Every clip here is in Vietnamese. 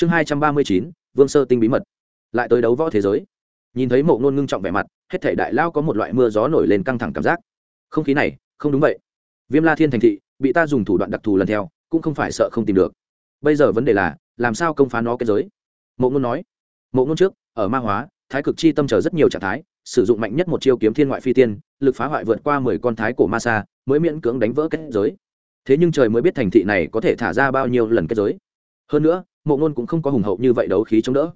chương hai trăm ba mươi chín, vương sơ tinh bí mật. Lại tới đấu võ thế giới. Nhìn thấy mộ ngôn ngưng trọng vẻ mặt, hết thể đại lao có một loại mưa gió nổi lên căng thẳng cảm giác. Không khí này, không đúng vậy. Viêm la thiên thành thị, bị ta dùng thủ đoạn đặc thù lần theo, cũng không phải sợ không tìm được. Bây giờ vấn đề là, làm sao công phá nó cái giới? Mộ ngôn nói. Mộ ngôn trước, ở ma hóa, thái cực chi tâm trở rất nhiều trạng thái, sử dụng mạnh nhất một chiêu kiếm thiên ngoại phi tiên, lực phá hoại vượt qua mười con thái cổ ma sa, mới miễn cưỡng đánh vỡ kết giới. Thế nhưng trời mới biết thành thị này có thể thả ra bao nhiêu lần kết giới. Hơn nữa mộ ngôn cũng không có hùng hậu như vậy đấu khí chống đỡ.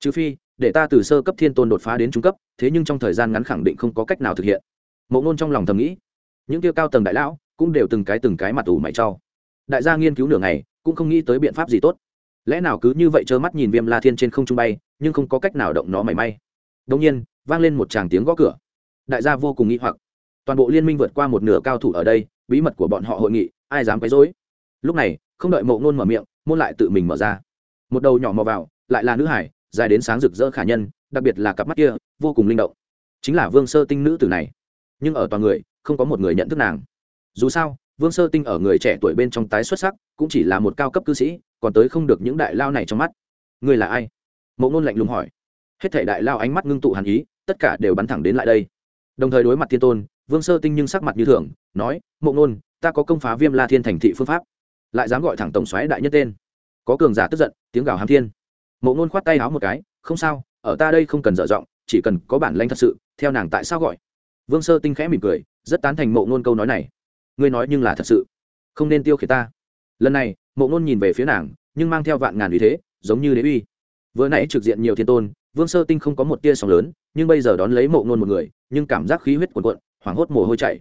Trừ phi để ta từ sơ cấp thiên tôn đột phá đến trung cấp thế nhưng trong thời gian ngắn khẳng định không có cách nào thực hiện. Mộ ngôn trong lòng thầm nghĩ những tiêu cao tầng đại lão cũng đều từng cái từng cái mặt ủ mày cho, đại gia nghiên cứu nửa ngày cũng không nghĩ tới biện pháp gì tốt. Lẽ nào cứ như vậy trơ mắt nhìn viêm la thiên trên không trung bay nhưng không có cách nào động nó mảy may. Đông nhiên vang lên một tràng tiếng gõ cửa. Đại gia vô cùng nghĩ hoặc. Toàn bộ liên minh vượt qua một nửa cao thủ ở đây bí mật của bọn họ hội nghị ai dám quấy dối lúc này không đợi mộ ngôn mở miệng môn lại tự mình mở ra một đầu nhỏ mò vào, lại là nữ hải, dài đến sáng rực rỡ khả nhân, đặc biệt là cặp mắt kia, vô cùng linh động. Chính là vương sơ tinh nữ tử này. Nhưng ở toàn người, không có một người nhận thức nàng. Dù sao, vương sơ tinh ở người trẻ tuổi bên trong tái xuất sắc, cũng chỉ là một cao cấp cư sĩ, còn tới không được những đại lao này trong mắt. Người là ai? Mộ ngôn lạnh lùng hỏi. Hết thể đại lao ánh mắt ngưng tụ hàn ý, tất cả đều bắn thẳng đến lại đây. Đồng thời đối mặt thiên tôn, vương sơ tinh nhưng sắc mặt như thường, nói, mộ ngôn ta có công phá viêm la thiên thành thị phương pháp. Lại dám gọi thẳng tổng xoáy đại nhất tên có cường giả tức giận, tiếng gào hàm thiên. Mộ ngôn khoát tay háo một cái, không sao, ở ta đây không cần dở giọng, chỉ cần có bản lanh thật sự, theo nàng tại sao gọi? Vương sơ tinh khẽ mỉm cười, rất tán thành mộ ngôn câu nói này. Ngươi nói nhưng là thật sự, không nên tiêu khiển ta. Lần này, mộ ngôn nhìn về phía nàng, nhưng mang theo vạn ngàn uy thế, giống như đế uy. Vừa nãy trực diện nhiều thiên tôn, vương sơ tinh không có một tia sóng lớn, nhưng bây giờ đón lấy mộ ngôn một người, nhưng cảm giác khí huyết cuồn cuộn, hoảng hốt mồ hôi chảy.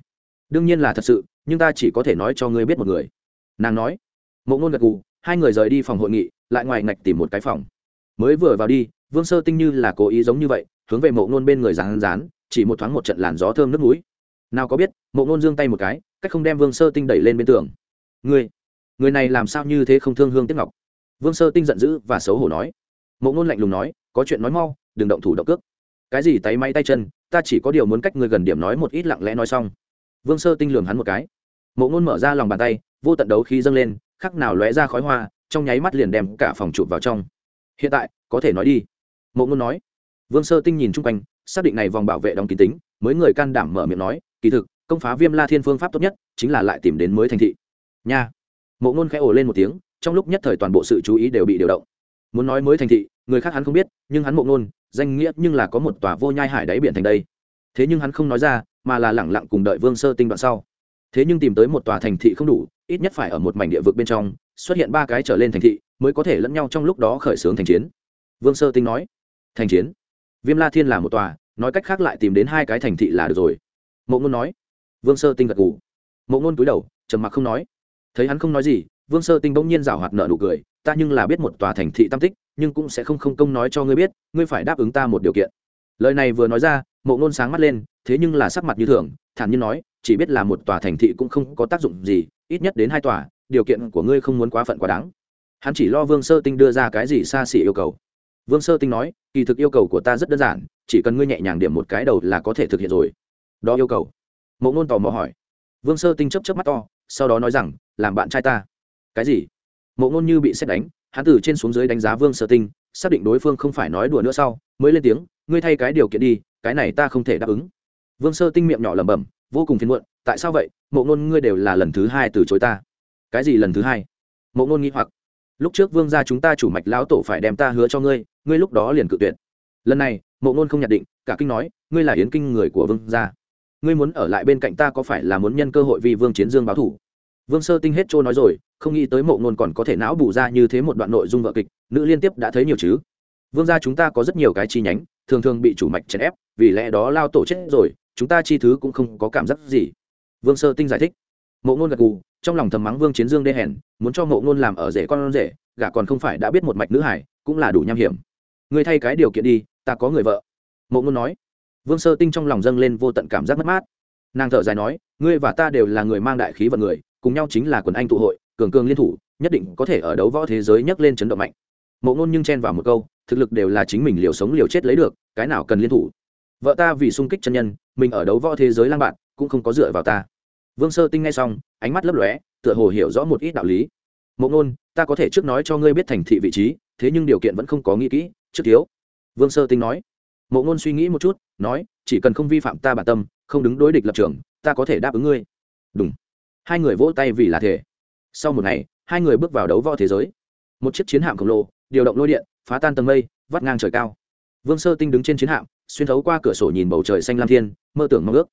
đương nhiên là thật sự, nhưng ta chỉ có thể nói cho ngươi biết một người. Nàng nói. Mộ ngôn gật gù hai người rời đi phòng hội nghị, lại ngoài ngạch tìm một cái phòng. Mới vừa vào đi, vương sơ tinh như là cố ý giống như vậy, hướng về mộ ngôn bên người rán rán, chỉ một thoáng một trận làn gió thơm nước núi nào có biết, mộ ngôn giương tay một cái, cách không đem vương sơ tinh đẩy lên bên tường. Người người này làm sao như thế không thương hương tiếc ngọc? Vương sơ tinh giận dữ và xấu hổ nói. Mộ ngôn lạnh lùng nói, có chuyện nói mau, đừng động thủ động cước. Cái gì tay máy tay chân, ta chỉ có điều muốn cách người gần điểm nói một ít lặng lẽ nói xong. Vương sơ tinh lường hắn một cái. Mộ ngôn mở ra lòng bàn tay, vô tận đấu khi dâng lên khắc nào lóe ra khói hoa, trong nháy mắt liền đem cả phòng chụp vào trong. Hiện tại, có thể nói đi. Mộ ngôn nói. Vương sơ tinh nhìn chung quanh, xác định này vòng bảo vệ đóng kín tính, mới người can đảm mở miệng nói, kỳ thực, công phá viêm la thiên phương pháp tốt nhất chính là lại tìm đến mới thành thị. Nha. Mộ ngôn khẽ ồ lên một tiếng, trong lúc nhất thời toàn bộ sự chú ý đều bị điều động. Muốn nói mới thành thị, người khác hắn không biết, nhưng hắn mộ ngôn, danh nghĩa nhưng là có một tòa vô nhai hải đáy biển thành đây. Thế nhưng hắn không nói ra, mà là lẳng lặng cùng đợi vương sơ tinh đoạn sau thế nhưng tìm tới một tòa thành thị không đủ, ít nhất phải ở một mảnh địa vực bên trong, xuất hiện ba cái trở lên thành thị, mới có thể lẫn nhau trong lúc đó khởi xướng thành chiến. Vương sơ tinh nói, thành chiến? Viêm la thiên là một tòa, nói cách khác lại tìm đến hai cái thành thị là được rồi. Mộ ngôn nói. Vương sơ tinh gật gù. Mộ ngôn cúi đầu, trầm mặc không nói. Thấy hắn không nói gì, vương sơ tinh bỗng nhiên rào hoạt nợ nụ cười, ta nhưng là biết một tòa thành thị tam tích, nhưng cũng sẽ không không công nói cho ngươi biết, ngươi phải đáp ứng ta một điều kiện. Lời này vừa nói ra, mộ ngôn sáng mắt lên, thế nhưng là sắc mặt như thường, thản nhiên nói chỉ biết là một tòa thành thị cũng không có tác dụng gì, ít nhất đến hai tòa, điều kiện của ngươi không muốn quá phận quá đáng. Hắn chỉ lo vương sơ tinh đưa ra cái gì xa xỉ yêu cầu. Vương sơ tinh nói, kỳ thực yêu cầu của ta rất đơn giản, chỉ cần ngươi nhẹ nhàng điểm một cái đầu là có thể thực hiện rồi. Đó yêu cầu. Mộ ngôn tò mò hỏi. Vương sơ tinh chấp chấp mắt to, sau đó nói rằng, làm bạn trai ta. Cái gì? Mộ ngôn như bị xét đánh, hắn từ trên xuống dưới đánh giá vương sơ tinh, xác định đối phương không phải nói đùa nữa sau, mới lên tiếng, ngươi thay cái điều kiện đi, cái này ta không thể đáp ứng. Vương sơ tinh miệng nhỏ lẩm bẩm vô cùng phiền muộn, tại sao vậy? Mộ ngôn ngươi đều là lần thứ hai từ chối ta. Cái gì lần thứ hai? Mộ ngôn nghĩ hoặc. Lúc trước vương gia chúng ta chủ mạch lão tổ phải đem ta hứa cho ngươi ngươi lúc đó liền cự tuyệt. Lần này, mộ ngôn không nhận định, cả kinh nói, ngươi là yến kinh người của vương gia. Ngươi muốn ở lại bên cạnh ta có phải là muốn nhân cơ hội vì vương chiến dương báo thủ? Vương sơ tinh hết trôi nói rồi, không nghĩ tới mộ ngôn còn có thể não bù ra như thế một đoạn nội dung vợ kịch, nữ liên tiếp đã thấy nhiều chứ. Vương gia chúng ta có rất nhiều cái chi nhánh, thường thường bị chủ mạch chèn ép, vì lẽ đó lao tổ chết rồi chúng ta chi thứ cũng không có cảm giác gì. Vương sơ tinh giải thích. Mộ ngôn gật gù, trong lòng thầm mắng vương chiến dương đê hèn, muốn cho mộ ngôn làm ở rể con rể, gả còn không phải đã biết một mạch nữ hải cũng là đủ nham hiểm. Người thay cái điều kiện đi, ta có người vợ. Mộ ngôn nói. Vương sơ tinh trong lòng dâng lên vô tận cảm giác mất mát. Nàng thở dài nói, ngươi và ta đều là người mang đại khí vận người, cùng nhau chính là quần anh tụ hội, cường cường liên thủ, nhất định có thể ở đấu võ thế giới nhấc lên chấn động mạnh. Mộ ngôn nhưng chen vào một câu, thực lực đều là chính mình liều sống liều chết lấy được, cái nào cần liên thủ? Vợ ta vì sung kích chân nhân, mình ở đấu võ thế giới lang bạn, cũng không có dựa vào ta. Vương sơ tinh nghe xong, ánh mắt lấp lóe, tựa hồ hiểu rõ một ít đạo lý. Mộ ngôn, ta có thể trước nói cho ngươi biết thành thị vị trí, thế nhưng điều kiện vẫn không có nghĩ kỹ, trước thiếu. Vương sơ tinh nói. Mộ ngôn suy nghĩ một chút, nói, chỉ cần không vi phạm ta bản tâm, không đứng đối địch lập trường, ta có thể đáp ứng ngươi. Đúng hai người vỗ tay vì là thể sau một ngày, hai người bước vào đấu võ thế giới. Một chiếc chiến hạm khổng lồ, điều động lôi điện, phá tan tầng mây, vắt ngang trời cao. Vương sơ tinh đứng trên chiến hạm xuyên thấu qua cửa sổ nhìn bầu trời xanh lam thiên, mơ tưởng mong ước.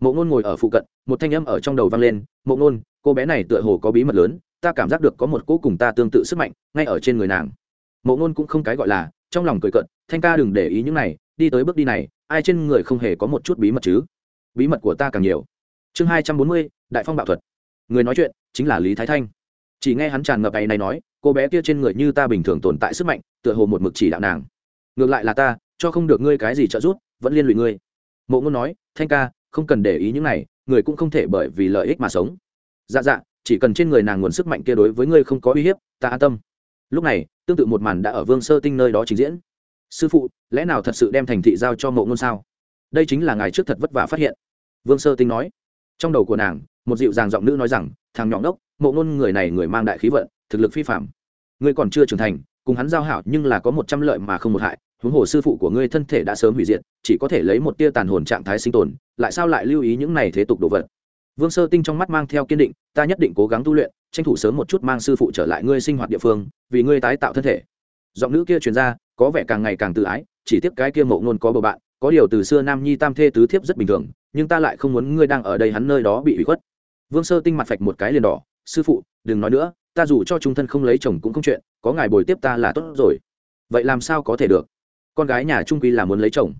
Mộ ngôn ngồi ở phụ cận, một thanh âm ở trong đầu vang lên, mộ ngôn cô bé này tựa hồ có bí mật lớn, ta cảm giác được có một cô cùng ta tương tự sức mạnh, ngay ở trên người nàng. Mộ ngôn cũng không cái gọi là, trong lòng cười cận thanh ca đừng để ý những này, đi tới bước đi này, ai trên người không hề có một chút bí mật chứ? Bí mật của ta càng nhiều. Chương hai trăm bốn mươi, đại phong bạo thuật. Người nói chuyện chính là lý thái thanh. Chỉ nghe hắn tràn ngập ấy này nói, cô bé kia trên người như ta bình thường tồn tại sức mạnh, tựa hồ một mực chỉ đạo nàng. Ngược lại là ta cho không được ngươi cái gì trợ giúp, vẫn liên lụy ngươi. Mộ ngôn nói, thanh ca, không cần để ý những này, người cũng không thể bởi vì lợi ích mà sống. Dạ dạ chỉ cần trên người nàng nguồn sức mạnh kia đối với ngươi không có uy hiếp, ta an tâm. Lúc này, tương tự một màn đã ở vương sơ tinh nơi đó trình diễn. Sư phụ, lẽ nào thật sự đem thành thị giao cho mộ ngôn sao? Đây chính là ngày trước thật vất vả phát hiện. Vương sơ tinh nói. Trong đầu của nàng, một dịu dàng giọng nữ nói rằng, thằng nhọn đốc mộ ngôn người này người mang đại khí vận, thực lực phi phạm ngươi còn chưa trưởng thành, cùng hắn giao hảo nhưng là có một trăm lợi mà không một hại huống hồ sư phụ của ngươi thân thể đã sớm hủy diệt, chỉ có thể lấy một tia tàn hồn trạng thái sinh tồn, lại sao lại lưu ý những này thế tục đồ vật? Vương sơ tinh trong mắt mang theo kiên định, ta nhất định cố gắng tu luyện, tranh thủ sớm một chút mang sư phụ trở lại ngươi sinh hoạt địa phương, vì ngươi tái tạo thân thể. Giọng nữ kia truyền ra, có vẻ càng ngày càng tự ái, chỉ tiếc cái kia mộ ngôn có bầu bạn, có điều từ xưa nam nhi tam thê tứ thiếp rất bình thường, nhưng ta lại không muốn ngươi đang ở đây hắn nơi đó bị hủy khuất. Vương sơ tinh mặt phạch một cái liền đỏ, sư phụ, đừng nói nữa, ta dù cho trung thân không lấy chồng cũng không chuyện, có ngài bồi tiếp ta là tốt rồi. Vậy làm sao có thể được? Con gái nhà trung quy là muốn lấy chồng.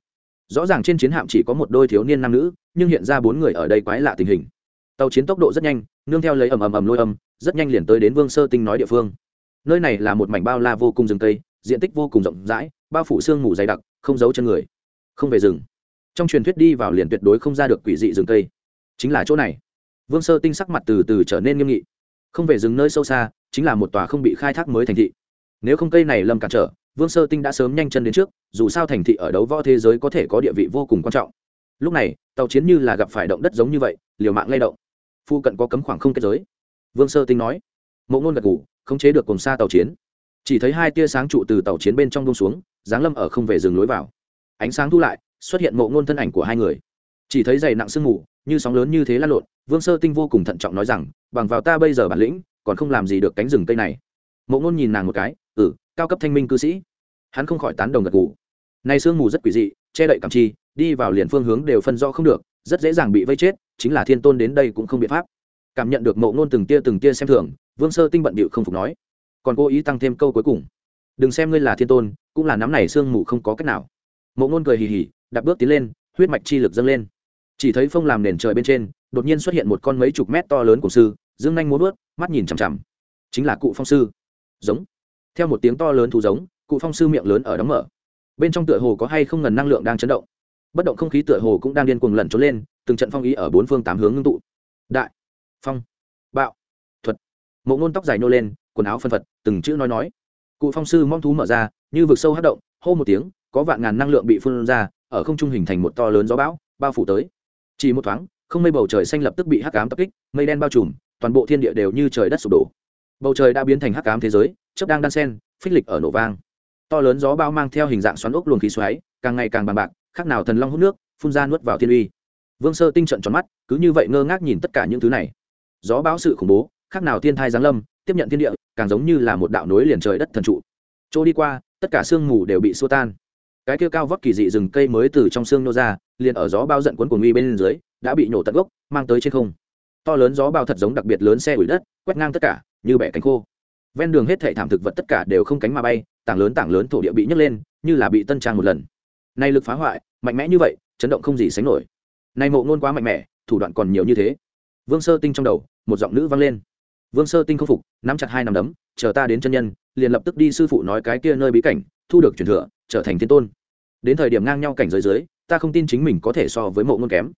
Rõ ràng trên chiến hạm chỉ có một đôi thiếu niên nam nữ, nhưng hiện ra bốn người ở đây quái lạ tình hình. Tàu chiến tốc độ rất nhanh, nương theo lấy ầm ầm ầm lôi âm, rất nhanh liền tới đến vương sơ tinh nói địa phương. Nơi này là một mảnh bao la vô cùng rừng tây diện tích vô cùng rộng rãi, bao phủ sương mù dày đặc, không giấu chân người. Không về rừng. Trong truyền thuyết đi vào liền tuyệt đối không ra được quỷ dị rừng tây chính là chỗ này. Vương sơ tinh sắc mặt từ từ trở nên nghiêm nghị. Không về rừng nơi sâu xa, chính là một tòa không bị khai thác mới thành thị. Nếu không cây này lâm cản trở vương sơ tinh đã sớm nhanh chân đến trước, dù sao thành thị ở đấu võ thế giới có thể có địa vị vô cùng quan trọng. Lúc này, tàu chiến như là gặp phải động đất giống như vậy, liều mạng lay động. Phu cận có cấm khoảng không kết giới. Vương sơ tinh nói, mộ ngôn gật ngủ khống chế được cùng xa tàu chiến. Chỉ thấy hai tia sáng trụ từ tàu chiến bên trong bông xuống giáng lâm ở không về rừng lối vào. Ánh sáng thu lại, xuất hiện mộ ngôn thân ảnh của hai người. Chỉ thấy dày nặng sương mù, như sóng lớn như thế lăn lộn, vương sơ tinh vô cùng thận trọng nói rằng, bằng vào ta bây giờ bản lĩnh, còn không làm gì được cánh rừng cây này. Mộ ngôn nhìn nàng một cái ừ cao cấp thanh minh cư sĩ. Hắn không khỏi tán đồng gật gù. Này sương mù rất quỷ dị, che đậy cảm chi, đi vào liền phương hướng đều phân rõ không được, rất dễ dàng bị vây chết, chính là thiên tôn đến đây cũng không biện pháp. Cảm nhận được mộ ngôn từng tia từng tia xem thường, vương sơ tinh bận bịu không phục nói, còn cố ý tăng thêm câu cuối cùng. Đừng xem ngươi là thiên tôn, cũng là nắm này sương mù không có cách nào. Mộ ngôn cười hì hì đặt bước tiến lên, huyết mạch chi lực dâng lên. Chỉ thấy phong làm nền trời bên trên, đột nhiên xuất hiện một con mấy chục mét to lớn của sư, dương nhanh muốn vớt mắt nhìn chằm chằm. Chính là cụ phong sư. Giống theo một tiếng to lớn thú giống, cụ phong sư miệng lớn ở đóng mở. Bên trong tựa hồ có hay không ngần năng lượng đang chấn động. Bất động không khí tựa hồ cũng đang điên cuồng lẩn trốn lên, từng trận phong ý ở bốn phương tám hướng ngưng tụ. Đại, phong, bạo, thuật. Mộ ngôn tóc dài nô lên, quần áo phân phật, từng chữ nói nói. Cụ phong sư mong thú mở ra, như vực sâu hát động, hô một tiếng, có vạn ngàn năng lượng bị phun ra, ở không trung hình thành một to lớn gió bão, bao phủ tới. Chỉ một thoáng, không mây bầu trời xanh lập tức bị hắc ám tập kích, mây đen bao trùm, toàn bộ thiên địa đều như trời đất sụp đổ. Bầu trời đã biến thành hắc ám thế giới chớp đang đan sen, phích lịch ở nổ vang. To lớn gió bao mang theo hình dạng xoắn ốc luồng khí xoáy, càng ngày càng bằng bạc khác nào thần long hút nước, phun ra nuốt vào thiên uy. Vương sơ tinh trận tròn mắt, cứ như vậy ngơ ngác nhìn tất cả những thứ này. Gió bão sự khủng bố khác nào thiên thai giáng lâm, tiếp nhận thiên địa, càng giống như là một đạo nối liền trời đất thần trụ. Chỗ đi qua, tất cả sương mù đều bị xua tan. Cái kia cao vóc kỳ dị rừng cây mới từ trong xương nô ra, liền ở gió bao giận cuốn của nguy bên dưới, đã bị nổ tận gốc, mang tới trên không. To lớn gió bao thật giống đặc biệt lớn xe ủi đất, quét ngang tất cả, như bẻ cánh khô ven đường hết thảy thảm thực vật tất cả đều không cánh mà bay, tảng lớn tảng lớn thổ địa bị nhấc lên, như là bị tân trang một lần. Nay lực phá hoại, mạnh mẽ như vậy, chấn động không gì sánh nổi. Nay mộ ngôn quá mạnh mẽ, thủ đoạn còn nhiều như thế. Vương sơ tinh trong đầu, một giọng nữ vang lên. Vương sơ tinh không phục, nắm chặt hai nắm đấm, chờ ta đến chân nhân, liền lập tức đi sư phụ nói cái kia nơi bí cảnh, thu được truyền thừa, trở thành thiên tôn. Đến thời điểm ngang nhau cảnh giới dưới, ta không tin chính mình có thể so với mộ ngôn kém.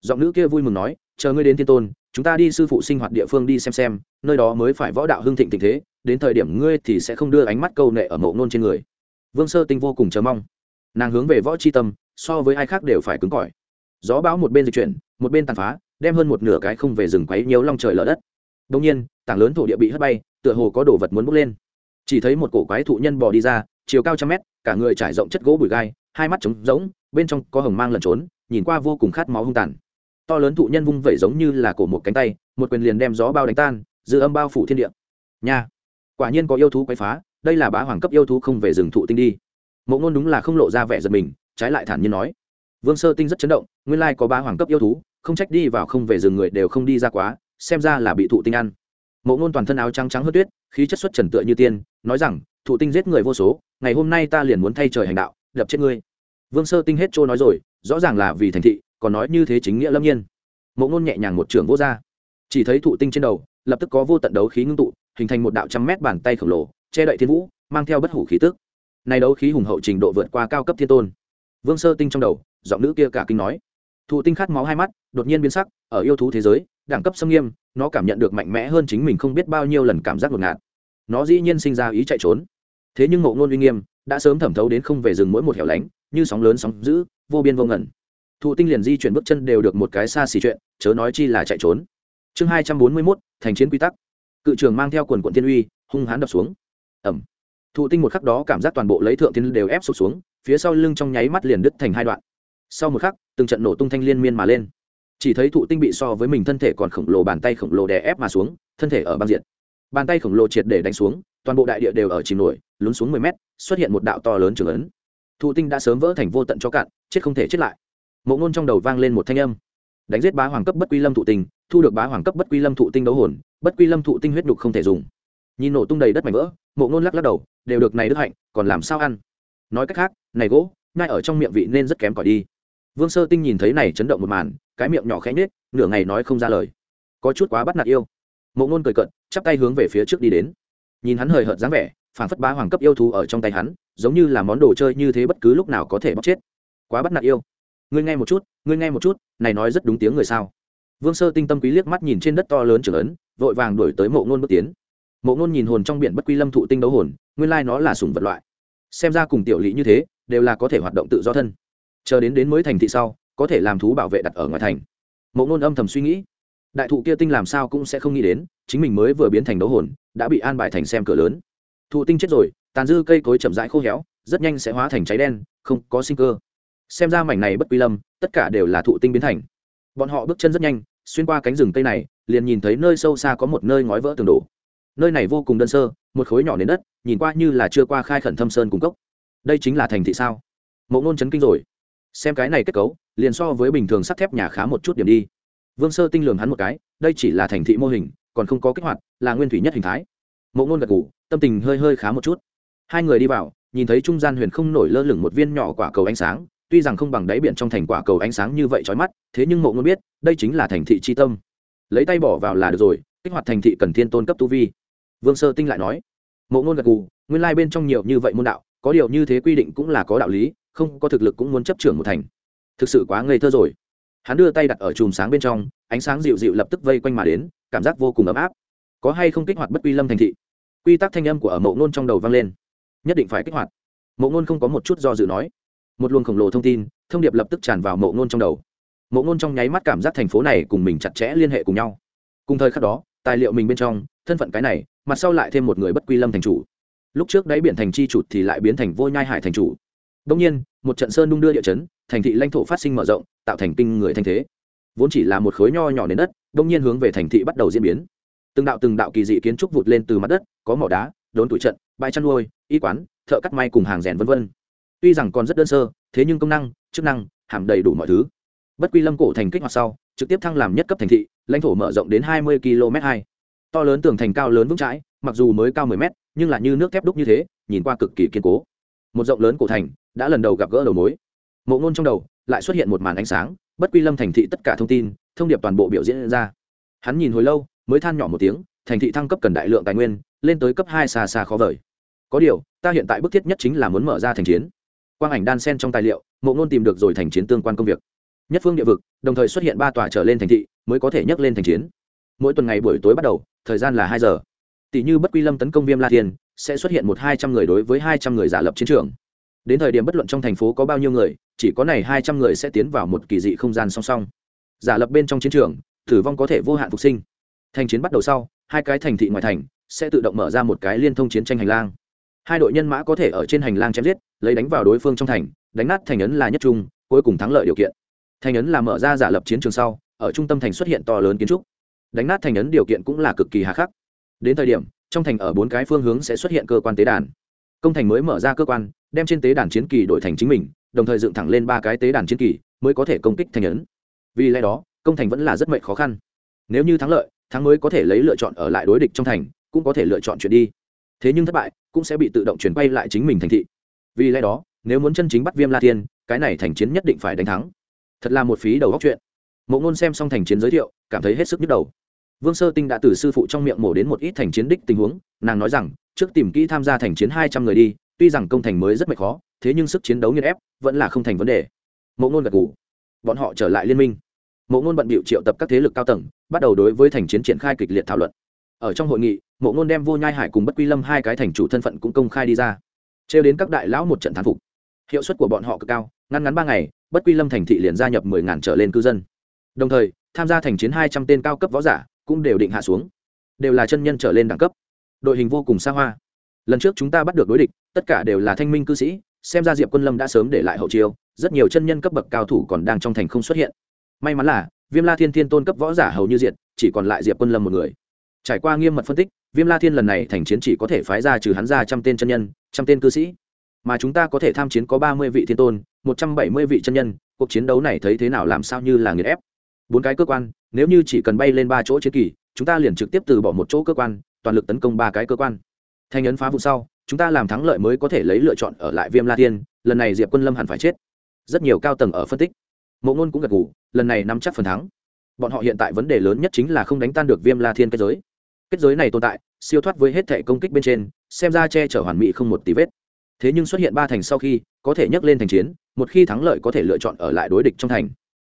Giọng nữ kia vui mừng nói, chờ ngươi đến thiên tôn, chúng ta đi sư phụ sinh hoạt địa phương đi xem xem, nơi đó mới phải võ đạo hưng thịnh tình thế đến thời điểm ngươi thì sẽ không đưa ánh mắt câu nệ ở mộ ngôn trên người. Vương sơ tinh vô cùng chờ mong. Nàng hướng về võ c h i tâm, so với ai khác đều phải cứng cỏi. Gió bão một bên dịch chuyển, một bên tàn phá, đem hơn một nửa cái không về rừng quấy nhiều long trời lở đất. Đông nhiên, tảng lớn thổ địa bị hất bay, tựa hồ có đồ vật muốn bốc lên. Chỉ thấy một cổ quái thụ nhân bò đi ra, chiều cao trăm mét, cả người trải rộng chất gỗ bụi gai, hai mắt trống rỗng, bên trong có hồng mang lẩn trốn, nhìn qua vô cùng khát máu hung tàn. To lớn thụ nhân vung vẩy giống như là cổ một cánh tay, một quyền liền đem gió bao đánh tan, dư âm bao phủ thiên địa. Nha! Quả nhiên có yêu thú quấy phá, đây là bá hoàng cấp yêu thú không về rừng thụ tinh đi. Mộ ngôn đúng là không lộ ra vẻ giật mình, trái lại thản nhiên nói. Vương sơ tinh rất chấn động, nguyên lai có bá hoàng cấp yêu thú, không trách đi vào không về rừng người đều không đi ra quá, xem ra là bị thụ tinh ăn. Mộ ngôn toàn thân áo trắng trắng hớt tuyết, khí chất xuất trần tựa như tiên, nói rằng, thụ tinh giết người vô số, ngày hôm nay ta liền muốn thay trời hành đạo, đập chết ngươi. Vương sơ tinh hết trôi nói rồi, rõ ràng là vì thành thị, còn nói như thế chính nghĩa lâm nhiên. Mộ ngôn nhẹ nhàng một trường vô r chỉ thấy thụ tinh trên đầu, lập tức có vô tận đấu khí ngưng tụ hình thành một đạo trăm mét bàn tay khổng lồ, che đậy thiên vũ, mang theo bất hủ khí tức. Này đấu khí hùng hậu trình độ vượt qua cao cấp thiên tôn. Vương sơ tinh trong đầu, giọng nữ kia cả kinh nói. Thụ tinh khát máu hai mắt, đột nhiên biến sắc, ở yêu thú thế giới, đẳng cấp xâm nghiêm, nó cảm nhận được mạnh mẽ hơn chính mình không biết bao nhiêu lần cảm giác ngột ngạt. Nó dĩ nhiên sinh ra ý chạy trốn. Thế nhưng ngộ ngôn uy nghiêm, đã sớm thẩm thấu đến không về rừng mỗi một hẻo lánh, như sóng lớn sóng dữ, vô biên vô ngẩn thụ tinh liền di chuyển bước chân đều được một cái xa xỉ chuyện, chớ nói chi là chạy trốn. Chương hai trăm bốn mươi mốt, thành chiến quy tắc cự trường mang theo quần quận thiên uy, hung hãn đập xuống. Ẩm thụ tinh một khắc đó cảm giác toàn bộ lấy thượng tiên đều ép sụp xuống, phía sau lưng trong nháy mắt liền đứt thành hai đoạn. Sau một khắc, từng trận nổ tung thanh liên miên mà lên. Chỉ thấy thụ tinh bị so với mình thân thể còn khổng lồ bàn tay khổng lồ đè ép mà xuống, thân thể ở băng diện bàn tay khổng lồ triệt để đánh xuống, toàn bộ đại địa đều ở chìm nổi, lún xuống mười mét, xuất hiện một đạo to lớn trường ấn. Thụ tinh đã sớm vỡ thành vô tận cho cạn, chết không thể chết lại. Mộ ngôn trong đầu vang lên một thanh âm. Đánh giết bá hoàng cấp bất quy lâm thụ tinh thu được bá hoàng cấp bất quy lâm thụ tinh đấu hồn, bất quy lâm thụ tinh huyết đục không thể dùng. Nhìn nổ tung đầy đất mảnh vỡ, mộ ngôn lắc lắc đầu, đều được này đức hạnh, còn làm sao ăn? Nói cách khác, này gỗ, ngay ở trong miệng vị nên rất kém cỏi đi. Vương sơ tinh nhìn thấy này chấn động một màn, cái miệng nhỏ khẽ nhết nửa ngày nói không ra lời. Có chút quá bắt nạt yêu. Mộ ngôn cười cận chắp tay hướng về phía trước đi đến. Nhìn hắn hời hợt dáng vẻ, phản phất bá hoàng cấp yêu thú ở trong tay hắn, giống như là món đồ chơi như thế bất cứ lúc nào có thể bóc chết. Quá bắt nạt yêu. Ngươi nghe một chút, ngươi nghe một chút, này nói rất đúng tiếng người sao? Vương sơ tinh tâm quý liếc mắt nhìn trên đất to lớn trưởng ấn, vội vàng đuổi tới mộ ngôn bước tiến. Mộ ngôn nhìn hồn trong biển bất quy lâm thụ tinh đấu hồn, nguyên lai nó là sùng vật loại. Xem ra cùng tiểu lý như thế, đều là có thể hoạt động tự do thân. Chờ đến đến mới thành thị sau, có thể làm thú bảo vệ đặt ở ngoài thành. Mộ ngôn âm thầm suy nghĩ. Đại thụ kia tinh làm sao cũng sẽ không nghĩ đến, chính mình mới vừa biến thành đấu hồn, đã bị an bài thành xem cửa lớn. Thụ tinh chết rồi, tàn dư cây cối chậm rãi khô héo, rất nhanh sẽ hóa thành cháy đen, không có sinh cơ. Xem ra mảnh này bất quy lâm, tất cả đều là thụ tinh biến thành. Bọn họ bước chân rất nhanh xuyên qua cánh rừng cây này liền nhìn thấy nơi sâu xa có một nơi ngói vỡ tường đổ. Nơi này vô cùng đơn sơ một khối nhỏ nền đất nhìn qua như là chưa qua khai khẩn thâm sơn cung cốc. Đây chính là thành thị sao? Mộ ngôn chấn kinh rồi. Xem cái này kết cấu liền so với bình thường sắt thép nhà khá một chút điểm đi. Vương sơ tinh lường hắn một cái đây chỉ là thành thị mô hình còn không có kích hoạt là nguyên thủy nhất hình thái. Mộ ngôn gật gù, tâm tình hơi hơi khá một chút. Hai người đi vào nhìn thấy trung gian huyền không nổi lơ lửng một viên nhỏ quả cầu ánh sáng tuy rằng không bằng đáy biển trong thành quả cầu ánh sáng như vậy trói mắt, thế nhưng mộ ngôn biết, đây chính là thành thị Chi tâm. Lấy tay bỏ vào là được rồi, kích hoạt thành thị cần thiên tôn cấp tu vi. Vương sơ tinh lại nói, mộ ngôn gật gù, nguyên lai bên trong nhiều như vậy môn đạo, có điều như thế quy định cũng là có đạo lý, không có thực lực cũng muốn chấp trưởng một thành. Thực sự quá ngây thơ rồi. Hắn đưa tay đặt ở chùm sáng bên trong, ánh sáng dịu dịu lập tức vây quanh mà đến, cảm giác vô cùng ấm áp. Có hay không kích hoạt bất quy lâm thành thị? Quy tắc thanh âm của ở mộ ngôn trong đầu vang lên. Nhất định phải kích hoạt. Mộ ngôn không có một chút do dự nói một luồng khổng lồ thông tin, thông điệp lập tức tràn vào mộ ngôn trong đầu. Mộ ngôn trong nháy mắt cảm giác thành phố này cùng mình chặt chẽ liên hệ cùng nhau. Cùng thời khắc đó, tài liệu mình bên trong, thân phận cái này, mặt sau lại thêm một người bất quy lâm thành chủ. Lúc trước đáy biển thành chi trụt thì lại biến thành vô nhai hải thành chủ. Đông nhiên, một trận sơn đung đưa địa chấn, thành thị lãnh thổ phát sinh mở rộng, tạo thành kinh người thanh thế. Vốn chỉ là một khối nho nhỏ nền đất đông nhiên hướng về thành thị bắt đầu diễn biến. Từng đạo từng đạo kỳ dị kiến trúc vụt lên từ mặt đất, có mỏ đá, đốn tủi trận, bãi chăn nuôi, y quán, thợ cắt may cùng hàng rèn vân vân tuy rằng còn rất đơn sơ, thế nhưng công năng, chức năng, hàm đầy đủ mọi thứ. Bất quy lâm cổ thành kích hoạt sau, trực tiếp thăng làm nhất cấp thành thị, lãnh thổ mở rộng đến hai mươi km hai. To lớn tường thành cao lớn vững chãi, mặc dù mới cao 10 mét, nhưng là như nước thép đúc như thế, nhìn qua cực kỳ kiên cố. Một rộng lớn cổ thành đã lần đầu gặp gỡ đầu mối. Mộ ngôn trong đầu lại xuất hiện một màn ánh sáng, bất quy lâm thành thị tất cả thông tin, thông điệp toàn bộ biểu diễn ra. Hắn nhìn hồi lâu, mới than nhỏ một tiếng, thành thị thăng cấp cần đại lượng tài nguyên, lên tới cấp hai xa xa khó vời. Có điều, ta hiện tại bức thiết nhất chính là muốn mở ra thành chiến quang ảnh đan sen trong tài liệu, mộ ngôn tìm được rồi thành chiến tương quan công việc. Nhất phương địa vực, đồng thời xuất hiện ba tòa trở lên thành thị, mới có thể nhắc lên thành chiến. Mỗi tuần ngày buổi tối bắt đầu, thời gian là hai giờ. Tỷ như bất quy lâm tấn công viêm la thiên, sẽ xuất hiện một hai trăm người đối với hai trăm người giả lập chiến trường. Đến thời điểm bất luận trong thành phố có bao nhiêu người, chỉ có này hai trăm người sẽ tiến vào một kỳ dị không gian song song. Giả lập bên trong chiến trường, tử vong có thể vô hạn phục sinh. Thành chiến bắt đầu sau, hai cái thành thị ngoại thành sẽ tự động mở ra một cái liên thông chiến tranh hành lang. Hai đội nhân mã có thể ở trên hành lang chém giết lấy đánh vào đối phương trong thành, đánh nát thành ấn là nhất trung, cuối cùng thắng lợi điều kiện. Thành ấn là mở ra giả lập chiến trường sau, ở trung tâm thành xuất hiện to lớn kiến trúc. Đánh nát thành ấn điều kiện cũng là cực kỳ hà khắc. Đến thời điểm, trong thành ở bốn cái phương hướng sẽ xuất hiện cơ quan tế đàn. Công thành mới mở ra cơ quan, đem trên tế đàn chiến kỳ đổi thành chính mình, đồng thời dựng thẳng lên ba cái tế đàn chiến kỳ mới có thể công kích thành ấn. Vì lẽ đó, công thành vẫn là rất mệnh khó khăn. Nếu như thắng lợi, thắng mới có thể lấy lựa chọn ở lại đối địch trong thành, cũng có thể lựa chọn chuyển đi. Thế nhưng thất bại, cũng sẽ bị tự động chuyển quay lại chính mình thành thị vì lẽ đó, nếu muốn chân chính bắt viêm la tiên cái này thành chiến nhất định phải đánh thắng. Thật là một phí đầu góc chuyện. Mộ ngôn xem xong thành chiến giới thiệu, cảm thấy hết sức nhức đầu. Vương sơ tinh đã từ sư phụ trong miệng mổ đến một ít thành chiến đích tình huống, nàng nói rằng, trước tìm kỹ tham gia thành chiến hai trăm người đi, tuy rằng công thành mới rất mệt khó, thế nhưng sức chiến đấu nghiên ép, vẫn là không thành vấn đề. Mộ ngôn gật g ủ bọn họ trở lại liên minh. Mộ ngôn bận bịu triệu tập các thế lực cao tầng, bắt đầu đối với thành chiến triển khai kịch liệt thảo luận. Ở trong hội nghị, mộ ngôn đem vô nhai hải cùng bất quy lâm hai cái thành chủ thân phận cũng công khai đi ra trêu đến các đại lão một trận thán phục. Hiệu suất của bọn họ cực cao ngăn ngắn ba ngày, bất quy lâm thành thị liền gia nhập mười ngàn trở lên cư dân. Đồng thời, tham gia thành chiến hai trăm tên cao cấp võ giả cũng đều định hạ xuống. Đều là chân nhân trở lên đẳng cấp. Đội hình vô cùng xa hoa. Lần trước chúng ta bắt được đối địch, tất cả đều là thanh minh cư sĩ, xem ra diệp quân lâm đã sớm để lại hậu chiêu, rất nhiều chân nhân cấp bậc cao thủ còn đang trong thành không xuất hiện. May mắn là, viêm la thiên thiên tôn cấp võ giả hầu như diệt, chỉ còn lại diệp quân lâm một người. Trải qua nghiêm mật phân tích, viêm la thiên lần này thành chiến chỉ có thể phái ra trừ hắn ra trăm tên chân nhân trăm tên cư sĩ. Mà chúng ta có thể tham chiến có ba mươi vị thiên tôn, một trăm bảy mươi vị chân nhân, cuộc chiến đấu này thấy thế nào làm sao như là nghiền ép. Bốn cái cơ quan, nếu như chỉ cần bay lên ba chỗ chiến kỳ, chúng ta liền trực tiếp từ bỏ một chỗ cơ quan, toàn lực tấn công ba cái cơ quan. Thanh ấn phá vụ sau, chúng ta làm thắng lợi mới có thể lấy lựa chọn ở lại viêm la tiên lần này diệp quân lâm hẳn phải chết. Rất nhiều cao tầng ở phân tích. Mộ ngôn cũng gật ngủ lần này nắm chắc phần thắng. Bọn họ hiện tại vấn đề lớn nhất chính là không đánh tan được viêm la thiên kết giới. Kết giới này tồn tại siêu thoát với hết thể công kích bên trên, xem ra che chở hoàn mỹ không một tí vết. Thế nhưng xuất hiện ba thành sau khi, có thể nhấc lên thành chiến, một khi thắng lợi có thể lựa chọn ở lại đối địch trong thành.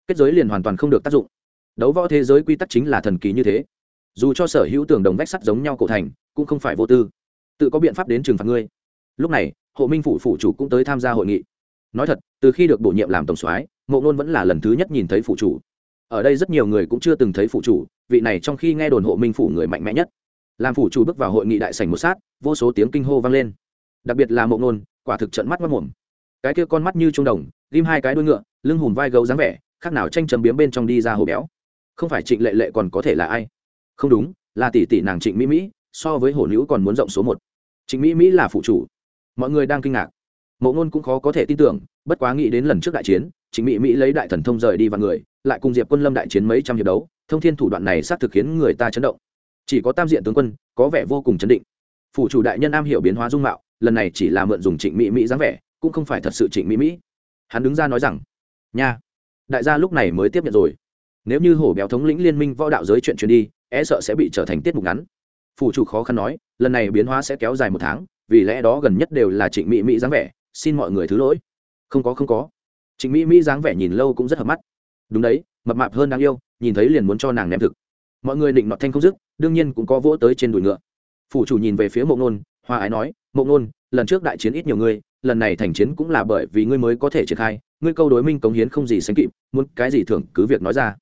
Kết giới liền hoàn toàn không được tác dụng. Đấu võ thế giới quy tắc chính là thần kỳ như thế. Dù cho sở hữu tường đồng vách sắt giống nhau cổ thành, cũng không phải vô tư. Tự có biện pháp đến trừng phạt ngươi. Lúc này, hộ minh phủ phủ chủ cũng tới tham gia hội nghị. Nói thật, từ khi được bổ nhiệm làm tổng soái, mộ ngôn vẫn là lần thứ nhất nhìn thấy phủ chủ. Ở đây rất nhiều người cũng chưa từng thấy phủ chủ, vị này trong khi nghe đồn hộ minh phủ người mạnh mẽ nhất làm phủ chủ bước vào hội nghị đại sảnh một sát, vô số tiếng kinh hô vang lên. Đặc biệt là mộ ngôn, quả thực trận mắt mất mồm. Cái kia con mắt như trung đồng, ghim hai cái đuôi ngựa, lưng hùm vai gấu dáng vẻ, khác nào tranh chấm biếm bên trong đi ra hồ béo. Không phải trịnh lệ lệ còn có thể là ai? Không đúng, là tỷ tỷ nàng trịnh mỹ mỹ, so với hổ nữ còn muốn rộng số một. Trịnh mỹ mỹ là phụ chủ. Mọi người đang kinh ngạc. Mộ ngôn cũng khó có thể tin tưởng, bất quá nghĩ đến lần trước đại chiến, trịnh mỹ mỹ lấy đại thần thông rời đi vào người, lại cùng diệp quân lâm đại chiến mấy trăm hiệp đấu, thông thiên thủ đoạn này xác thực khiến người ta chấn động chỉ có tam diện tướng quân, có vẻ vô cùng chấn định. Phủ chủ đại nhân am hiểu biến hóa dung mạo, lần này chỉ là mượn dùng trịnh mỹ mỹ dáng vẻ, cũng không phải thật sự trịnh mỹ mỹ hắn đứng ra nói rằng, nha, đại gia lúc này mới tiếp nhận rồi. Nếu như hổ béo thống lĩnh liên minh võ đạo giới chuyện truyền đi e sợ sẽ bị trở thành tiết mục ngắn. Phủ chủ khó khăn nói, lần này biến hóa sẽ kéo dài một tháng, vì lẽ đó gần nhất đều là trịnh mỹ mỹ dáng vẻ, xin mọi người thứ lỗi. Không có không có. Trịnh mỹ mỹ dáng vẻ nhìn lâu cũng rất hợp mắt. Đúng đấy, mập mạp hơn đáng yêu, nhìn thấy liền muốn cho nàng ném thực mọi người định nọt thanh không dứt, đương nhiên cũng có vỗ tới trên đùi ngựa. Phủ chủ nhìn về phía mộ ngôn hoa ái nói, mộ ngôn, lần trước đại chiến ít nhiều người, lần này thành chiến cũng là bởi vì ngươi mới có thể triển khai, ngươi câu đối minh cống hiến không gì sánh kịp, muốn cái gì thưởng cứ việc nói ra.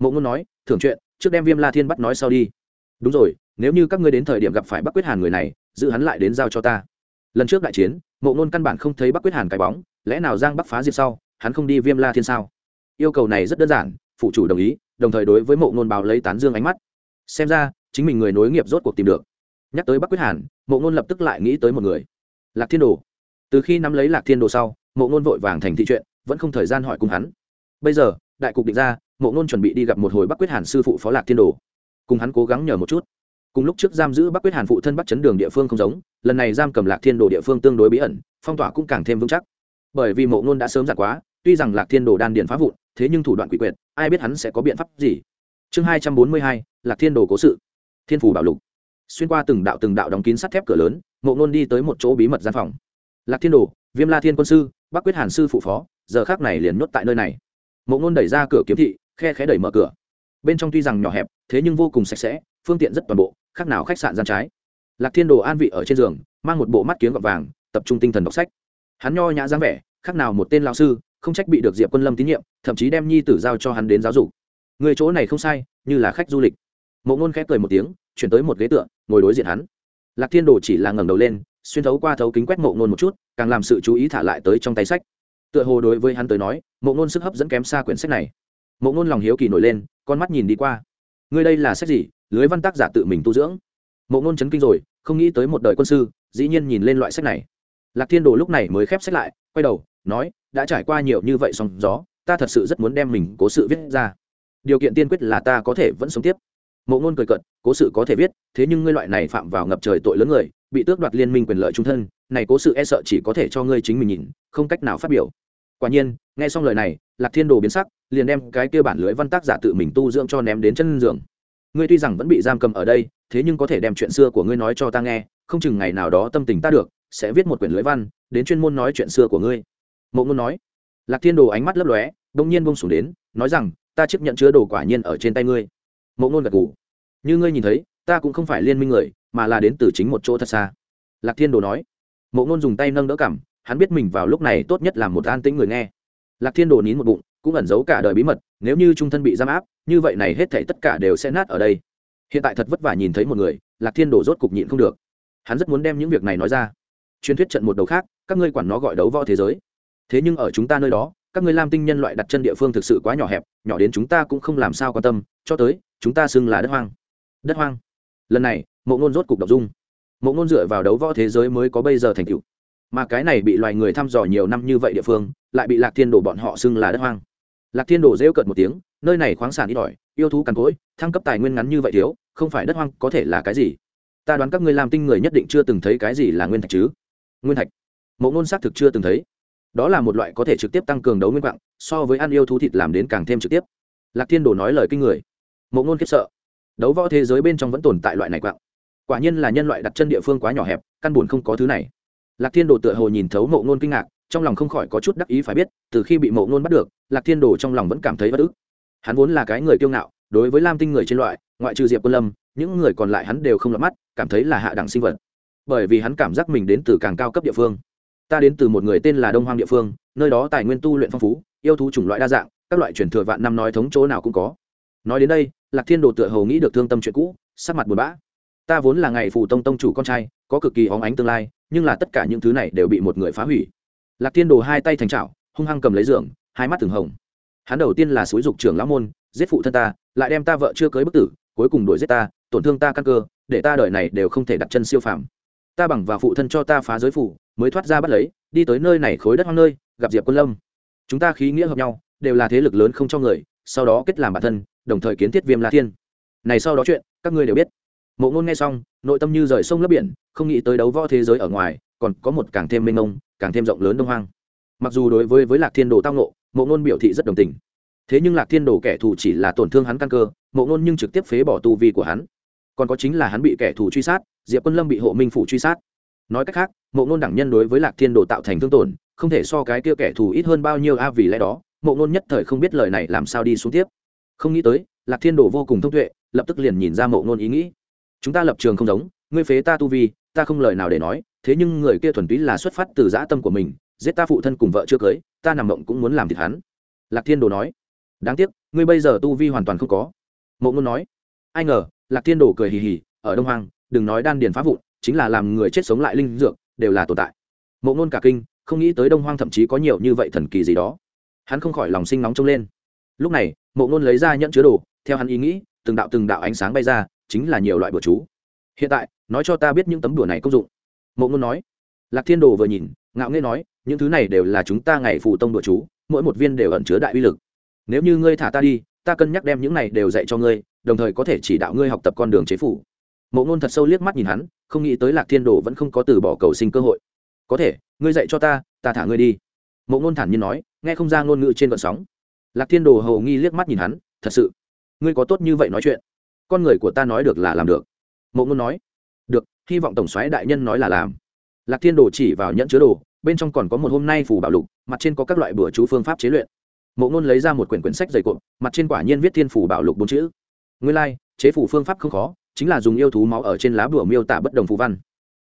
Mộ ngôn nói, thưởng chuyện, trước đem viêm la thiên bắt nói sau đi. Đúng rồi, nếu như các ngươi đến thời điểm gặp phải bắc quyết hàn người này, giữ hắn lại đến giao cho ta. Lần trước đại chiến, mộ ngôn căn bản không thấy bắc quyết hàn cái bóng, lẽ nào giang bắc phá diệt sau, hắn không đi viêm la thiên sao? Yêu cầu này rất đơn giản phụ chủ đồng ý đồng thời đối với mộ ngôn báo lấy tán dương ánh mắt. Xem ra, chính mình người nối nghiệp rốt cuộc tìm được. Nhắc tới bắc quyết hàn, mộ ngôn lập tức lại nghĩ tới một người. Lạc thiên đồ. Từ khi nắm lấy lạc thiên đồ sau, mộ ngôn vội vàng thành thị chuyện, vẫn không thời gian hỏi cùng hắn. Bây giờ, đại cục định ra, mộ ngôn chuẩn bị đi gặp một hồi bắc quyết hàn sư phụ phó lạc thiên đồ. Cùng hắn cố gắng nhờ một chút. Cùng lúc trước giam giữ bắc quyết hàn phụ thân bắc chấn đường địa phương không giống, lần này giam cầm lạc thiên đồ địa phương tương đối bí ẩn, phong tỏa cũng càng thêm vững chắc. Bởi vì mộ ngôn đã sớm giặt quá, tuy rằng lạc thiên đồ đan điện phá vụn thế nhưng thủ đoạn quỷ quyệt, ai biết hắn sẽ có biện pháp gì? Chương hai trăm bốn mươi hai, lạc thiên đồ cố sự. Thiên phủ bảo lục. Xuyên qua từng đạo từng đạo đóng kín sắt thép cửa lớn mộ ngôn đi tới một chỗ bí mật gian phòng. Lạc thiên đồ, viêm la thiên quân sư, bắc quyết hàn sư phụ phó, giờ khác này liền nhốt tại nơi này. Mộ ngôn đẩy ra cửa kiếm thị, khe khẽ đẩy mở cửa. Bên trong tuy rằng nhỏ hẹp, thế nhưng vô cùng sạch sẽ, phương tiện rất toàn bộ, khác nào khách sạn gian trái. Lạc thiên đồ an vị ở trên giường, mang một bộ mắt kiếm gọt vàng, tập trung tinh thần đọc sách. Hắn nho nhã dáng vẻ, khác nào một tên lao sư không trách bị được diệp quân lâm tín nhiệm, thậm chí đem nhi tử giao cho hắn đến giáo dục. Người chỗ này không sai, như là khách du lịch. Mộ ngôn khép cười một tiếng, chuyển tới một ghế tựa, ngồi đối diện hắn. Lạc thiên đồ chỉ là ngẩng đầu lên, xuyên thấu qua thấu kính quét mộ ngôn một chút, càng làm sự chú ý thả lại tới trong tay sách. Tựa hồ đối với hắn tới nói, mộ ngôn sức hấp dẫn kém xa quyển sách này. Mộ ngôn lòng hiếu kỳ nổi lên, con mắt nhìn đi qua. Ngươi đây là sách gì? Lưới văn tác giả tự mình tu dưỡng. Mộ ngôn chấn kinh rồi, không nghĩ tới một đời quân sư, dĩ nhiên nhìn lên loại sách này. Lạc thiên đồ lúc này mới khép sách lại, quay đầu, nói đã trải qua nhiều như vậy song gió, ta thật sự rất muốn đem mình cố sự viết ra. Điều kiện tiên quyết là ta có thể vẫn sống tiếp. Mộ ngôn cười cận cố sự có thể viết, thế nhưng ngươi loại này phạm vào ngập trời tội lớn người, bị tước đoạt liên minh quyền lợi trung thân, này cố sự e sợ chỉ có thể cho ngươi chính mình nhìn, không cách nào phát biểu. Quả nhiên, nghe xong lời này, lạc thiên đồ biến sắc, liền đem cái kia bản lưới văn tác giả tự mình tu dưỡng cho ném đến chân giường. Ngươi tuy rằng vẫn bị giam cầm ở đây, thế nhưng có thể đem chuyện xưa của ngươi nói cho ta nghe, không chừng ngày nào đó tâm tình ta được, sẽ viết một quyển lưới văn, đến chuyên môn nói chuyện xưa của ngươi mộ ngôn nói. Lạc thiên đồ ánh mắt lấp lóe đông nhiên bông xuống đến nói rằng ta chấp nhận chứa đồ quả nhiên ở trên tay ngươi. Mộ ngôn gật gù, như ngươi nhìn thấy ta cũng không phải liên minh người mà là đến từ chính một chỗ thật xa. Lạc thiên đồ nói. Mộ ngôn dùng tay nâng đỡ cảm hắn biết mình vào lúc này tốt nhất là một an tĩnh người nghe. Lạc thiên đồ nín một bụng cũng ẩn giấu cả đời bí mật nếu như trung thân bị giam áp như vậy này hết thảy tất cả đều sẽ nát ở đây. Hiện tại thật vất vả nhìn thấy một người lạc thiên đồ rốt cục nhịn không được. Hắn rất muốn đem những việc này nói ra. Truyền thuyết trận một đầu khác các ngươi quản nó gọi đấu võ thế giới thế nhưng ở chúng ta nơi đó, các ngươi lam tinh nhân loại đặt chân địa phương thực sự quá nhỏ hẹp, nhỏ đến chúng ta cũng không làm sao quan tâm, cho tới, chúng ta xưng là đất hoang. Đất hoang. Lần này, mộ ngôn rốt cục đọc dung. Mộ ngôn dựa vào đấu võ thế giới mới có bây giờ thành tựu. Mà cái này bị loài người thăm dò nhiều năm như vậy địa phương, lại bị lạc thiên đổ bọn họ xưng là đất hoang. Lạc thiên đổ rêu cợt một tiếng, nơi này khoáng sản ít ỏi, yêu thú cằn cỗi, thăng cấp tài nguyên ngắn như vậy thiếu, không phải đất hoang có thể là cái gì? Ta đoán các ngươi làm tinh người nhất định chưa từng thấy cái gì là nguyên thạch chứ? Nguyên thạch. Mộ ngôn xác thực chưa từng thấy đó là một loại có thể trực tiếp tăng cường đấu nguyên quặng so với ăn yêu thú thịt làm đến càng thêm trực tiếp. Lạc thiên đồ nói lời kinh người. Mộ ngôn khiếp sợ. Đấu võ thế giới bên trong vẫn tồn tại loại này quặng quả nhiên là nhân loại đặt chân địa phương quá nhỏ hẹp, căn buồn không có thứ này. Lạc thiên đồ tựa hồ nhìn thấu mộ ngôn kinh ngạc, trong lòng không khỏi có chút đắc ý phải biết, từ khi bị mộ ngôn bắt được, lạc thiên đồ trong lòng vẫn cảm thấy bất ức. Hắn vốn là cái người kiêu ngạo, đối với lam tinh người trên loại, ngoại trừ diệp quân lâm, những người còn lại hắn đều không lọt mắt, cảm thấy là hạ đẳng sinh vật. Bởi vì hắn cảm giác mình đến từ càng cao cấp địa phương ta đến từ một người tên là đông hoang địa phương, nơi đó tài nguyên tu luyện phong phú, yêu thú chủng loại đa dạng, các loại truyền thừa vạn năm nói thống chỗ nào cũng có. Nói đến đây, lạc thiên đồ tựa hầu nghĩ được thương tâm chuyện cũ, sắc mặt buồn bã. Ta vốn là ngày phù tông tông chủ con trai, có cực kỳ hóng ánh tương lai, nhưng là tất cả những thứ này đều bị một người phá hủy. Lạc thiên đồ hai tay thành trào hung hăng cầm lấy giường, hai mắt từng hồng. Hắn đầu tiên là xúi dục trưởng lão môn, giết phụ thân ta, lại đem ta vợ chưa cưới bức tử, cuối cùng đuổi giết ta, tổn thương ta căn cơ, để ta đời này đều không thể đặt chân siêu phàm. Ta bằng và phụ thân cho ta phá giới phủ mới thoát ra bắt lấy, đi tới nơi này khối đất hoang nơi, gặp diệp quân lâm. Chúng ta khí nghĩa hợp nhau, đều là thế lực lớn không cho người, sau đó kết làm bản thân, đồng thời kiến thiết viêm la thiên. Này sau đó chuyện, các ngươi đều biết. Mộ ngôn nghe xong, nội tâm như rời sông lấp biển, không nghĩ tới đấu võ thế giới ở ngoài, còn có một càng thêm mênh mông, càng thêm rộng lớn đông hoang. Mặc dù đối với với lạc thiên đồ tao nộ mộ ngôn biểu thị rất đồng tình. Thế nhưng lạc thiên đồ kẻ thù chỉ là tổn thương hắn căn cơ, mộ ngôn nhưng trực tiếp phế bỏ tu vi của hắn. Còn có chính là hắn bị kẻ thù truy sát, diệp quân lâm bị hộ minh phủ truy sát nói cách khác, mộ ngôn đẳng nhân đối với lạc thiên đồ tạo thành thương tổn, không thể so cái kia kẻ thù ít hơn bao nhiêu a, vì lẽ đó, mộ ngôn nhất thời không biết lời này làm sao đi xuống tiếp. Không nghĩ tới, lạc thiên đồ vô cùng thông tuệ, lập tức liền nhìn ra mộ ngôn ý nghĩ. Chúng ta lập trường không giống, ngươi phế ta tu vi, ta không lời nào để nói, thế nhưng người kia thuần túy là xuất phát từ dã tâm của mình, giết ta phụ thân cùng vợ chưa cưới, ta nằm mộng cũng muốn làm thịt hắn. Lạc thiên đồ nói. Đáng tiếc, ngươi bây giờ tu vi hoàn toàn không có. Mộ ngôn nói. Ai ngờ, lạc thiên đồ cười hì hì, ở đông hoang, đừng nói đan điền phá vụn chính là làm người chết sống lại linh dược, đều là tồn tại. Mộ ngôn cả kinh, không nghĩ tới đông hoang thậm chí có nhiều như vậy thần kỳ gì đó. Hắn không khỏi lòng sinh nóng trông lên. Lúc này, mộ ngôn lấy ra nhận chứa đồ, theo hắn ý nghĩ, từng đạo từng đạo ánh sáng bay ra, chính là nhiều loại bữa chú. Hiện tại, nói cho ta biết những tấm đùa này công dụng. Mộ ngôn nói. Lạc thiên đồ vừa nhìn, ngạo nghê nói, những thứ này đều là chúng ta ngày phụ tông đùa chú, mỗi một viên đều ẩn chứa đại uy lực. Nếu như ngươi thả ta đi, ta cân nhắc đem những này đều dạy cho ngươi, đồng thời có thể chỉ đạo ngươi học tập con đường chế phủ. Mộ ngôn thật sâu liếc mắt nhìn hắn không nghĩ tới lạc thiên đồ vẫn không có từ bỏ cầu sinh cơ hội. Có thể ngươi dạy cho ta ta thả ngươi đi. Mộ ngôn thản nhiên nói nghe không ra ngôn ngữ trên vận sóng. Lạc thiên đồ hầu nghi liếc mắt nhìn hắn thật sự ngươi có tốt như vậy nói chuyện. Con người của ta nói được là làm được. Mộ ngôn nói được hy vọng tổng xoáy đại nhân nói là làm. Lạc thiên đồ chỉ vào nhẫn chứa đồ bên trong còn có một hôm nay phủ bảo lục mặt trên có các loại bữa chú phương pháp chế luyện. Mộ ngôn lấy ra một quyển quyển sách dày cộm mặt trên quả nhiên viết thiên phủ bảo lục bốn chữ. Nguyên lai、like, chế phủ phương pháp không khó chính là dùng yêu thú máu ở trên lá bùa miêu tả bất đồng phù văn.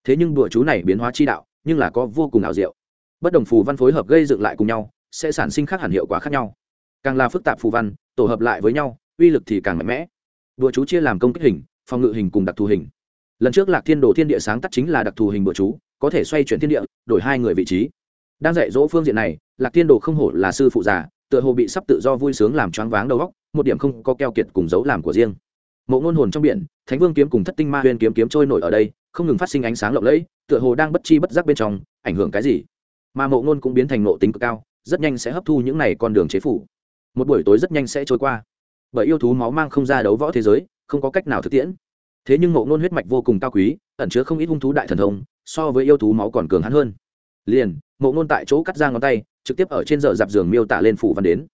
Thế nhưng bùa chú này biến hóa chi đạo, nhưng là có vô cùng ảo diệu. Bất đồng phù văn phối hợp gây dựng lại cùng nhau, sẽ sản sinh khác hẳn hiệu quả khác nhau. Càng là phức tạp phù văn, tổ hợp lại với nhau, uy lực thì càng mạnh mẽ. Bùa chú chia làm công kích hình, phòng ngự hình cùng đặc thù hình. Lần trước lạc thiên đồ thiên địa sáng tắt chính là đặc thù hình bùa chú, có thể xoay chuyển thiên địa, đổi hai người vị trí. Đang dạy dỗ phương diện này, lạc thiên đồ không hổ là sư phụ già, tựa hồ bị sắp tự do vui sướng làm choáng váng đầu óc, một điểm không có keo kiệt cùng dấu làm của riêng mộ ngôn hồn trong biển, thánh vương kiếm cùng thất tinh ma huyền kiếm kiếm trôi nổi ở đây, không ngừng phát sinh ánh sáng lộng lẫy, tựa hồ đang bất chi bất giác bên trong, ảnh hưởng cái gì? Mà mộ ngôn cũng biến thành nộ tính cực cao, rất nhanh sẽ hấp thu những này con đường chế phủ. Một buổi tối rất nhanh sẽ trôi qua. Bởi yêu thú máu mang không ra đấu võ thế giới, không có cách nào thực tiễn. Thế nhưng mộ ngôn huyết mạch vô cùng cao quý, ẩn chứa không ít hung thú đại thần thông, so với yêu thú máu còn cường hắn hơn. Liền, mộ ngôn tại chỗ cắt ra ngón tay, trực tiếp ở trên giờ dạp giường miêu tả lên phủ văn đến.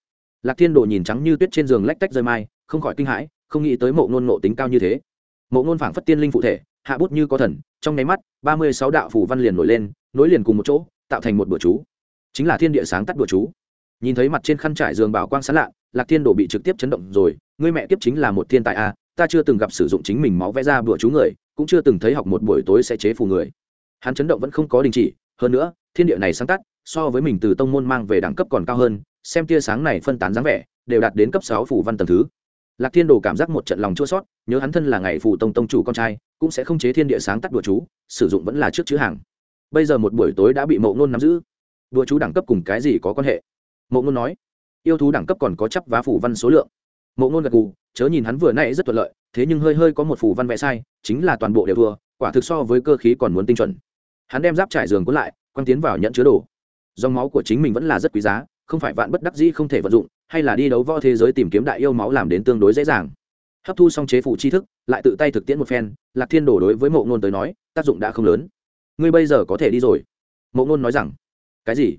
Lạc thiên đồ nhìn trắng như tuyết trên giường lách tách rơi mai, không khỏi kinh hãi không nghĩ tới mộ ngôn nộ tính cao như thế. Mộ ngôn phảng phất tiên linh phụ thể, hạ bút như có thần, trong nháy mắt, ba mươi sáu đạo phủ văn liền nổi lên, nối liền cùng một chỗ, tạo thành một bữa chú. Chính là thiên địa sáng tắt bữa chú. Nhìn thấy mặt trên khăn trải giường bảo quang sán lạ, lạc thiên đổ bị trực tiếp chấn động rồi, ngươi mẹ tiếp chính là một thiên tài a, ta chưa từng gặp sử dụng chính mình máu vẽ ra bữa chú người, cũng chưa từng thấy học một buổi tối sẽ chế phù người. Hắn chấn động vẫn không có đình chỉ, hơn nữa, thiên địa này sáng tắt, so với mình từ tông môn mang về đẳng cấp còn cao hơn, xem tia sáng này phân tán dáng vẻ, đều đạt đến cấp sáu phủ văn tầng thứ lạc thiên đồ cảm giác một trận lòng chua sót nhớ hắn thân là ngày phù tông tông chủ con trai, cũng sẽ không chế thiên địa sáng tắt đùa chú, sử dụng vẫn là trước chữ hàng. Bây giờ một buổi tối đã bị mộ ngôn nắm giữ. Đùa chú đẳng cấp cùng cái gì có quan hệ? Mộ ngôn nói. Yêu thú đẳng cấp còn có chấp vá phủ văn số lượng. Mộ ngôn gật gù, chớ nhìn hắn vừa nãy rất thuận lợi, thế nhưng hơi hơi có một phủ văn vẽ sai, chính là toàn bộ đều thua, quả thực so với cơ khí còn muốn tinh chuẩn. Hắn đem giáp trải giường cuốn lại, quăng tiến vào nhận chứa đồ. Dòng máu của chính mình vẫn là rất quý giá không phải vạn bất đắc dĩ không thể vận dụng, hay là đi đấu võ thế giới tìm kiếm đại yêu máu làm đến tương đối dễ dàng. Hấp thu xong chế phủ tri thức, lại tự tay thực tiễn một phen, lạc thiên đổ đối với mộ ngôn tới nói, tác dụng đã không lớn. Ngươi bây giờ có thể đi rồi. Mộ ngôn nói rằng, cái gì?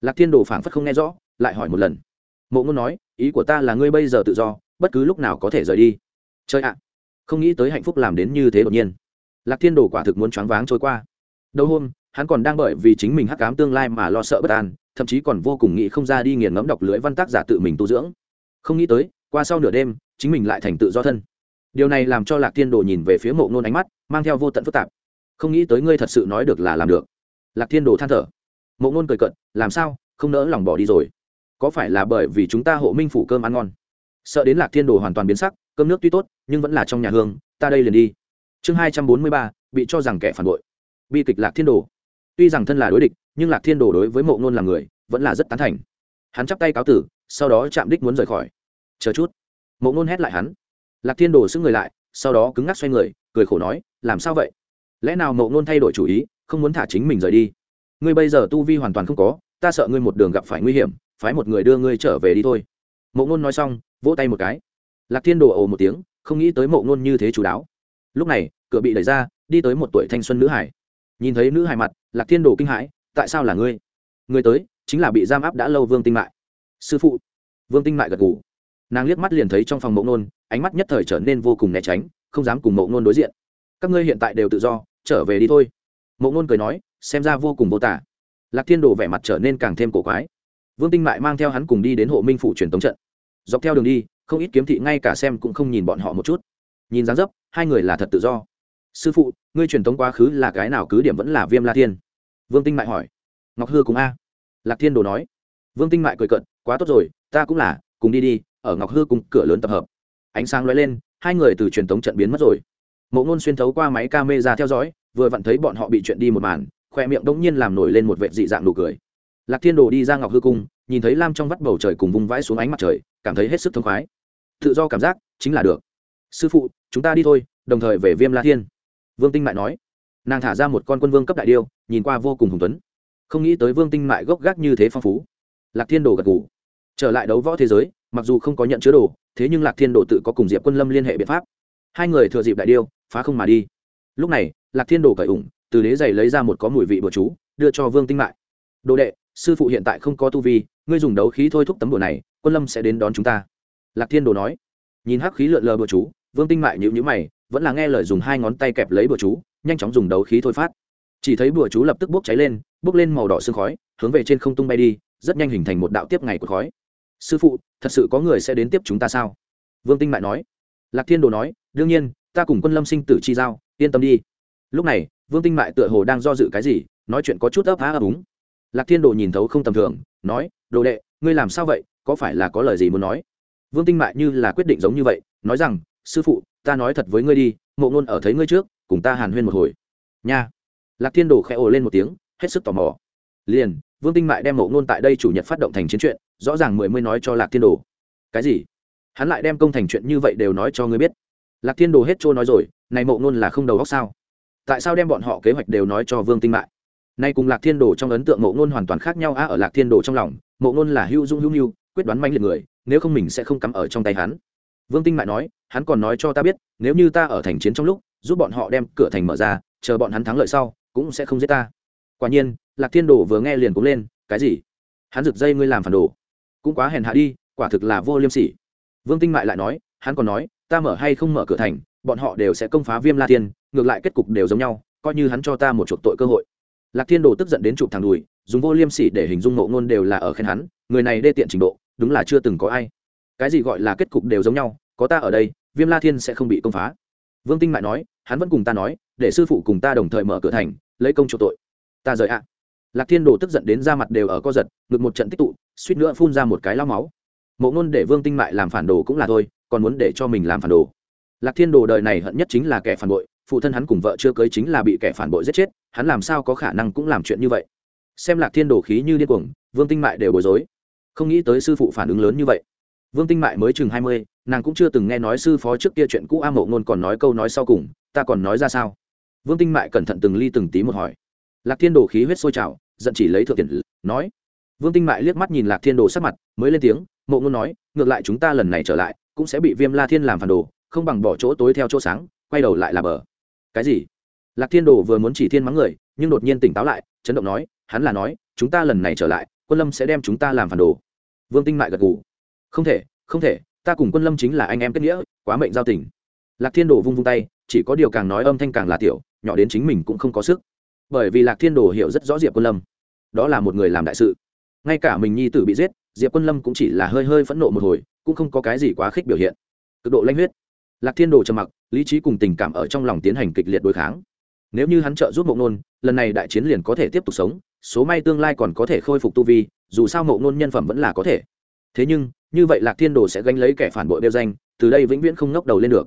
Lạc thiên đổ phảng phất không nghe rõ, lại hỏi một lần. Mộ ngôn nói, ý của ta là ngươi bây giờ tự do, bất cứ lúc nào có thể rời đi. Chơi ạ. Không nghĩ tới hạnh phúc làm đến như thế đột nhiên. Lạc thiên đổ quả thực muốn choáng váng trôi qua. Đâu hôm hắn còn đang bởi vì chính mình hắc cám tương lai mà lo sợ bất an, thậm chí còn vô cùng nghĩ không ra đi nghiền ngẫm đọc lưỡi văn tác giả tự mình tu dưỡng. Không nghĩ tới, qua sau nửa đêm, chính mình lại thành tự do thân. Điều này làm cho lạc thiên đồ nhìn về phía mộ ngôn ánh mắt, mang theo vô tận phức tạp. Không nghĩ tới ngươi thật sự nói được là làm được. Lạc thiên đồ than thở. Mộ ngôn cười cận làm sao, không nỡ lòng bỏ đi rồi. Có phải là bởi vì chúng ta hộ minh phủ cơm ăn ngon? Sợ đến lạc thiên đồ hoàn toàn biến sắc, cơm nước tuy tốt, nhưng vẫn là trong nhà hương, ta đây liền đi. Chương hai trăm bốn mươi ba, bị cho rằng kẻ phản bội. Bi kịch lạc thiên đồ tuy rằng thân là đối địch, nhưng lạc thiên đồ đối với mộ ngôn là người, vẫn là rất tán thành. Hắn chắp tay cáo tử, sau đó chạm đích muốn rời khỏi. Chờ chút. Mộ ngôn hét lại hắn. Lạc thiên đồ xứng người lại, sau đó cứng ngắc xoay người, cười khổ nói, làm sao vậy? Lẽ nào mộ ngôn thay đổi chủ ý, không muốn thả chính mình rời đi? Ngươi bây giờ tu vi hoàn toàn không có, ta sợ ngươi một đường gặp phải nguy hiểm, phái một người đưa ngươi trở về đi thôi. Mộ ngôn nói xong, vỗ tay một cái. Lạc thiên đồ ồ một tiếng, không nghĩ tới mộ ngôn như thế chú đáo. Lúc này, cửa bị đẩy ra, đi tới một tuổi thanh xuân nữ hải nhìn thấy nữ hài mặt lạc thiên đồ kinh hãi tại sao là ngươi? Ngươi tới chính là bị giam áp đã lâu vương tinh mại. Sư phụ. Vương tinh mại gật gù, nàng liếc mắt liền thấy trong phòng mộ nôn ánh mắt nhất thời trở nên vô cùng né tránh không dám cùng mộ nôn đối diện. Các ngươi hiện tại đều tự do trở về đi thôi. Mộ nôn cười nói xem ra vô cùng vô tả. Lạc thiên đồ vẻ mặt trở nên càng thêm cổ quái. Vương tinh mại mang theo hắn cùng đi đến hộ minh phủ truyền tống trận. Dọc theo đường đi không ít kiếm thị ngay cả xem cũng không nhìn bọn họ một chút. Nhìn dáng dấp hai người là thật tự do sư phụ, ngươi truyền thống quá khứ là cái nào cứ điểm vẫn là viêm la thiên? Vương tinh mại hỏi. Ngọc hư cùng a. Lạc thiên đồ nói. Vương tinh mại cười cận quá tốt rồi, ta cũng là, cùng đi đi, ở ngọc hư cùng cửa lớn tập hợp. Ánh sáng lóe lên, hai người từ truyền thống trận biến mất rồi. Mộ ngôn xuyên thấu qua máy ca mê ra theo dõi, vừa vặn thấy bọn họ bị chuyện đi một màn, khoe miệng đống nhiên làm nổi lên một vệ dị dạng nụ cười. Lạc thiên đồ đi ra ngọc hư cung, nhìn thấy lam trong vắt bầu trời cùng vung vãi xuống ánh mặt trời, cảm thấy hết sức thông khoái. Tự do cảm giác, chính là được. Sư phụ, chúng ta đi thôi, đồng thời về viêm la thiên vương tinh mại nói. Nàng thả ra một con quân vương cấp đại điêu, nhìn qua vô cùng hùng tuấn. Không nghĩ tới vương tinh mại gốc gác như thế phong phú. Lạc thiên đồ gật ngủ trở lại đấu võ thế giới, mặc dù không có nhận chứa đồ, thế nhưng lạc thiên đồ tự có cùng diệp quân lâm liên hệ biện pháp. Hai người thừa dịp đại điêu, phá không mà đi. Lúc này, lạc thiên đồ cởi ủng, từ đế giày lấy ra một có mùi vị bừa chú, đưa cho vương tinh mại. Đồ đệ, sư phụ hiện tại không có tu vi, ngươi dùng đấu khí thôi thúc tấm bùa này, quân lâm sẽ đến đón chúng ta. Lạc thiên đồ nói. Nhìn hắc khí lượn lờ bừa chú, vương tinh mại nhịu nhữ mày vẫn là nghe lời dùng hai ngón tay kẹp lấy bùa chú, nhanh chóng dùng đấu khí thôi phát. Chỉ thấy bùa chú lập tức bốc cháy lên, bốc lên màu đỏ sương khói, hướng về trên không tung bay đi, rất nhanh hình thành một đạo tiếp ngày của khói. Sư phụ, thật sự có người sẽ đến tiếp chúng ta sao? Vương tinh mại nói. Lạc thiên đồ nói, đương nhiên, ta cùng quân lâm sinh tử chi giao, yên tâm đi. Lúc này, vương tinh mại tựa hồ đang do dự cái gì, nói chuyện có chút ấp á ấp úng. Lạc thiên đồ nhìn thấu không tầm thường, nói, đồ đệ, ngươi làm sao vậy? Có phải là có lời gì muốn nói? Vương tinh mại như là quyết định giống như vậy, nói rằng, sư phụ ta nói thật với ngươi đi, mộ ngôn ở thấy ngươi trước, cùng ta hàn huyên một hồi. Nha. Lạc thiên đồ khẽ ồ lên một tiếng, hết sức tò mò. Liền, vương tinh mại đem mộ ngôn tại đây chủ nhật phát động thành chiến chuyện, rõ ràng mười mươi nói cho lạc thiên đồ. Cái gì? Hắn lại đem công thành chuyện như vậy đều nói cho ngươi biết. Lạc thiên đồ hết trôi nói rồi, này mộ ngôn là không đầu góc sao? Tại sao đem bọn họ kế hoạch đều nói cho vương tinh mại? Nay cùng lạc thiên đồ trong ấn tượng mộ ngôn hoàn toàn khác nhau a ở lạc thiên đồ trong lòng, mộ ngôn là hữu dung hữu nhu quyết đoán manh liệt người, nếu không mình sẽ không cắm ở trong tay hắn. Vương tinh mại nói hắn còn nói cho ta biết, nếu như ta ở thành chiến trong lúc, giúp bọn họ đem cửa thành mở ra, chờ bọn hắn thắng lợi sau, cũng sẽ không giết ta. Quả nhiên, lạc thiên đồ vừa nghe liền cũng lên, cái gì? Hắn rực dây ngươi làm phản đồ? Cũng quá hèn hạ đi, quả thực là vô liêm sỉ. Vương tinh mại lại nói, hắn còn nói, ta mở hay không mở cửa thành, bọn họ đều sẽ công phá viêm la thiên, ngược lại kết cục đều giống nhau, coi như hắn cho ta một chuộc tội cơ hội. Lạc thiên đồ tức giận đến chụp thằng đùi, dùng vô liêm sỉ để hình dung ngộ ngôn đều là ở khen hắn, người này đê tiện trình độ, đúng là chưa từng có ai. Cái gì gọi là kết cục đều giống nhau, có ta ở đây viêm la thiên sẽ không bị công phá. Vương tinh mại nói, hắn vẫn cùng ta nói, để sư phụ cùng ta đồng thời mở cửa thành, lấy công chỗ tội. Ta rời ạ. Lạc thiên đồ tức giận đến da mặt đều ở co giật, ngực một trận tích tụ, suýt nữa phun ra một cái lao máu. Mộ ngôn để vương tinh mại làm phản đồ cũng là thôi, còn muốn để cho mình làm phản đồ. Lạc thiên đồ đời này hận nhất chính là kẻ phản bội, phụ thân hắn cùng vợ chưa cưới chính là bị kẻ phản bội giết chết, hắn làm sao có khả năng cũng làm chuyện như vậy? Xem lạc thiên đồ khí như điên cuồng, vương tinh mại đều bối rối. Không nghĩ tới sư phụ phản ứng lớn như vậy. Vương tinh mại mới chừng hai mươi nàng cũng chưa từng nghe nói sư phó trước kia chuyện cũ a mộ ngôn còn nói câu nói sau cùng, ta còn nói ra sao? Vương tinh mại cẩn thận từng ly từng tí một hỏi. Lạc thiên đồ khí huyết sôi trào, giận chỉ lấy thượng tiền nói. Vương tinh mại liếc mắt nhìn lạc thiên đồ sắc mặt, mới lên tiếng, mộ ngôn nói, ngược lại chúng ta lần này trở lại, cũng sẽ bị viêm la thiên làm phản đồ, không bằng bỏ chỗ tối theo chỗ sáng, quay đầu lại là bờ. Cái gì? Lạc thiên đồ vừa muốn chỉ thiên mắng người, nhưng đột nhiên tỉnh táo lại, chấn động nói, hắn là nói, chúng ta lần này trở lại, quân lâm sẽ đem chúng ta làm phản đồ. Vương tinh mại gật gù. Không thể không thể ta cùng quân lâm chính là anh em kết nghĩa, quá mệnh giao tình. Lạc thiên đồ vung vung tay, chỉ có điều càng nói âm thanh càng là tiểu, nhỏ đến chính mình cũng không có sức. Bởi vì lạc thiên đồ hiểu rất rõ diệp quân lâm. Đó là một người làm đại sự. Ngay cả mình nhi tử bị giết, diệp quân lâm cũng chỉ là hơi hơi phẫn nộ một hồi, cũng không có cái gì quá khích biểu hiện. Cực độ lanh huyết. Lạc thiên đồ trầm mặc, lý trí cùng tình cảm ở trong lòng tiến hành kịch liệt đối kháng. Nếu như hắn trợ giúp mộ nôn, lần này đại chiến liền có thể tiếp tục sống, số may tương lai còn có thể khôi phục tu vi, dù sao mộ nôn nhân phẩm vẫn là có thể. Thế nhưng như vậy lạc thiên đồ sẽ gánh lấy kẻ phản bội đeo danh, từ đây vĩnh viễn không ngóc đầu lên được.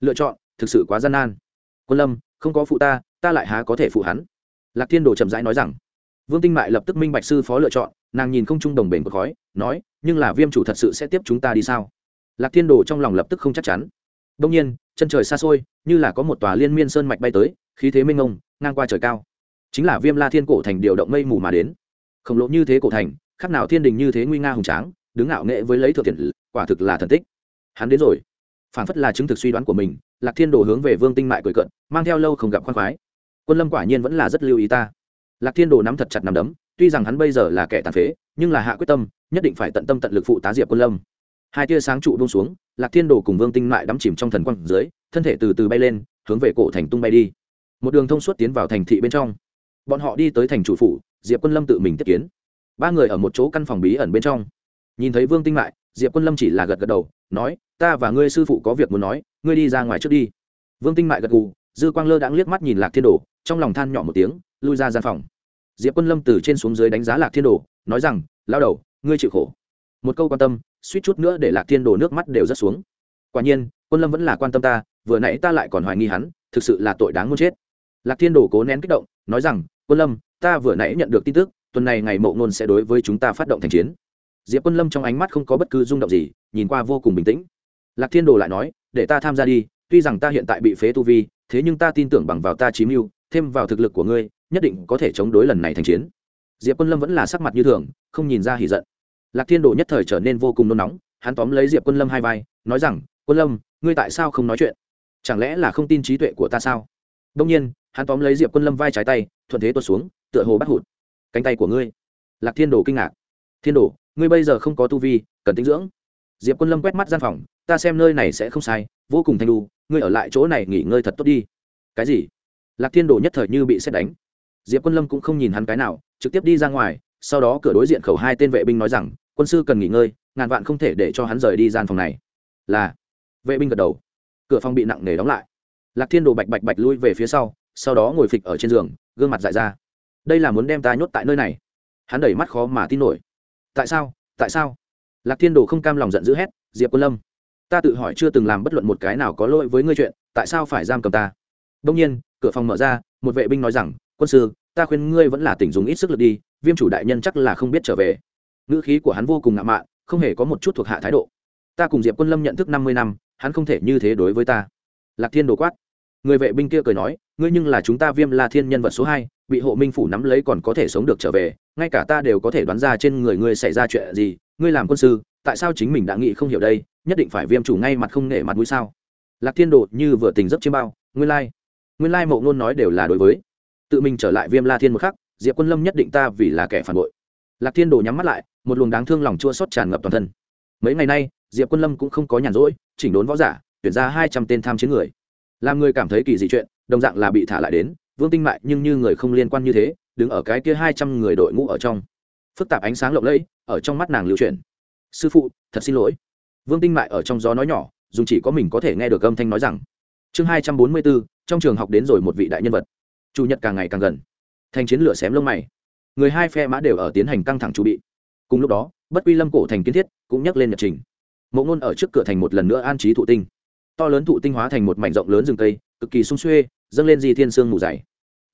Lựa chọn, thực sự quá gian nan. Quân lâm, không có phụ ta ta lại há có thể phụ hắn? Lạc thiên đồ chậm rãi nói rằng. Vương tinh mại lập tức minh bạch sư phó lựa chọn, nàng nhìn không trung đồng bền của khói, nói, nhưng là viêm chủ thật sự sẽ tiếp chúng ta đi sao? Lạc thiên đồ trong lòng lập tức không chắc chắn. Đông nhiên, chân trời xa xôi, như là có một tòa liên miên sơn mạch bay tới, khí thế mênh ông ngang qua trời cao. Chính là viêm la thiên cổ thành điều động mây mù mà đến. Khổng lồ như thế cổ thành, khác nào thiên đình như thế nguy nga hùng tráng đứng ngạo nghệ với lấy thừa tiền quả thực là thần tích. Hắn đến rồi. Phản phất là chứng thực suy đoán của mình, lạc thiên đồ hướng về vương tinh mại cười cận mang theo lâu không gặp khoan khoái. Quân lâm quả nhiên vẫn là rất lưu ý ta. Lạc thiên đồ nắm thật chặt nằm đấm, tuy rằng hắn bây giờ là kẻ tàn phế, nhưng là hạ quyết tâm, nhất định phải tận tâm tận lực phụ tá diệp quân lâm. Hai tia sáng trụ bông xuống, lạc thiên đồ cùng vương tinh mại đắm chìm trong thần quang dưới, thân thể từ từ bay lên, hướng về cổ thành tung bay đi. Một đường thông suốt tiến vào thành thị bên trong. Bọn họ đi tới thành chủ phủ, diệp quân lâm tự mình tiếp kiến. Ba người ở một chỗ căn phòng bí ẩn bên trong nhìn thấy vương tinh mại diệp quân lâm chỉ là gật gật đầu, nói, ta và ngươi sư phụ có việc muốn nói, ngươi đi ra ngoài trước đi. Vương tinh mại gật gù, dư quang lơ đãng liếc mắt nhìn lạc thiên đồ, trong lòng than nhỏ một tiếng, lui ra gian phòng. Diệp quân lâm từ trên xuống dưới đánh giá lạc thiên đồ, nói rằng, lao đầu, ngươi chịu khổ. Một câu quan tâm, suýt chút nữa để lạc thiên đồ nước mắt đều rất xuống. Quả nhiên, quân lâm vẫn là quan tâm ta, vừa nãy ta lại còn hoài nghi hắn, thực sự là tội đáng muốn chết. Lạc thiên đồ cố nén kích động, nói rằng, quân lâm, ta vừa nãy nhận được tin tức, tuần này ngày mậu nôn sẽ đối với chúng ta phát động thành chiến diệp quân lâm trong ánh mắt không có bất cứ rung động gì, nhìn qua vô cùng bình tĩnh. Lạc thiên đồ lại nói, để ta tham gia đi, tuy rằng ta hiện tại bị phế tu vi, thế nhưng ta tin tưởng bằng vào ta chí mưu, thêm vào thực lực của ngươi, nhất định có thể chống đối lần này thành chiến. Diệp quân lâm vẫn là sắc mặt như thường, không nhìn ra hỉ giận. Lạc thiên đồ nhất thời trở nên vô cùng nôn nóng, hắn tóm lấy diệp quân lâm hai vai, nói rằng, quân lâm, ngươi tại sao không nói chuyện? Chẳng lẽ là không tin trí tuệ của ta sao? Đông nhiên, hắn tóm lấy diệp quân lâm vai trái tay, thuận thế tuột xuống, tựa hồ bắt hụt. Cánh tay của ngươi. Lạc thiên đồ kinh ngạc. Thiên đồ ngươi bây giờ không có tu vi, cần tinh dưỡng. Diệp quân lâm quét mắt gian phòng, ta xem nơi này sẽ không sai, vô cùng thanh đu, ngươi ở lại chỗ này nghỉ ngơi thật tốt đi. Cái gì? Lạc thiên đồ nhất thời như bị xét đánh. Diệp quân lâm cũng không nhìn hắn cái nào, trực tiếp đi ra ngoài, sau đó cửa đối diện khẩu hai tên vệ binh nói rằng, quân sư cần nghỉ ngơi, ngàn vạn không thể để cho hắn rời đi gian phòng này. Là, vệ binh gật đầu. Cửa phòng bị nặng nề đóng lại. Lạc thiên đồ bạch bạch bạch lui về phía sau sau đó ngồi phịch ở trên giường, gương mặt dại ra. Đây là muốn đem ta nhốt tại nơi này. Hắn đẩy mắt khó mà tin nổi tại sao? Tại sao? Lạc thiên đồ không cam lòng giận dữ hét, diệp quân lâm, ta tự hỏi chưa từng làm bất luận một cái nào có lỗi với ngươi chuyện, tại sao phải giam cầm ta? Đông nhiên, cửa phòng mở ra, một vệ binh nói rằng, quân sư, ta khuyên ngươi vẫn là tỉnh dùng ít sức lực đi, viêm chủ đại nhân chắc là không biết trở về. Ngữ khí của hắn vô cùng ngạo mạn, không hề có một chút thuộc hạ thái độ. Ta cùng diệp quân lâm nhận thức năm mươi năm, hắn không thể như thế đối với ta. Lạc thiên đồ quát. Người vệ binh kia cười nói, ngươi nhưng là chúng ta viêm la thiên nhân vật số hai, bị hộ minh phủ nắm lấy còn có thể sống được trở về ngay cả ta đều có thể đoán ra trên người ngươi xảy ra chuyện gì, ngươi làm quân sư, tại sao chính mình đã nghĩ không hiểu đây, nhất định phải viêm chủ ngay mặt không nể mặt mũi sao? Lạc thiên đồ như vừa tình giấc chiêm bao, nguyên lai nguyên lai mộ ngôn nói đều là đối với. Tự mình trở lại viêm la thiên một khắc, diệp quân lâm nhất định ta vì là kẻ phản bội. Lạc thiên đồ nhắm mắt lại, một luồng đáng thương lòng chua xót tràn ngập toàn thân. Mấy ngày nay, diệp quân lâm cũng không có nhàn rỗi, chỉnh đốn võ giả, tuyển ra hai trăm tên tham chiến người. Làm người cảm thấy kỳ dị chuyện, đồng dạng là bị thả lại đến, vương tinh mại nhưng như người không liên quan như thế đứng ở cái kia hai trăm người đội ngũ ở trong. Phức tạp ánh sáng lộng lẫy, ở trong mắt nàng lưu chuyển. Sư phụ, thật xin lỗi. Vương tinh mại ở trong gió nói nhỏ, dùng chỉ có mình có thể nghe được âm thanh nói rằng, chương hai trăm bốn mươi bốn, trong trường học đến rồi một vị đại nhân vật. Chủ nhật càng ngày càng gần. Thành chiến lửa xém lông mày. Người hai phe mã đều ở tiến hành căng thẳng chuẩn bị. Cùng lúc đó, bất quy lâm cổ thành kiến thiết cũng nhắc lên nhật trình. Mộ ngôn ở trước cửa thành một lần nữa an trí thụ tinh. To lớn thụ tinh hóa thành một mảnh rộng lớn rừng cây, cực kỳ sung xuê, dâng lên di thiên sương mù dày.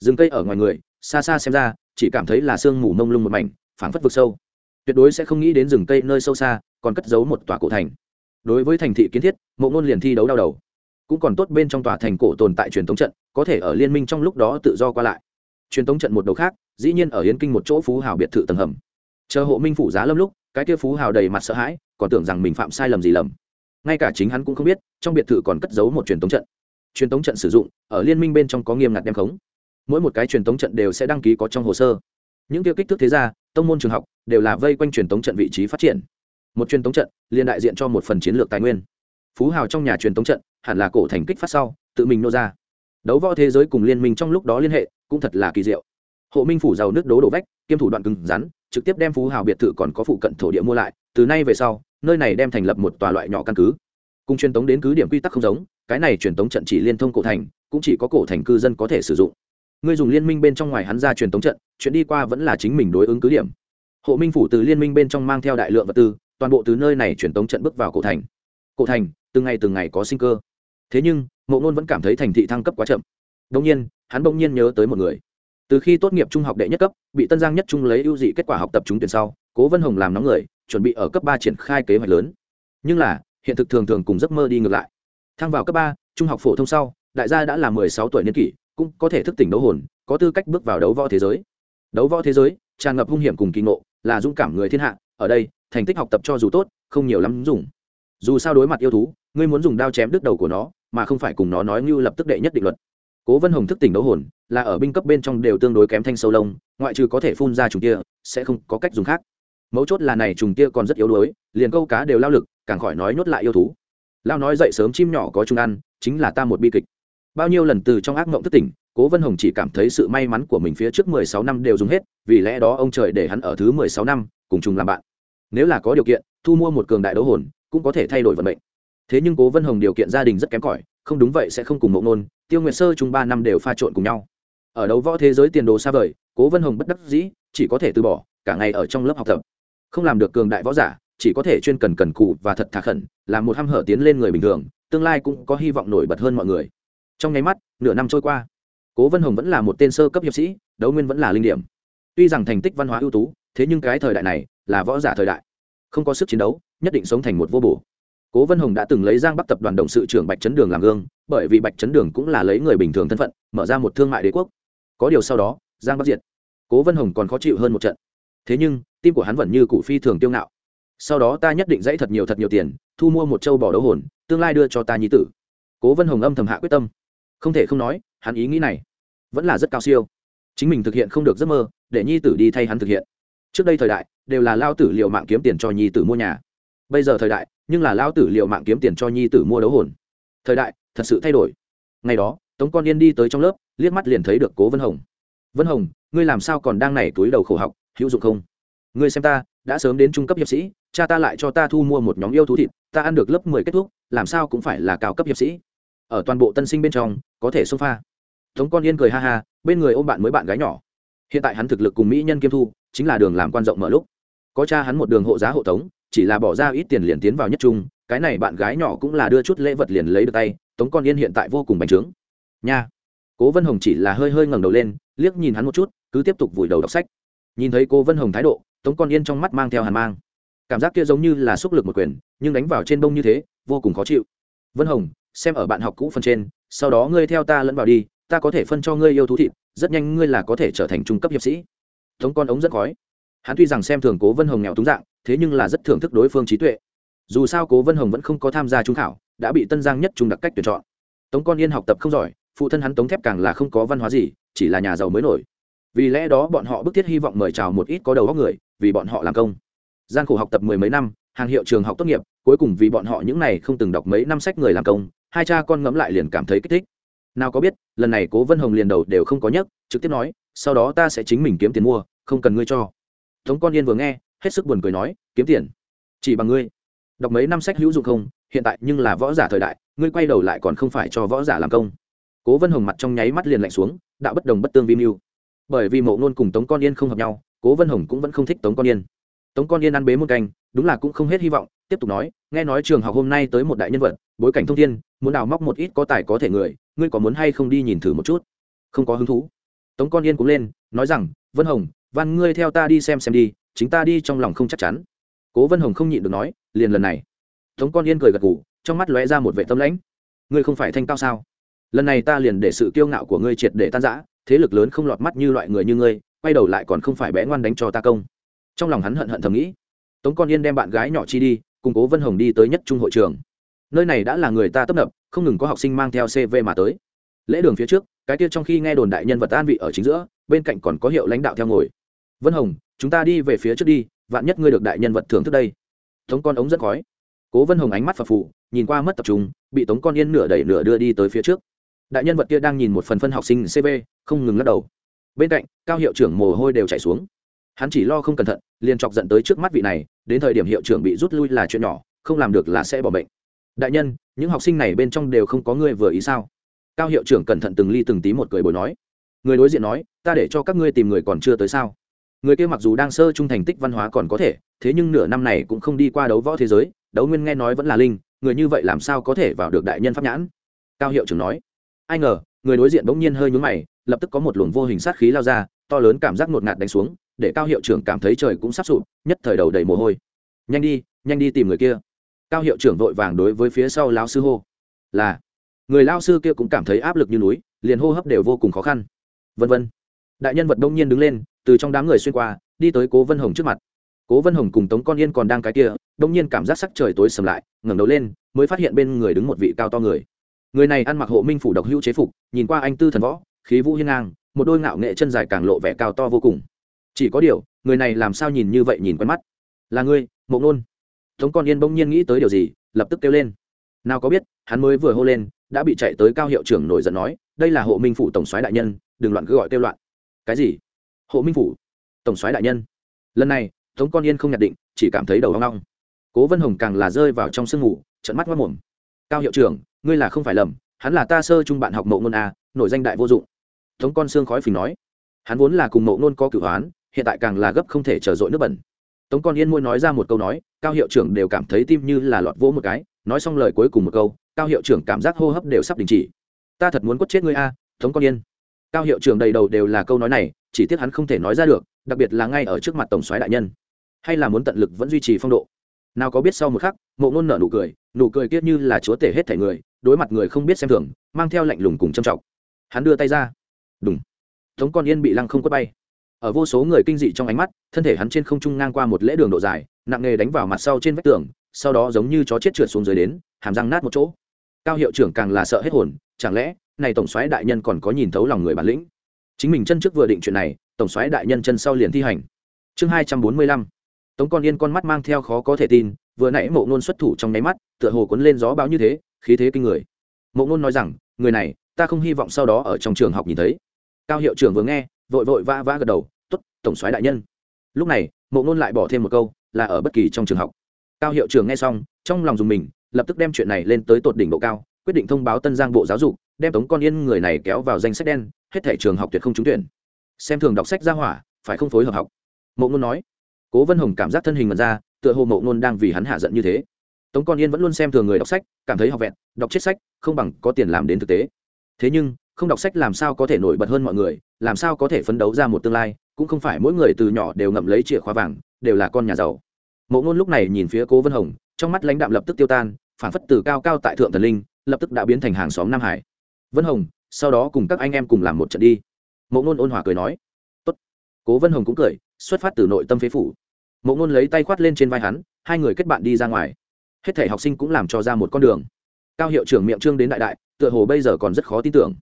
Rừng cây ở ngoài người xa xa xem ra, chỉ cảm thấy là sương mù mông lung một mảnh, phảng phất vực sâu. Tuyệt đối sẽ không nghĩ đến rừng cây nơi sâu xa, còn cất giấu một tòa cổ thành. Đối với thành thị kiến thiết, mộ ngôn liền thi đấu đau đầu. Cũng còn tốt bên trong tòa thành cổ tồn tại truyền thống trận, có thể ở liên minh trong lúc đó tự do qua lại. Truyền thống trận một đầu khác, dĩ nhiên ở hiến kinh một chỗ phú hào biệt thự tầng hầm. Chờ hộ minh phủ giá lâm lúc, cái kia phú hào đầy mặt sợ hãi, còn tưởng rằng mình phạm sai lầm gì lầm. Ngay cả chính hắn cũng không biết, trong biệt thự còn cất giấu một truyền thống trận. Truyền thống trận sử dụng, ở liên minh bên trong có nghiêm ngặt đem khống mỗi một cái truyền thống trận đều sẽ đăng ký có trong hồ sơ. Những tiêu kích thước thế gia, tông môn trường học đều là vây quanh truyền thống trận vị trí phát triển. Một truyền thống trận liên đại diện cho một phần chiến lược tài nguyên. Phú hào trong nhà truyền thống trận hẳn là cổ thành kích phát sau tự mình nô ra. Đấu võ thế giới cùng liên minh trong lúc đó liên hệ cũng thật là kỳ diệu. Hộ minh phủ giàu nước đố đổ vách kiêm thủ đoạn cứng rắn trực tiếp đem phú hào biệt thự còn có phụ cận thổ địa mua lại từ nay về sau nơi này đem thành lập một tòa loại nhỏ căn cứ. Cùng truyền tống đến cứ điểm quy tắc không giống cái này truyền tống trận chỉ liên thông cổ thành cũng chỉ có cổ thành cư dân có thể sử dụng người dùng liên minh bên trong ngoài hắn ra truyền tống trận, chuyện đi qua vẫn là chính mình đối ứng cứ điểm. Hộ minh phủ từ liên minh bên trong mang theo đại lượng vật tư, toàn bộ từ nơi này truyền tống trận bước vào cổ thành. Cổ thành, từng ngày từng ngày có sinh cơ. Thế nhưng, mộ ngôn vẫn cảm thấy thành thị thăng cấp quá chậm. Đông nhiên, hắn bỗng nhiên nhớ tới một người. Từ khi tốt nghiệp trung học đệ nhất cấp, bị tân giang nhất trung lấy ưu dị kết quả học tập trúng tuyển sau, cố vân hồng làm nóng người, chuẩn bị ở cấp ba triển khai kế hoạch lớn. Nhưng là, hiện thực thường thường cùng giấc mơ đi ngược lại. Thăng vào cấp ba, trung học phổ thông sau, đại gia đã là mười sáu tuổi niên kỷ cũng có thể thức tỉnh đấu hồn, có tư cách bước vào đấu võ thế giới. Đấu võ thế giới, tràn ngập hung hiểm cùng kỳ ngộ, là dũng cảm người thiên hạ, ở đây, thành tích học tập cho dù tốt, không nhiều lắm dùng. Dù sao đối mặt yêu thú, ngươi muốn dùng đao chém đứt đầu của nó, mà không phải cùng nó nói như lập tức đệ nhất định luật. Cố vân hồng thức tỉnh đấu hồn, là ở binh cấp bên trong đều tương đối kém thanh sâu lông, ngoại trừ có thể phun ra trùng kia sẽ không có cách dùng khác. Mấu chốt là này trùng kia còn rất yếu đuối, liền câu cá đều lao lực, càng khỏi nói nhốt lại yêu thú. Lao nói dậy sớm chim nhỏ có chung ăn, chính là ta một bi kịch bao nhiêu lần từ trong ác mộng thức tỉnh, cố vân hồng chỉ cảm thấy sự may mắn của mình phía trước mười sáu năm đều dùng hết, vì lẽ đó ông trời để hắn ở thứ mười sáu năm, cùng chung làm bạn. Nếu là có điều kiện, thu mua một cường đại đấu hồn, cũng có thể thay đổi vận mệnh. Thế nhưng cố vân hồng điều kiện gia đình rất kém cỏi, không đúng vậy sẽ không cùng mộng nôn, tiêu nguyệt sơ chung ba năm đều pha trộn cùng nhau. Ở đấu võ thế giới tiền đồ xa vời, cố vân hồng bất đắc dĩ, chỉ có thể từ bỏ, cả ngày ở trong lớp học tập. Không làm được cường đại võ giả, chỉ có thể chuyên cần cần cụ và thật thà khẩn, làm một h hở tiến lên người bình thường, tương lai cũng có hy vọng nổi bật hơn mọi người trong nháy mắt, nửa năm trôi qua. Cố vân hồng vẫn là một tên sơ cấp hiệp sĩ, đấu nguyên vẫn là linh điểm. Tuy rằng thành tích văn hóa ưu tú, thế nhưng cái thời đại này là võ giả thời đại. Không có sức chiến đấu, nhất định sống thành một vô bổ. Cố vân hồng đã từng lấy giang bắc tập đoàn đồng sự trưởng bạch trấn đường làm gương, bởi vì bạch trấn đường cũng là lấy người bình thường thân phận, mở ra một thương mại đế quốc. Có điều sau đó, giang bắc diệt. Cố vân hồng còn khó chịu hơn một trận. Thế nhưng, tim của hắn vẫn như cụ phi thường tiêu ngạo. Sau đó ta nhất định dãy thật nhiều thật nhiều tiền, thu mua một châu bò đấu hồn, tương lai đưa cho ta nhí tử. Cố vân hồng âm thầm hạ quyết tâm không thể không nói, hắn ý nghĩ này vẫn là rất cao siêu. Chính mình thực hiện không được giấc mơ, để nhi tử đi thay hắn thực hiện. Trước đây thời đại, đều là lao tử liệu mạng kiếm tiền cho nhi tử mua nhà. Bây giờ thời đại, nhưng là lao tử liệu mạng kiếm tiền cho nhi tử mua đấu hồn. Thời đại, thật sự thay đổi. Ngày đó, tống con yên đi tới trong lớp, liếc mắt liền thấy được cố vân hồng. Vân hồng, ngươi làm sao còn đang nảy túi đầu khổ học, hữu dụng không? Ngươi xem ta, đã sớm đến trung cấp hiệp sĩ, cha ta lại cho ta thu mua một nhóm yêu thú thịt, ta ăn được lớp mười kết thúc, làm sao cũng phải là cao cấp hiệp sĩ. Ở toàn bộ tân sinh bên trong có thể xông pha. Tống con yên cười ha ha, bên người ôm bạn mới bạn gái nhỏ. Hiện tại hắn thực lực cùng mỹ nhân kiêm thu, chính là đường làm quan rộng mở lúc. Có cha hắn một đường hộ giá hộ tống, chỉ là bỏ ra ít tiền liền tiến vào nhất trung, cái này bạn gái nhỏ cũng là đưa chút lễ vật liền lấy được tay, tống con yên hiện tại vô cùng bành trướng. Nha. Cố vân hồng chỉ là hơi hơi ngẩng đầu lên, liếc nhìn hắn một chút, cứ tiếp tục vùi đầu đọc sách. Nhìn thấy cô vân hồng thái độ, tống con yên trong mắt mang theo hàn mang. Cảm giác kia giống như là xúc lực một quyền, nhưng đánh vào trên bông như thế, vô cùng khó chịu. Vân hồng xem ở bạn học cũ phần trên, sau đó ngươi theo ta lẫn vào đi, ta có thể phân cho ngươi yêu thú thịt, rất nhanh ngươi là có thể trở thành trung cấp hiệp sĩ. Tống con ống rất khói. Hắn tuy rằng xem thường cố vân hồng nghèo túng dạng, thế nhưng là rất thưởng thức đối phương trí tuệ. Dù sao cố vân hồng vẫn không có tham gia trung khảo, đã bị tân giang nhất trung đặc cách tuyển chọn. Tống con yên học tập không giỏi, phụ thân hắn tống thép càng là không có văn hóa gì, chỉ là nhà giàu mới nổi. Vì lẽ đó bọn họ bức thiết hy vọng mời chào một ít có đầu góc người, vì bọn họ làm công. Gian khổ học tập mười mấy năm, hàng hiệu trường học tốt nghiệp, cuối cùng vì bọn họ những này không từng đọc mấy năm sách người làm công hai cha con ngẫm lại liền cảm thấy kích thích. Nào có biết, lần này cố vân hồng liền đầu đều không có nhấc, trực tiếp nói, sau đó ta sẽ chính mình kiếm tiền mua, không cần ngươi cho. Tống con yên vừa nghe, hết sức buồn cười nói, kiếm tiền? Chỉ bằng ngươi? Đọc mấy năm sách hữu dụng không? Hiện tại nhưng là võ giả thời đại, ngươi quay đầu lại còn không phải cho võ giả làm công. Cố vân hồng mặt trong nháy mắt liền lạnh xuống, đạo bất đồng bất tương vi mưu. Bởi vì mộ ngôn cùng tống con yên không hợp nhau, cố vân hồng cũng vẫn không thích tống con yên. Tống con yên ăn bế một canh, đúng là cũng không hết hy vọng, tiếp tục nói, nghe nói trường học hôm nay tới một đại nhân vật bối cảnh thông thiên, muốn đào móc một ít có tài có thể người, ngươi có muốn hay không đi nhìn thử một chút? Không có hứng thú. Tống con yên cũng lên, nói rằng, vân hồng văn ngươi theo ta đi xem xem đi, chính ta đi trong lòng không chắc chắn. Cố vân hồng không nhịn được nói, liền lần này. Tống con yên cười gật gù, trong mắt lóe ra một vệ tâm lãnh. Ngươi không phải thanh cao sao? Lần này ta liền để sự kiêu ngạo của ngươi triệt để tan rã, thế lực lớn không lọt mắt như loại người như ngươi, quay đầu lại còn không phải bé ngoan đánh cho ta công. Trong lòng hắn hận hận thầm nghĩ. Tống con yên đem bạn gái nhỏ chi đi, cùng cố vân hồng đi tới nhất trung hội trường nơi này đã là người ta tấp nập, không ngừng có học sinh mang theo cv mà tới. Lễ đường phía trước, cái kia trong khi nghe đồn đại nhân vật an vị ở chính giữa, bên cạnh còn có hiệu lãnh đạo theo ngồi. Vân hồng, chúng ta đi về phía trước đi, vạn nhất ngươi được đại nhân vật thưởng thức đây. Tống con ống rất khói. Cố vân hồng ánh mắt phập phụ nhìn qua mất tập trung, bị tống con yên nửa đẩy nửa đưa đi tới phía trước. Đại nhân vật kia đang nhìn một phần phân học sinh cv không ngừng lắc đầu. Bên cạnh, cao hiệu trưởng mồ hôi đều chảy xuống. Hắn chỉ lo không cẩn thận, liền chọc dẫn tới trước mắt vị này, đến thời điểm hiệu trưởng bị rút lui là chuyện nhỏ, không làm được là sẽ bỏ bệnh đại nhân, những học sinh này bên trong đều không có người vừa ý sao? Cao hiệu trưởng cẩn thận từng ly từng tí một cười bồi nói. Người đối diện nói, ta để cho các ngươi tìm người còn chưa tới sao? Người kia mặc dù đang sơ trung thành tích văn hóa còn có thể, thế nhưng nửa năm này cũng không đi qua đấu võ thế giới, đấu nguyên nghe nói vẫn là linh, người như vậy làm sao có thể vào được đại nhân pháp nhãn? Cao hiệu trưởng nói. Ai ngờ, người đối diện bỗng nhiên hơi nhúng mày, lập tức có một luồng vô hình sát khí lao ra, to lớn cảm giác ngột ngạt đánh xuống, để cao hiệu trưởng cảm thấy trời cũng sắp sụp, nhất thời đầu đầy mồ hôi. Nhanh đi nhanh đi tìm người kia cao hiệu trưởng vội vàng đối với phía sau lao sư hô. Là. Người lao sư kia cũng cảm thấy áp lực như núi, liền hô hấp đều vô cùng khó khăn. Vân vân. Đại nhân vật đông nhiên đứng lên, từ trong đám người xuyên qua, đi tới cố vân hồng trước mặt. Cố vân hồng cùng tống con yên còn đang cái kia, đông nhiên cảm giác sắc trời tối sầm lại, ngẩng đầu lên, mới phát hiện bên người đứng một vị cao to người. Người này ăn mặc hộ minh phủ độc hữu chế phục, nhìn qua anh tư thần võ, khí vũ hiên ngang, một đôi ngạo nghệ chân dài càng lộ vẻ cao to vô cùng. Chỉ có điều, người này làm sao nhìn như vậy nhìn quen mắt? Là ngươi, mộ nôn tống con yên bỗng nhiên nghĩ tới điều gì, lập tức kêu lên. Nào có biết, hắn mới vừa hô lên, đã bị chạy tới cao hiệu trưởng nổi giận nói, đây là hộ minh phủ tổng soái đại nhân, đừng loạn cứ gọi kêu loạn. Cái gì? Hộ minh phủ? Tổng soái đại nhân? Lần này, tống con yên không nhận định, chỉ cảm thấy đầu hoang long cố vân hồng càng là rơi vào trong sương ngủ trận mắt mất mồm. Cao hiệu trưởng, ngươi là không phải lầm, hắn là ta sơ trung bạn học mộ ngôn a, nổi danh đại vô dụng. Tống con xương khói phình nói. Hắn vốn là cùng mộ ngôn có cửu hoán, hiện tại càng là gấp không thể trở dội nước bẩn. Tống con yên môi nói ra một câu nói cao hiệu trưởng đều cảm thấy tim như là lọt vỗ một cái, nói xong lời cuối cùng một câu, cao hiệu trưởng cảm giác hô hấp đều sắp đình chỉ. Ta thật muốn quất chết ngươi a, tống con yên. Cao hiệu trưởng đầy đầu đều là câu nói này, chỉ tiếc hắn không thể nói ra được, đặc biệt là ngay ở trước mặt tổng soái đại nhân. Hay là muốn tận lực vẫn duy trì phong độ. Nào có biết sau một khắc, mộ ngôn nở nụ cười nụ cười kiết như là chúa tể hết thể người, đối mặt người không biết xem thường, mang theo lạnh lùng cùng châm trọng. Hắn đưa tay ra. Đúng tống con yên bị lăng không quất bay. Ở vô số người kinh dị trong ánh mắt, thân thể hắn trên không trung ngang qua một lễ đường độ dài nặng nề đánh vào mặt sau trên vách tường, sau đó giống như chó chết trượt xuống dưới đến, hàm răng nát một chỗ. Cao hiệu trưởng càng là sợ hết hồn, chẳng lẽ, này tổng soái đại nhân còn có nhìn thấu lòng người bản lĩnh? Chính mình chân trước vừa định chuyện này, tổng soái đại nhân chân sau liền thi hành. Chương hai trăm bốn mươi lăm. Tống con yên con mắt mang theo khó có thể tin, vừa nãy mộ nôn xuất thủ trong nháy mắt, tựa hồ cuốn lên gió báo như thế, khí thế kinh người. Mộ nôn nói rằng, người này, ta không hy vọng sau đó ở trong trường học nhìn thấy. Cao hiệu trưởng vừa nghe, vội vội vã vã gật đầu t ố t tổng soái đại nhân. Lúc này, mộ nôn lại bỏ thêm một câu là ở bất kỳ trong trường học. Cao hiệu trưởng nghe xong, trong lòng dùng mình, lập tức đem chuyện này lên tới tột đỉnh độ cao, quyết định thông báo tân giang bộ giáo dục, đem tống con yên người này kéo vào danh sách đen, hết thể trường học tuyệt không trúng tuyển. Xem thường đọc sách ra hỏa, phải không phối hợp học. Mộ ngôn nói. Cố vân hồng cảm giác thân hình mật ra, tựa hồ mộ ngôn đang vì hắn hạ giận như thế. Tống con yên vẫn luôn xem thường người đọc sách, cảm thấy học vẹn, đọc chết sách, không bằng có tiền làm đến thực tế. Thế nhưng, không đọc sách làm sao có thể nổi bật hơn mọi người, làm sao có thể phấn đấu ra một tương lai, cũng không phải mỗi người từ nhỏ đều ngậm lấy chìa khóa vàng đều là con nhà giàu. Mộ ngôn lúc này nhìn phía cố vân hồng, trong mắt lãnh đạm lập tức tiêu tan, phản phất từ cao cao tại thượng thần linh, lập tức đã biến thành hàng xóm nam hải. Vân hồng, sau đó cùng các anh em cùng làm một trận đi. Mộ ngôn ôn hòa cười nói. Tốt. cố vân hồng cũng cười, xuất phát từ nội tâm phế phủ. Mộ ngôn lấy tay khoát lên trên vai hắn, hai người kết bạn đi ra ngoài. Hết thể học sinh cũng làm cho ra một con đường. Cao hiệu trưởng miệng trương đến đại đại, tựa hồ bây giờ còn rất khó tin tưởng.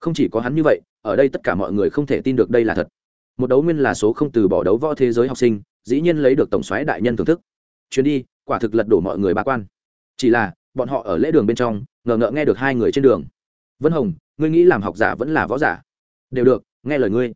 Không chỉ có hắn như vậy, ở đây tất cả mọi người không thể tin được đây là thật. Một đấu nguyên là số không từ bỏ đấu võ thế giới học sinh dĩ nhiên lấy được tổng soái đại nhân thưởng thức. Chuyến đi, quả thực lật đổ mọi người ba quan. Chỉ là, bọn họ ở lễ đường bên trong, ngờ ngợ nghe được hai người trên đường. Vân hồng, ngươi nghĩ làm học giả vẫn là võ giả? Đều được, nghe lời ngươi.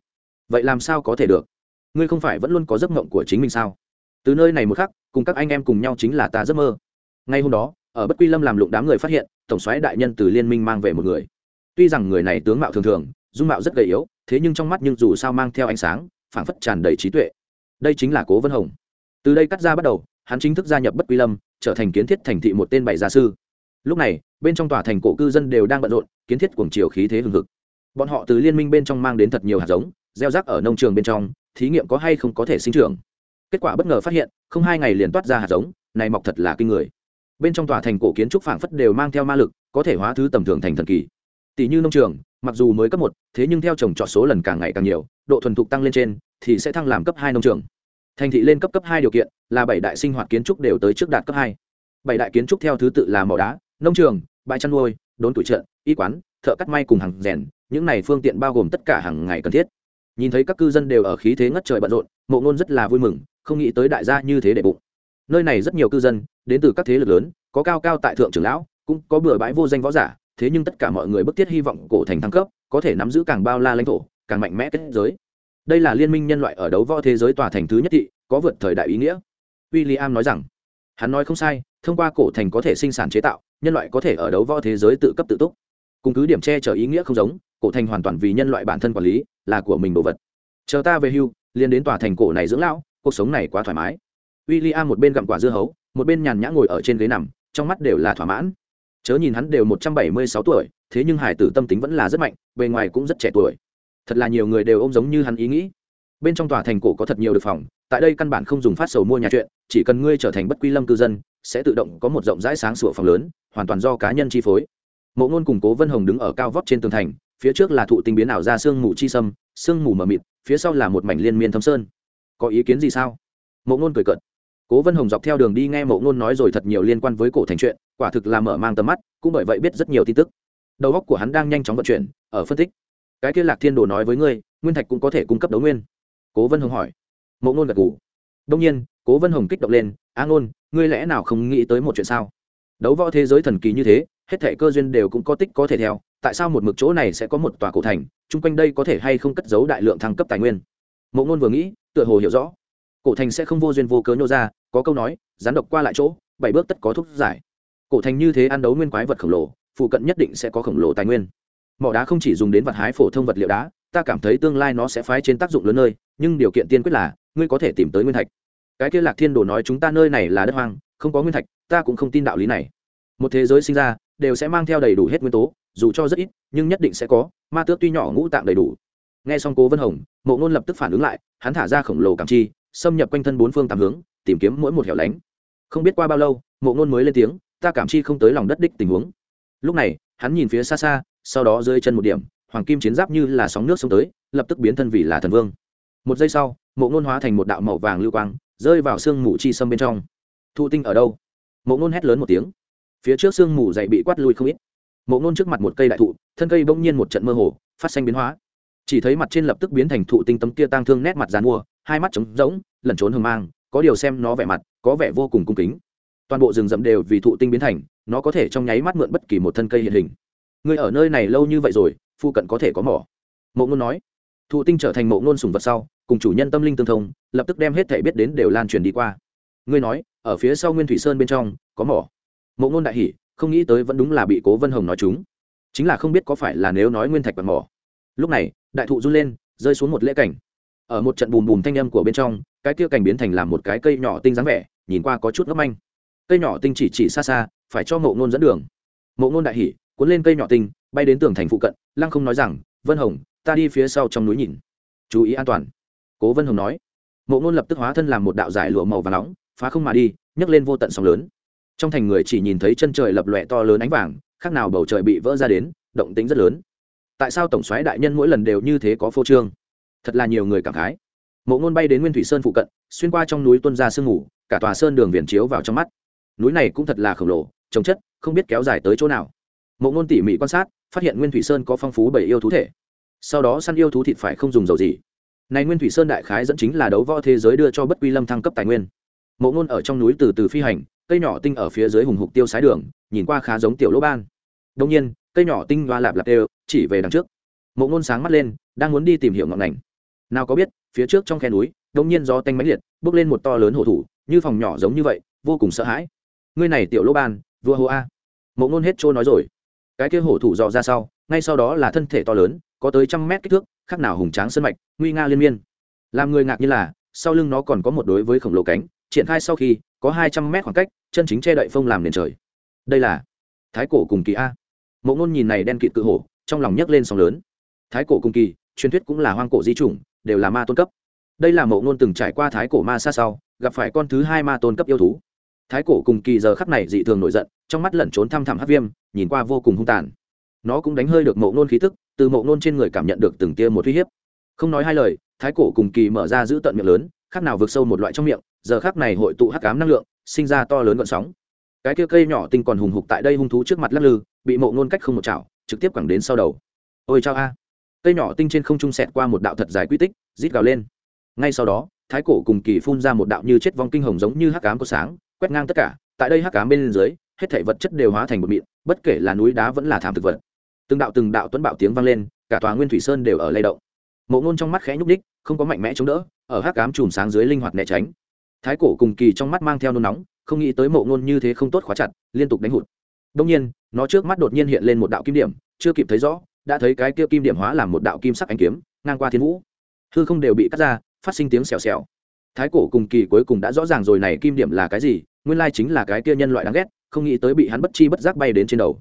Vậy làm sao có thể được? Ngươi không phải vẫn luôn có giấc mộng của chính mình sao? Từ nơi này một khắc, cùng các anh em cùng nhau chính là ta giấc mơ. Ngay hôm đó, ở bất quy lâm làm lụng đám người phát hiện, tổng soái đại nhân từ liên minh mang về một người. Tuy rằng người này tướng mạo thường thường, dung mạo rất gầy yếu, thế nhưng trong mắt nhưng dù sao mang theo ánh sáng, phảng phất tràn đầy trí tuệ đây chính là cố vân hồng từ đây cắt ra bắt đầu hắn chính thức gia nhập bất quy lâm trở thành kiến thiết thành thị một tên bảy gia sư lúc này bên trong tòa thành cổ cư dân đều đang bận rộn kiến thiết cuồng chiều khí thế hừng hực bọn họ từ liên minh bên trong mang đến thật nhiều hạt giống gieo rắc ở nông trường bên trong thí nghiệm có hay không có thể sinh trưởng kết quả bất ngờ phát hiện không hai ngày liền toát ra hạt giống này mọc thật là kinh người bên trong tòa thành cổ kiến trúc phảng phất đều mang theo ma lực có thể hóa thứ tầm thường thành thần kỳ tỷ như nông trường mặc dù mới cấp một thế nhưng theo trồng trọt số lần càng ngày càng nhiều độ thuần thục tăng lên trên thì sẽ thăng làm cấp hai nông trường. Thành thị lên cấp cấp hai điều kiện là bảy đại sinh hoạt kiến trúc đều tới trước đạt cấp hai. Bảy đại kiến trúc theo thứ tự là mỏ đá, nông trường, bãi chăn nuôi, đốn tuổi trợ y quán, thợ cắt may cùng hàng rèn. Những này phương tiện bao gồm tất cả hàng ngày cần thiết. Nhìn thấy các cư dân đều ở khí thế ngất trời bận rộn, mộ ngôn rất là vui mừng, không nghĩ tới đại gia như thế để bụng. Nơi này rất nhiều cư dân, đến từ các thế lực lớn, có cao cao tại thượng trưởng lão, cũng có bừa bãi vô danh võ giả, thế nhưng tất cả mọi người bức thiết hy vọng cổ thành thăng cấp, có thể nắm giữ càng bao la lãnh thổ, càng mạnh mẽ kết giới đây là liên minh nhân loại ở đấu võ thế giới tòa thành thứ nhất thị, có vượt thời đại ý nghĩa. William nói rằng, hắn nói không sai, thông qua cổ thành có thể sinh sản chế tạo, nhân loại có thể ở đấu võ thế giới tự cấp tự túc. Cùng cứ điểm che chở ý nghĩa không giống, cổ thành hoàn toàn vì nhân loại bản thân quản lý, là của mình đồ vật. Chờ ta về hưu liên đến tòa thành cổ này dưỡng lão, cuộc sống này quá thoải mái. William một bên gặm quả dưa hấu, một bên nhàn nhã ngồi ở trên ghế nằm, trong mắt đều là thỏa mãn. Chớ nhìn hắn đều một trăm bảy mươi sáu tuổi, thế nhưng hải tử tâm tính vẫn là rất mạnh, bề ngoài cũng rất trẻ tuổi thật là nhiều người đều ôm giống như hắn ý nghĩ. Bên trong tòa thành cổ có thật nhiều được phòng, tại đây căn bản không dùng phát sầu mua nhà chuyện, chỉ cần ngươi trở thành bất quy lâm cư dân, sẽ tự động có một rộng rãi sáng sủa phòng lớn, hoàn toàn do cá nhân chi phối. Mộ ngôn củng cố vân hồng đứng ở cao vóc trên tường thành, phía trước là thụ tinh biến ảo ra sương mù chi sâm, sương mù mờ mịt, phía sau là một mảnh liên miên thâm sơn. Có ý kiến gì sao? Mộ ngôn cười cợt. Cố vân hồng dọc theo đường đi nghe mộ ngôn nói rồi thật nhiều liên quan với cổ thành chuyện, quả thực là mở mang tầm mắt, cũng bởi vậy biết rất nhiều tin tức. Đầu óc của hắn đang nhanh chóng vận chuyển, ở phân tích cái kia lạc thiên đồ nói với ngươi, nguyên thạch cũng có thể cung cấp đấu nguyên. Cố vân hồng hỏi. Mộ ngôn gật g ủ đông nhiên, cố vân hồng kích động lên, a ngôn ngươi lẽ nào không nghĩ tới một chuyện sao? Đấu võ thế giới thần kỳ như thế, hết thể cơ duyên đều cũng có tích có thể theo, tại sao một mực chỗ này sẽ có một tòa cổ thành, chung quanh đây có thể hay không cất giấu đại lượng thăng cấp tài nguyên? Mộ ngôn vừa nghĩ, tựa hồ hiểu rõ. Cổ thành sẽ không vô duyên vô cớ nhô ra, có câu nói rán độc qua lại chỗ, bảy bước tất có thuốc giải. Cổ thành như thế ăn đấu nguyên quái vật khổng lồ, phụ cận nhất định sẽ có khổng lồ tài nguyên mỏ đá không chỉ dùng đến vật hái phổ thông vật liệu đá, ta cảm thấy tương lai nó sẽ phái trên tác dụng lớn nơi, nhưng điều kiện tiên quyết là, ngươi có thể tìm tới nguyên thạch. Cái kia lạc thiên đồ nói chúng ta nơi này là đất hoang, không có nguyên thạch, ta cũng không tin đạo lý này. Một thế giới sinh ra, đều sẽ mang theo đầy đủ hết nguyên tố, dù cho rất ít, nhưng nhất định sẽ có, ma tước tuy nhỏ ngũ tạng đầy đủ. Nghe xong cố vân hồng, mộ ngôn lập tức phản ứng lại, hắn thả ra khổng lồ cảm chi, xâm nhập quanh thân bốn phương tám hướng, tìm kiếm mỗi một hẻo lánh. Không biết qua bao lâu, mộ ngôn mới lên tiếng, ta cảm chi không tới lòng đất đích tình huống. Lúc này, hắn nhìn phía xa xa sau đó rơi chân một điểm, hoàng kim chiến giáp như là sóng nước xông tới, lập tức biến thân vì là thần vương. Một giây sau, mộ ngôn hóa thành một đạo màu vàng lưu quang, rơi vào sương mù chi sâm bên trong. Thụ tinh ở đâu? Mộ ngôn hét lớn một tiếng. Phía trước sương mù dậy bị quát lui không ít. Mộ ngôn trước mặt một cây đại thụ, thân cây bỗng nhiên một trận mơ hồ, phát xanh biến hóa. Chỉ thấy mặt trên lập tức biến thành thụ tinh tấm kia tang thương nét mặt dàn mua, hai mắt trống rỗng, lẩn trốn hừng mang, có điều xem nó vẻ mặt, có vẻ vô cùng cung kính. Toàn bộ rừng rậm đều vì thụ tinh biến thành, nó có thể trong nháy mắt mượn bất kỳ một thân cây hiện hình người ở nơi này lâu như vậy rồi phụ cận có thể có mỏ. Mộ ngôn nói. Thụ tinh trở thành mộ ngôn sùng vật sau, cùng chủ nhân tâm linh tương thông, lập tức đem hết thể biết đến đều lan truyền đi qua. Ngươi nói, ở phía sau nguyên thủy sơn bên trong, có mỏ. Mộ ngôn đại hỷ không nghĩ tới vẫn đúng là bị cố vân hồng nói chúng. Chính là không biết có phải là nếu nói nguyên thạch bằng mỏ. Lúc này, đại thụ run lên, rơi xuống một lễ cảnh. Ở một trận bùm bùm thanh âm của bên trong, cái kia cảnh biến thành làm một cái cây nhỏ tinh dáng vẻ, nhìn qua có chút ngấp anh cây nhỏ tinh chỉ chỉ xa xa, phải cho mộ ngôn dẫn đường. Mộ ngôn đại hỉ cuốn lên cây nhỏ tinh, bay đến tường thành phụ cận, lăng không nói rằng, vân hồng, ta đi phía sau trong núi nhìn. Chú ý an toàn. Cố vân hồng nói. Mộ ngôn lập tức hóa thân làm một đạo giải lụa màu và nóng, phá không mà đi, nhấc lên vô tận sóng lớn. Trong thành người chỉ nhìn thấy chân trời lập lòe to lớn ánh vàng, khác nào bầu trời bị vỡ ra đến, động tính rất lớn. Tại sao tổng soái đại nhân mỗi lần đều như thế có phô trương? Thật là nhiều người cảm khái. Mộ ngôn bay đến nguyên thủy sơn phụ cận, xuyên qua trong núi tuân ra sương ngủ cả tòa sơn đường viền chiếu vào trong mắt. Núi này cũng thật là khổng lồ, trồng chất, không biết kéo dài tới chỗ nào mộ ngôn tỉ mỉ quan sát, phát hiện nguyên thủy sơn có phong phú bảy yêu thú thể. Sau đó săn yêu thú thịt phải không dùng dầu gì. Này nguyên thủy sơn đại khái dẫn chính là đấu võ thế giới đưa cho bất quy lâm thăng cấp tài nguyên. Mộ ngôn ở trong núi từ từ phi hành, cây nhỏ tinh ở phía dưới hùng hục tiêu sái đường, nhìn qua khá giống tiểu lỗ ban. Đông nhiên, cây nhỏ tinh loa lạp lạp đều, chỉ về đằng trước. Mộ ngôn sáng mắt lên, đang muốn đi tìm hiểu ngọn ngành. Nào có biết, phía trước trong khe núi đông nhiên gió tanh mãnh liệt, bước lên một to lớn hổ thủ, như phòng nhỏ giống như vậy, vô cùng sợ hãi. Ngươi này tiểu lỗ ban, vua hô a. Mộ ngôn hết trôi nói rồi cái kia hổ thủ dò ra sau, ngay sau đó là thân thể to lớn, có tới trăm mét kích thước, khác nào hùng tráng sân mạch, nguy nga liên miên. Làm người ngạc như là, sau lưng nó còn có một đối với khổng lồ cánh, triển khai sau khi, có hai trăm mét khoảng cách, chân chính che đậy phông làm nền trời. Đây là thái cổ cùng kỳ a. Mộ ngôn nhìn này đen kịt cự hổ, trong lòng nhấc lên sóng lớn. Thái cổ cùng kỳ, truyền thuyết cũng là hoang cổ di chủng, đều là ma tôn cấp. Đây là mộ ngôn từng trải qua thái cổ ma xa sau, gặp phải con thứ hai ma tôn cấp yêu thú. Thái cổ cùng kỳ giờ khắc này dị thường nổi giận, trong mắt lẩn trốn thăm thẳm hát viêm nhìn qua vô cùng hung tàn. Nó cũng đánh hơi được mộ nôn khí thức từ mộ nôn trên người cảm nhận được từng tia một uy hiếp. Không nói hai lời, thái cổ cùng kỳ mở ra giữ tận miệng lớn, khác nào vượt sâu một loại trong miệng, giờ khác này hội tụ hắc cám năng lượng, sinh ra to lớn gọn sóng. Cái kia cây nhỏ tinh còn hùng hục tại đây hung thú trước mặt lắc lư, bị mộ nôn cách không một chảo, trực tiếp quẳng đến sau đầu. Ôi chao a. Cây nhỏ tinh trên không trung sẹt qua một đạo thật dài quy tích, rít gào lên. Ngay sau đó, thái cổ cùng kỳ phun ra một đạo như chết vong kinh hồng giống như hắc cám có sáng, quét ngang tất cả, tại đây hắc cám bên dưới hết thảy vật chất đều hóa thành một mịn, bất kể là núi đá vẫn là thảm thực vật. Từng đạo từng đạo tuấn bạo tiếng vang lên, cả tòa nguyên thủy sơn đều ở lay động. Mộ ngôn trong mắt khẽ nhúc ních không có mạnh mẽ chống đỡ, ở hắc cám chùm sáng dưới linh hoạt né tránh. Thái cổ cùng kỳ trong mắt mang theo nôn nóng, không nghĩ tới mộ ngôn như thế không tốt khóa chặt, liên tục đánh hụt. Đông nhiên, nó trước mắt đột nhiên hiện lên một đạo kim điểm, chưa kịp thấy rõ, đã thấy cái kia kim điểm hóa làm một đạo kim sắc ánh kiếm, ngang qua thiên vũ. Hư không đều bị cắt ra, phát sinh tiếng xèo xèo. Thái cổ cùng kỳ cuối cùng đã rõ ràng rồi này kim điểm là cái gì, nguyên lai chính là cái kia nhân loại đáng ghét không nghĩ tới bị hắn bất chi bất giác bay đến trên đầu.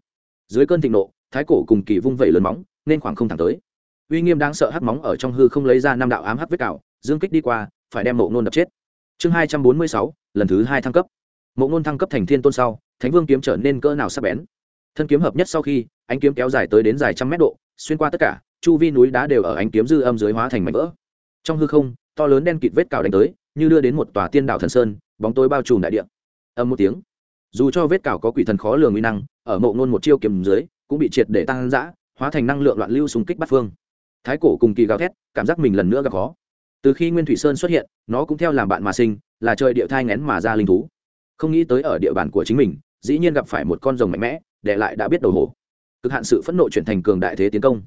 Dưới cơn thịnh nộ, thái cổ cùng kỳ vung vẩy lớn móng, nên khoảng không thẳng tới. Uy nghiêm đáng sợ hắc móng ở trong hư không lấy ra năm đạo ám hắc vết cào, dương kích đi qua, phải đem mộ nôn đập chết. Chương hai trăm bốn mươi sáu, lần thứ hai thăng cấp. Mộ nôn thăng cấp thành thiên tôn sau, thánh vương kiếm trở nên cỡ nào sắc bén. Thân kiếm hợp nhất sau khi, ánh kiếm kéo dài tới đến dài trăm mét độ, xuyên qua tất cả, chu vi núi đá đều ở ánh kiếm dư âm dưới hóa thành mảnh vỡ. Trong hư không, to lớn đen kịt vết cào đánh tới, như đưa đến một tòa tiên đảo thần sơn, bóng tối bao trùm đại địa. Âm một tiếng dù cho vết cào có quỷ thần khó lường uy năng, ở mộ ngôn một chiêu kiềm dưới, cũng bị triệt để tăng dã, hóa thành năng lượng loạn lưu xung kích bắt phương. Thái cổ cùng kỳ gào thét, cảm giác mình lần nữa gặp khó. Từ khi nguyên thủy sơn xuất hiện, nó cũng theo làm bạn mà sinh, là trời địa thai ngén mà ra linh thú. Không nghĩ tới ở địa bàn của chính mình, dĩ nhiên gặp phải một con rồng mạnh mẽ, để lại đã biết đầu hổ. Cực hạn sự phẫn nộ chuyển thành cường đại thế tiến công.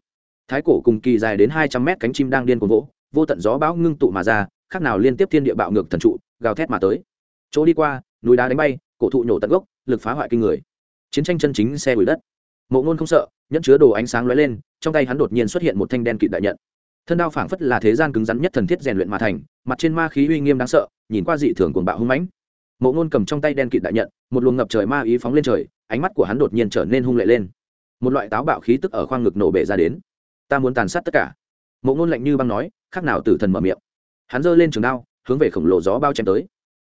Thái cổ cùng kỳ dài đến hai trăm mét cánh chim đang điên cuồng vỗ, vô tận gió bão ngưng tụ mà ra, khác nào liên tiếp thiên địa bạo ngược thần trụ, gào thét mà tới. Chỗ đi qua, núi đá đánh bay cổ thụ nhổ tận gốc, lực phá hoại kinh người. Chiến tranh chân chính xe bụi đất. Mộ ngôn không sợ, nhẫn chứa đồ ánh sáng lóe lên, trong tay hắn đột nhiên xuất hiện một thanh đen kịt đại nhận. Thân đao phảng phất là thế gian cứng rắn nhất thần thiết rèn luyện mà thành, mặt trên ma khí uy nghiêm đáng sợ, nhìn qua dị thường cuồng bạo hung mãnh. Mộ ngôn cầm trong tay đen kịt đại nhận, một luồng ngập trời ma ý phóng lên trời, ánh mắt của hắn đột nhiên trở nên hung lệ lên. Một loại táo bạo khí tức ở khoang ngực nổ bể ra đến. Ta muốn tàn sát tất cả. Mộ ngôn lạnh như băng nói khác nào tử thần mở miệng. Hắn giơ lên trường đao, hướng về khổng lồ gió bao chém tới.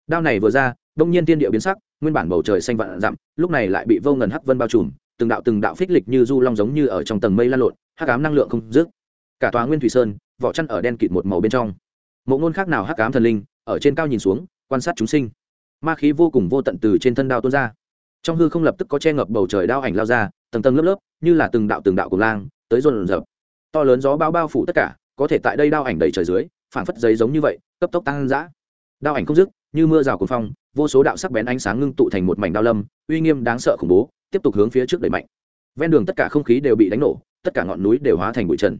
Đao này vừa ra đông nhiên tiên địa biến sắc, nguyên bản bầu trời xanh vạn dặm, lúc này lại bị vô ngần hắc vân bao trùm, từng đạo từng đạo phích lịch như du long giống như ở trong tầng mây lan lộn, hắc ám năng lượng không dứt. Cả tòa nguyên thủy sơn, vỏ chăn ở đen kịt một màu bên trong. Mộ ngôn khác nào hắc ám thần linh, ở trên cao nhìn xuống, quan sát chúng sinh. Ma khí vô cùng vô tận từ trên thân đao tuôn ra. Trong hư không lập tức có che ngập bầu trời đao ảnh lao ra, tầng tầng lớp lớp, như là từng đạo từng đạo của lang, tới rồn rập to lớn gió bao bao phủ tất cả, có thể tại đây đao ảnh đầy trời dưới phản phất giấy giống như vậy, cấp tốc tăng dã đao ảnh không dứt, như mưa rào cuồng phong, vô số đạo sắc bén ánh sáng ngưng tụ thành một mảnh đao lâm, uy nghiêm đáng sợ khủng bố, tiếp tục hướng phía trước đẩy mạnh. Ven đường tất cả không khí đều bị đánh nổ, tất cả ngọn núi đều hóa thành bụi trần.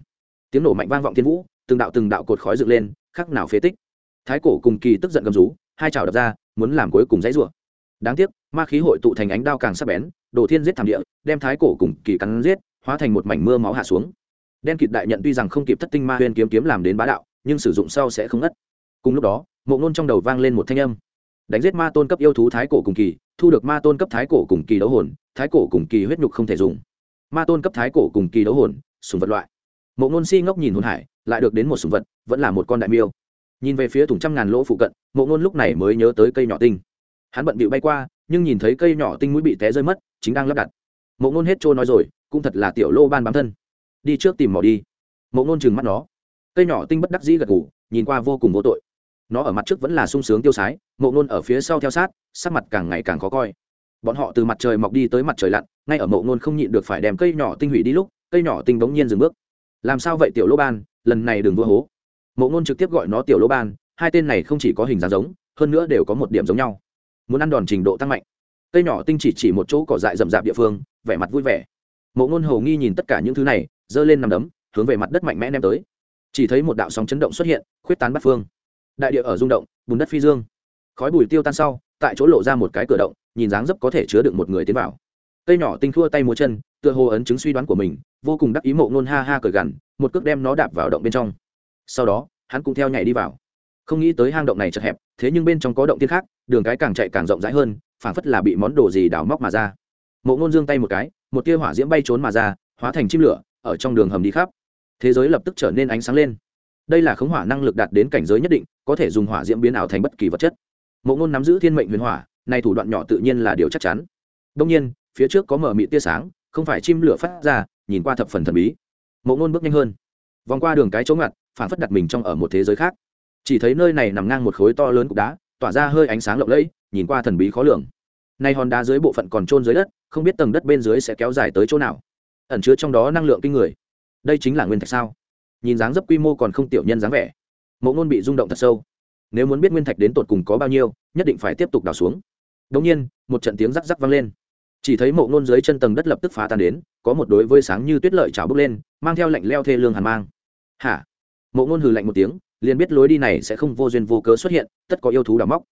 Tiếng nổ mạnh vang vọng thiên vũ, từng đạo từng đạo cột khói dựng lên, khác nào phế tích. Thái cổ cùng kỳ tức giận gầm rú, hai chảo đập ra, muốn làm cuối cùng dãy rủa. Đáng tiếc, ma khí hội tụ thành ánh đao càng sắc bén, đồ thiên giết thảm địa, đem thái cổ cùng kỳ cắn giết, hóa thành một mảnh mưa máu hạ xuống. Đen kịt đại nhận tuy rằng không kịp thất tinh ma huyên kiếm kiếm làm đến bá đạo, nhưng sử dụng sau sẽ không ngất. Cùng lúc đó mộ ngôn trong đầu vang lên một thanh âm. Đánh giết ma tôn cấp yêu thú thái cổ cùng kỳ, thu được ma tôn cấp thái cổ cùng kỳ đấu hồn, thái cổ cùng kỳ huyết nhục không thể dùng. Ma tôn cấp thái cổ cùng kỳ đấu hồn, sùng vật loại. Mộ ngôn si ngốc nhìn hồn hải, lại được đến một sùng vật, vẫn là một con đại miêu. Nhìn về phía thùng trăm ngàn lỗ phụ cận, mộ ngôn lúc này mới nhớ tới cây nhỏ tinh. Hắn bận bịu bay qua, nhưng nhìn thấy cây nhỏ tinh mũi bị té rơi mất, chính đang lắp đặt. Mộ ngôn hết trôi nói rồi, cũng thật là tiểu lô ban bám thân. Đi trước tìm mỏ đi. Mộ ngôn chừng mắt nó. Cây nhỏ tinh bất đắc dĩ gật ngủ nhìn qua vô cùng vô tội nó ở mặt trước vẫn là sung sướng tiêu sái, mộ ngôn ở phía sau theo sát, sắc mặt càng ngày càng khó coi. Bọn họ từ mặt trời mọc đi tới mặt trời lặn, ngay ở mộ ngôn không nhịn được phải đem cây nhỏ tinh hủy đi lúc, cây nhỏ tinh bỗng nhiên dừng bước. Làm sao vậy, tiểu lỗ ban? Lần này đừng vua hố. Mộ ngôn trực tiếp gọi nó tiểu lỗ ban, hai tên này không chỉ có hình dáng giống, hơn nữa đều có một điểm giống nhau. Muốn ăn đòn trình độ tăng mạnh. Cây nhỏ tinh chỉ chỉ một chỗ cỏ dại rậm rạp địa phương, vẻ mặt vui vẻ. Mộ ngôn hầu nghi nhìn tất cả những thứ này, giơ lên nằm đấm, hướng về mặt đất mạnh mẽ ném tới. Chỉ thấy một đạo sóng chấn động xuất hiện, khuyết tán bắt phương đại địa ở rung động, bùn đất phi dương. Khói bùi tiêu tan sau, tại chỗ lộ ra một cái cửa động, nhìn dáng dấp có thể chứa được một người tiến vào. Cây nhỏ tinh thua tay múa chân, tựa hồ ấn chứng suy đoán của mình, vô cùng đắc ý mộ ngôn ha ha cởi gằn, một cước đem nó đạp vào động bên trong. Sau đó, hắn cũng theo nhảy đi vào. Không nghĩ tới hang động này chật hẹp, thế nhưng bên trong có động tiên khác, đường cái càng chạy càng rộng rãi hơn, phảng phất là bị món đồ gì đào móc mà ra. Mộ ngôn giương tay một cái, một tia hỏa diễm bay trốn mà ra, hóa thành chim lửa, ở trong đường hầm đi khắp. Thế giới lập tức trở nên ánh sáng lên đây là khống hỏa năng lực đạt đến cảnh giới nhất định, có thể dùng hỏa diễm biến ảo thành bất kỳ vật chất. Mộ ngôn nắm giữ thiên mệnh huyền hỏa, này thủ đoạn nhỏ tự nhiên là điều chắc chắn. Đông nhiên, phía trước có mở mị tia sáng, không phải chim lửa phát ra, nhìn qua thập phần thần bí. Mộ ngôn bước nhanh hơn. Vòng qua đường cái chỗ ngặt, phản phất đặt mình trong ở một thế giới khác. Chỉ thấy nơi này nằm ngang một khối to lớn cục đá, tỏa ra hơi ánh sáng lộng lẫy, nhìn qua thần bí khó lường. Nay hòn đá dưới bộ phận còn trôn dưới đất, không biết tầng đất bên dưới sẽ kéo dài tới chỗ nào. Ẩn chứa trong đó năng lượng kinh người. Đây chính là nguyên thạch sao? Nhìn dáng dấp quy mô còn không tiểu nhân dáng vẻ. Mộ ngôn bị rung động thật sâu. Nếu muốn biết nguyên thạch đến tột cùng có bao nhiêu, nhất định phải tiếp tục đào xuống. Đống nhiên, một trận tiếng rắc rắc vang lên. Chỉ thấy mộ ngôn dưới chân tầng đất lập tức phá tan đến, có một đối với sáng như tuyết lợi trào bước lên, mang theo lạnh leo thê lương hàn mang. Hả? Mộ ngôn hừ lạnh một tiếng, liền biết lối đi này sẽ không vô duyên vô cớ xuất hiện, tất có yêu thú đào móc.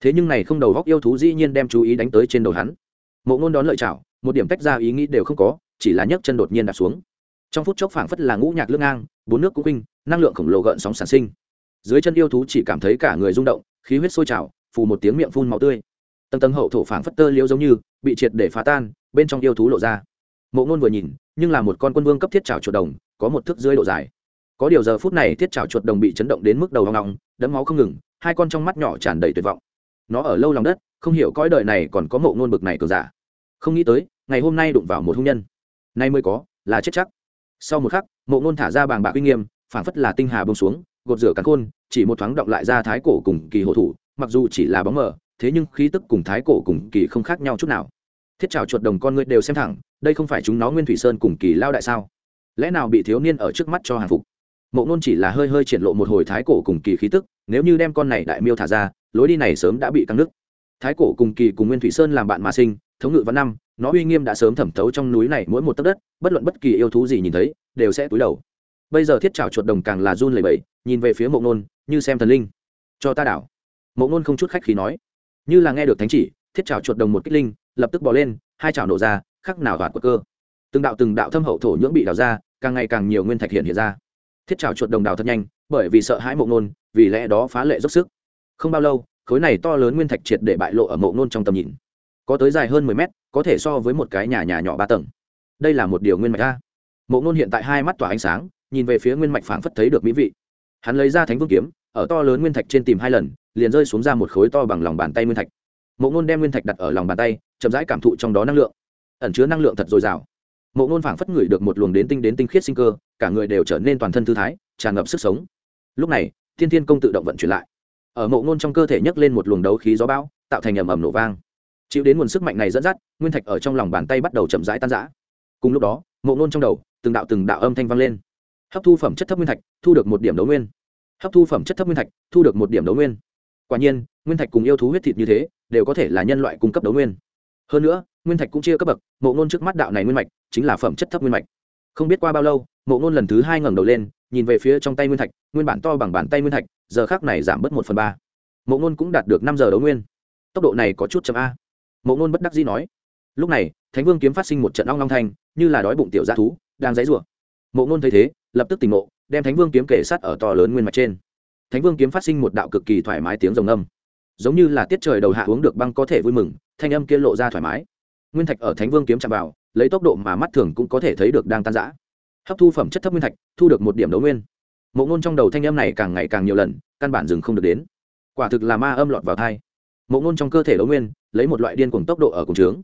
Thế nhưng này không đầu góc yêu thú dĩ nhiên đem chú ý đánh tới trên đầu hắn. Mộ ngôn đón lợi chảo, một điểm tách ra ý nghĩ đều không có, chỉ là nhấc chân đột nhiên đạp xuống trong phút chốc phảng phất là ngũ nhạc lương ngang, bốn nước cũng kinh năng lượng khổng lồ gợn sóng sản sinh. Dưới chân yêu thú chỉ cảm thấy cả người rung động, khí huyết sôi trào, phù một tiếng miệng phun màu tươi. Tầng tầng hậu thổ phảng phất tơ liễu giống như, bị triệt để phá tan, bên trong yêu thú lộ ra. Mộ ngôn vừa nhìn, nhưng là một con quân vương cấp thiết trào chuột đồng, có một thước dưới độ dài. Có điều giờ phút này thiết trào chuột đồng bị chấn động đến mức đầu hoang ngọng đấm máu không ngừng, hai con trong mắt nhỏ tràn đầy tuyệt vọng. Nó ở lâu lòng đất, không hiểu cõi đời này còn có mộ ngôn bực này cường giả. Không nghĩ tới, ngày hôm nay đụng vào một hung nhân. Nay mới có, là chết chắc sau một khắc, mộ ngôn thả ra bàng bạc uy nghiêm, phảng phất là tinh hà bông xuống, gột rửa cắn khôn, chỉ một thoáng động lại ra thái cổ cùng kỳ hộ thủ, mặc dù chỉ là bóng mờ, thế nhưng khí tức cùng thái cổ cùng kỳ không khác nhau chút nào. Thiết trào chuột đồng con người đều xem thẳng, đây không phải chúng nó nguyên thủy sơn cùng kỳ lao đại sao? Lẽ nào bị thiếu niên ở trước mắt cho hàng phục? Mộ ngôn chỉ là hơi hơi triển lộ một hồi thái cổ cùng kỳ khí tức, nếu như đem con này đại miêu thả ra, lối đi này sớm đã bị căng nứt. Thái cổ cùng kỳ cùng nguyên thủy sơn làm bạn mà sinh, thống ngự văn năm nó uy nghiêm đã sớm thẩm thấu trong núi này mỗi một tấc đất bất luận bất kỳ yêu thú gì nhìn thấy đều sẽ túi đầu. Bây giờ thiết trào chuột đồng càng là run lẩy bẩy nhìn về phía mộ Nôn như xem thần linh. Cho ta đảo. Mộ Nôn không chút khách khí nói. Như là nghe được thánh chỉ thiết trào chuột đồng một kích linh lập tức bỏ lên hai chảo nổ ra khắc nào đoạt của cơ. Từng đạo từng đạo thâm hậu thổ nhưỡng bị đào ra càng ngày càng nhiều nguyên thạch hiện hiện ra. Thiết trào chuột đồng đào thật nhanh bởi vì sợ hãi mộ Nôn, vì lẽ đó phá lệ dốc sức. Không bao lâu khối này to lớn nguyên thạch triệt để bại lộ ở mộ Nôn trong tầm nhìn có tới dài hơn mười mét, có thể so với một cái nhà nhà nhỏ ba tầng. Đây là một điều nguyên mạch a. Mộ ngôn hiện tại hai mắt tỏa ánh sáng, nhìn về phía nguyên mạch phảng phất thấy được mỹ vị. Hắn lấy ra thánh vương kiếm, ở to lớn nguyên thạch trên tìm hai lần, liền rơi xuống ra một khối to bằng lòng bàn tay nguyên thạch. Mộ ngôn đem nguyên thạch đặt ở lòng bàn tay, chậm rãi cảm thụ trong đó năng lượng. Ẩn chứa năng lượng thật dồi dào. Mộ ngôn phảng phất ngửi được một luồng đến tinh đến tinh khiết sinh cơ, cả người đều trở nên toàn thân thư thái, tràn ngập sức sống. Lúc này, thiên thiên công tự động vận chuyển lại. Ở mộ ngôn trong cơ thể nhấc lên một luồng đấu khí gió bão, tạo thành ầm ầm nổ vang chịu đến nguồn sức mạnh này dẫn dắt, nguyên thạch ở trong lòng bàn tay bắt đầu chậm rãi tan rã. Cùng lúc đó mộ ngôn trong đầu, từng đạo từng đạo âm thanh vang lên. Hấp thu phẩm chất thấp nguyên thạch, thu được một điểm đấu nguyên. Hấp thu phẩm chất thấp nguyên thạch, thu được một điểm đấu nguyên. Quả nhiên, nguyên thạch cùng yêu thú huyết thịt như thế, đều có thể là nhân loại cung cấp đấu nguyên. Hơn nữa, nguyên thạch cũng chia cấp bậc mộ ngôn trước mắt đạo này nguyên mạch, chính là phẩm chất thấp nguyên mạch. Không biết qua bao lâu mộ ngôn lần thứ hai ngẩng đầu lên, nhìn về phía trong tay nguyên thạch, nguyên bản to bằng bàn tay nguyên thạch, giờ khác này giảm bớt một phần ba. Mộ ngôn cũng đạt được năm giờ đấu nguyên. Tốc độ này có chút chậm a mộ ngôn bất đắc dĩ nói, lúc này, thánh vương kiếm phát sinh một trận ong long thanh, như là đói bụng tiểu g thú, đang dãy rủa mộ ngôn thấy thế, lập tức tỉnh ngộ, đem thánh vương kiếm kể sát ở to lớn nguyên mạch trên. Thánh vương kiếm phát sinh một đạo cực kỳ thoải mái tiếng rồng âm. Giống như là tiết trời đầu hạ uống được băng có thể vui mừng, thanh âm kia lộ ra thoải mái. Nguyên thạch ở thánh vương kiếm chạm vào, lấy tốc độ mà mắt thường cũng có thể thấy được đang tan rã. Hấp thu phẩm chất thấp nguyên thạch, thu được một điểm đấu nguyên. Mộ ngôn trong đầu thanh âm này càng ngày càng nhiều lần, căn bản dừng không được đến. Quả thực là ma âm lọt vào thai mộ ngôn trong cơ thể đấu nguyên, lấy một loại điên cùng tốc độ ở cùng trướng.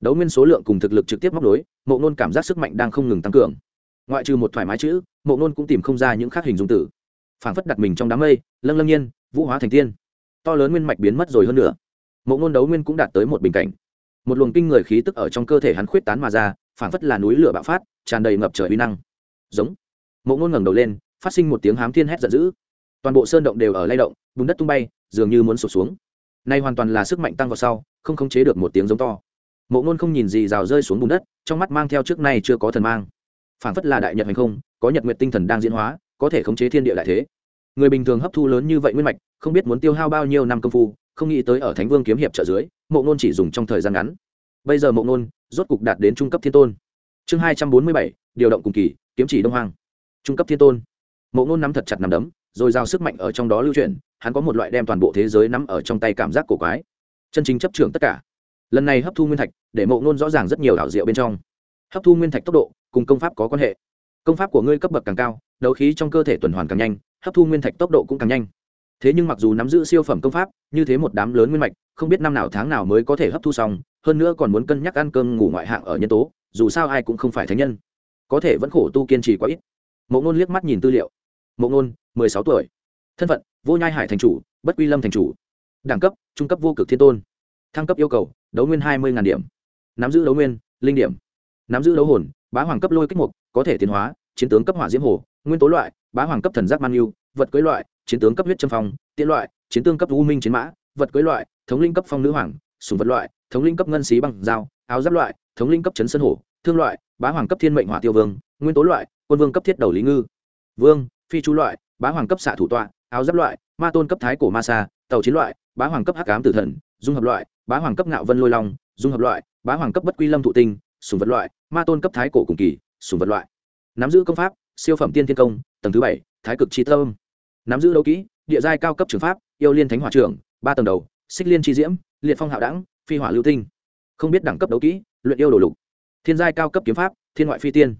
Đấu nguyên số lượng cùng thực lực trực tiếp móc đối mộ ngôn cảm giác sức mạnh đang không ngừng tăng cường. Ngoại trừ một thoải mái chữ, mộ ngôn cũng tìm không ra những khác hình dung tử. Phảng phất đặt mình trong đám mây, lâng lâng nhiên, vũ hóa thành tiên. To lớn nguyên mạch biến mất rồi hơn nữa. Mộ ngôn đấu nguyên cũng đạt tới một bình cảnh. Một luồng kinh người khí tức ở trong cơ thể hắn khuyết tán mà ra, phảng phất là núi lửa bạo phát, tràn đầy ngập trời uy năng. Giống. Mộ ngôn ngẩng đầu lên, phát sinh một tiếng hám thiên hét giận dữ. Toàn bộ sơn động đều ở lay động, bùn đất tung bay, dường như muốn sụp xuống nay hoàn toàn là sức mạnh tăng vào sau, không khống chế được một tiếng giống to. Mộ ngôn không nhìn gì rào rơi xuống bùn đất, trong mắt mang theo trước nay chưa có thần mang. Phảng phất là đại nhật hành không, có nhật nguyện tinh thần đang diễn hóa, có thể khống chế thiên địa đại thế. Người bình thường hấp thu lớn như vậy nguyên mạch, không biết muốn tiêu hao bao nhiêu năm công phu, không nghĩ tới ở thánh vương kiếm hiệp trợ dưới, mộ ngôn chỉ dùng trong thời gian ngắn. Bây giờ mộ ngôn rốt cục đạt đến trung cấp thiên tôn. Chương hai trăm bốn mươi bảy, điều động cùng kỳ, kiếm chỉ đông hoàng trung cấp thiên tôn. Mộ ngôn nắm thật chặt nằm đấm rồi giao sức mạnh ở trong đó lưu chuyển, hắn có một loại đem toàn bộ thế giới nắm ở trong tay cảm giác cổ quái. Chân chính chấp trưởng tất cả. Lần này hấp thu nguyên thạch, để mộ ngôn rõ ràng rất nhiều đảo diệu bên trong. Hấp thu nguyên thạch tốc độ, cùng công pháp có quan hệ. Công pháp của ngươi cấp bậc càng cao, đấu khí trong cơ thể tuần hoàn càng nhanh, hấp thu nguyên thạch tốc độ cũng càng nhanh. Thế nhưng mặc dù nắm giữ siêu phẩm công pháp, như thế một đám lớn nguyên mạch, không biết năm nào tháng nào mới có thể hấp thu xong, hơn nữa còn muốn cân nhắc ăn cơm ngủ ngoại hạng ở nhân tố, dù sao ai cũng không phải thánh nhân. Có thể vẫn khổ tu kiên trì quá ít. Mộ ngôn liếc mắt nhìn tư liệu. Mộ ngôn mười sáu tuổi. Thân phận, vô nhai hải thành chủ, bất quy lâm thành chủ. Đẳng cấp, trung cấp vô cực thiên tôn. Thăng cấp yêu cầu, đấu nguyên hai mươi điểm. Nắm giữ đấu nguyên, linh điểm. Nắm giữ đấu hồn, bá hoàng cấp lôi kích mục, có thể tiến hóa, chiến tướng cấp hỏa diễm hồ, nguyên tố loại, bá hoàng cấp thần giác man yêu, vật cưới loại, chiến tướng cấp huyết châm phong tiện loại, chiến tướng cấp u minh chiến mã, vật cưới loại, thống linh cấp phong nữ hoàng sùng vật loại, thống linh cấp ngân xí bằng dao, áo giáp loại, thống linh cấp chấn sơn hổ thương loại, bá hoàng cấp thiên mệnh hỏa tiêu vương, nguyên tố loại, quân vương cấp thiết đầu lý ngư. Vương, phi chú loại bá hoàng cấp xạ thủ tọa, áo giáp loại, ma tôn cấp thái cổ ma sa, tàu chiến loại, bá hoàng cấp hắc ám tử thần, dung hợp loại, bá hoàng cấp ngạo vân lôi long, dung hợp loại, bá hoàng cấp bất quy lâm thụ tinh, sùng vật loại, ma tôn cấp thái cổ cùng kỳ, sùng vật loại. Nắm giữ công pháp, siêu phẩm tiên thiên công, tầng thứ bảy, thái cực chi tâm. Nắm giữ đấu kỹ, địa giai cao cấp trường pháp, yêu liên thánh hỏa trưởng, ba tầng đầu, xích liên chi diễm, liệt phong hạo đẳng, phi hỏa lưu tinh. Không biết đẳng cấp đấu kỹ, luyện yêu đồ lục. Thiên giai cao cấp kiếm pháp, thiên ngoại phi tiên.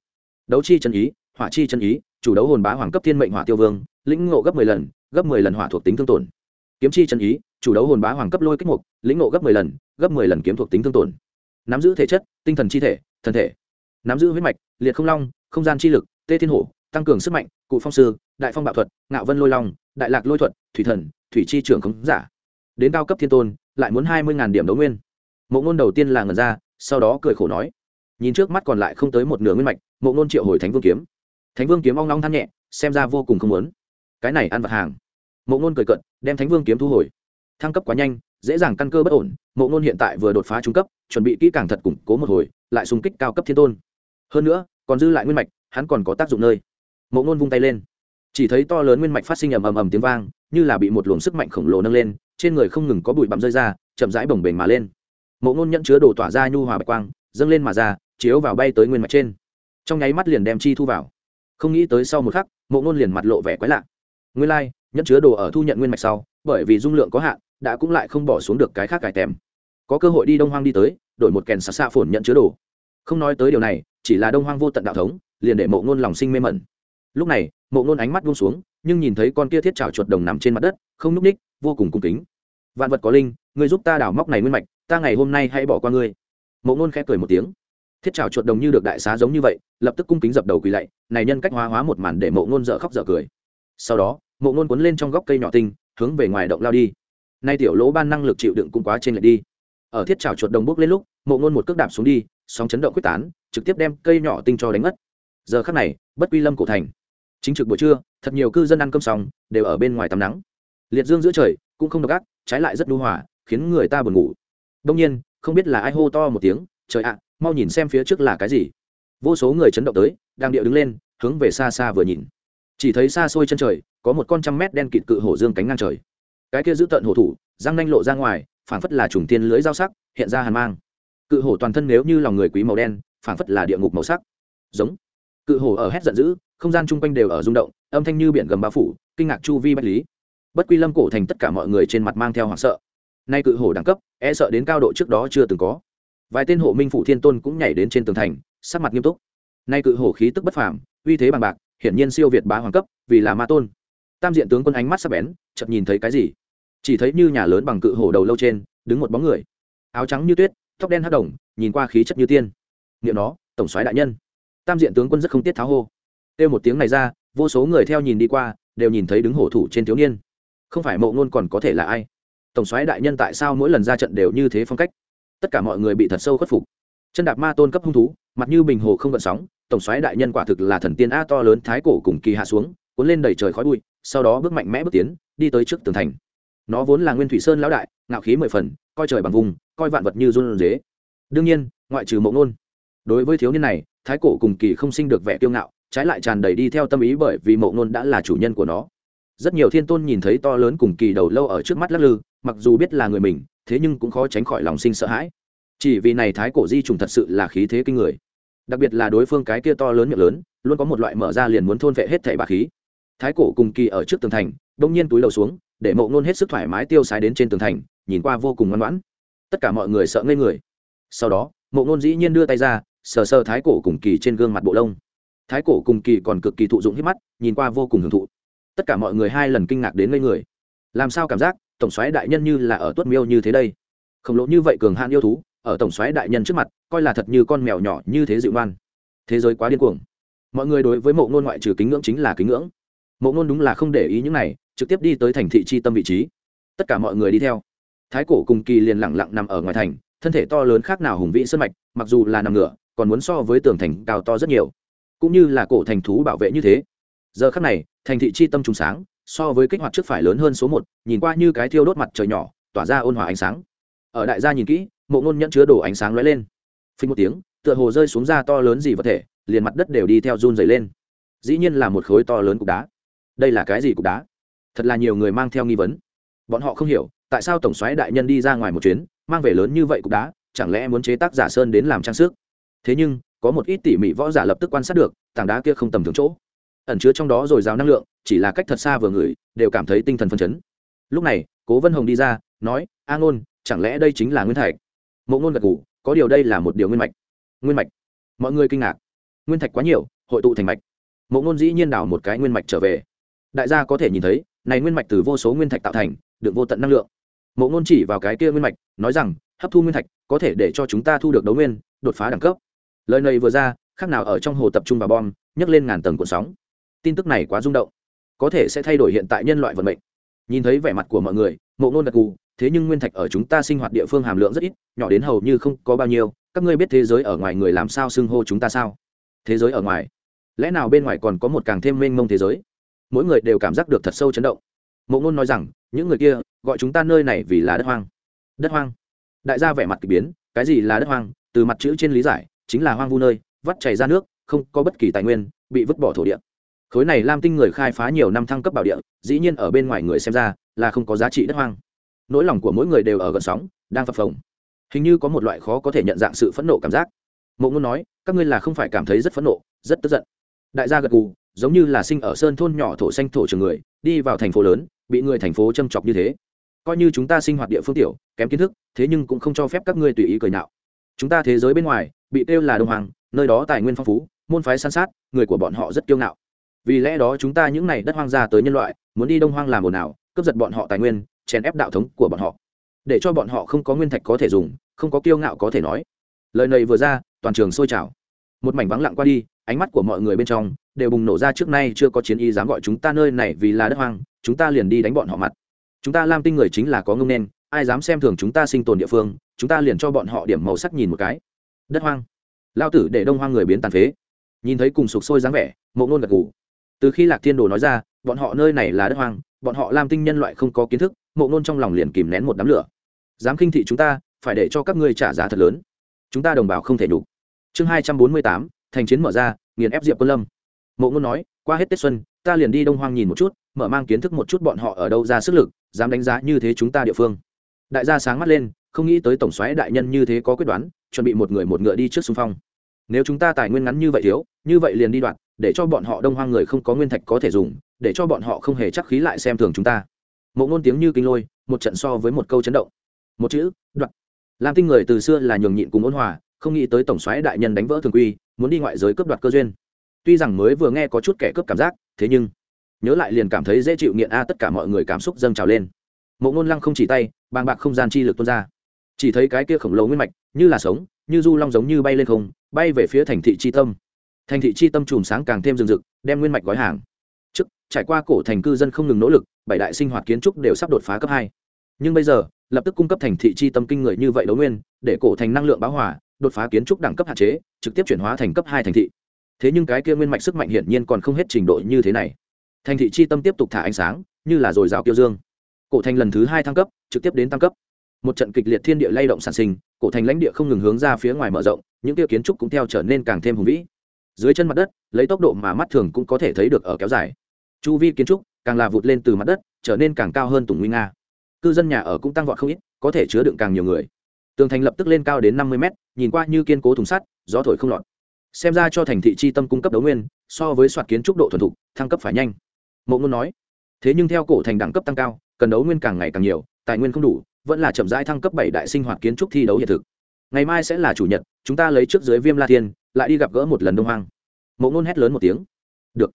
Đấu chi chân ý, hỏa chi chân ý chủ đấu hồn bá hoàng cấp thiên mệnh hỏa tiêu vương, lĩnh ngộ gấp mười lần, gấp mười lần hỏa thuộc tính thương tổn. Kiếm chi chân ý, chủ đấu hồn bá hoàng cấp lôi kích mục, lĩnh ngộ gấp mười lần, gấp mười lần kiếm thuộc tính thương tổn. Nắm giữ thể chất, tinh thần chi thể, thân thể. Nắm giữ huyết mạch, liệt không long, không gian chi lực, tê thiên hổ, tăng cường sức mạnh, cụ phong sư, đại phong bạo thuật, ngạo vân lôi long, đại lạc lôi thuật, thủy thần, thủy chi trưởng khống giả. Đến cao cấp thiên tôn, lại muốn hai mươi điểm đấu nguyên. Mộ ngôn đầu tiên là ngần ra, sau đó cười khổ nói, nhìn trước mắt còn lại không tới một nửa nguyên mạch, mộ ngôn triệu hồi thánh vương kiếm thánh vương kiếm ong long than nhẹ, xem ra vô cùng không muốn. Cái này ăn vặt hàng. Mộ ngôn cười cận đem thánh vương kiếm thu hồi. Thăng cấp quá nhanh, dễ dàng căn cơ bất ổn, mộ ngôn hiện tại vừa đột phá trung cấp, chuẩn bị kỹ càng thật củng cố một hồi, lại xung kích cao cấp thiên tôn. Hơn nữa, còn dư lại nguyên mạch, hắn còn có tác dụng nơi. Mộ ngôn vung tay lên. Chỉ thấy to lớn nguyên mạch phát sinh ầm ầm ầm tiếng vang, như là bị một luồng sức mạnh khổng lồ nâng lên, trên người không ngừng có bụi bặm rơi ra, chậm rãi bồng bềnh mà lên. Mộ ngôn nhận chứa đồ tỏa ra nhu hòa bạch quang, dâng lên mà ra, chiếu vào bay tới nguyên mạch trên. Trong nháy mắt liền đem chi thu vào không nghĩ tới sau một khắc mộ ngôn liền mặt lộ vẻ quái lạ. Nguyên lai、like, nhận chứa đồ ở thu nhận nguyên mạch sau bởi vì dung lượng có hạn đã cũng lại không bỏ xuống được cái khác cải tèm. Có cơ hội đi đông hoang đi tới đổi một kèn xa xa phồn nhận chứa đồ. Không nói tới điều này chỉ là đông hoang vô tận đạo thống liền để mộ ngôn lòng sinh mê mẩn. Lúc này mộ ngôn ánh mắt buông xuống nhưng nhìn thấy con kia thiết trào chuột đồng nằm trên mặt đất không n ú c ních vô cùng cung kính. Vạn vật có linh người giúp ta đào móc này nguyên mạch ta ngày hôm nay hãy bỏ qua ngươi. Mộ ngôn khẽ cười một tiếng thiết trào chuột đồng như được đại xá giống như vậy, lập tức cung kính dập đầu quỳ lạy, này nhân cách hóa hóa một màn để mộ ngôn dở khóc dở cười. Sau đó, mộ ngôn cuốn lên trong góc cây nhỏ tinh, hướng về ngoài động lao đi. Nay tiểu lỗ ban năng lực chịu đựng cũng quá trên lệch đi. Ở thiết trào chuột đồng bước lên lúc, mộ ngôn một cước đạp xuống đi, sóng chấn động quyết tán, trực tiếp đem cây nhỏ tinh cho đánh mất giờ khắc này, bất quy lâm cổ thành. Chính trực buổi trưa, thật nhiều cư dân ăn cơm xong, đều ở bên ngoài tắm nắng. Liệt dương giữa trời, cũng không độc ác, trái lại rất đu hòa, khiến người ta buồn ngủ. Đông nhiên, không biết là ai hô to một tiếng, trời ạ mau nhìn xem phía trước là cái gì. Vô số người chấn động tới, đang điệu đứng lên, hướng về xa xa vừa nhìn. Chỉ thấy xa xôi chân trời, có một con trăm mét đen kịt cự hổ dương cánh ngang trời. Cái kia giữ tận hổ thủ, răng nanh lộ ra ngoài, phảng phất là trùng tiên lưới dao sắc, hiện ra hàn mang. Cự hổ toàn thân nếu như lòng người quý màu đen, phảng phất là địa ngục màu sắc. Giống. Cự hổ ở hét giận dữ, không gian chung quanh đều ở rung động, âm thanh như biển gầm bao phủ, kinh ngạc chu vi bách lý. Bất quy lâm cổ thành tất cả mọi người trên mặt mang theo hoảng sợ. Nay cự hổ đẳng cấp e sợ đến cao độ trước đó chưa từng có vài tên hộ minh phủ thiên tôn cũng nhảy đến trên tường thành, sắc mặt nghiêm túc. Nay cự hổ khí tức bất phàm, uy thế bằng bạc, hiển nhiên siêu việt bá hoàng cấp, vì là ma tôn. Tam diện tướng quân ánh mắt sắc bén, chợt nhìn thấy cái gì? Chỉ thấy như nhà lớn bằng cự hổ đầu lâu trên, đứng một bóng người. Áo trắng như tuyết, tóc đen hắc đồng, nhìn qua khí chất như tiên. Nghiệm nó, tổng soái đại nhân. Tam diện tướng quân rất không tiết tháo hô. Kêu một tiếng này ra, vô số người theo nhìn đi qua, đều nhìn thấy đứng hổ thủ trên thiếu niên. Không phải mộ ngôn còn có thể là ai? Tổng soái đại nhân tại sao mỗi lần ra trận đều như thế phong cách? Tất cả mọi người bị thật sâu khuất phục. Chân đạp ma tôn cấp hung thú, mặt như bình hồ không gợn sóng, tổng soái đại nhân quả thực là thần tiên a to lớn thái cổ cùng kỳ hạ xuống, cuốn lên đầy trời khói bụi, sau đó bước mạnh mẽ bước tiến, đi tới trước tường thành. Nó vốn là nguyên thủy sơn lão đại, ngạo khí mười phần, coi trời bằng vùng, coi vạn vật như run dế đương nhiên, ngoại trừ mộng nôn. Đối với thiếu niên này, thái cổ cùng kỳ không sinh được vẻ kiêu ngạo, trái lại tràn đầy đi theo tâm ý bởi vì mộng nôn đã là chủ nhân của nó. Rất nhiều thiên tôn nhìn thấy to lớn cùng kỳ đầu lâu ở trước mắt lắc lư, mặc dù biết là người mình thế nhưng cũng khó tránh khỏi lòng sinh sợ hãi. Chỉ vì này thái cổ di trùng thật sự là khí thế kinh người. Đặc biệt là đối phương cái kia to lớn miệng lớn, luôn có một loại mở ra liền muốn thôn vệ hết thảy bà khí. Thái cổ cùng kỳ ở trước tường thành đông nhiên túi đầu xuống, để mộ ngôn hết sức thoải mái tiêu sái đến trên tường thành, nhìn qua vô cùng ngoan ngoãn. Tất cả mọi người sợ ngây người. Sau đó, mộ ngôn dĩ nhiên đưa tay ra, sờ sờ thái cổ cùng kỳ trên gương mặt bộ lông. Thái cổ cùng kỳ còn cực kỳ thụ dụng hết mắt, nhìn qua vô cùng hưởng thụ. Tất cả mọi người hai lần kinh ngạc đến ngây người làm sao cảm giác tổng soái đại nhân như là ở tuất miêu như thế đây? Khổng lồ như vậy cường hạn yêu thú, ở tổng soái đại nhân trước mặt, coi là thật như con mèo nhỏ như thế dịu ngoan. Thế giới quá điên cuồng. Mọi người đối với mộ ngôn ngoại trừ kính ngưỡng chính là kính ngưỡng. Mộ ngôn đúng là không để ý những này, trực tiếp đi tới thành thị chi tâm vị trí. Tất cả mọi người đi theo. Thái cổ cùng kỳ liền lẳng lặng nằm ở ngoài thành, thân thể to lớn khác nào hùng vĩ sân mạch, mặc dù là nằm ngửa, còn muốn so với tường thành cao to rất nhiều. Cũng như là cổ thành thú bảo vệ như thế. Giờ khắc này, thành thị chi tâm trùng sáng so với kích hoạt trước phải lớn hơn số một, nhìn qua như cái thiêu đốt mặt trời nhỏ, tỏa ra ôn hòa ánh sáng. Ở đại gia nhìn kỹ, mộ ngôn nhẫn chứa đồ ánh sáng lóe lên. Phình một tiếng, tựa hồ rơi xuống ra to lớn gì vật thể, liền mặt đất đều đi theo run dày lên. Dĩ nhiên là một khối to lớn cục đá. Đây là cái gì cục đá? Thật là nhiều người mang theo nghi vấn. Bọn họ không hiểu, tại sao tổng xoáy đại nhân đi ra ngoài một chuyến, mang về lớn như vậy cục đá, chẳng lẽ muốn chế tác giả sơn đến làm trang sức? Thế nhưng, có một ít tỉ mỉ võ giả lập tức quan sát được, tảng đá kia không tầm thường chỗ ẩn chứa trong đó rồi giao năng lượng, chỉ là cách thật xa vừa ngửi đều cảm thấy tinh thần phân chấn. Lúc này, cố vân hồng đi ra, nói, a ngôn, chẳng lẽ đây chính là nguyên thạch? Mộ ngôn gật g có điều đây là một điều nguyên mạch. Nguyên mạch? Mọi người kinh ngạc. Nguyên thạch quá nhiều, hội tụ thành mạch. Mộ ngôn dĩ nhiên đảo một cái nguyên mạch trở về. Đại gia có thể nhìn thấy, này nguyên mạch từ vô số nguyên thạch tạo thành, được vô tận năng lượng. Mộ ngôn chỉ vào cái kia nguyên mạch, nói rằng, hấp thu nguyên thạch, có thể để cho chúng ta thu được đấu nguyên, đột phá đẳng cấp. Lời này vừa ra, khác nào ở trong hồ tập trung vào bom, nhấc lên ngàn tầng cuộn sóng tin tức này quá rung động. Có thể sẽ thay đổi hiện tại nhân loại vận mệnh. Nhìn thấy vẻ mặt của mọi người mộ ngôn đặc cù thế nhưng nguyên thạch ở chúng ta sinh hoạt địa phương hàm lượng rất ít, nhỏ đến hầu như không có bao nhiêu, các ngươi biết thế giới ở ngoài người làm sao xưng hô chúng ta sao? Thế giới ở ngoài? Lẽ nào bên ngoài còn có một càng thêm mênh mông thế giới? Mỗi người đều cảm giác được thật sâu chấn động. Mộ ngôn nói rằng, những người kia, gọi chúng ta nơi này vì là đất hoang. Đất hoang? Đại gia vẻ mặt k ỳ biến, cái gì là đất hoang? Từ mặt chữ trên lý giải, chính là hoang vu nơi, vắt chảy ra nước, không có bất kỳ tài nguyên, bị vứt bỏ thổ địa khối này lam tinh người khai phá nhiều năm thăng cấp bảo địa, dĩ nhiên ở bên ngoài người xem ra là không có giá trị đất hoang. Nỗi lòng của mỗi người đều ở gần sóng, đang phập phồng. Hình như có một loại khó có thể nhận dạng sự phẫn nộ cảm giác. Mộ ngôn nói, các ngươi là không phải cảm thấy rất phẫn nộ, rất tức giận. Đại gia gật gù, giống như là sinh ở sơn thôn nhỏ thổ xanh thổ trường người, đi vào thành phố lớn, bị người thành phố châm chọc như thế. Coi như chúng ta sinh hoạt địa phương tiểu, kém kiến thức, thế nhưng cũng không cho phép các ngươi tùy ý cười nạo chúng ta thế giới bên ngoài, bị kêu là đông hoàng, nơi đó tài nguyên phong phú, môn phái san sát, người của bọn họ rất kiêu ngạo vì lẽ đó chúng ta những n à y đất hoang ra tới nhân loại, muốn đi đông hoang làm ồn ào, cướp giật bọn họ tài nguyên, chèn ép đạo thống của bọn họ. Để cho bọn họ không có nguyên thạch có thể dùng, không có kiêu ngạo có thể nói. Lời này vừa ra, toàn trường sôi trào. Một mảnh vắng lặng qua đi, ánh mắt của mọi người bên trong đều bùng nổ ra trước nay chưa có chiến y dám gọi chúng ta nơi này vì là đất hoang, chúng ta liền đi đánh bọn họ mặt. Chúng ta lam tinh người chính là có ngông nên, ai dám xem thường chúng ta sinh tồn địa phương, chúng ta liền cho bọn họ điểm màu sắc nhìn một cái. Đất hoang. Lao tử để đông hoang người biến tàn phế. Nhìn thấy cùng sục sôi dáng vẻ, mộ ngôn gật ngủ từ khi lạc thiên đồ nói ra, bọn họ nơi này là đất hoang, bọn họ làm tinh nhân loại không có kiến thức, mộ ngôn trong lòng liền kìm nén một đám lửa. Dám khinh thị chúng ta, phải để cho các ngươi trả giá thật lớn. Chúng ta đồng bào không thể đủ chương hai trăm bốn mươi tám, thành chiến mở ra, nghiền ép diệp quân lâm. Mộ ngôn nói, qua hết tết xuân, ta liền đi đông hoang nhìn một chút, mở mang kiến thức một chút bọn họ ở đâu ra sức lực, dám đánh giá như thế chúng ta địa phương. Đại gia sáng mắt lên, không nghĩ tới tổng xoáy đại nhân như thế có quyết đoán, chuẩn bị một người một ngựa đi trước xung phong. Nếu chúng ta tài nguyên ngắn như vậy thiếu, như vậy liền đi đoạn để cho bọn họ đông hoang người không có nguyên thạch có thể dùng, để cho bọn họ không hề chắc khí lại xem thường chúng ta. Mộ ngôn tiếng như kinh lôi, một trận so với một câu chấn động. Một chữ, đoạn. Lam tinh người từ xưa là nhường nhịn cùng ôn hòa, không nghĩ tới tổng soái đại nhân đánh vỡ thường quy, muốn đi ngoại giới cướp đoạt cơ duyên. Tuy rằng mới vừa nghe có chút kẻ cướp cảm giác, thế nhưng, nhớ lại liền cảm thấy dễ chịu nghiện a, tất cả mọi người cảm xúc dâng trào lên. Mộ ngôn lăng không chỉ tay, bàng bạc không gian chi lực tuôn ra. Chỉ thấy cái kia khổng lồ nguyên mạch, như là sống, như du long giống như bay lên không, bay về phía thành thị chi tâm thành thị chi tâm chùm sáng càng thêm rừng rực, đem nguyên mạch gói hàng. Trước, trải qua cổ thành cư dân không ngừng nỗ lực, bảy đại sinh hoạt kiến trúc đều sắp đột phá cấp hai. Nhưng bây giờ, lập tức cung cấp thành thị chi tâm kinh người như vậy đấu nguyên, để cổ thành năng lượng báo hỏa đột phá kiến trúc đẳng cấp hạn chế, trực tiếp chuyển hóa thành cấp hai thành thị. Thế nhưng cái kia nguyên mạch sức mạnh hiển nhiên còn không hết trình độ như thế này. Thành thị chi tâm tiếp tục thả ánh sáng, như là dồi dào kiêu dương. Cổ thành lần thứ hai thăng cấp, trực tiếp đến tăng cấp. Một trận kịch liệt thiên địa lay động sản sinh, cổ thành lãnh địa không ngừng hướng ra phía ngoài mở rộng, những kia kiến trúc cũng theo trở nên càng thêm hùng vĩ dưới chân mặt đất, lấy tốc độ mà mắt thường cũng có thể thấy được ở kéo dài. Chu vi kiến trúc càng là vụt lên từ mặt đất, trở nên càng cao hơn tùng nguy nga. Cư dân nhà ở cũng tăng vọt không ít, có thể chứa đựng càng nhiều người. Tường thành lập tức lên cao đến năm mươi mét, nhìn qua như kiên cố thùng sắt, gió thổi không lọt. Xem ra cho thành thị chi tâm cung cấp đấu nguyên, so với soạt kiến trúc độ thuần thục, thăng cấp phải nhanh. Mộ ngôn nói, thế nhưng theo cổ thành đẳng cấp tăng cao, cần đấu nguyên càng ngày càng nhiều, tài nguyên không đủ, vẫn là chậm rãi thăng cấp bảy đại sinh hoạt kiến trúc thi đấu hiện thực. Ngày mai sẽ là chủ nhật, chúng ta lấy trước dưới viêm la thiên lại đi gặp gỡ một lần đông hoang. Mộ ngôn hét lớn một tiếng. Được.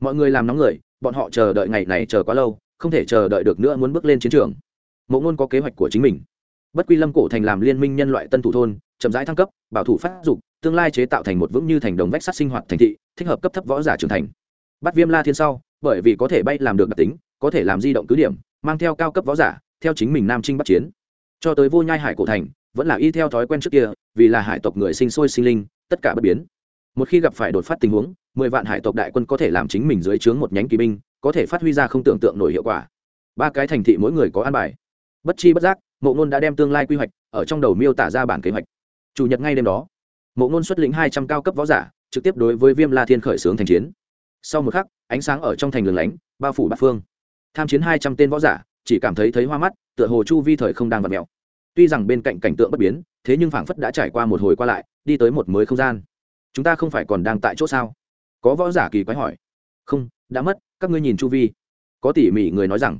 Mọi người làm nóng người, bọn họ chờ đợi ngày này chờ quá lâu, không thể chờ đợi được nữa muốn bước lên chiến trường. Mộ ngôn có kế hoạch của chính mình. Bất quy lâm cổ thành làm liên minh nhân loại tân thủ thôn, chậm rãi thăng cấp, bảo thủ phát dục, tương lai chế tạo thành một vững như thành đồng vách sắt sinh hoạt thành thị, thích hợp cấp thấp võ giả trưởng thành. Bắt viêm la thiên sau, bởi vì có thể bay làm được đặc tính, có thể làm di động cứ điểm, mang theo cao cấp võ giả, theo chính mình nam trinh bắt chiến. Cho tới vô nhai hải cổ thành, vẫn là y theo thói quen trước kia, vì là hải tộc người sinh sôi sinh linh tất cả bất biến. Một khi gặp phải đột phát tình huống, mười vạn hải tộc đại quân có thể làm chính mình dưới trướng một nhánh kỳ binh, có thể phát huy ra không tưởng tượng nổi hiệu quả. Ba cái thành thị mỗi người có an bài. Bất chi bất giác, mộ ngôn đã đem tương lai quy hoạch ở trong đầu miêu tả ra bản kế hoạch. Chủ nhật ngay đêm đó, mộ ngôn xuất lĩnh hai trăm cao cấp võ giả, trực tiếp đối với viêm la thiên khởi xướng thành chiến. Sau một khắc, ánh sáng ở trong thành lường lánh, bao phủ bát phương. Tham chiến hai trăm tên võ giả, chỉ cảm thấy thấy hoa mắt, tựa hồ chu vi thời không đang vặt mèo tuy rằng bên cạnh cảnh tượng bất biến, thế nhưng phảng phất đã trải qua một hồi qua lại, đi tới một mới không gian. Chúng ta không phải còn đang tại chỗ sao? Có võ giả kỳ quái hỏi. Không, đã mất, các ngươi nhìn chu vi. Có tỉ mỉ người nói rằng,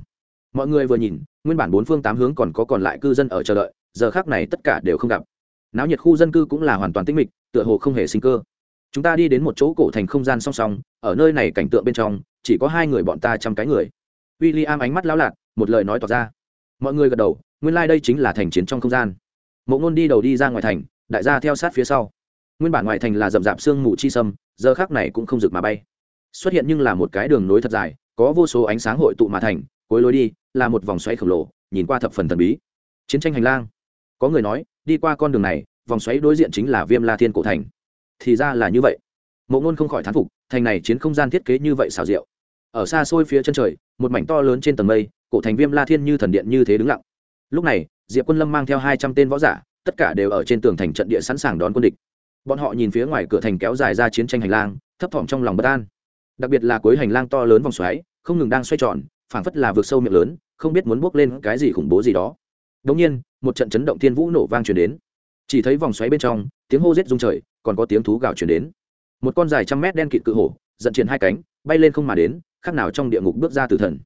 mọi người vừa nhìn, nguyên bản bốn phương tám hướng còn có còn lại cư dân ở chờ đợi, giờ khác này tất cả đều không gặp. Náo nhiệt khu dân cư cũng là hoàn toàn tĩnh mịch, tựa hồ không hề sinh cơ. Chúng ta đi đến một chỗ cổ thành không gian song song, ở nơi này cảnh tượng bên trong, chỉ có hai người bọn ta trăm cái người. W i l l i am ánh mắt lao lạc một lời nói tỏ ra. Mọi người gật đầu nguyên lai、like、đây chính là thành chiến trong không gian. Mộ ngôn đi đầu đi ra ngoài thành, đại gia theo sát phía sau. Nguyên bản ngoài thành là rậm rạp sương mù chi sâm, giờ khác này cũng không rực mà bay. Xuất hiện nhưng là một cái đường nối thật dài, có vô số ánh sáng hội tụ mà thành, cuối lối đi là một vòng xoáy khổng lồ, nhìn qua thập phần thần bí. Chiến tranh hành lang. Có người nói, đi qua con đường này, vòng xoáy đối diện chính là viêm la thiên cổ thành. Thì ra là như vậy. Mộ ngôn không khỏi thán phục, thành này chiến không gian thiết kế như vậy xào rượu ở xa xôi phía chân trời, một mảnh to lớn trên tầng mây, cổ thành viêm la thiên như thần điện như thế đứng lặng lúc này, diệp quân lâm mang theo hai trăm tên võ giả, tất cả đều ở trên tường thành trận địa sẵn sàng đón quân địch. Bọn họ nhìn phía ngoài cửa thành kéo dài ra chiến tranh hành lang, thấp thỏm trong lòng bất an. Đặc biệt là cuối hành lang to lớn vòng xoáy, không ngừng đang xoay tròn, phảng phất là vượt sâu miệng lớn, không biết muốn bước lên cái gì khủng bố gì đó. Đống nhiên, một trận chấn động thiên vũ nổ vang truyền đến. Chỉ thấy vòng xoáy bên trong, tiếng hô rết rung trời, còn có tiếng thú gào truyền đến. Một con dài trăm mét đen kịt cự hổ, giận triển hai cánh, bay lên không mà đến, khác nào trong địa ngục bước ra từ thần.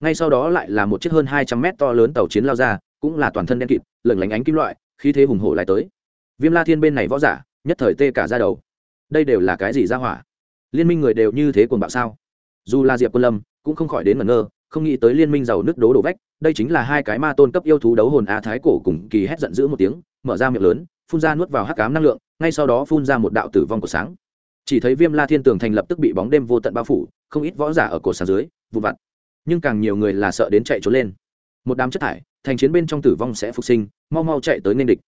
Ngay sau đó lại là một chiếc hơn hai trăm mét to lớn tàu chiến lao ra cũng là toàn thân đen kịt, lửng lánh ánh kim loại, khí thế hùng hổ lại tới. Viêm la thiên bên này võ giả, nhất thời tê cả ra đầu. Đây đều là cái gì ra hỏa? Liên minh người đều như thế cuồng bạo sao? Dù là diệp quân lâm, cũng không khỏi đến ngẩn ngơ, không nghĩ tới liên minh giàu nước đố đổ vách, đây chính là hai cái ma tôn cấp yêu thú đấu hồn a thái cổ cùng kỳ hét giận dữ một tiếng, mở ra miệng lớn, phun ra nuốt vào hắc cám năng lượng, ngay sau đó phun ra một đạo tử vong của sáng. Chỉ thấy viêm la thiên tường thành lập tức bị bóng đêm vô tận bao phủ, không ít võ giả ở cổ sáng dưới vụ vặt. Nhưng càng nhiều người là sợ đến chạy trốn lên một đám chất thải, thành chiến bên trong tử vong sẽ phục sinh, mau mau chạy tới nên địch.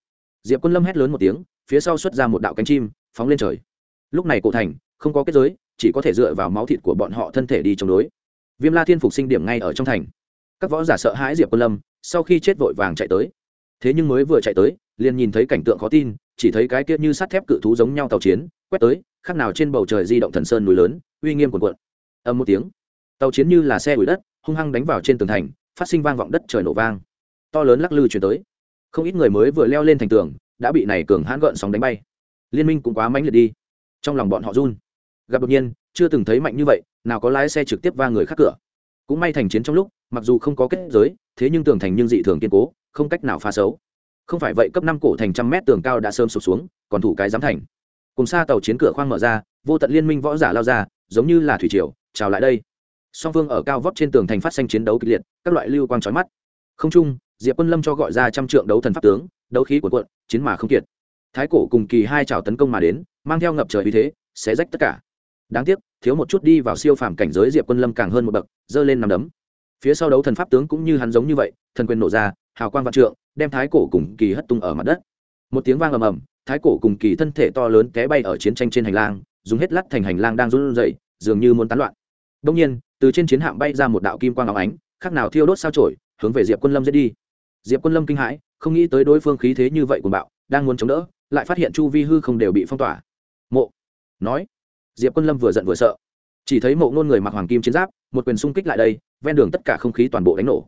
Diệp quân lâm hét lớn một tiếng, phía sau xuất ra một đạo cánh chim, phóng lên trời. Lúc này cổ thành, không có kết giới, chỉ có thể dựa vào máu thịt của bọn họ thân thể đi chống đối. Viêm la thiên phục sinh điểm ngay ở trong thành. Các võ giả sợ hãi diệp quân lâm, sau khi chết vội vàng chạy tới. Thế nhưng mới vừa chạy tới, liền nhìn thấy cảnh tượng khó tin, chỉ thấy cái kia như sắt thép cự thú giống nhau tàu chiến, quét tới, khác nào trên bầu trời di động thần sơn núi lớn, uy nghiêm quần quận âm một tiếng. Tàu chiến như là xe đuổi đất, hung hăng đánh vào trên tường thành phát sinh vang vọng đất trời nổ vang. To lớn lắc lư chuyển tới. Không ít người mới vừa leo lên thành tường, đã bị này cường hãn gợn sóng đánh bay. Liên minh cũng quá mãnh liệt đi. Trong lòng bọn họ run. Gặp đột nhiên, chưa từng thấy mạnh như vậy, nào có lái xe trực tiếp va người khác cửa. Cũng may thành chiến trong lúc, mặc dù không có kết giới, thế nhưng tường thành nhưng dị thường kiên cố, không cách nào phá xấu. Không phải vậy cấp năm cổ thành trăm mét tường cao đã sơm sụp xuống, còn thủ cái giám thành. Cùng xa tàu chiến cửa khoang mở ra, vô tận liên minh võ giả lao ra, giống như là thủy triều, chào lại đây song phương ở cao vóc trên tường thành phát xanh chiến đấu kịch liệt, các loại lưu quang trói mắt. Không chung, diệp quân lâm cho gọi ra trăm trượng đấu thần pháp tướng, đấu khí của quận chiến mà không kiệt. Thái cổ cùng kỳ hai trào tấn công mà đến, mang theo ngập trời uy thế sẽ rách tất cả. Đáng tiếc, thiếu một chút đi vào siêu phàm cảnh giới diệp quân lâm càng hơn một bậc, giơ lên nằm đấm. Phía sau đấu thần pháp tướng cũng như hắn giống như vậy, thần quyền nổ ra, hào quang vạn trượng, đem thái cổ cùng kỳ hất tung ở mặt đất. Một tiếng vang ầm ầm, thái cổ cùng kỳ thân thể to lớn té bay ở chiến tranh trên hành lang, dùng hết lắt thành hành lang đang run rẩy, dường như muốn tán loạn. Đông nhiên từ trên chiến hạm bay ra một đạo kim quang áo ánh, khác nào thiêu đốt sao trổi hướng về diệp quân lâm giết đi. Diệp quân lâm kinh hãi, không nghĩ tới đối phương khí thế như vậy của bạo, đang muốn chống đỡ, lại phát hiện chu vi hư không đều bị phong tỏa. Mộ, nói. Diệp quân lâm vừa giận vừa sợ. Chỉ thấy mộ ngôn người mặc hoàng kim chiến giáp, một quyền xung kích lại đây, ven đường tất cả không khí toàn bộ đánh nổ.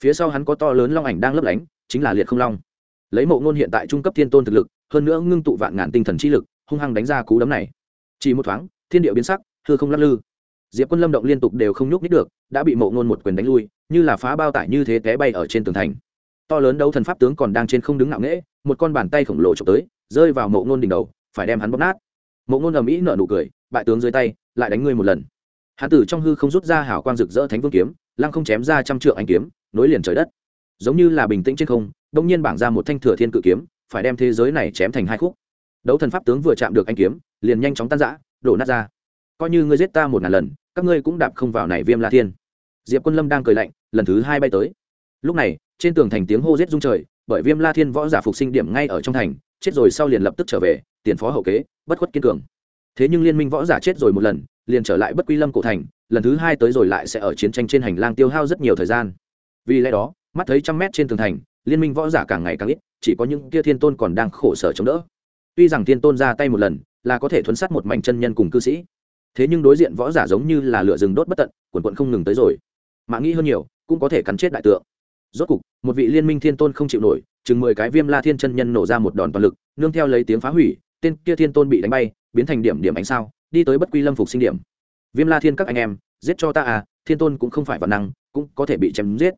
Phía sau hắn có to lớn long ảnh đang lấp lánh, chính là liệt không long. Lấy mộ ngôn hiện tại trung cấp thiên tôn thực lực, hơn nữa ngưng tụ vạn ngàn tinh thần chi lực, hung hăng đánh ra cú đấm này. Chỉ một thoáng, thiên địa biến sắc, hư không lắc lư diệp quân lâm động liên tục đều không nhúc nhích được, đã bị mộ ngôn một quyền đánh lui, như là phá bao tải như thế té bay ở trên tường thành. To lớn đấu thần pháp tướng còn đang trên không đứng ngạo nghễ, một con bàn tay khổng lồ trộm tới, rơi vào mộ ngôn đỉnh đầu, phải đem hắn bóp nát. Mộ ngôn ầm ĩ nở nụ cười, bại tướng dưới tay, lại đánh ngươi một lần. Hắn tử trong hư không rút ra hảo quang rực rỡ thánh vương kiếm, lăng không chém ra trăm trượng anh kiếm, nối liền trời đất. Giống như là bình tĩnh trên không đông nhiên bảng ra một thanh thừa thiên cự kiếm, phải đem thế giới này chém thành hai khúc. Đấu thần pháp tướng vừa chạm được anh kiếm, liền nhanh chóng tan rã, đổ nát ra coi như ngươi giết ta một ngàn lần, các ngươi cũng đạp không vào này viêm la thiên. Diệp quân lâm đang cười lạnh, lần thứ hai bay tới. Lúc này, trên tường thành tiếng hô giết rung trời, bởi viêm la thiên võ giả phục sinh điểm ngay ở trong thành, chết rồi sau liền lập tức trở về, tiền phó hậu kế, bất khuất kiên cường. Thế nhưng liên minh võ giả chết rồi một lần, liền trở lại bất quy lâm cổ thành, lần thứ hai tới rồi lại sẽ ở chiến tranh trên hành lang tiêu hao rất nhiều thời gian. Vì lẽ đó, mắt thấy trăm mét trên tường thành, liên minh võ giả càng ngày càng ít, chỉ có những kia thiên tôn còn đang khổ sở chống đỡ. Tuy rằng thiên tôn ra tay một lần, là có thể thuấn sát một mảnh chân nhân cùng cư sĩ thế nhưng đối diện võ giả giống như là lửa rừng đốt bất tận, quần quận không ngừng tới rồi. Mạng nghĩ hơn nhiều, cũng có thể cắn chết đại tượng. Rốt cục, một vị liên minh thiên tôn không chịu nổi, chừng mười cái viêm la thiên chân nhân nổ ra một đòn toàn lực, nương theo lấy tiếng phá hủy, tên kia thiên tôn bị đánh bay, biến thành điểm điểm ánh sao, đi tới bất quy lâm phục sinh điểm. Viêm la thiên các anh em, giết cho ta à thiên tôn cũng không phải vật năng, cũng có thể bị chém giết.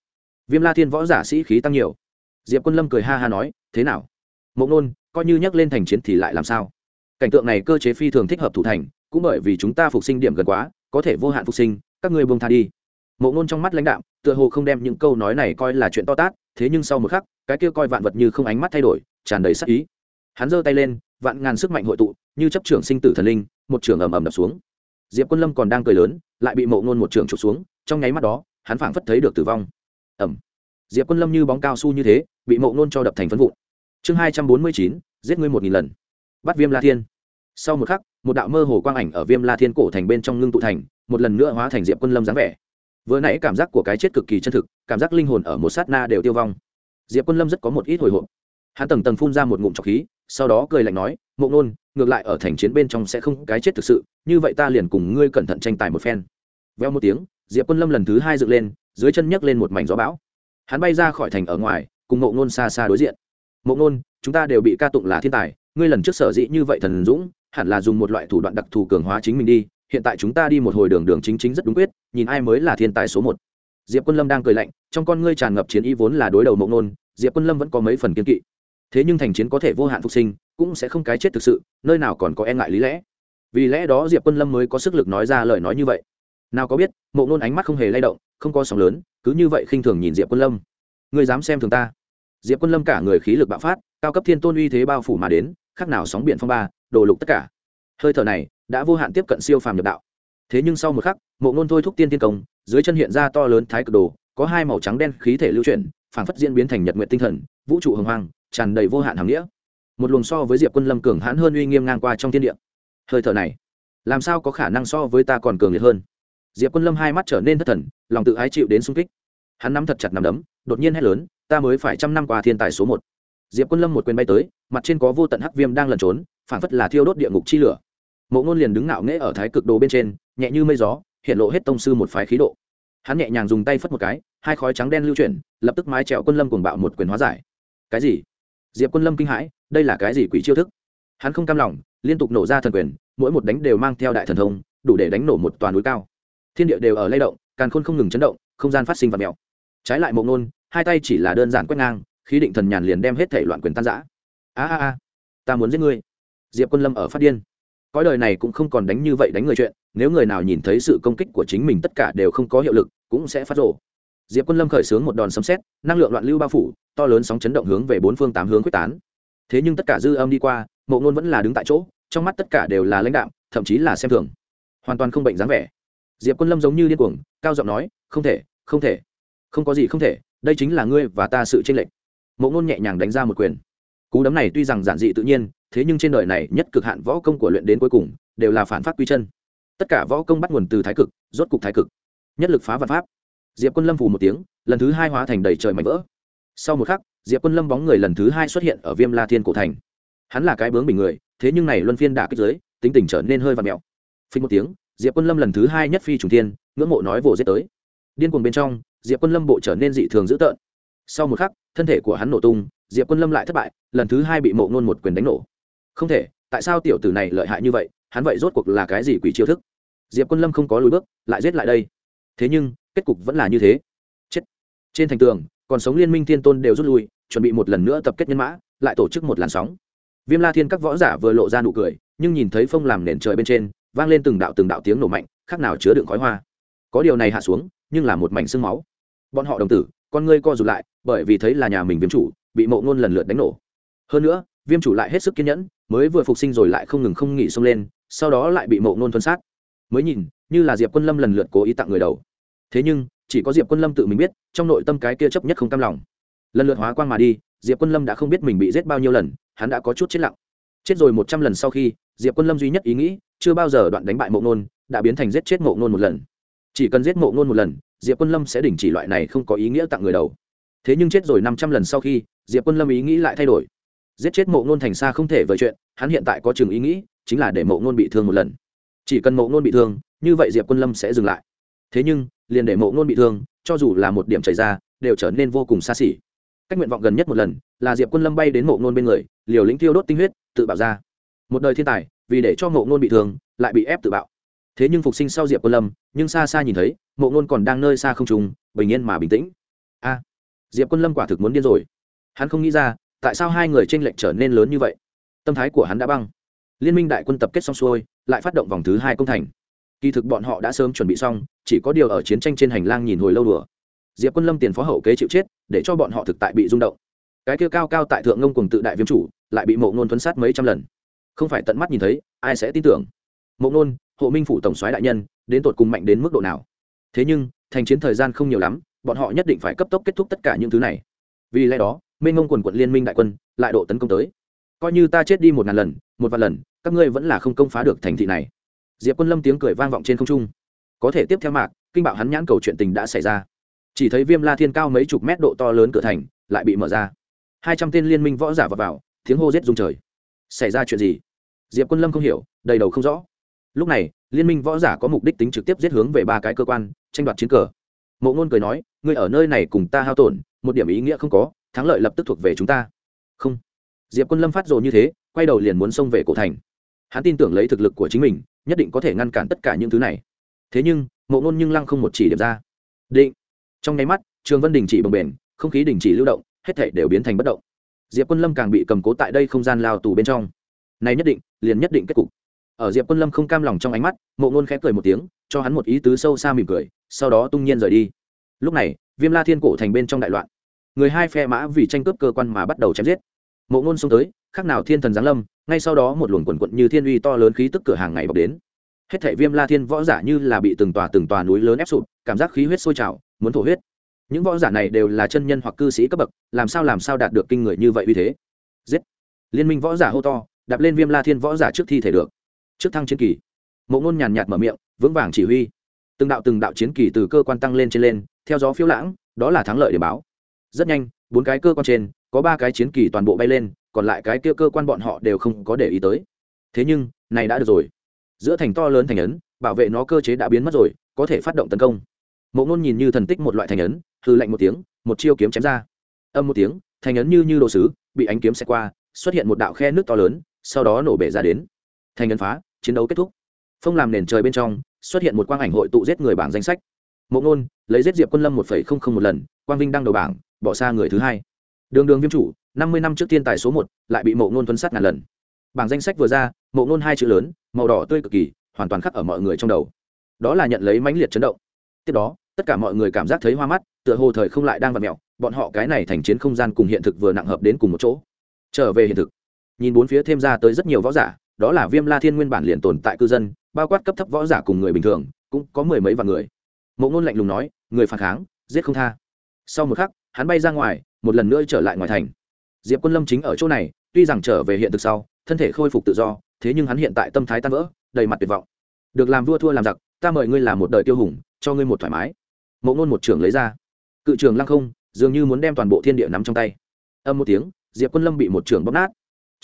Viêm la thiên võ giả sĩ khí tăng nhiều. Diệp quân lâm cười ha ha nói, thế nào? Mộng nôn, coi như nhắc lên thành chiến thì lại làm sao? Cảnh tượng này cơ chế phi thường thích hợp thủ thành cũng bởi vì chúng ta phục sinh điểm gần quá, có thể vô hạn phục sinh, các ngươi buông tha đi. Mộ ngôn trong mắt lãnh đạo tựa hồ không đem những câu nói này coi là chuyện to tát, thế nhưng sau một khắc, cái kia coi vạn vật như không ánh mắt thay đổi, tràn đầy sắc ý. Hắn giơ tay lên, vạn ngàn sức mạnh hội tụ, như chấp trưởng sinh tử thần linh, một trường ầm ầm đập xuống. Diệp quân lâm còn đang cười lớn, lại bị mộ ngôn một trường trục xuống, trong nháy mắt đó, hắn phảng phất thấy được tử vong. Ẩm diệp quân lâm như bóng cao su như thế, bị mộ ngôn cho đập thành phân vụn. Chương hai trăm bốn mươi chín, giết ngươi một nghìn lần. Bắt viêm la thiên sau một khắc, một đạo mơ hồ quang ảnh ở viêm la thiên cổ thành bên trong ngưng tụ thành, một lần nữa hóa thành diệp quân lâm dáng vẻ. Vừa nãy cảm giác của cái chết cực kỳ chân thực, cảm giác linh hồn ở một sát na đều tiêu vong. Diệp quân lâm rất có một ít hồi hộp. Hắn tầng tầng phun ra một ngụm trọc khí, sau đó cười lạnh nói mộng nôn, ngược lại ở thành chiến bên trong sẽ không cái chết thực sự, như vậy ta liền cùng ngươi cẩn thận tranh tài một phen. Veo một tiếng, diệp quân lâm lần thứ hai dựng lên, dưới chân nhấc lên một mảnh gió bão. Hắn bay ra khỏi thành ở ngoài, cùng mộng nôn xa xa đối diện. Mộng nôn, chúng ta đều bị ca tụng là thiên tài, ngươi lần trước sở dĩ như vậy thần dũng hẳn là dùng một loại thủ đoạn đặc thù cường hóa chính mình đi, hiện tại chúng ta đi một hồi đường đường chính chính rất đúng quyết, nhìn ai mới là thiên tài số một. Diệp quân lâm đang cười lạnh, trong con ngươi tràn ngập chiến ý vốn là đối đầu mộng nôn, diệp quân lâm vẫn có mấy phần kiên kỵ. Thế nhưng thành chiến có thể vô hạn phục sinh, cũng sẽ không cái chết thực sự, nơi nào còn có e ngại lý lẽ. Vì lẽ đó diệp quân lâm mới có sức lực nói ra lời nói như vậy. Nào có biết, mộng nôn ánh mắt không hề lay động, không có sóng lớn, cứ như vậy khinh thường nhìn diệp quân lâm. Người dám xem thường ta. Diệp quân lâm cả người khí lực bạo phát, cao cấp thiên tôn uy thế bao phủ mà đến, khác nào sóng biển phong ba đồ lục tất cả. Hơi thở này đã vô hạn tiếp cận siêu phàm nhập đạo. Thế nhưng sau một khắc, mộ ngôn thôi thúc tiên tiên công, dưới chân hiện ra to lớn thái cực đồ, có hai màu trắng đen khí thể lưu chuyển, phảng phất diễn biến thành nhật nguyện tinh thần, vũ trụ hồng hoàng tràn đầy vô hạn hàm nghĩa. Một luồng so với diệp quân lâm cường hãn hơn uy nghiêm ngang qua trong thiên địa. Hơi thở này, làm sao có khả năng so với ta còn cường liệt hơn? Diệp quân lâm hai mắt trở nên thất thần, lòng tự ái chịu đến sung kích. Hắn nắm thật chặt nằm đấm, đột nhiên hét lớn, ta mới phải trăm năm qua thiên tài số một diệp quân lâm một quyền bay tới, mặt trên có vô tận hắc viêm đang lẩn trốn, phảng phất là thiêu đốt địa ngục chi lửa. Mộ ngôn liền đứng ngạo nghễ ở thái cực đồ bên trên, nhẹ như mây gió, hiện lộ hết tông sư một phái khí độ. Hắn nhẹ nhàng dùng tay phất một cái, hai khói trắng đen lưu chuyển, lập tức mái trèo quân lâm cùng bạo một quyền hóa giải. Cái gì? Diệp quân lâm kinh hãi, đây là cái gì quỷ chiêu thức? Hắn không cam lòng, liên tục nổ ra thần quyền, mỗi một đánh đều mang theo đại thần thông, đủ để đánh nổ một toàn núi cao. Thiên địa đều ở lay động, càn khôn không ngừng chấn động, không gian phát sinh và mèo trái lại mộ ngôn, hai tay chỉ là đơn giản quét ngang khí định thần nhàn liền đem hết thể loạn quyền tan giã a a a, ta muốn giết ngươi. Diệp quân lâm ở phát điên. Cõi đời này cũng không còn đánh như vậy đánh người chuyện, nếu người nào nhìn thấy sự công kích của chính mình tất cả đều không có hiệu lực, cũng sẽ phát rổ diệp quân lâm khởi xướng một đòn sấm xét năng lượng loạn lưu bao phủ, to lớn sóng chấn động hướng về bốn phương tám hướng quyết tán. Thế nhưng tất cả dư âm đi qua, mộ ngôn vẫn là đứng tại chỗ, trong mắt tất cả đều là lãnh đạo thậm chí là xem thường. Hoàn toàn không bệnh dáng vẻ. Diệp quân lâm giống như điên cuồng, cao giọng nói, không thể không thể, không có gì không thể, đây chính là ngươi và ta sự tranh lệch mộ ngôn nhẹ nhàng đánh ra một quyền. Cú đấm này tuy rằng giản dị tự nhiên, thế nhưng trên đời này nhất cực hạn võ công của luyện đến cuối cùng đều là phản phát quy chân. Tất cả võ công bắt nguồn từ thái cực, rốt cục thái cực. Nhất lực phá vật pháp. Diệp quân lâm phủ một tiếng, lần thứ hai hóa thành đầy trời mảnh vỡ. Sau một khắc, diệp quân lâm bóng người lần thứ hai xuất hiện ở viêm la thiên cổ thành. Hắn là cái bướng bình người, thế nhưng này luân phiên đả kích giới, tính tình trở nên hơi và mẹo. Phí một tiếng, diệp quân lâm lần thứ hai nhất phi trùng thiên, ngưỡng mộ nói vồ giết tới. Điên cuồng bên trong, diệp quân lâm bộ trở nên dị thường dữ tợn sau một khắc, thân thể của hắn nổ tung, diệp quân lâm lại thất bại, lần thứ hai bị mộ ngôn một quyền đánh nổ. Không thể, tại sao tiểu tử này lợi hại như vậy, hắn vậy rốt cuộc là cái gì quỷ chiêu thức? Diệp quân lâm không có lùi bước, lại giết lại đây. Thế nhưng, kết cục vẫn là như thế. Chết. Trên thành tường, còn sống liên minh thiên tôn đều rút lui, chuẩn bị một lần nữa tập kết nhân mã, lại tổ chức một làn sóng. Viêm la thiên các võ giả vừa lộ ra nụ cười, nhưng nhìn thấy phong làm nền trời bên trên, vang lên từng đạo từng đạo tiếng nổ mạnh, khác nào chứa đựng khói hoa. Có điều này hạ xuống, nhưng là một mảnh xương máu. Bọn họ đồng tử con ngươi co rụt lại, bởi vì thấy là nhà mình viêm chủ, bị mộ ngôn lần lượt đánh nổ. Hơn nữa, viêm chủ lại hết sức kiên nhẫn, mới vừa phục sinh rồi lại không ngừng không nghỉ xông lên, sau đó lại bị mộ ngôn thuần sát. Mới nhìn, như là diệp quân lâm lần lượt cố ý tặng người đầu. Thế nhưng, chỉ có diệp quân lâm tự mình biết, trong nội tâm cái kia chấp nhất không cam lòng. Lần lượt hóa quang mà đi, diệp quân lâm đã không biết mình bị giết bao nhiêu lần, hắn đã có chút chết lặng. Chết rồi một trăm lần sau khi, diệp quân lâm duy nhất ý nghĩ, chưa bao giờ đoạn đánh bại mộ ngôn, đã biến thành giết chết mộ ngôn một lần. Chỉ cần giết mộ ngôn một lần diệp quân lâm sẽ đình chỉ loại này không có ý nghĩa tặng người đầu. Thế nhưng chết rồi năm trăm lần sau khi, diệp quân lâm ý nghĩ lại thay đổi. Giết chết mộ ngôn thành xa không thể vợi chuyện, hắn hiện tại có chừng ý nghĩ, chính là để mộ ngôn bị thương một lần. Chỉ cần mộ ngôn bị thương, như vậy diệp quân lâm sẽ dừng lại. Thế nhưng, liền để mộ ngôn bị thương, cho dù là một điểm chảy ra, đều trở nên vô cùng xa xỉ. Cách nguyện vọng gần nhất một lần, là diệp quân lâm bay đến mộ ngôn bên người, liều lĩnh tiêu đốt tinh huyết, tự bạo ra. Một đời thiên tài, vì để cho mộ ngôn bị thương, lại bị ép tự bạo thế nhưng phục sinh sau diệp quân lâm, nhưng xa xa nhìn thấy, mộ ngôn còn đang nơi xa không trùng bình yên mà bình tĩnh. A, diệp quân lâm quả thực muốn điên rồi. Hắn không nghĩ ra, tại sao hai người tranh lệch trở nên lớn như vậy? Tâm thái của hắn đã băng. Liên minh đại quân tập kết xong xuôi, lại phát động vòng thứ hai công thành. Kỳ thực bọn họ đã sớm chuẩn bị xong, chỉ có điều ở chiến tranh trên hành lang nhìn hồi lâu đùa. Diệp quân lâm tiền phó hậu kế chịu chết, để cho bọn họ thực tại bị rung động. Cái kia cao cao tại thượng ngông cùng tự đại viêm chủ, lại bị mộ ngôn thuấn sát mấy trăm lần. Không phải tận mắt nhìn thấy, ai sẽ tin tưởng? Mộ ngôn hộ minh phủ tổng soái đại nhân đến tột cùng mạnh đến mức độ nào? Thế nhưng thành chiến thời gian không nhiều lắm bọn họ nhất định phải cấp tốc kết thúc tất cả những thứ này. Vì lẽ đó minh ngông quần quận liên minh đại quân lại độ tấn công tới. Coi như ta chết đi một ngàn lần một vạn lần các ngươi vẫn là không công phá được thành thị này. Diệp quân lâm tiếng cười vang vọng trên không trung. Có thể tiếp theo mạc kinh bạo hắn nhãn cầu chuyện tình đã xảy ra. Chỉ thấy viêm la thiên cao mấy chục mét độ to lớn cửa thành lại bị mở ra. Hai trăm tên liên minh võ giả vào, vào tiếng hô rết rung trời. Xảy ra chuyện gì? Diệp quân lâm không hiểu đầy đầu không rõ lúc này, liên minh võ giả có mục đích tính trực tiếp giết hướng về ba cái cơ quan, tranh đoạt chiến cờ. Mộ ngôn cười nói, ngươi ở nơi này cùng ta hao tổn, một điểm ý nghĩa không có, thắng lợi lập tức thuộc về chúng ta. Không. Diệp quân lâm phát rồ như thế, quay đầu liền muốn xông về cổ thành. Hắn tin tưởng lấy thực lực của chính mình, nhất định có thể ngăn cản tất cả những thứ này. Thế nhưng, mộ ngôn nhưng lăng không một chỉ điểm ra. Định. Trong nháy mắt, trường vân đình chỉ bồng bền không khí đình chỉ lưu động, hết thể đều biến thành bất động. Diệp quân lâm càng bị cầm cố tại đây không gian lao tù bên trong. Này nhất định, liền nhất định kết cục ở diệp quân lâm không cam lòng trong ánh mắt, mộ ngôn khẽ cười một tiếng, cho hắn một ý tứ sâu xa mỉm cười, sau đó tung nhiên rời đi. Lúc này, viêm la thiên cổ thành bên trong đại loạn. Người hai phe mã vì tranh cướp cơ quan mà bắt đầu chém giết. Mộ ngôn xông tới khác nào thiên thần giáng lâm, ngay sau đó một luồng quần quận như thiên uy to lớn khí tức cửa hàng ngày bọc đến. Hết thảy viêm la thiên võ giả như là bị từng tòa từng tòa núi lớn ép sụp, cảm giác khí huyết sôi trào, muốn thổ huyết. Những võ giả này đều là chân nhân hoặc cư sĩ cấp bậc, làm sao làm sao đạt được kinh người như vậy uy thế? Giết! Liên minh võ giả hô to, đạp lên viêm la thiên võ giả trước thi thể được trước thăng chiến kỳ. Mộ ngôn nhàn nhạt mở miệng, vững vàng chỉ huy. Từng đạo từng đạo chiến kỳ từ cơ quan tăng lên trên lên, theo gió phiêu lãng, đó là thắng lợi để báo. Rất nhanh, bốn cái cơ quan trên, có ba cái chiến kỳ toàn bộ bay lên, còn lại cái kia cơ quan bọn họ đều không có để ý tới. Thế nhưng, này đã được rồi. Giữa thành to lớn thành ấn, bảo vệ nó cơ chế đã biến mất rồi, có thể phát động tấn công. Mộ ngôn nhìn như thần tích một loại thành ấn hư lạnh một tiếng, một chiêu kiếm chém ra. Âm một tiếng, thành ấn như như đồ sứ, bị ánh kiếm xẹt qua, xuất hiện một đạo khe nước to lớn, sau đó nổ bể ra đến. Thành ấn phá chiến đấu kết thúc. Phong làm nền trời bên trong, xuất hiện một quang ảnh hội tụ giết người bảng danh sách. Mộ ngôn lấy giết diệp quân lâm một phẩy không không một lần, quang vinh đăng đầu bảng, bỏ xa người thứ hai. Đường đường viêm chủ, năm mươi năm trước thiên tài số một, lại bị mộ ngôn tuân sát ngàn lần. Bảng danh sách vừa ra, mộ ngôn hai chữ lớn, màu đỏ tươi cực kỳ, hoàn toàn khắc ở mọi người trong đầu. Đó là nhận lấy mãnh liệt chấn động. Tiếp đó, tất cả mọi người cảm giác thấy hoa mắt, tựa hồ thời không lại đang vặt mẹo bọn họ cái này thành chiến không gian cùng hiện thực vừa nặng hợp đến cùng một chỗ. Trở về hiện thực. Nhìn bốn phía thêm ra tới rất nhiều võ giả đó là viêm la thiên nguyên bản liền tồn tại cư dân, bao quát cấp thấp võ giả cùng người bình thường, cũng có mười mấy vạn người. Mộ ngôn lạnh lùng nói, người phản kháng, giết không tha. Sau một khắc, hắn bay ra ngoài, một lần nữa trở lại ngoài thành. Diệp quân lâm chính ở chỗ này, tuy rằng trở về hiện thực sau, thân thể khôi phục tự do, thế nhưng hắn hiện tại tâm thái tan vỡ, đầy mặt tuyệt vọng. Được làm vua thua làm giặc, ta mời ngươi làm một đời tiêu hùng, cho ngươi một thoải mái. Mộ ngôn một trưởng lấy ra. Cự trường lăng không, dường như muốn đem toàn bộ thiên địa nắm trong tay. Âm một tiếng, diệp quân lâm bị một trưởng bóp nát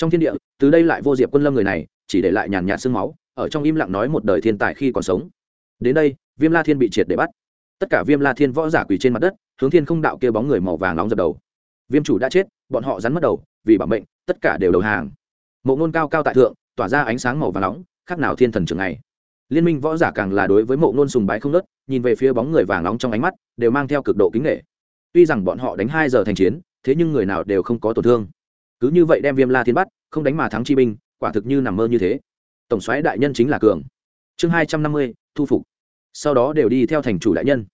trong thiên địa, từ đây lại vô diệp quân lâm người này, chỉ để lại nhàn nhạt sương máu, ở trong im lặng nói một đời thiên tài khi còn sống. Đến đây, viêm la thiên bị triệt để bắt. Tất cả viêm la thiên võ giả quỳ trên mặt đất, hướng thiên không đạo kia bóng người màu vàng nóng dập đầu. Viêm chủ đã chết, bọn họ rắn mất đầu, vì bảo mệnh, tất cả đều đầu hàng. Mộ ngôn cao cao tại thượng, tỏa ra ánh sáng màu vàng nóng, khác nào thiên thần trường này liên minh võ giả càng là đối với mộ ngôn sùng bái không nớt nhìn về phía bóng người vàng nóng trong ánh mắt, đều mang theo cực độ kính nghệ. Tuy rằng bọn họ đánh hai giờ thành chiến, thế nhưng người nào đều không có tổn thương cứ như vậy đem viêm la thiên bắt, không đánh mà thắng chi binh, quả thực như nằm mơ như thế. Tổng soái đại nhân chính là cường. Chương hai trăm năm mươi, thu phục. Sau đó đều đi theo thành chủ đại nhân.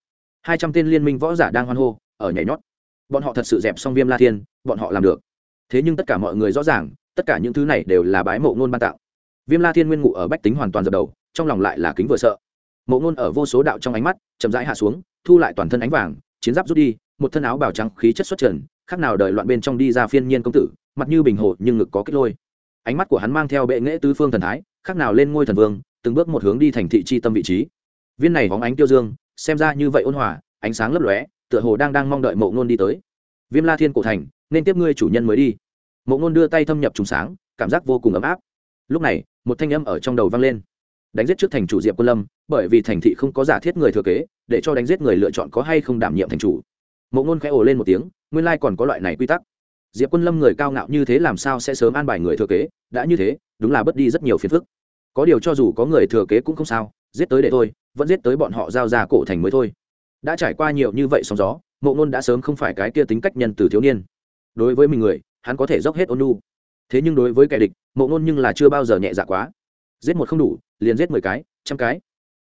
Hai trăm tên liên minh võ giả đang hoan hô, ở nhảy nhót. Bọn họ thật sự dẹp xong viêm la thiên, bọn họ làm được. Thế nhưng tất cả mọi người rõ ràng, tất cả những thứ này đều là bái mộ ngôn ban tạo. Viêm la thiên nguyên ngụ ở bách tính hoàn toàn dập đầu, trong lòng lại là kính vừa sợ. Mộ ngôn ở vô số đạo trong ánh mắt, chậm rãi hạ xuống, thu lại toàn thân ánh vàng, chiến giáp rút đi, một thân áo bào trắng khí chất xuất trần, khác nào đợi loạn bên trong đi ra phiên nhiên công tử mặt như bình hồ nhưng ngực có kích lôi. Ánh mắt của hắn mang theo bệ nghệ tứ phương thần thái, khác nào lên ngôi thần vương, từng bước một hướng đi thành thị chi tâm vị trí. Viên này hóng ánh tiêu dương, xem ra như vậy ôn hòa, ánh sáng lấp lóe, tựa hồ đang đang mong đợi mộ ngôn đi tới. Viêm la thiên cổ thành, nên tiếp ngươi chủ nhân mới đi. Mộ ngôn đưa tay thâm nhập trùng sáng, cảm giác vô cùng ấm áp. Lúc này, một thanh âm ở trong đầu vang lên. Đánh giết trước thành chủ diệp quân lâm, bởi vì thành thị không có giả thiết người thừa kế, để cho đánh giết người lựa chọn có hay không đảm nhiệm thành chủ. Mộ ngôn khẽ ồ lên một tiếng, nguyên lai còn có loại này quy tắc diệp quân lâm người cao ngạo như thế làm sao sẽ sớm an bài người thừa kế? Đã như thế, đúng là bớt đi rất nhiều phiền phức. Có điều cho dù có người thừa kế cũng không sao, giết tới để thôi, vẫn giết tới bọn họ giao ra cổ thành mới thôi. Đã trải qua nhiều như vậy sóng gió, mộ ngôn đã sớm không phải cái kia tính cách nhân từ thiếu niên. Đối với mình người, hắn có thể dốc hết ôn lu thế nhưng đối với kẻ địch, mộ ngôn nhưng là chưa bao giờ nhẹ dạ quá. Giết một không đủ, liền giết mười cái, trăm cái.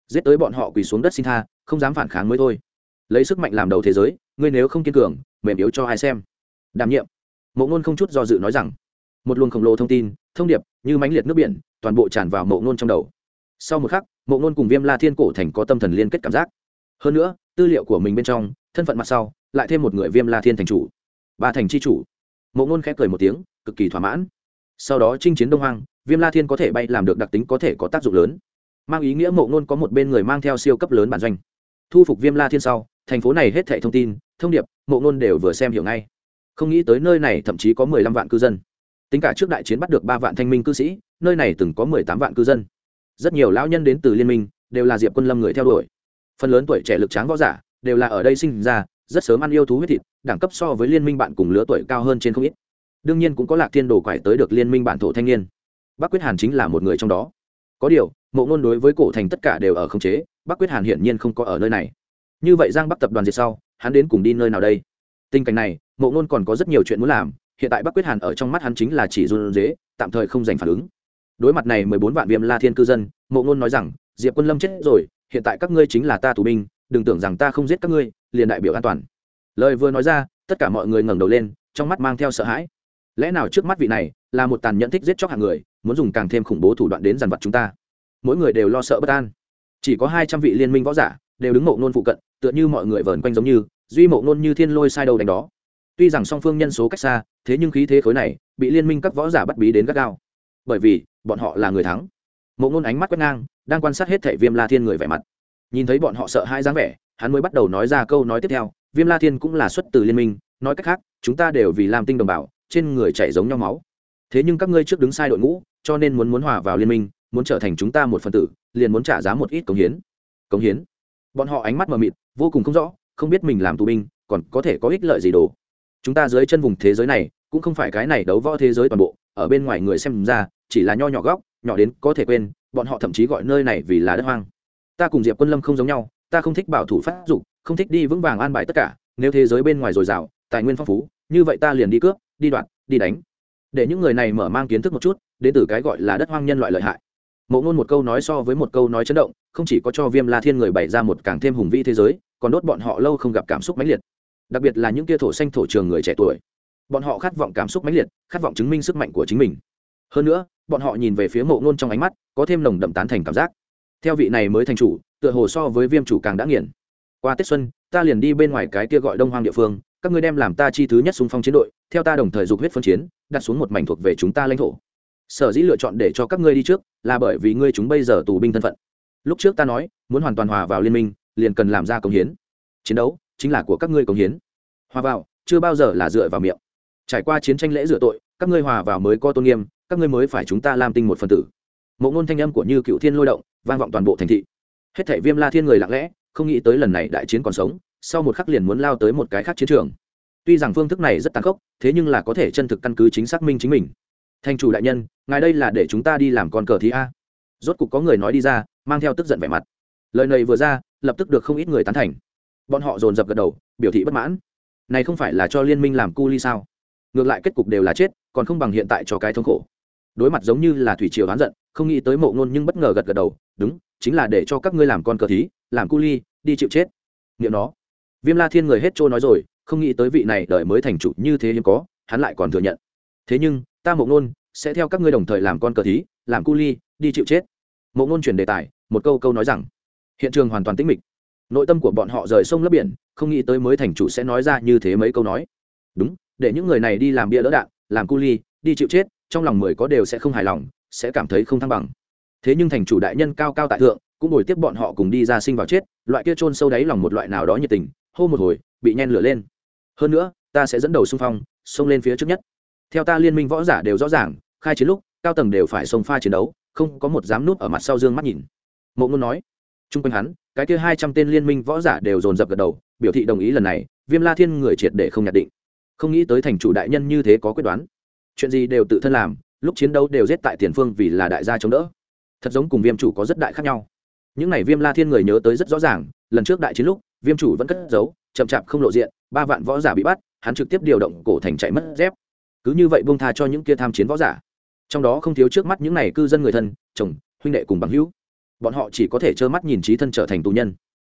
Giết tới bọn họ quỳ xuống đất xin tha, không dám phản kháng mới thôi. Lấy sức mạnh làm đầu thế giới, ngươi nếu không kiên cường, mềm yếu cho ai xem. Đảm nhiệm mộ ngôn không chút do dự nói rằng, một luồng khổng lồ thông tin, thông điệp, như mãnh liệt nước biển, toàn bộ tràn vào mộ ngôn trong đầu. Sau một khắc, mộ ngôn cùng viêm la thiên cổ thành có tâm thần liên kết cảm giác. Hơn nữa, tư liệu của mình bên trong, thân phận mặt sau, lại thêm một người viêm la thiên thành chủ, ba thành c h i chủ. Mộ ngôn khẽ cười một tiếng, cực kỳ thỏa mãn. Sau đó chinh chiến đông hoang, viêm la thiên có thể bay làm được đặc tính có thể có tác dụng lớn. Mang ý nghĩa mộ ngôn có một bên người mang theo siêu cấp lớn bản doanh. Thu phục viêm la thiên sau, thành phố này hết thẻ thông tin, thông điệp, mộ ngôn đều vừa xem hiểu ngay không nghĩ tới nơi này thậm chí có mười lăm vạn cư dân. Tính cả trước đại chiến bắt được ba vạn thanh minh cư sĩ, nơi này từng có mười tám vạn cư dân. Rất nhiều lão nhân đến từ liên minh, đều là diệp quân lâm người theo đuổi. Phần lớn tuổi trẻ lực tráng võ giả, đều là ở đây sinh ra, rất sớm ăn yêu thú huyết thịt, đẳng cấp so với liên minh bạn cùng lứa tuổi cao hơn trên không ít. Đương nhiên cũng có lạc thiên đồ quải tới được liên minh bản thổ thanh niên. Bắc quyết hàn chính là một người trong đó. Có điều, mộ ngôn đối với cổ thành tất cả đều ở khống chế, bắc quyết hàn hiển nhiên không có ở nơi này. Như vậy giang bắc tập đoàn diệt sau, hắn đến cùng đi nơi nào đây? Tình cảnh này mộ ngôn còn có rất nhiều chuyện muốn làm, hiện tại bắc quyết hàn ở trong mắt hắn chính là chỉ run dế tạm thời không giành phản ứng. Đối mặt này mười bốn vạn viêm la thiên cư dân, mộ ngôn nói rằng, diệp quân lâm chết rồi, hiện tại các ngươi chính là ta tù binh, đừng tưởng rằng ta không giết các ngươi, liền đại biểu an toàn. Lời vừa nói ra, tất cả mọi người ngẩng đầu lên, trong mắt mang theo sợ hãi. Lẽ nào trước mắt vị này là một tàn nhẫn thích giết chóc hàng người, muốn dùng càng thêm khủng bố thủ đoạn đến dằn vặt chúng ta? Mỗi người đều lo sợ bất an. Chỉ có hai trăm vị liên minh võ giả đều đứng mộ nôn phụ cận, tựa như mọi người vờn quanh giống như, duy mộ nôn như thiên lôi sai đầu đánh đó tuy rằng song phương nhân số cách xa, thế nhưng khí thế khối này bị liên minh các võ giả bắt bí đến gắt gao. Bởi vì, bọn họ là người thắng. Mộ nôn ánh mắt quét ngang, đang quan sát hết thệ viêm la thiên người vẻ mặt. Nhìn thấy bọn họ sợ hai dáng vẻ, hắn mới bắt đầu nói ra câu nói tiếp theo, viêm la thiên cũng là xuất từ liên minh, nói cách khác, chúng ta đều vì làm tinh đồng bào, trên người chảy giống nhau máu. Thế nhưng các ngươi trước đứng sai đội ngũ, cho nên muốn muốn hòa vào liên minh, muốn trở thành chúng ta một phần tử, liền muốn trả giá một ít cống hiến. Cống hiến? Bọn họ ánh mắt mờ mịt, vô cùng không rõ, không biết mình làm tù binh, còn có thể có ích lợi gì đồ chúng ta dưới chân vùng thế giới này, cũng không phải cái này đấu võ thế giới toàn bộ, ở bên ngoài người xem ra, chỉ là nho nhỏ góc, nhỏ đến có thể quên, bọn họ thậm chí gọi nơi này vì là đất hoang. Ta cùng diệp quân lâm không giống nhau, ta không thích bảo thủ phát dục, không thích đi vững vàng an bài tất cả, nếu thế giới bên ngoài dồi dào, tài nguyên phong phú, như vậy ta liền đi cướp, đi đoạt, đi đánh. Để những người này mở mang kiến thức một chút, đến từ cái gọi là đất hoang nhân loại lợi hại. Mộ ngôn một câu nói so với một câu nói chấn động, không chỉ có cho viêm la thiên người bày ra một càng thêm hùng vĩ thế giới, còn đốt bọn họ lâu không gặp cảm xúc mãnh liệt đặc biệt là những kia thổ xanh thổ trường người trẻ tuổi. Bọn họ khát vọng cảm xúc mãnh liệt, khát vọng chứng minh sức mạnh của chính mình. Hơn nữa, bọn họ nhìn về phía mộ ngôn trong ánh mắt, có thêm nồng đậm tán thành cảm giác. Theo vị này mới thành chủ, tựa hồ so với viêm chủ càng đã nghiền. Qua tết xuân, ta liền đi bên ngoài cái kia gọi đông hoang địa phương, các ngươi đem làm ta chi thứ nhất xung phong chiến đội, theo ta đồng thời dục huyết phân chiến, đặt xuống một mảnh thuộc về chúng ta lãnh thổ. Sở dĩ lựa chọn để cho các ngươi đi trước, là bởi vì ngươi chúng bây giờ tù binh thân phận. Lúc trước ta nói, muốn hoàn toàn hòa vào liên minh, liền cần làm ra công hiến. Chiến đấu chính là của các ngươi công hiến. Hòa vào, chưa bao giờ là dựa vào miệng. Trải qua chiến tranh lễ rửa tội, các ngươi hòa vào mới có tôn nghiêm, các ngươi mới phải chúng ta làm tinh một phần tử. Mộ ngôn thanh âm của như cựu thiên lôi động, vang vọng toàn bộ thành thị. Hết thảy viêm la thiên người lặng lẽ, không nghĩ tới lần này đại chiến còn sống, sau một khắc liền muốn lao tới một cái khác chiến trường. Tuy rằng phương thức này rất tàn khốc, thế nhưng là có thể chân thực căn cứ chính xác minh chính mình. Thành chủ đại nhân, ngài đây là để chúng ta đi làm con cờ thí a. Rốt cục có người nói đi ra, mang theo tức giận vẻ mặt. Lời này vừa ra, lập tức được không ít người tán thành bọn họ dồn dập gật đầu, biểu thị bất mãn. Này không phải là cho liên minh làm cu ly sao? Ngược lại kết cục đều là chết, còn không bằng hiện tại cho cái thống khổ. Đối mặt giống như là thủy triều oán giận, không nghĩ tới mộ ngôn nhưng bất ngờ gật gật đầu, đúng, chính là để cho các ngươi làm con cờ thí, làm cu ly, đi chịu chết. Nghiệm nó. Viêm la thiên người hết trôi nói rồi, không nghĩ tới vị này đợi mới thành chủ như thế hiếm có, hắn lại còn thừa nhận. Thế nhưng, ta mộ ngôn sẽ theo các ngươi đồng thời làm con cờ thí, làm cu ly, đi chịu chết. Mộ ngôn chuyển đề tài, một câu câu nói rằng, hiện trường hoàn toàn tĩnh mịch nội tâm của bọn họ rời sông lấp biển, không nghĩ tới mới thành chủ sẽ nói ra như thế mấy câu nói. Đúng, để những người này đi làm bia đỡ đạn, làm cu ly, đi chịu chết, trong lòng mười có đều sẽ không hài lòng, sẽ cảm thấy không thăng bằng. Thế nhưng thành chủ đại nhân cao cao tại thượng, cũng ngồi tiếp bọn họ cùng đi ra sinh vào chết, loại kia chôn sâu đáy lòng một loại nào đó nhiệt tình, hô một hồi, bị nhen lửa lên. Hơn nữa, ta sẽ dẫn đầu xung phong, xông lên phía trước nhất. Theo ta liên minh võ giả đều rõ ràng, khai chiến lúc, cao tầng đều phải xông pha chiến đấu, không có một dám núp ở mặt sau dương mắt nhìn. Mộ ngôn nói. T r u n g quanh hắn cái kia hai trăm tên liên minh võ giả đều dồn dập gật đầu, biểu thị đồng ý lần này, viêm la thiên người triệt để không nhận định. Không nghĩ tới thành chủ đại nhân như thế có quyết đoán. Chuyện gì đều tự thân làm, lúc chiến đấu đều giết tại tiền phương vì là đại gia chống đỡ. Thật giống cùng viêm chủ có rất đại khác nhau. Những n à y viêm la thiên người nhớ tới rất rõ ràng, lần trước đại chiến lúc, viêm chủ vẫn cất giấu, chậm chạp không lộ diện, ba vạn võ giả bị bắt, hắn trực tiếp điều động cổ thành chạy mất dép. Cứ như vậy buông tha cho những kia tham chiến võ giả. Trong đó không thiếu trước mắt những n à y cư dân người thân, chồng, huynh đệ cùng bằng hữu bọn họ chỉ có thể trơ mắt nhìn trí thân trở thành tù nhân.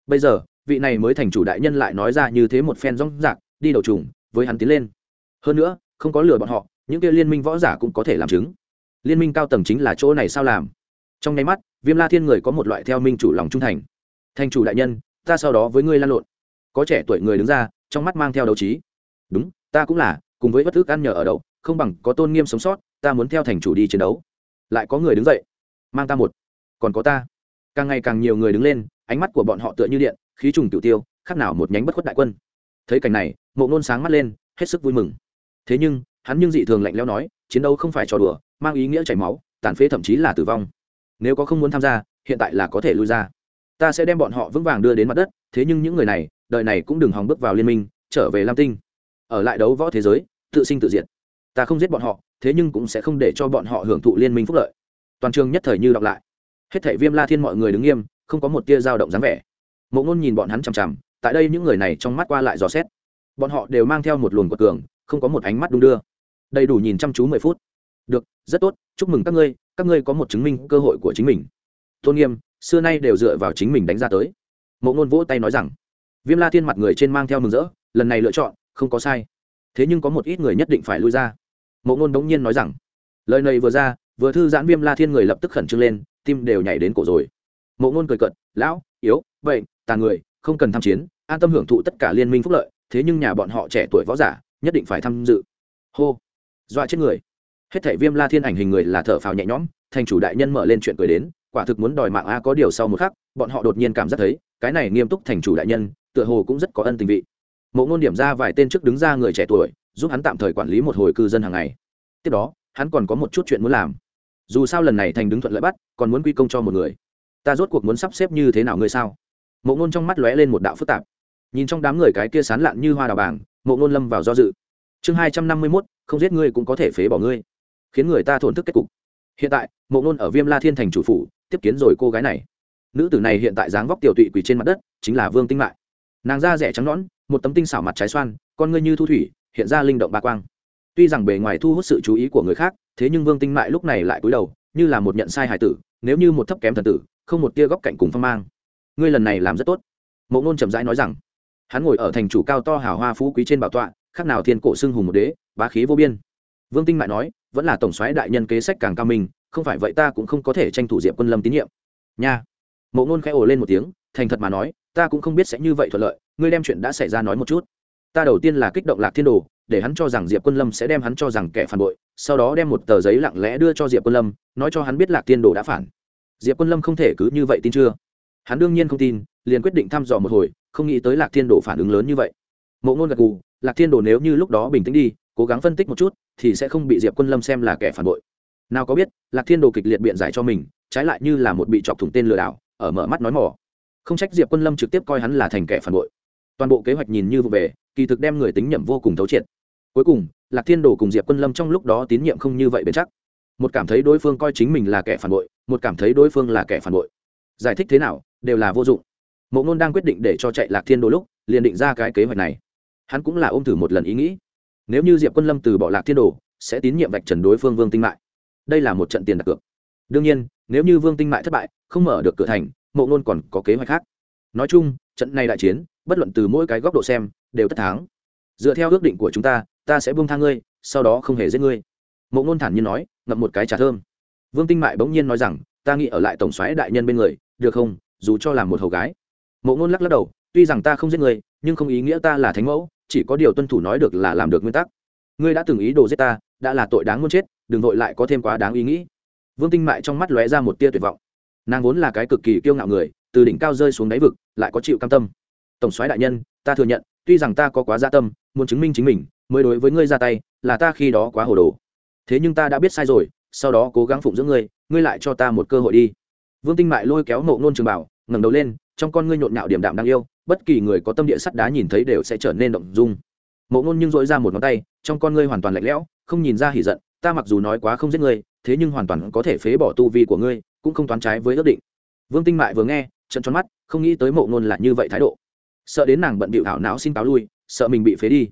Bây giờ, vị này mới thành chủ đại nhân lại nói ra như thế một phen rong rạc, đi đầu trùng, với hắn tiến lên. Hơn nữa, không có lừa bọn họ, những kia liên minh võ giả cũng có thể làm chứng. Liên minh cao tầng chính là chỗ này sao làm? Trong nháy mắt, viêm la thiên người có một loại theo minh chủ lòng trung thành. Thành chủ đại nhân, ta sau đó với ngươi lan lộn. Có trẻ tuổi người đứng ra, trong mắt mang theo đấu trí. Đúng, ta cũng là, cùng với bất thức ăn nhờ ở đậu, không bằng có tôn nghiêm sống sót, ta muốn theo thành chủ đi chiến đấu. Lại có người đứng dậy. Mang ta một còn có ta. Càng ngày càng nhiều người đứng lên, ánh mắt của bọn họ tựa như điện, khí trùng tiểu tiêu, khác nào một nhánh bất khuất đại quân. Thấy cảnh này, mộ nôn sáng mắt lên, hết sức vui mừng. Thế nhưng, hắn nhưng dị thường lạnh lẽo nói, chiến đấu không phải trò đùa, mang ý nghĩa chảy máu, tàn phế thậm chí là tử vong. Nếu có không muốn tham gia, hiện tại là có thể lui ra. Ta sẽ đem bọn họ vững vàng đưa đến mặt đất, thế nhưng những người này, đời này cũng đừng hòng bước vào liên minh, trở về lam tinh. Ở lại đấu võ thế giới, tự sinh tự diệt. Ta không giết bọn họ, thế nhưng cũng sẽ không để cho bọn họ hưởng thụ liên minh phúc lợi. Toàn trường nhất thời như đọc lại hết thảy viêm la thiên mọi người đứng nghiêm, không có một tia dao động dáng vẻ. Mộ ngôn nhìn bọn hắn chằm chằm, tại đây những người này trong mắt qua lại dò xét. Bọn họ đều mang theo một luồng quật cường, không có một ánh mắt đung đưa. Đầy đủ nhìn chăm chú mười phút. Được, rất tốt, chúc mừng các ngươi các ngươi có một chứng minh cơ hội của chính mình. Tôn nghiêm, xưa nay đều dựa vào chính mình đánh ra tới. Mộ ngôn vỗ tay nói rằng, viêm la thiên mặt người trên mang theo mừng rỡ, lần này lựa chọn, không có sai. Thế nhưng có một ít người nhất định phải lui ra. Mộ ngôn đống nhiên nói rằng, lời này vừa ra vừa thư giãn viêm la thiên người lập tức khẩn trương lên, tim đều nhảy đến cổ rồi. Mộ ngôn cười cận lão, yếu, vậy tàn người, không cần tham chiến, an tâm hưởng thụ tất cả liên minh phúc lợi, thế nhưng nhà bọn họ trẻ tuổi võ giả, nhất định phải tham dự. Hô dọa chết người. Hết thảy viêm la thiên ảnh hình người là thở phào nhẹ nhõm, thành chủ đại nhân mở lên chuyện cười đến, quả thực muốn đòi mạng a có điều sau một khắc, bọn họ đột nhiên cảm giác thấy, cái này nghiêm túc thành chủ đại nhân, tựa hồ cũng rất có ân tình vị. Mộ ngôn điểm ra vài tên trước đứng ra người trẻ tuổi, giúp hắn tạm thời quản lý một hồi cư dân hàng ngày. Tiếp đó, hắn còn có một chút chuyện muốn làm dù sao lần này thành đứng thuận lợi bắt, còn muốn quy công cho một người. Ta rốt cuộc muốn sắp xếp như thế nào ngươi sao? Mộ ngôn trong mắt lóe lên một đạo phức tạp. Nhìn trong đám người cái kia sán lạn như hoa đào bảng mộ ngôn lâm vào do dự. Chương hai trăm năm mươi mốt, không giết ngươi cũng có thể phế bỏ ngươi. Khiến người ta thổn thức kết cục. Hiện tại, mộ ngôn ở viêm la thiên thành chủ phủ, tiếp kiến rồi cô gái này. Nữ tử này hiện tại dáng vóc tiểu tụy quỳ trên mặt đất, chính là vương tinh mại. Nàng da rẻ trắng nõn, một tấm tinh xảo mặt trái xoan, con ngươi như thu thủy, hiện ra linh động ba quang. Tuy rằng bề ngoài thu hút sự chú ý của người khác thế nhưng vương tinh mại lúc này lại cúi đầu, như là một nhận sai hài tử, nếu như một thấp kém thần tử, không một tia góc cạnh cùng phong mang. Ngươi lần này làm rất tốt. Mộ ngôn chậm rãi nói rằng. Hắn ngồi ở thành chủ cao to hào hoa phú quý trên bảo tọa, khác nào thiên cổ xưng hùng một đế, bá khí vô biên. Vương tinh mại nói, vẫn là tổng soái đại nhân kế sách càng cao mình không phải vậy ta cũng không có thể tranh thủ diệp quân lâm tín nhiệm. Nha. Mộ ngôn khẽ ồ lên một tiếng, thành thật mà nói, ta cũng không biết sẽ như vậy thuận lợi, ngươi đem chuyện đã xảy ra nói một chút ta đầu tiên là kích động lạc thiên đồ, để hắn cho rằng diệp quân lâm sẽ đem hắn cho rằng kẻ phản bội, sau đó đem một tờ giấy lặng lẽ đưa cho diệp quân lâm, nói cho hắn biết lạc thiên đồ đã phản. Diệp quân lâm không thể cứ như vậy tin chưa? Hắn đương nhiên không tin, liền quyết định thăm dò một hồi, không nghĩ tới lạc thiên đồ phản ứng lớn như vậy. Mộ ngôn gật gù, lạc thiên đồ nếu như lúc đó bình tĩnh đi, cố gắng phân tích một chút, thì sẽ không bị diệp quân lâm xem là kẻ phản bội. Nào có biết, lạc thiên đồ kịch liệt biện giải cho mình, trái lại như là một bị chọc thủng tên lừa đảo, ở mở mắt nói mỏ. Không trách diệp quân lâm trực tiếp coi hắn là thành kẻ phản bội toàn bộ kế hoạch nhìn như vụ về, kỳ thực đem người tính nhầm vô cùng thấu triệt. Cuối cùng, lạc thiên đồ cùng diệp quân lâm trong lúc đó tín nhiệm không như vậy bền chắc. Một cảm thấy đối phương coi chính mình là kẻ phản bội, một cảm thấy đối phương là kẻ phản bội. Giải thích thế nào, đều là vô dụng. Mộ ngôn đang quyết định để cho chạy lạc thiên đồ lúc, liền định ra cái kế hoạch này. Hắn cũng là ôm thử một lần ý nghĩ. Nếu như diệp quân lâm từ bỏ lạc thiên đồ, sẽ tín nhiệm vạch trần đối phương vương tinh mại. Đây là một trận tiền đặt cược. Đương nhiên, nếu như vương tinh mại thất bại, không mở được cửa thành, mộ ngôn còn có kế hoạch khác. Nói chung trận này đại chiến, bất luận từ mỗi cái góc độ xem, đều tất thắng. Dựa theo ước định của chúng ta ta sẽ buông tha ngươi, sau đó không hề giết ngươi. Mộ ngôn thản nhiên nói, ngậm một cái trà thơm. Vương tinh mại bỗng nhiên nói rằng, ta nghĩ ở lại tổng xoáy đại nhân bên người, được không? Dù cho làm một hầu gái. Mộ ngôn lắc lắc đầu, tuy rằng ta không giết người nhưng không ý nghĩa ta là thánh mẫu, chỉ có điều tuân thủ nói được là làm được nguyên tắc. Ngươi đã từng ý đồ giết ta, đã là tội đáng muốn chết, đừng vội lại có thêm quá đáng ý nghĩ. Vương tinh mại trong mắt lóe ra một tia tuyệt vọng. Nàng vốn là cái cực kỳ kiêu ngạo người từ đỉnh cao rơi xuống đáy vực, lại có chịu cam tâm. Tổng soái đại nhân, ta thừa nhận, tuy rằng ta có quá gia tâm, muốn chứng minh chính mình, mới đối với ngươi ra tay, là ta khi đó quá hồ đồ. Thế nhưng ta đã biết sai rồi, sau đó cố gắng phụng dưỡng ngươi ngươi lại cho ta một cơ hội đi. Vương tinh mại lôi kéo mộ nôn trường bảo, ngẩng đầu lên, trong con ngươi nhộn nhạo điểm đạm đang yêu, bất kỳ người có tâm địa sắt đá nhìn thấy đều sẽ trở nên động dung. Mộ nôn nhưng dội ra một ngón tay, trong con ngươi hoàn toàn lạnh lẽo, không nhìn ra hỉ giận, ta mặc dù nói quá không giết ngươi, thế nhưng hoàn toàn có thể phế bỏ tu vi của ngươi, cũng không toán trái với ước định. Vương tinh mại vừa nghe trận tròn mắt, không nghĩ tới mộ nôn là như vậy thái độ. Sợ đến nàng bận bịu hảo não xin cáo lui, sợ mình bị phế đi.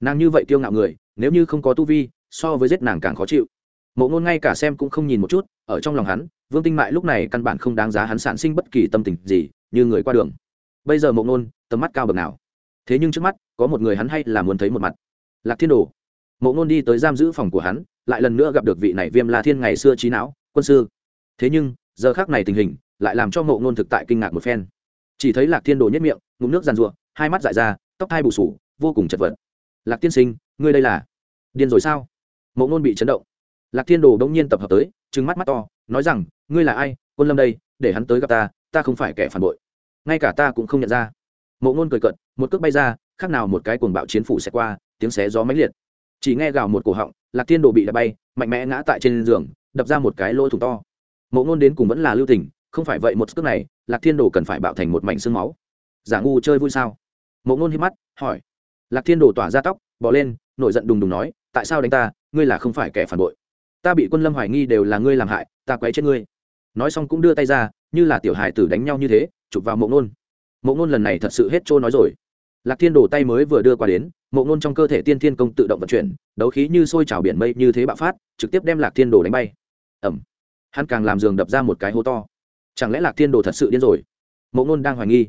Nàng như vậy kiêu ngạo người, nếu như không có tu vi, so với giết nàng càng khó chịu. Mộ ngôn ngay cả xem cũng không nhìn một chút, ở trong lòng hắn, vương tinh mại lúc này căn bản không đáng giá hắn sản sinh bất kỳ tâm tình gì, như người qua đường. Bây giờ mộ ngôn, tầm mắt cao bậc nào? Thế nhưng trước mắt, có một người hắn hay là muốn thấy một mặt. Lạc thiên đồ. Mộ ngôn đi tới giam giữ phòng của hắn, lại lần nữa gặp được vị này viêm la thiên ngày xưa trí não, quân sư. Thế nhưng, giờ khác này tình hình lại làm cho mộ ngôn thực tại kinh ngạc một phen. Chỉ thấy lạc thiên đồ nhất miệng, ngụm nước giàn ruộng hai mắt dại ra, tóc thai bù sủ vô cùng chật vật. Lạc tiên sinh, ngươi đây là điên rồi sao? Mộ ngôn bị chấn động. Lạc thiên đồ đông nhiên tập hợp tới, trừng mắt mắt to, nói rằng, ngươi là ai? Quân lâm đây, để hắn tới gặp ta ta không phải kẻ phản bội. Ngay cả ta cũng không nhận ra. Mộ ngôn cười cận một cước bay ra, khác nào một cái cuồng bạo chiến phủ xẹt qua, tiếng xé gió mãnh liệt. Chỉ nghe gào một cổ họng, lạc thiên đồ bị đập bay, mạnh mẽ ngã tại trên giường, đập ra một cái lỗ thủng to. Mộ ngôn đến cùng vẫn là lưu tình không phải vậy một cước này, lạc thiên đồ cần phải bạo thành một mảnh xương máu. Giả ngu chơi vui sao? Mộ ngôn hít mắt, hỏi. Lạc thiên đồ tỏa ra tóc, bỏ lên, nổi giận đùng đùng nói, tại sao đánh ta? Ngươi là không phải kẻ phản bội. Ta bị quân lâm hoài nghi đều là ngươi làm hại, ta quấy chết ngươi. Nói xong cũng đưa tay ra, như là tiểu hài tử đánh nhau như thế, chụp vào mộ ngôn. Mộ ngôn lần này thật sự hết trôi nói rồi. Lạc thiên đồ tay mới vừa đưa qua đến, mộ ngôn trong cơ thể tiên thiên công tự động vận chuyển, đấu khí như sôi trào biển mây như thế bạo phát, trực tiếp đem lạc thiên đồ đánh bay. Ẩm hắn càng làm giường đập ra một cái hố to chẳng lẽ lạc thiên đồ thật sự điên rồi? Mộ ngôn đang hoài nghi.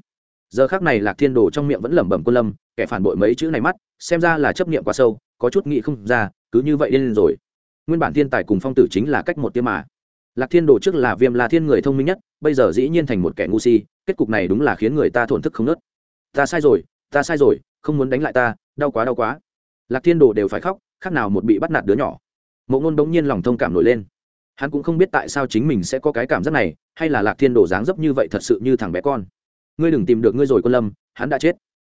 Giờ khác này lạc thiên đồ trong miệng vẫn lẩm bẩm quân lâm, kẻ phản bội mấy chữ này mắt, xem ra là chấp niệm quá sâu, có chút nghĩ không ra, cứ như vậy điên rồi. Nguyên bản thiên tài cùng phong tử chính là cách một tiêm mà. Lạc thiên đồ trước là viêm là thiên người thông minh nhất, bây giờ dĩ nhiên thành một kẻ ngu si, kết cục này đúng là khiến người ta thổn thức không nớt. Ta sai rồi, ta sai rồi, không muốn đánh lại ta, đau quá đau quá. Lạc thiên đồ đều phải khóc, khác nào một bị bắt nạt đứa nhỏ. Mộ ngôn bỗng nhiên lòng thông cảm nổi lên hắn cũng không biết tại sao chính mình sẽ có cái cảm giác này, hay là lạc thiên đồ dáng dấp như vậy thật sự như thằng bé con. Ngươi đừng tìm được ngươi rồi, quân lâm, hắn đã chết.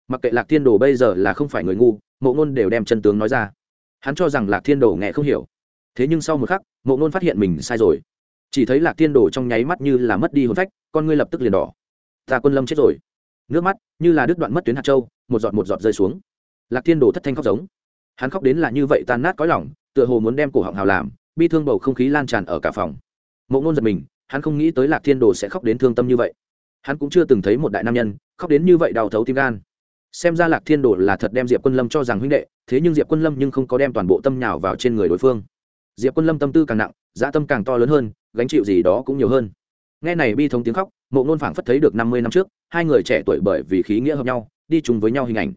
Mặc kệ lạc thiên đồ bây giờ là không phải người ngu, mộ ngôn đều đem chân tướng nói ra. Hắn cho rằng lạc thiên đồ nghe không hiểu. Thế nhưng sau một khắc, mộ ngôn phát hiện mình sai rồi. Chỉ thấy lạc thiên đồ trong nháy mắt như là mất đi hồn phách, con ngươi lập tức liền đỏ. Ta quân lâm chết rồi. Nước mắt như là đứt đoạn mất tuyến hạt châu, một giọt một giọt rơi xuống. Lạc thiên đồ thất thanh khóc giống. Hắn khóc đến là như vậy tan nát có lòng, tựa hồ muốn đem cổ họng hào làm bi thương bầu không khí lan tràn ở cả phòng. Mộ ngôn giật mình, hắn không nghĩ tới lạc thiên đồ sẽ khóc đến thương tâm như vậy. Hắn cũng chưa từng thấy một đại nam nhân khóc đến như vậy đau thấu tim gan. Xem ra lạc thiên đồ là thật đem diệp quân lâm cho rằng huynh đệ, thế nhưng diệp quân lâm nhưng không có đem toàn bộ tâm nhào vào trên người đối phương. Diệp quân lâm tâm tư càng nặng dã tâm càng to lớn hơn, gánh chịu gì đó cũng nhiều hơn. Nghe này bi thống tiếng khóc, mộ ngôn phảng phất thấy được năm mươi năm trước, hai người trẻ tuổi bởi vì khí nghĩa hợp nhau, đi chung với nhau hình ảnh.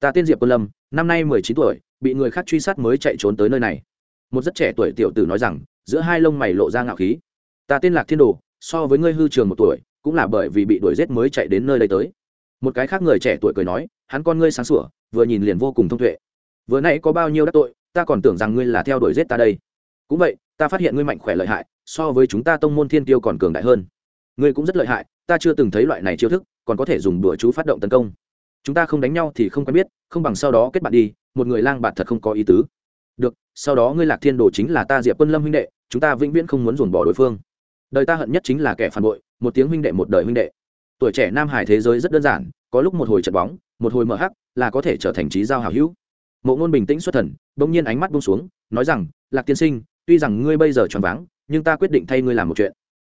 Ta tên diệp quân lâm, năm nay mười chín tuổi, bị người khác truy sát mới chạy trốn tới nơi này một rất trẻ tuổi tiểu tử nói rằng, giữa hai lông mày lộ ra ngạo khí. Ta tên lạc thiên đồ, so với ngươi hư trường một tuổi, cũng là bởi vì bị đuổi g mới chạy đến nơi đây tới. Một cái khác người trẻ tuổi cười nói, hắn con ngươi sáng sủa, vừa nhìn liền vô cùng thông tuệ. Vừa nãy có bao nhiêu đắc tội, ta còn tưởng rằng ngươi là theo đuổi g ta đây. Cũng vậy, ta phát hiện ngươi mạnh khỏe lợi hại, so với chúng ta tông môn thiên tiêu còn cường đại hơn. Ngươi cũng rất lợi hại, ta chưa từng thấy loại này chiêu thức, còn có thể dùng đùa chú phát động tấn công. Chúng ta không đánh nhau thì không quen biết, không bằng sau đó kết bạn đi, một người lang bạn thật không có ý tứ được, sau đó ngươi lạc thiên đồ chính là ta diệp quân lâm huynh đệ, chúng ta vĩnh viễn không muốn dồn bỏ đối phương. Đời ta hận nhất chính là kẻ phản bội, một tiếng huynh đệ một đời huynh đệ. Tuổi trẻ nam hải thế giới rất đơn giản, có lúc một hồi trận bóng, một hồi mở hắc, là có thể trở thành trí giao hảo hữu. Mộ ngôn bình tĩnh xuất thần, bỗng nhiên ánh mắt bông xuống, nói rằng, lạc tiên sinh, tuy rằng ngươi bây giờ tròn váng, nhưng ta quyết định thay ngươi làm một chuyện.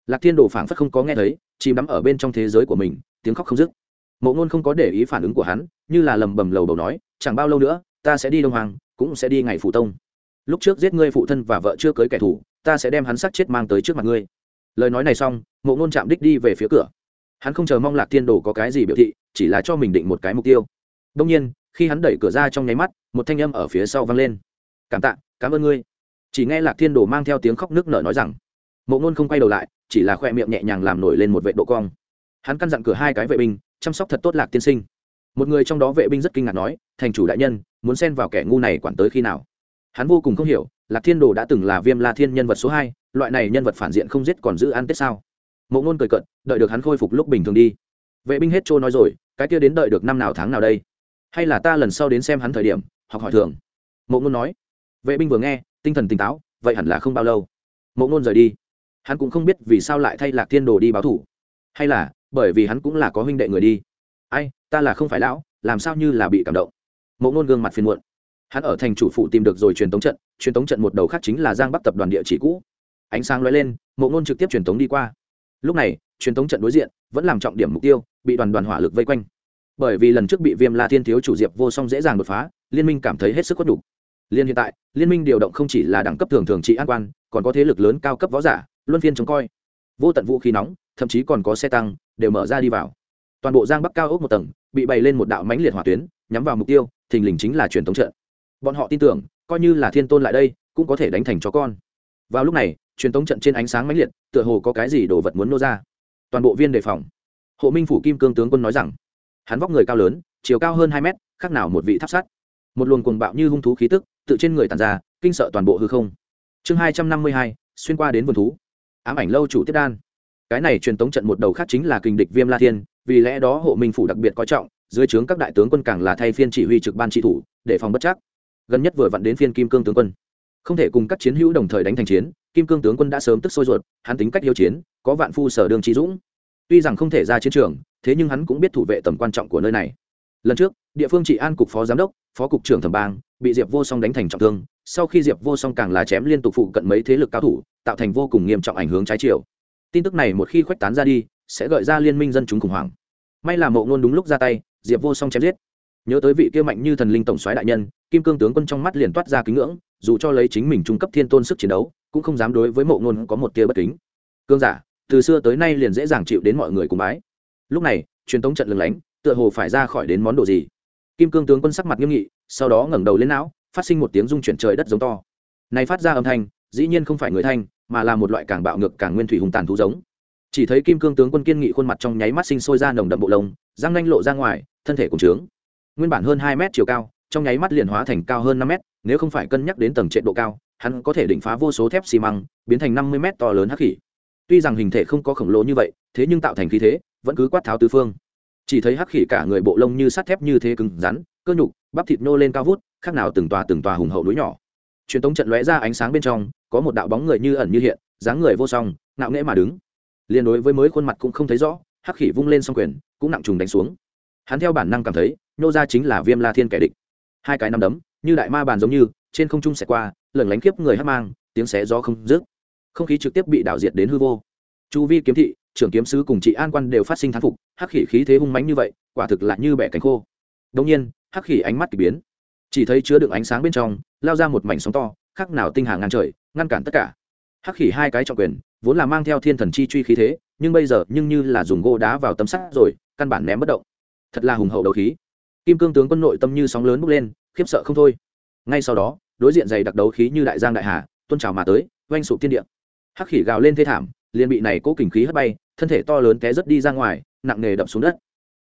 Lạc thiên đồ phảng phất không có nghe thấy, chìm đắm ở bên trong thế giới của mình, tiếng khóc không dứt. Mộ ngôn không có để ý phản ứng của hắn, như là lầm bầm lầu bầu nói, chẳng bao lâu nữa, ta sẽ đi đông hoàng cũng sẽ đi ngày phụ tông. Lúc trước giết ngươi phụ thân và vợ chưa cưới kẻ thù, ta sẽ đem hắn sát chết mang tới trước mặt ngươi. Lời nói này xong, mộ ngôn chạm đích đi về phía cửa. Hắn không chờ mong lạc thiên đồ có cái gì biểu thị, chỉ là cho mình định một cái mục tiêu. Đông nhiên, khi hắn đẩy cửa ra trong nháy mắt, một thanh âm ở phía sau vang lên. Cảm tạ, cảm ơn ngươi. Chỉ nghe lạc thiên đồ mang theo tiếng khóc nước nở nói rằng, mộ ngôn không quay đầu lại, chỉ là khoe miệng nhẹ nhàng làm nổi lên một vệ độ cong. Hắn căn dặn cửa hai cái vệ binh, chăm sóc thật tốt lạc tiên sinh một người trong đó vệ binh rất kinh ngạc nói, thành chủ đại nhân, muốn xen vào kẻ ngu này quản tới khi nào? Hắn vô cùng không hiểu, lạc thiên đồ đã từng là viêm la thiên nhân vật số hai, loại này nhân vật phản diện không giết còn giữ ăn tết sao? Mộ ngôn cười cận đợi được hắn khôi phục lúc bình thường đi. Vệ binh hết trôi nói rồi, cái kia đến đợi được năm nào tháng nào đây? Hay là ta lần sau đến xem hắn thời điểm, học hỏi thường? Mộ ngôn nói. Vệ binh vừa nghe, tinh thần tỉnh táo, vậy hẳn là không bao lâu. Mộ ngôn rời đi. Hắn cũng không biết vì sao lại thay lạc thiên đồ đi báo thủ. Hay là bởi vì hắn cũng là có huynh đệ người đi. Ai ta là không phải lão, làm sao như là bị cảm động. Mộ ngôn gương mặt phiền muộn. Hắn ở thành chủ phụ tìm được rồi truyền tống trận, truyền tống trận một đầu khác chính là giang bắc tập đoàn địa chỉ cũ. Ánh sáng lóe lên, mộ ngôn trực tiếp truyền tống đi qua. Lúc này, truyền tống trận đối diện, vẫn làm trọng điểm mục tiêu, bị đoàn đoàn hỏa lực vây quanh. Bởi vì lần trước bị viêm la thiên thiếu chủ diệp vô song dễ dàng đột phá, liên minh cảm thấy hết sức khuất đủ. liên hiện tại, liên minh điều động không chỉ là đẳng cấp thường thường trị an quan, còn có thế lực lớn cao cấp võ giả, luân phiên chống coi. Vô tận vũ khí nóng, thậm chí còn có xe tăng, đều mở ra đi vào toàn bộ giang bắc cao ốc một tầng, bị bày lên một đạo mãnh liệt hỏa tuyến, nhắm vào mục tiêu, thình lình chính là truyền thống trận. Bọn họ tin tưởng, coi như là thiên tôn lại đây, cũng có thể đánh thành chó con. Vào lúc này, truyền thống trận trên ánh sáng mãnh liệt, tựa hồ có cái gì đồ vật muốn nô ra. Toàn bộ viên đề phòng. Hộ minh phủ kim cương tướng quân nói rằng, hắn vóc người cao lớn, chiều cao hơn hai mét, khác nào một vị tháp sắt. Một luồng cuồng bạo như hung thú khí tức, tự trên người tàn ra, kinh sợ toàn bộ hư không. Chương hai trăm năm mươi hai, xuyên qua đến vườn thú. Ám ảnh lâu chủ tiếp đan. Cái này truyền tống trận một đầu khác chính là kình địch viêm la thiên vì lẽ đó hộ minh phủ đặc biệt coi trọng, dưới trướng các đại tướng quân càng là thay phiên chỉ huy trực ban trị thủ, để phòng bất chắc. Gần nhất vừa vặn đến phiên kim cương tướng quân. Không thể cùng các chiến hữu đồng thời đánh thành chiến, kim cương tướng quân đã sớm tức sôi ruột, hắn tính cách yêu chiến, có vạn phu sở đường trí dũng. Tuy rằng không thể ra chiến trường, thế nhưng hắn cũng biết thủ vệ tầm quan trọng của nơi này. Lần trước, địa phương trị an cục phó giám đốc, phó cục trưởng thẩm bang, bị diệp vô song đánh thành trọng thương, sau khi diệp vô song càng là chém liên tục phụ cận mấy thế lực cao thủ, tạo thành vô cùng nghiêm trọng ảnh hưởng trái chiều. Tin tức này một khi khuếch tán ra đi sẽ gợi ra liên minh dân chúng khủng hoảng. May là mộ ngôn đúng lúc ra tay, diệp vô song chém giết. Nhớ tới vị kia mạnh như thần linh tổng soái đại nhân, kim cương tướng quân trong mắt liền toát ra kính ngưỡng, dù cho lấy chính mình trung cấp thiên tôn sức chiến đấu, cũng không dám đối với mộ ngôn có một tia bất kính. Cương giả, từ xưa tới nay liền dễ dàng chịu đến mọi người cùng bái. Lúc này, truyền tống trận lừng lánh, tựa hồ phải ra khỏi đến món đồ gì. Kim cương tướng quân sắc mặt nghiêm nghị, sau đó ngẩng đầu lên não, phát sinh một tiếng rung chuyển trời đất giống to. Này phát ra âm thanh, dĩ nhiên không phải người thanh, mà là một loại càng bạo ngược, càng nguyên thủy hùng tàn thú giống chỉ thấy kim cương tướng quân kiên nghị khuôn mặt trong nháy mắt sinh sôi ra nồng đậm bộ lông, răng nanh lộ ra ngoài, thân thể cùng trướng. Nguyên bản hơn hai mét chiều cao, trong nháy mắt liền hóa thành cao hơn năm mét, nếu không phải cân nhắc đến tầng trệ độ cao, hắn có thể định phá vô số thép xi măng, biến thành năm mươi mét to lớn hắc khỉ. Tuy rằng hình thể không có khổng lồ như vậy, thế nhưng tạo thành khí thế, vẫn cứ quát tháo tứ phương. Chỉ thấy hắc khỉ cả người bộ lông như sắt thép như thế cứng rắn, cơ nhục, bắp thịt nô lên cao vút, khác nào từng tòa từng tòa hùng hậu núi nhỏ. Truyền tống trận lóe ra ánh sáng bên trong, có một đạo bóng người như ẩn như hiện, dáng người vô song, ngạo nghễ mà đứng liên đối với mới khuôn mặt cũng không thấy rõ, hắc khỉ vung lên s quyền, cũng nặng trùng đánh xuống. Hắn theo bản năng cảm thấy, nô ra chính là viêm la thiên kẻ địch. Hai cái nắm đấm, như đại ma bàn giống như, trên không trung xẻ qua lẩn lánh kiếp người hắc mang, tiếng xé gió không dứt. Không khí trực tiếp bị đảo diệt đến hư vô. Chu vi kiếm thị, trưởng kiếm sứ cùng chị an quan đều phát sinh thán phục, hắc khỉ khí thế hung mãnh như vậy, quả thực là như bẻ cánh khô. Đông nhiên, hắc khỉ ánh mắt k ỳ biến. Chỉ thấy chứa đựng ánh sáng bên trong, lao ra một mảnh sóng to khác nào tinh hàng ngăn trời, ngăn cản tất cả. Hắc khỉ hai cái trọng quyền vốn là mang theo thiên thần chi truy khí thế, nhưng bây giờ nhưng như là dùng gỗ đá vào tấm sắt rồi, căn bản ném bất động. Thật là hùng hậu đầu khí. Kim cương tướng quân nội tâm như sóng lớn bốc lên, khiếp sợ không thôi. Ngay sau đó, đối diện dày đặc đấu khí như đại giang đại hà tôn trào mà tới oanh sụp thiên địa. Hắc khỉ gào lên thê thảm, liền bị này cố kình khí hất bay, thân thể to lớn té rất đi ra ngoài, nặng nề đập xuống đất.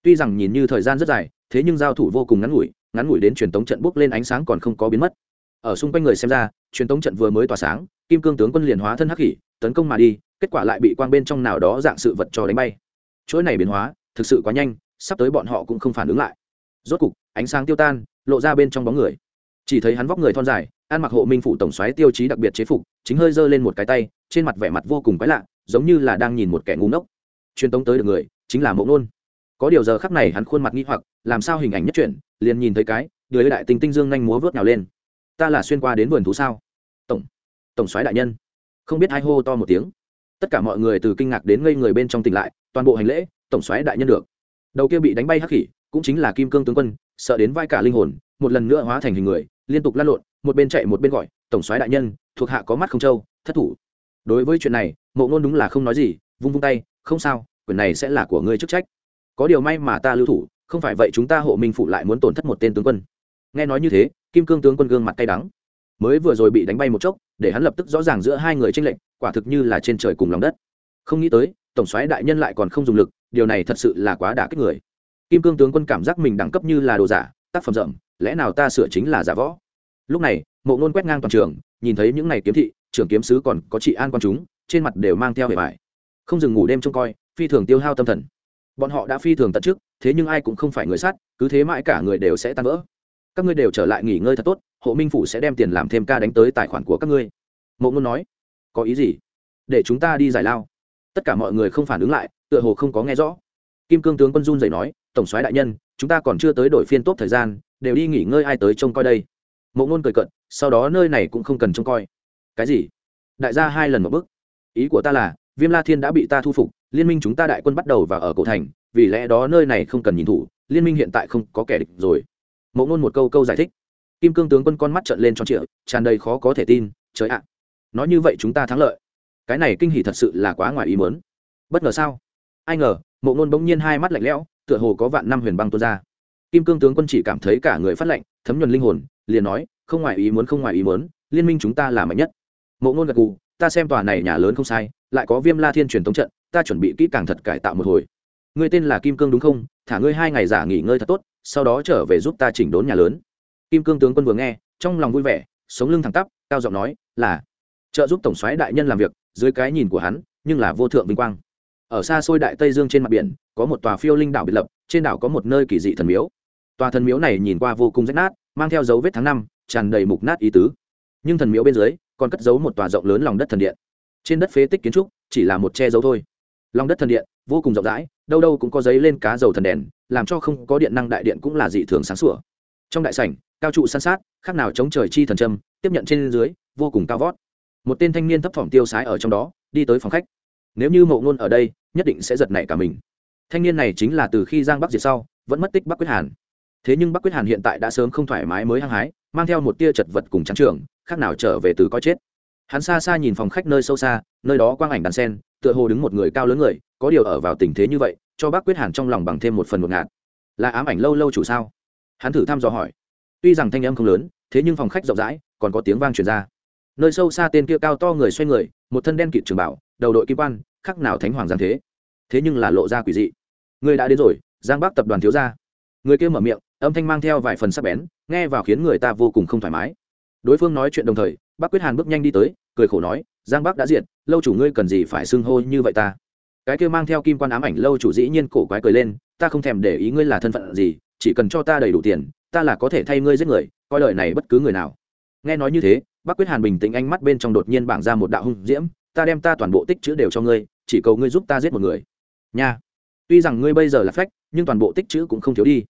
Tuy rằng nhìn như thời gian rất dài, thế nhưng giao thủ vô cùng ngắn ngủi ngắn ngủi đến truyền tống trận bốc lên ánh sáng còn không có biến mất. Ở xung quanh người xem ra, truyền tống trận vừa mới tỏa sáng, kim cương tướng quân liền hóa thân hắc khỉ tấn công mà đi, kết quả lại bị quang bên trong nào đó dạng sự vật cho đánh bay. Chuỗi này biến hóa, thực sự quá nhanh, sắp tới bọn họ cũng không phản ứng lại. Rốt cục, ánh sáng tiêu tan, lộ ra bên trong bóng người. Chỉ thấy hắn vóc người thon dài, ăn mặc hộ minh phủ tổng xoáy tiêu chí đặc biệt chế phục, chính hơi giơ lên một cái tay, trên mặt vẻ mặt vô cùng quái lạ, giống như là đang nhìn một kẻ ngu ngốc. Truyền tống tới được người, chính là mộ nôn. Có điều giờ khắc này hắn khuôn mặt nghi hoặc, làm sao hình ảnh nhất chuyển, liền nhìn thấy cái, đứa đại tinh tinh dương nhanh múa vớt nào lên. Ta là xuyên qua đến vườn thú sao? Tổng tổng soái đại nhân không biết ai hô to một tiếng. Tất cả mọi người từ kinh ngạc đến ngây người bên trong tỉnh lại, toàn bộ hành lễ, tổng soái đại nhân được. Đầu kia bị đánh bay hắc khỉ cũng chính là kim cương tướng quân, sợ đến vai cả linh hồn, một lần nữa hóa thành hình người, liên tục lăn lộn, một bên chạy một bên gọi, tổng soái đại nhân, thuộc hạ có mắt không trâu, thất thủ. Đối với chuyện này, mộ ngôn đúng là không nói gì, vung vung tay, không sao, quyền này sẽ là của ngươi chức trách. Có điều may mà ta lưu thủ, không phải vậy chúng ta hộ minh phụ lại muốn tổn thất một tên tướng quân. Nghe nói như thế, kim cương tướng quân gương mặt cay đắng mới vừa rồi bị đánh bay một chốc, để hắn lập tức rõ ràng giữa hai người tranh lệch, quả thực như là trên trời cùng lòng đất. Không nghĩ tới, tổng soái đại nhân lại còn không dùng lực, điều này thật sự là quá đả kích người. Kim cương tướng quân cảm giác mình đẳng cấp như là đồ giả, tác phẩm rộng lẽ nào ta sửa chính là giả võ? Lúc này, mộ ngôn quét ngang toàn trường, nhìn thấy những n à y kiếm thị, trưởng kiếm sứ còn có chị an quan chúng, trên mặt đều mang theo vẻ vải. Không dừng ngủ đêm trông coi, phi thường tiêu hao tâm thần. Bọn họ đã phi thường tận trước thế nhưng ai cũng không phải người sát, cứ thế mãi cả người đều sẽ tan vỡ các ngươi đều trở lại nghỉ ngơi thật tốt, hộ minh phủ sẽ đem tiền làm thêm ca đánh tới tài khoản của các ngươi. Mộ ngôn nói. Có ý gì? Để chúng ta đi giải lao. Tất cả mọi người không phản ứng lại, tựa hồ không có nghe rõ. Kim cương tướng quân run dậy nói, tổng soái đại nhân, chúng ta còn chưa tới đổi phiên tốt thời gian, đều đi nghỉ ngơi ai tới trông coi đây? Mộ ngôn cười cận sau đó nơi này cũng không cần trông coi. Cái gì? Đại gia hai lần một bước. Ý của ta là, viêm la thiên đã bị ta thu phục, liên minh chúng ta đại quân bắt đầu và ở cổ thành, vì lẽ đó nơi này không cần nhìn thủ, liên minh hiện tại không có kẻ địch rồi mộ ngôn một câu câu giải thích. Kim cương tướng quân con mắt trợn lên tròn trịa, tràn đầy khó có thể tin, trời ạ, nói như vậy chúng ta thắng lợi. Cái này kinh hỉ thật sự là quá ngoài ý mớn bất ngờ sao? Ai ngờ. Mộ ngôn bỗng nhiên hai mắt lạnh lẽo, tựa hồ có vạn năm huyền băng tuôn ra. Kim cương tướng quân chỉ cảm thấy cả người phát lạnh, thấm nhuần linh hồn, liền nói, không ngoài ý muốn, không ngoài ý muốn, liên minh chúng ta là mạnh nhất. Mộ ngôn gật gù, ta xem tòa này nhà lớn không sai, lại có viêm la thiên truyền tống trận, ta chuẩn bị kỹ càng thật cải tạo một hồi. Ngươi tên là kim cương đúng không? Thả ngươi hai ngày giả nghỉ ngơi thật tốt sau đó trở về giúp ta chỉnh đốn nhà lớn. Kim cương tướng quân vừa nghe, trong lòng vui vẻ, sống lưng thẳng tắp, cao giọng nói, là, trợ giúp tổng soái đại nhân làm việc, dưới cái nhìn của hắn, nhưng là vô thượng vinh quang. Ở xa xôi đại tây dương trên mặt biển, có một tòa phiêu linh đảo biệt lập, trên đảo có một nơi kỳ dị thần miếu. Tòa thần miếu này nhìn qua vô cùng rách nát, mang theo dấu vết tháng năm, tràn đầy mục nát ý tứ. Nhưng thần miếu bên dưới, còn cất giấu một tòa rộng lớn lòng đất thần điện. Trên đất phế tích kiến trúc, chỉ là một che dấu thôi. Lòng đất thần điện vô cùng rộng rãi, đâu đâu cũng có giấy lên cá dầu thần đèn, làm cho không có điện năng đại điện cũng là dị thường sáng sủa. Trong đại sảnh, cao trụ san sát, khác nào chống trời chi thần trâm tiếp nhận trên dưới, vô cùng cao vót. Một tên thanh niên thấp thỏm tiêu sái ở trong đó, đi tới phòng khách. Nếu như mậu ngôn ở đây, nhất định sẽ giật nảy cả mình. Thanh niên này chính là từ khi giang bắc diệt sau, vẫn mất tích bắc quyết hàn. Thế nhưng bắc quyết hàn hiện tại đã sớm không thoải mái mới hăng hái, mang theo một tia chật vật cùng trắng trường khác nào trở về từ coi chết. Hắn xa xa nhìn phòng khách nơi sâu xa, nơi đó quang ảnh đàn sen, tựa hồ đứng một người cao lớn người có điều ở vào tình thế như vậy, cho bác quyết hàn trong lòng bằng thêm một phần một ngạt. Là ám ảnh lâu lâu chủ sao? Hắn thử thăm dò hỏi. Tuy rằng thanh âm không lớn, thế nhưng phòng khách rộng rãi, còn có tiếng vang truyền ra. Nơi sâu xa tên kia cao to người xoay người, một thân đen kịt trường bảo, đầu đội kim quan, khắc nào thánh hoàng giang thế. Thế nhưng là lộ ra quỷ dị. Người đã đến rồi, giang bắc tập đoàn thiếu gia. Người kia mở miệng, âm thanh mang theo vài phần sắc bén, nghe vào khiến người ta vô cùng không thoải mái. Đối phương nói chuyện đồng thời, bác quyết hàn bước nhanh đi tới, cười khổ nói, giang bắc đã diệt, lâu chủ ngươi cần gì phải xưng hô như vậy ta? Cái kia mang theo kim quan ám ảnh lâu chủ dĩ nhiên cổ quái cười lên, ta không thèm để ý ngươi là thân phận gì, chỉ cần cho ta đầy đủ tiền, ta là có thể thay ngươi giết người, coi lời này bất cứ người nào. Nghe nói như thế bác quyết hàn bình tĩnh ánh mắt bên trong đột nhiên bảng ra một đạo hung diễm, ta đem ta toàn bộ tích chữ đều cho ngươi, chỉ cầu ngươi giúp ta giết một người. Nha. Tuy rằng ngươi bây giờ là phách, nhưng toàn bộ tích chữ cũng không thiếu đi.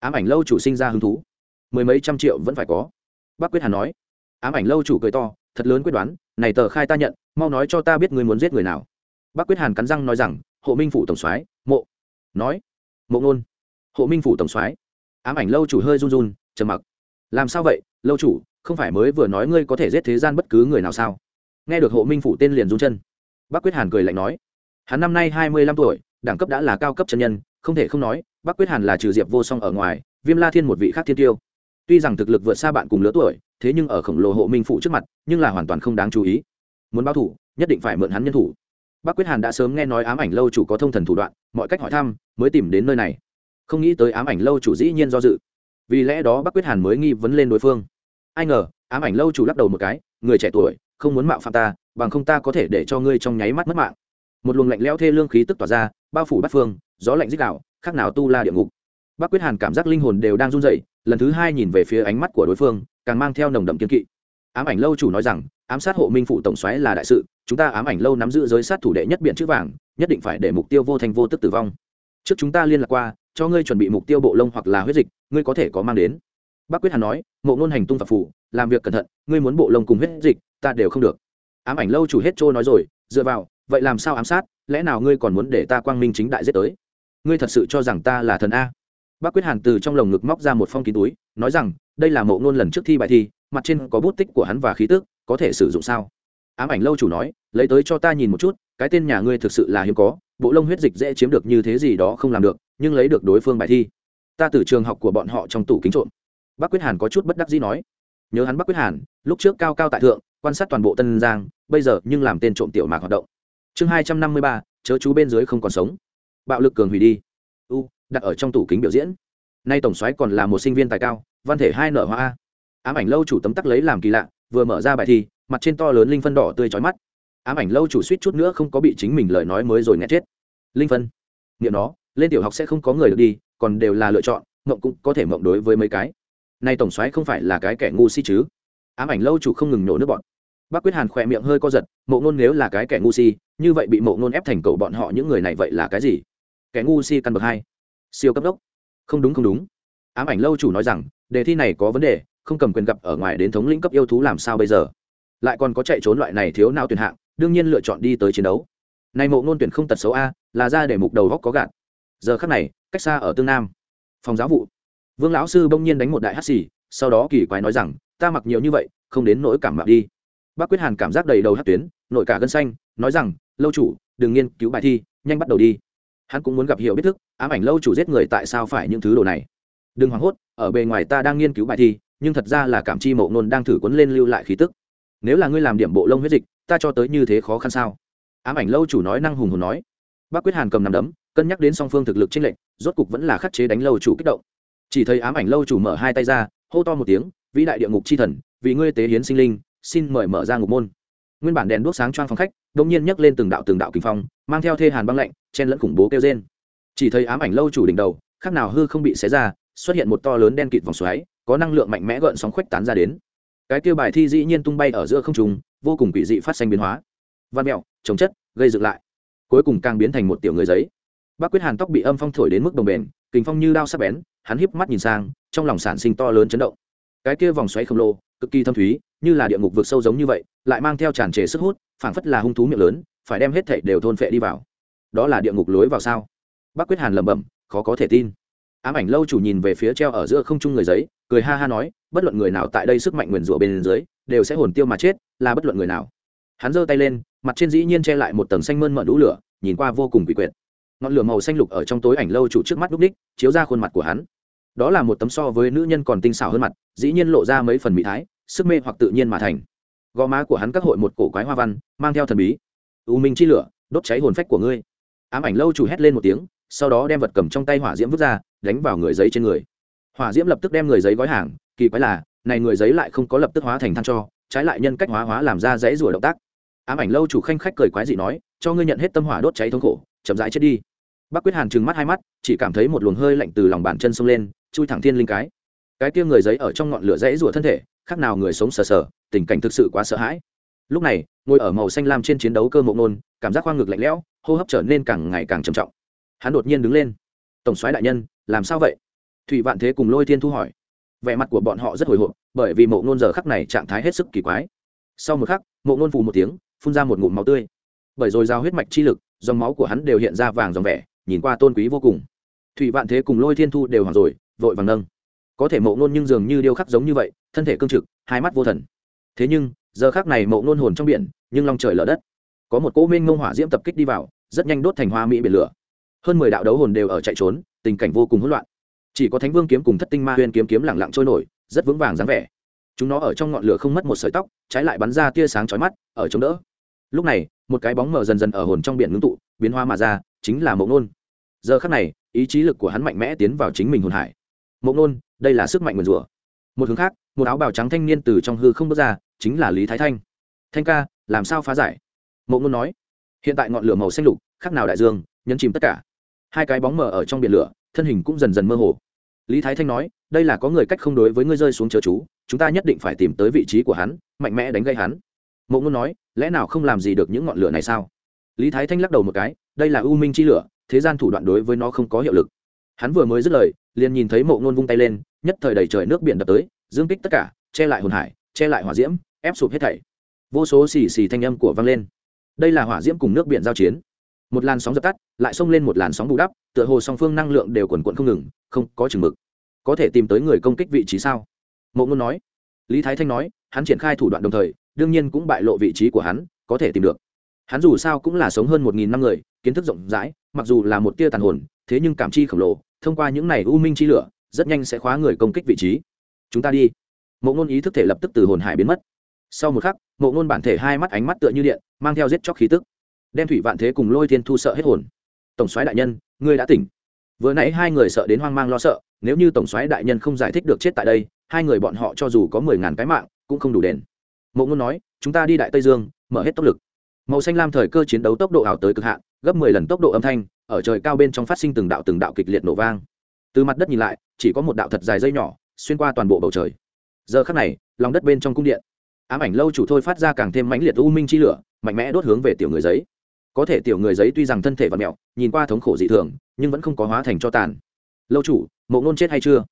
Ám ảnh lâu chủ sinh ra hứng thú. Mười mấy trăm triệu vẫn phải có. Bác quyết hàn nói. Ám ảnh lâu chủ cười to, thật lớn quyết đoán, này tờ khai ta nhận, mau nói cho ta biết ngươi muốn giết người nào bác quyết hàn cắn răng nói rằng, hộ minh phủ tổng soái, mộ. Nói, mộ ngôn. Hộ minh phủ tổng soái. Ám ảnh lâu chủ hơi run run, trầm mặc. Làm sao vậy, lâu chủ, không phải mới vừa nói ngươi có thể giết thế gian bất cứ người nào sao? Nghe được hộ minh phủ tên liền run chân. Bác quyết hàn cười lạnh nói, hắn năm nay hai mươi lăm tuổi, đẳng cấp đã là cao cấp chân nhân, không thể không nói, bác quyết hàn là trừ diệp vô song ở ngoài, viêm la thiên một vị khác thiên tiêu. Tuy rằng thực lực vượt xa bạn cùng lứa tuổi, thế nhưng ở khổng lồ hộ minh phụ trước mặt, nhưng là hoàn toàn không đáng chú ý. Muốn báo thủ, nhất định phải mượn hắn nhân thủ bác quyết hàn đã sớm nghe nói ám ảnh lâu chủ có thông thần thủ đoạn, mọi cách hỏi thăm, mới tìm đến nơi này. Không nghĩ tới ám ảnh lâu chủ dĩ nhiên do dự. Vì lẽ đó bác quyết hàn mới nghi vấn lên đối phương. Ai ngờ, ám ảnh lâu chủ lắc đầu một cái, người trẻ tuổi, không muốn mạo phạm ta, bằng không ta có thể để cho ngươi trong nháy mắt mất mạng. Một luồng lạnh lẽo thê lương khí tức tỏa ra, bao phủ bắt phương, gió lạnh dích đạo khác nào tu la địa ngục. Bác quyết hàn cảm giác linh hồn đều đang run rẩy, lần thứ hai nhìn về phía ánh mắt của đối phương, càng mang theo nồng đậm kiên kỵ ám ảnh lâu chủ nói rằng, ám sát hộ minh phụ tổng xoáy là đại sự, chúng ta ám ảnh lâu nắm giữ giới sát thủ đệ nhất biện chữ vàng, nhất định phải để mục tiêu vô thành vô tức tử vong. Trước chúng ta liên lạc qua, cho ngươi chuẩn bị mục tiêu bộ lông hoặc là huyết dịch, ngươi có thể có mang đến. Bác quyết hàn nói mộ ngôn hành tung phạt phủ làm việc cẩn thận, ngươi muốn bộ lông cùng huyết dịch, ta đều không được. Ám ảnh lâu chủ hết trôi nói rồi, dựa vào, vậy làm sao ám sát, lẽ nào ngươi còn muốn để ta quang minh chính đại giết tới? Ngươi thật sự cho rằng ta là thần a? Bác quyết hàn từ trong lồng ngực móc ra một phong kín túi nói rằng, đây là mộ ngôn lần trước thi bài thi, mặt trên có bút tích của hắn và khí tức, có thể sử dụng sao? Ám ảnh lâu chủ nói, lấy tới cho ta nhìn một chút, cái tên nhà ngươi thực sự là hiếm có, bộ lông huyết dịch dễ chiếm được như thế gì đó không làm được, nhưng lấy được đối phương bài thi. Ta từ trường học của bọn họ trong tủ kính trộm. Bác quyết hàn có chút bất đắc dĩ nói. Nhớ hắn bác quyết hàn, lúc trước cao cao tại thượng, quan sát toàn bộ tân giang, bây giờ nhưng làm tên trộm tiểu mạc hoạt động. Chương hai trăm năm mươi ba, chớ chú bên dưới không còn sống. Bạo lực cường hủy đi. U, đặt ở trong tủ kính biểu diễn nay tổng soái còn là một sinh viên tài cao, văn thể hai nở hoa a. Ám ảnh lâu chủ tấm tắc lấy làm kỳ lạ, vừa mở ra bài thi, mặt trên to lớn linh phân đỏ tươi chói mắt. Ám ảnh lâu chủ suýt chút nữa không có bị chính mình lời nói mới rồi nghe chết. Linh phân. Nghiệm nó, lên tiểu học sẽ không có người được đi, còn đều là lựa chọn, mộng cũng có thể mộng đối với mấy cái. Nay tổng soái không phải là cái kẻ ngu si chứ. Ám ảnh lâu chủ không ngừng nổ nước bọn. Bác quyết hàn khỏe miệng hơi co giật, mộ ngôn nếu là cái kẻ ngu si, như vậy bị mộ ngôn ép thành cầu bọn họ những người này vậy là cái gì? Kẻ ngu si căn bậc hai. Siêu cấp đốc không đúng không đúng. Ám ảnh lâu chủ nói rằng, đề thi này có vấn đề, không cầm quyền gặp ở ngoài đến thống lĩnh cấp yêu thú làm sao bây giờ? Lại còn có chạy trốn loại này thiếu nào tuyển hạng, đương nhiên lựa chọn đi tới chiến đấu. Này mộ ngôn tuyển không tật xấu a, là ra để mục đầu góc có gạt. Giờ khắc này, cách xa ở tương nam. Phòng giáo vụ. Vương lão sư bỗng nhiên đánh một đại hát xì, sau đó kỳ quái nói rằng, ta mặc nhiều như vậy, không đến nỗi cảm mạo đi. Bác quyết hàn cảm giác đầy đầu hát tuyến, nội cả gân xanh, nói rằng, lâu chủ, đừng nghiên cứu bài thi, nhanh bắt đầu đi hắn cũng muốn gặp hiểu biết thức, ám ảnh lâu chủ giết người tại sao phải những thứ đồ này. Đừng hoảng hốt, ở bề ngoài ta đang nghiên cứu bài thi, nhưng thật ra là cảm chi mộ nôn đang thử quấn lên lưu lại khí tức. Nếu là ngươi làm điểm bộ lông huyết dịch, ta cho tới như thế khó khăn sao? Ám ảnh lâu chủ nói năng hùng hồn nói. Bác quyết hàn cầm nằm đấm, cân nhắc đến song phương thực lực tranh lệch, rốt cục vẫn là khắc chế đánh lâu chủ kích động. Chỉ thấy ám ảnh lâu chủ mở hai tay ra, hô to một tiếng, vĩ đại địa ngục chi thần, vì ngươi tế hiến sinh linh, xin mời mở ra ngục môn. Nguyên bản đèn đuốc sáng choang phòng khách đông nhiên nhấc lên từng đạo từng đạo kinh phong, mang theo thê hàn băng lạnh, chen lẫn khủng bố kêu trên chỉ thấy ám ảnh lâu chủ đỉnh đầu, khác nào hư không bị xé ra, xuất hiện một to lớn đen kịt vòng xoáy, có năng lượng mạnh mẽ gợn sóng khuếch tán ra đến. Cái tiêu bài thi dĩ nhiên tung bay ở giữa không trung, vô cùng quỷ dị phát sinh biến hóa. Văn mẹo, chống chất, gây dựng lại. Cuối cùng càng biến thành một tiểu người giấy. Bác quyết hàn tóc bị âm phong thổi đến mức đồng bền kình phong như đao sắc bén, hắn híp mắt nhìn sang, trong lòng sản sinh to lớn chấn động. Cái kia vòng xoáy khổng lồ, cực kỳ thâm thúy như là địa ngục vực sâu giống như vậy, lại mang theo tràn trề sức hút, phảng phất là hung thú miệng lớn, phải đem hết thảy đều thôn phệ đi vào. Đó là địa ngục lối vào sao? Bác quyết hàn lẩm bẩm, khó có thể tin. Ám ảnh lâu chủ nhìn về phía treo ở giữa không trung người giấy, cười ha ha nói, bất luận người nào tại đây sức mạnh nguyền rủa bên dưới, đều sẽ hồn tiêu mà chết, là bất luận người nào. Hắn giơ tay lên, mặt trên dĩ nhiên che lại một tầng xanh mơn mận đũ lửa, nhìn qua vô cùng quỷ quyệt. Ngọn lửa màu xanh lục ở trong tối ảnh lâu chủ trước mắt đúc ních chiếu ra khuôn mặt của hắn. Đó là một tấm so với nữ nhân còn tinh xảo hơn mặt, dĩ nhiên lộ ra mấy phần mỹ thái sức mê hoặc tự nhiên mà thành. Gò má của hắn các hội một cổ quái hoa văn, mang theo thần bí. U minh chi lửa, đốt cháy hồn phách của ngươi. Ám ảnh lâu chủ hét lên một tiếng, sau đó đem vật cầm trong tay hỏa diễm vứt ra, đánh vào người giấy trên người. Hỏa diễm lập tức đem người giấy gói hàng, kỳ quái là, này người giấy lại không có lập tức hóa thành than cho, trái lại nhân cách hóa hóa làm ra dãy rủa động tác. Ám ảnh lâu chủ khanh khách cười quái dị nói, cho ngươi nhận hết tâm hỏa đốt cháy thống khổ, chậm rãi chết đi. Bác quyết hàn trừng mắt hai mắt, chỉ cảm thấy một luồng hơi lạnh từ lòng bàn chân xông lên, chui thẳng thiên linh cái cái kia người giấy ở trong ngọn lửa dãy rủa thân thể, khác nào người sống sờ sờ, tình cảnh thực sự quá sợ hãi. Lúc này, ngồi ở màu xanh lam trên chiến đấu cơ mộng nôn, cảm giác khoang ngực lạnh lẽo, hô hấp trở nên càng ngày càng trầm trọng. Hắn đột nhiên đứng lên. Tổng soái đại nhân, làm sao vậy? Thủy vạn thế cùng lôi thiên thu hỏi. Vẻ mặt của bọn họ rất hồi hộp, bởi vì mộ nôn giờ khắc này trạng thái hết sức kỳ quái. Sau một khắc, mộng nôn phù một tiếng, phun ra một ngụm máu tươi. Bởi rồi giao huyết mạch chi lực, dòng máu của hắn đều hiện ra vàng dòng vẻ, nhìn qua tôn quý vô cùng. Thủy vạn thế cùng lôi thiên thu đều hoảng rồi, vội vàng nâng có thể mộ ngôn nhưng dường như điêu khắc giống như vậy, thân thể cương trực, hai mắt vô thần. Thế nhưng, giờ khác này mộ ngôn hồn trong biển, nhưng lòng trời lở đất. Có một cỗ minh ngông hỏa diễm tập kích đi vào, rất nhanh đốt thành hoa mỹ biển lửa. Hơn mười đạo đấu hồn đều ở chạy trốn, tình cảnh vô cùng hỗn loạn. Chỉ có thánh vương kiếm cùng thất tinh ma huyên kiếm kiếm lẳng lặng trôi nổi, rất vững vàng dáng vẻ. Chúng nó ở trong ngọn lửa không mất một sợi tóc, trái lại bắn ra tia sáng chói mắt, ở chống đỡ. Lúc này, một cái bóng mờ dần dần ở hồn trong biển ngưng tụ, biến hoa mà ra, chính là mộ nôn giờ khắc này, ý chí lực của hắn mạnh mẽ tiến vào chính mình hồn hải. Mộ nôn đây là sức mạnh nguyền rủa. Một hướng khác, một áo bào trắng thanh niên từ trong hư không bước ra, chính là lý thái thanh. Thanh ca, làm sao phá giải? Mộ ngôn nói. Hiện tại ngọn lửa màu xanh lục, khác nào đại dương, nhấn chìm tất cả. Hai cái bóng mờ ở trong biển lửa, thân hình cũng dần dần mơ hồ. Lý thái thanh nói, đây là có người cách không đối với ngươi rơi xuống chớ chú, chúng ta nhất định phải tìm tới vị trí của hắn, mạnh mẽ đánh gây hắn. Mộ ngôn nói, lẽ nào không làm gì được những ngọn lửa này sao? Lý thái thanh lắc đầu một cái, đây là u minh chi lửa, thế gian thủ đoạn đối với nó không có hiệu lực hắn vừa mới dứt lời, liền nhìn thấy mộ ngôn vung tay lên, nhất thời đầy trời nước biển đập tới, dương kích tất cả, che lại hồn hải, che lại hỏa diễm, ép sụp hết thảy. Vô số xì xì thanh âm của vang lên. Đây là hỏa diễm cùng nước biển giao chiến. Một làn sóng dập tắt, lại xông lên một làn sóng bù đắp, tựa hồ song phương năng lượng đều quần quận không ngừng, không có chừng mực. Có thể tìm tới người công kích vị trí sao? Mộ ngôn nói. Lý thái thanh nói, hắn triển khai thủ đoạn đồng thời, đương nhiên cũng bại lộ vị trí của hắn, có thể tìm được. Hắn dù sao cũng là sống hơn một nghìn năm người, kiến thức rộng rãi, mặc dù là một tia tàn hồn thế nhưng cảm chi khổng lồ, thông qua những này u minh chi lửa, rất nhanh sẽ khóa người công kích vị trí. Chúng ta đi. Mộ ngôn ý thức thể lập tức từ hồn hải biến mất. Sau một khắc, mộ ngôn bản thể hai mắt ánh mắt tựa như điện, mang theo giết chóc khí tức. Đem thủy vạn thế cùng lôi thiên thu sợ hết hồn. Tổng soái đại nhân, ngươi đã tỉnh. Vừa nãy hai người sợ đến hoang mang lo sợ, nếu như tổng soái đại nhân không giải thích được chết tại đây, hai người bọn họ cho dù có mười ngàn cái mạng, cũng không đủ đền. Mộ ngôn nói, chúng ta đi đại tây dương, mở hết tốc lực. Màu xanh lam thời cơ chiến đấu tốc độ ảo tới cực hạn, gấp mười lần tốc độ âm thanh ở trời cao bên trong phát sinh từng đạo từng đạo kịch liệt nổ vang. Từ mặt đất nhìn lại, chỉ có một đạo thật dài dây nhỏ, xuyên qua toàn bộ bầu trời. Giờ khắc này, lòng đất bên trong cung điện, ám ảnh lâu chủ thôi phát ra càng thêm mãnh liệt u minh chi lửa, mạnh mẽ đốt hướng về tiểu người giấy. Có thể tiểu người giấy tuy rằng thân thể và mẹo, nhìn qua thống khổ dị thường, nhưng vẫn không có hóa thành cho tàn. Lâu chủ, mộ ngôn chết hay chưa?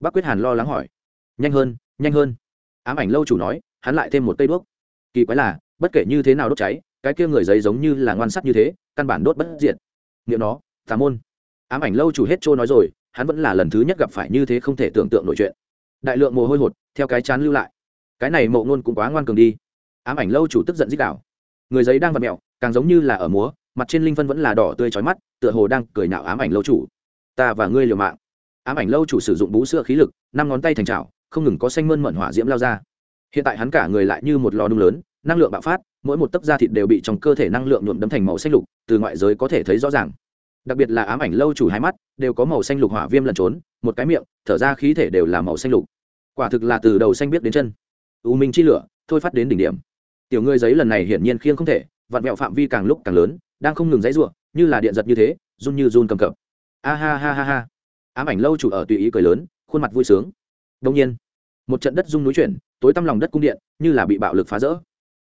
Bác quyết hàn lo lắng hỏi. Nhanh hơn nhanh hơn. Ám ảnh lâu chủ nói, hắn lại thêm một cây đuốc. Kỳ quái là, bất kể như thế nào đốt cháy, cái kia người giấy giống như là ngoan sắt như thế, căn bản đốt bất diệt miệng nó, tà môn. Ám ảnh lâu chủ hết trôi nói rồi, hắn vẫn là lần thứ nhất gặp phải như thế không thể tưởng tượng nội chuyện. Đại lượng mồ hôi hột, theo cái chán lưu lại. Cái này mộ ngôn cũng quá ngoan cường đi. Ám ảnh lâu chủ tức giận dích đảo người giấy đang vặt mẹo, càng giống như là ở múa, mặt trên linh vân vẫn là đỏ tươi trói mắt, tựa hồ đang cười nạo ám ảnh lâu chủ. Ta và ngươi liều mạng. Ám ảnh lâu chủ sử dụng bú sữa khí lực, năm ngón tay thành trào không ngừng có xanh mơn mận hỏa diễm lao ra. Hiện tại hắn cả người lại như một lò nung lớn năng lượng bạo phát, mỗi một tấc da thịt đều bị trong cơ thể năng lượng nhuộm đấm thành màu xanh lục, từ ngoại giới có thể thấy rõ ràng. Đặc biệt là ám ảnh lâu chủ hai mắt, đều có màu xanh lục hỏa viêm lẩn trốn, một cái miệng, thở ra khí thể đều là màu xanh lục. Quả thực là từ đầu xanh biết đến chân. U minh chi lửa, thôi phát đến đỉnh điểm. Tiểu ngươi giấy lần này hiển nhiên khiêng không thể vặn vẹo phạm vi càng lúc càng lớn, đang không ngừng dãy ruộng như là điện giật như thế, run như run cầm cập. A ha ha ha ha. Ám ảnh lâu chủ ở tùy ý cười lớn, khuôn mặt vui sướng. Đông nhiên, một trận đất rung núi chuyển, tối tăm lòng đất cung điện, như là bị bạo lực phá rỡ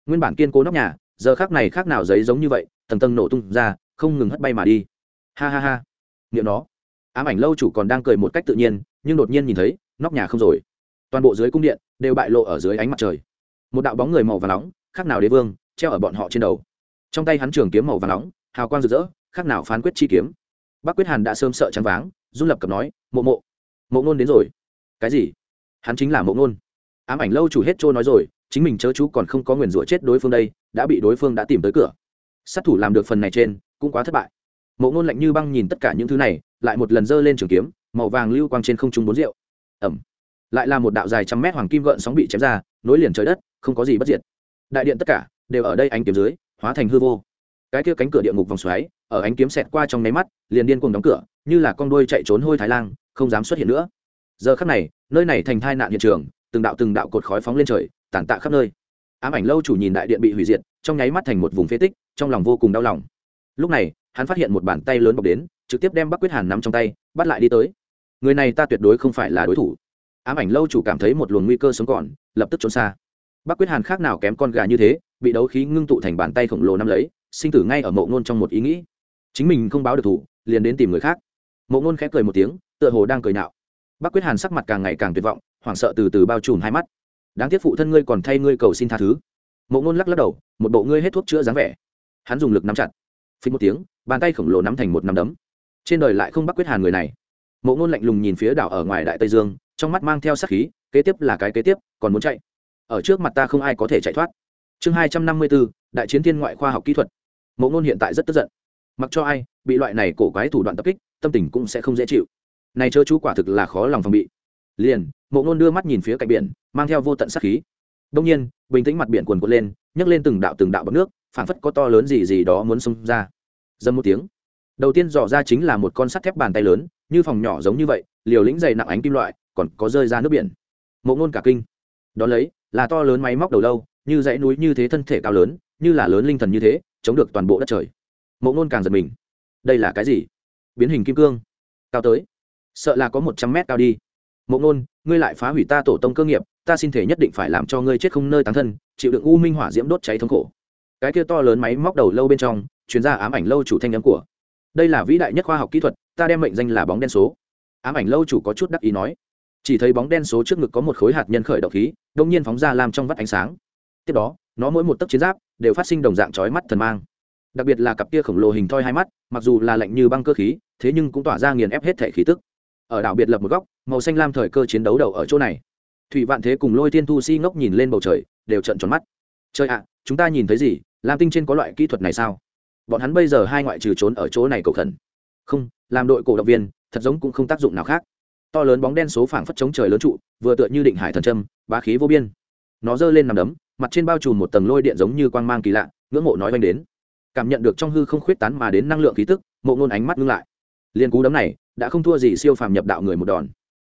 nguyên bản kiên cố nóc nhà, giờ khác này khác nào giấy giống như vậy, tầng tầng nổ tung ra, không ngừng hất bay mà đi. Ha ha ha. Niệm nó. Ám ảnh lâu chủ còn đang cười một cách tự nhiên, nhưng đột nhiên nhìn thấy, nóc nhà không rồi. Toàn bộ dưới cung điện đều bại lộ ở dưới ánh mặt trời. Một đạo bóng người màu và nóng, khác nào đế vương, treo ở bọn họ trên đầu. Trong tay hắn trường kiếm màu và nóng, hào quang rực rỡ, khác nào phán quyết chi kiếm. Bác quyết hàn đã sớm sợ trắng váng, run lập cập nói, mộ mộ mộ ngôn đến rồi. Cái gì? Hắn chính là mộ ngôn. Ám ảnh lâu chủ hết trôi nói rồi chính mình chớ chú còn không có nguyền rủa chết đối phương đây, đã bị đối phương đã tìm tới cửa. Sát thủ làm được phần này trên, cũng quá thất bại. Mộ ngôn lạnh như băng nhìn tất cả những thứ này, lại một lần giơ lên trường kiếm, màu vàng lưu quang trên không trung bốn rượu. Ẩm lại là một đạo dài trăm mét hoàng kim gợn sóng bị chém ra, nối liền trời đất, không có gì bất diệt. Đại điện tất cả, đều ở đây ánh kiếm dưới, hóa thành hư vô. Cái kia cánh cửa địa ngục vòng xoáy, ở ánh kiếm xẹt qua trong nháy mắt, liền điên cuồng đóng cửa, như là con đuôi chạy trốn hôi thái lan, không dám xuất hiện nữa. Giờ khắc này, nơi này thành thai nạn hiện trường, từng đạo từng đạo cột khói phóng lên trời tàn tạ khắp nơi. Ám ảnh lâu chủ nhìn đại điện bị hủy diệt, trong nháy mắt thành một vùng phế tích, trong lòng vô cùng đau lòng. Lúc này, hắn phát hiện một bàn tay lớn bọc đến, trực tiếp đem bắc quyết hàn nắm trong tay, bắt lại đi tới. Người này ta tuyệt đối không phải là đối thủ. Ám ảnh lâu chủ cảm thấy một luồng nguy cơ sống còn, lập tức trốn xa. Bắc quyết hàn khác nào kém con gà như thế, bị đấu khí ngưng tụ thành bàn tay khổng lồ nắm lấy, sinh tử ngay ở mộ ngôn trong một ý nghĩ. Chính mình không báo được thủ, liền đến tìm người khác. Mộ ngôn khẽ cười một tiếng, tựa hồ đang cười nạo. Bắc quyết hàn sắc mặt càng ngày càng tuyệt vọng, hoảng sợ từ từ bao trùm hai mắt đáng tiếc phụ thân ngươi còn thay ngươi cầu xin tha thứ. Mộ ngôn lắc lắc đầu, một bộ ngươi hết thuốc chữa dáng vẻ. Hắn dùng lực nắm chặt. Phí một tiếng, bàn tay khổng lồ nắm thành một nắm đấm. Trên đời lại không bắt quyết hàn người này. Mộ ngôn lạnh lùng nhìn phía đảo ở ngoài đại tây dương, trong mắt mang theo sát khí, kế tiếp là cái kế tiếp, còn muốn chạy. Ở trước mặt ta không ai có thể chạy thoát. Chương hai trăm năm mươi bốn, đại chiến thiên ngoại khoa học kỹ thuật. Mộ ngôn hiện tại rất tức giận. Mặc cho ai, bị loại này cổ quái thủ đoạn tập kích, tâm tình cũng sẽ không dễ chịu. Này chớ chú quả thực là khó lòng phòng bị liền, mộ ngôn đưa mắt nhìn phía cạnh biển, mang theo vô tận sát khí. Đông nhiên, bình tĩnh mặt biển quần quật lên, nhấc lên từng đạo từng đạo bọc nước, phảng phất có to lớn gì gì đó muốn xông ra. Dâm một tiếng, đầu tiên dò ra chính là một con sắt thép bàn tay lớn, như phòng nhỏ giống như vậy, liều lĩnh dày nặng ánh kim loại, còn có rơi ra nước biển. Mộ ngôn cả kinh. Đón lấy, là to lớn máy móc đầu lâu, như dãy núi như thế thân thể cao lớn, như là lớn linh thần như thế, chống được toàn bộ đất trời. Mộ ngôn càng giật mình. Đây là cái gì? Biến hình kim cương. Cao tới. Sợ là có một trăm mét cao đi mộ ngôn, ngươi lại phá hủy ta tổ tông cơ nghiệp, ta xin thể nhất định phải làm cho ngươi chết không nơi tán thân, chịu đựng u minh hỏa diễm đốt cháy thống khổ. Cái kia to lớn máy móc đầu lâu bên trong chuyên gia ám ảnh lâu chủ thanh nhắm của. Đây là vĩ đại nhất khoa học kỹ thuật, ta đem mệnh danh là bóng đen số. Ám ảnh lâu chủ có chút đắc ý nói. Chỉ thấy bóng đen số trước ngực có một khối hạt nhân khởi động khí đông nhiên phóng ra làm trong vắt ánh sáng. Tiếp đó, nó mỗi một tấc chiến giáp đều phát sinh đồng dạng chói mắt thần mang. Đặc biệt là cặp kia khổng lồ hình thoi hai mắt, mặc dù là lạnh như băng cơ khí, thế nhưng cũng tỏa ra nghiền ép hết thể khí tức ở đảo biệt lập một góc, màu xanh lam thời cơ chiến đấu đầu ở chỗ này. Thủy vạn thế cùng lôi thiên thu si ngốc nhìn lên bầu trời, đều trận tròn mắt. Trời ạ, chúng ta nhìn thấy gì? Lam tinh trên có loại kỹ thuật này sao? Bọn hắn bây giờ hai ngoại trừ trốn ở chỗ này cầu khẩn. Không, làm đội cổ động viên, thật giống cũng không tác dụng nào khác. To lớn bóng đen số phảng phất chống trời lớn trụ, vừa tựa như định hải thần trâm bá khí vô biên. Nó giơ lên nằm đấm, mặt trên bao trùm một tầng lôi điện giống như quang mang kỳ lạ, ngưỡng mộ nói oanh đến. Cảm nhận được trong hư không khuyết tán mà đến năng lượng khí tức, mộ ngôn ánh mắt ngưng lại liên cú đấm này đã không thua gì siêu phàm nhập đạo người một đòn.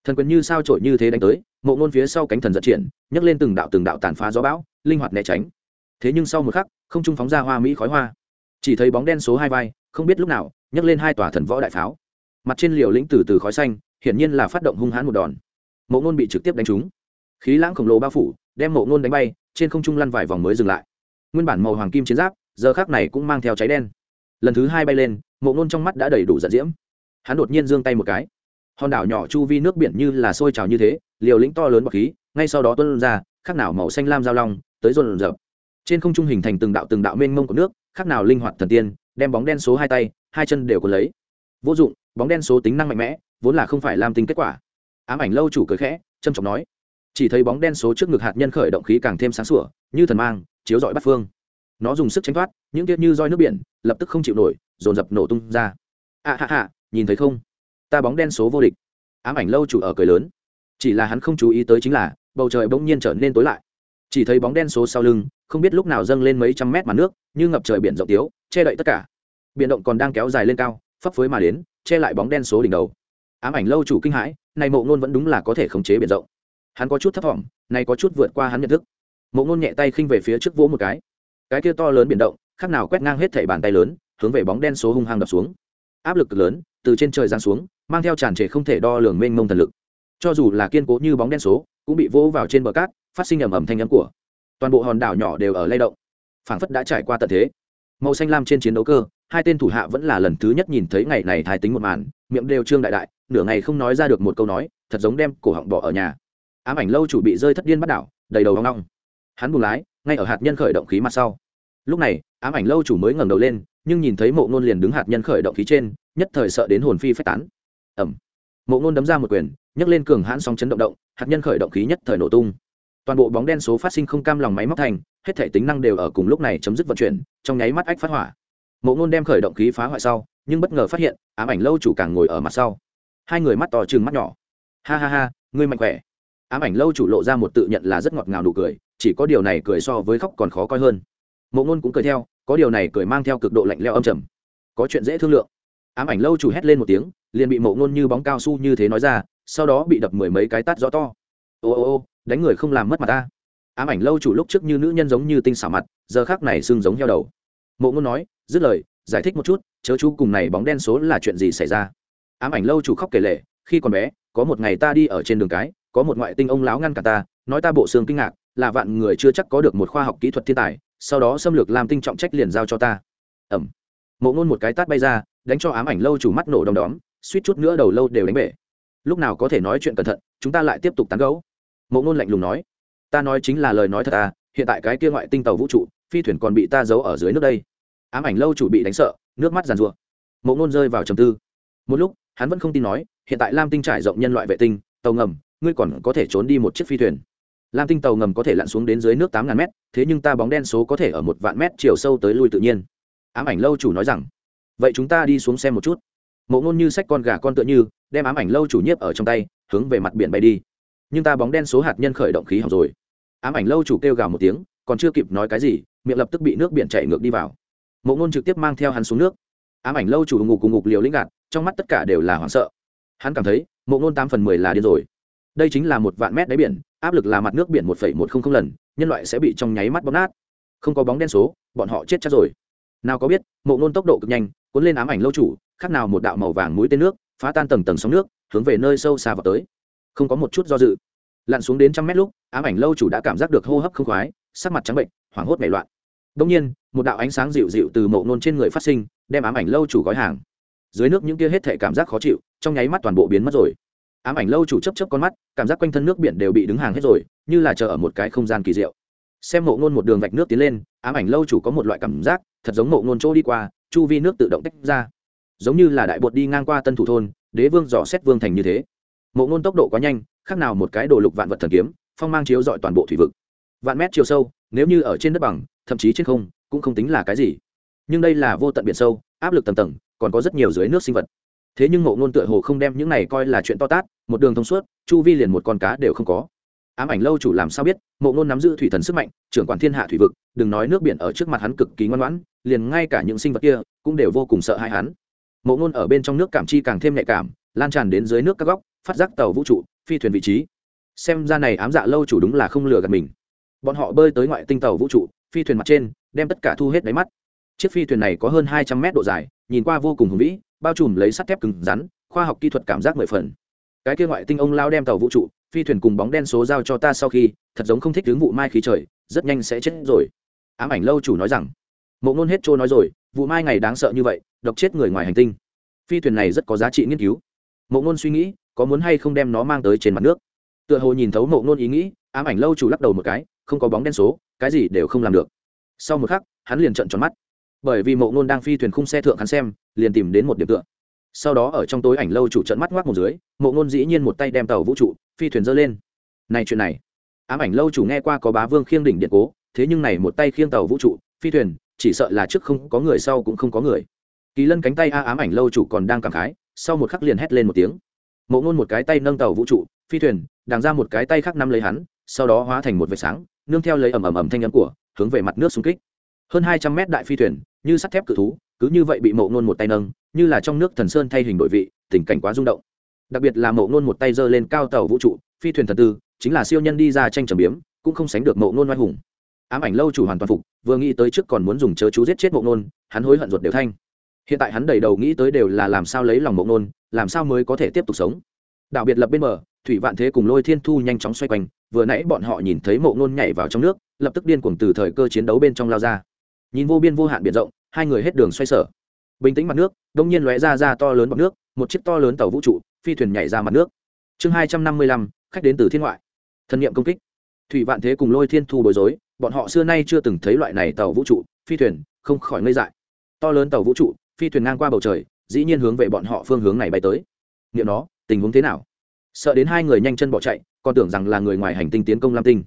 Thần quyền như sao trổi như thế đánh tới, mộ ngôn phía sau cánh thần dẫn triển, nhấc lên từng đạo từng đạo tàn phá gió bão, linh hoạt né tránh. Thế nhưng sau một khắc, không trung phóng ra hoa mỹ khói hoa. Chỉ thấy bóng đen số hai vai, không biết lúc nào, nhấc lên hai tòa thần võ đại pháo. Mặt trên liều lĩnh từ từ khói xanh, hiển nhiên là phát động hung hãn một đòn. Mộ ngôn bị trực tiếp đánh trúng. Khí lãng khổng lồ bao phủ, đem mộ ngôn đánh bay, trên không trung lăn vài vòng mới dừng lại. Nguyên bản màu hoàng kim chiến giáp, giờ khác này cũng mang theo cháy đen. Lần thứ hai bay lên, mộ ngôn trong mắt đã đầy đủ giận diễm hắn đột nhiên giương tay một cái. Hòn đảo nhỏ chu vi nước biển như là sôi trào như thế, liều lĩnh to lớn bọc khí, ngay sau đó tuân ra, khác nào màu xanh lam giao long, tới rồn rợp. Trên không trung hình thành từng đạo từng đạo mênh mông của nước, khác nào linh hoạt thần tiên, đem bóng đen số hai tay, hai chân đều có lấy. Vô dụng, bóng đen số tính năng mạnh mẽ, vốn là không phải làm tính kết quả. Ám ảnh lâu chủ cười khẽ trâm trọng nói. Chỉ thấy bóng đen số trước ngực hạt nhân khởi động khí càng thêm sáng sủa, như thần mang, chiếu rọi bắt phương. Nó dùng sức tránh thoát, những tiết như roi nước biển, lập tức không chịu nổi, dồn dập nổ tung ra. À hạ hạ nhìn thấy không? Ta bóng đen số vô địch. Ám ảnh lâu chủ ở cười lớn. Chỉ là hắn không chú ý tới chính là, bầu trời bỗng nhiên trở nên tối lại. Chỉ thấy bóng đen số sau lưng, không biết lúc nào dâng lên mấy trăm mét mặt nước, như ngập trời biển rộng tiếu, che đậy tất cả. Biển động còn đang kéo dài lên cao, phấp phới mà đến, che lại bóng đen số đỉnh đầu. Ám ảnh lâu chủ kinh hãi, này mộ ngôn vẫn đúng là có thể khống chế biển rộng. Hắn có chút thấp thỏm, này có chút vượt qua hắn nhận thức. Mộ ngôn nhẹ tay khinh về phía trước vỗ một cái. Cái kia to lớn biển động, khác nào quét ngang hết thảy bàn tay lớn, hướng về bóng đen số hung hăng đập xuống. Áp lực cực lớn từ trên trời giáng xuống, mang theo tràn trề không thể đo lường mênh mông thần lực. Cho dù là kiên cố như bóng đen số, cũng bị vỗ vào trên bờ cát, phát sinh ầm ầm thanh âm của. Toàn bộ hòn đảo nhỏ đều ở lay động. Phảng phất đã trải qua tận thế. Màu xanh lam trên chiến đấu cơ, hai tên thủ hạ vẫn là lần thứ nhất nhìn thấy ngày này thái tính một màn, miệng đều trương đại đại, nửa ngày không nói ra được một câu nói, thật giống đem cổ họng bỏ ở nhà. Ám ảnh lâu chủ bị rơi thất điên bắt đảo, đầy đầu hoang long. Hắn buồn lái, ngay ở hạt nhân khởi động khí mặt sau. Lúc này, ám ảnh lâu chủ mới ngẩng đầu lên nhưng nhìn thấy mộ ngôn liền đứng hạt nhân khởi động khí trên, nhất thời sợ đến hồn phi phách tán. Ẩm mộ ngôn đấm ra một quyền, nhấc lên cường hãn sóng chấn động động, hạt nhân khởi động khí nhất thời nổ tung. Toàn bộ bóng đen số phát sinh không cam lòng máy móc thành, hết thể tính năng đều ở cùng lúc này chấm dứt vận chuyển, trong nháy mắt ách phát hỏa. Mộ ngôn đem khởi động khí phá hoại sau, nhưng bất ngờ phát hiện, ám ảnh lâu chủ càng ngồi ở mặt sau. Hai người mắt to chừng mắt nhỏ. Ha ha ha, ngươi mạnh khỏe. Ám ảnh lâu chủ lộ ra một tự nhận là rất ngọt ngào nụ cười, chỉ có điều này cười so với khóc còn khó coi hơn. Mộ ngôn cũng cười theo có điều này cười mang theo cực độ lạnh leo âm trầm. Có chuyện dễ thương lượng. Ám ảnh lâu chủ hét lên một tiếng, liền bị mộ ngôn như bóng cao su như thế nói ra, sau đó bị đập mười mấy cái tát rõ to. Ô ô ô, đánh người không làm mất mặt ta. Ám ảnh lâu chủ lúc trước như nữ nhân giống như tinh xảo mặt, giờ khác này xương giống heo đầu. Mộ ngôn nói, dứt lời, giải thích một chút, chớ chú cùng này bóng đen số là chuyện gì xảy ra. Ám ảnh lâu chủ khóc kể lệ khi còn bé, có một ngày ta đi ở trên đường cái, có một ngoại tinh ông láo ngăn cả ta, nói ta bộ xương kinh ngạc, là vạn người chưa chắc có được một khoa học kỹ thuật thiên tài sau đó xâm lược làm tinh trọng trách liền giao cho ta ẩm mộ ngôn một cái tát bay ra đánh cho ám ảnh lâu chủ mắt nổ đom đóm suýt chút nữa đầu lâu đều đánh bể lúc nào có thể nói chuyện cẩn thận chúng ta lại tiếp tục tán gấu mộ ngôn lạnh lùng nói ta nói chính là lời nói thật à hiện tại cái kia ngoại tinh tàu vũ trụ phi thuyền còn bị ta giấu ở dưới nước đây ám ảnh lâu chủ bị đánh sợ nước mắt giàn rụa mộ ngôn rơi vào trầm tư một lúc hắn vẫn không tin nói hiện tại lam tinh trải rộng nhân loại vệ tinh tàu ngầm ngươi còn có thể trốn đi một chiếc phi thuyền lam tinh tàu ngầm có thể lặn xuống đến dưới nước tám ngàn mét, thế nhưng ta bóng đen số có thể ở một vạn mét chiều sâu tới lui tự nhiên. Ám ảnh lâu chủ nói rằng, vậy chúng ta đi xuống xem một chút. Mộ ngôn như sách con gà con tựa như, đem ám ảnh lâu chủ nhiếp ở trong tay, hướng về mặt biển bay đi. Nhưng ta bóng đen số hạt nhân khởi động khí hỏng rồi. Ám ảnh lâu chủ kêu gào một tiếng, còn chưa kịp nói cái gì, miệng lập tức bị nước biển chảy ngược đi vào. Mộ ngôn trực tiếp mang theo hắn xuống nước. Ám ảnh lâu chủ ngục cùng ngục liều lĩnh gạt, trong mắt tất cả đều là hoảng sợ. Hắn cảm thấy, mộ ngôn tám phần mười là điên rồi. Đây chính là một vạn mét đáy biển áp lực là mặt nước biển một phẩy một không không lần, nhân loại sẽ bị trong nháy mắt bóp nát. Không có bóng đen số, bọn họ chết chắc rồi. Nào có biết, mộ ngôn tốc độ cực nhanh, cuốn lên ám ảnh lâu chủ, khác nào một đạo màu vàng mũi tên nước, phá tan tầng tầng sóng nước, hướng về nơi sâu xa vào tới. Không có một chút do dự. Lặn xuống đến trăm mét lúc, ám ảnh lâu chủ đã cảm giác được hô hấp không khoái, sắc mặt trắng bệnh, hoảng hốt nảy loạn. Đông nhiên, một đạo ánh sáng dịu dịu từ mộ nôn trên người phát sinh, đem ám ảnh lâu chủ gói hàng. Dưới nước những kia hết thể cảm giác khó chịu, trong nháy mắt toàn bộ biến mất rồi ám ảnh lâu chủ chấp chấp con mắt, cảm giác quanh thân nước biển đều bị đứng hàng hết rồi, như là chờ ở một cái không gian kỳ diệu. Xem mộ nôn một đường vạch nước tiến lên, ám ảnh lâu chủ có một loại cảm giác, thật giống mộ nôn chỗ đi qua, chu vi nước tự động tách ra. Giống như là đại bột đi ngang qua tân thủ thôn, đế vương dò xét vương thành như thế. Mộ nôn tốc độ quá nhanh, khác nào một cái đồ lục vạn vật thần kiếm, phong mang chiếu dọi toàn bộ thủy vực. Vạn mét chiều sâu, nếu như ở trên đất bằng, thậm chí trên không, cũng không tính là cái gì. Nhưng đây là vô tận biển sâu, áp lực tầng tầng, còn có rất nhiều dưới nước sinh vật. Thế nhưng mộ ngôn tựa hồ không đem những này coi là chuyện to tát một đường thông suốt, chu vi liền một con cá đều không có. Ám ảnh lâu chủ làm sao biết, mộ ngôn nắm giữ thủy thần sức mạnh, trưởng quản thiên hạ thủy vực, đừng nói nước biển ở trước mặt hắn cực kỳ ngoan ngoãn, liền ngay cả những sinh vật kia cũng đều vô cùng sợ hãi hắn. Mộ ngôn ở bên trong nước cảm chi càng thêm nhạy cảm, lan tràn đến dưới nước các góc, phát giác tàu vũ trụ, phi thuyền vị trí. Xem ra này ám dạ lâu chủ đúng là không lừa gạt mình. Bọn họ bơi tới ngoại tinh tàu vũ trụ, phi thuyền mặt trên, đem tất cả thu hết đáy mắt. Chiếc phi thuyền này có hơn hai trăm mét độ dài, nhìn qua vô cùng hùng vĩ, bao trùm lấy sắt thép cứng rắn, khoa học kỹ thuật cảm giác mười phần cái kia ngoại tinh ông lao đem tàu vũ trụ, phi thuyền cùng bóng đen số giao cho ta sau khi, thật giống không thích hướng vụ mai khí trời, rất nhanh sẽ chết rồi. Ám ảnh lâu chủ nói rằng. Mộ ngôn hết trôi nói rồi, vụ mai ngày đáng sợ như vậy, độc chết người ngoài hành tinh. Phi thuyền này rất có giá trị nghiên cứu. Mộ ngôn suy nghĩ, có muốn hay không đem nó mang tới trên mặt nước? Tựa hồ nhìn thấu mộ ngôn ý nghĩ, ám ảnh lâu chủ lắc đầu một cái, không có bóng đen số, cái gì đều không làm được. Sau một khắc, hắn liền trận tròn mắt. Bởi vì mộ ngôn đang phi thuyền khung xe thượng hắn xem, liền tìm đến một điểm tựa sau đó ở trong tối ảnh lâu chủ trận mắt ngoác một dưới, mộ ngôn dĩ nhiên một tay đem tàu vũ trụ, phi thuyền dơ lên. Này chuyện này, ám ảnh lâu chủ nghe qua có bá vương khiêng đỉnh điện cố, thế nhưng này một tay khiêng tàu vũ trụ, phi thuyền, chỉ sợ là trước không có người sau cũng không có người. Kỳ lân cánh tay a ám ảnh lâu chủ còn đang cảm khái, sau một khắc liền hét lên một tiếng. Mộ ngôn một cái tay nâng tàu vũ trụ, phi thuyền đàng ra một cái tay khác nắm lấy hắn, sau đó hóa thành một vệt sáng, nương theo lấy ầm ầm ầm thanh âm của, hướng về mặt nước xung kích. Hơn hai trăm mét đại phi thuyền, như sắt thép cự thú cứ như vậy bị mộ ngôn một tay nâng, như là trong nước thần sơn thay hình đội vị, tình cảnh quá rung động. Đặc biệt là mộ ngôn một tay giơ lên cao tàu vũ trụ, phi thuyền thần tư, chính là siêu nhân đi ra tranh trầm biếm, cũng không sánh được mộ ngôn oai hùng. Ám ảnh lâu chủ hoàn toàn phục, vừa nghĩ tới trước còn muốn dùng chớ chú giết chết mộ ngôn, hắn hối hận ruột đều thanh. Hiện tại hắn đầy đầu nghĩ tới đều là làm sao lấy lòng mộ ngôn, làm sao mới có thể tiếp tục sống. Đạo biệt lập bên bờ, thủy vạn thế cùng lôi thiên thu nhanh chóng xoay quanh, vừa nãy bọn họ nhìn thấy mộ ngôn nhảy vào trong nước, lập tức điên cuồng từ thời cơ chiến đấu bên trong lao ra. Nhìn vô biên vô hạn biển rộng hai người hết đường xoay sở. Bình tĩnh mặt nước, đông nhiên lóe ra ra to lớn bọc nước, một chiếc to lớn tàu vũ trụ, phi thuyền nhảy ra mặt nước. Chương hai trăm năm mươi lăm, khách đến từ thiên ngoại. Thân nhiệm công kích. Thủy vạn thế cùng lôi thiên thu bối rối, bọn họ xưa nay chưa từng thấy loại này tàu vũ trụ, phi thuyền, không khỏi ngây dại. To lớn tàu vũ trụ, phi thuyền ngang qua bầu trời, dĩ nhiên hướng về bọn họ phương hướng này bay tới. Nghiệm nó, tình huống thế nào? Sợ đến hai người nhanh chân bỏ chạy, còn tưởng rằng là người ngoài hành tinh tiến công lam tinh.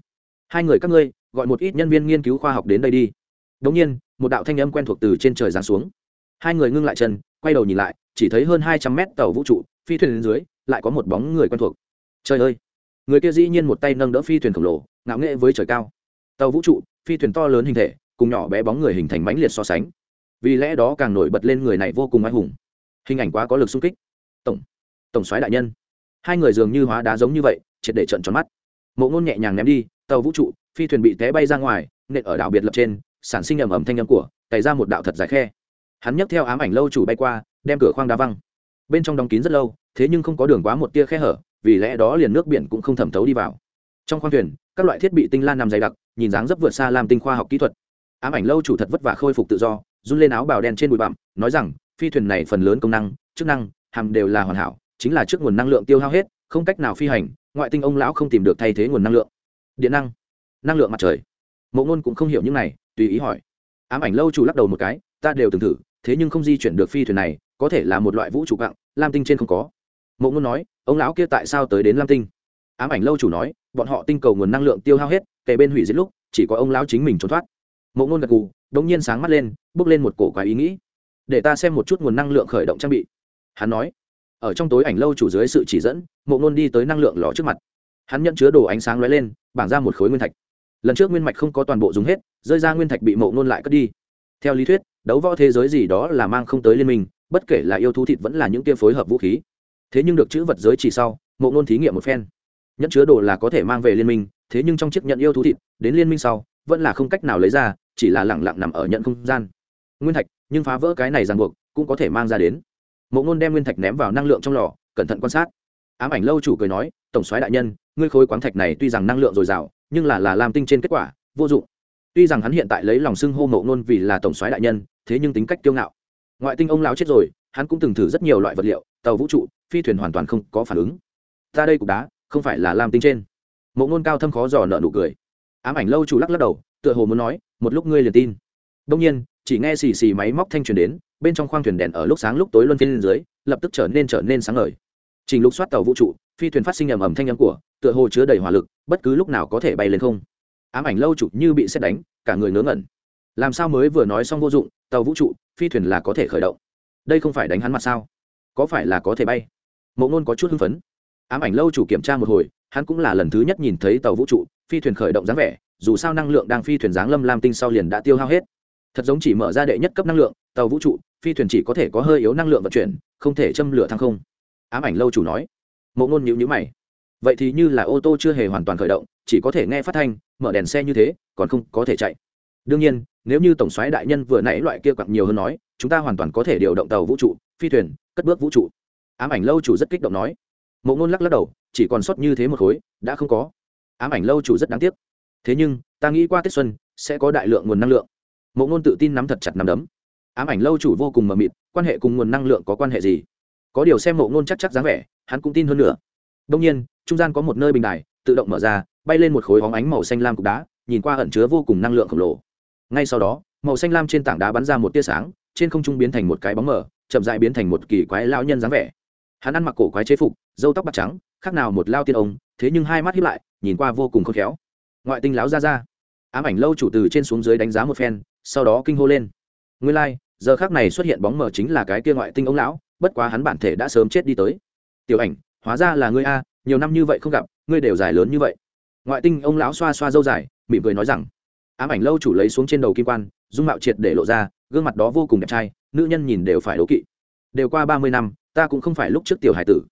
Hai người các ngươi, gọi một ít nhân viên nghiên cứu khoa học đến đây đi. Đ ỗ n g nhiên một đạo thanh âm quen thuộc từ trên trời giáng xuống. Hai người ngưng lại chân, quay đầu nhìn lại, chỉ thấy hơn hai trăm mét tàu vũ trụ, phi thuyền lên dưới, lại có một bóng người quen thuộc. Trời ơi! Người kia dĩ nhiên một tay nâng đỡ phi thuyền khổng lồ, ngạo nghệ với trời cao. Tàu vũ trụ, phi thuyền to lớn hình thể, cùng nhỏ bé bóng người hình thành mãnh liệt so sánh. Vì lẽ đó càng nổi bật lên người này vô cùng oai hùng. Hình ảnh quá có lực sung kích. Tổng tổng soái đại nhân. Hai người dường như hóa đá giống như vậy, triệt để trận tròn mắt. Mộ ngôn nhẹ nhàng ném đi, tàu vũ trụ, phi thuyền bị té bay ra ngoài, nện ở đảo biệt lập trên sản sinh ầm ầm thanh âm của, cày ra một đạo thật dài khe. Hắn nhấc theo ám ảnh lâu chủ bay qua, đem cửa khoang đá văng. Bên trong đóng kín rất lâu, thế nhưng không có đường quá một tia khe hở, vì lẽ đó liền nước biển cũng không thẩm thấu đi vào. Trong khoang thuyền, các loại thiết bị tinh lan nằm dày đặc, nhìn dáng dấp vượt xa làm tinh khoa học kỹ thuật. Ám ảnh lâu chủ thật vất vả khôi phục tự do, run lên áo bào đen trên bụi bặm, nói rằng, phi thuyền này phần lớn công năng, chức năng, hàm đều là hoàn hảo, chính là trước nguồn năng lượng tiêu hao hết, không cách nào phi hành, ngoại tinh ông lão không tìm được thay thế nguồn năng lượng. Điện năng. Năng lượng mặt trời. Mộ ngôn cũng không hiểu những này tùy ý hỏi. Ám ảnh lâu chủ lắc đầu một cái, ta đều từng thử, thế nhưng không di chuyển được phi thuyền này, có thể là một loại vũ trụ cặng lam tinh trên không có. Mộ ngôn nói, ông lão kia tại sao tới đến lam tinh? Ám ảnh lâu chủ nói, bọn họ tinh cầu nguồn năng lượng tiêu hao hết kể bên hủy diệt lúc, chỉ có ông lão chính mình trốn thoát. Mộ ngôn gật gù đ ỗ n g nhiên sáng mắt lên, bước lên một cổ quái ý nghĩ. Để ta xem một chút nguồn năng lượng khởi động trang bị. Hắn nói. Ở trong tối ảnh lâu chủ dưới sự chỉ dẫn, mộ ngôn đi tới năng lượng lò trước mặt. Hắn nhận chứa đồ ánh sáng lóe lên, bảng ra một khối nguyên thạch lần trước nguyên mạch không có toàn bộ dùng hết, rơi ra nguyên thạch bị mộ ngôn lại cất đi. Theo lý thuyết, đấu võ thế giới gì đó là mang không tới liên minh, bất kể là yêu thú thịt vẫn là những kia phối hợp vũ khí. Thế nhưng được chữ vật giới chỉ sau, mộ ngôn thí nghiệm một phen. Nhẫn chứa đồ là có thể mang về liên minh, thế nhưng trong chiếc nhận yêu thú thịt, đến liên minh sau, vẫn là không cách nào lấy ra, chỉ là lẳng lặng nằm ở nhận không gian. Nguyên thạch, nhưng phá vỡ cái này ràng buộc, cũng có thể mang ra đến. Mộ ngôn đem nguyên thạch ném vào năng lượng trong lò, cẩn thận quan sát. Ám ảnh lâu chủ cười nói, tổng soái đại nhân, ngươi khối khoáng thạch này tuy rằng năng lượng dồi dào nhưng là là làm tinh trên kết quả, vô dụng. Tuy rằng hắn hiện tại lấy lòng xưng hô mộ ngôn vì là tổng soái đại nhân, thế nhưng tính cách kiêu ngạo. Ngoại tinh ông lão chết rồi, hắn cũng từng thử rất nhiều loại vật liệu, tàu vũ trụ, phi thuyền hoàn toàn không có phản ứng. Ta đây cục đá, không phải là lam tinh trên. Mộ ngôn cao thâm khó dò nợ nụ cười. Ám ảnh lâu chủ lắc lắc đầu, tựa hồ muốn nói, một lúc ngươi liền tin. Đông nhiên, chỉ nghe xì xì máy móc thanh truyền đến, bên trong khoang thuyền đèn ở lúc sáng lúc tối luân phiên lên dưới, lập tức trở nên trở nên sáng ngời. Trình lục soát tàu vũ trụ, phi thuyền phát sinh ầm ầm thanh âm của tựa hồ chứa đầy hỏa lực, bất cứ lúc nào có thể bay lên không. Ám ảnh lâu chủ như bị xét đánh, cả người ngớ ngẩn. Làm sao mới vừa nói xong vô dụng, tàu vũ trụ, phi thuyền là có thể khởi động. Đây không phải đánh hắn mặt sao? Có phải là có thể bay? Mộ ngôn có chút hưng phấn. Ám ảnh lâu chủ kiểm tra một hồi, hắn cũng là lần thứ nhất nhìn thấy tàu vũ trụ, phi thuyền khởi động dáng vẻ, dù sao năng lượng đang phi thuyền dáng lâm lam tinh sau liền đã tiêu hao hết. Thật giống chỉ mở ra đệ nhất cấp năng lượng, tàu vũ trụ, phi thuyền chỉ có thể có hơi yếu năng lượng vận chuyển, không thể châm lửa thăng không. Ám ảnh lâu chủ nói. Mộ ngôn nhíu nhữ mày vậy thì như là ô tô chưa hề hoàn toàn khởi động, chỉ có thể nghe phát thanh, mở đèn xe như thế, còn không có thể chạy. Đương nhiên, nếu như tổng soái đại nhân vừa nãy loại kia quặng nhiều hơn nói, chúng ta hoàn toàn có thể điều động tàu vũ trụ, phi thuyền, cất bước vũ trụ. Ám ảnh lâu chủ rất kích động nói. Mộ ngôn lắc lắc đầu, chỉ còn sót như thế một khối, đã không có. Ám ảnh lâu chủ rất đáng tiếc. Thế nhưng, ta nghĩ qua tết xuân, sẽ có đại lượng nguồn năng lượng. Mộ ngôn tự tin nắm thật chặt nắm đấm. Ám ảnh lâu chủ vô cùng mờ mịt, quan hệ cùng nguồn năng lượng có quan hệ gì? Có điều xem mộ ngôn chắc chắc dáng vẻ, hắn cũng tin hơn nữa. Đông nhiên trung gian có một nơi bình đài tự động mở ra bay lên một khối hóng ánh màu xanh lam cục đá nhìn qua ẩn chứa vô cùng năng lượng khổng lồ. Ngay sau đó màu xanh lam trên tảng đá bắn ra một tia sáng trên không trung biến thành một cái bóng mờ chậm dại biến thành một kỳ quái lao nhân dáng vẻ. Hắn ăn mặc cổ quái chế phục dâu tóc bạc trắng khác nào một lao tiên ông thế nhưng hai mắt hiếp lại nhìn qua vô cùng khôn khéo. Ngoại tinh láo ra ra ám ảnh lâu chủ từ trên xuống dưới đánh giá một phen sau đó kinh hô lên. Nguyên lai、like, giờ khác này xuất hiện bóng mờ chính là cái kia ngoại tinh ông lão bất quá hắn bản thể đã sớm chết đi tới. Tiểu ảnh hóa ra là ngươi a nhiều năm như vậy không gặp, ngươi đều dài lớn như vậy. Ngoại tinh, ông lão xoa xoa dâu dài, mỉm cười nói rằng, ám ảnh lâu chủ lấy xuống trên đầu kim quan, dung mạo triệt để lộ ra, gương mặt đó vô cùng đẹp trai, nữ nhân nhìn đều phải đố kỵ. Đều qua ba mươi năm, ta cũng không phải lúc trước tiểu hải tử.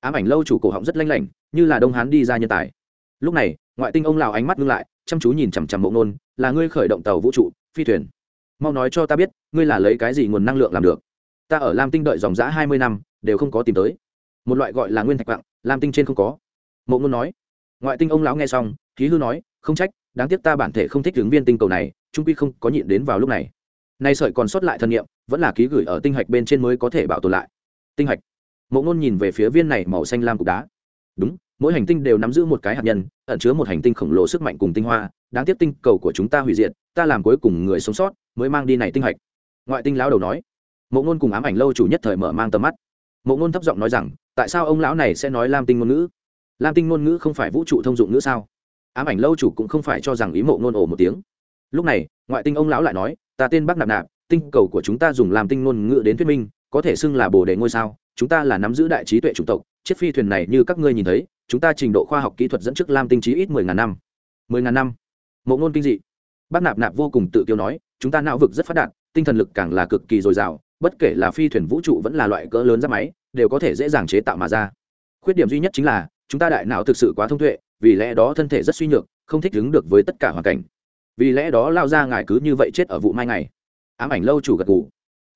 Ám ảnh lâu chủ cổ họng rất lanh lảnh, như là đông hán đi ra nhân tài. Lúc này, ngoại tinh ông lào ánh mắt ngưng lại, chăm chú nhìn chằm chằm mộ nôn là ngươi khởi động tàu vũ trụ, phi thuyền. Mau nói cho ta biết, ngươi là lấy cái gì nguồn năng lượng làm được? Ta ở lam tinh đợi dòng giã hai mươi năm, đều không có tìm tới. Một loại gọi là nguyên thạch quặng lam tinh trên không có. Mộ ngôn nói. Ngoại tinh ông lão nghe xong, khí hư nói, không trách, đáng tiếc ta bản thể không thích ứng viên tinh cầu này, trung quy không có nhịn đến vào lúc này. Nay sợi còn sót lại thân nhiệm vẫn là ký gửi ở tinh hạch bên trên mới có thể bảo tồn lại. Tinh hạch. Mộ ngôn nhìn về phía viên này màu xanh lam cục đá. Đúng, mỗi hành tinh đều nắm giữ một cái hạt nhân, ẩn chứa một hành tinh khổng lồ sức mạnh cùng tinh hoa, đáng tiếc tinh cầu của chúng ta hủy diệt, ta làm cuối cùng người sống sót, mới mang đi này tinh hạch. Ngoại tinh lão đầu nói. Mộ ngôn cùng ám ảnh lâu chủ nhất thời mở mang tầm mắt mộ ngôn thấp giọng nói rằng, tại sao ông lão này sẽ nói lam tinh ngôn ngữ? Lam tinh ngôn ngữ không phải vũ trụ thông dụng ngữ sao? Ám ảnh lâu chủ cũng không phải cho rằng ý mộ ngôn ổ một tiếng. Lúc này, ngoại tinh ông lão lại nói, ta tên bắc nạp nạp, tinh cầu của chúng ta dùng làm tinh ngôn ngữ đến thuyết minh, có thể xưng là bồ đề ngôi sao, chúng ta là nắm giữ đại trí tuệ chủng tộc, chiếc phi thuyền này như các ngươi nhìn thấy, chúng ta trình độ khoa học kỹ thuật dẫn trước lam tinh trí ít mười ngàn năm. Mười ngàn năm? Mộ ngôn kinh dị. Bác nạp nạp vô cùng tự kiêu nói, chúng ta não vực rất phát đạt, tinh thần lực càng là cực kỳ dồi dào bất kể là phi thuyền vũ trụ vẫn là loại cỡ lớn ra máy, đều có thể dễ dàng chế tạo mà ra. Khuyết điểm duy nhất chính là, chúng ta đại não thực sự quá thông tuệ, vì lẽ đó thân thể rất suy nhược, không thích ứng được với tất cả hoàn cảnh. Vì lẽ đó lao ra ngài cứ như vậy chết ở vụ mai ngày. Ám ảnh lâu chủ gật ngủ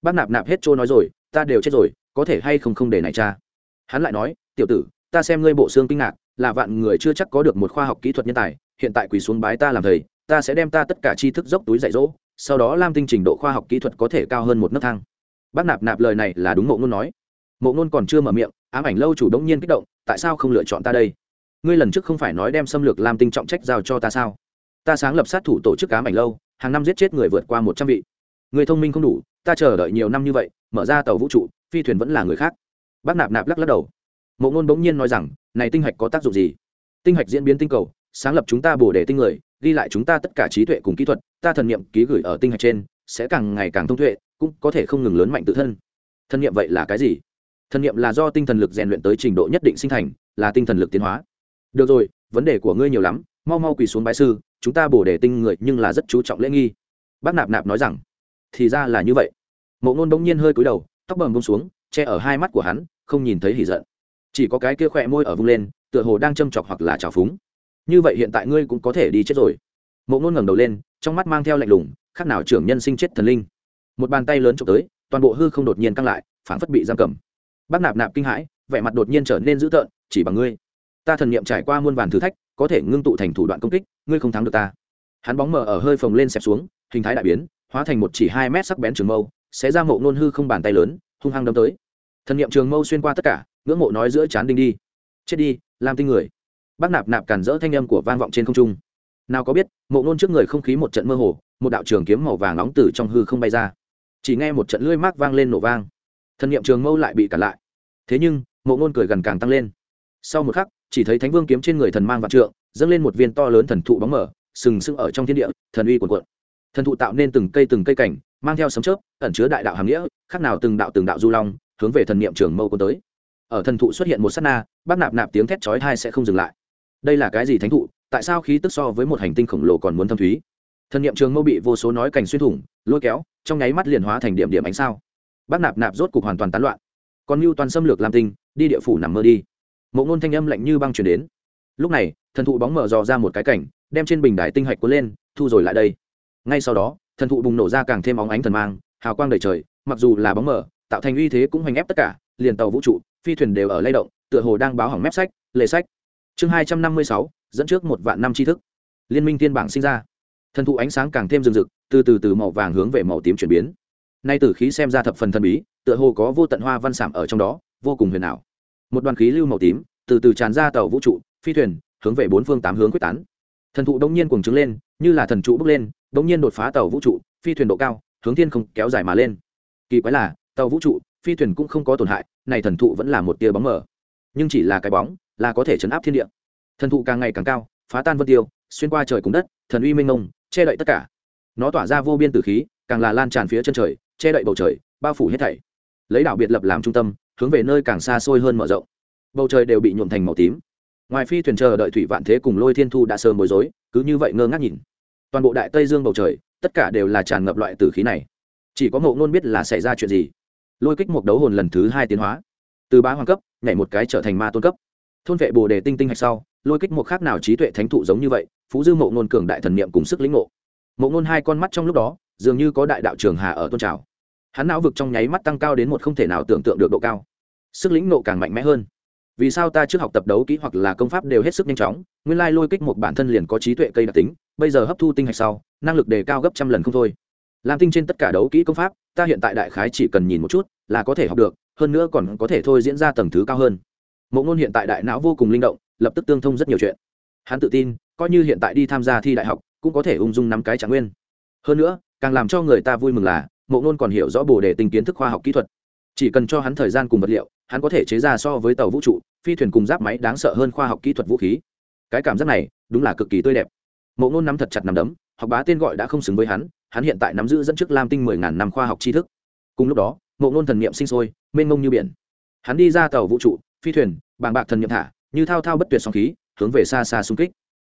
bác nạp nạp hết trôi nói rồi, ta đều chết rồi, có thể hay không không để này cha? Hắn lại nói, tiểu tử, ta xem ngươi bộ xương kinh ngạc, là vạn người chưa chắc có được một khoa học kỹ thuật nhân tài, hiện tại quỳ xuống bái ta làm thầy, ta sẽ đem ta tất cả tri thức dốc túi dạy dỗ, sau đó lam tinh trình độ khoa học kỹ thuật có thể cao hơn một nấc thang bác nạp nạp lời này là đúng mộ ngôn nói. Mộ ngôn còn chưa mở miệng, ám ảnh lâu chủ đống nhiên kích động, tại sao không lựa chọn ta đây? Ngươi lần trước không phải nói đem xâm lược làm tinh trọng trách giao cho ta sao? Ta sáng lập sát thủ tổ chức ám ảnh lâu, hàng năm giết chết người vượt qua một trăm vị. Người thông minh không đủ, ta chờ đợi nhiều năm như vậy, mở ra tàu vũ trụ, phi thuyền vẫn là người khác. Bác nạp nạp lắc lắc đầu. Mộ ngôn bỗng nhiên nói rằng, này tinh hạch có tác dụng gì? Tinh hạch diễn biến tinh cầu, sáng lập chúng ta bổ đề tinh người, ghi lại chúng ta tất cả trí tuệ cùng kỹ thuật, ta thần niệm ký gửi ở tinh hạch trên, sẽ càng ngày càng thông tuệ cũng có thể không ngừng lớn mạnh tự thân. Thân niệm vậy là cái gì? Thân niệm là do tinh thần lực rèn luyện tới trình độ nhất định sinh thành, là tinh thần lực tiến hóa. Được rồi, vấn đề của ngươi nhiều lắm, mau mau quỳ xuống bái sư, chúng ta bổ đề tinh người nhưng là rất chú trọng lễ nghi. Bác nạp nạp nói rằng, thì ra là như vậy. Mộ ngôn bỗng nhiên hơi cúi đầu, tóc bầm bông xuống, che ở hai mắt của hắn, không nhìn thấy hỉ giận. Chỉ có cái kia khỏe môi ở vung lên, tựa hồ đang châm chọc hoặc là trào phúng. Như vậy hiện tại ngươi cũng có thể đi chết rồi. Mộ ngôn ngẩng đầu lên, trong mắt mang theo lạnh lùng, khác nào trưởng nhân sinh chết thần linh một bàn tay lớn trộm tới, toàn bộ hư không đột nhiên căng lại, phảng phất bị giam cầm. Bác nạp nạp kinh hãi, vẻ mặt đột nhiên trở nên dữ tợn, chỉ bằng ngươi, ta thần niệm trải qua muôn vàn thử thách, có thể ngưng tụ thành thủ đoạn công kích, ngươi không thắng được ta. Hắn bóng mờ ở hơi phồng lên xẹp xuống, hình thái đại biến, hóa thành một chỉ hai mét sắc bén trường mâu sẽ ra mộ nôn hư không bàn tay lớn, hung hăng đâm tới. Thần niệm trường mâu xuyên qua tất cả, ngưỡng mộ nói giữa chán đinh đi. Chết đi, làm tinh người. Bác nạp nạp cản rỡ thanh âm của vang vọng trên không trung. Nào có biết, mộ nôn trước người không khí một trận mơ hồ, một đạo trường kiếm màu vàng nóng từ trong hư không bay ra chỉ nghe một trận lưỡi mác vang lên nổ vang. Thần niệm trường mâu lại bị cản lại. Thế nhưng, mộ ngôn cười gần càng tăng lên. Sau một khắc, chỉ thấy thánh vương kiếm trên người thần mang vạn trượng, dâng lên một viên to lớn thần thụ bóng mở sừng sững ở trong thiên địa, thần uy quần quận thần thụ tạo nên từng cây từng cây cảnh, mang theo sấm chớp, ẩn chứa đại đạo hàm nghĩa, khác nào từng đạo từng đạo du long, hướng về thần niệm trường mâu quân tới. Ở thần thụ xuất hiện một sát na, bác nạp nạp tiếng thét chói tai sẽ không dừng lại. Đây là cái gì thánh thụ? Tại sao khí tức so với một hành tinh khổng lồ còn muốn thâm thúy? Thần niệm trường mâu bị vô số nói cảnh xuyên thủng, lôi kéo trong nháy mắt liền hóa thành điểm điểm ánh sao. Bác nạp nạp rốt cục hoàn toàn tán loạn. Còn mưu toàn xâm lược lam tinh, đi địa phủ nằm mơ đi. Mộ ngôn thanh âm lạnh như băng chuyển đến. Lúc này, thần thụ bóng mở dò ra một cái cảnh, đem trên bình đài tinh hạch cuốn lên, thu rồi lại đây. Ngay sau đó, thần thụ bùng nổ ra càng thêm óng ánh thần mang, hào quang đầy trời, mặc dù là bóng mở, tạo thành uy thế cũng hoành ép tất cả, liền tàu vũ trụ, phi thuyền đều ở lay động, tựa hồ đang báo hỏng mép sách, lề sách. Chương hai trăm năm mươi sáu, dẫn trước một vạn năm tri thức. Liên minh tiên bảng sinh ra thần thụ ánh sáng càng thêm rừng rực, từ từ từ màu vàng hướng về màu tím chuyển biến. Nay tử khí xem ra thập phần thần bí, tựa hồ có vô tận hoa văn sảm ở trong đó, vô cùng huyền ảo. Một đoàn khí lưu màu tím, từ từ tràn ra tàu vũ trụ, phi thuyền, hướng về bốn phương tám hướng quyết tán. Thần thụ đông nhiên cuồng trứng lên, như là thần trụ bước lên đông nhiên đột phá tàu vũ trụ, phi thuyền độ cao, hướng thiên không kéo dài mà lên. Kỳ quái là, tàu vũ trụ, phi thuyền cũng không có tổn hại, này thần thụ vẫn là một tia bóng mờ. Nhưng chỉ là cái bóng, là có thể chấn áp thiên địa. Thần thụ càng ngày càng cao, phá tan vân tiêu, xuyên qua trời cùng đất, thần uy minh mông che đậy tất cả. Nó tỏa ra vô biên tử khí, càng là lan tràn phía chân trời, che đậy bầu trời, bao phủ hết thảy. Lấy đảo biệt lập làm trung tâm, hướng về nơi càng xa xôi hơn mở rộng. Bầu trời đều bị nhuộm thành màu tím. Ngoài phi thuyền chờ đợi thủy vạn thế cùng lôi thiên thu đã sớm bối rối, cứ như vậy ngơ ngác nhìn. Toàn bộ đại tây dương bầu trời, tất cả đều là tràn ngập loại tử khí này. Chỉ có ngộ ngôn biết là xảy ra chuyện gì. Lôi kích một đấu hồn lần thứ hai tiến hóa. Từ bá hoàng cấp, nhảy một cái trở thành ma tôn cấp thôn vệ bồ đề tinh tinh hạch sau, lôi kích một khác nào trí tuệ thánh thụ giống như vậy, phú dư mộ ngôn cường đại thần niệm cùng sức lĩnh ngộ. Mộ ngôn hai con mắt trong lúc đó, dường như có đại đạo trường hà ở tôn trào. Hắn não vực trong nháy mắt tăng cao đến một không thể nào tưởng tượng được độ cao. Sức lĩnh ngộ càng mạnh mẽ hơn. Vì sao ta trước học tập đấu kỹ hoặc là công pháp đều hết sức nhanh chóng, nguyên lai lôi kích một bản thân liền có trí tuệ cây đặc tính, bây giờ hấp thu tinh hạch sau, năng lực đề cao gấp trăm lần không thôi. Làm tinh trên tất cả đấu kỹ công pháp, ta hiện tại đại khái chỉ cần nhìn một chút là có thể học được, hơn nữa còn có thể thôi diễn ra tầng thứ cao hơn mộ ngôn hiện tại đại não vô cùng linh động, lập tức tương thông rất nhiều chuyện. Hắn tự tin, coi như hiện tại đi tham gia thi đại học, cũng có thể ung dung nắm cái trạng nguyên. Hơn nữa, càng làm cho người ta vui mừng là, mộ ngôn còn hiểu rõ bồ đề tình kiến thức khoa học kỹ thuật. Chỉ cần cho hắn thời gian cùng vật liệu, hắn có thể chế ra so với tàu vũ trụ, phi thuyền cùng giáp máy đáng sợ hơn khoa học kỹ thuật vũ khí. Cái cảm giác này, đúng là cực kỳ tươi đẹp. Mộ ngôn nắm thật chặt nằm đấm, học bá tên gọi đã không xứng với hắn hắn hiện tại nắm giữ dẫn trước lam tinh mười ngàn năm khoa học tri thức. Cùng lúc đó, mộ ngôn thần niệm sinh sôi, mênh mông như biển. Hắn đi ra tàu vũ trụ phi thuyền, bàng bạc thần nhậm thả, như thao thao bất tuyệt sóng khí, hướng về xa xa xung kích.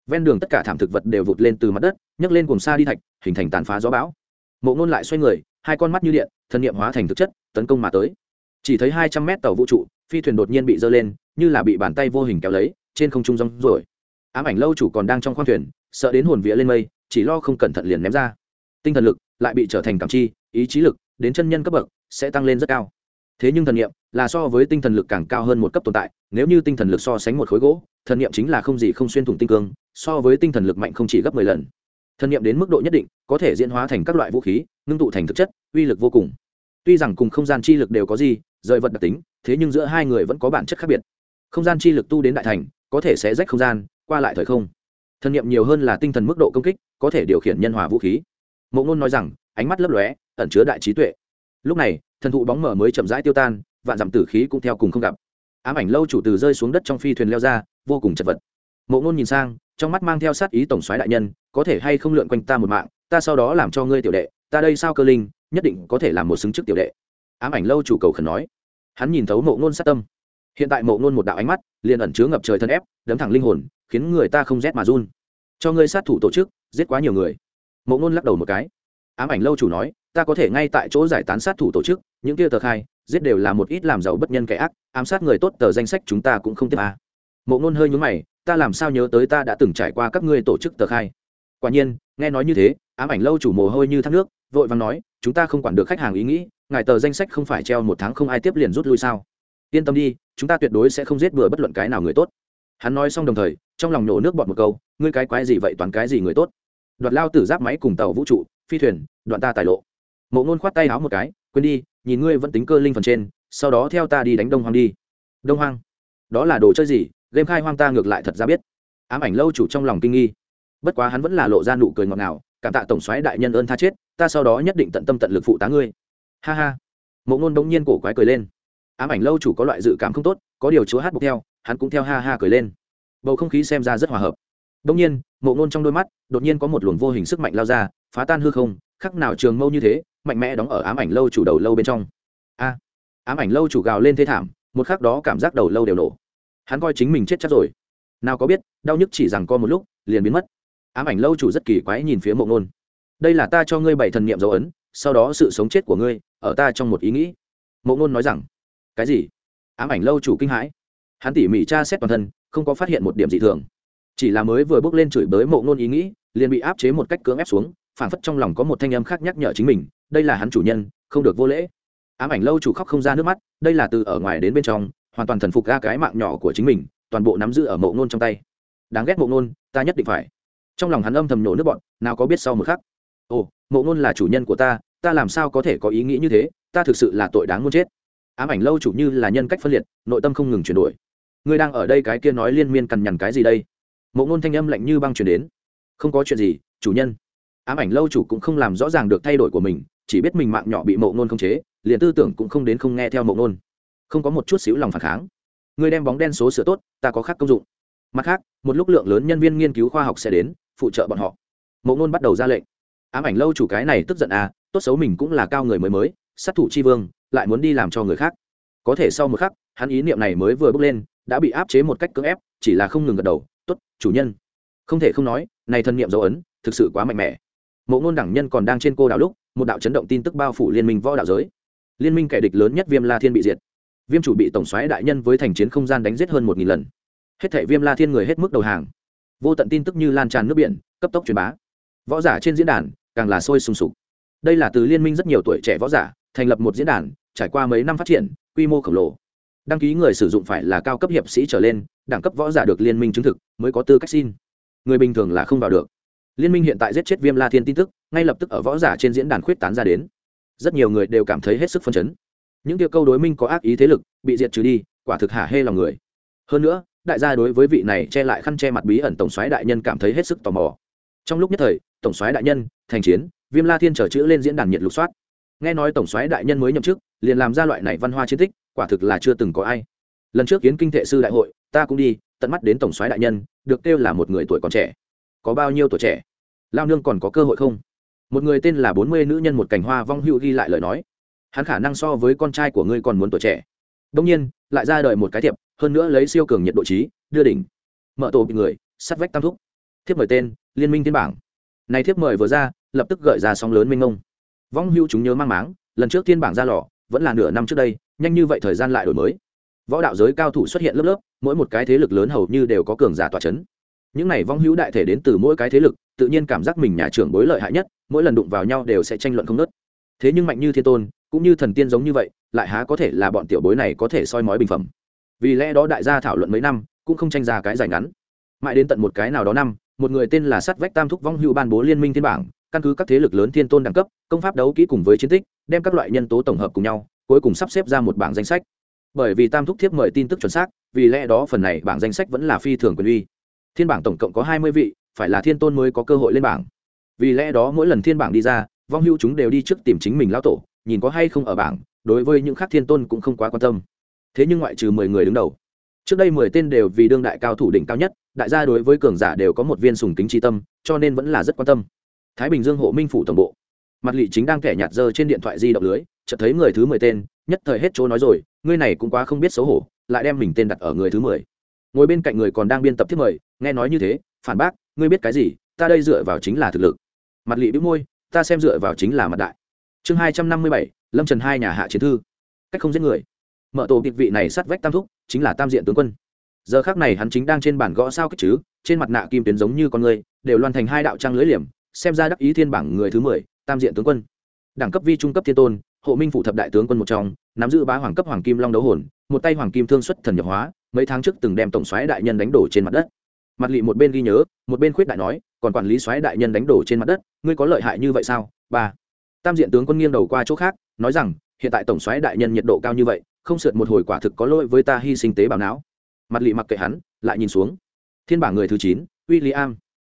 Ven đường tất cả thảm thực vật đều vụt lên từ mặt đất, nhấc lên cùng xa đi thạch, hình thành tàn phá gió bão. Mộ ngôn lại xoay người, hai con mắt như điện, thần n hóa thành thực chất, tấn công mà tới. Chỉ thấy hai trăm mét tàu vũ trụ, phi thuyền đột nhiên bị dơ lên, như là bị bàn tay vô hình kéo lấy, trên không trung rong rồi ám ảnh lâu chủ còn đang trong khoang thuyền, sợ đến hồn vía lên mây, chỉ lo không cẩn thận liền ném ra. Tinh thần lực lại bị trở thành cảm chi, ý chí lực, đến chân nhân cấp bậc, sẽ tăng lên rất cao. Thế nhưng thần nghiệm là so với tinh thần lực càng cao hơn một cấp tồn tại, nếu như tinh thần lực so sánh một khối gỗ, thần niệm chính là không gì không xuyên thủng tinh cương, so với tinh thần lực mạnh không chỉ gấp mười lần. Thần niệm đến mức độ nhất định, có thể diễn hóa thành các loại vũ khí, ngưng tụ thành thực chất, uy lực vô cùng. Tuy rằng cùng không gian chi lực đều có gì, rời vật đặc tính, thế nhưng giữa hai người vẫn có bản chất khác biệt. Không gian chi lực tu đến đại thành, có thể sẽ rách không gian, qua lại thời không. Thần niệm nhiều hơn là tinh thần mức độ công kích, có thể điều khiển nhân hòa vũ khí. Mộ ngôn nói rằng, ánh mắt lấp lóe, ẩn chứa đại trí tuệ. Lúc này, thần thụ bóng mở mới chậm rãi tiêu tan vạn dặm tử khí cũng theo cùng không gặp. Ám ảnh lâu chủ từ rơi xuống đất trong phi thuyền leo ra, vô cùng chật vật. Mộ ngôn nhìn sang, trong mắt mang theo sát ý tổng soái đại nhân, có thể hay không lượn quanh ta một mạng, ta sau đó làm cho ngươi tiểu đệ, ta đây sao cơ linh, nhất định có thể làm một xứng chức tiểu đệ. Ám ảnh lâu chủ cầu khẩn nói. Hắn nhìn thấu mộ ngôn sát tâm. Hiện tại mộ ngôn một đạo ánh mắt, liền ẩn chứa ngập trời thân ép, đấm thẳng linh hồn, khiến người ta không rét mà run. Cho ngươi sát thủ tổ chức, giết quá nhiều người. Mộ ngôn lắc đầu một cái. Ám ảnh lâu chủ nói, ta có thể ngay tại chỗ giải tán sát thủ tổ chức, những kia tờ khai giết đều là một ít làm giàu bất nhân kẻ ác, ám sát người tốt tờ danh sách chúng ta cũng không tiếp à. mộ ngôn hơi nhúng mày, ta làm sao nhớ tới ta đã từng trải qua các ngươi tổ chức tờ khai? Quả nhiên, nghe nói như thế, ám ảnh lâu chủ mồ hôi như thác nước, vội vàng nói, chúng ta không quản được khách hàng ý nghĩ, ngài tờ danh sách không phải treo một tháng không ai tiếp liền rút lui sao? Yên tâm đi, chúng ta tuyệt đối sẽ không giết bừa bất luận cái nào người tốt. Hắn nói xong đồng thời, trong lòng nổ nước bọt một câu, ngươi cái quái gì vậy, toàn cái gì người tốt? Đoạt lao tử giáp máy cùng tàu vũ trụ, phi thuyền, đoạn ta tài lộ mộ ngôn khoát tay áo một cái, quên đi, nhìn ngươi vẫn tính cơ linh phần trên, sau đó theo ta đi đánh đông hoang đi. Đông hoang? Đó là đồ chơi gì? Game khai hoang ta ngược lại thật ra biết. Ám ảnh lâu chủ trong lòng kinh nghi. Bất quá hắn vẫn là lộ ra nụ cười ngọt ngào, cảm tạ tổng soái đại nhân ơn tha chết, ta sau đó nhất định tận tâm tận lực phụ tá ngươi. Ha ha. Mộ ngôn bỗng nhiên cổ quái cười lên. Ám ảnh lâu chủ có loại dự cảm không tốt, có điều chúa hát bục theo, hắn cũng theo ha ha cười lên. Bầu không khí xem ra rất hòa hợp. Bỗng nhiên, mộ ngôn trong đôi mắt, đột nhiên có một luồng vô hình sức mạnh lao ra, phá tan hư không khắc nào trường mâu như thế, mạnh mẽ đóng ở ám ảnh lâu chủ đầu lâu bên trong. A, ám ảnh lâu chủ gào lên thê thảm, một khắc đó cảm giác đầu lâu đều nổ. Hắn coi chính mình chết chắc rồi. Nào có biết, đau nhức chỉ rằng co một lúc, liền biến mất. Ám ảnh lâu chủ rất kỳ quái nhìn phía mộ ngôn. Đây là ta cho ngươi bảy thần niệm dấu ấn, sau đó sự sống chết của ngươi, ở ta trong một ý nghĩ. Mộ ngôn nói rằng, cái gì? Ám ảnh lâu chủ kinh hãi. Hắn tỉ mỉ tra xét toàn thân, không có phát hiện một điểm dị thường. Chỉ là mới vừa bước lên chửi bới mộ ngôn ý nghĩ, liền bị áp chế một cách cưỡng ép xuống phản phất trong lòng có một thanh âm khác nhắc nhở chính mình, đây là hắn chủ nhân, không được vô lễ. Ám ảnh lâu chủ khóc không ra nước mắt, đây là từ ở ngoài đến bên trong, hoàn toàn thần phục ra cái mạng nhỏ của chính mình, toàn bộ nắm giữ ở mộ ngôn trong tay. Đáng ghét mộ ngôn, ta nhất định phải. Trong lòng hắn âm thầm nổ nước bọn nào có biết sau một khắc. Ồ, mộ ngôn là chủ nhân của ta ta làm sao có thể có ý nghĩ như thế, ta thực sự là tội đáng muốn chết. Ám ảnh lâu chủ như là nhân cách phân liệt, nội tâm không ngừng chuyển đổi. Ngươi đang ở đây cái kia nói liên miên cằn nhằn cái gì đây? Mộ ngôn thanh âm lạnh như băng chuyển đến. Không có chuyện gì, chủ nhân ám ảnh lâu chủ cũng không làm rõ ràng được thay đổi của mình, chỉ biết mình mạng nhỏ bị mộ ngôn không chế, liền tư tưởng cũng không đến không nghe theo mộ ngôn. Không có một chút xíu lòng phản kháng. Người đem bóng đen số sửa tốt, ta có khác công dụng. Mặt khác, một lúc lượng lớn nhân viên nghiên cứu khoa học sẽ đến, phụ trợ bọn họ. Mộ ngôn bắt đầu ra lệnh. Ám ảnh lâu chủ cái này tức giận à tốt xấu mình cũng là cao người mới mới, sát thủ chi vương, lại muốn đi làm cho người khác. Có thể sau một khắc, hắn ý niệm này mới vừa bước lên, đã bị áp chế một cách cưỡng ép, chỉ là không ngừng gật đầu t ố t chủ nhân. Không thể không nói, này thân niệm dấu ấn, thực sự quá mạnh mẽ mộ ngôn đẳng nhân còn đang trên cô đạo lúc, một đạo chấn động tin tức bao phủ liên minh võ đạo giới. Liên minh kẻ địch lớn nhất viêm la thiên bị diệt. Viêm chủ bị tổng xoáy đại nhân với thành chiến không gian đánh giết hơn một nghìn lần. Hết thể viêm la thiên người hết mức đầu hàng. Vô tận tin tức như lan tràn nước biển, cấp tốc truyền bá. Võ giả trên diễn đàn càng là sôi sùng sục. Đây là từ liên minh rất nhiều tuổi trẻ võ giả thành lập một diễn đàn, trải qua mấy năm phát triển, quy mô khổng lồ. Đăng ký người sử dụng phải là cao cấp hiệp sĩ trở lên, đẳng cấp võ giả được liên minh chứng thực, mới có tư cách xin. Người bình thường là không vào được liên minh hiện tại giết chết viêm la thiên tin tức, ngay lập tức ở võ giả trên diễn đàn khuyết tán ra đến. Rất nhiều người đều cảm thấy hết sức phân chấn. Những tiêu câu đối minh có ác ý thế lực, bị diệt trừ đi, quả thực hả hê lòng người. Hơn nữa, đại gia đối với vị này che lại khăn che mặt bí ẩn tổng soái đại nhân cảm thấy hết sức tò mò. Trong lúc nhất thời, tổng soái đại nhân, thành chiến, viêm la thiên trở chữ lên diễn đàn nhiệt lục soát. Nghe nói tổng soái đại nhân mới nhậm chức, liền làm ra loại này văn hoa chiến tích, quả thực là chưa từng có ai. Lần trước kiến kinh thệ sư đại hội, ta cũng đi, tận mắt đến tổng soái đại nhân, được kêu là một người tuổi còn trẻ có bao nhiêu tuổi trẻ? Lao nương còn có cơ hội không? Một người tên là bốn mươi nữ nhân một cành hoa vong hữu ghi lại lời nói. Hắn khả năng so với con trai của ngươi còn muốn tuổi trẻ. Đông nhiên, lại ra đời một cái thiệp, hơn nữa lấy siêu cường nhiệt độ trí, đưa đỉnh. Mở tổ bị người, sắt vách tam thúc. Thiếp mời tên, liên minh thiên bảng. Này thiếp mời vừa ra, lập tức gợi ra sóng lớn minh ông vong hữu chúng nhớ mang máng, lần trước thiên bảng ra lò, vẫn là nửa năm trước đây, nhanh như vậy thời gian lại đổi mới. Võ đạo giới cao thủ xuất hiện lớp lớp, mỗi một cái thế lực lớn hầu như đều có cường giả tỏa c h ấ n những này vong hữu đại thể đến từ mỗi cái thế lực, tự nhiên cảm giác mình nhà trưởng bối lợi hại nhất, mỗi lần đụng vào nhau đều sẽ tranh luận không nớt thế nhưng mạnh như thiên tôn, cũng như thần tiên giống như vậy, lại há có thể là bọn tiểu bối này có thể soi mói bình phẩm. Vì lẽ đó đại gia thảo luận mấy năm, cũng không tranh ra cái giải ngắn. Mãi đến tận một cái nào đó năm, một người tên là sắt vách tam thúc vong hữu ban bố liên minh thiên bảng, căn cứ các thế lực lớn thiên tôn đẳng cấp, công pháp đấu kỹ cùng với chiến tích, đem các loại nhân tố tổng hợp cùng nhau, cuối cùng sắp xếp ra một bảng danh sách. Bởi vì tam thúc thiếp mời tin tức chuẩn xác, vì lẽ đó phần này bảng danh sách vẫn là phi thường quyền uy thiên bảng tổng cộng có hai mươi vị, phải là thiên tôn mới có cơ hội lên bảng. Vì lẽ đó mỗi lần thiên bảng đi ra, vong hưu chúng đều đi trước tìm chính mình lão tổ, nhìn có hay không ở bảng, đối với những khác thiên tôn cũng không quá quan tâm. Thế nhưng ngoại trừ mười người đứng đầu. Trước đây mười tên đều vì đương đại cao thủ đỉnh cao nhất, đại gia đối với cường giả đều có một viên sùng kính tri tâm, cho nên vẫn là rất quan tâm. Thái bình dương hộ minh phủ tổng bộ. Mặt lị chính đang kẻ nhạt dơ trên điện thoại di động lưới, chợt thấy người thứ mười tên, nhất thời hết chỗ nói rồi, ngươi này cũng quá không biết xấu hổ, lại đem mình tên đặt ở người thứ mười ngồi bên cạnh người còn đang biên tập thiết mời, nghe nói như thế, phản bác, ngươi biết cái gì? Ta đây dựa vào chính là thực lực. Mặt lị bĩu môi, ta xem dựa vào chính là mặt đại. Chương hai trăm năm mươi bảy, lâm trần hai nhà hạ chiến thư. Cách không giết người. Mở tổ kịch vị này sát vách tam thúc, chính là tam diện tướng quân. Giờ khác này hắn chính đang trên bản gõ sao kích chứ, trên mặt nạ kim tuyến giống như con người, đều loan thành hai đạo trang lưới liềm, xem ra đắc ý thiên bảng người thứ mười, tam diện tướng quân. Đẳng cấp vi trung cấp thiên tôn, hộ minh phụ thập đại tướng quân một trong, nắm giữ bá hoàng cấp hoàng kim long đấu hồn, một tay hoàng kim thương xuất thần nhập hóa mấy tháng trước từng đem tổng xoáy đại nhân đánh đổ trên mặt đất. Mặt lị một bên ghi nhớ, một bên khuyết đại nói, còn quản lý xoáy đại nhân đánh đổ trên mặt đất, ngươi có lợi hại như vậy sao? Ba. Tam diện tướng quân nghiêng đầu qua chỗ khác, nói rằng, hiện tại tổng xoáy đại nhân nhiệt độ cao như vậy, không sượt một hồi quả thực có lỗi với ta hy sinh tế bào não. Mặt lị mặc kệ hắn, lại nhìn xuống. Thiên bảng người thứ chín, William.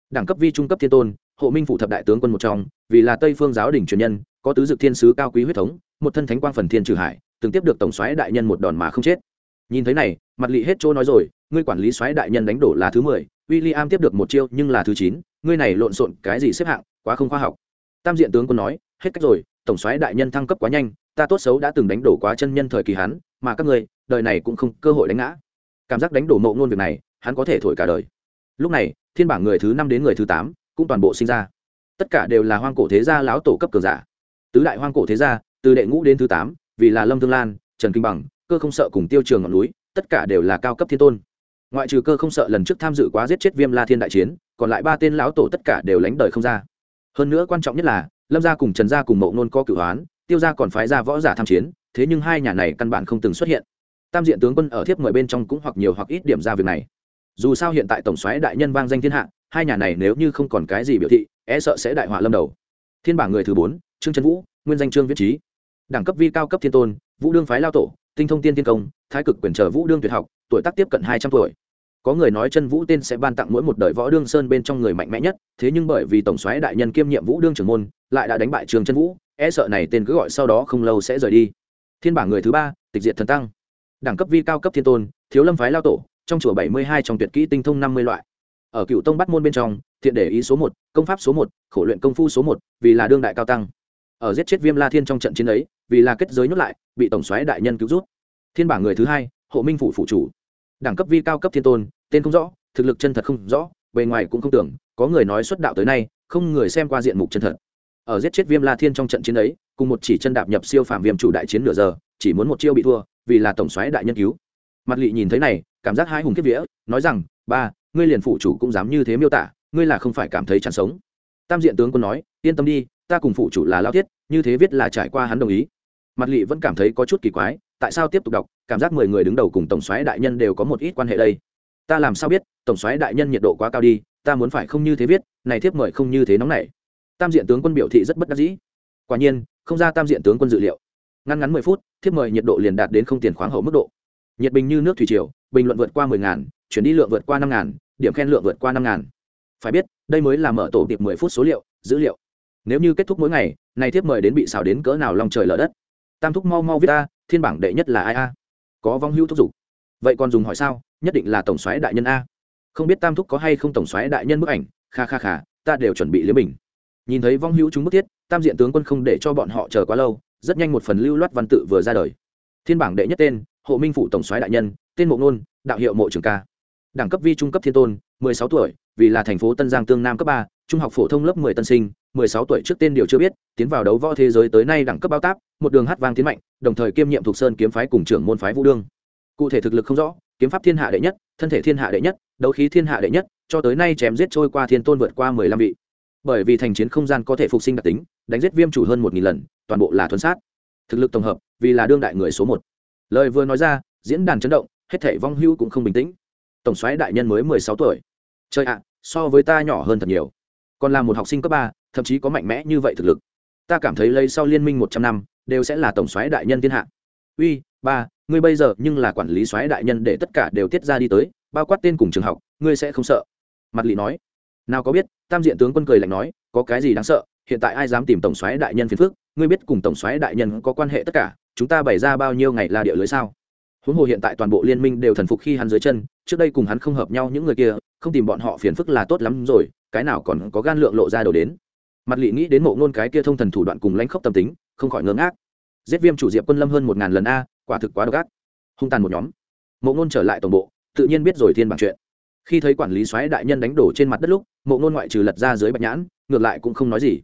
Đẳng cấp vi trung cấp thiên tôn, hộ minh phụ thập đại tướng quân một trong, vì là tây phương giáo đỉnh truyền nhân, có tứ dực thiên sứ cao quý huyết thống, một thân thánh quang phần thiên trừ hải, từng tiếp được tổng soái đại nhân một đòn mà không chết nhìn thấy này, mặt lị hết chỗ nói rồi, ngươi quản lý soái đại nhân đánh đổ là thứ mười, William tiếp được một chiêu nhưng là thứ chín, ngươi này lộn xộn cái gì xếp hạng, quá không khoa học. Tam diện tướng quân nói, hết cách rồi, tổng soái đại nhân thăng cấp quá nhanh, ta tốt xấu đã từng đánh đổ quá chân nhân thời kỳ hắn, mà các ngươi, đời này cũng không cơ hội đánh ngã. Cảm giác đánh đổ mộ ngôn việc này, hắn có thể thổi cả đời. Lúc này, thiên bảng người thứ năm đến người thứ tám, cũng toàn bộ sinh ra. Tất cả đều là hoang cổ thế gia lão tổ cấp cường giả. Tứ đại hoang cổ thế gia, từ đệ ngũ đến thứ tám, vì là lâm thương lan, trần kinh bằng cơ không sợ cùng tiêu trường ngọn núi, tất cả đều là cao cấp thiên tôn. Ngoại trừ cơ không sợ lần trước tham dự quá giết chết viêm la thiên đại chiến, còn lại ba tên lão tổ tất cả đều lánh đời không ra. Hơn nữa quan trọng nhất là, lâm gia cùng trần gia cùng mậu nôn có cửu hoán, tiêu gia còn phái ra võ giả tham chiến, thế nhưng hai nhà này căn bản không từng xuất hiện. Tam diện tướng quân ở thiếp mời bên trong cũng hoặc nhiều hoặc ít điểm ra việc này. Dù sao hiện tại tổng xoáy đại nhân vang danh thiên hạ, hai nhà này nếu như không còn cái gì biểu thị e sợ sẽ đại họa lâm đầu. Thiên bảng người thứ bốn, trương trần vũ, nguyên danh trương viết trí đẳng cấp vi cao cấp thiên tôn, vũ đương phái lao tổ tinh thông tiên tiên công, thái cực quyền trở vũ đương tuyệt học, tuổi tác tiếp cận hai trăm tuổi. Có người nói chân vũ tên sẽ ban tặng mỗi một đời võ đương sơn bên trong người mạnh mẽ nhất, thế nhưng bởi vì tổng soái đại nhân kiêm nhiệm vũ đương trưởng môn, lại đã đánh bại trường chân vũ e sợ này tên cứ gọi sau đó không lâu sẽ rời đi. Thiên bảng người thứ ba, tịch diệt thần tăng. Đẳng cấp vi cao cấp thiên tôn, thiếu lâm phái lao tổ, trong chùa bảy mươi hai trong tuyệt kỹ tinh thông năm mươi loại. Ở cựu tông bắt môn bên trong, thiện để ý số một, công pháp số một, khổ luyện công phu số một, vì là đương đại cao tăng. Ở giết chết viêm la thiên trong trận chiến ấy vì là kết giới nhốt lại, bị tổng xoáy đại nhân cứu rút thiên bảng người thứ hai, hộ minh phủ phụ chủ. Đẳng cấp vi cao cấp thiên tôn, tên không rõ, thực lực chân thật không rõ, bề ngoài cũng không tưởng, có người nói xuất đạo tới nay, không người xem qua diện mục chân thật. Ở giết chết viêm la thiên trong trận chiến ấy, cùng một chỉ chân đạp nhập siêu phạm viêm chủ đại chiến nửa giờ, chỉ muốn một chiêu bị thua, vì là tổng xoáy đại nhân cứu. Mặt lị nhìn thấy này, cảm giác hai hùng kiếp vía, nói rằng, ba, ngươi liền phụ chủ cũng dám như thế miêu tả, ngươi là không phải cảm thấy chán sống. Tam diện tướng quân nói, yên tâm đi, ta cùng phụ chủ là lao thiết, như thế viết là trải qua hắn đồng ý mặt lỵ vẫn cảm thấy có chút kỳ quái, tại sao tiếp tục đọc, cảm giác mười người đứng đầu cùng tổng xoáy đại nhân đều có một ít quan hệ đây. Ta làm sao biết, tổng xoáy đại nhân nhiệt độ quá cao đi, ta muốn phải không như thế viết, này thiếp mời không như thế nóng này tam diện tướng quân biểu thị rất bất đắc dĩ. Quả nhiên, không ra tam diện tướng quân dự liệu. Ngắn ngắn mười phút, thiếp mời nhiệt độ liền đạt đến không tiền khoáng hậu mức độ. Nhiệt bình như nước thủy triều, bình luận vượt qua mười ngàn, chuyển đi lượng vượt qua năm ngàn, điểm khen lượng vượt qua năm ngàn. Phải biết, đây mới là mở tổ tiệp mười phút số liệu, dữ liệu. Nếu như kết thúc mỗi ngày, này thiếp mời đến bị xào đến cỡ nào lòng trời lở đất? Tam thúc mau mau viết a, thiên bảng đệ nhất là ai a? Có vong hữu thúc giục. Vậy còn dùng hỏi sao? Nhất định là tổng xoáy đại nhân a. Không biết tam thúc có hay không tổng xoáy đại nhân bức ảnh? Kha kha kha, ta đều chuẩn bị liếm mình. Nhìn thấy vong hữu chúng bức thiết, tam diện tướng quân không để cho bọn họ chờ quá lâu, rất nhanh một phần lưu loát văn tự vừa ra đời. Thiên bảng đệ nhất tên, hộ minh phụ tổng soái đại nhân, tên mộ nôn, đạo hiệu mộ trường ca. Đẳng cấp vi trung cấp thiên tôn, mười sáu tuổi, vì là thành phố tân giang tương nam cấp ba, trung học phổ thông lớp mười tân sinh mười sáu tuổi trước tên điều chưa biết, tiến vào đấu võ thế giới tới nay đẳng cấp bao táp, một đường hát vang tiến mạnh, đồng thời kiêm nhiệm thuộc sơn kiếm phái cùng trưởng môn phái vũ Dương. cụ thể thực lực không rõ, kiếm pháp thiên hạ đệ nhất, thân thể thiên hạ đệ nhất, đấu khí thiên hạ đệ nhất, cho tới nay chém giết trôi qua thiên tôn vượt qua mười lăm vị. Bởi vì thành chiến không gian có thể phục sinh đặc tính, đánh giết viêm chủ hơn một nghìn lần, toàn bộ là thuần sát. Thực lực tổng hợp, vì là đương đại người số một. Lời vừa nói ra, diễn đàn chấn động, hết thảy vong hưu cũng không bình tĩnh. Tổng soái đại nhân mới mười sáu tuổi. Chơi ạ, so với ta nhỏ hơn thật nhiều. Còn là một học sinh cấp ba thậm chí có mạnh mẽ như vậy thực lực. Ta cảm thấy lấy sau liên minh một trăm năm, đều sẽ là tổng soái đại nhân thiên hạ. Uy, ba, ngươi bây giờ nhưng là quản lý soái đại nhân để tất cả đều tiết ra đi tới, bao quát tên cùng trường học, ngươi sẽ không sợ. Mặt lị nói. Nào có biết, tam diện tướng quân cười lạnh nói, có cái gì đáng sợ, hiện tại ai dám tìm tổng soái đại nhân phiền phước ngươi biết cùng tổng soái đại nhân có quan hệ tất cả, chúng ta bày ra bao nhiêu ngày là địa lưới sao? Huống hồ hiện tại toàn bộ liên minh đều thần phục khi hắn dưới chân, trước đây cùng hắn không hợp nhau những người kia, không tìm bọn họ phiền phức là tốt lắm rồi, cái nào còn có gan lượng lộ ra đầu đến mặt lị nghĩ đến mộ ngôn cái kia thông thần thủ đoạn cùng lãnh khốc tâm tính, không khỏi ngớ ngác. Giết viêm chủ diệp quân lâm hơn một ngàn lần a, quả thực quá độc ác. Hung tàn một nhóm. Mộ ngôn trở lại tổng bộ, tự nhiên biết rồi thiên bảng chuyện. Khi thấy quản lý xoáy đại nhân đánh đổ trên mặt đất lúc, mộ ngôn ngoại trừ lật ra dưới bạch nhãn, ngược lại cũng không nói gì.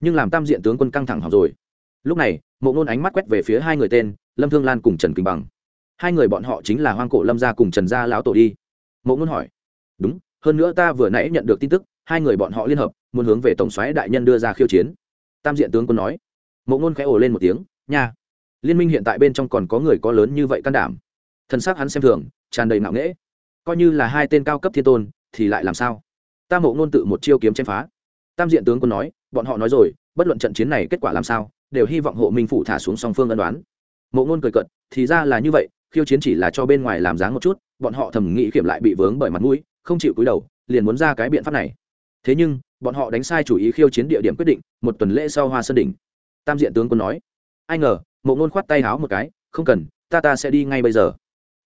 Nhưng làm tam diện tướng quân căng thẳng học rồi. Lúc này, mộ ngôn ánh mắt quét về phía hai người tên, lâm thương lan cùng trần kinh bằng. Hai người bọn họ chính là hoang cổ lâm gia cùng trần gia lão tổ đi. Mộ ngôn hỏi, đúng, hơn nữa ta vừa nãy nhận được tin tức, hai người bọn họ liên hợp muốn hướng về tổng xoáy đại nhân đưa ra khiêu chiến. Tam diện tướng quân nói. Mộ ngôn khẽ ồ lên một tiếng, nha, liên minh hiện tại bên trong còn có người có lớn như vậy can đảm. Thân xác hắn xem thường, tràn đầy ngạo nghễ. Coi như là hai tên cao cấp thiên tôn, thì lại làm sao? Ta mộ ngôn tự một chiêu kiếm chém phá. Tam diện tướng quân nói, bọn họ nói rồi, bất luận trận chiến này kết quả làm sao, đều hy vọng hộ minh phủ thả xuống song phương ân đoán mộ ngôn cười cận thì ra là như vậy, khiêu chiến chỉ là cho bên ngoài làm dáng một chút, bọn họ thầm nghĩ kiểm lại bị vướng bởi mặt mũi, không chịu cúi đầu, liền muốn ra cái biện pháp này. Thế nhưng bọn họ đánh sai chủ ý khiêu chiến địa điểm quyết định, một tuần lễ sau hoa sơn đỉnh. Tam diện tướng quân nói, ai ngờ, mộ ngôn khoát tay háo một cái, không cần, ta ta sẽ đi ngay bây giờ.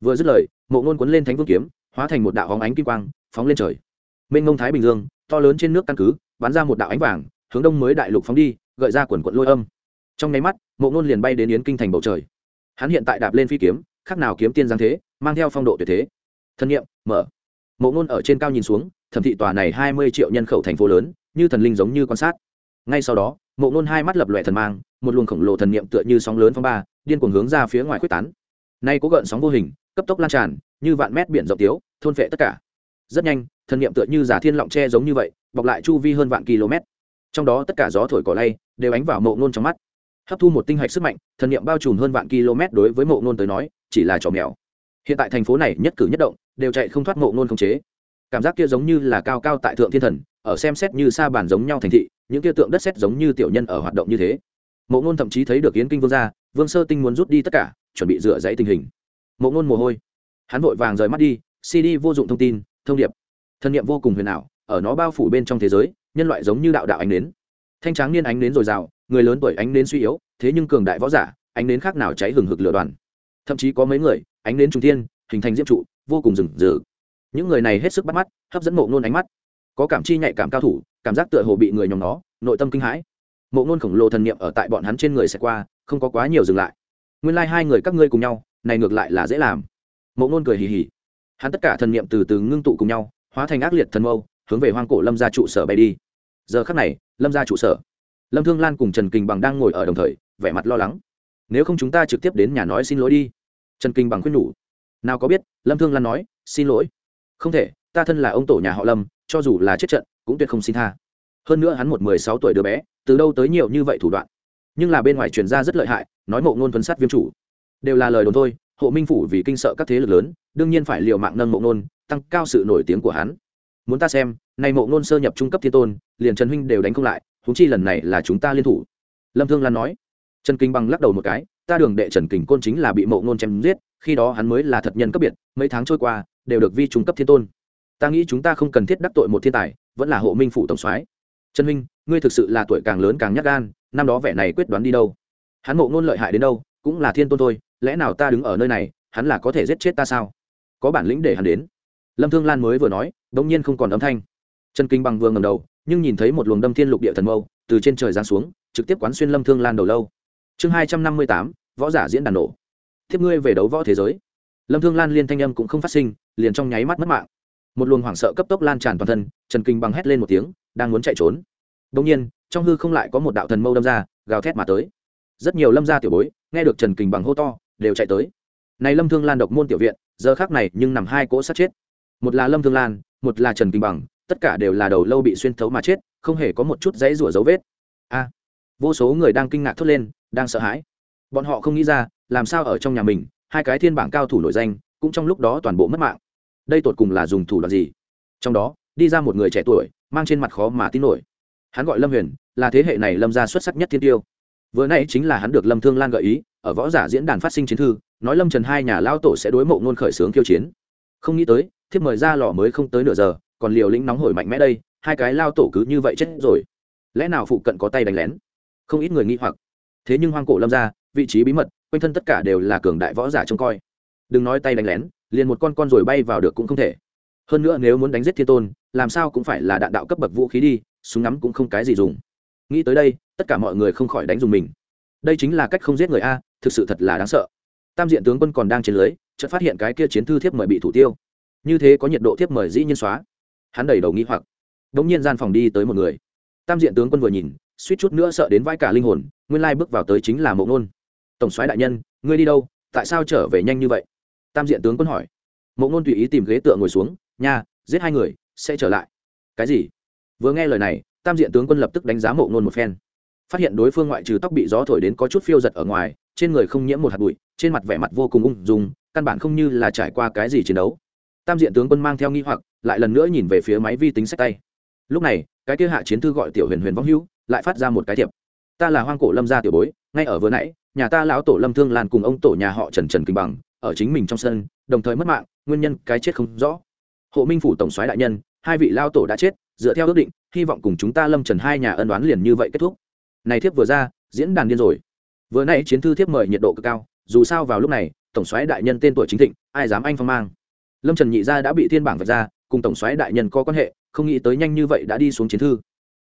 Vừa dứt lời, mộ ngôn quấn lên thánh vương kiếm, hóa thành một đạo hóng ánh kim quang, phóng lên trời. Mênh ngông thái bình dương, to lớn trên nước căn cứ, bắn ra một đạo ánh vàng, hướng đông mới đại lục phóng đi, gợi ra quần quận lôi âm. Trong nháy mắt, mộ ngôn liền bay đến yến kinh thành bầu trời. Hắn hiện tại đạp lên phi kiếm, khác nào kiếm tiên giáng thế, mang theo phong độ tuyệt thế. Thân nhiệm, mở. Mộ ngôn ở trên cao nhìn xuống thẩm thị tòa này hai mươi triệu nhân khẩu thành phố lớn, như thần linh giống như quan sát. Ngay sau đó, mộ ngôn hai mắt lập lòe thần mang, một luồng khổng lồ thần niệm tựa như sóng lớn phong ba, điên cuồng hướng ra phía ngoài quyết tán. Nay có gợn sóng vô hình, cấp tốc lan tràn, như vạn mét biển rộng tiếu, thôn phệ tất cả. Rất nhanh, thần niệm tựa như giả thiên lọng tre giống như vậy, bọc lại chu vi hơn vạn km. Trong đó tất cả gió thổi cỏ lay, đều ánh vào mộ ngôn trong mắt. Hấp thu một tinh hạch sức mạnh, thần niệm bao trùm hơn vạn km đối với mộ ngôn tới nói, chỉ là trò mèo. Hiện tại thành phố này nhất cử nhất động, đều chạy không thoát mộ ngôn khống chế cảm giác kia giống như là cao cao tại thượng thiên thần, ở xem xét như xa bàn giống nhau thành thị, những kia tượng đất xét giống như tiểu nhân ở hoạt động như thế. Mộ ngôn thậm chí thấy được yến kinh vương gia, vương sơ tinh muốn rút đi tất cả, chuẩn bị dựa dãy tình hình. Mộ ngôn mồ hôi. Hắn vội vàng rời mắt đi, cd vô dụng thông tin, thông điệp. Thân nhiệm vô cùng huyền ảo, ở nó bao phủ bên trong thế giới, nhân loại giống như đạo đạo ánh nến. Thanh tráng niên ánh nến dồi dào, người lớn tuổi ánh nến suy yếu, thế nhưng cường đại võ giả, ánh nến khác nào cháy hừng hực lửa đoàn. Thậm chí có mấy người, ánh nến trung thiên, hình thành diễm trụ, vô cùng rừng rực những người này hết sức bắt mắt, hấp dẫn mộ ngôn ánh mắt. Có cảm chi nhạy cảm cao thủ, cảm giác tựa hồ bị người nhóm nó nội tâm kinh hãi. Mộ ngôn khổng lồ thần niệm ở tại bọn hắn trên người sẽ qua, không có quá nhiều dừng lại. Nguyên lai、like、hai người các ngươi cùng nhau, này ngược lại là dễ làm. Mộ ngôn cười hì hì. Hắn tất cả thần niệm từ từ ngưng tụ cùng nhau, hóa thành ác liệt thần mâu, hướng về hoang cổ lâm ra trụ sở bay đi. Giờ khắc này, lâm ra trụ sở. Lâm thương lan cùng trần kình bằng đang ngồi ở đồng thời, vẻ mặt lo lắng. Nếu không chúng ta trực tiếp đến nhà nói xin lỗi đi. Trần kinh bằng khuyên nhủ. Nào có biết, lâm thương lan nói, xin lỗi không thể, ta thân là ông tổ nhà họ lâm, cho dù là chết trận, cũng tuyệt không xin tha. Hơn nữa hắn một mười sáu tuổi đứa bé, từ đâu tới nhiều như vậy thủ đoạn? Nhưng là bên ngoài truyền ra rất lợi hại, nói mộ ngôn thuấn sát viêm chủ. Đều là lời đồn thôi, hộ minh phủ vì kinh sợ các thế lực lớn, đương nhiên phải liều mạng nâng mộ ngôn, tăng cao sự nổi tiếng của hắn. Muốn ta xem nay mộ ngôn sơ nhập trung cấp thiên tôn, liền trần huynh đều đánh không lại húng chi lần này là chúng ta liên thủ. Lâm thương lan nói. Trần kinh bằng lắc đầu một cái, ta đường đệ trần kình côn chính là bị mộ ngôn chém giết, khi đó hắn mới là thật nhân cấp biệt, mấy tháng trôi qua đều được vi trung cấp thiên tôn. Ta nghĩ chúng ta không cần thiết đắc tội một thiên tài, vẫn là hộ minh phủ tổng soái. Trần huynh, ngươi thực sự là tuổi càng lớn càng nhát gan, năm đó vẻ này quyết đoán đi đâu? Hắn mộ ngôn lợi hại đến đâu, cũng là thiên tôn thôi, lẽ nào ta đứng ở nơi này, hắn là có thể giết chết ta sao? Có bản lĩnh để hắn đến. Lâm thương lan mới vừa nói đ ỗ n g nhiên không còn âm thanh. Trần kinh bằng vừa ngầm đầu, nhưng nhìn thấy một luồng đâm thiên lục địa thần mâu từ trên trời giáng xuống, trực tiếp quán xuyên lâm thương lan đầu lâu. Chương hai trăm năm mươi tám, võ giả diễn đàn nổ. Thiếp ngươi về đấu võ thế giới. Lâm thương lan liên thanh âm cũng không phát sinh liền trong nháy mắt mất mạng. Một luồng hoảng sợ cấp tốc lan tràn toàn thân, trần kinh bằng hét lên một tiếng, đang muốn chạy trốn. Đông nhiên, trong hư không lại có một đạo thần mâu đâm ra, gào thét mà tới. Rất nhiều lâm gia tiểu bối, nghe được trần Kinh bằng hô to, đều chạy tới. Này lâm thương lan độc môn tiểu viện, giờ khác này nhưng nằm hai cỗ sát chết. Một là lâm thương lan, một là trần Kinh bằng tất cả đều là đầu lâu bị xuyên thấu mà chết, không hề có một chút dãy rủa dấu vết. A, vô số người đang kinh ngạc thốt lên, đang sợ hãi. Bọn họ không nghĩ ra, làm sao ở trong nhà mình, hai cái thiên bảng cao thủ nổi danh, cũng trong lúc đó toàn bộ mất mạng đây tột cùng là dùng thủ đoạn gì? Trong đó, đi ra một người trẻ tuổi, mang trên mặt khó mà tin nổi. Hắn gọi lâm huyền, là thế hệ này lâm gia xuất sắc nhất thiên tiêu. Vừa nãy chính là hắn được lâm thương lan gợi ý, ở võ giả diễn đàn phát sinh chiến thư, nói lâm trần hai nhà lao tổ sẽ đối mộ ngôn khởi xướng kiêu chiến. Không nghĩ tới, thiếp mời ra lò mới không tới nửa giờ, còn liều lĩnh nóng hổi mạnh mẽ đây, hai cái lao tổ cứ như vậy chết rồi. Lẽ nào phụ cận có tay đánh lén? Không ít người nghĩ hoặc. Thế nhưng hoang cổ lâm ra vị trí bí mật, quanh thân tất cả đều là cường đại võ giả trông coi. Đừng nói tay đánh lén liền một con con rồi bay vào được cũng không thể. Hơn nữa nếu muốn đánh giết thiên tôn, làm sao cũng phải là đạn đạo cấp bậc vũ khí đi, súng ngắm cũng không cái gì dùng. Nghĩ tới đây, tất cả mọi người không khỏi đánh dùng mình. Đây chính là cách không giết người a, thực sự thật là đáng sợ. Tam diện tướng quân còn đang chiến lưới, chợt phát hiện cái kia chiến thư thiếp mời bị thủ tiêu. Như thế có nhiệt độ thiếp mời dĩ nhiên xóa. Hắn đầy đầu nghĩ hoặc. Đ ỗ n g nhiên gian phòng đi tới một người. Tam diện tướng quân vừa nhìn, suýt chút nữa sợ đến vai cả linh hồn, nguyên lai bước vào tới chính là mộ ngôn tổng soái đại nhân, ngươi đi đâu? Tại sao trở về nhanh như vậy? Tam diện tướng quân hỏi. Mộ ngôn tùy ý tìm ghế tựa ngồi xuống, nha, giết hai người, sẽ trở lại. Cái gì? Vừa nghe lời này, tam diện tướng quân lập tức đánh giá mộ ngôn một phen. Phát hiện đối phương ngoại trừ tóc bị gió thổi đến có chút phiêu giật ở ngoài, trên người không nhiễm một hạt bụi, trên mặt vẻ mặt vô cùng ung dung, căn bản không như là trải qua cái gì chiến đấu. Tam diện tướng quân mang theo nghi hoặc, lại lần nữa nhìn về phía máy vi tính sách tay. Lúc này, cái kia hạ chiến thư gọi tiểu huyền huyền vong hữu, lại phát ra một cái thiệp. Ta là hoang cổ lâm gia tiểu bối, ngay ở vừa nãy, nhà ta lão tổ lâm thương lan cùng ông tổ nhà họ trần trần kinh bằng ở chính mình trong sân, đồng thời mất mạng, nguyên nhân cái chết không rõ. Hộ minh phủ tổng soái đại nhân, hai vị lao tổ đã chết, dựa theo ước định, hy vọng cùng chúng ta lâm trần hai nhà ân đoán liền như vậy kết thúc. Này thiếp vừa ra, diễn đàn điên rồi. Vừa nãy chiến thư thiếp mời nhiệt độ cực cao, dù sao vào lúc này, tổng soái đại nhân tên tuổi chính thịnh, ai dám anh phong mang. Lâm trần nhị gia đã bị thiên bảng vạch ra, cùng tổng soái đại nhân có quan hệ, không nghĩ tới nhanh như vậy đã đi xuống chiến thư.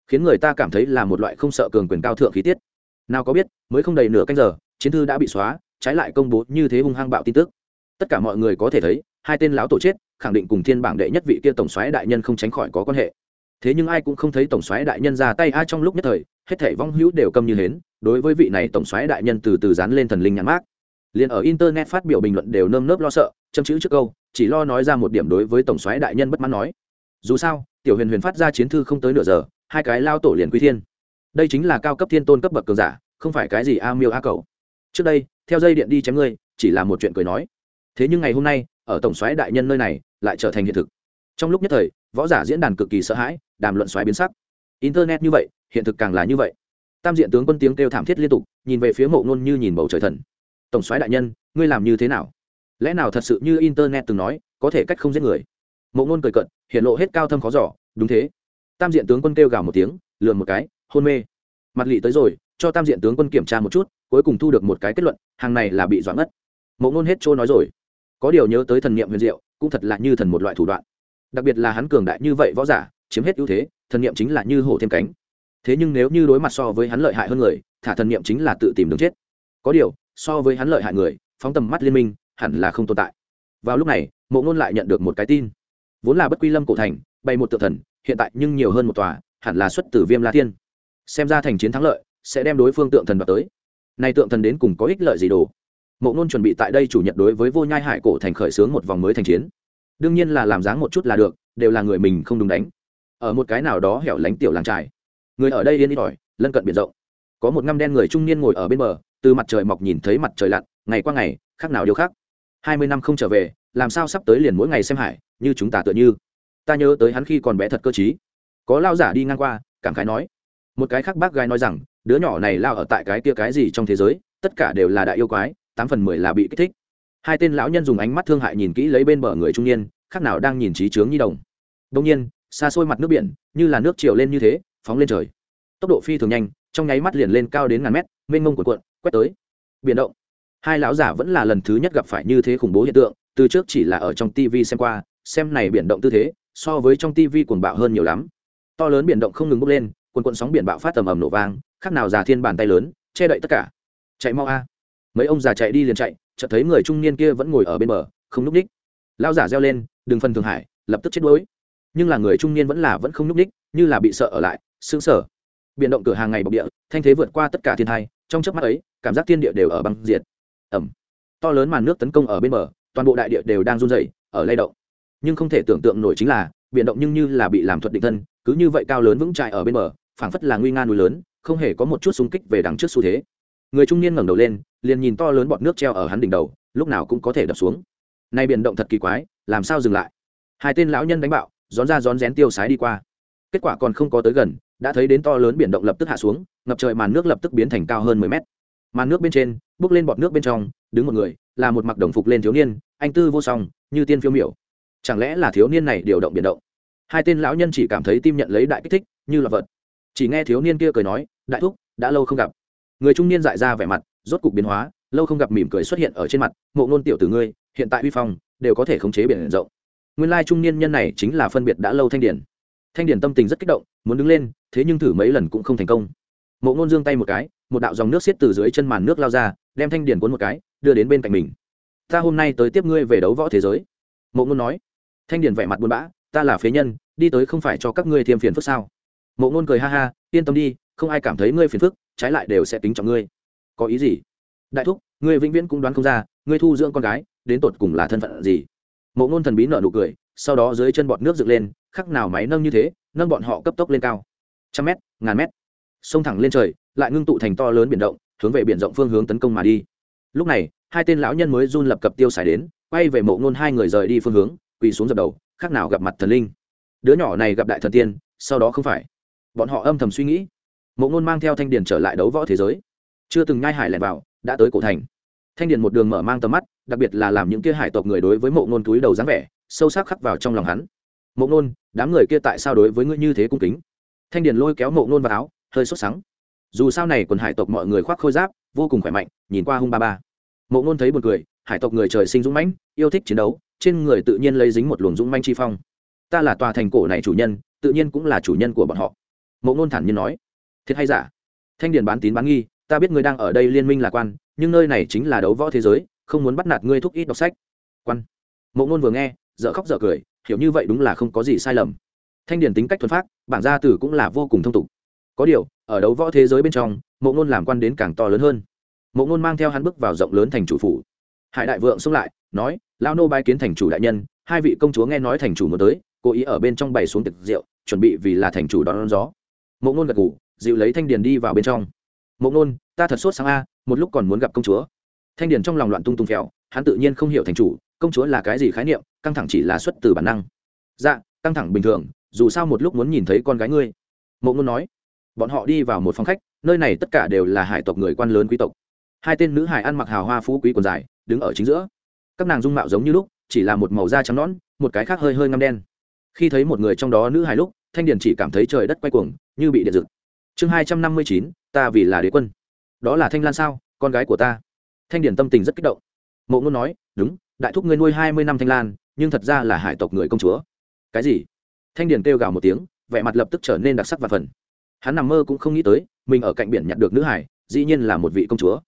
Khiến người ta cảm thấy là một loại không sợ cường quyền cao thượng khí tiết. Nào có biết, mới không đầy nửa canh giờ, chiến thư đã bị xóa trái lại công bố như thế hung hăng bạo tin tức. Tất cả mọi người có thể thấy, hai tên lão tổ chết, khẳng định cùng thiên bảng đệ nhất vị kia tổng soái đại nhân không tránh khỏi có quan hệ. Thế nhưng ai cũng không thấy tổng soái đại nhân ra tay ai trong lúc nhất thời, hết thảy vong hữu đều câm như hến, đối với vị này tổng soái đại nhân từ từ dán lên thần linh nhãn mát liền ở internet phát biểu bình luận đều nơm nớp lo sợ, châm chữ trước câu, chỉ lo nói ra một điểm đối với tổng soái đại nhân bất mãn nói. Dù sao, tiểu huyền huyền phát ra chiến thư không tới nửa giờ, hai cái lao tổ liền quy thiên. Đây chính là cao cấp thiên tôn cấp bậc cường giả, không phải cái gì a miêu a cầu trước đây theo dây điện đi chém ngươi, chỉ là một chuyện cười nói. Thế nhưng ngày hôm nay, ở tổng soái đại nhân nơi này, lại trở thành hiện thực. Trong lúc nhất thời, võ giả diễn đàn cực kỳ sợ hãi, đàm luận xoáy biến sắc. Internet như vậy, hiện thực càng là như vậy. Tam diện tướng quân tiếng kêu thảm thiết liên tục, nhìn về phía mộ ngôn như nhìn bầu trời thần. Tổng soái đại nhân, ngươi làm như thế nào? Lẽ nào thật sự như internet từng nói, có thể cách không giết người? Mộ ngôn cười cận hiện lộ hết cao thâm khó giỏ đúng thế. Tam diện tướng quân kêu gào một tiếng lườn một cái, hôn mê. Mặt lị tới rồi, cho tam diện tướng quân kiểm tra một chút cuối cùng thu được một cái kết luận, hàng này là bị doãn ngất. Mộ ngôn hết trôi nói rồi. Có điều nhớ tới thần niệm huyền diệu, cũng thật là như thần một loại thủ đoạn. Đặc biệt là hắn cường đại như vậy võ giả, chiếm hết ưu thế, thần niệm chính là như hổ thêm cánh. Thế nhưng nếu như đối mặt so với hắn lợi hại hơn người, thả thần niệm chính là tự tìm đường chết. Có điều, so với hắn lợi hại người, phóng tầm mắt liên minh, hẳn là không tồn tại. Vào lúc này, mộ ngôn lại nhận được một cái tin. Vốn là bất quy lâm cổ thành, bày một tự thần, hiện tại nhưng nhiều hơn một tòa, hẳn là xuất từ viêm la thiên. Xem ra thành chiến thắng lợi, sẽ đem đối phương tượng thần đoạt tới nay tượng thần đến cùng có ích lợi gì đồ? Mộ ngôn chuẩn bị tại đây chủ nhật đối với vô nhai hải cổ thành khởi xướng một vòng mới thành chiến. Đương nhiên là làm dáng một chút là được, đều là người mình không đúng đánh. Ở một cái nào đó hẻo lánh tiểu làng trài người ở đây yên ít ỏi, lân cận biển rộng. Có một ngăm đen người trung niên ngồi ở bên bờ, từ mặt trời mọc nhìn thấy mặt trời lặn, ngày qua ngày, khác nào điều khác hai mươi năm không trở về, làm sao sắp tới liền mỗi ngày xem hải, như chúng ta tựa như. Ta nhớ tới hắn khi còn bé thật cơ t có lao giả đi ngang qua, cảm khái nói. Một cái khác bác gái nói rằng đứa nhỏ này lao ở tại cái kia cái gì trong thế giới, tất cả đều là đại yêu quái, tám phần mười là bị kích thích. Hai tên lão nhân dùng ánh mắt thương hại nhìn kỹ lấy bên bờ người trung niên, khác nào đang nhìn trí trướng nhi đồng. Đông nhiên, xa xôi mặt nước biển, như là nước chiều lên như thế, phóng lên trời. Tốc độ phi thường nhanh, trong nháy mắt liền lên cao đến ngàn mét, mênh mông của cuộn, quét tới. Biển động. Hai lão giả vẫn là lần thứ nhất gặp phải như thế khủng bố hiện tượng, từ trước chỉ là ở trong tv xem qua, xem này biển động tư thế, so với trong tv cuồng bạo hơn nhiều lắm. To lớn biển động không ngừng bốc lên quần quận sóng biển bạo phát tầm ầm nổ vang khác nào già thiên bàn tay lớn, che đậy tất cả. Chạy mau a. Mấy ông già chạy đi liền chạy, chợt thấy người trung niên kia vẫn ngồi ở bên bờ, không núp ních lao giả reo lên, đừng phân thường hải lập tức chết đuối. Nhưng là người trung niên vẫn là vẫn không núp ních như là bị sợ ở lại xứng sở biện động cửa hàng ngày bọc địa, thanh thế vượt qua tất cả thiên thai, trong chớp mắt ấy, cảm giác thiên địa đều ở băng diệt. Ẩm to lớn màn nước tấn công ở bên bờ, toàn bộ đại địa đều đang run rẩy, ở lay động. Nhưng không thể tưởng tượng nổi chính là, biển động nhưng như là bị làm thuật định thân, cứ như vậy cao lớn vững trại ở bên bờ, phảng phất là nguy nga núi lớn không hề có một chút xung kích về đằng trước xu thế. Người trung niên ngẩng đầu lên, liền nhìn to lớn bọt nước treo ở hắn đỉnh đầu, lúc nào cũng có thể đập xuống. Nay biển động thật kỳ quái, làm sao dừng lại? Hai tên lão nhân đánh bạo rón ra rón rén tiêu sái đi qua. Kết quả còn không có tới gần, đã thấy đến to lớn biển động lập tức hạ xuống, ngập trời màn nước lập tức biến thành cao hơn mười mét. Màn nước bên trên, bước lên bọt nước bên trong, đứng một người, là một mặc đồng phục lên thiếu niên, anh tư vô song, như tiên phiêu miểu. Chẳng lẽ là thiếu niên này điều động biển động? Hai tên lão nhân chỉ cảm thấy tim nhận lấy đại kích thích, như là vật. Chỉ nghe thiếu niên kia cười nói đại thúc, đã lâu không gặp. Người trung niên dại ra vẻ mặt, rốt cục biến hóa, lâu không gặp mỉm cười xuất hiện ở trên mặt mộ ngôn tiểu tử ngươi, hiện tại uy phong, đều có thể khống chế biển rộng. Nguyên lai trung niên nhân này chính là phân biệt đã lâu thanh điển. Thanh điển tâm tình rất kích động, muốn đứng lên, thế nhưng thử mấy lần cũng không thành công. Mộ ngôn giương tay một cái, một đạo dòng nước xiết từ dưới chân màn nước lao ra, đem thanh điển cuốn một cái, đưa đến bên cạnh mình. Ta hôm nay tới tiếp ngươi về đấu võ thế giới. Mộ ngôn nói. Thanh điển vẻ mặt buồn bã, ta là phế nhân, đi tới không phải cho các ngươi thêm phiền phức sao? Mộ ngôn cười ha ha, yên tâm đi không ai cảm thấy ngươi phiền phức, trái lại đều sẽ tính trọng ngươi. Có ý gì? Đại thúc, ngươi vĩnh viễn cũng đoán không ra, ngươi thu dưỡng con gái, đến tột cùng là thân phận gì? Mộ ngôn thần bí nợ nụ cười, sau đó dưới chân bọt nước dựng lên, khắc nào máy nâng như thế, nâng bọn họ cấp tốc lên cao. Trăm mét, ngàn mét. Sông thẳng lên trời, lại ngưng tụ thành to lớn biển động, hướng về biển rộng phương hướng tấn công mà đi. Lúc này, hai tên lão nhân mới run lập cập tiêu xài đến, quay về mộ ngôn hai người rời đi phương hướng, quỳ xuống dập đầu khác nào gặp mặt thần linh. Đứa nhỏ này gặp đại thần tiên, sau đó không phải. Bọn họ âm thầm suy nghĩ mộ ngôn mang theo thanh điền trở lại đấu võ thế giới. Chưa từng ngai hải lẻn vào đã tới cổ thành. Thanh điền một đường mở mang tầm mắt đặc biệt là làm những kia hải tộc người đối với mộ ngôn túi đầu dáng vẻ sâu sắc khắc vào trong lòng hắn. Mộ ngôn đám người kia tại sao đối với ngươi như thế cung kính? Thanh điền lôi kéo mộ ngôn vào áo hơi sốt sắng. Dù sao này quần hải tộc mọi người khoác khôi giáp vô cùng khỏe mạnh nhìn qua hung ba ba. Mộ ngôn thấy một cười, hải tộc người trời sinh dũng mãnh yêu thích chiến đấu trên người tự nhiên lấy dính một luồng dũng manh chi phong. Ta là tòa thành cổ này chủ nhân tự nhiên cũng là chủ nhân của bọn họ. Mộ ngôn thản nhiên nói thiệt hay giả? Thanh điền bán tín bán nghi ta biết ngươi đang ở đây liên minh là quan nhưng nơi này chính là đấu võ thế giới không muốn bắt nạt ngươi thúc ít đọc sách. Quan. Mộ ngôn vừa nghe dợ khóc dợ cười hiểu như vậy đúng là không có gì sai lầm. Thanh điền tính cách thuần phát bản gia tử cũng là vô cùng thông tục. Có điều ở đấu võ thế giới bên trong mộ ngôn làm quan đến càng to lớn hơn. Mộ ngôn mang theo hắn bước vào rộng lớn thành chủ phủ. Hải đại vượng xông lại nói lao nô bái kiến thành chủ đại nhân hai vị công chúa nghe nói thành chủ muốn tới cố ý ở bên trong bày xuống tiệc rượu chuẩn bị vì là thành chủ đón, đón gió. Mộ ngôn gật ngủ dịu lấy thanh điền đi vào bên trong. Mộ ngôn ta thật sốt sáng a, một lúc còn muốn gặp công chúa. Thanh điền trong lòng loạn tung tung phèo, hắn tự nhiên không hiểu thành chủ, công chúa là cái gì khái niệm, căng thẳng chỉ là xuất từ bản năng. Dạ căng thẳng bình thường, dù sao một lúc muốn nhìn thấy con gái ngươi. Mộ ngôn nói, bọn họ đi vào một phòng khách, nơi này tất cả đều là hải tộc người quan lớn quý tộc. Hai tên nữ hải ăn mặc hào hoa phú quý quần dài, đứng ở chính giữa. Các nàng dung mạo giống như lúc, chỉ là một màu da trắng nõn, một cái khác hơi hơi ngăm đen. Khi thấy một người trong đó nữ hải lúc, thanh điền chỉ cảm thấy trời đất quay cuồng, như bị điện rực chương hai trăm năm mươi chín ta vì là đế quân. Đó là thanh lan sao? Con gái của ta. Thanh điền tâm tình rất kích động. Mộ ngôn nói đúng đại thúc ngươi nuôi hai mươi năm thanh lan nhưng thật ra là hải tộc người công chúa. Cái gì? Thanh điền kêu gào một tiếng vẻ mặt lập tức trở nên đặc sắc và phần. Hắn nằm mơ cũng không nghĩ tới mình ở cạnh biển nhặt được nữ hải dĩ nhiên là một vị công chúa.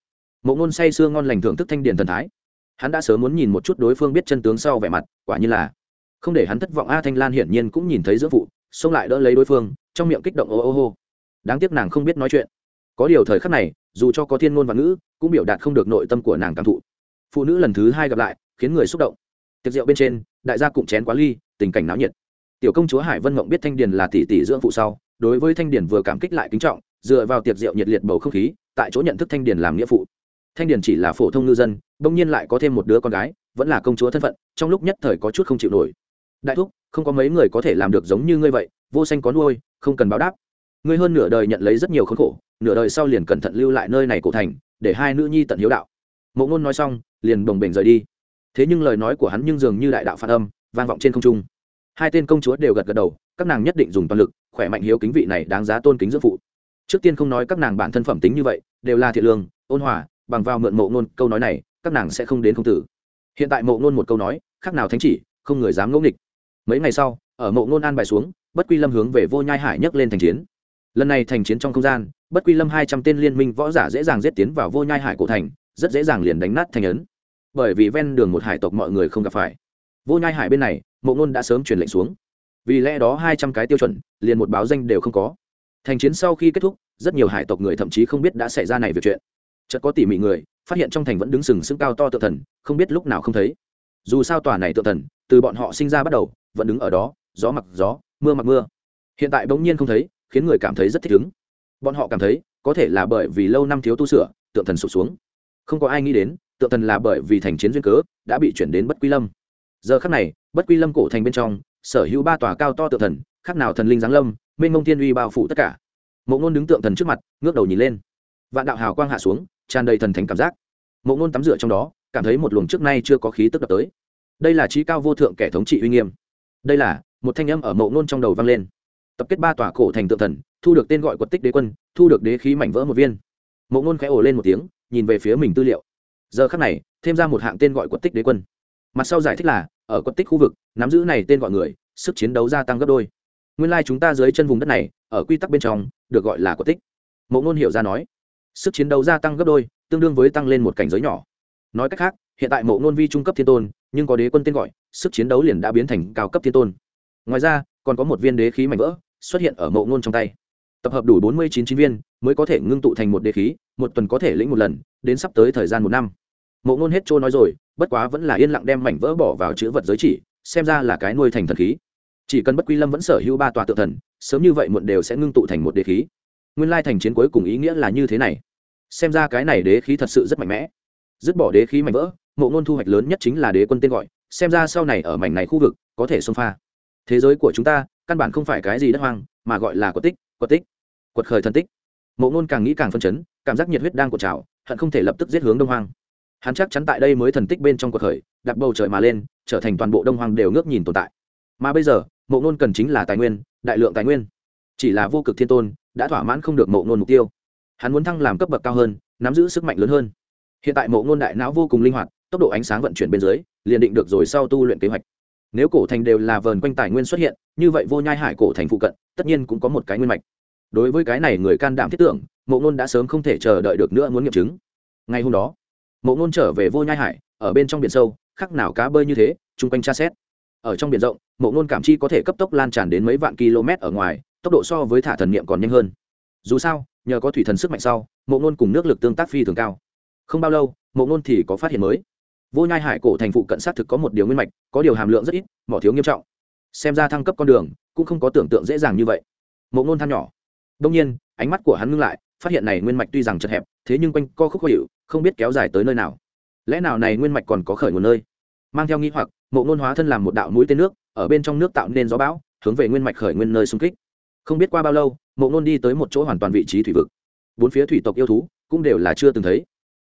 Mộ ngôn say sưa ngon lành thưởng thức thanh điền thần thái. Hắn đã sớm muốn nhìn một chút đối phương biết chân tướng sau vẻ mặt quả như là không để hắn thất vọng. A thanh lan hiển nhiên cũng nhìn thấy giữa vụ, xông lại đỡ lấy đối phương trong miệng kích động ô ô hô đáng tiếc nàng không biết nói chuyện. Có điều thời khắc này, dù cho có thiên ngôn và ngữ, cũng biểu đạt không được nội tâm của nàng cảm thụ. Phụ nữ lần thứ hai gặp lại, khiến người xúc động. Tiệc rượu bên trên, đại gia cụm chén quá ly, tình cảnh náo nhiệt. Tiểu công chúa hải vân mộng biết thanh điền là tỷ tỷ dưỡng phụ sau, đối với thanh điền vừa cảm kích lại kính trọng, dựa vào tiệc rượu nhiệt liệt bầu không khí, tại chỗ nhận thức thanh điền làm nghĩa phụ. Thanh điền chỉ là phổ thông ngư dân, bỗng nhiên lại có thêm một đứa con gái, vẫn là công chúa thân phận, trong lúc nhất thời có chút không chịu nổi. Đại thúc, không có mấy người có thể làm được giống như ngươi vậy, vô xanh có nuôi, không cần báo đáp ngươi hơn nửa đời nhận lấy rất nhiều khốn khổ, nửa đời sau liền cẩn thận lưu lại nơi này cổ thành, để hai nữ nhi tận hiếu đạo. Mộ ngôn nói xong, liền bồng bềnh rời đi. Thế nhưng lời nói của hắn nhưng dường như đại đạo phản âm, vang vọng trên không trung. Hai tên công chúa đều gật gật đầu, các nàng nhất định dùng toàn lực, khỏe mạnh hiếu kính vị này đáng giá tôn kính dưỡng phụ. Trước tiên không nói các nàng bản thân phẩm tính như vậy, đều là thiện lương, ôn hòa, bằng vào mượn mộ ngôn câu nói này, các nàng sẽ không đến không tử. Hiện tại mộ ngôn một câu nói, khác nào thánh chỉ, không người dám ngẫu nghịch. Mấy ngày sau, ở mộ ngôn an bài xuống, bất quy lâm hướng về vô nhai hải nhấc lên thành chiến lần này thành chiến trong không gian, bất quy lâm hai trăm tên liên minh võ giả dễ dàng giết tiến vào vô nhai hải cổ thành, rất dễ dàng liền đánh nát thành ấn. Bởi vì ven đường một hải tộc mọi người không gặp phải. Vô nhai hải bên này, mộ ngôn đã sớm truyền lệnh xuống. Vì lẽ đó hai trăm cái tiêu chuẩn, liền một báo danh đều không có. Thành chiến sau khi kết thúc, rất nhiều hải tộc người thậm chí không biết đã xảy ra này việc chuyện. Chợt có tỉ mỉ người, phát hiện trong thành vẫn đứng sừng sững cao to tự thần, không biết lúc nào không thấy. Dù sao tòa này tự thần, từ bọn họ sinh ra bắt đầu, vẫn đứng ở đó, gió mặc gió, mưa mặc mưa. Hiện tại bỗng nhiên không thấy khiến người cảm thấy rất thích ứng. Bọn họ cảm thấy, có thể là bởi vì lâu năm thiếu tu sửa, tượng thần sụp xuống. Không có ai nghĩ đến, tượng thần là bởi vì thành chiến duyên cớ, đã bị chuyển đến bất quy lâm. Giờ khắc này, bất quy lâm cổ thành bên trong, sở hữu ba tòa cao to tượng thần, khác nào thần linh giáng lâm, mênh mông thiên uy bao phủ tất cả. Mộ ngôn đứng tượng thần trước mặt, ngước đầu nhìn lên. Vạn đạo hào quang hạ xuống, tràn đầy thần thánh cảm giác. Mộ ngôn tắm rửa trong đó, cảm thấy một luồng trước nay chưa có khí tức đập tới. Đây là trí cao vô thượng kẻ thống trị uy nghiêm. Đây là, một thanh âm ở mộ ngôn trong đầu vang lên tập kết ba tòa cổ thành tượng thần, thu được tên gọi quật tích đế quân, thu được đế khí mảnh vỡ một viên. Mộ ngôn khẽ ổ lên một tiếng, nhìn về phía mình tư liệu. Giờ khắc này, thêm ra một hạng tên gọi quật tích đế quân. Mặt sau giải thích là, ở quật tích khu vực, nắm giữ này tên gọi người, sức chiến đấu gia tăng gấp đôi. Nguyên lai chúng ta dưới chân vùng đất này, ở quy tắc bên trong, được gọi là quật tích. Mộ ngôn hiểu ra nói, sức chiến đấu gia tăng gấp đôi, tương đương với tăng lên một cảnh giới nhỏ. Nói cách khác, hiện tại mộ ngôn vi trung cấp thiên tôn, nhưng có đế quân tên gọi, sức chiến đấu liền đã biến thành cao cấp thiên tôn. Ngoài ra, còn có một viên đế khí mảnh vỡ xuất hiện ở mộ ngôn trong tay. Tập hợp đủ bốn mươi chín chín viên, mới có thể ngưng tụ thành một đế khí, một tuần có thể lĩnh một lần, đến sắp tới thời gian một năm. Mộ ngôn hết trôi nói rồi, bất quá vẫn là yên lặng đem mảnh vỡ bỏ vào chữ vật giới chỉ, xem ra là cái nuôi thành thần khí. Chỉ cần bất quy lâm vẫn sở hữu ba tòa tự thần, sớm như vậy muộn đều sẽ ngưng tụ thành một đế khí. Nguyên lai thành chiến cuối cùng ý nghĩa là như thế này. Xem ra cái này đế khí thật sự rất mạnh mẽ. Dứt bỏ đế khí mảnh vỡ, mộ ngôn thu hoạch lớn nhất chính là đế quân tên gọi, xem ra sau này ở mảnh này khu vực, có thể xông pha. Thế giới của chúng ta căn bản không phải cái gì đất hoang, mà gọi là quật tích quật tích, quật khởi thần tích. Mộ ngôn càng nghĩ càng phân chấn, cảm giác nhiệt huyết đang cột trào, hận không thể lập tức giết hướng đông hoang. Hắn chắc chắn tại đây mới thần tích bên trong quật khởi đặt bầu trời mà lên, trở thành toàn bộ đông hoang đều ngước nhìn tồn tại. Mà bây giờ, mộ ngôn cần chính là tài nguyên, đại lượng tài nguyên. Chỉ là vô cực thiên tôn, đã thỏa mãn không được mộ ngôn mục tiêu. Hắn muốn thăng làm cấp bậc cao hơn, nắm giữ sức mạnh lớn hơn. Hiện tại mộ ngôn đại não vô cùng linh hoạt, tốc độ ánh sáng vận chuyển bên dưới, liền định được rồi sau tu luyện kế hoạch nếu cổ thành đều là vờn quanh tài nguyên xuất hiện, như vậy vô nhai hải cổ thành phụ cận, tất nhiên cũng có một cái nguyên mạch. Đối với cái này người can đảm thiết tưởng, mộ ngôn đã sớm không thể chờ đợi được nữa muốn nghiệm chứng. Ngày hôm đó, mộ ngôn trở về vô nhai hải, ở bên trong biển sâu, khắc nào cá bơi như thế, chung quanh tra xét. Ở trong biển rộng, mộ ngôn cảm chi có thể cấp tốc lan tràn đến mấy vạn km ở ngoài, tốc độ so với thả thần niệm còn nhanh hơn. Dù sao, nhờ có thủy thần sức mạnh sau, mộ ngôn cùng nước lực tương tác phi thường cao. Không bao lâu, mộ ngôn thì có phát hiện mới vô nhai hải cổ thành phụ cận sát thực có một điều nguyên mạch, có điều hàm lượng rất ít, mỏ thiếu nghiêm trọng. Xem ra thăng cấp con đường cũng không có tưởng tượng dễ dàng như vậy. Mộ ngôn than nhỏ. Đông nhiên, ánh mắt của hắn ngưng lại, phát hiện này nguyên mạch tuy rằng chật hẹp, thế nhưng quanh co khúc khó hiệu không biết kéo dài tới nơi nào. Lẽ nào này nguyên mạch còn có khởi nguồn nơi? Mang theo nghi hoặc, mộ ngôn hóa thân làm một đạo núi tên nước, ở bên trong nước tạo nên gió bão, hướng về nguyên mạch khởi nguyên nơi xung kích. Không biết qua bao lâu, mộ ngôn đi tới một chỗ hoàn toàn vị trí thủy vực. Bốn phía thủy tộc yêu thú cũng đều là chưa từng thấy.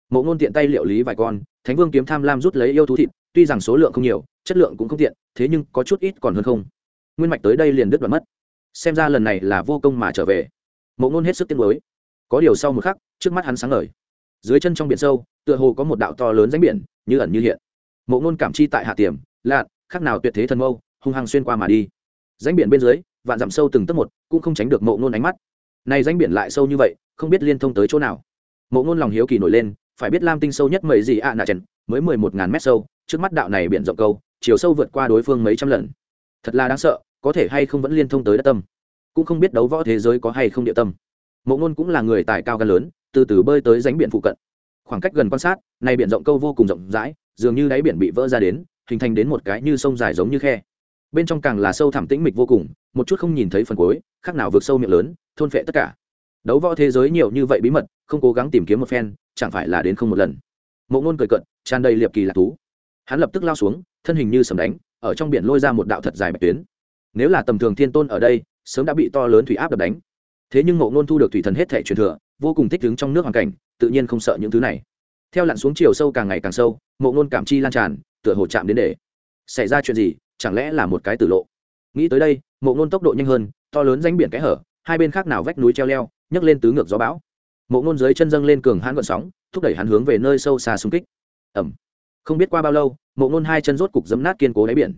Mộ ngôn tiện tay liệu lý vài con thánh vương kiếm tham lam rút lấy yêu thú thịt, tuy rằng số lượng không nhiều, chất lượng cũng không tiện, thế nhưng có chút ít còn hơn không. Nguyên mạch tới đây liền đứt đoạn mất. Xem ra lần này là vô công mà trở về. Mộ ngôn hết sức tiên mới có điều sau một khắc, trước mắt hắn sáng ngời. Dưới chân trong biển sâu, tựa hồ có một đạo to lớn ránh biển, như ẩn như hiện. Mộ ngôn cảm chi tại hạ tiềm, lạn khác nào tuyệt thế thần mâu, hung hăng xuyên qua mà đi. Ránh biển bên dưới, vạn dặm sâu từng tấc một, cũng không tránh được mộ ngôn ánh mắt. Này ránh biển lại sâu như vậy, không biết liên thông tới chỗ nào. Mộ ngôn lòng hiếu kỳ nổi lên phải biết lam tinh sâu nhất mấy gì ạ, nạ chèn, mới mười một ngàn mét sâu, trước mắt đạo này biển rộng câu, chiều sâu vượt qua đối phương mấy trăm lần. Thật là đáng sợ, có thể hay không vẫn liên thông tới đất tâm. Cũng không biết đấu võ thế giới có hay không địa tâm. Mộ ngôn cũng là người tài cao gan lớn, từ từ bơi tới ránh biển phụ cận. Khoảng cách gần quan sát, này biển rộng câu vô cùng rộng rãi, dường như đáy biển bị vỡ ra đến, hình thành đến một cái như sông dài giống như khe. Bên trong càng là sâu thẳm tĩnh mịch vô cùng, một chút không nhìn thấy phần cuối, khác nào vượt sâu miệng lớn, thôn phệ tất cả đấu võ thế giới nhiều như vậy bí mật, không cố gắng tìm kiếm một phen, chẳng phải là đến không một lần. Mộ ngôn cười cận tràn đầy liệp kỳ lạc thú. Hắn lập tức lao xuống, thân hình như sầm đánh, ở trong biển lôi ra một đạo thật dài bạch tuyến. Nếu là tầm thường thiên tôn ở đây, sớm đã bị to lớn thủy áp đập đánh. Thế nhưng mộ ngôn thu được thủy thần hết thể truyền thừa, vô cùng thích ứng trong nước hoàn cảnh, tự nhiên không sợ những thứ này. Theo lặn xuống chiều sâu càng ngày càng sâu, mộ ngôn cảm chi lan tràn, tựa hồ chạm đến để. Xảy ra chuyện gì, chẳng lẽ là một cái tử lộ? Nghĩ tới đây, mộ ngôn tốc độ nhanh hơn, to lớn danh biển kẽ hở, hai bên khác nào vách núi treo leo nhấc lên tứ ngược gió bão. Mộ ngôn dưới chân dâng lên cường hãn gọn sóng, thúc đẩy hắn hướng về nơi sâu xa xung kích. Ẩm không biết qua bao lâu, mộ ngôn hai chân rốt cục dấm nát kiên cố đáy biển.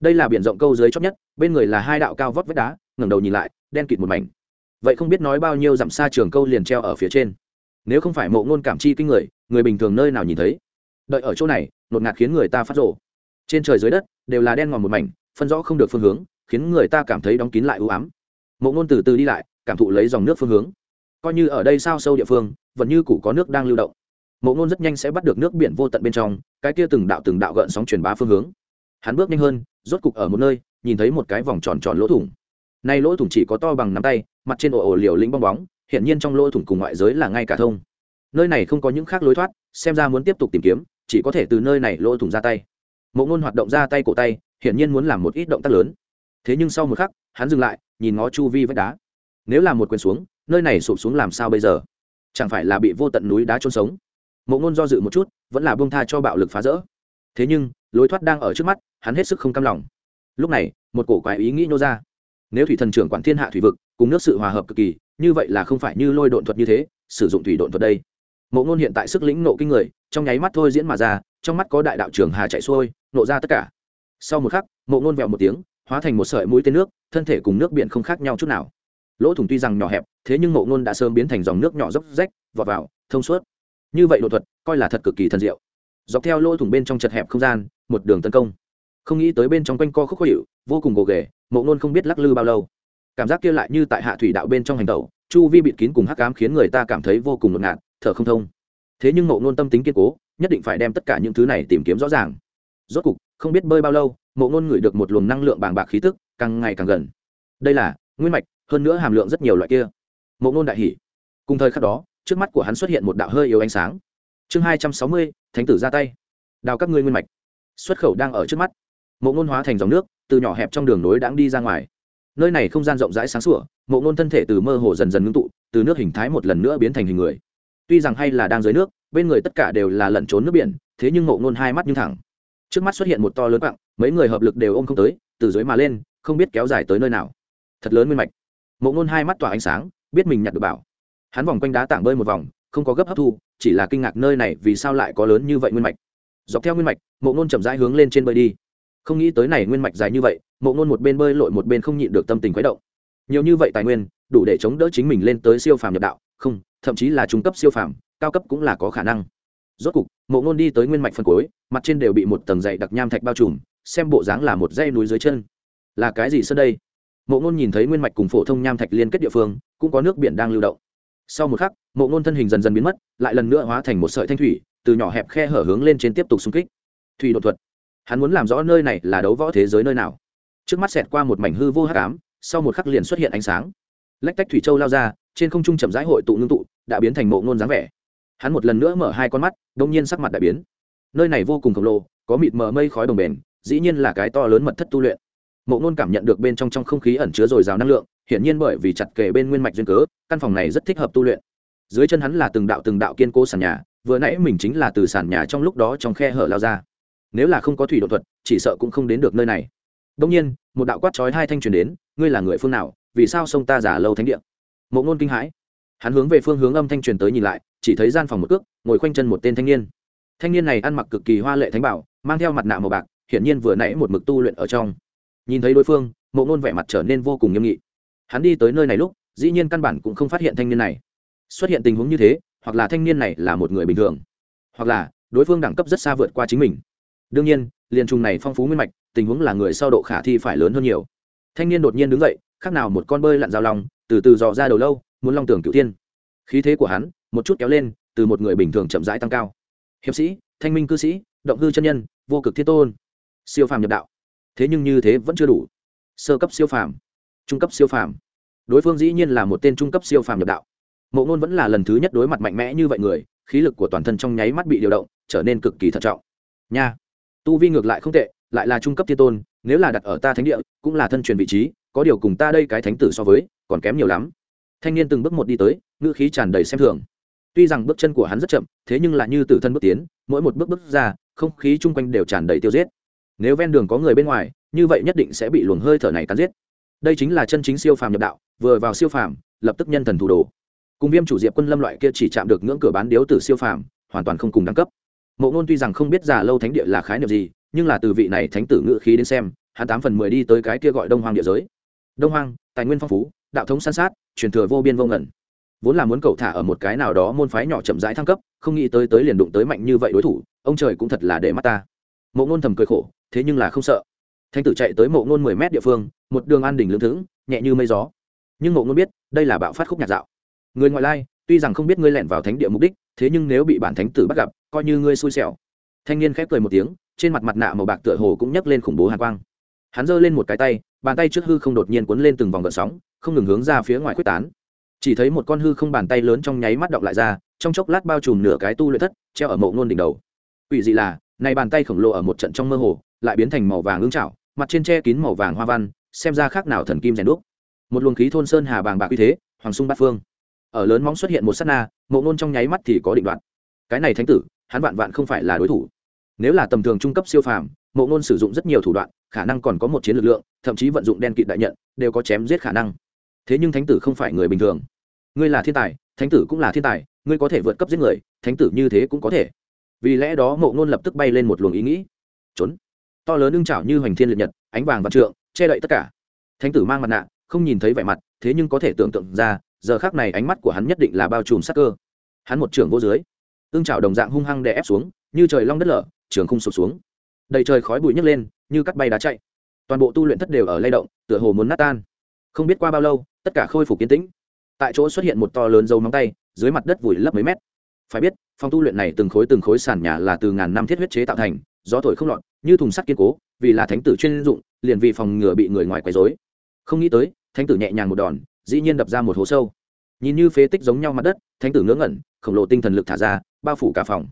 Đây là biển rộng câu dưới chót nhất, bên người là hai đạo cao vót vách đá, ngẩng đầu nhìn lại, đen kịt một mảnh. Vậy không biết nói bao nhiêu dặm xa trường câu liền treo ở phía trên. Nếu không phải mộ ngôn cảm chi kinh người người bình thường nơi nào nhìn thấy? Đợi ở chỗ này, nột ngạt khiến người ta phát rộ trên trời dưới đất, đều là đen ngòm một mảnh, phân rõ không được phương hướng, khiến người ta cảm thấy đóng kín lại ưu ám. Mộ ngôn từ từ đi lại cảm thụ lấy dòng nước phương hướng. Coi như ở đây sao sâu địa phương, vẫn như cũ có nước đang lưu động. Mộ ngôn rất nhanh sẽ bắt được nước biển vô tận bên trong, cái kia từng đạo từng đạo gợn sóng truyền bá phương hướng. Hắn bước nhanh hơn, rốt cục ở một nơi, nhìn thấy một cái vòng tròn tròn lỗ thủng. Nay lỗ thủng chỉ có to bằng nắm tay, mặt trên ổ ổ liều lĩnh bong bóng hiện nhiên trong lỗ thủng cùng ngoại giới là ngay cả thông. Nơi này không có những khác lối thoát, xem ra muốn tiếp tục tìm kiếm, chỉ có thể từ nơi này lỗ thủng ra tay. Mộ ngôn hoạt động ra tay cổ tay, hiển nhiên muốn làm một ít động tác lớn. Thế nhưng sau một khắc, hắn dừng lại, nhìn ngó chu vi vách đá nếu làm một quyền xuống, nơi này sụp xuống làm sao bây giờ? Chẳng phải là bị vô tận núi đá trôn sống? Mộ ngôn do dự một chút, vẫn là bông tha cho bạo lực phá rỡ. Thế nhưng, lối thoát đang ở trước mắt, hắn hết sức không cam lòng. Lúc này, một cổ quái ý nghĩ nô ra. Nếu thủy thần trưởng quản thiên hạ thủy vực, cùng nước sự hòa hợp cực kỳ, như vậy là không phải như lôi độn thuật như thế, sử dụng thủy độn thuật đây. Mộ ngôn hiện tại sức lĩnh nộ kinh người, trong nháy mắt thôi diễn mà ra, trong mắt có đại đạo trường hà chạy xuôi, nộ ra tất cả. Sau một khắc, mộ ngôn vẹo một tiếng, hóa thành một sợi mũi tên nước, thân thể cùng nước biển không khác nhau chút nào lỗ thủng tuy rằng nhỏ hẹp, thế nhưng ngộ ngôn đã sớm biến thành dòng nước nhỏ dốc rách, vọt vào, thông suốt. Như vậy đột thuật, coi là thật cực kỳ thần diệu. Dọc theo lỗ thủng bên trong chật hẹp không gian, một đường tấn công. Không nghĩ tới bên trong quanh co khúc khó hiệu vô cùng gồ ghề, ngộ ngôn không biết lắc lư bao lâu. Cảm giác kia lại như tại hạ thủy đạo bên trong hành tẩu, chu vi bịt kín cùng hắc cám khiến người ta cảm thấy vô cùng ngột ngạt, thở không thông. Thế nhưng ngộ ngôn tâm tính kiên cố, nhất định phải đem tất cả những thứ này tìm kiếm rõ ràng. Rốt cục, không biết bơi bao lâu, ngộ ngôn ngửi được một luồng năng lượng bàng bạc khí tức, càng ngày càng gần. Đây là nguyên mạch hơn nữa hàm lượng rất nhiều loại kia. Mộ ngôn đại hỷ cùng thời khắc đó, trước mắt của hắn xuất hiện một đạo hơi yếu ánh sáng. Chương hai trăm sáu mươi, thánh tử ra tay. Đào các ngươi nguyên mạch. Xuất khẩu đang ở trước mắt. Mộ ngôn hóa thành dòng nước, từ nhỏ hẹp trong đường nối đãng đi ra ngoài. Nơi này không gian rộng rãi sáng sủa, mộ ngôn thân thể từ mơ hồ dần dần ngưng tụ, từ nước hình thái một lần nữa biến thành hình người. Tuy rằng hay là đang dưới nước, bên người tất cả đều là lẩn trốn nước biển, thế nhưng mộ ngôn hai mắt như thẳng. Trước mắt xuất hiện một to lớn quặng, mấy người hợp lực đều ôm không tới, từ dưới mà lên, không biết kéo dài tới nơi nào. Thật lớn nguyên mạch mộ ngôn hai mắt tỏa ánh sáng, biết mình nhặt được bảo. Hắn vòng quanh đá tảng bơi một vòng, không có gấp hấp thu, chỉ là kinh ngạc nơi này vì sao lại có lớn như vậy nguyên mạch. Dọc theo nguyên mạch, mộ ngôn chậm rãi hướng lên trên bơi đi. Không nghĩ tới này nguyên mạch dài như vậy, mộ ngôn một bên bơi lội một bên không nhịn được tâm tình khuấy động. Nhiều như vậy tài nguyên, đủ để chống đỡ chính mình lên tới siêu phàm nhập đạo, không, thậm chí là trung cấp siêu phàm, cao cấp cũng là có khả năng. Rốt cục, mộ ngôn đi tới nguyên mạch phân cối mặt trên đều bị một tầng dày đặc nham thạch bao trùm, xem bộ dáng là một dây núi dưới chân. Là cái gì sơn đây? Mộ ngôn nhìn thấy nguyên mạch cùng phổ thông nham thạch liên kết địa phương, cũng có nước biển đang lưu động. Sau một khắc, mộ ngôn thân hình dần dần biến mất, lại lần nữa hóa thành một sợi thanh thủy, từ nhỏ hẹp khe hở hướng lên trên tiếp tục xung kích. Thủy đột thuật. Hắn muốn làm rõ nơi này là đấu võ thế giới nơi nào. Trước mắt xẹt qua một mảnh hư vô hát cám sau một khắc liền xuất hiện ánh sáng. Lách tách thủy châu lao ra, trên không trung chậm rãi hội tụ ngưng tụ, đã biến thành mộ ngôn dáng vẻ. Hắn một lần nữa mở hai con mắt, đông nhiên sắc mặt đại biến. Nơi này vô cùng khổng lồ, có mịt mờ mây khói đồng bền dĩ nhiên là cái to lớn mật thất tu luyện mộ ngôn cảm nhận được bên trong trong không khí ẩn chứa dồi dào năng lượng, hiển nhiên bởi vì chặt kề bên nguyên mạch duyên cớ, căn phòng này rất thích hợp tu luyện. Dưới chân hắn là từng đạo từng đạo kiên cố sàn nhà, vừa nãy mình chính là từ sàn nhà trong lúc đó trong khe hở lao ra. Nếu là không có thủy đột thuật, chỉ sợ cũng không đến được nơi này. Đông nhiên, một đạo quát trói hai thanh truyền đến, ngươi là người phương nào, vì sao sông ta giả lâu thánh địa? Mộ ngôn kinh hãi. Hắn hướng về phương hướng âm thanh truyền tới nhìn lại, chỉ thấy gian phòng một cước, ngồi khoanh chân một tên thanh niên. Thanh niên này ăn mặc cực kỳ hoa lệ thánh bảo, mang theo mặt nạ màu bạc, hiển nhiên vừa nãy một mực tu luyện ở trong nhìn thấy đối phương, mộ ngôn vẻ mặt trở nên vô cùng nghiêm nghị. Hắn đi tới nơi này lúc, dĩ nhiên căn bản cũng không phát hiện thanh niên này. Xuất hiện tình huống như thế, hoặc là thanh niên này là một người bình thường, hoặc là đối phương đẳng cấp rất xa vượt qua chính mình. Đương nhiên, liền trùng này phong phú nguyên mạch, tình huống là người sau độ khả thi phải lớn hơn nhiều. Thanh niên đột nhiên đứng dậy, khác nào một con bơi lặn rào lòng, từ từ dò ra đầu lâu, muốn long tưởng cựu tiên khí thế của hắn, một chút kéo lên, từ một người bình thường chậm rãi tăng cao. Hiệp sĩ, thanh minh cư sĩ, động hư chân nhân, vô cực thiết tôn. Siêu phàm nhập đạo thế nhưng như thế vẫn chưa đủ. Sơ cấp siêu phàm. Trung cấp siêu phàm. Đối phương dĩ nhiên là một tên trung cấp siêu phàm nhập đạo. Mộ ngôn vẫn là lần thứ nhất đối mặt mạnh mẽ như vậy người, khí lực của toàn thân trong nháy mắt bị điều động, trở nên cực kỳ thận trọng. Nha. Tu vi ngược lại không tệ, lại là trung cấp thiên tôn, nếu là đặt ở ta thánh địa, cũng là thân truyền vị trí, có điều cùng ta đây cái thánh tử so với, còn kém nhiều lắm. Thanh niên từng bước một đi tới, ngữ khí tràn đầy xem thường. Tuy rằng bước chân của hắn rất chậm, thế nhưng là như tử thân bước tiến, mỗi một bước bước ra, không khí chung quanh đều tràn đầy tiêu giết nếu ven đường có người bên ngoài, như vậy nhất định sẽ bị luồng hơi thở này cắn giết. Đây chính là chân chính siêu phàm nhập đạo, vừa vào siêu phàm, lập tức nhân thần thủ đồ. Cùng viêm chủ diệp quân lâm loại kia chỉ chạm được ngưỡng cửa bán điếu từ siêu phàm, hoàn toàn không cùng đẳng cấp. Mộ ngôn tuy rằng không biết già lâu thánh địa là khái niệm gì, nhưng là từ vị này thánh tử ngự khí đến xem, hắn tám phần mười đi tới cái kia gọi đông hoang địa giới. Đông hoang, tài nguyên phong phú, đạo thống san sát, truyền thừa vô biên vô ngẩn vốn là muốn cầu thả ở một cái nào đó môn phái nhỏ chậm rãi thăng cấp, không nghĩ tới tới liền đụng tới mạnh như vậy đối thủ, ông trời cũng thật là để mắt ta. Mộ ngôn thầm cười khổ thế nhưng là không sợ. Thánh tử chạy tới mộ ngôn mười mét địa phương, một đường an đỉnh lưỡng thững, nhẹ như mây gió. Nhưng mộ ngôn biết, đây là bạo phát khúc nhạc dạo. Người ngoại lai, tuy rằng không biết ngươi lẻn vào thánh địa mục đích, thế nhưng nếu bị bản thánh tử bắt gặp, coi như ngươi xui xẻo. Thanh niên khép cười một tiếng, trên mặt mặt nạ màu bạc tựa hồ cũng nhấc lên khủng bố hàn quang. Hắn giơ lên một cái tay, bàn tay trước hư không đột nhiên cuốn lên từng vòng gợn sóng, không ngừng hướng ra phía ngoài quyết tán. Chỉ thấy một con hư không bàn tay lớn trong nháy mắt động lại ra, trong chốc lát bao trùm nửa cái tu luyện thất, treo ở mộ ngôn đỉnh đầu. Ủy dị là, này bàn tay khổng lồ ở một trận trong mơ hồ lại biến thành màu vàng ương trảo, mặt trên che kín màu vàng hoa văn xem ra khác nào thần kim rèn đúc. Một luồng khí thôn sơn hà bàng bạc uy thế hoàng sung bát phương. Ở lớn móng xuất hiện một sát na mộ ngôn trong nháy mắt thì có định đoạn cái này thánh tử hắn vạn vạn không phải là đối thủ. Nếu là tầm thường trung cấp siêu phàm mộ ngôn sử dụng rất nhiều thủ đoạn khả năng còn có một chiến lực lượng thậm chí vận dụng đen kịt đại nhận đều có chém giết khả năng. Thế nhưng thánh tử không phải người bình thường. Ngươi là thiên tài thánh tử cũng là thiên tài ngươi có thể vượt cấp giết người thánh tử như thế cũng có thể. Vì lẽ đó mộ ngôn lập tức bay lên một luồng ý nghĩ. Trốn to lớn ưng chảo như hoành thiên liệt nhật, ánh vàng và trượng, che đậy tất cả. Thánh tử mang mặt nạ, không nhìn thấy vẻ mặt, thế nhưng có thể tưởng tượng ra, giờ khác này ánh mắt của hắn nhất định là bao trùm sắc cơ. Hắn một trưởng vô dưới, ưng chảo đồng dạng hung hăng đè ép xuống, như trời long đất lở, trường không sụp xuống. Đầy trời khói bụi nhấc lên, như cắt bay đá chạy. Toàn bộ tu luyện thất đều ở lay động, tựa hồ muốn nát tan. Không biết qua bao lâu, tất cả khôi phục kiến tĩnh. Tại chỗ xuất hiện một to lớn dấu móng tay, dưới mặt đất vùi lấp mấy mét. Phải biết, phòng tu luyện này từng khối từng khối sàn nhà là từ ngàn năm thiết huyết chế tạo thành, gió thổi không lọt như thùng sắt kiên cố, vì là thánh tử chuyên dụng, liền vì phòng ngừa bị người ngoài quấy rối. Không nghĩ tới, thánh tử nhẹ nhàng một đòn, dĩ nhiên đập ra một hố sâu. Nhìn như phế tích giống nhau mặt đất, thánh tử ngớ ngẩn, khổng lồ tinh thần lực thả ra, bao phủ cả phòng.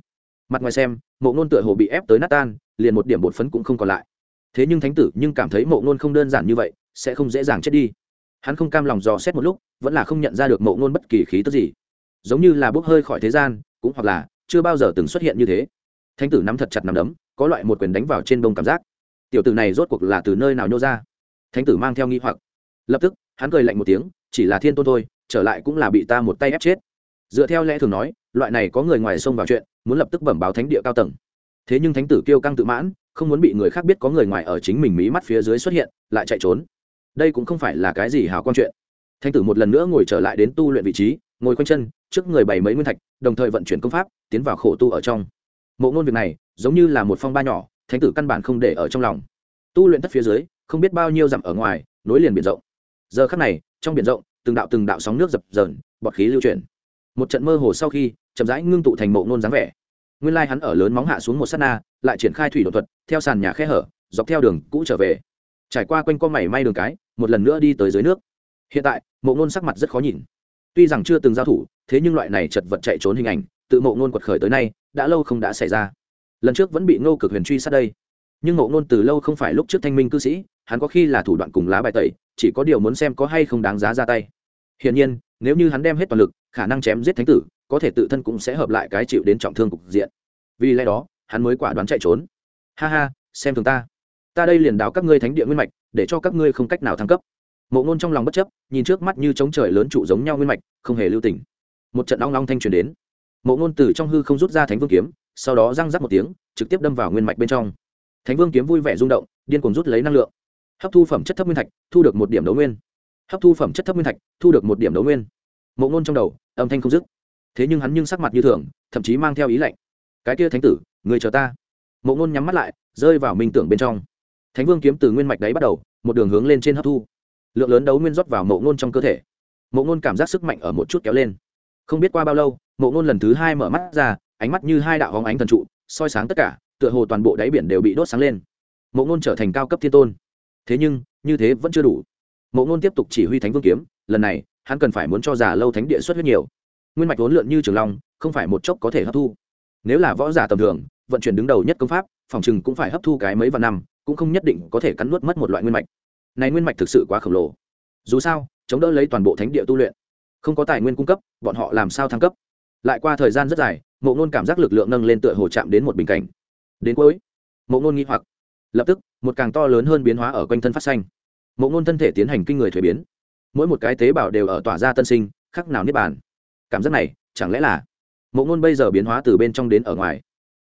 Mặt ngoài xem, mộ ngôn tựa hồ bị ép tới nát tan, liền một điểm bột phấn cũng không còn lại. Thế nhưng thánh tử nhưng cảm thấy mộ ngôn không đơn giản như vậy, sẽ không dễ dàng chết đi. Hắn không cam lòng dò xét một lúc, vẫn là không nhận ra được mộ ngôn bất kỳ khí tức gì. Giống như là bốc hơi khỏi thế gian, cũng hoặc là chưa bao giờ từng xuất hiện như thế. Thánh tử nắm thật chặt nắm đấm có loại một quyền đánh vào trên đông cảm giác. Tiểu tử này rốt cuộc là từ nơi nào nhô ra? Thánh tử mang theo nghi hoặc. Lập tức, hắn cười lạnh một tiếng, chỉ là thiên tôn thôi, trở lại cũng là bị ta một tay ép chết. Dựa theo lẽ thường nói, loại này có người ngoài xông vào chuyện, muốn lập tức bẩm báo thánh địa cao tầng. Thế nhưng thánh tử kiêu căng tự mãn, không muốn bị người khác biết có người ngoài ở chính mình mí mắt phía dưới xuất hiện, lại chạy trốn. Đây cũng không phải là cái gì hào quan chuyện. Thánh tử một lần nữa ngồi trở lại đến tu luyện vị trí, ngồi quanh chân, trước người bày mấy nguyên thạch, đồng thời vận chuyển công pháp, tiến vào khổ tu ở trong. Mộ ngôn việc này giống như là một phong ba nhỏ, thánh tử căn bản không để ở trong lòng. Tu luyện tất phía dưới, không biết bao nhiêu dặm ở ngoài, nối liền biển rộng. Giờ khắc này, trong biển rộng, từng đạo từng đạo sóng nước dập dờn, bọt khí lưu chuyển. Một trận mơ hồ sau khi, chậm rãi ngưng tụ thành mộ nôn dáng vẻ. Nguyên lai hắn ở lớn móng hạ xuống một s á t na, lại triển khai thủy đột thuật, theo sàn nhà khe hở, dọc theo đường cũ trở về. Trải qua quanh co mảy may đường cái, một lần nữa đi tới dưới nước. Hiện tại, mộ nôn sắc mặt rất khó nhìn. Tuy rằng chưa từng giao thủ, thế nhưng loại này chật vật chạy trốn hình ảnh, tự mộ nôn quật khởi tới nay, đã lâu không đã xảy ra lần trước vẫn bị ngô cực huyền truy sát đây. Nhưng Ngộ ngôn từ lâu không phải lúc trước thanh minh cư sĩ, hắn có khi là thủ đoạn cùng lá bài tẩy, chỉ có điều muốn xem có hay không đáng giá ra tay. Hiển nhiên, nếu như hắn đem hết toàn lực, khả năng chém giết thánh tử, có thể tự thân cũng sẽ hợp lại cái chịu đến trọng thương cục diện. Vì lẽ đó, hắn mới quả đoán chạy trốn. Ha ha, xem thường ta. Ta đây liền đáo các ngươi thánh địa nguyên mạch, để cho các ngươi không cách nào thăng cấp. Mộ ngôn trong lòng bất chấp, nhìn trước mắt như trống trời lớn trụ giống nhau nguyên mạch, không hề lưu tình. Một trận long long thanh truyền đến. Mộ ngôn từ trong hư không rút ra thánh vương kiếm sau đó răng rắc một tiếng, trực tiếp đâm vào nguyên mạch bên trong. Thánh vương kiếm vui vẻ rung động, điên cuồng rút lấy năng lượng. Hấp thu phẩm chất thấp nguyên thạch, thu được một điểm đấu nguyên. Hấp thu phẩm chất thấp nguyên thạch, thu được một điểm đấu nguyên. Mộ ngôn trong đầu, âm thanh không dứt. Thế nhưng hắn nhưng sắc mặt như thường, thậm chí mang theo ý lạnh. Cái kia thánh tử người chờ ta. Mộ ngôn nhắm mắt lại, rơi vào minh tưởng bên trong. Thánh vương kiếm từ nguyên mạch đáy bắt đầu, một đường hướng lên trên hấp thu. Lượng lớn đấu nguyên rót vào mộ ngôn trong cơ thể. Mộ ngôn cảm giác sức mạnh ở một chút kéo lên. Không biết qua bao lâu, mộ ngôn lần thứ hai mở mắt ra ánh mắt như hai đạo hóng ánh thần trụ, soi sáng tất cả, tựa hồ toàn bộ đáy biển đều bị đốt sáng lên. Mộ ngôn trở thành cao cấp thiên tôn. Thế nhưng, như thế vẫn chưa đủ. Mộ ngôn tiếp tục chỉ huy thánh vương kiếm, lần này, hắn cần phải muốn cho già lâu thánh địa xuất huyết nhiều. Nguyên mạch vốn lượn như trường long, không phải một chốc có thể hấp thu. Nếu là võ giả tầm thường, vận chuyển đứng đầu nhất công pháp, phòng chừng cũng phải hấp thu cái mấy vạn năm, cũng không nhất định có thể cắn nuốt mất một loại nguyên mạch. Này nguyên mạch thực sự quá khổng lồ. Dù sao, chống đỡ lấy toàn bộ thánh địa tu luyện, không có tài nguyên cung cấp, bọn họ làm sao thăng cấp? Lại qua thời gian rất dài mộ ngôn cảm giác lực lượng nâng lên tựa hồ chạm đến một bình cảnh. Đến cuối, mộ ngôn nghĩ hoặc. Lập tức, một càng to lớn hơn biến hóa ở quanh thân phát xanh. Mộ ngôn thân thể tiến hành kinh người thuế biến. Mỗi một cái tế bào đều ở tỏa ra tân sinh, khắc nào niết bàn. Cảm giác này, chẳng lẽ là mộ ngôn bây giờ biến hóa từ bên trong đến ở ngoài?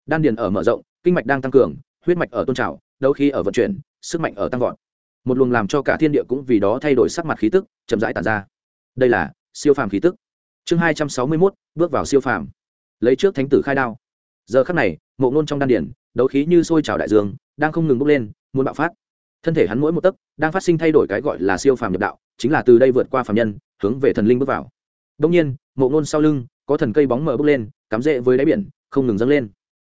Đan điền ở mở rộng, kinh mạch đang tăng cường, huyết mạch ở tôn trào, đấu khi ở vận chuyển, sức mạnh ở tăng vọt. Một luồng làm cho cả thiên địa cũng vì đó thay đổi sắc mặt khí tức, chậm rãi tàn ra. Đây là siêu phàm khí tức. Chương hai trăm sáu mươi mốt, bước vào siêu phàm lấy trước thánh tử khai đao. Giờ khắc này, mộ ngôn trong đan điển đấu khí như sôi trào đại dương, đang không ngừng bốc lên, muốn bạo phát. Thân thể hắn mỗi một tấc, đang phát sinh thay đổi cái gọi là siêu phàm nhập đạo, chính là từ đây vượt qua phàm nhân, hướng về thần linh bước vào. Đông nhiên, mộ ngôn sau lưng, có thần cây bóng mờ bốc lên, cắm rễ với đáy biển, không ngừng dâng lên.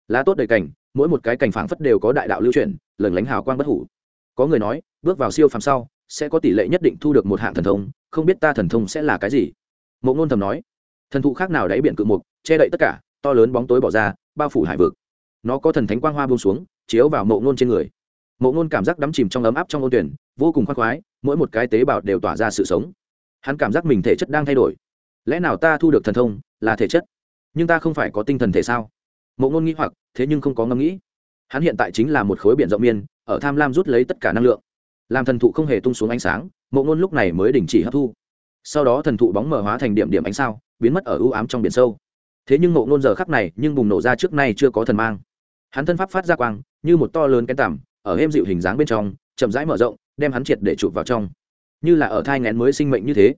Lá tốt đầy cảnh, mỗi một cái cảnh phảng phất đều có đại đạo lưu chuyển, lừng lánh hào quang bất hủ. Có người nói, bước vào siêu phàm sau, sẽ có tỷ lệ nhất định thu được một hạng thần thông, không biết ta thần thông sẽ là cái gì? Mộ ngôn thầm nói. Thần thụ khác nào đáy biển cự mục che đậy tất cả, to lớn bóng tối bỏ ra, bao phủ hải vực. Nó có thần thánh quang hoa buông xuống, chiếu vào mộ ngôn trên người. Mộ ngôn cảm giác đắm chìm trong ấm áp trong ôn tuyển, vô cùng khoác khoái, mỗi một cái tế bào đều tỏa ra sự sống. Hắn cảm giác mình thể chất đang thay đổi. Lẽ nào ta thu được thần thông là thể chất? Nhưng ta không phải có tinh thần thể sao? Mộ ngôn nghĩ hoặc, thế nhưng không có ngẫm nghĩ. Hắn hiện tại chính là một khối biển rộng miên, ở tham lam rút lấy tất cả năng lượng. Làm thần thụ không hề tung xuống ánh sáng, mộ ngôn lúc này mới đình chỉ hấp thu. Sau đó thần thụ bóng mở hóa thành điểm điểm ánh sao, biến mất ở ưu ám trong biển sâu thế nhưng ngộ ngôn giờ khắc này nhưng bùng nổ ra trước nay chưa có thần mang. Hắn thân pháp phát ra quang, như một to lớn cái tằm, ở êm dịu hình dáng bên trong, chậm rãi mở rộng, đem hắn triệt để chụp vào trong. Như là ở thai ngén mới sinh mệnh như thế.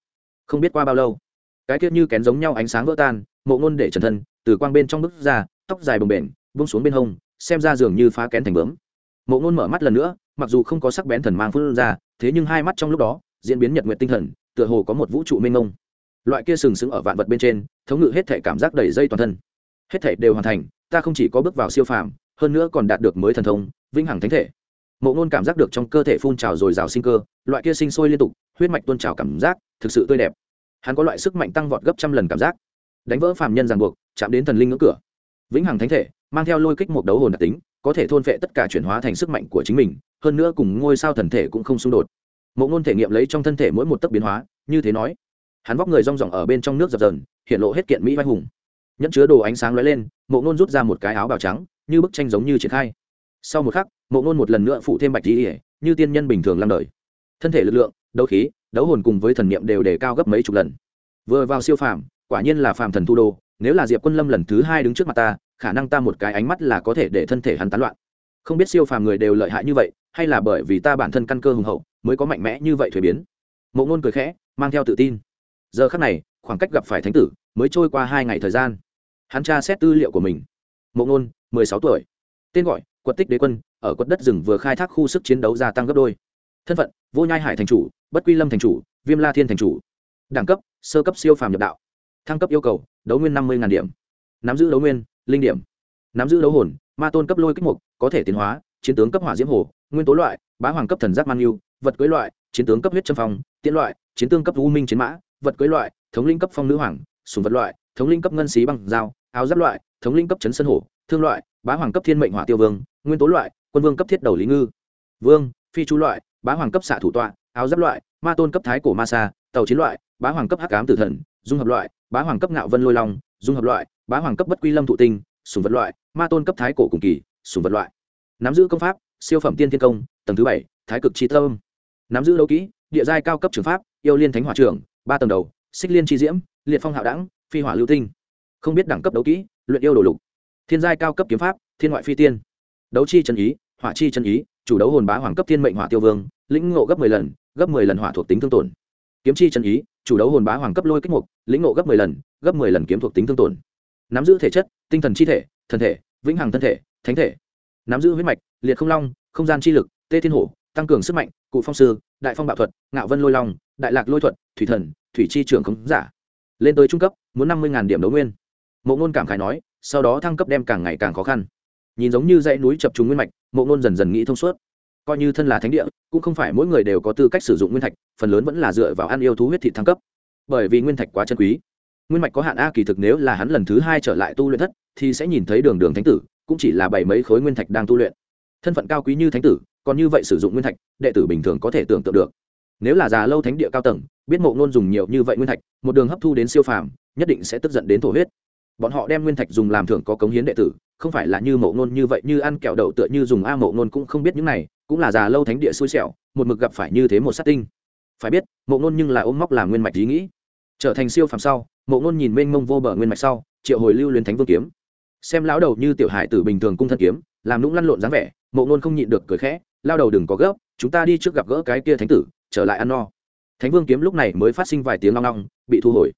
Không biết qua bao lâu, cái tiết như kén giống nhau ánh sáng vỡ tan mộ ngôn để trần thân, từ quang bên trong bước ra, tóc dài bồng bềnh bung xuống bên hông, xem ra dường như phá kén thành bướm. Mộ ngôn mở mắt lần nữa, mặc dù không có sắc bén thần mang phun ra, thế nhưng hai mắt trong lúc đó, diễn biến nhật nguyện tinh thần, tựa hồ có một vũ trụ mênh mông loại kia sừng sững ở vạn vật bên trên, thống ngự hết thể cảm giác đầy dây toàn thân. Hết thể đều hoàn thành, ta không chỉ có bước vào siêu phàm, hơn nữa còn đạt được mới thần thông, vĩnh hằng thánh thể. Mộ ngôn cảm giác được trong cơ thể phun trào dồi dào sinh cơ, loại kia sinh sôi liên tục, huyết mạch tuôn trào cảm giác, thực sự tươi đẹp. Hắn có loại sức mạnh tăng vọt gấp trăm lần cảm giác. Đánh vỡ phàm nhân ràng buộc, chạm đến thần linh ngưỡng cửa. Vĩnh hằng thánh thể, mang theo lôi kích một đấu hồn đặc tính, có thể thôn phệ tất cả chuyển hóa thành sức mạnh của chính mình, hơn nữa cùng ngôi sao thần thể cũng không xung đột. Mộ ngôn thể nghiệm lấy trong thân thể mỗi một tấc biến hóa, như thế nói hắn vóc người rong ròng ở bên trong nước dập dờn, hiện lộ hết kiện mỹ vai hùng. Nhẫn chứa đồ ánh sáng lóe lên, mộ ngôn rút ra một cái áo bào trắng, như bức tranh giống như triển khai. Sau một khắc, mộ ngôn một lần nữa phụ thêm bạch tỉ như tiên nhân bình thường làm đời. Thân thể lực lượng, đấu khí, đấu hồn cùng với thần niệm đều đề cao gấp mấy chục lần. Vừa vào siêu phàm, quả nhiên là phàm thần thu đô nếu là diệp quân lâm lần thứ hai đứng trước mặt ta, khả năng ta một cái ánh mắt là có thể để thân thể hắn tán loạn. Không biết siêu phàm người đều lợi hại như vậy, hay là bởi vì ta bản thân căn cơ hùng hậu, mới có mạnh mẽ như vậy thuế biến. Mộ ngôn cười khẽ, mang theo tự tin giờ khắc này, khoảng cách gặp phải thánh tử mới trôi qua hai ngày thời gian. Hắn tra xét tư liệu của mình. Mộ ngôn, mười sáu tuổi. Tên gọi, quật tích đế quân, ở quật đất rừng vừa khai thác khu sức chiến đấu gia tăng gấp đôi. Thân phận, vô nhai hải thành chủ, bất quy lâm thành chủ, viêm la thiên thành chủ. Đẳng cấp, sơ cấp siêu phàm nhập đạo. Thăng cấp yêu cầu, đấu nguyên năm mươi điểm. Nắm giữ đấu nguyên, linh điểm. Nắm giữ đấu hồn, ma tôn cấp lôi kích mục, có thể tiến hóa, chiến tướng cấp hỏa diễm hồ, nguyên tố loại, bá hoàng cấp thần giác man yêu, vật cưới loại, chiến tướng cấp huyết châm phong tiện loại, chiến tướng cấp u minh chiến mã vật cưới loại, thống linh cấp phong nữ hoàng, sùng vật loại, thống linh cấp ngân xí băng dao áo giáp loại, thống linh cấp chấn sân hổ, thương loại, bá hoàng cấp thiên mệnh hỏa tiêu vương, nguyên tố loại, quân vương cấp thiết đầu lý ngư. Vương, phi chú loại, bá hoàng cấp xạ thủ tọa, áo giáp loại, ma tôn cấp thái cổ ma sa, tàu chiến loại, bá hoàng cấp hắc cám tử thần, dung hợp loại, bá hoàng cấp ngạo vân lôi long, dung hợp loại, bá hoàng cấp bất quy lâm thụ tinh, sùng vật loại, ma tôn cấp thái cổ cùng kỳ, sùng vật loại. Nắm giữ công pháp, siêu phẩm tiên thiên công, tầng thứ bảy, thái cực chi tâm. Nắm giữ đấu kỹ, địa giai cao cấp trường pháp, yêu liên thánh hỏa trưởng ba tầng đầu, xích liên chi diễm, liệt phong hạo đẳng, phi hỏa lưu tinh. Không biết đẳng cấp đấu kỹ, luyện yêu đồ lục. Thiên giai cao cấp kiếm pháp, thiên ngoại phi tiên. Đấu chi chân ý, hỏa chi chân ý, chủ đấu hồn bá hoàng cấp thiên mệnh hỏa tiêu vương, lĩnh ngộ gấp mười lần, gấp mười lần hỏa thuộc tính thương tổn. Kiếm chi chân ý, chủ đấu hồn bá hoàng cấp lôi kích mục, lĩnh ngộ gấp mười lần, gấp mười lần kiếm thuộc tính thương tổn. Nắm giữ thể chất, tinh thần chi thể thân thể, vĩnh hằng thân thể, thánh thể. Nắm giữ huyết mạch, liệt không long, không gian chi lực, tê thiên hổ, tăng cường sức mạnh, cụ phong sư đại phong bạo thuật, ngạo vân lôi long, đại lạc lôi thuật, thủy thần, thủy chi trưởng khống giả. Lên tới trung cấp, muốn năm mươi điểm đấu nguyên. Mộ ngôn cảm khải nói, sau đó thăng cấp đem càng ngày càng khó khăn. Nhìn giống như dãy núi chập trùng nguyên mạch, mộ ngôn dần dần nghĩ thông suốt. Coi như thân là thánh địa, cũng không phải mỗi người đều có tư cách sử dụng nguyên thạch, phần lớn vẫn là dựa vào ăn yêu thú huyết thị thăng cấp. Bởi vì nguyên thạch quá chân quý. Nguyên mạch có hạn a kỳ thực nếu là hắn lần thứ hai trở lại tu luyện thất, thì sẽ nhìn thấy đường đường thánh tử, cũng chỉ là bảy mấy khối nguyên thạch đang tu luyện. Thân phận cao quý như thánh tử còn như vậy sử dụng nguyên thạch, đệ tử bình thường có thể tưởng tượng được. Nếu là già lâu thánh địa cao tầng, biết mộ ngôn dùng nhiều như vậy nguyên thạch, một đường hấp thu đến siêu phàm, nhất định sẽ tức giận đến thổ huyết. Bọn họ đem nguyên thạch dùng làm thưởng có cống hiến đệ tử, không phải là như mộ ngôn như vậy, như ăn kẹo đậu tựa như dùng a mộ ngôn cũng không biết những này, cũng là già lâu thánh địa xui xẻo, một mực gặp phải như thế một sát tinh. Phải biết, mộ ngôn nhưng là ôm móc làm nguyên mạch ý nghĩ. Trở thành siêu phàm sau, mộ ngôn nhìn mênh mông vô bờ nguyên mạch sau, triệu hồi lưu luyến thánh vương kiếm. Xem lão đầu như tiểu hải tử bình thường cung thân kiếm, làm lũng lăn lộn dáng vẻ, mộ ngôn không nhịn được cười khẽ lao đầu đừng có gấp, chúng ta đi trước gặp gỡ cái kia thánh tử, trở lại ăn no. Thánh vương kiếm lúc này mới phát sinh vài tiếng long long, bị thu hồi.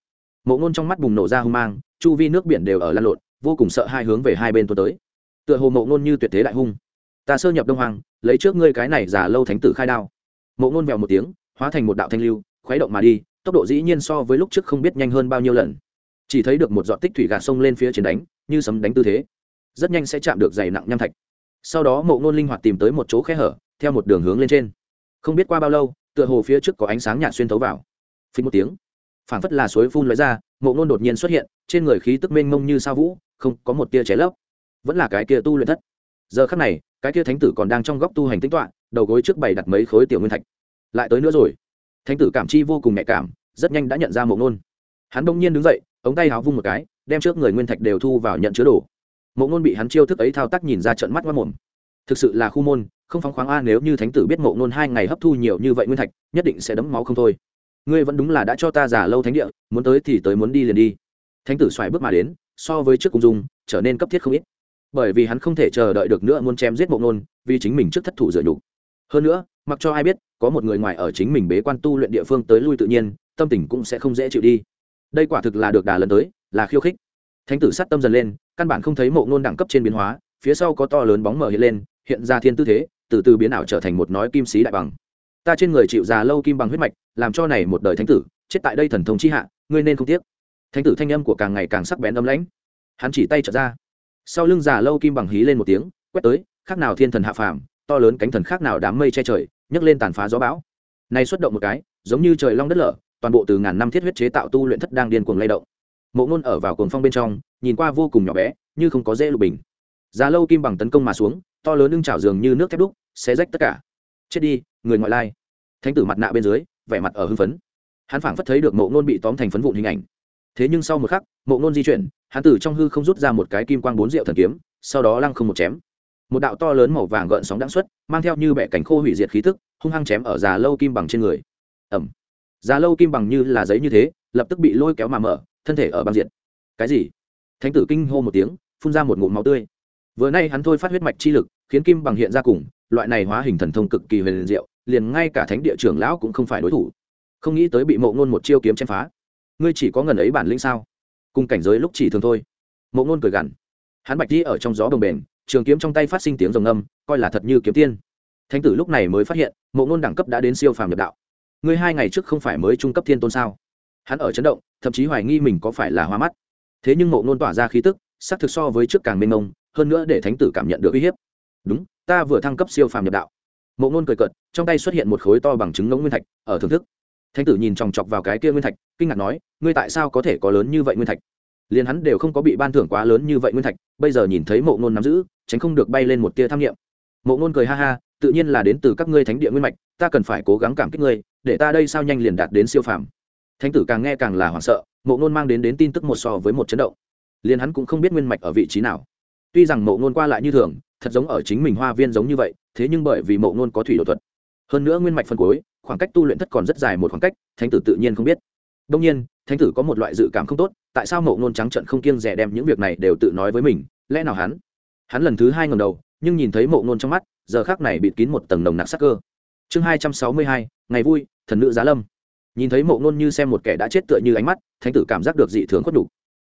Mộ ngôn trong mắt bùng nổ ra hung mang, chu vi nước biển đều ở lăn lộn, vô cùng sợ hai hướng về hai bên tuần tới. Tựa hồ mộ ngôn như tuyệt thế đại hung. Ta sơ nhập đông hoàng lấy trước ngươi cái này giả lâu thánh tử khai đao. Mộ ngôn vèo một tiếng, hóa thành một đạo thanh lưu, khuấy động mà đi, tốc độ dĩ nhiên so với lúc trước không biết nhanh hơn bao nhiêu lần. Chỉ thấy được một giọt tích thủy gạt sông lên phía trên đánh, như sấm đánh tư thế. Rất nhanh sẽ chạm được dày nặng nham thạch sau đó mộ ngôn linh hoạt tìm tới một chỗ khe hở, theo một đường hướng lên trên. Không biết qua bao lâu, tựa hồ phía trước có ánh sáng nhạt xuyên thấu vào. Phí một tiếng, phảng phất là suối phun lóe ra, mộ ngôn đột nhiên xuất hiện, trên người khí tức mênh mông như sao vũ, không có một tia cháy lấp. Vẫn là cái kia tu luyện thất. Giờ khắc này, cái kia thánh tử còn đang trong góc tu hành tính toạ đầu gối trước bày đặt mấy khối tiểu nguyên thạch. Lại tới nữa rồi. Thánh tử cảm chi vô cùng nhạy cảm, rất nhanh đã nhận ra mộ ngôn. Hắn đông nhiên đứng dậy, ống tay háo vung một cái, đem trước người nguyên thạch đều thu vào nhận chứa đồ mộ ngôn bị hắn chiêu thức ấy thao tác nhìn ra trận mắt mất mồm. Thực sự là khu môn, không phóng khoáng a, nếu như thánh tử biết mộ ngôn hai ngày hấp thu nhiều như vậy nguyên thạch, nhất định sẽ đấm máu không thôi. Ngươi vẫn đúng là đã cho ta giả lâu thánh địa, muốn tới thì tới muốn đi liền đi. Thánh tử xoài bước mà đến, so với trước cung dung, trở nên cấp thiết không ít. Bởi vì hắn không thể chờ đợi được nữa muốn chém giết mộ ngôn, vì chính mình trước thất thủ dựa nhục. Hơn nữa, mặc cho ai biết, có một người ngoài ở chính mình bế quan tu luyện địa phương tới lui tự nhiên, tâm tình cũng sẽ không dễ chịu đi. Đây quả thực là được đà lần tới, là khiêu khích. Thánh tử sát tâm dần lên căn bản không thấy mộ ngôn đẳng cấp trên biến hóa, phía sau có to lớn bóng mở hiện lên, hiện ra thiên tư thế, từ từ biến ảo trở thành một nói kim sĩ đại bằng. Ta trên người chịu già lâu kim bằng huyết mạch, làm cho này một đời thánh tử, chết tại đây thần thông chi hạ, ngươi nên không tiếc. Thánh tử thanh âm của càng ngày càng sắc bén âm lãnh. Hắn chỉ tay trở ra. Sau lưng già lâu kim bằng hí lên một tiếng, quét tới, khác nào thiên thần hạ phàm, to lớn cánh thần khác nào đám mây che trời, nhấc lên tàn phá gió bão. Này xuất động một cái, giống như trời long đất lở, toàn bộ từ ngàn năm thiết huyết chế tạo tu luyện thất đang điên cuồng lay động mộ ngôn ở vào cuồng phong bên trong, nhìn qua vô cùng nhỏ bé, như không có dễ lục bình. Giá lâu kim bằng tấn công mà xuống, to lớn lưng chảo dường như nước thép đúc, xé rách tất cả. Chết đi, người ngoại lai. Thánh tử mặt nạ bên dưới, vẻ mặt ở hưng phấn. Hắn phảng phất thấy được mộ ngôn bị tóm thành phấn vụn hình ảnh. Thế nhưng sau một khắc, mộ ngôn di chuyển, hắn tử trong hư không rút ra một cái kim quang bốn rượu thần kiếm, sau đó lăng không một chém. Một đạo to lớn màu vàng gợn sóng đáng xuất, mang theo như bẻ cánh khô hủy diệt khí tức, hung hăng chém ở già lâu kim bằng trên người. Ẩm già lâu kim bằng như là giấy như thế, lập tức bị lôi kéo mà mở thân thể ở băng diện cái gì? Thánh tử kinh hô một tiếng, phun ra một ngụm máu tươi. Vừa nay hắn thôi phát huyết mạch chi lực, khiến kim bằng hiện ra cùng, loại này hóa hình thần thông cực kỳ huyền diệu, liền ngay cả thánh địa trưởng lão cũng không phải đối thủ. Không nghĩ tới bị mộ ngôn một chiêu kiếm chém phá. Ngươi chỉ có ngần ấy bản lĩnh sao? Cùng cảnh giới lúc chỉ thường thôi. Mộ ngôn cười gằn. Hắn bạch đi ở trong gió đồng bền, trường kiếm trong tay phát sinh tiếng rồng âm coi là thật như kiếm tiên. Thánh tử lúc này mới phát hiện, mộ ngôn đẳng cấp đã đến siêu phàm nhập đạo. Ngươi hai ngày trước không phải mới trung cấp thiên tôn sao? Hắn ở chấn động, thậm chí hoài nghi mình có phải là hoa mắt. Thế nhưng mộ ngôn tỏa ra khí tức xác thực so với trước càng mênh mông, hơn nữa để thánh tử cảm nhận được uy hiếp. Đúng, ta vừa thăng cấp siêu phàm nhập đạo. Mộ ngôn cười cợt, trong tay xuất hiện một khối to bằng chứng ngỗng nguyên thạch, ở thưởng thức. Thánh tử nhìn chòng chọc vào cái kia nguyên thạch, kinh ngạc nói, ngươi tại sao có thể có lớn như vậy nguyên thạch? Liền hắn đều không có bị ban thưởng quá lớn như vậy nguyên thạch, bây giờ nhìn thấy mộ ngôn nắm giữ, tránh không được bay lên một tia tham nghiệm mộ ngôn cười ha ha, tự nhiên là đến từ các ngươi thánh địa nguyên mạch, ta cần phải cố gắng cảm kích ngươi, để ta đây sao nhanh liền đạt đến siêu phàm thánh tử càng nghe càng là hoảng sợ mộ ngôn mang đến đến tin tức một so với một chấn động. Liền hắn cũng không biết nguyên mạch ở vị trí nào. Tuy rằng mộ ngôn qua lại như thường thật giống ở chính mình hoa viên giống như vậy thế nhưng bởi vì mộ ngôn có thủy đột thuật. Hơn nữa nguyên mạch phân cối, khoảng cách tu luyện thất còn rất dài một khoảng cách thánh tử tự nhiên không biết. Đông nhiên thánh tử có một loại dự cảm không tốt tại sao mộ ngôn trắng trận không kiêng rẻ đem những việc này đều tự nói với mình lẽ nào hắn? Hắn lần thứ hai ngầm đầu nhưng nhìn thấy mộ ngôn trong mắt giờ khác này bịt kín một tầng nồng nặc sắc cơ. Chương hai trăm sáu mươi hai ngày vui thần nữ giá lâm nhìn thấy mộ ngôn như xem một kẻ đã chết tựa như ánh mắt, thánh tử cảm giác được dị thường khuất đủ.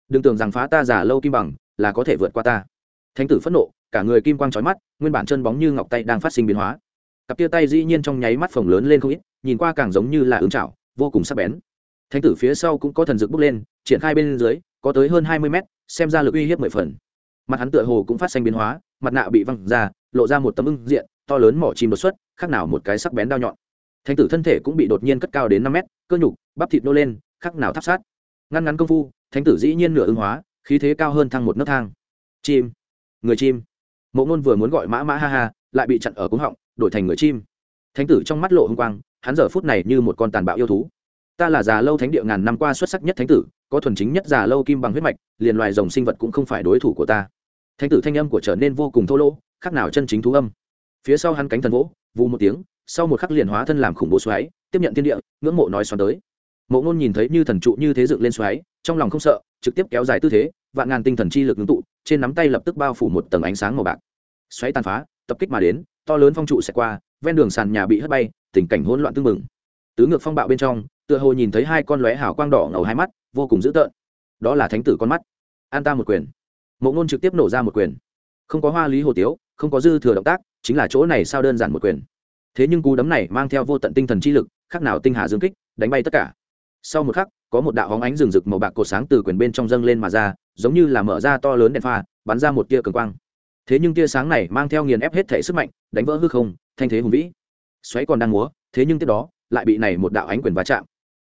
đừng tưởng rằng phá ta già lâu kim bằng là có thể vượt qua ta. Thánh tử phẫn nộ, cả người kim quang trói mắt, nguyên bản chân bóng như ngọc tay đang phát sinh biến hóa. Cặp tia tay dĩ nhiên trong nháy mắt phồng lớn lên không ít, nhìn qua càng giống như là ứng chảo vô cùng sắc bén. Thánh tử phía sau cũng có thần dược bốc lên, triển khai bên dưới, có tới hơn hai mươi mét, xem ra lực uy hiếp mười phần. Mặt hắn tựa hồ cũng phát sinh biến hóa, mặt nạ bị văng ra, lộ ra một tấm ưng diện, to lớn mỏ chim đột xuất, khác nào một cái sắc bén đao nhọn thánh tử thân thể cũng bị đột nhiên cất cao đến năm mét, cơ nhục, bắp thịt nô lên, khắc nào tháp sát. Ngăn ngắn công phu, thánh tử dĩ nhiên nửa ưng hóa, khí thế cao hơn thăng một nấc thang. Chim. Người chim. Mộ ngôn vừa muốn gọi mã mã ha ha, lại bị chặn ở cúng họng, đổi thành người chim. Thánh tử trong mắt lộ h ư n g quang, hắn giờ phút này như một con tàn bạo yêu thú. Ta là già lâu thánh địa ngàn năm qua xuất sắc nhất thánh tử, có thuần chính nhất già lâu kim bằng huyết mạch, liền loài dòng sinh vật cũng không phải đối thủ của ta. Thánh tử thanh âm của trở nên vô cùng thô lỗ khác nào chân chính thú âm. Phía sau hắn cánh thần vỗ, vù một tiếng sau một khắc liền hóa thân làm khủng bố xoáy, tiếp nhận thiên địa, ngưỡng mộ nói xoắn tới. Mộ ngôn nhìn thấy như thần trụ như thế dựng lên xoáy, trong lòng không sợ, trực tiếp kéo dài tư thế, vạn ngàn tinh thần chi lực ngưng tụ, trên nắm tay lập tức bao phủ một tầng ánh sáng màu bạc. Xoáy tàn phá, tập kích mà đến, to lớn phong trụ sẽ qua, ven đường sàn nhà bị hất bay, tình cảnh hỗn loạn tương mừng tứ ngược phong bạo bên trong, tựa hồ nhìn thấy hai con lóe hào quang đỏ ngầu hai mắt, vô cùng dữ tợn. Đó là thánh tử con mắt. An ta một quyền. Mộ ngôn trực tiếp nổ ra một quyền. Không có hoa lý hồ tiếu, không có dư thừa động tác, chính là chỗ này sao đơn giản một quyền thế nhưng cú đấm này mang theo vô tận tinh thần chi lực, khác nào tinh hà dương kích, đánh bay tất cả. Sau một khắc, có một đạo hóng ánh rừng rực màu bạc cột sáng từ quyền bên trong dâng lên mà ra, giống như là mở ra to lớn đèn pha, bắn ra một tia cường quang. Thế nhưng tia sáng này mang theo nghiền ép hết thể sức mạnh, đánh vỡ hư không, thanh thế hùng vĩ. Xoáy còn đang múa, thế nhưng tiếp đó, lại bị này một đạo ánh quyền va chạm.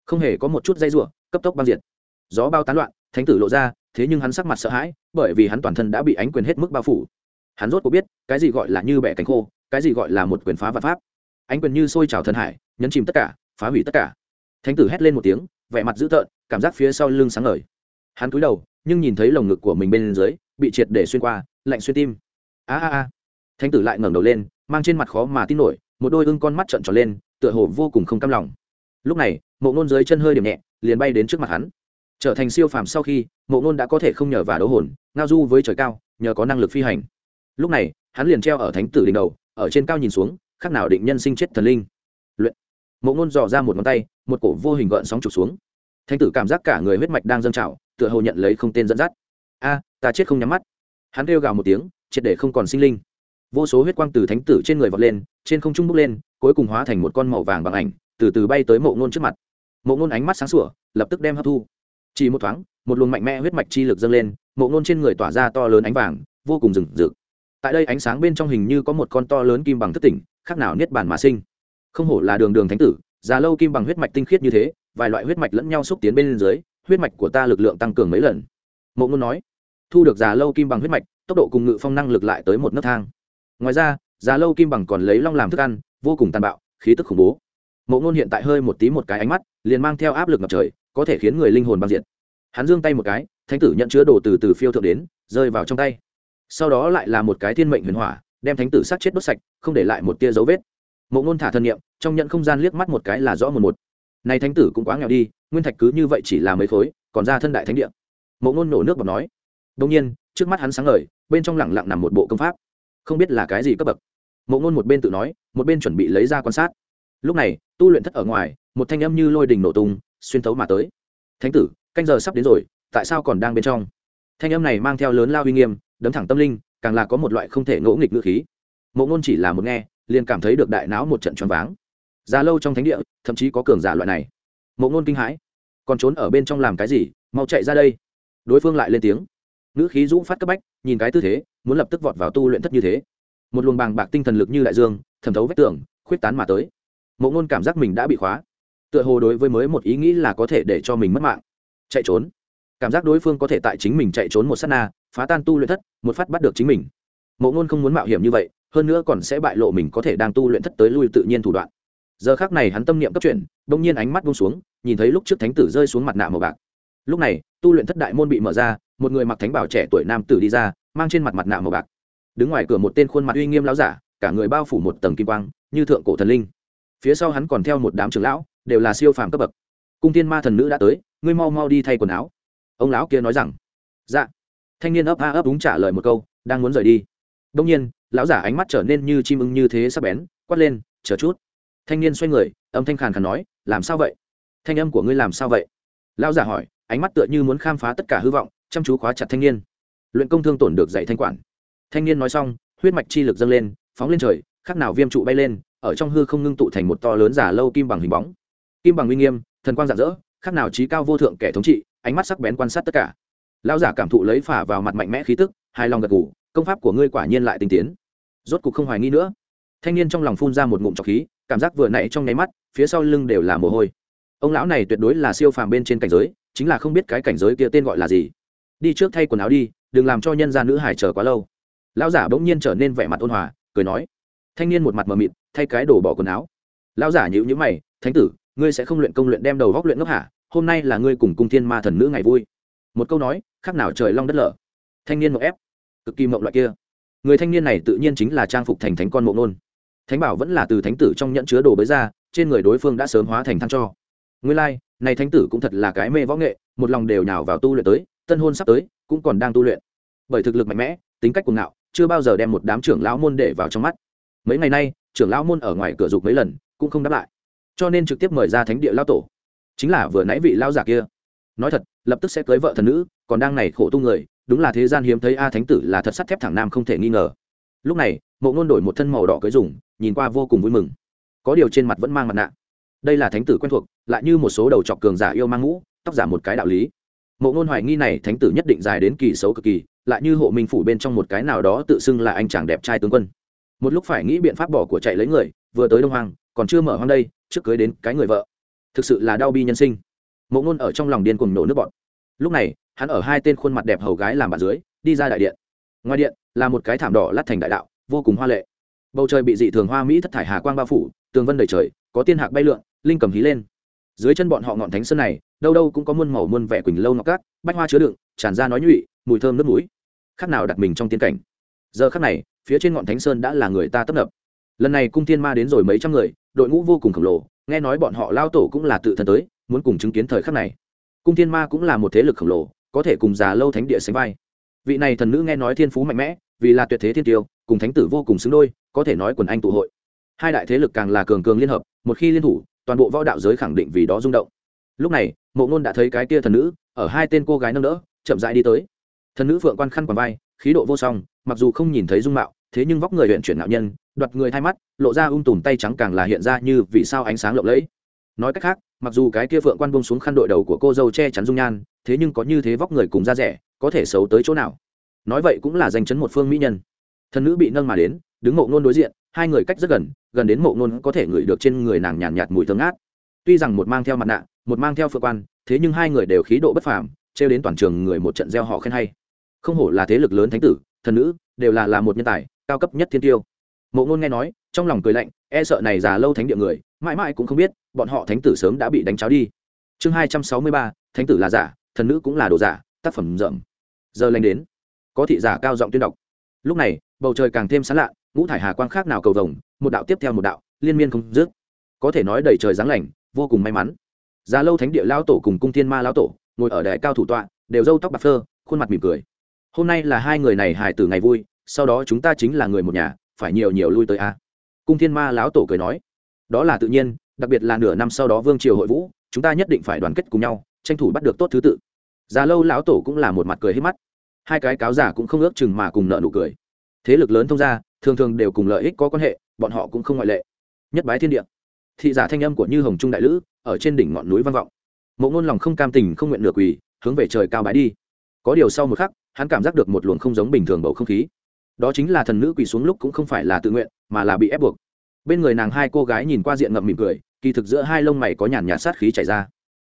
Không hề có một chút dây rủa, cấp tốc băng diệt. Gió bao tán loạn, thánh tử lộ ra, thế nhưng hắn sắc mặt sợ hãi, bởi vì hắn toàn thân đã bị ánh quyền hết mức bao phủ. Hắn rốt cuộc biết, cái gì gọi là như bẻ cánh khô, cái gì gọi là một quyền phá vật pháp ánh quyền như sôi trào thần hải, nhấn chìm tất cả, phá hủy tất cả. Thánh tử hét lên một tiếng, vẻ mặt dữ tợn, cảm giác phía sau lưng sáng ngời. Hắn cúi đầu, nhưng nhìn thấy lồng ngực của mình bên dưới, bị triệt để xuyên qua, lạnh xuyên tim. A a a. Thánh tử lại ngẩng đầu lên, mang trên mặt khó mà tin nổi, một đôi ưng con mắt trợn tròn lên, tựa hồ vô cùng không cam lòng. Lúc này, mộ ngôn dưới chân hơi điểm nhẹ, liền bay đến trước mặt hắn. Trở thành siêu phàm sau khi, mộ ngôn đã có thể không nhờ và đấu hồn, ngao du với trời cao, nhờ có năng lực phi hành. Lúc này, hắn liền treo ở thánh tử đỉnh đầu, ở trên cao nhìn xuống khác nào định nhân sinh chết thần linh. Luyện. Mộ ngôn dò ra một ngón tay, một cổ vô hình gợn sóng trục xuống. Thánh tử cảm giác cả người huyết mạch đang dâng trào, tựa hồ nhận lấy không tên dẫn dắt. A, ta chết không nhắm mắt. Hắn kêu gào một tiếng, triệt để không còn sinh linh. Vô số huyết quang từ thánh tử trên người vọt lên, trên không trung bốc lên, cuối cùng hóa thành một con màu vàng bằng ảnh, từ từ bay tới mộ ngôn trước mặt. Mộ ngôn ánh mắt sáng sủa, lập tức đem hấp thu. Chỉ một thoáng, một luồng mạnh mẽ huyết mạch chi lực dâng lên, mộ ngôn trên người tỏa ra to lớn ánh vàng, vô cùng rừng rực tại đây ánh sáng bên trong hình như có một con to lớn kim bằng thất tỉnh khác nào niết bàn mà sinh. Không hổ là đường đường thánh tử, già lâu kim bằng huyết mạch tinh khiết như thế, vài loại huyết mạch lẫn nhau xúc tiến bên dưới, huyết mạch của ta lực lượng tăng cường mấy lần. Mộ ngôn nói, thu được già lâu kim bằng huyết mạch, tốc độ cùng ngự phong năng lực lại tới một nấc thang. Ngoài ra, già lâu kim bằng còn lấy long làm thức ăn, vô cùng tàn bạo, khí tức khủng bố. Mộ ngôn hiện tại hơi một tí một cái ánh mắt, liền mang theo áp lực ngập trời, có thể khiến người linh hồn băng diện hắn giương tay một cái, thánh tử nhận chứa đồ từ từ phiêu thượng đến, rơi vào trong tay. Sau đó lại là một cái thiên mệnh huyền hỏa đem thánh tử sát chết đốt sạch, không để lại một tia dấu vết. Mộ ngôn thả thân nhiệm trong nhận không gian liếc mắt một cái là rõ một một. Này thánh tử cũng quá nghèo đi, nguyên thạch cứ như vậy chỉ là mấy khối, còn ra thân đại thánh địa. Mộ ngôn nổ nước bọc nói. Đông nhiên, trước mắt hắn sáng ngời, bên trong lẳng lặng nằm một bộ công pháp. Không biết là cái gì cấp bậc. Mộ ngôn một bên tự nói, một bên chuẩn bị lấy ra quan sát. Lúc này, tu luyện thất ở ngoài, một thanh âm như lôi đình nổ tung, xuyên thấu mà tới. Thánh tử, canh giờ sắp đến rồi, tại sao còn đang bên trong? Thanh âm này mang theo lớn lao uy nghiêm, đấm thẳng tâm linh càng là có một loại không thể ngỗ nghịch ngữ khí. Mộ ngôn chỉ là một nghe, liền cảm thấy được đại não một trận choáng váng. Già lâu trong thánh địa, thậm chí có cường giả loại này. Mộ ngôn kinh hãi. Còn trốn ở bên trong làm cái gì? Mau chạy ra đây. Đối phương lại lên tiếng. Ngữ khí dũng phát cấp bách, nhìn cái tư thế, muốn lập tức vọt vào tu luyện thất như thế. Một luồng bàng bạc tinh thần lực như đại dương, thẩm thấu vách tường, khuyết tán mà tới. Mộ ngôn cảm giác mình đã bị khóa. Tựa hồ đối với mới một ý nghĩ là có thể để cho mình mất mạng. Chạy trốn cảm giác đối phương có thể tại chính mình chạy trốn một s á t na, phá tan tu luyện thất, một phát bắt được chính mình. Mộ ngôn không muốn mạo hiểm như vậy, hơn nữa còn sẽ bại lộ mình có thể đang tu luyện thất tới lui tự nhiên thủ đoạn. Giờ khác này hắn tâm niệm cấp chuyển đ ỗ n g nhiên ánh mắt bông xuống, nhìn thấy lúc trước thánh tử rơi xuống mặt nạ màu bạc. Lúc này, tu luyện thất đại môn bị mở ra, một người mặc thánh bảo trẻ tuổi nam tử đi ra, mang trên mặt mặt nạ màu bạc. Đứng ngoài cửa một tên khuôn mặt uy nghiêm láo giả, cả người bao phủ một tầng kim quang, như thượng cổ thần linh. Phía sau hắn còn theo một đám trưởng lão, đều là siêu phàm cấp bậc. Cung tiên ma thần nữ đã tới, ngươi mau mau đi thay quần áo ông lão kia nói rằng dạ. Thanh niên ấp a ấp đúng trả lời một câu, đang muốn rời đi. Đông nhiên, lão giả ánh mắt trở nên như chim ưng như thế sắp bén, quát lên, chờ chút. Thanh niên xoay người, âm thanh khàn khàn nói, làm sao vậy? Thanh âm của ngươi làm sao vậy? Lão giả hỏi, ánh mắt tựa như muốn khám phá tất cả hư vọng, chăm chú khóa chặt thanh niên. Luyện công thương tổn được dạy thanh quản. Thanh niên nói xong, huyết mạch chi lực dâng lên, phóng lên trời khác nào viêm trụ bay lên, ở trong hư không ngưng tụ thành một to lớn giả lâu kim bằng hình bóng. Kim bằng uy nghiêm, thần quang rạng rỡ khác nào trí cao vô thượng kẻ thống trị ánh mắt sắc bén quan sát tất cả. Lão giả cảm thụ lấy phả vào mặt mạnh mẽ khí tức hài lòng gật gù, công pháp của ngươi quả nhiên lại tinh tiến. Rốt cục không hoài nghi nữa. Thanh niên trong lòng phun ra một ngụm trọc khí cảm giác vừa nãy trong nháy mắt phía sau lưng đều là mồ hôi. Ông lão này tuyệt đối là siêu phàm bên trên cảnh giới chính là không biết cái cảnh giới kia tên gọi là gì. Đi trước thay quần áo đi đừng làm cho nhân gia nữ hải chờ quá lâu. Lão giả bỗng nhiên trở nên vẻ mặt ôn hòa cười nói. Thanh niên một mặt mờ mịt thay cái đổ bỏ quần áo. Lão giả nhữ nhữ mày thánh tử ngươi sẽ không luyện công luyện đem đầu góc luyện ngốc hả? Hôm nay là ngươi cùng cung thiên ma thần nữ ngày vui. Một câu nói khác nào trời long đất lở. Thanh niên mộng ép. Cực kỳ mộng loại kia. Người thanh niên này tự nhiên chính là trang phục thành thánh con mộng nôn. Thánh bảo vẫn là từ thánh tử trong nhẫn chứa đồ bới ra trên người đối phương đã sớm hóa thành thăng cho. Nguyên lai、like, này thánh tử cũng thật là cái mê võ nghệ một lòng đều nhào vào tu luyện tới tân hôn sắp tới cũng còn đang tu luyện. Bởi thực lực mạnh mẽ tính cách cuồng ngạo chưa bao giờ đem một đám trưởng lão môn để vào trong mắt. Mấy ngày nay trưởng lão môn ở ngoài cửa dục mấy lần cũng không đáp lại. Cho nên trực tiếp mời ra thánh địa lao tổ chính là vừa nãy vị lao giả kia. Nói thật, lập tức sẽ cưới vợ thần nữ, còn đang này khổ tu người, đúng là thế gian hiếm thấy a thánh tử là thật sắt thép thẳng nam không thể nghi ngờ. Lúc này, mộ ngôn đổi một thân màu đỏ cưới dùng, nhìn qua vô cùng vui mừng. Có điều trên mặt vẫn mang mặt nạ. Đây là thánh tử quen thuộc, lại như một số đầu trọc cường giả yêu mang ngũ, tóc giả một cái đạo lý. Mộ ngôn hoài nghi này thánh tử nhất định dài đến kỳ xấu cực kỳ, lại như hộ minh phủ bên trong một cái nào đó tự xưng là anh chàng đẹp trai tướng quân. Một lúc phải nghĩ biện pháp bỏ của chạy lấy người, vừa tới đông hoàng còn chưa mở hoang đây, trước cưới đến cái người vợ thực sự là đau bi nhân sinh. Mộ ngôn ở trong lòng điên cùng nổ nước bọn lúc này, hắn ở hai tên khuôn mặt đẹp hầu gái làm bạn dưới, đi ra đại điện. Ngoài điện, là một cái thảm đỏ lát thành đại đạo, vô cùng hoa lệ. Bầu trời bị dị thường hoa mỹ thất thải hà quang bao phủ, tường vân đầy trời, có tiên hạc bay lượn, linh cầm hí lên. Dưới chân bọn họ ngọn thánh sơn này, đâu đâu cũng có muôn màu muôn vẻ quỳnh lâu ngọc cát, bách hoa chứa đựng, tràn ra nói nhụy, mùi thơm nước mũi. Khác nào đặt mình trong tiên cảnh. Giờ khác này, phía trên ngọn thánh sơn đã là người ta tấp nập. Lần này cung tiên ma đến rồi mấy trăm người, đội ngũ vô cùng khổng lồ nghe nói bọn họ lao tổ cũng là tự thân tới, muốn cùng chứng kiến thời khắc này. Cung thiên ma cũng là một thế lực khổng lồ, có thể cùng già lâu thánh địa sánh vai. Vị này thần nữ nghe nói thiên phú mạnh mẽ, vì là tuyệt thế thiên tiêu, cùng thánh tử vô cùng xứng đôi, có thể nói quần anh tụ hội. Hai đại thế lực càng là cường cường liên hợp, một khi liên thủ, toàn bộ võ đạo giới khẳng định vì đó rung động. Lúc này, mộ ngôn đã thấy cái kia thần nữ, ở hai tên cô gái nâng đỡ, chậm rãi đi tới. Thần nữ phượng quan khăn quàng vai, khí độ vô song, mặc dù không nhìn thấy dung mạo thế nhưng vóc người huyện chuyển nạo nhân đoạt người thay mắt lộ ra ung tùm tay trắng càng là hiện ra như vì sao ánh sáng lộng lẫy. Nói cách khác mặc dù cái kia phượng quan bông xuống khăn đội đầu của cô dâu che chắn dung nhan thế nhưng có như thế vóc người cùng da rẻ có thể xấu tới chỗ nào? Nói vậy cũng là danh chấn một phương mỹ nhân. Thần nữ bị nâng mà đến đứng mộ ngôn đối diện hai người cách rất gần gần đến mộ ngôn có thể ngửi được trên người nàng nhàn nhạt, nhạt mùi thơm ngát. Tuy rằng một mang theo mặt nạ một mang theo phượng quan thế nhưng hai người đều khí độ bất phàm trêu đến toàn trường người một trận gieo họ khen hay. Không hổ là thế lực lớn thánh tử thần nữ đều là là một nhân tài cao cấp nhất thiên tiêu. Mộ ngôn nghe nói, trong lòng cười lạnh e sợ này già lâu thánh địa người, mãi mãi cũng không biết, bọn họ thánh tử sớm đã bị đánh cháo đi. Chương hai trăm sáu mươi ba, thánh tử là giả, thần nữ cũng là đồ giả, tác phẩm rộng. Giờ lành đến, có thị giả cao giọng tuyên đọc. Lúc này, bầu trời càng thêm sán lạ, ngũ thải hà quang khác nào cầu vồng, một đạo tiếp theo một đạo, liên miên không dứt. Có thể nói đầy trời giáng lành, vô cùng may mắn. Già lâu thánh địa lao tổ cùng cung thiên ma lao tổ, ngồi ở đại cao thủ tọa, đều râu tóc bạc phơ, khuôn mặt mỉm cười. Hôm nay là hai người này hài từ ngày vui sau đó chúng ta chính là người một nhà, phải nhiều nhiều lui tới a. Cung thiên ma lão tổ cười nói. Đó là tự nhiên, đặc biệt là nửa năm sau đó vương triều hội vũ, chúng ta nhất định phải đoàn kết cùng nhau, tranh thủ bắt được tốt thứ tự. Già lâu lão tổ cũng là một mặt cười hết mắt. Hai cái cáo giả cũng không ước chừng mà cùng nợ nụ cười. Thế lực lớn thông ra thường thường đều cùng lợi ích có quan hệ, bọn họ cũng không ngoại lệ. Nhất bái thiên địa. Thị giả thanh âm của như hồng trung đại lữ, ở trên đỉnh ngọn núi vang vọng. Mộ ngôn lòng không cam tình, không nguyện nửa quỳ, hướng về trời cao bái đi. Có điều sau một khắc, hắn cảm giác được một luồng không giống bình thường bầu không khí đó chính là thần nữ quỳ xuống lúc cũng không phải là tự nguyện, mà là bị ép buộc. Bên người nàng hai cô gái nhìn qua diện ngậm mỉm cười, kỳ thực giữa hai lông mày có nhàn nhạt sát khí chảy ra.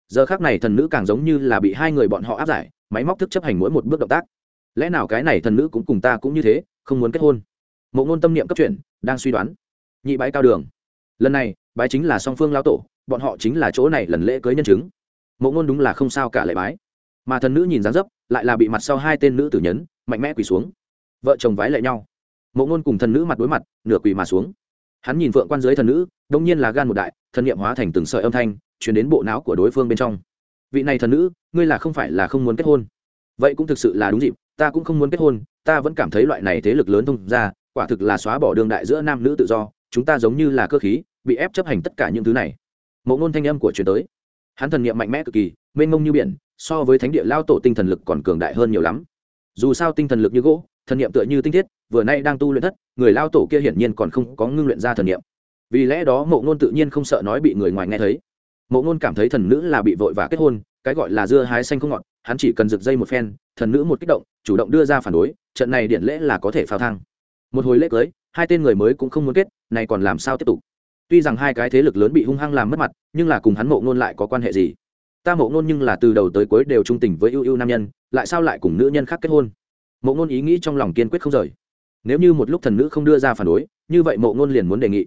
Giờ khác này thần nữ càng giống như là bị hai người bọn họ áp giải, máy móc thức chấp hành mỗi một bước động tác. Lẽ nào cái này thần nữ cũng cùng ta cũng như thế, không muốn kết hôn? Mộ ngôn tâm niệm cấp chuyển, đang suy đoán. Nhị bái cao đường. Lần này, bái chính là song phương lao tổ, bọn họ chính là chỗ này lần lễ cưới nhân chứng. Mộ ngôn đúng là không sao cả lễ bái. Mà thần nữ nhìn dáng dấp, lại là bị mặt sau hai tên nữ tử nhấn, mạnh mẽ quỳ xuống vợ chồng vái lại nhau. Mộ ngôn cùng thần nữ mặt đối mặt, nửa quỳ mà xuống. Hắn nhìn vượng quan dưới thần nữ, đông nhiên là gan một đại, thần nghiệm hóa thành từng sợi âm thanh chuyển đến bộ não của đối phương bên trong. Vị này thần nữ, ngươi là không phải là không muốn kết hôn. Vậy cũng thực sự là đúng dịp, ta cũng không muốn kết hôn, ta vẫn cảm thấy loại này thế lực lớn thông ra, quả thực là xóa bỏ đường đại giữa nam nữ tự do, chúng ta giống như là cơ khí, bị ép chấp hành tất cả những thứ này. Mộ ngôn thanh âm của truyền tới. Hắn thần nghiệm mạnh mẽ cực kỳ, mênh mông như biển, so với thánh địa lao tổ tinh thần lực còn cường đại hơn nhiều lắm. Dù sao tinh thần lực như gỗ thần niệm tựa như tinh thiết, vừa nay đang tu luyện thất, người lao tổ kia hiển nhiên còn không có ngưng luyện ra thần niệm. vì lẽ đó mộ ngôn tự nhiên không sợ nói bị người ngoài nghe thấy. Mộ ngôn cảm thấy thần nữ là bị vội và kết hôn, cái gọi là dưa hái xanh không ngọt, hắn chỉ cần rực dây một phen, thần nữ một kích động, chủ động đưa ra phản đối, trận này điện lễ là có thể phao thang. Một hồi lễ cưới, hai tên người mới cũng không muốn kết, này còn làm sao tiếp tục? Tuy rằng hai cái thế lực lớn bị hung hăng làm mất mặt, nhưng là cùng hắn mộ ngôn lại có quan hệ gì? Ta mộ ngôn nhưng là từ đầu tới cuối đều trung tình với ưu ưu nam nhân, lại sao lại cùng nữ nhân khác kết hôn? Mộ ngôn ý nghĩ trong lòng kiên quyết không rời. Nếu như một lúc thần nữ không đưa ra phản đối, như vậy mộ ngôn liền muốn đề nghị.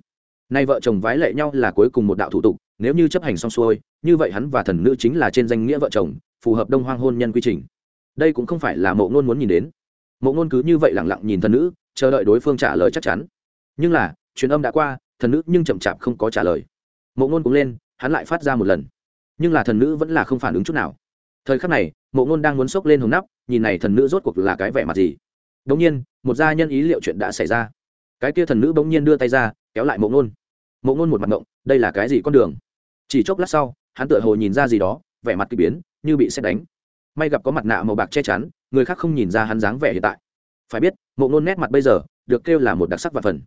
Nay vợ chồng vái lệ nhau là cuối cùng một đạo thủ tục, nếu như chấp hành xong xuôi, như vậy hắn và thần nữ chính là trên danh nghĩa vợ chồng, phù hợp đông hoang hôn nhân quy trình. Đây cũng không phải là mộ ngôn muốn nhìn đến. Mộ ngôn cứ như vậy lẳng lặng nhìn thần nữ, chờ đợi đối phương trả lời chắc chắn. Nhưng là, truyền âm đã qua, thần nữ nhưng chậm chạp không có trả lời. Mộ ngôn cũng lên, hắn lại phát ra một lần. Nhưng là thần nữ vẫn là không phản ứng chút nào. Thời khắc này, mộ ngôn đang muốn xốc lên hồng nắp nhìn này thần nữ rốt cuộc là cái vẻ mặt gì? Đ nhiên, một gia nhân ý liệu chuyện đã xảy ra. Cái kia thần nữ bỗng nhiên đưa tay ra, kéo lại mộ ngôn mộ ngôn một mặt ngộng, đây là cái gì con đường? Chỉ chốc lát sau, hắn tựa hồ nhìn ra gì đó, vẻ mặt k ỳ biến, như bị xét đánh. May gặp có mặt nạ màu bạc che chắn, người khác không nhìn ra hắn dáng vẻ hiện tại. Phải biết, mộ ngôn nét mặt bây giờ, được kêu là một đặc sắc và phần.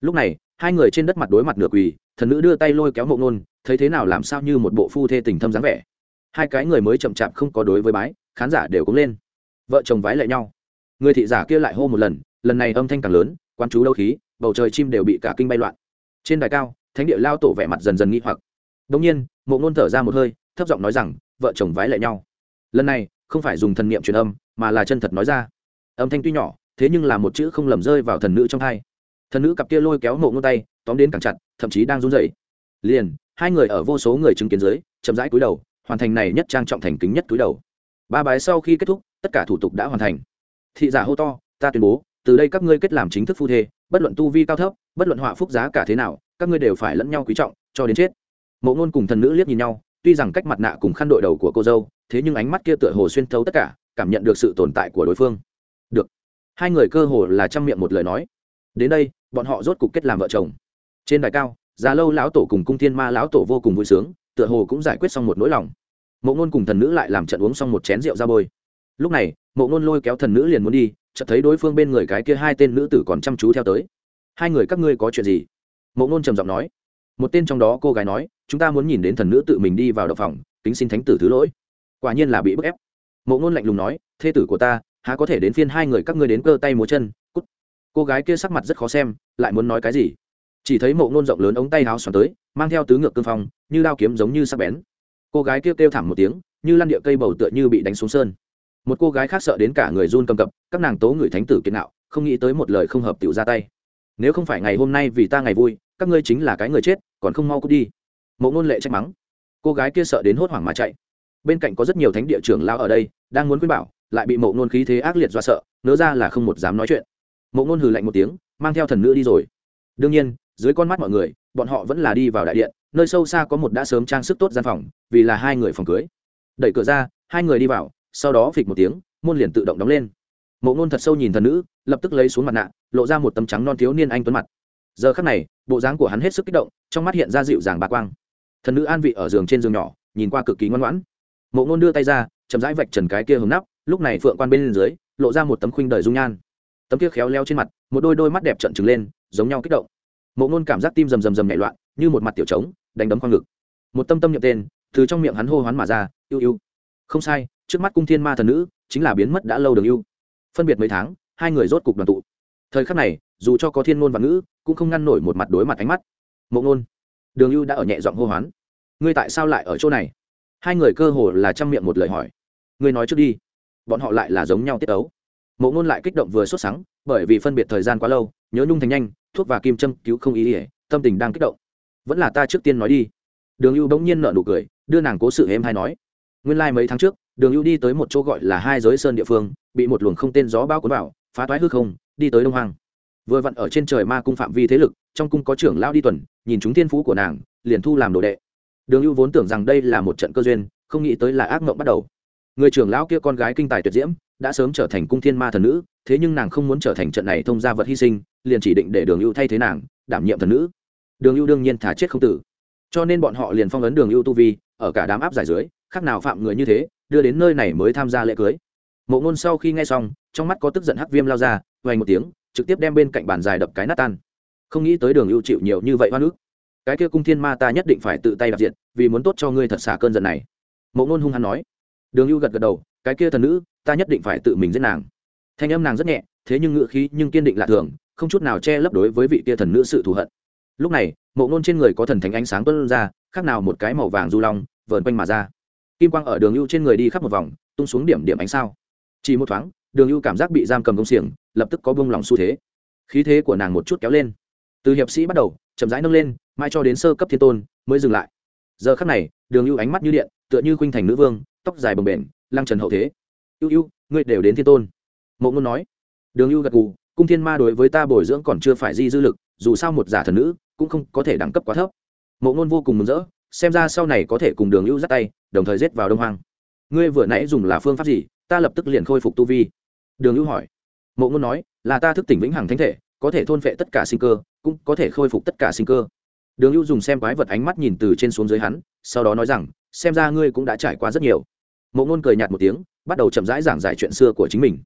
Lúc này, hai người trên đất mặt đối mặt nửa quỳ, thần nữ đưa tay lôi kéo mộ ngôn thấy thế nào làm sao như một bộ phu thê tình thâm dáng vẻ. Hai cái người mới chậm chạp không có đối với bái, khán giả đều cũng lên vợ chồng vái lại nhau. Người thị giả kia lại hô một lần lần này âm thanh càng lớn quan chú lâu khí, bầu trời chim đều bị cả kinh bay loạn. Trên đài cao, thánh địa lao tổ vẻ mặt dần dần nghi hoặc. Đông nhiên, mộ ngôn thở ra một hơi, thấp giọng nói rằng, vợ chồng vái lại nhau. Lần này, không phải dùng thần niệm truyền âm, mà là chân thật nói ra. Âm thanh tuy nhỏ, thế nhưng là một chữ không lầm rơi vào thần nữ trong hai thần nữ cặp kia lôi kéo mộ ngôn tay, tóm đến càng chặt, thậm chí đang run rẩy. Liền, hai người ở vô số người chứng kiến dưới, chậm rãi cúi đầu, hoàn thành này nhất trang trọng thành kính nhất túi đầu. Ba bái sau khi kết thúc tất cả thủ tục đã hoàn thành. Thị giả hô to, ta tuyên bố, từ đây các ngươi kết làm chính thức phu thê, bất luận tu vi cao thấp, bất luận họa phúc giá cả thế nào, các ngươi đều phải lẫn nhau quý trọng, cho đến chết. Mộ ngôn cùng thần nữ liếc nhìn nhau, tuy rằng cách mặt nạ cùng khăn đội đầu của cô dâu, thế nhưng ánh mắt kia tựa hồ xuyên thấu tất cả, cảm nhận được sự tồn tại của đối phương. Được. Hai người cơ hồ là chăm miệng một lời nói. Đến đây, bọn họ rốt cục kết làm vợ chồng. Trên đài cao, già lâu lão tổ cùng cung thiên ma lão tổ vô cùng vui sướng, tựa hồ cũng giải quyết xong một nỗi lòng. Mộ ngôn cùng thần nữ lại làm trận uống xong một chén rượu ra bôi lúc này mộ ngôn lôi kéo thần nữ liền muốn đi chợt thấy đối phương bên người cái kia hai tên nữ tử còn chăm chú theo tới. Hai người các ngươi có chuyện gì? Mộ ngôn trầm giọng nói. Một tên trong đó cô gái nói chúng ta muốn nhìn đến thần nữ tự mình đi vào đập phòng kính xin thánh tử thứ lỗi. Quả nhiên là bị bức ép. Mộ ngôn lạnh lùng nói thê tử của ta há có thể đến phiên hai người các ngươi đến cơ tay múa chân cút. Cô gái kia sắc mặt rất khó xem lại muốn nói cái gì? Chỉ thấy mộ ngôn rộng lớn ống tay áo xoắn tới mang theo tứ ngược cương phong như đao kiếm giống như sắc bén. Cô gái kia kêu, kêu thảm một tiếng như lăn địa cây bầu tựa như bị đánh xuống sơn một cô gái khác sợ đến cả người run cầm cập, các nàng tố người thánh tử kiệt nạo không nghĩ tới một lời không hợp tiểu ra tay. Nếu không phải ngày hôm nay vì ta ngày vui, các ngươi chính là cái người chết, còn không mau cút đi. Mộ ngôn lệ trách mắng. Cô gái kia sợ đến hốt hoảng mà chạy. Bên cạnh có rất nhiều thánh địa trưởng lao ở đây, đang muốn khuyên bảo, lại bị mộ ngôn khí thế ác liệt do sợ, nỡ ra là không một dám nói chuyện. Mộ ngôn hừ lạnh một tiếng, mang theo thần nữ đi rồi. Đương nhiên, dưới con mắt mọi người, bọn họ vẫn là đi vào đại điện, nơi sâu xa có một đã sớm trang sức tốt gian phòng, vì là hai người phòng cưới. Đẩy cửa ra, hai người đi vào sau đó phịch một tiếng môn liền tự động đóng lên. Mộ ngôn thật sâu nhìn thần nữ lập tức lấy xuống mặt nạ lộ ra một tấm trắng non thiếu niên anh tuấn mặt. Giờ khắc này bộ dáng của hắn hết sức kích động trong mắt hiện ra dịu dàng bà quang. Thần nữ an vị ở giường trên giường nhỏ nhìn qua cực kỳ ngoan ngoãn. Mộ ngôn đưa tay ra chậm rãi vạch trần cái kia hướng nắp lúc này phượng quan bên dưới lộ ra một tấm khuynh đời dung nhan. Tấm kia khéo leo trên mặt một đôi đôi mắt đẹp trận trừng lên giống nhau kích động. Mộ ngôn cảm giác tim rầm rầm rầm nhảy loạn như một mặt tiểu trống đánh đấm khoang ngực. Một tâm tâm nhậm tên từ trong miệng hắn hô hoán mà ra yêu yêu, không sai trước mắt cung thiên ma thần nữ, chính là biến mất đã lâu đường ưu phân biệt mấy tháng, hai người rốt cục đoàn tụ. Thời khắc này, dù cho có thiên ngôn và ngữ, cũng không ngăn nổi một mặt đối mặt ánh mắt. Mộ ngôn, đường ưu đã ở nhẹ giọng hô hoán. Ngươi tại sao lại ở chỗ này? Hai người cơ hồ là chăm miệng một lời hỏi. Ngươi nói trước đi. Bọn họ lại là giống nhau tiết ấu mộ ngôn lại kích động vừa sốt sắng, bởi vì phân biệt thời gian quá lâu, nhớ nhung thành nhanh, thuốc và kim châm cứu không ý ỉa tâm tình đang kích động. Vẫn là ta trước tiên nói đi. Đường ưu bỗng nhiên nợ nụ cười, đưa nàng cố sự êm hay nói. Nguyên lai、like、mấy tháng trước đường ưu đi tới một chỗ gọi là hai giới sơn địa phương, bị một luồng không tên gió bao cuốn vào, phá toái hư không, đi tới đông hoàng vừa vặn ở trên trời ma cung phạm vi thế lực, trong cung có trưởng lao đi tuần, nhìn chúng thiên phú của nàng, liền thu làm đồ đệ. Đường ưu vốn tưởng rằng đây là một trận cơ duyên, không nghĩ tới là ác mộng bắt đầu. Người trưởng lão kia con gái kinh tài tuyệt diễm, đã sớm trở thành cung thiên ma thần nữ, thế nhưng nàng không muốn trở thành trận này thông gia vật hy sinh, liền chỉ định để đường ưu thay thế nàng, đảm nhiệm thần nữ. Đường ưu đương nhiên thả chết không tử. Cho nên bọn họ liền phong ấn đường ưu tu vi, ở cả đám áp giải dưới, khác nào phạm người như thế đưa đến nơi này mới tham gia lễ cưới. Mộ ngôn sau khi nghe xong, trong mắt có tức giận hắc viêm lao ra vay một tiếng, trực tiếp đem bên cạnh bàn dài đập cái nát tan. Không nghĩ tới đường ưu chịu nhiều như vậy hoa nước cái kia cung thiên ma ta nhất định phải tự tay đạp diện vì muốn tốt cho ngươi thật xả cơn giận này. Mộ ngôn hung hăng nói. Đường ưu gật gật đầu, cái kia thần nữ, ta nhất định phải tự mình giết nàng. Thanh âm nàng rất nhẹ, thế nhưng ngựa khí nhưng kiên định lạ thường, không chút nào che lấp đối với vị kia thần nữ sự thù hận. Lúc này, mộ ngôn trên người có thần thánh ánh sáng tuân ra, khác nào một cái màu vàng du long, vờn quanh mà ra kim quang ở đường ưu trên người đi khắp một vòng, tung xuống điểm điểm ánh sao. Chỉ một thoáng, đường ưu cảm giác bị giam cầm công xiềng, lập tức có bông lòng xu thế. Khí thế của nàng một chút kéo lên. Từ hiệp sĩ bắt đầu, chậm rãi nâng lên mai cho đến sơ cấp thiên tôn mới dừng lại. Giờ khắc này, đường ưu ánh mắt như điện, tựa như khuynh thành nữ vương, tóc dài bồng bềnh, lăng trần hậu thế. Ưu ưu, ngươi đều đến thiên tôn. Mộ ngôn nói. Đường ưu gật gù, cung thiên ma đối với ta bồi dưỡng còn chưa phải di dư lực, dù sao một giả thần nữ cũng không có thể đẳng cấp quá thấp. Mộ ngôn vô cùng mừng rỡ xem ra sau này có thể cùng đường hữu dắt tay, đồng thời giết vào đông hoang. Ngươi vừa nãy dùng là phương pháp gì? Ta lập tức liền khôi phục tu vi. Đường hữu hỏi. Mộ ngôn nói, là ta thức tỉnh vĩnh hằng thánh thể, có thể thôn phệ tất cả sinh cơ, cũng có thể khôi phục tất cả sinh cơ. Đường hữu dùng xem quái vật ánh mắt nhìn từ trên xuống dưới hắn, sau đó nói rằng, xem ra ngươi cũng đã trải qua rất nhiều. Mộ ngôn cười nhạt một tiếng, bắt đầu chậm rãi giảng giải chuyện xưa của chính mình.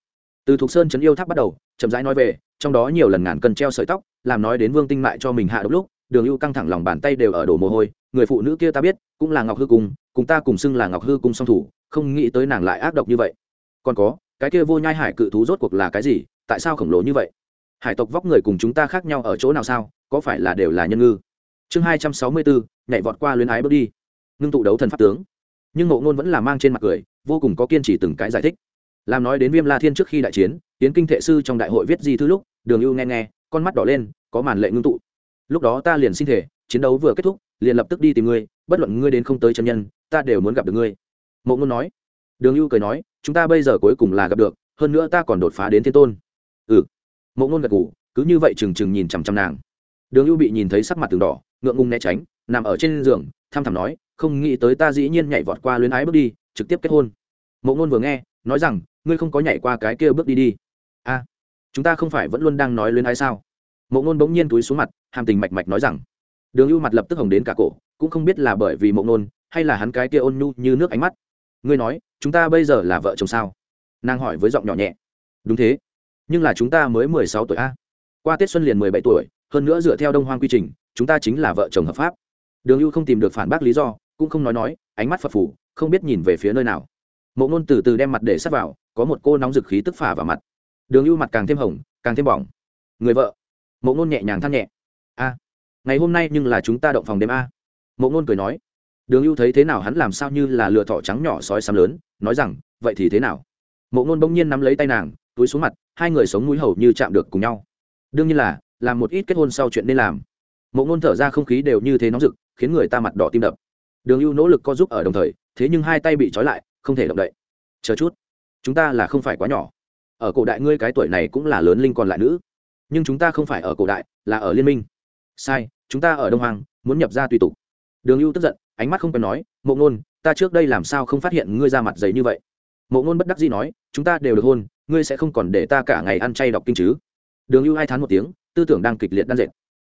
Từ thục sơn trấn yêu tháp bắt đầu, chậm rãi nói về, trong đó nhiều lần ngàn cân treo sợi tóc, làm nói đến vương tinh mại cho mình hạ đ lúc, đường ưu căng thẳng lòng bàn tay đều ở đổ mồ hôi người phụ nữ kia ta biết, cũng là ngọc hư cung, cùng ta cùng xưng là ngọc hư cung song thủ, không nghĩ tới nàng lại ác độc như vậy. Còn có, cái kia vô nhai hải cự thú rốt cuộc là cái gì, tại sao khổng lồ như vậy? Hải tộc vóc người cùng chúng ta khác nhau ở chỗ nào sao, có phải là đều là nhân ngư? Chương hai trăm sáu mươi bốn, nhảy vọt qua luyến ái bước đi. Ngưng tụ đấu thần pháp tướng. Nhưng Ngộ ngôn vẫn là mang trên mặt cười, vô cùng có kiên trì từng cái giải thích. Làm nói đến viêm la thiên trước khi đại chiến tiến kinh thệ sư trong đại hội viết di thư lúc, đường ưu nghe nghe, con mắt đỏ lên, có màn lệ ngưng tụ. Lúc đó ta liền xin thể, chiến đấu vừa kết thúc liền lập tức đi tìm ngươi, bất luận ngươi đến không tới chân nhân, ta đều muốn gặp được ngươi. Mộ ngôn nói. Đường ưu cười nói, chúng ta bây giờ cuối cùng là gặp được, hơn nữa ta còn đột phá đến thiên tôn. Ừ. Mộ ngôn gật ngủ cứ như vậy trừng trừng nhìn chằm chằm nàng. Đường ưu bị nhìn thấy sắc mặt từng đỏ, ngượng ngùng né tránh, nằm ở trên giường tham thẳm nói, không nghĩ tới ta dĩ nhiên nhảy vọt qua luyến ái bước đi, trực tiếp kết hôn. Mộ ngôn vừa nghe, nói rằng, ngươi không có nhảy qua cái kia bước đi đi. A, chúng ta không phải vẫn luôn đang nói luyến ái sao? Mộ ngôn bỗng nhiên túi xuống mặt, hàm tình mạch mạch nói rằng đường ưu mặt lập tức hồng đến cả cổ cũng không biết là bởi vì mộ Nôn, hay là hắn cái kia ôn nhu như nước ánh mắt. Ngươi nói chúng ta bây giờ là vợ chồng sao? Nàng hỏi với giọng nhỏ nhẹ. Đúng thế nhưng là chúng ta mới mười sáu tuổi a. Qua tết xuân liền mười bảy tuổi hơn nữa dựa theo đông hoang quy trình chúng ta chính là vợ chồng hợp pháp. Đường ưu không tìm được phản bác lý do cũng không nói nói ánh mắt phật phủ không biết nhìn về phía nơi nào. Mộ ngôn từ từ đem mặt để sắt vào có một cô nóng dực khí tức phả vào mặt. Đường ưu mặt càng thêm hồng càng thêm bỏng. Người vợ. Mộ ngôn nhẹ nhàng than nhẹ. A ngày hôm nay nhưng là chúng ta động phòng đêm a. Mộ ngôn cười nói, đường ưu thấy thế nào hắn làm sao như là lừa thỏ trắng nhỏ sói xám lớn, nói rằng, vậy thì thế nào? Mộ ngôn bỗng nhiên nắm lấy tay nàng, túi xuống mặt, hai người sống mũi hầu như chạm được cùng nhau. Đương nhiên là, làm một ít kết hôn sau chuyện nên làm. Mộ ngôn thở ra không khí đều như thế nóng rực, khiến người ta mặt đỏ tim đập. Đường ưu nỗ lực co giúp ở đồng thời, thế nhưng hai tay bị trói lại, không thể động đậy. Chờ chút, chúng ta là không phải quá nhỏ. Ở cổ đại ngươi cái tuổi này cũng là lớn linh còn lại nữ. Nhưng chúng ta không phải ở cổ đại, là ở liên minh. Sai chúng ta ở đông hoàng muốn nhập ra tùy tục. Đường ưu tức giận, ánh mắt không cần nói, mộ ngôn, ta trước đây làm sao không phát hiện ngươi ra mặt giấy như vậy? Mộ ngôn bất đắc dĩ nói, chúng ta đều được hôn, ngươi sẽ không còn để ta cả ngày ăn chay đọc kinh chứ? Đường ưu hai tháng một tiếng, tư tưởng đang kịch liệt đan dệt.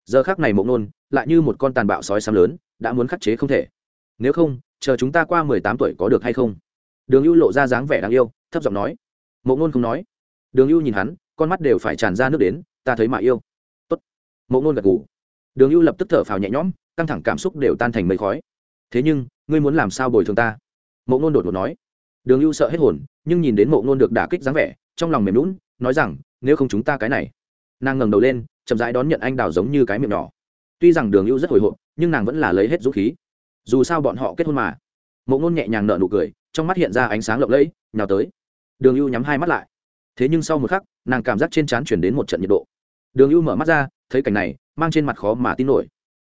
Giờ khác này mộ ngôn lại như một con tàn bạo sói xám lớn, đã muốn khắc chế không thể. Nếu không, chờ chúng ta qua mười tám tuổi có được hay không? Đường ưu lộ ra dáng vẻ đáng yêu, thấp giọng nói. Mộ ngôn không nói. Đường ưu nhìn hắn, con mắt đều phải tràn ra nước đến, ta thấy mà yêu. Tốt. Mộ ngôn gật ngủ đường ưu lập tức thở phào nhẹ nhõm, căng thẳng cảm xúc đều tan thành mây khói. Thế nhưng, ngươi muốn làm sao bồi thường ta? Mộ ngôn đột ngột nói. Đường ưu sợ hết hồn, nhưng nhìn đến mộ ngôn được đả kích dáng vẻ, trong lòng mềm lún nói rằng, nếu không chúng ta cái này. Nàng ngẩng đầu lên, chậm rãi đón nhận anh đào giống như cái miệng nhỏ. Tuy rằng đường ưu rất hồi hộp, nhưng nàng vẫn là lấy hết dũng khí. Dù sao bọn họ kết hôn mà. Mộ ngôn nhẹ nhàng nở nụ cười, trong mắt hiện ra ánh sáng lộng lẫy nhào tới. Đường ưu nhắm hai mắt lại. Thế nhưng sau một khắc, nàng cảm giác trên trán chuyển đến một trận nhiệt độ. Đường ưu mở mắt ra, thấy cảnh này mang trên mặt khó mà tin nổi.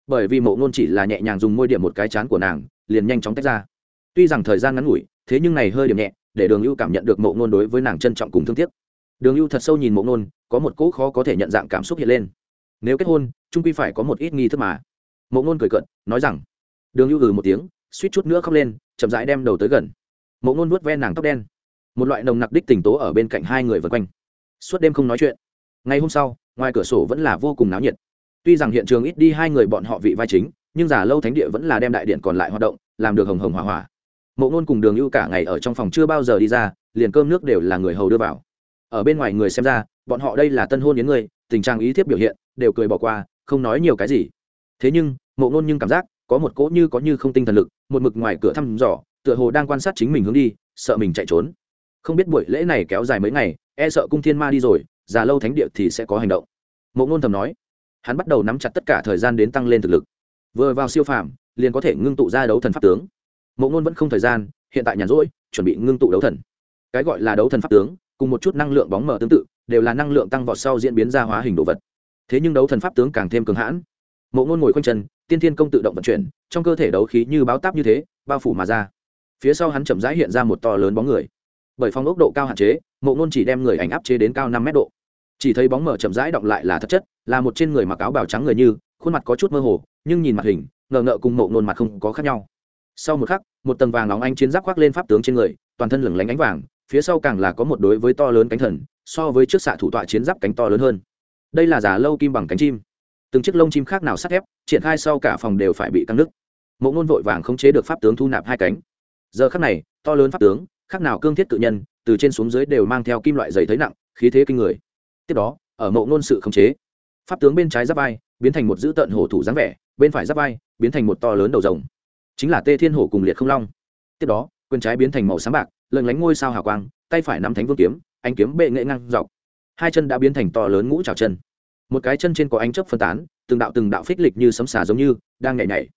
Bởi vì mộ ngôn chỉ là nhẹ nhàng dùng môi điểm một cái chán của nàng, liền nhanh chóng tách ra. Tuy rằng thời gian ngắn ngủi, thế nhưng này hơi điểm nhẹ, để đường ưu cảm nhận được mộ ngôn đối với nàng trân trọng cùng thương tiếc. Đường ưu thật sâu nhìn mộ ngôn, có một cỗ khó có thể nhận dạng cảm xúc hiện lên. Nếu kết hôn trung quy phải có một ít nghi thức mà. Mộ ngôn cười cận nói rằng, đường ưu ừ một tiếng, suýt chút nữa khóc lên, chậm rãi đem đầu tới gần. Mộ ngôn nuốt ven nàng tóc đen. Một loại nồng nặc đích tình tố ở bên cạnh hai người vân quanh. Suốt đêm không nói chuyện. Ngày hôm sau, ngoài cửa sổ vẫn là vô cùng náo nhiệt tuy rằng hiện trường ít đi hai người bọn họ vị vai chính, nhưng giả lâu thánh địa vẫn là đem đại điện còn lại hoạt động, làm được hồng hồng hỏa hỏa. Mộ ngôn cùng đường ưu cả ngày ở trong phòng chưa bao giờ đi ra, liền cơm nước đều là người hầu đưa vào. Ở bên ngoài người xem ra, bọn họ đây là tân hôn đến người, tình trạng ý thiếp biểu hiện, đều cười bỏ qua, không nói nhiều cái gì. Thế nhưng, mộ ngôn nhưng cảm giác, có một cỗ như có như không tinh thần lực, một mực ngoài cửa thăm dò, tựa hồ đang quan sát chính mình hướng đi, sợ mình chạy trốn. Không biết buổi lễ này kéo dài mấy ngày e sợ cung thiên ma đi rồi già lâu thánh địa thì sẽ có hành động. Mộ ngôn thầm nói hắn bắt đầu nắm chặt tất cả thời gian đến tăng lên thực lực. Vừa vào siêu phàm, liền có thể ngưng tụ ra đấu thần pháp tướng. Mộ ngôn vẫn không thời gian, hiện tại nhàn rỗi, chuẩn bị ngưng tụ đấu thần. Cái gọi là đấu thần pháp tướng, cùng một chút năng lượng bóng mờ tương tự, đều là năng lượng tăng vọt sau diễn biến ra hóa hình đồ vật. Thế nhưng đấu thần pháp tướng càng thêm cường hãn. Mộ ngôn ngồi khoanh chân, tiên thiên công tự động vận chuyển, trong cơ thể đấu khí như báo táp như thế, bao phủ mà ra. Phía sau hắn chậm rãi hiện ra một to lớn bóng người. Bởi phong ốc độ cao hạn chế, mộ ngôn chỉ đem người ảnh áp chế đến cao năm mét độ chỉ thấy bóng mở chậm rãi động lại là thật chất, là một trên người mặc áo bào trắng người như, khuôn mặt có chút mơ hồ, nhưng nhìn mặt hình, ngờ ngợ cùng mộ nôn mặt không có khác nhau. Sau một khắc, một tầng vàng nóng anh chiến giáp khoác lên pháp tướng trên người, toàn thân lửng lánh ánh vàng, phía sau càng là có một đối với to lớn cánh thần, so với trước xạ thủ tọa chiến giáp cánh to lớn hơn. Đây là giả lâu kim bằng cánh chim. Từng chiếc lông chim khác nào sắt thép, triển khai sau cả phòng đều phải bị căng nứt. Mộ ngôn vội vàng không chế được pháp tướng thu nạp hai cánh. Giờ khắc này, to lớn pháp tướng, khác nào cương thiết tự nhân, từ trên xuống dưới đều mang theo kim loại dày thấy nặng, khí thế kinh người tiếp đó, ở mộ ngôn sự khống chế, pháp tướng bên trái giáp vai biến thành một dữ tợn hổ thủ dáng vẻ, bên phải giáp vai biến thành một to lớn đầu rồng. Chính là tê thiên hổ cùng liệt không long. Tiếp đó, quyền trái biến thành màu sáng bạc lần lánh ngôi sao hào quang, tay phải nắm thánh vương kiếm anh kiếm bệ nghệ ngang dọc. Hai chân đã biến thành to lớn ngũ trào chân. Một cái chân trên có ánh chớp phân tán, từng đạo từng đạo phích lịch như sấm xà giống như, đang nhảy nhảy.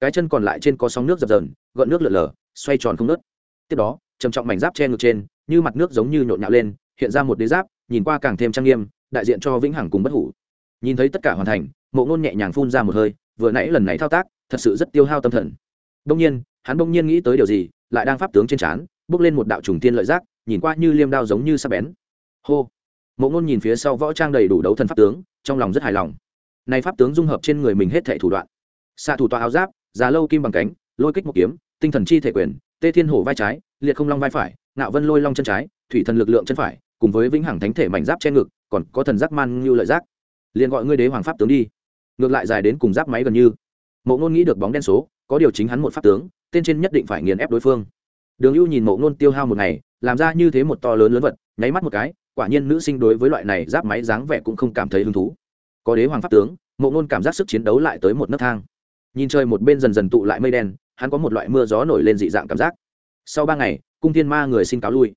Cái chân còn lại trên có sóng nước dập dờn, gợn nước lượn lờ, xoay tròn không nớt tiếp đó, trầm trọng mảnh giáp che ngực trên, như mặt nước giống như nhộn nhạo lên, hiện ra một đế giáp nhìn qua càng thêm trang nghiêm, đại diện cho vĩnh hằng cùng bất hủ. Nhìn thấy tất cả hoàn thành, mộ ngôn nhẹ nhàng phun ra một hơi, vừa nãy lần này thao tác, thật sự rất tiêu hao tâm thần. Đông nhiên, hắn đông nhiên nghĩ tới điều gì, lại đang pháp tướng trên trán, bước lên một đạo trùng tiên lợi giác, nhìn qua như liêm đao giống như sắp bén. Hô! Mộ ngôn nhìn phía sau võ trang đầy đủ đấu thần pháp tướng, trong lòng rất hài lòng. Nay pháp tướng dung hợp trên người mình hết thể thủ đoạn. Xạ thủ tọa áo giáp, già lâu kim bằng cánh, lôi kích một kiếm, tinh thần chi thể quyền, tê thiên hổ vai trái, liệt không long vai phải, ngạo vân lôi long chân trái, thủy thần lực lượng chân phải cùng với vĩnh hằng thánh thể mảnh giáp che ngực, còn có thần giác man như lợi giác. Liền gọi ngươi đế hoàng pháp tướng đi. Ngược lại dài đến cùng giáp máy gần như. Mộ ngôn nghĩ được bóng đen số, có điều chính hắn một pháp tướng, tên trên nhất định phải nghiền ép đối phương. Đường ưu nhìn mộ ngôn tiêu hao một ngày, làm ra như thế một to lớn lớn vật, nháy mắt một cái, quả nhiên nữ sinh đối với loại này giáp máy dáng vẻ cũng không cảm thấy hứng thú. Có đế hoàng pháp tướng, mộ ngôn cảm giác sức chiến đấu lại tới một nấc thang. Nhìn trời một bên dần dần tụ lại mây đen, hắn có một loại mưa gió nổi lên dị dạng cảm giác. Sau ba ngày, cung thiên ma người xin cáo lui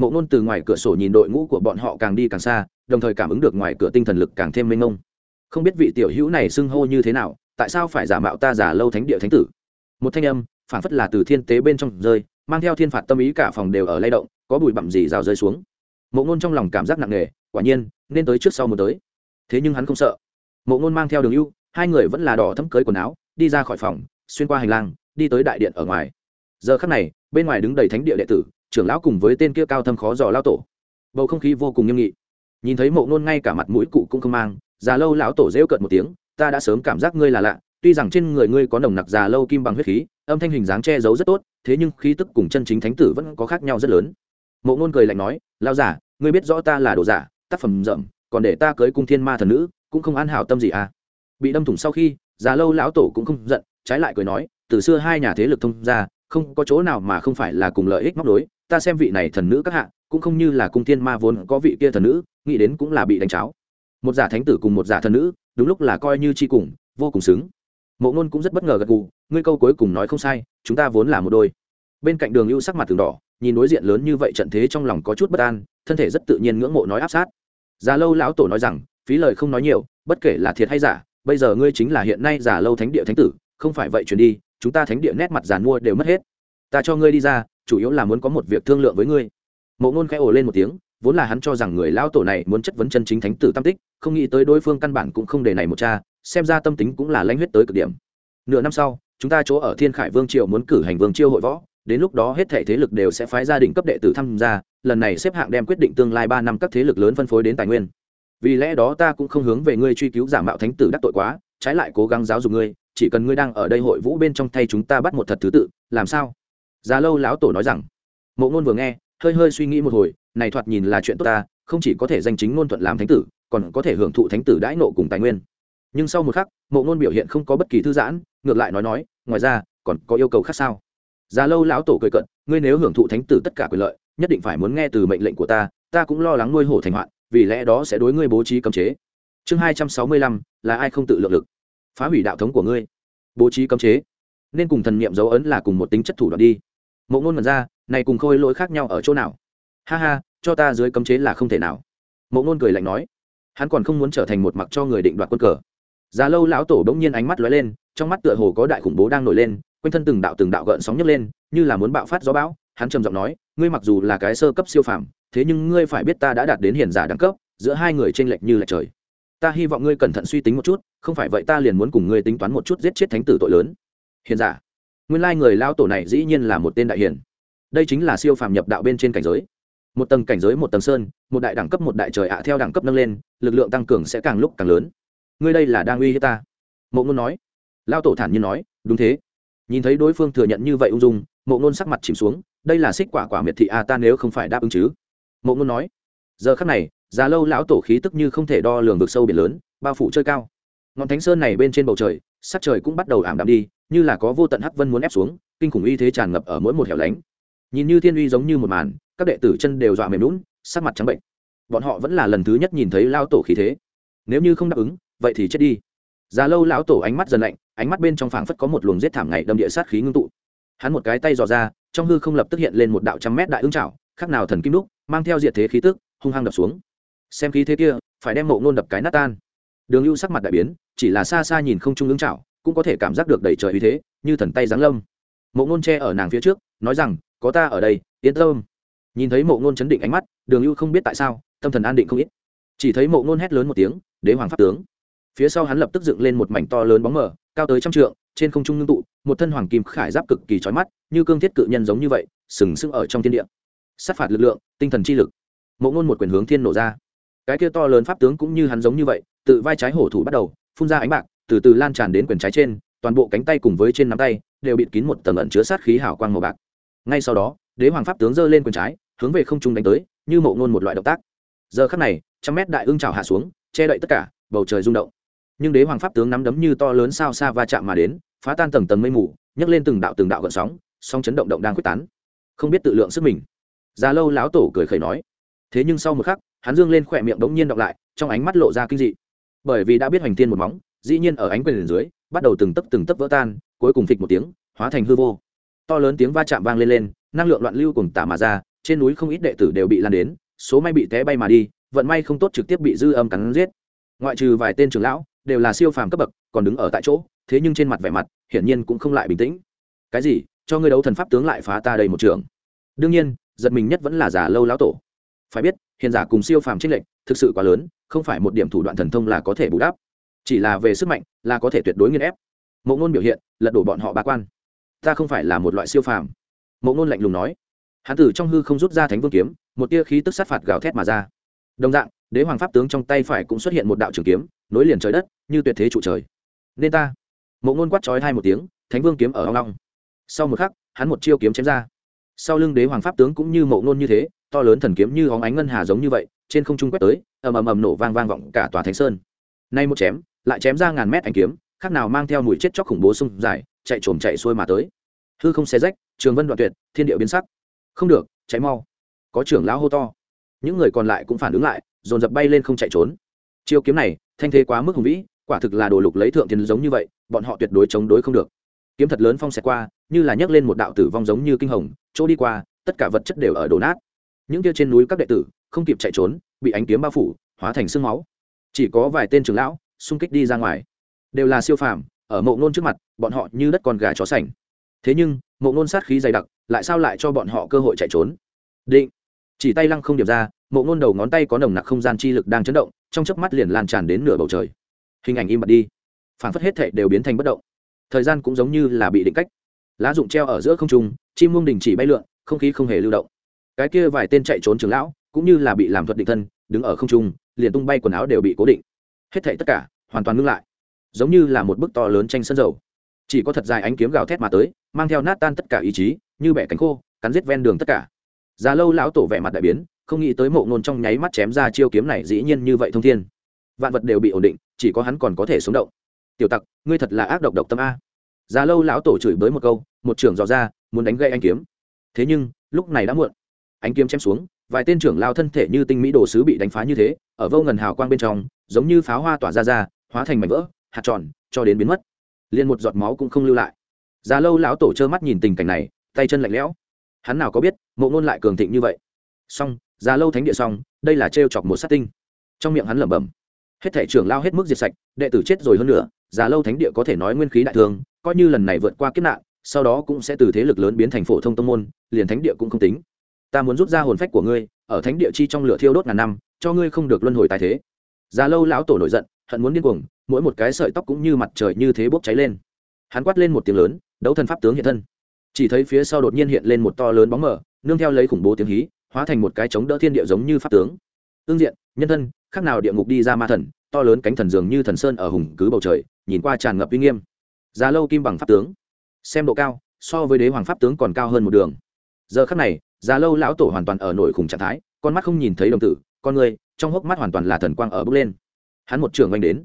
mộ ngôn từ ngoài cửa sổ nhìn đội ngũ của bọn họ càng đi càng xa, đồng thời cảm ứng được ngoài cửa tinh thần lực càng thêm mênh mông. Không biết vị tiểu hữu này xưng hô như thế nào, tại sao phải giả mạo ta giả lâu thánh địa thánh tử? Một thanh âm, phản phất là từ thiên tế bên trong rơi, mang theo thiên phạt tâm ý cả phòng đều ở lay động, có bụi bặm gì rào rơi xuống. Mộ ngôn trong lòng cảm giác nặng nề, quả nhiên, nên tới trước sau một tới. Thế nhưng hắn không sợ. Mộ ngôn mang theo đường ưu, hai người vẫn là đỏ thấm cưới quần áo, đi ra khỏi phòng, xuyên qua hành lang, đi tới đại điện ở ngoài. Giờ khắc này, bên ngoài đứng đầy thánh địa đệ tử trưởng lão cùng với tên kia cao thâm khó dò lao tổ. Bầu không khí vô cùng nghiêm nghị. Nhìn thấy mộ Nôn ngay cả mặt mũi cụ cũng không mang, già lâu lão tổ rêu cợt một tiếng, ta đã sớm cảm giác ngươi là lạ, tuy rằng trên người ngươi có nồng nặc già lâu kim bằng huyết khí, âm thanh hình dáng che giấu rất tốt, thế nhưng khí tức cùng chân chính thánh tử vẫn có khác nhau rất lớn. Mộ Nôn cười lạnh nói lao giả ngươi biết rõ ta là đồ giả, tác phẩm rậm, còn để ta cưới cung thiên ma thần nữ, cũng không an hảo tâm gì à? Bị đâm thủng sau khi, già lâu lão tổ cũng không giận, trái lại cười nói, từ xưa hai nhà thế lực thông ra không có chỗ nào mà không phải là cùng lợi ích móc đối ta xem vị này thần nữ các hạ, cũng không như là cung thiên ma vốn có vị kia thần nữ, nghĩ đến cũng là bị đánh cháo. Một giả thánh tử cùng một giả thần nữ, đúng lúc là coi như chi cùng, vô cùng xứng. Mộ ngôn cũng rất bất ngờ gật gù, ngươi câu cuối cùng nói không sai, chúng ta vốn là một đôi. Bên cạnh đường ưu sắc mặt tường đỏ, nhìn đối diện lớn như vậy trận thế trong lòng có chút bất an, thân thể rất tự nhiên ngưỡng mộ nói áp sát. Già lâu lão tổ nói rằng, phí lời không nói nhiều, bất kể là thiệt hay giả, bây giờ ngươi chính là hiện nay giả lâu thánh địa thánh tử, không phải vậy chuyển đi, chúng ta thánh địa nét mặt giàn mua đều mất hết. Ta cho ngươi đi ra chủ yếu là muốn có một việc thương lượng với ngươi. Mộ ngôn khẽ ồ lên một tiếng, vốn là hắn cho rằng người lão tổ này muốn chất vấn chân chính thánh tử tam tích, không nghĩ tới đối phương căn bản cũng không để này một cha, xem ra tâm tính cũng là lãnh huyết tới cực điểm. Nửa năm sau, chúng ta chỗ ở thiên khải vương triều muốn cử hành vương chiêu hội võ, đến lúc đó hết thể thế lực đều sẽ phái gia đình cấp đệ tử tham gia, lần này xếp hạng đem quyết định tương lai ba năm các thế lực lớn phân phối đến tài nguyên. Vì lẽ đó ta cũng không hướng về ngươi truy cứu giả mạo thánh tử đắc tội quá, trái lại cố gắng giáo dục ngươi, chỉ cần ngươi đang ở đây hội vũ bên trong thay chúng ta bắt một thật thứ tự, làm sao? Già lâu lão tổ nói rằng, mộ ngôn vừa nghe, hơi hơi suy nghĩ một hồi, này thoạt nhìn là chuyện tốt ta, không chỉ có thể danh chính ngôn thuận làm thánh tử, còn có thể hưởng thụ thánh tử đãi nộ cùng tài nguyên. Nhưng sau một khắc, mộ ngôn biểu hiện không có bất kỳ thư giãn, ngược lại nói nói, ngoài ra, còn có yêu cầu khác sao? Già lâu lão tổ cười cận ngươi nếu hưởng thụ thánh tử tất cả quyền lợi, nhất định phải muốn nghe từ mệnh lệnh của ta ta cũng lo lắng nuôi hổ thành hoạn, vì lẽ đó sẽ đối ngươi bố trí cấm chế. Chương hai trăm sáu mươi lăm, là ai không tự lượng lực? Phá hủy đạo thống của ngươi. Bố trí cấm chế. Nên cùng thần niệm dấu ấn là cùng một tính chất thủ đoạn đi mộ ngôn mật ra, này cùng khôi lỗi khác nhau ở chỗ nào? Ha ha, cho ta dưới cấm chế là không thể nào. Mộ ngôn cười lạnh nói, hắn còn không muốn trở thành một mặc cho người định đoạt quân cờ. Già lâu lão tổ đ ỗ n g nhiên ánh mắt lóe lên, trong mắt tựa hồ có đại khủng bố đang nổi lên, quanh thân từng đạo từng đạo gợn sóng nhấc lên, như là muốn bạo phát gió bão. Hắn trầm giọng nói, ngươi mặc dù là cái sơ cấp siêu phàm, thế nhưng ngươi phải biết ta đã đạt đến hiền giả đẳng cấp, giữa hai người t r ê n lệch như là trời. Ta hy vọng ngươi cẩn thận suy tính một chút, không phải vậy ta liền muốn cùng ngươi tính toán một chút giết chết thánh tử tội lớn. Hiền giả nguyên lai người lao tổ này dĩ nhiên là một tên đại hiền. Đây chính là siêu phàm nhập đạo bên trên cảnh giới. Một tầng cảnh giới, một tầng sơn, một đại đẳng cấp, một đại trời ạ, theo đẳng cấp nâng lên, lực lượng tăng cường sẽ càng lúc càng lớn. Ngươi đây là đang uy hiếp ta? Mộ ngôn nói. Lao tổ thản nhiên nói, đúng thế. Nhìn thấy đối phương thừa nhận như vậy ung dung, mộ ngôn sắc mặt chìm xuống, đây là xích quả quả miệt thị a, ta nếu không phải đáp ứng chứ? Mộ ngôn nói. Giờ khắc này, già lâu lão tổ khí tức như không thể đo lường vực sâu biển lớn, bao phủ chơi cao. Ngọn thánh sơn này bên trên bầu trời, sắc trời cũng bắt đầu ảm đạm đi như là có vô tận hắc vân muốn ép xuống, kinh khủng uy thế tràn ngập ở mỗi một hẻo lánh. Nhìn như thiên uy giống như một màn, các đệ tử chân đều dọa mềm lún sắc mặt trắng bệnh. Bọn họ vẫn là lần thứ nhất nhìn thấy lao tổ khí thế. Nếu như không đáp ứng, vậy thì chết đi. Già lâu lão tổ ánh mắt dần lạnh, ánh mắt bên trong phảng phất có một luồng giết thảm ngày đâm địa sát khí ngưng tụ. Hắn một cái tay dò ra, trong hư không lập tức hiện lên một đạo trăm mét đại ứng trảo khác nào thần kim đúc, mang theo diệt thế khí tức, hung hăng đập xuống. Xem khí thế kia, phải đem mộ nôn đập cái nát tan. Đường lưu sắc mặt đại biến, chỉ là xa xa nhìn không trung ứng trảo cũng có thể cảm giác được đầy trời uy thế, như thần tay giáng lâm. Mộ nôn che ở nàng phía trước, nói rằng, có ta ở đây, yên tâm. Nhìn thấy mộ nôn chấn định ánh mắt, đường lưu không biết tại sao, tâm thần an định không ít. Chỉ thấy mộ nôn hét lớn một tiếng, đế hoàng pháp tướng. Phía sau hắn lập tức dựng lên một mảnh to lớn bóng mờ, cao tới trăm trượng, trên không trung ngưng tụ, một thân hoàng kim khải giáp cực kỳ trói mắt, như cương thiết cự nhân giống như vậy, sừng sững ở trong thiên địa. Sát phạt lực lượng, tinh thần chi lực. Mộ ngôn một quyền hướng thiên nổ ra. Cái kia to lớn pháp tướng cũng như hắn giống như vậy, tự vai trái hổ thủ bắt đầu, phun ra ánh bạc từ từ lan tràn đến quyền trái trên, toàn bộ cánh tay cùng với trên nắm tay đều bịt kín một tầng ẩn chứa sát khí hào quang màu bạc. Ngay sau đó, đế hoàng pháp tướng giơ lên quyền trái, hướng về không trung đánh tới, như mộ ngôn một loại động tác. Giờ khắc này, trăm mét đại ưng trào hạ xuống, che đậy tất cả, bầu trời rung động. Nhưng đế hoàng pháp tướng nắm đấm như to lớn sao xa va chạm mà đến, phá tan tầng tầng mây mù, nhấc lên từng đạo từng đạo gợn sóng song chấn động động đang quyết tán. Không biết tự lượng sức mình. Già lâu láo tổ cười khẩy nói. Thế nhưng sau một khắc, hắn dương lên khỏe miệng bỗng nhiên đọc lại, trong ánh mắt lộ ra kinh dị. Bởi vì đã biết hoành tiên một móng dĩ nhiên ở ánh quyền dưới, bắt đầu từng tấc từng tấc vỡ tan, cuối cùng phịch một tiếng, hóa thành hư vô. To lớn tiếng va chạm vang lên lên, năng lượng loạn lưu cùng tả mà ra, trên núi không ít đệ tử đều bị lan đến, số may bị té bay mà đi, vận may không tốt trực tiếp bị dư âm cắn giết. Ngoại trừ vài tên trưởng lão, đều là siêu phàm cấp bậc, còn đứng ở tại chỗ, thế nhưng trên mặt vẻ mặt, hiển nhiên cũng không lại bình tĩnh. Cái gì? Cho ngươi đấu thần pháp tướng lại phá ta đây một trường. Đương nhiên, giật mình nhất vẫn là giả lâu lão tổ. Phải biết, hiền giả cùng siêu phàm trinh lệnh thực sự quá lớn, không phải một điểm thủ đoạn thần thông là có thể bù đắp chỉ là về sức mạnh, là có thể tuyệt đối nghiên ép. Mộ ngôn biểu hiện, lật đổ bọn họ ba quan. Ta không phải là một loại siêu phàm. Mộ ngôn lạnh lùng nói. Hán tử trong hư không rút ra thánh vương kiếm, một tia khí tức sát phạt gào thét mà ra. Đồng dạng, đế hoàng pháp tướng trong tay phải cũng xuất hiện một đạo trường kiếm, nối liền trời đất, như tuyệt thế trụ trời. Nên ta. Mộ ngôn quát trói hai một tiếng, thánh vương kiếm ở hoang long. Sau một khắc, hắn một chiêu kiếm chém ra. Sau lưng đế hoàng pháp tướng cũng như mộ ngôn như thế, to lớn thần kiếm như hóng ánh ngân hà giống như vậy, trên không trung quét tới, ầm ầm ầm nổ vang vang vọng cả tòa thánh sơn. Nay một chém lại chém ra ngàn mét ánh kiếm, khác nào mang theo mùi chết chóc khủng bố sung dài, chạy trồm chạy xuôi mà tới. Hư không xé rách, trường vân đoạn tuyệt, thiên địa biến sắc. Không được cháy mau. Có trưởng lão hô to. Những người còn lại cũng phản ứng lại, dồn dập bay lên không chạy trốn. Chiêu kiếm này, thanh thế quá mức hùng vĩ, quả thực là đồ lục lấy thượng thiên giống như vậy, bọn họ tuyệt đối chống đối không được. Kiếm thật lớn phong xẹt qua, như là nhấc lên một đạo tử vong giống như kinh hồng, chỗ đi qua, tất cả vật chất đều ở đổ nát. Những kia trên núi các đệ tử, không kịp chạy trốn, bị ánh kiếm bao phủ, hóa thành sương máu. Chỉ có vài tên trưởng lão xung kích đi ra ngoài. Đều là siêu phàm, ở mộ ngôn trước mặt, bọn họ như đất con gà chó sành. Thế nhưng, mộ ngôn sát khí dày đặc, lại sao lại cho bọn họ cơ hội chạy trốn? Định. Chỉ tay lăng không điểm ra, mộ ngôn đầu ngón tay có nồng nặc không gian chi lực đang chấn động, trong chớp mắt liền lan tràn đến nửa bầu trời. Hình ảnh im bặt đi. Phản phất hết thệ đều biến thành bất động. Thời gian cũng giống như là bị định cách. Lá rụng treo ở giữa không trung, chim muông đình chỉ bay lượn, không khí không hề lưu động. Cái kia vài tên chạy trốn trường lão, cũng như là bị làm thuật định thân, đứng ở không trung, liền tung bay quần áo đều bị cố định hết thảy tất cả, hoàn toàn ngưng lại. Giống như là một bức to lớn tranh sân dầu. Chỉ có thật dài ánh kiếm gào thét mà tới, mang theo nát tan tất cả ý chí, như bẻ cánh khô, cắn giết ven đường tất cả. Già lâu lão tổ vẻ mặt đại biến, không nghĩ tới mộ ngôn trong nháy mắt chém ra chiêu kiếm này dĩ nhiên như vậy thông thiên. Vạn vật đều bị ổn định, chỉ có hắn còn có thể sống động. Tiểu tặc, ngươi thật là ác độc độc tâm a. Già lâu lão tổ chửi bới một câu, một trưởng dò ra, muốn đánh gây anh kiếm. Thế nhưng, lúc này đã muộn. Ánh kiếm chém xuống, vài tên trưởng lao thân thể như tinh mỹ đồ sứ bị đánh phá như thế, ở vô ngần hào quang bên trong giống như pháo hoa tỏa ra ra, hóa thành mảnh vỡ, hạt tròn, cho đến biến mất. Liền một giọt máu cũng không lưu lại. Già lâu lão tổ trơ mắt nhìn tình cảnh này, tay chân lạnh lẽo. Hắn nào có biết, mộ ngôn lại cường thịnh như vậy. Xong, già lâu thánh địa xong, đây là trêu chọc một sát tinh. Trong miệng hắn lẩm bẩm, hết thể trưởng lao hết mức diệt sạch, đệ tử chết rồi hơn nữa già lâu thánh địa có thể nói nguyên khí đại thương, coi như lần này vượt qua kiếp nạn, sau đó cũng sẽ từ thế lực lớn biến thành phổ thông tông môn, liền thánh địa cũng không tính. Ta muốn rút ra hồn phách của ngươi, ở thánh địa chi trong lửa thiêu đốt ngàn năm, cho ngươi không được luân hồi tài thế già lâu lão tổ nổi giận, hận muốn điên cuồng, mỗi một cái sợi tóc cũng như mặt trời như thế bốc cháy lên. Hắn quát lên một tiếng lớn, đấu thần pháp tướng hiện thân. Chỉ thấy phía sau đột nhiên hiện lên một to lớn bóng mờ, nương theo lấy khủng bố tiếng hí, hóa thành một cái chống đỡ thiên địa giống như pháp tướng. Tương diện, nhân thân, khác nào địa ngục đi ra ma thần, to lớn cánh thần dường như thần sơn ở hùng cứ bầu trời, nhìn qua tràn ngập uy nghiêm. Già lâu kim bằng pháp tướng. Xem độ cao, so với đế hoàng pháp tướng còn cao hơn một đường. Giờ khắc này, già lâu lão tổ hoàn toàn ở nổi khủng trạng thái, con mắt không nhìn thấy đồng tử con người, trong hốc mắt hoàn toàn là thần quang ở bước lên. Hắn một trường oanh đến.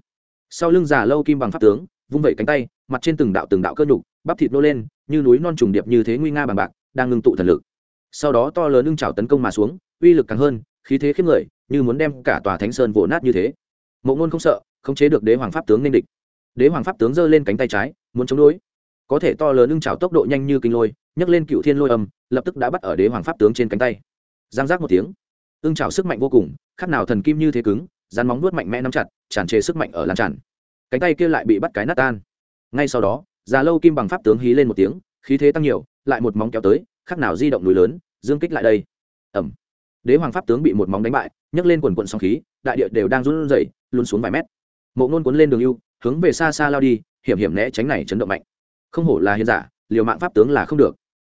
Sau lưng già lâu kim bằng pháp tướng, vung vẩy cánh tay, mặt trên từng đạo từng đạo cơ nhục, bắp thịt nô lên, như núi non trùng điệp như thế nguy nga bằng bạc, đang ngưng tụ thần lực. Sau đó to lớn ưng trào tấn công mà xuống, uy lực càng hơn, khí thế khiếp người, như muốn đem cả tòa thánh sơn vỗ nát như thế. Mộ ngôn không sợ, khống chế được đế hoàng pháp tướng nên địch. Đế hoàng pháp tướng giơ lên cánh tay trái, muốn chống đối. Có thể to lớn ưng trào tốc độ nhanh như kinh lôi, nhấc lên cựu thiên lôi âm, lập tức đã bắt ở đế hoàng pháp tướng trên cánh tay. Giang giác một tiếng ưng trào sức mạnh vô cùng, khác nào thần kim như thế cứng, rắn móng nuốt mạnh mẽ nắm chặt, tràn trề sức mạnh ở lan tràn. Cánh tay kia lại bị bắt cái nát tan. Ngay sau đó, già lâu kim bằng pháp tướng hí lên một tiếng, khí thế tăng nhiều, lại một móng kéo tới, khác nào di động núi lớn, dương kích lại đây. Ẩm đế hoàng pháp tướng bị một móng đánh bại, nhấc lên quần quận sóng khí, đại địa đều đang run rẩy luôn xuống vài mét. Mộ ngôn cuốn lên đường ưu, hướng về xa xa lao đi, hiểm hiểm né tránh này chấn động mạnh. Không hổ là hiền giả, liều mạng pháp tướng là không được.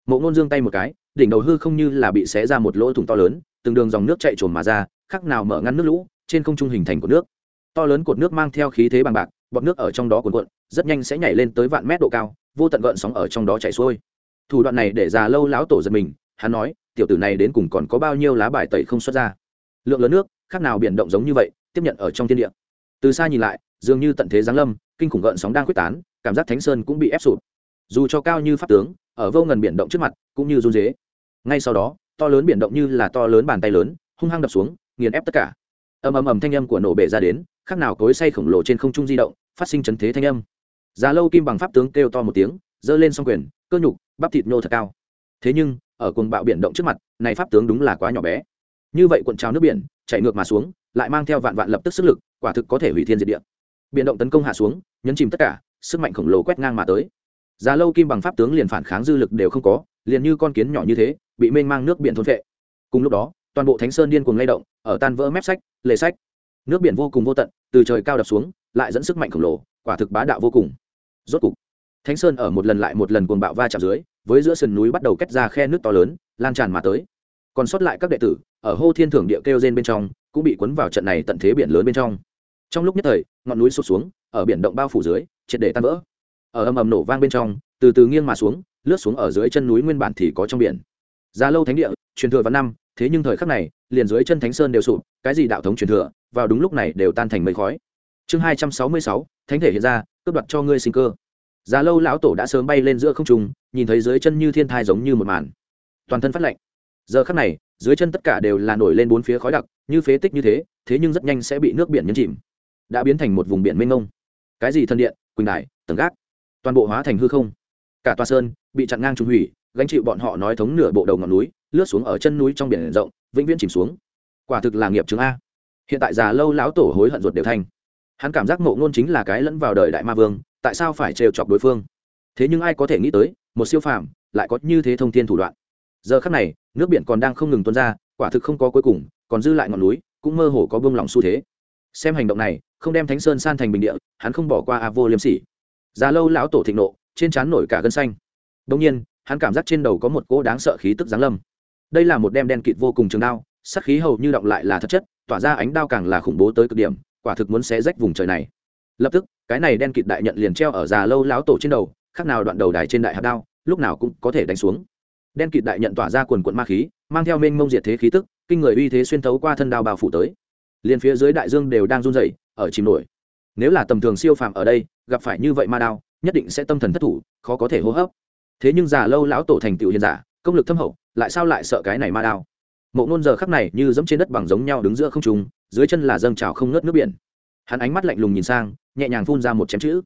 Mộ ngôn giương tay một cái đỉnh đầu hư không như là bị xé ra một lỗ thủng to lớn, từng đường dòng nước chạy trồn mà ra khác nào mở ngăn nước lũ, trên không trung hình thành cột nước. To lớn cột nước mang theo khí thế bằng bạc, bọt nước ở trong đó cuồn cuộn, rất nhanh sẽ nhảy lên tới vạn mét độ cao, vô tận gợn sóng ở trong đó chảy xuôi. Thủ đoạn này để già lâu lão tổ giật mình, hắn nói, tiểu tử này đến cùng còn có bao nhiêu lá bài tẩy không xuất ra? Lượng lớn nước khác nào biển động giống như vậy, tiếp nhận ở trong thiên địa. Từ xa nhìn lại, dường như tận thế giáng lâm, kinh khủng gợn sóng đang quyết tán, cảm giác thánh sơn cũng bị ép sụp. Dù cho cao như pháp tướng, ở vô ngần biển động trước mặt, cũng như run dế ngay sau đó, to lớn biển động như là to lớn bàn tay lớn, hung hăng đập xuống, nghiền ép tất cả. Ầm ầm ầm thanh âm của nổ bể ra đến khác nào cối say khổng lồ trên không trung di động, phát sinh chấn thế thanh âm. Già lâu kim bằng pháp tướng kêu to một tiếng, giơ lên song quyền, cơ nhục, bắp thịt nhô thật cao. Thế nhưng, ở cuồng bạo biển động trước mặt, này pháp tướng đúng là quá nhỏ bé. Như vậy cuộn trào nước biển, chạy ngược mà xuống, lại mang theo vạn vạn lập tức sức lực, quả thực có thể hủy thiên diệt địa. Biển động tấn công hạ xuống, nhấn chìm tất cả, sức mạnh khổng lồ quét ngang mà tới. Già lâu kim bằng pháp tướng liền phản kháng dư lực đều không có, liền như con kiến nhỏ như thế bị mênh mang nước biển thôn vệ cùng lúc đó, toàn bộ thánh sơn điên cuồng lay động, ở tan vỡ mép sách, lề sách. Nước biển vô cùng vô tận, từ trời cao đập xuống, lại dẫn sức mạnh khổng lồ, quả thực bá đạo vô cùng. Rốt cục, thánh sơn ở một lần lại một lần cuồng bạo va chạm dưới, với giữa sườn núi bắt đầu kết ra khe nước to lớn, lan tràn mà tới. Còn sót lại các đệ tử, ở hô thiên thưởng địa kêu trên bên trong, cũng bị cuốn vào trận này tận thế biển lớn bên trong. Trong lúc nhất thời, ngọn núi sụt xuống, ở biển động bao phủ dưới, triệt để tan vỡ. Ở ầm ầm nổ vang bên trong, từ từ nghiêng mà xuống, lướt xuống ở dưới chân núi nguyên bản thì có trong biển già lâu thánh địa, truyền thừa vạn năm, thế nhưng thời khắc này, liền dưới chân thánh sơn đều sụp, cái gì đạo thống truyền thừa, vào đúng lúc này đều tan thành mây khói. Chương hai trăm sáu mươi sáu, thánh thể hiện ra, cướp đoạt cho ngươi sinh cơ. Già lâu lão tổ đã sớm bay lên giữa không trung, nhìn thấy dưới chân như thiên thai giống như một màn. Toàn thân phát lạnh. Giờ khắc này, dưới chân tất cả đều là nổi lên bốn phía khói đặc, như phế tích như thế thế nhưng rất nhanh sẽ bị nước biển nhấn chìm. Đã biến thành một vùng biển mênh mông. Cái gì thân điện, quỳnh đài, tầng gác, toàn bộ hóa thành hư không cả toa sơn bị chặn ngang trùng hủy, gánh chịu bọn họ nói thống nửa bộ đầu ngọn núi, lướt xuống ở chân núi trong biển rộng, vĩnh viễn chìm xuống. Quả thực là nghiệp chứng a. Hiện tại già lâu lão tổ hối hận ruột đều thành. Hắn cảm giác mộ ngôn chính là cái lẫn vào đời đại ma vương, tại sao phải trêu chọc đối phương? Thế nhưng ai có thể nghĩ tới, một siêu phàm lại có như thế thông thiên thủ đoạn. Giờ khắc này, nước biển còn đang không ngừng tuôn ra, quả thực không có cuối cùng, còn dư lại ngọn núi, cũng mơ hồ có bông lòng xu thế. Xem hành động này, không đem thánh sơn san thành bình địa, hắn không bỏ qua a vô liêm sỉ. Già lâu lão tổ thịnh nộ trên trán nổi cả gân xanh. Đông nhiên, hắn cảm giác trên đầu có một cỗ đáng sợ khí tức giáng lâm. Đây là một đem đen kịt vô cùng trường đao sắc khí hầu như động lại là thật chất, tỏa ra ánh đao càng là khủng bố tới cực điểm, quả thực muốn xé rách vùng trời này. Lập tức, cái này đen kịt đại nhận liền treo ở già lâu lão tổ trên đầu, khác nào đoạn đầu đài trên đại hạt đao, lúc nào cũng có thể đánh xuống. Đen kịt đại nhận tỏa ra quần quận ma khí, mang theo mênh mông diệt thế khí tức, kinh người uy thế xuyên thấu qua thân đao bao phủ tới. Liền phía dưới đại dương đều đang run rẩy, ở chìm nổi. Nếu là tầm thường siêu phàm ở đây, gặp phải như vậy ma đao nhất định sẽ tâm thần thất thủ, khó có thể hô hấp. Thế nhưng già lâu lão tổ thành tựu hiền giả, công lực thâm hậu, lại sao lại sợ cái này ma đao? Mộ ngôn giờ khắc này như dẫm trên đất bằng giống nhau đứng giữa không trùng dưới chân là dâng trào không ngớt nước biển. Hắn ánh mắt lạnh lùng nhìn sang, nhẹ nhàng phun ra một chém chữ.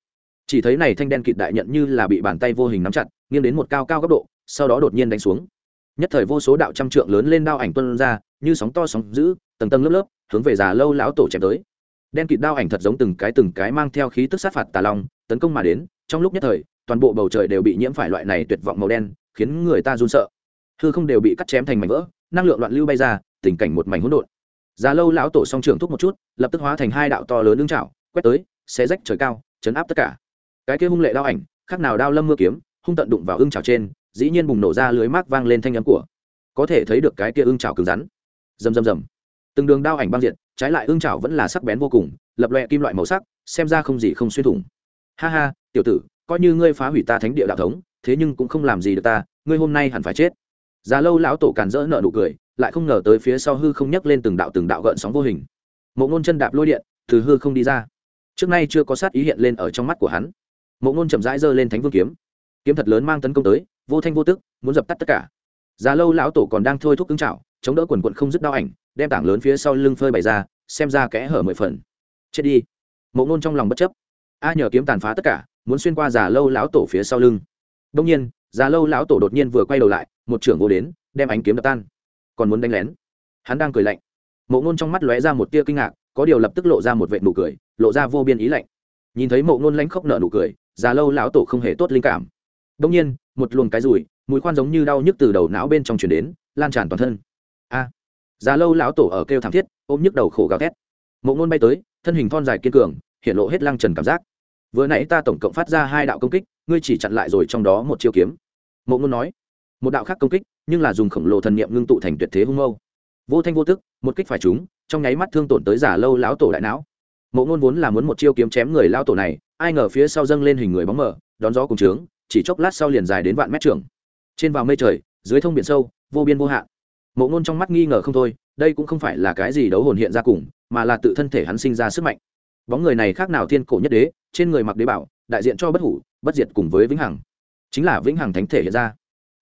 Chỉ thấy này thanh đen kịt đại nhận như là bị bàn tay vô hình nắm chặt, nghiêng đến một cao cao góc độ, sau đó đột nhiên đánh xuống. Nhất thời vô số đạo trăm trượng lớn lên đao ảnh tuân ra, như sóng to sóng giữ tầng tầng lớp lớp, hướng về già lâu lão tổ chém tới. Đen kịt đao ảnh thật giống từng cái từng cái mang theo khí tức sát phạt tà long, tấn công mà đến trong lúc nhất thời, toàn bộ bầu trời đều bị nhiễm phải loại này tuyệt vọng màu đen, khiến người ta run sợ. Hư không đều bị cắt chém thành mảnh vỡ, năng lượng loạn lưu bay ra, tình cảnh một mảnh hỗn độn. Già lâu lão tổ song trường thúc một chút, lập tức hóa thành hai đạo to lớn lưng chảo, quét tới, xé rách trời cao, chấn áp tất cả. Cái kia hung lệ đao ảnh, khác nào đao lâm mưa kiếm, hung tận đụng vào ưng chảo trên, dĩ nhiên bùng nổ ra lưới mác vang lên thanh nhắm của. Có thể thấy được cái kia ưng chảo cứng rắn. Rầm rầm rầm. Từng đường đao ảnh băng diện trái lại ưng chảo vẫn là sắc bén vô cùng, lập loẹ kim loại màu sắc, xem ra không gì không xuyên thủng ha ha, tiểu tử, coi như ngươi phá hủy ta thánh địa đạo thống, thế nhưng cũng không làm gì được ta, ngươi hôm nay hẳn phải chết. Già lâu lão tổ càn rỡ nợ nụ cười, lại không ngờ tới phía sau hư không nhấc lên từng đạo từng đạo gợn sóng vô hình. Mộ ngôn chân đạp lôi điện, từ hư không đi ra. Trước nay chưa có sát ý hiện lên ở trong mắt của hắn. Mộ ngôn chậm rãi giơ lên thánh vương kiếm. Kiếm thật lớn mang tấn công tới, vô thanh vô tức, muốn dập tắt tất cả. Già lâu lão tổ còn đang thôi thúc cứng chảo chống đỡ quần quận không dứt đau ảnh, đem tảng lớn phía sau lưng phơi bày ra, xem ra kẽ hở mười phần. Chết đi. Mộ ngôn trong lòng bất chấp a nhờ kiếm tàn phá tất cả, muốn xuyên qua già lâu lão tổ phía sau lưng. Đông nhiên, già lâu lão tổ đột nhiên vừa quay đầu lại, một trưởng vô đến, đem ánh kiếm đập tan. Còn muốn đánh lén? Hắn đang cười lạnh. Mộ ngôn trong mắt lóe ra một tia kinh ngạc, có điều lập tức lộ ra một vệ nụ cười, lộ ra vô biên ý lạnh. Nhìn thấy mộ ngôn lánh khóc nợ nụ cười, già lâu lão tổ không hề tốt linh cảm. Đông nhiên, một luồng cái rùi mũi khoan giống như đau nhức từ đầu não bên trong chuyển đến, lan tràn toàn thân. A! Già lâu lão tổ ở kêu thảm thiết, ôm nhức đầu khổ gào thét. Mộ ngôn bay tới, thân hình thon dài kiên cường hiện lộ hết lăng trần cảm giác. Vừa nãy ta tổng cộng phát ra hai đạo công kích, ngươi chỉ chặn lại rồi trong đó một chiêu kiếm. Mộ ngôn nói, một đạo khác công kích, nhưng là dùng khổng lồ thần niệm ngưng tụ thành tuyệt thế hung mâu. Vô thanh vô tức, một kích phải chúng trong nháy mắt thương tổn tới giả lâu lão tổ đại não. Mộ ngôn vốn là muốn một chiêu kiếm chém người lao tổ này, ai ngờ phía sau dâng lên hình người bóng mờ, đón gió cùng trướng, chỉ chốc lát sau liền dài đến vạn mét trường. Trên vào mây trời, dưới thông biển sâu, vô biên vô hạn. Mộ ngôn trong mắt nghi ngờ không thôi, đây cũng không phải là cái gì đấu hồn hiện ra cùng, mà là tự thân thể hắn sinh ra sức mạnh bóng người này khác nào thiên cổ nhất đế, trên người mặc đế bảo, đại diện cho bất hủ, bất diệt cùng với vĩnh hằng. Chính là vĩnh hằng thánh thể hiện ra.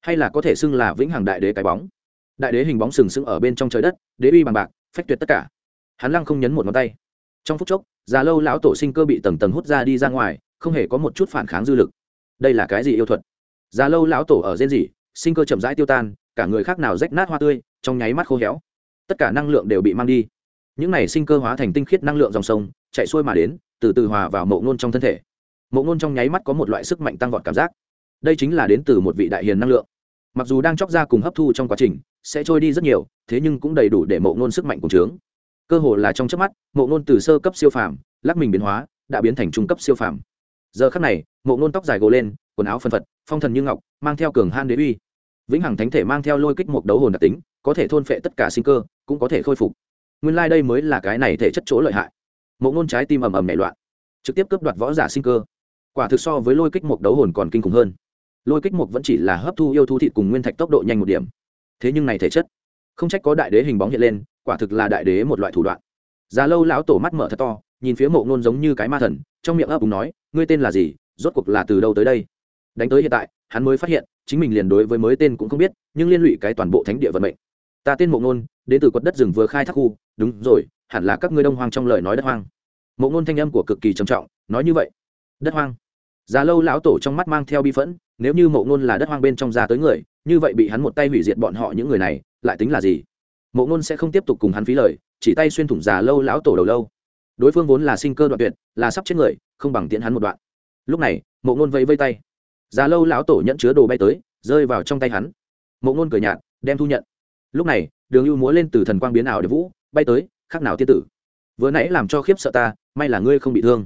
Hay là có thể xưng là vĩnh hằng đại đế cái bóng? Đại đế hình bóng sừng sững ở bên trong trời đất, đế uy bằng bạc, phách tuyệt tất cả. Hắn lăng không nhấn một ngón tay. Trong phút chốc, già lâu lão tổ sinh cơ bị tầng tầng hút ra đi ra ngoài, không hề có một chút phản kháng dư lực. Đây là cái gì yêu thuật? Già lâu lão tổ ở rên rỉ, sinh cơ chậm rãi tiêu tan, cả người khác nào rách nát hoa tươi, trong nháy mắt khô héo. Tất cả năng lượng đều bị mang đi những này sinh cơ hóa thành tinh khiết năng lượng dòng sông, chạy xuôi mà đến, từ từ hòa vào mộ ngôn trong thân thể. Mộ ngôn trong nháy mắt có một loại sức mạnh tăng vọt cảm giác. Đây chính là đến từ một vị đại hiền năng lượng. Mặc dù đang chóc ra cùng hấp thu trong quá trình, sẽ trôi đi rất nhiều, thế nhưng cũng đầy đủ để mộ ngôn sức mạnh cùng trướng cơ hồ là trong chớp mắt, mộ ngôn từ sơ cấp siêu phàm, lắc mình biến hóa, đã biến thành trung cấp siêu phàm. Giờ khắc này, mộ ngôn tóc dài gồ lên, quần áo phân phật, phong thần như ngọc, mang theo cường han đế uy. Vĩnh hằng thánh thể mang theo lôi kích một đấu hồn đặc tính, có thể thôn phệ tất cả sinh cơ, cũng có thể khôi phục nguyên lai、like、đây mới là cái này thể chất chỗ lợi hại. Mộ ngôn trái tim ầm ầm nảy loạn, trực tiếp cướp đoạt võ giả sinh cơ. Quả thực so với lôi kích mục đấu hồn còn kinh khủng hơn. Lôi kích mục vẫn chỉ là hấp thu yêu thu thịt cùng nguyên thạch tốc độ nhanh một điểm. Thế nhưng này thể chất, không trách có đại đế hình bóng hiện lên, quả thực là đại đế một loại thủ đoạn. Già lâu lão tổ mắt mở thật to, nhìn phía mộ ngôn giống như cái ma thần, trong miệng ấp úng nói, ngươi tên là gì? Rốt cuộc là từ đâu tới đây? Đánh tới hiện tại, hắn mới phát hiện, chính mình liền đối với mới tên cũng không biết, nhưng liên lụy cái toàn bộ thánh địa vận mệnh ta tên mộ ngôn đến từ quật đất rừng vừa khai thác khu. Đúng rồi, hẳn là các ngươi đông hoang trong lời nói đất hoang. Mộ ngôn thanh âm của cực kỳ trầm trọng, nói như vậy. Đất hoang. Già lâu lão tổ trong mắt mang theo bi phẫn, nếu như mộ ngôn là đất hoang bên trong ra tới người, như vậy bị hắn một tay hủy diệt bọn họ những người này, lại tính là gì? Mộ ngôn sẽ không tiếp tục cùng hắn phí lời, chỉ tay xuyên thủng già lâu lão tổ đầu lâu. Đối phương vốn là sinh cơ đoạn tuyệt, là sắp chết người, không bằng tiễn hắn một đoạn. Lúc này, mộ ngôn vẫy vây tay. Già lâu lão tổ nhận chứa đồ bay tới, rơi vào trong tay hắn. Mộ ngôn cười nhạt, đem thu nhận lúc này, đường ưu múa lên từ thần quang biến ảo để vũ, bay tới khác nào tiên tử. Vừa nãy làm cho khiếp sợ ta, may là ngươi không bị thương.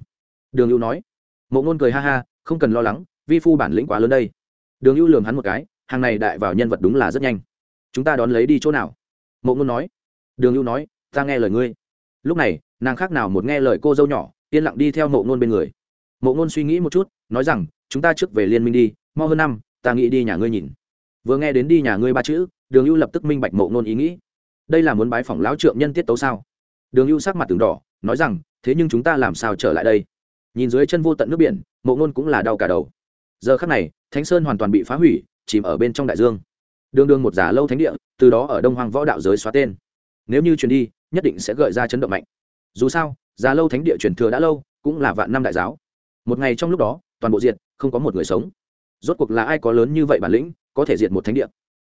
Đường ưu nói. Mộ ngôn cười ha ha, không cần lo lắng, vi phu bản lĩnh quá lớn đây. Đường ưu lường hắn một cái, hàng này đại vào nhân vật đúng là rất nhanh. Chúng ta đón lấy đi chỗ nào? Mộ ngôn nói. Đường ưu nói, ta nghe lời ngươi. Lúc này, nàng khác nào một nghe lời cô dâu nhỏ, yên lặng đi theo mộ ngôn bên người. Mộ ngôn suy nghĩ một chút, nói rằng, chúng ta trước về liên minh đi, mau hơn năm, ta nghĩ đi nhà ngươi nhìn. Vừa nghe đến đi nhà ngươi ba chữ đường ưu lập tức minh bạch mộ ngôn ý nghĩ. Đây là muốn bái phỏng lão trượng nhân tiết tấu sao? Đường ưu sắc mặt từng đỏ, nói rằng, thế nhưng chúng ta làm sao trở lại đây? Nhìn dưới chân vô tận nước biển, mộ ngôn cũng là đau cả đầu. Giờ khắc này, thánh sơn hoàn toàn bị phá hủy, chìm ở bên trong đại dương. Đường đường một giả lâu thánh địa, từ đó ở đông hoàng võ đạo giới xóa tên. Nếu như truyền đi, nhất định sẽ gợi ra chấn động mạnh. Dù sao giả lâu thánh địa truyền thừa đã lâu, cũng là vạn năm đại giáo. Một ngày trong lúc đó, toàn bộ diệt, không có một người sống. Rốt cuộc là ai có lớn như vậy bản lĩnh, có thể diệt một thánh địa?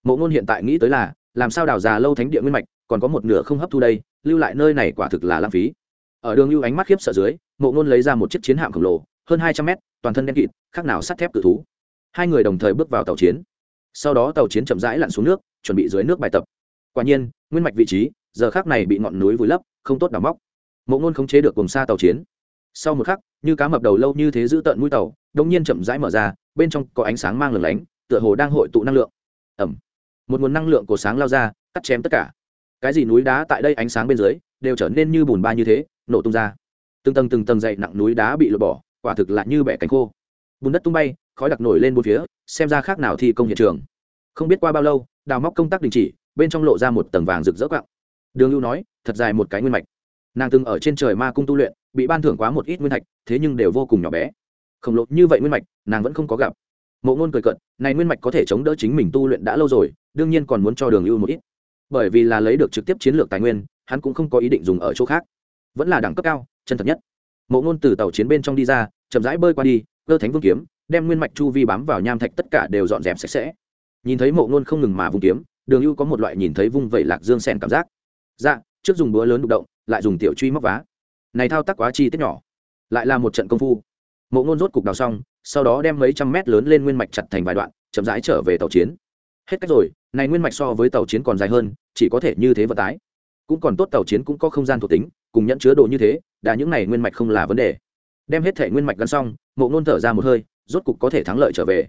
Mộ ngôn hiện tại nghĩ tới là, làm sao đào già lâu thánh địa nguyên mạch, còn có một nửa không hấp thu đây, lưu lại nơi này quả thực là lãng phí. Ở đường lưu ánh mắt khiếp sợ dưới, mộ ngôn lấy ra một chiếc chiến hạm khổng lồ, hơn hai trăm mét, toàn thân đen kịt, khác nào sắt thép cự thú. Hai người đồng thời bước vào tàu chiến. Sau đó tàu chiến chậm rãi lặn xuống nước, chuẩn bị dưới nước bài tập. Quả nhiên, nguyên mạch vị trí, giờ khác này bị ngọn núi vùi lấp, không tốt đào móc. Mộ ngôn khống chế được cùng xa tàu chiến. Sau một khắc, như cá mập đầu lâu như thế giữ tợn mũi tàu đông nhiên chậm rãi mở ra, bên trong có ánh sáng mang lửng lánh, tựa hồ đang hội tụ năng lượng. Ẩm một nguồn năng lượng của sáng lao ra, cắt chém tất cả. Cái gì núi đá tại đây ánh sáng bên dưới, đều trở nên như bùn ba như thế, nổ tung ra. Từng tầng từng tầng dậy nặng núi đá bị lột bỏ, quả thực là như bẻ cánh khô. Bùn đất tung bay, khói đặc nổi lên bốn phía, xem ra khác nào thi công hiện trường. Không biết qua bao lâu, đào móc công tác đình chỉ, bên trong lộ ra một tầng vàng rực rỡ quặng. Đường lưu nói, thật dài một cái nguyên mạch. Nàng từng ở trên trời ma cung tu luyện, bị ban thưởng quá một ít nguyên thạch, thế nhưng đều vô cùng nhỏ bé. Khổng lồ như vậy nguyên mạch, nàng vẫn không có gặp mộ ngôn cười cận này nguyên mạch có thể chống đỡ chính mình tu luyện đã lâu rồi, đương nhiên còn muốn cho đường ưu một ít. Bởi vì là lấy được trực tiếp chiến lược tài nguyên, hắn cũng không có ý định dùng ở chỗ khác. Vẫn là đẳng cấp cao, chân thật nhất. Mộ ngôn từ tàu chiến bên trong đi ra, chậm rãi bơi qua đi, cơ thánh vương kiếm, đem nguyên mạch chu vi bám vào nham thạch tất cả đều dọn dẹp sạch sẽ. Nhìn thấy mộ ngôn không ngừng mà vung kiếm, đường ưu có một loại nhìn thấy vung vẩy lạc dương sen cảm giác. Dạ trước dùng búa lớn đục động, lại dùng tiểu truy móc vá. Này thao tác quá chi tiết nhỏ, lại là một trận công phu. Mộ ngôn rốt cục đào xong sau đó đem mấy trăm mét lớn lên nguyên mạch chặt thành vài đoạn, chậm rãi trở về tàu chiến. Hết cách rồi, này nguyên mạch so với tàu chiến còn dài hơn, chỉ có thể như thế vận tái cũng còn tốt tàu chiến cũng có không gian thuộc tính, cùng nhận chứa đồ như thế, đã những này nguyên mạch không là vấn đề. Đem hết thể nguyên mạch gắn xong, mộ ngôn thở ra một hơi, rốt cục có thể thắng lợi trở về.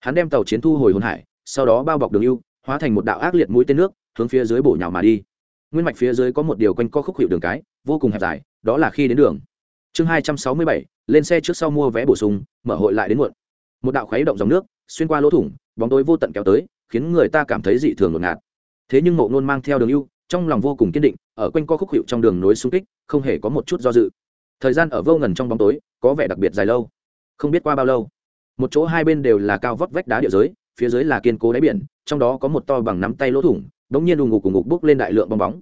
Hắn đem tàu chiến thu hồi hồn hải, sau đó bao bọc đường ưu, hóa thành một đạo ác liệt mũi tên nước, hướng phía dưới bổ nhào mà đi. Nguyên mạch phía dưới có một điều quanh co khúc hiệu đường cái, vô cùng hẹp dài, đó là khi đến đường. Chương hai trăm sáu mươi bảy lên xe trước sau mua vé bổ sung, mở hội lại đến muộn. Một đạo khuấy động dòng nước, xuyên qua lỗ thủng, bóng tối vô tận kéo tới, khiến người ta cảm thấy dị thường ngột ngạt. Thế nhưng mộ ngôn mang theo đường ưu, trong lòng vô cùng kiên định, ở quanh co khúc hiệu trong đường nối xung kích, không hề có một chút do dự. Thời gian ở vô ngần trong bóng tối, có vẻ đặc biệt dài lâu. Không biết qua bao lâu, một chỗ hai bên đều là cao vóc vách đá địa giới, phía dưới là kiên cố đáy biển, trong đó có một to bằng nắm tay lỗ thủng, bỗng nhiên đùng ngục cùng ngục bốc lên đại lượng bong bóng.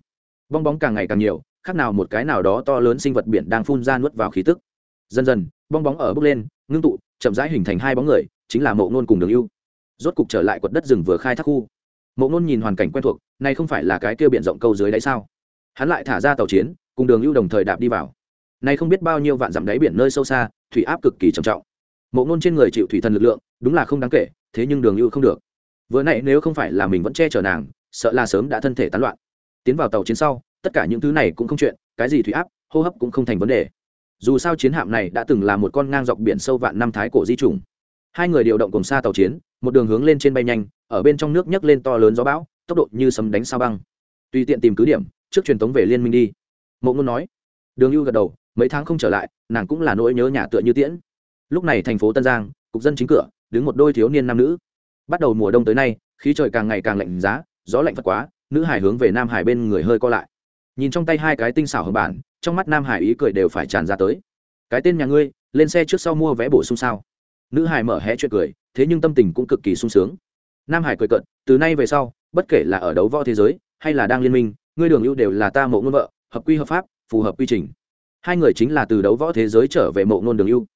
Bong bóng càng ngày càng nhiều, khác nào một cái nào đó to lớn sinh vật biển đang phun ra nuốt vào khí tức dần dần, bong bóng ở bốc lên, ngưng tụ, chậm rãi hình thành hai bóng người, chính là mộ nôn cùng đường ưu. Rốt cục trở lại quật đất rừng vừa khai thác khu. Mộ nôn nhìn hoàn cảnh quen thuộc, này không phải là cái kia b i ể n rộng câu dưới đáy sao? Hắn lại thả ra tàu chiến, cùng đường ưu đồng thời đạp đi vào. Nay không biết bao nhiêu vạn dặm đáy biển nơi sâu xa, thủy áp cực kỳ trầm trọng. Mộ nôn trên người chịu thủy thần lực lượng, đúng là không đáng kể, thế nhưng đường ưu không được. Vừa nãy nếu không phải là mình vẫn che chở nàng, sợ là sớm đã thân thể tán loạn. Tiến vào tàu chiến sau, tất cả những thứ này cũng không chuyện, cái gì thủy áp, hô hấp cũng không thành vấn đề dù sao chiến hạm này đã từng là một con ngang dọc biển sâu vạn năm thái cổ di trùng. Hai người điều động cùng xa tàu chiến, một đường hướng lên trên bay nhanh, ở bên trong nước nhấc lên to lớn gió bão, tốc độ như sấm đánh sao băng. Tùy tiện tìm cứ điểm, trước truyền tống về liên minh đi. Mộ ngôn nói. Đường lưu gật đầu, mấy tháng không trở lại, nàng cũng là nỗi nhớ nhà tựa như tiễn. Lúc này thành phố tân giang, cục dân chính cửa, đứng một đôi thiếu niên nam nữ. Bắt đầu mùa đông tới nay, khí trời càng ngày càng lạnh giá, gió lạnh phật quá, nữ hải hướng về nam hải bên người hơi co lại. Nhìn trong tay hai cái tinh xảo hở bản trong mắt nam hải ý cười đều phải tràn ra tới. Cái tên nhà ngươi, lên xe trước sau mua vé bổ sung sao? Nữ hải mở hé chuyện cười, thế nhưng tâm tình cũng cực kỳ sung sướng. Nam hải cười cận từ nay về sau, bất kể là ở đấu võ thế giới, hay là đang liên minh, ngươi đường ưu đều là ta mộ ngôn vợ, hợp quy hợp pháp, phù hợp quy trình. Hai người chính là từ đấu võ thế giới trở về mộ ngôn đường ưu.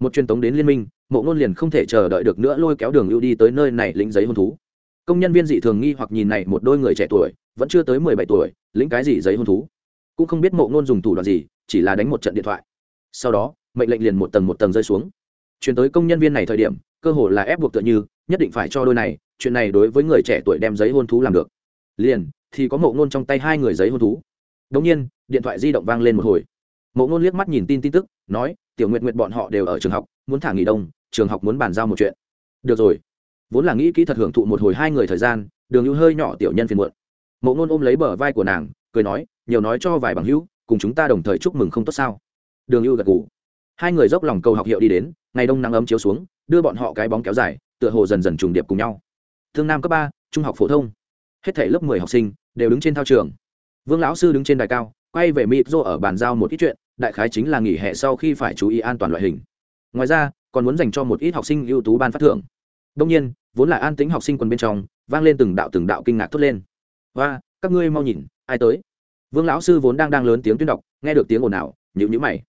Một truyền tống đến liên minh, mộ ngôn liền không thể chờ đợi được nữa lôi kéo đường ưu đi tới nơi này lĩnh giấy hôn thú. Công nhân viên dị thường nghi hoặc nhìn này một đôi người trẻ tuổi, vẫn chưa tới mười bảy tuổi, lĩnh cái gì giấy hôn thú? Cũng không biết mộ ngôn dùng thủ đoạn gì, chỉ là đánh một trận điện thoại. Sau đó, mệnh lệnh liền một tầng một tầng rơi xuống. Chuyển tới công nhân viên này thời điểm, cơ hồ là ép buộc tựa như, nhất định phải cho đôi này, chuyện này đối với người trẻ tuổi đem giấy hôn thú làm được. Liền, thì có mộ ngôn trong tay hai người giấy hôn thú. Đống nhiên, điện thoại di động vang lên một hồi. Mộ ngôn liếc mắt nhìn tin tin tức, nói, tiểu nguyện nguyện bọn họ đều ở trường học, muốn thả nghỉ đông, trường học muốn bàn giao một chuyện. Được rồi. Vốn là nghĩ kỹ thật hưởng thụ một hồi hai người thời gian, đường hữu hơi nhỏ tiểu nhân phiền muộn. Mộ ngôn ôm lấy bờ vai của nàng, cười nói nhiều nói cho vài bằng hữu, cùng chúng ta đồng thời chúc mừng không tốt sao? Đường ưu gật ngủ hai người dốc lòng cầu học hiệu đi đến, ngày đông nắng ấm chiếu xuống, đưa bọn họ cái bóng kéo dài, tựa hồ dần dần trùng điệp cùng nhau. Thương nam cấp ba, trung học phổ thông. Hết thể lớp mười học sinh đều đứng trên thao trường. Vương lão sư đứng trên đài cao, quay về mịp rô ở bàn giao một ít chuyện, đại khái chính là nghỉ hè sau khi phải chú ý an toàn loại hình. Ngoài ra, còn muốn dành cho một ít học sinh ưu tú ban phát thưởng. Đông nhiên, vốn là an tính học sinh quần bên trong, vang lên từng đạo từng đạo kinh ngạc thốt lên. Và các ngươi mau nhìn, ai tới? Vương lão sư vốn đang đang lớn tiếng tuyên đọc, nghe được tiếng ồn ào nhịu nhữ mày.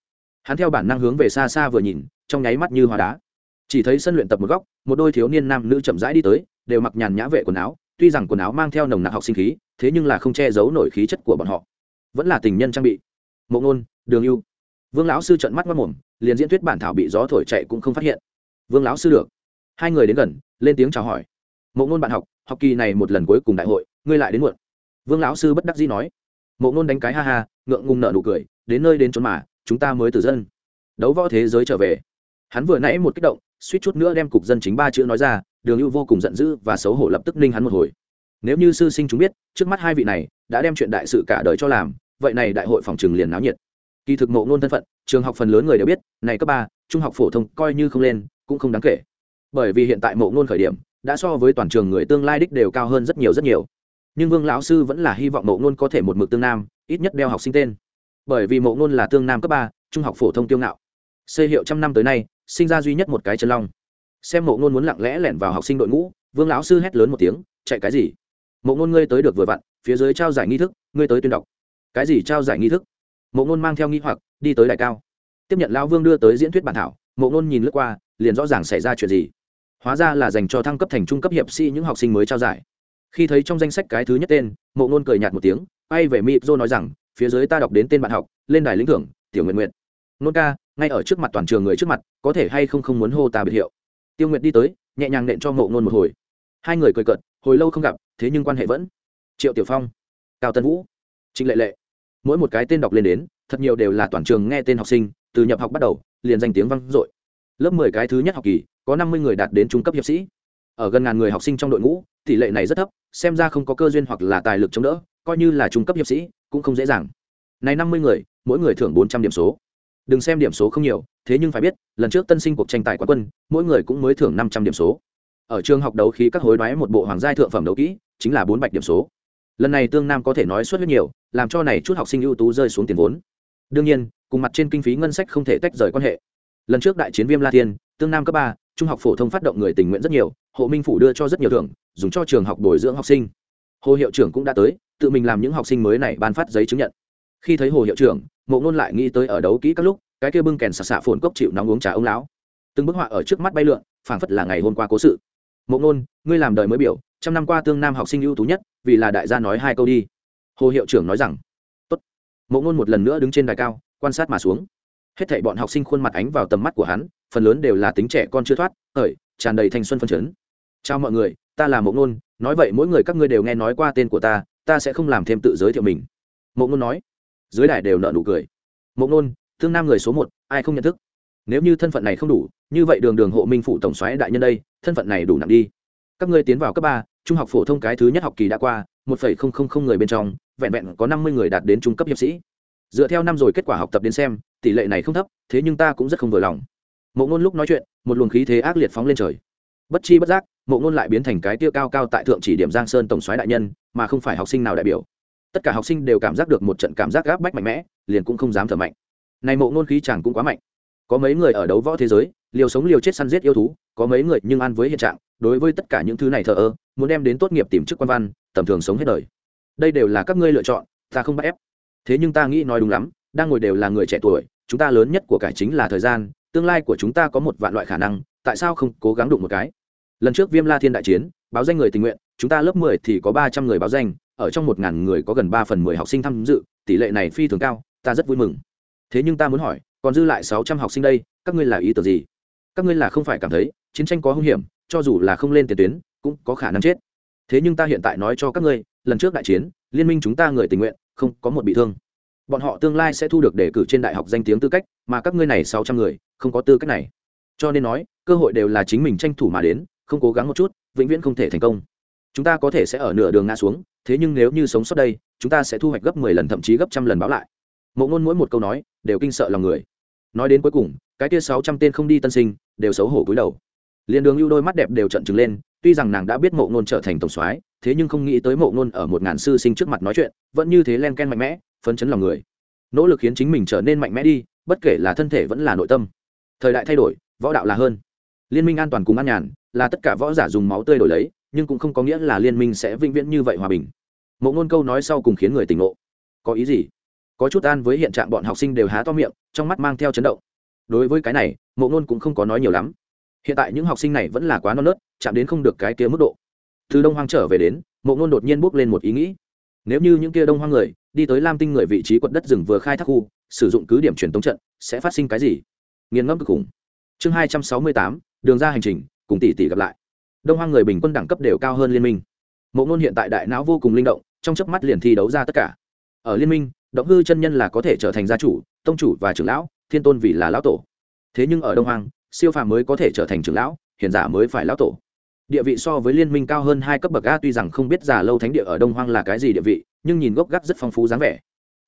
Hắn theo bản năng hướng về xa xa vừa nhìn, trong nháy mắt như hoa đá. Chỉ thấy sân luyện tập một góc, một đôi thiếu niên nam nữ chậm rãi đi tới, đều mặc nhàn nhã vệ quần áo, tuy rằng quần áo mang theo nồng nặc học sinh khí, thế nhưng là không che giấu nổi khí chất của bọn họ. Vẫn là tình nhân trang bị. Mộ ngôn, đường ưu. Vương lão sư trận mắt mất mồm liền diễn thuyết bản thảo bị gió thổi chạy cũng không phát hiện. Vương lão sư được. Hai người đến gần, lên tiếng chào hỏi. Mộ ngôn bạn học học kỳ này một lần cuối cùng đại hội, ngươi lại đến muộn. Vương lão sư bất đắc dĩ nói mộ ngôn đánh cái ha ha, ngượng ngùng nợ nụ cười, đến nơi đến trốn mà, chúng ta mới từ dân. Đấu võ thế giới trở về. Hắn vừa nãy một kích động, suýt chút nữa đem cục dân chính ba chữ nói ra, đường ưu vô cùng giận dữ và xấu hổ lập tức ninh hắn một hồi. Nếu như sư sinh chúng biết, trước mắt hai vị này đã đem chuyện đại sự cả đời cho làm, vậy này đại hội phòng trường liền náo nhiệt. Kỳ thực mộ ngôn thân phận, trường học phần lớn người đều biết, này cấp ba, trung học phổ thông coi như không lên, cũng không đáng kể. Bởi vì hiện tại mộ ngôn khởi điểm, đã so với toàn trường người tương lai đích đều cao hơn rất nhiều rất nhiều nhưng vương lão sư vẫn là hy vọng mộ ngôn có thể một mực tương nam, ít nhất đeo học sinh tên. Bởi vì mộ ngôn là tương nam cấp ba, trung học phổ thông tiêu ngạo. Xây hiệu trăm năm tới nay, sinh ra duy nhất một cái chân long. Xem mộ ngôn muốn lặng lẽ lẻn vào học sinh đội ngũ, vương lão sư hét lớn một tiếng, chạy cái gì? Mộ ngôn ngươi tới được vừa vặn, phía dưới trao giải nghi thức, ngươi tới tuyên đọc. Cái gì trao giải nghi thức? Mộ ngôn mang theo nghi hoặc, đi tới đại cao. Tiếp nhận lão vương đưa tới diễn thuyết bản thảo, mộ ngôn nhìn lướt qua, liền rõ ràng xảy ra chuyện gì. Hóa ra là dành cho thăng cấp thành trung cấp hiệp sĩ những học sinh mới trao giải khi thấy trong danh sách cái thứ nhất tên, mộ ngôn cười nhạt một tiếng bay về mịp dô nói rằng, phía dưới ta đọc đến tên bạn học, lên đài lĩnh thưởng, tiểu nguyện nguyện nôn ca, ngay ở trước mặt toàn trường người trước mặt, có thể hay không không muốn hô ta biệt hiệu? Tiêu nguyện đi tới, nhẹ nhàng nện cho mộ ngôn một hồi. Hai người cười cợt, hồi lâu không gặp, thế nhưng quan hệ vẫn. Triệu tiểu phong, cao tân vũ, trịnh lệ lệ. Mỗi một cái tên đọc lên đến, thật nhiều đều là toàn trường nghe tên học sinh, từ nhập học bắt đầu, liền danh tiếng vang dội. Lớp mười cái thứ nhất học kỳ, có năm mươi người đạt đến trung cấp hiệp sĩ ở gần ngàn người học sinh trong đội ngũ, tỷ lệ này rất thấp, xem ra không có cơ duyên hoặc là tài lực chống đỡ, coi như là trung cấp hiệp sĩ, cũng không dễ dàng. Này năm mươi người, mỗi người thưởng bốn trăm điểm số. Đừng xem điểm số không nhiều, thế nhưng phải biết, lần trước tân sinh cuộc tranh tài quán quân, mỗi người cũng mới thưởng năm trăm điểm số. Ở trường học đấu khí các hối đoái một bộ hoàng giai thượng phẩm đấu kỹ, chính là bốn bạch điểm số. Lần này tương nam có thể nói suất rất nhiều, làm cho này chút học sinh ưu tú rơi xuống tiền vốn. Đương nhiên, cùng mặt trên kinh phí ngân sách không thể tách rời quan hệ. Lần trước đại chiến viêm la thiên, tương nam cấp ba, trung học phổ thông phát động người tình nguyện rất nhiều hộ minh phủ đưa cho rất nhiều thưởng, dùng cho trường học bồi dưỡng học sinh. Hồ hiệu trưởng cũng đã tới, tự mình làm những học sinh mới này ban phát giấy chứng nhận. Khi thấy hồ hiệu trưởng, mộ ngôn lại nghĩ tới ở đấu kỹ các lúc, cái kia bưng kèn xà xạ phồn cốc chịu nóng uống trà ông lão. Từng bức họa ở trước mắt bay lượn, phảng phất là ngày hôm qua cố sự. Mộ ngôn, ngươi làm đời mới biểu, trăm năm qua tương nam học sinh ưu tú nhất, vì là đại gia nói hai câu đi. Hồ hiệu trưởng nói rằng, Tốt. mộ ngôn một lần nữa đứng trên đài cao, quan sát mà xuống. Hết thảy bọn học sinh khuôn mặt ánh vào tầm mắt của hắn, phần lớn đều là tính trẻ con chưa thoát khởi tràn đầy thanh xuân phân chấn chào mọi người, ta là mộ ngôn, nói vậy mỗi người các ngươi đều nghe nói qua tên của ta ta sẽ không làm thêm tự giới thiệu mình. Mộ ngôn nói. Dưới đài đều nợ nụ cười. Mộ ngôn, thương nam người số một, ai không nhận thức? Nếu như thân phận này không đủ, như vậy đường đường hộ minh phụ tổng xoáy đại nhân đây, thân phận này đủ nặng đi. Các ngươi tiến vào cấp ba, trung học phổ thông cái thứ nhất học kỳ đã qua, một phẩy không không không người bên trong, vẹn vẹn có năm mươi người đạt đến trung cấp hiệp sĩ. Dựa theo năm rồi kết quả học tập đến xem, tỷ lệ này không thấp, thế nhưng ta cũng rất không vừa lòng. Mộ ngôn lúc nói chuyện, một luồng khí thế ác liệt phóng lên trời bất chi bất giác, mộ ngôn lại biến thành cái tia cao cao tại thượng chỉ điểm giang sơn tổng Soái đại nhân, mà không phải học sinh nào đại biểu. Tất cả học sinh đều cảm giác được một trận cảm giác gáp bách mạnh mẽ, liền cũng không dám thở mạnh. Này mộ ngôn khí chàng cũng quá mạnh. Có mấy người ở đấu võ thế giới, liều sống liều chết săn giết yêu thú, có mấy người nhưng ăn với hiện trạng, đối với tất cả những thứ này thờ ơ, muốn đem đến tốt nghiệp tìm chức quan văn, tầm thường sống hết đời. Đây đều là các ngươi lựa chọn, ta không bắt ép. Thế nhưng ta nghĩ nói đúng lắm, đang ngồi đều là người trẻ tuổi, chúng ta lớn nhất của cải chính là thời gian, tương lai của chúng ta có một vạn loại khả năng, tại sao không cố gắng đụng một cái? Lần trước viêm la thiên đại chiến, báo danh người tình nguyện, chúng ta lớp mười thì có ba trăm người báo danh, ở trong một ngàn người có gần ba phần mười học sinh tham dự, tỷ lệ này phi thường cao, ta rất vui mừng. Thế nhưng ta muốn hỏi, còn dư lại sáu trăm học sinh đây, các ngươi là ý tưởng gì? Các ngươi là không phải cảm thấy, chiến tranh có hung hiểm, cho dù là không lên tiền tuyến, cũng có khả năng chết. Thế nhưng ta hiện tại nói cho các ngươi, lần trước đại chiến, liên minh chúng ta người tình nguyện, không có một bị thương. Bọn họ tương lai sẽ thu được đề cử trên đại học danh tiếng tư cách, mà các ngươi này sáu trăm người, không có tư cách này. Cho nên nói, cơ hội đều là chính mình tranh thủ mà đến không cố gắng một chút, vĩnh viễn không thể thành công. Chúng ta có thể sẽ ở nửa đường ngã xuống, thế nhưng nếu như sống sót đây, chúng ta sẽ thu hoạch gấp mười lần thậm chí gấp trăm lần báo lại. Mộ ngôn mỗi một câu nói đều kinh sợ lòng người. Nói đến cuối cùng, cái kia sáu trăm tên không đi tân sinh đều xấu hổ cúi đầu. Liền đường lưu đôi mắt đẹp đều trận trừng lên, tuy rằng nàng đã biết mộ ngôn trở thành tổng soái, thế nhưng không nghĩ tới mộ ngôn ở một ngàn sư sinh trước mặt nói chuyện, vẫn như thế len ken mạnh mẽ, phấn chấn lòng người. Nỗ lực khiến chính mình trở nên mạnh mẽ đi, bất kể là thân thể vẫn là nội tâm. Thời đại thay đổi, võ đạo là hơn. Liên minh an toàn cùng an nhàn là tất cả võ giả dùng máu tươi đổi lấy, nhưng cũng không có nghĩa là liên minh sẽ vĩnh viễn như vậy hòa bình. Mộ ngôn câu nói sau cùng khiến người tỉnh ngộ. Có ý gì? Có chút an với hiện trạng bọn học sinh đều há to miệng, trong mắt mang theo chấn động. Đối với cái này, mộ ngôn cũng không có nói nhiều lắm. Hiện tại những học sinh này vẫn là quá non nớt, chạm đến không được cái kia mức độ. Từ đông hoang trở về đến, mộ ngôn đột nhiên bước lên một ý nghĩ. Nếu như những kia đông hoang người, đi tới lam tinh người vị trí quận đất rừng vừa khai thác khu, sử dụng cứ điểm truyền tống trận, sẽ phát sinh cái gì? Nghiền ngẫm cực khủng. Chương hai trăm sáu mươi tám, đường ra hành trình cùng tỷ tỷ gặp lại. Đông hoang người bình quân đẳng cấp đều cao hơn liên minh. Mộ ngôn hiện tại đại não vô cùng linh động, trong chớp mắt liền thi đấu ra tất cả. Ở liên minh, động hư chân nhân là có thể trở thành gia chủ, tông chủ và trưởng lão, thiên tôn vì là lão tổ. Thế nhưng ở đông hoang, siêu phàm mới có thể trở thành trưởng lão hiền giả mới phải lão tổ. Địa vị so với liên minh cao hơn hai cấp bậc a, tuy rằng không biết già lâu thánh địa ở đông hoang là cái gì địa vị, nhưng nhìn gốc gác rất phong phú dáng vẻ.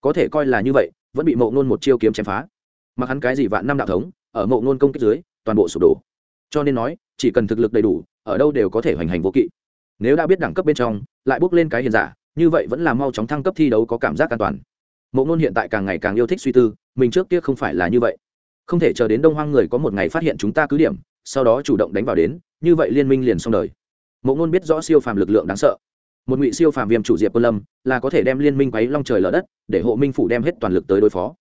Có thể coi là như vậy, vẫn bị mộ ngôn một chiêu kiếm chém phá. Mặc hắn cái gì vạn năm đạo thống, ở mộ ngôn công kích dưới, toàn bộ sụp đổ. Cho nên nói chỉ cần thực lực đầy đủ, ở đâu đều có thể hoành hành vô kỵ. Nếu đã biết đẳng cấp bên trong, lại bước lên cái hiền giả, như vậy vẫn là mau chóng thăng cấp thi đấu có cảm giác an toàn. Mộ ngôn hiện tại càng ngày càng yêu thích suy tư, mình trước kia không phải là như vậy. Không thể chờ đến đông hoang người có một ngày phát hiện chúng ta cứ điểm, sau đó chủ động đánh vào đến, như vậy liên minh liền xong đời. Mộ ngôn biết rõ siêu phàm lực lượng đáng sợ. Một ngụy siêu phàm viêm chủ diệp quân lâm, là có thể đem liên minh quấy long trời lở đất, để hộ minh phủ đem hết toàn lực tới đối phó.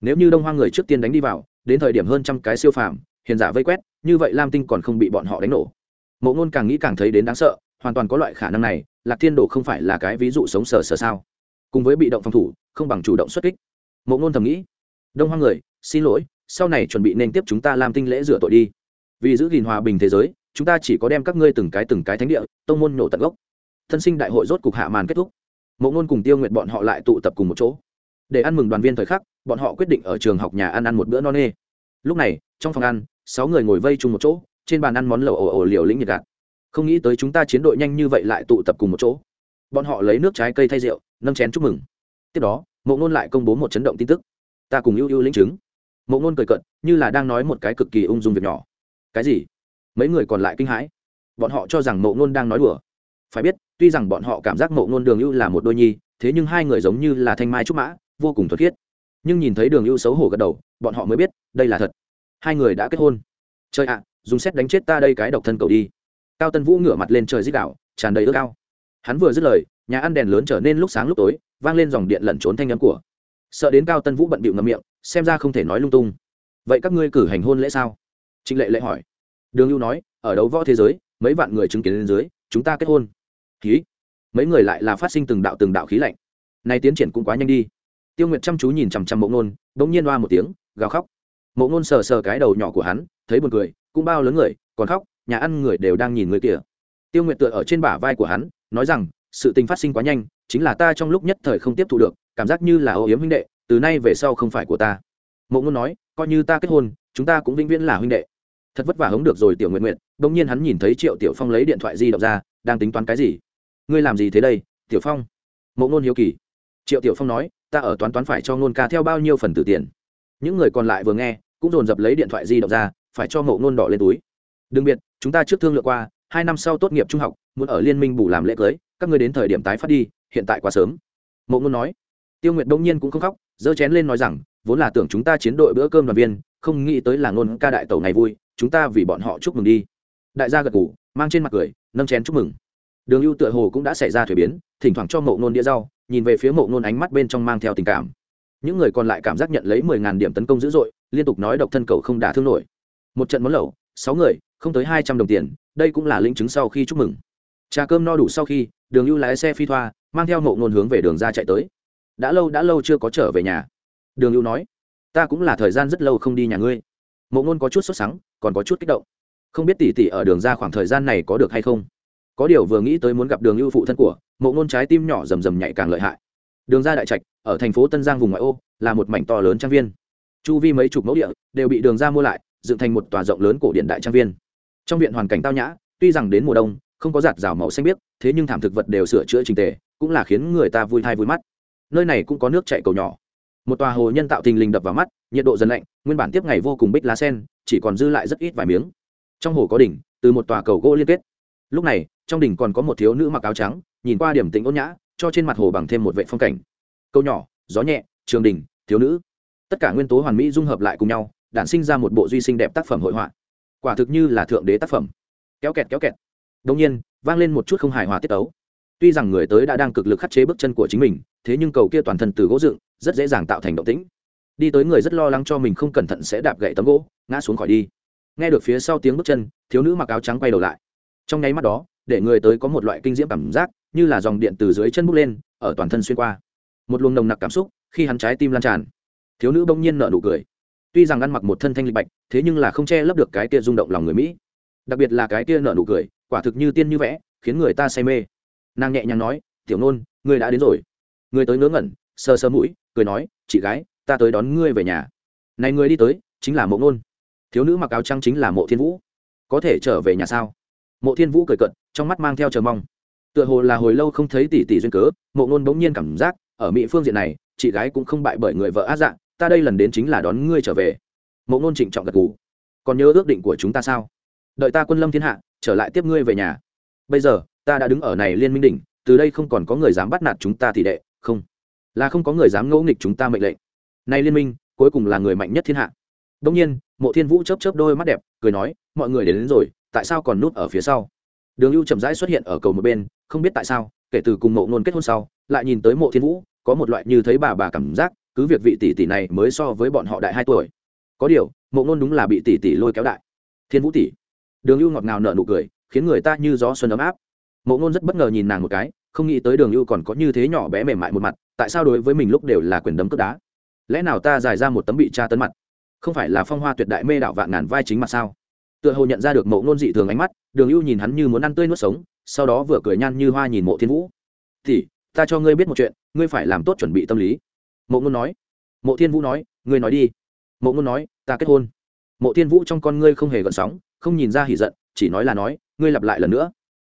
Nếu như đông hoang người trước tiên đánh đi vào, đến thời điểm hơn trăm cái siêu phàm, hiền giả vây quét như vậy lam tinh còn không bị bọn họ đánh nổ. Mộ ngôn càng nghĩ càng thấy đến đáng sợ, hoàn toàn có loại khả năng này, lạc thiên đồ không phải là cái ví dụ sống sờ sờ sao? Cùng với bị động phòng thủ, không bằng chủ động xuất kích. Mộ ngôn thầm nghĩ. Đông hoang người, xin lỗi, sau này chuẩn bị nên tiếp chúng ta làm tinh lễ rửa tội đi. Vì giữ gìn hòa bình thế giới, chúng ta chỉ có đem các ngươi từng cái từng cái thánh địa, tông môn nhổ tận gốc. Thân sinh đại hội rốt cục hạ màn kết thúc. Mộ ngôn cùng tiêu nguyện bọn họ lại tụ tập cùng một chỗ. Để ăn mừng đoàn viên thời khắc, bọn họ quyết định ở trường học nhà ăn ăn một bữa no nê. Lúc này, trong phòng ăn sáu người ngồi vây chung một chỗ, trên bàn ăn món lẩu ồ ồ liều lĩnh nhiệt gạt. Không nghĩ tới chúng ta chiến đội nhanh như vậy lại tụ tập cùng một chỗ. Bọn họ lấy nước trái cây thay rượu, nâng chén chúc mừng. Tiếp đó, mộ ngôn lại công bố một chấn động tin tức. Ta cùng ưu ưu lĩnh chứng. Mộ ngôn cười cận như là đang nói một cái cực kỳ ung dung việc nhỏ. Cái gì? Mấy người còn lại kinh hãi. Bọn họ cho rằng mộ ngôn đang nói đùa. Phải biết, tuy rằng bọn họ cảm giác mộ ngôn đường ưu là một đôi nhi, thế nhưng hai người giống như là thanh mai trúc mã, vô cùng thuật khiết. Nhưng nhìn thấy đường ưu xấu hổ gật đầu, bọn họ mới biết, đây là thật hai người đã kết hôn. Trời ạ, dùng xét đánh chết ta đây cái độc thân cầu đi. Cao tân vũ ngửa mặt lên trời dích đạo tràn đầy ước ao. Hắn vừa dứt lời, nhà ăn đèn lớn trở nên lúc sáng lúc tối, vang lên dòng điện lẩn trốn thanh nhắm của. Sợ đến cao tân vũ bận bịu ngậm miệng, xem ra không thể nói lung tung. Vậy các ngươi cử hành hôn lễ sao? Trịnh lệ lệ hỏi. Đường lưu nói, ở đấu võ thế giới, mấy vạn người chứng kiến lên dưới, chúng ta kết hôn. Khí mấy người lại là phát sinh từng đạo từng đạo khí lạnh. Nay tiến triển cũng quá nhanh đi. Tiêu nguyệt chăm chú nhìn chằm chằm mộng nôn đ ỗ n g nhiên loa một tiếng, gào khóc mộ ngôn sờ sờ cái đầu nhỏ của hắn, thấy buồn cười, cũng bao lớn người, còn khóc, nhà ăn người đều đang nhìn người kia tiêu nguyệt tựa ở trên bả vai của hắn, nói rằng, sự tình phát sinh quá nhanh, chính là ta trong lúc nhất thời không tiếp thu được, cảm giác như là ô yếm huynh đệ, từ nay về sau không phải của ta. Mộ ngôn nói, coi như ta kết hôn, chúng ta cũng vĩnh viễn là huynh đệ. Thật vất vả hống được rồi tiểu nguyện nguyện bỗng nhiên hắn nhìn thấy triệu tiểu phong lấy điện thoại di động ra, đang tính toán cái gì? Ngươi làm gì thế đây, tiểu phong? Mộ ngôn hiếu kỳ. Triệu tiểu phong nói, ta ở toán toán phải cho ngôn ca theo bao nhiêu phần tử tiền. Những người còn lại vừa nghe cũng dồn dập lấy điện thoại di động ra, phải cho mộ ngôn đỏ lên túi. Đừng biệt, chúng ta trước thương lượng qua, hai năm sau tốt nghiệp trung học, muốn ở liên minh bù làm lễ cưới, các ngươi đến thời điểm tái phát đi, hiện tại quá sớm. Mộ ngôn nói. Tiêu nguyệt đông nhiên cũng không khóc, giơ chén lên nói rằng, vốn là tưởng chúng ta chiến đội bữa cơm đoàn viên, không nghĩ tới là ngôn ca đại tẩu ngày vui, chúng ta vì bọn họ chúc mừng đi. Đại gia gật ngủ mang trên mặt cười, nâng chén chúc mừng. Đường ưu tựa hồ cũng đã xảy ra thuế biến, thỉnh thoảng cho mộ ngôn đĩa rau, nhìn về phía mộ ngôn ánh mắt bên trong mang theo tình cảm những người còn lại cảm giác nhận lấy mười ngàn điểm tấn công dữ dội, liên tục nói độc thân cầu không đả thương nổi. Một trận món lẩu, sáu người, không tới hai trăm đồng tiền, đây cũng là linh chứng sau khi chúc mừng. Trà cơm no đủ sau khi, đường lưu lái xe phi thoa, mang theo mộ nôn hướng về đường ra chạy tới. Đã lâu đã lâu chưa có trở về nhà. Đường lưu nói, ta cũng là thời gian rất lâu không đi nhà ngươi. Mộ nôn có chút sốt sắng, còn có chút kích động. Không biết tỷ tỷ ở đường ra khoảng thời gian này có được hay không? Có điều vừa nghĩ tới muốn gặp đường lưu phụ thân của, mộ ngôn trái tim nhỏ rầm rầm nhạy càng lợi hại đường ra đại trạch, ở thành phố tân giang vùng ngoại ô, là một mảnh to lớn trang viên. Chu vi mấy chục mẫu địa đều bị đường ra mua lại, dựng thành một tòa rộng lớn cổ điện đại trang viên. Trong viện hoàn cảnh tao nhã, tuy rằng đến mùa đông, không có giạt rào màu xanh biếc, thế nhưng thảm thực vật đều sửa chữa trình tề, cũng là khiến người ta vui thai vui mắt. Nơi này cũng có nước chạy cầu nhỏ. Một tòa hồ nhân tạo thình lình đập vào mắt, nhiệt độ dần lạnh, nguyên bản tiếp ngày vô cùng bích lá sen, chỉ còn dư lại rất ít vài miếng. Trong hồ có đỉnh, từ một tòa cầu gỗ liên kết. Lúc này, trong đỉnh còn có một thiếu nữ mặc áo trắng, nhìn qua điểm tĩnh ôn nhã cho trên mặt hồ bằng thêm một vệ phong cảnh. Câu nhỏ, gió nhẹ, trường đình thiếu nữ. Tất cả nguyên tố hoàn mỹ dung hợp lại cùng nhau, đản sinh ra một bộ duy sinh đẹp tác phẩm hội họa. Quả thực như là thượng đế tác phẩm. Kéo kẹt kéo kẹt. Đông nhiên, vang lên một chút không hài hòa tiết ấu tuy rằng người tới đã đang cực lực khắc chế bước chân của chính mình, thế nhưng cầu kia toàn thân từ gỗ dựng, rất dễ dàng tạo thành động tĩnh. Đi tới người rất lo lắng cho mình không cẩn thận sẽ đạp gậy tấm gỗ, ngã xuống khỏi đi. Nghe được phía sau tiếng bước chân, thiếu nữ mặc áo trắng quay đầu lại. Trong nháy mắt đó, để người tới có một loại kinh diễm cảm giác như là dòng điện từ dưới chân bốc lên, ở toàn thân xuyên qua. Một luồng nồng nặc cảm xúc khi hắn trái tim lan tràn. Thiếu nữ bỗng nhiên nở nụ cười. Tuy rằng ăn mặc một thân thanh lịch bạch, thế nhưng là không che lấp được cái kia rung động lòng người mỹ. Đặc biệt là cái kia nở nụ cười, quả thực như tiên như vẽ, khiến người ta say mê. Nàng nhẹ nhàng nói, tiểu nôn, ngươi đã đến rồi. Người tới ngớ ngẩn, sờ sờ mũi, cười nói, chị gái, ta tới đón ngươi về nhà. Này người đi tới, chính là mộ nôn. Thiếu nữ mặc áo trắng chính là mộ thiên vũ. Có thể trở về nhà sao? Mộ thiên vũ cười cận trong mắt mang theo chờ mong tựa hồ là hồi lâu không thấy tỷ tỷ duyên cớ mộ nôn bỗng nhiên cảm giác ở mỹ phương diện này chị gái cũng không bại bởi người vợ á dạng ta đây lần đến chính là đón ngươi trở về. Mộ nôn trịnh trọng gật gù. Còn nhớ ước định của chúng ta sao? Đợi ta quân lâm thiên hạ trở lại tiếp ngươi về nhà. Bây giờ ta đã đứng ở này liên minh đỉnh từ đây không còn có người dám bắt nạt chúng ta thì đệ không. Là không có người dám ngẫu nghịch chúng ta mệnh lệnh. Nay liên minh cuối cùng là người mạnh nhất thiên hạ. Đông nhiên mộ thiên vũ chớp chớp đôi mắt đẹp cười nói mọi người đến, đến rồi tại sao còn núp ở phía sau? Đường ưu chậm rãi xuất hiện ở cầu một bên không biết tại sao, kể từ cùng mộ nôn kết hôn sau, lại nhìn tới mộ thiên vũ, có một loại như thấy bà bà cảm giác, cứ việc vị tỷ tỷ này mới so với bọn họ đại hai tuổi. Có điều mộ nôn đúng là bị tỷ tỷ lôi kéo đại. Thiên vũ tỷ. Đường ưu ngọt ngào nở nụ cười, khiến người ta như gió xuân ấm áp. Mộ nôn rất bất ngờ nhìn nàng một cái, không nghĩ tới đường ưu còn có như thế nhỏ bé mềm mại một mặt, tại sao đối với mình lúc đều là quyền đấm cướp đá? Lẽ nào ta dài ra một tấm bị tra tấn mặt? Không phải là phong hoa tuyệt đại mê đạo vạn ngàn vai chính mặt sao? Tựa hồ nhận ra được mộ ngôn dị thường ánh mắt, đường ưu nhìn hắn như muốn ăn tươi nuốt sống sau đó vừa cười nhăn như hoa nhìn mộ thiên vũ. Thì ta cho ngươi biết một chuyện, ngươi phải làm tốt chuẩn bị tâm lý. Mộ ngôn nói. Mộ thiên vũ nói, ngươi nói đi. Mộ ngôn nói, ta kết hôn. Mộ thiên vũ trong con ngươi không hề gợn sóng, không nhìn ra hỉ giận, chỉ nói là nói, ngươi lặp lại lần nữa.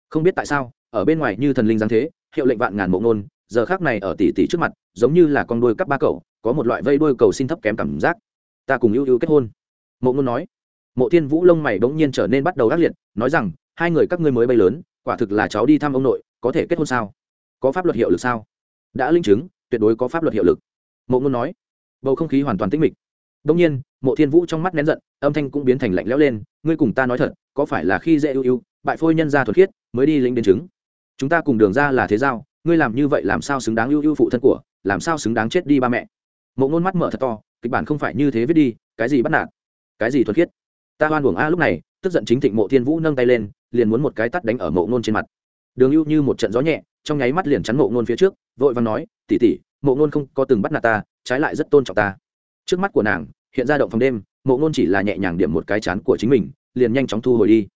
Không biết tại sao, ở bên ngoài như thần linh giáng thế, hiệu lệnh vạn ngàn mộ ngôn, giờ khác này ở tỷ tỷ trước mặt, giống như là con đôi cắp ba cậu có một loại vây đôi cầu xin thấp kém cảm giác. Ta cùng ưu ưu kết hôn. Mộ ngôn nói. Mộ thiên vũ lông mày bỗng nhiên trở nên bắt đầu đắc liệt, nói rằng, hai người các ngươi mới bay lớn quả thực là cháu đi thăm ông nội, có thể kết hôn sao? Có pháp luật hiệu lực sao? Đã linh chứng, tuyệt đối có pháp luật hiệu lực. Mộ ngôn nói. Bầu không khí hoàn toàn tĩnh mịch. Đông nhiên, mộ thiên vũ trong mắt nén giận, âm thanh cũng biến thành lạnh lẽo lên, ngươi cùng ta nói thật, có phải là khi dễ ưu ưu, bại phôi nhân gia thuật khiết, mới đi lĩnh đến chứng? Chúng ta cùng đường ra là thế giao, ngươi làm như vậy làm sao xứng đáng ưu ưu phụ thân của, làm sao xứng đáng chết đi ba mẹ? Mộ ngôn mắt mở thật to, kịch bản không phải như thế viết đi, cái gì bắt nạt? Cái gì thuật khiết? Ta hoan buồng a lúc này, tức giận chính thịnh mộ thiên vũ nâng tay lên liền muốn một cái tắt đánh ở mộ ngôn trên mặt. Đường ưu như một trận gió nhẹ, trong nháy mắt liền chắn mộ ngôn phía trước, vội và nói tỉ tỉ mộ ngôn không có từng bắt nạt ta, trái lại rất tôn trọng ta. Trước mắt của nàng, hiện ra động phòng đêm, mộ ngôn chỉ là nhẹ nhàng điểm một cái chán của chính mình, liền nhanh chóng thu hồi đi.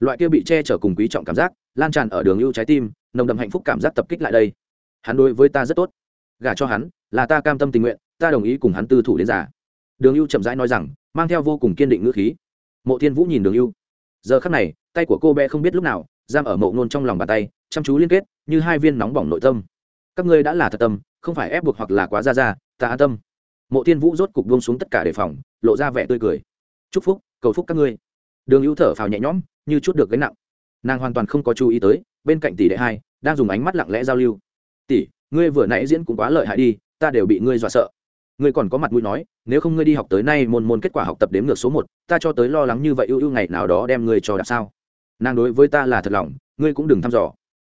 Loại kia bị che chở cùng quý trọng cảm giác, lan tràn ở đường ưu trái tim, nồng đậm hạnh phúc cảm giác tập kích lại đây. Hắn đối với ta rất tốt. Gả cho hắn, là ta cam tâm tình nguyện, ta đồng ý cùng hắn tư thủ đến giả đường ưu chậm rãi nói rằng, mang theo vô cùng kiên định ngữ khí. Mộ thiên vũ nhìn đường ưu giờ khắc này, tay của cô bé không biết lúc nào, giam ở mộ ngôn trong lòng bàn tay, chăm chú liên kết, như hai viên nóng bỏng nội tâm. Các ngươi đã là thật tâm, không phải ép buộc hoặc là quá ra ra, ta an tâm. Mộ thiên vũ rốt cục buông xuống tất cả đề phòng, lộ ra vẻ tươi cười. Chúc phúc, cầu phúc các ngươi. Đường ưu thở phào nhẹ nhõm, như chút được gánh nặng. Nàng hoàn toàn không có chú ý tới, bên cạnh tỷ đệ hai, đang dùng ánh mắt lặng lẽ giao lưu. Tỷ, ngươi vừa nãy diễn cũng quá lợi hại đi, ta đều bị ngươi dọa sợ ngươi còn có mặt mũi nói, nếu không ngươi đi học tới nay môn môn kết quả học tập đếm ngược số một, ta cho tới lo lắng như vậy ưu ưu ngày nào đó đem ngươi cho đạp sao? Nàng đối với ta là thật lòng, ngươi cũng đừng thăm dò.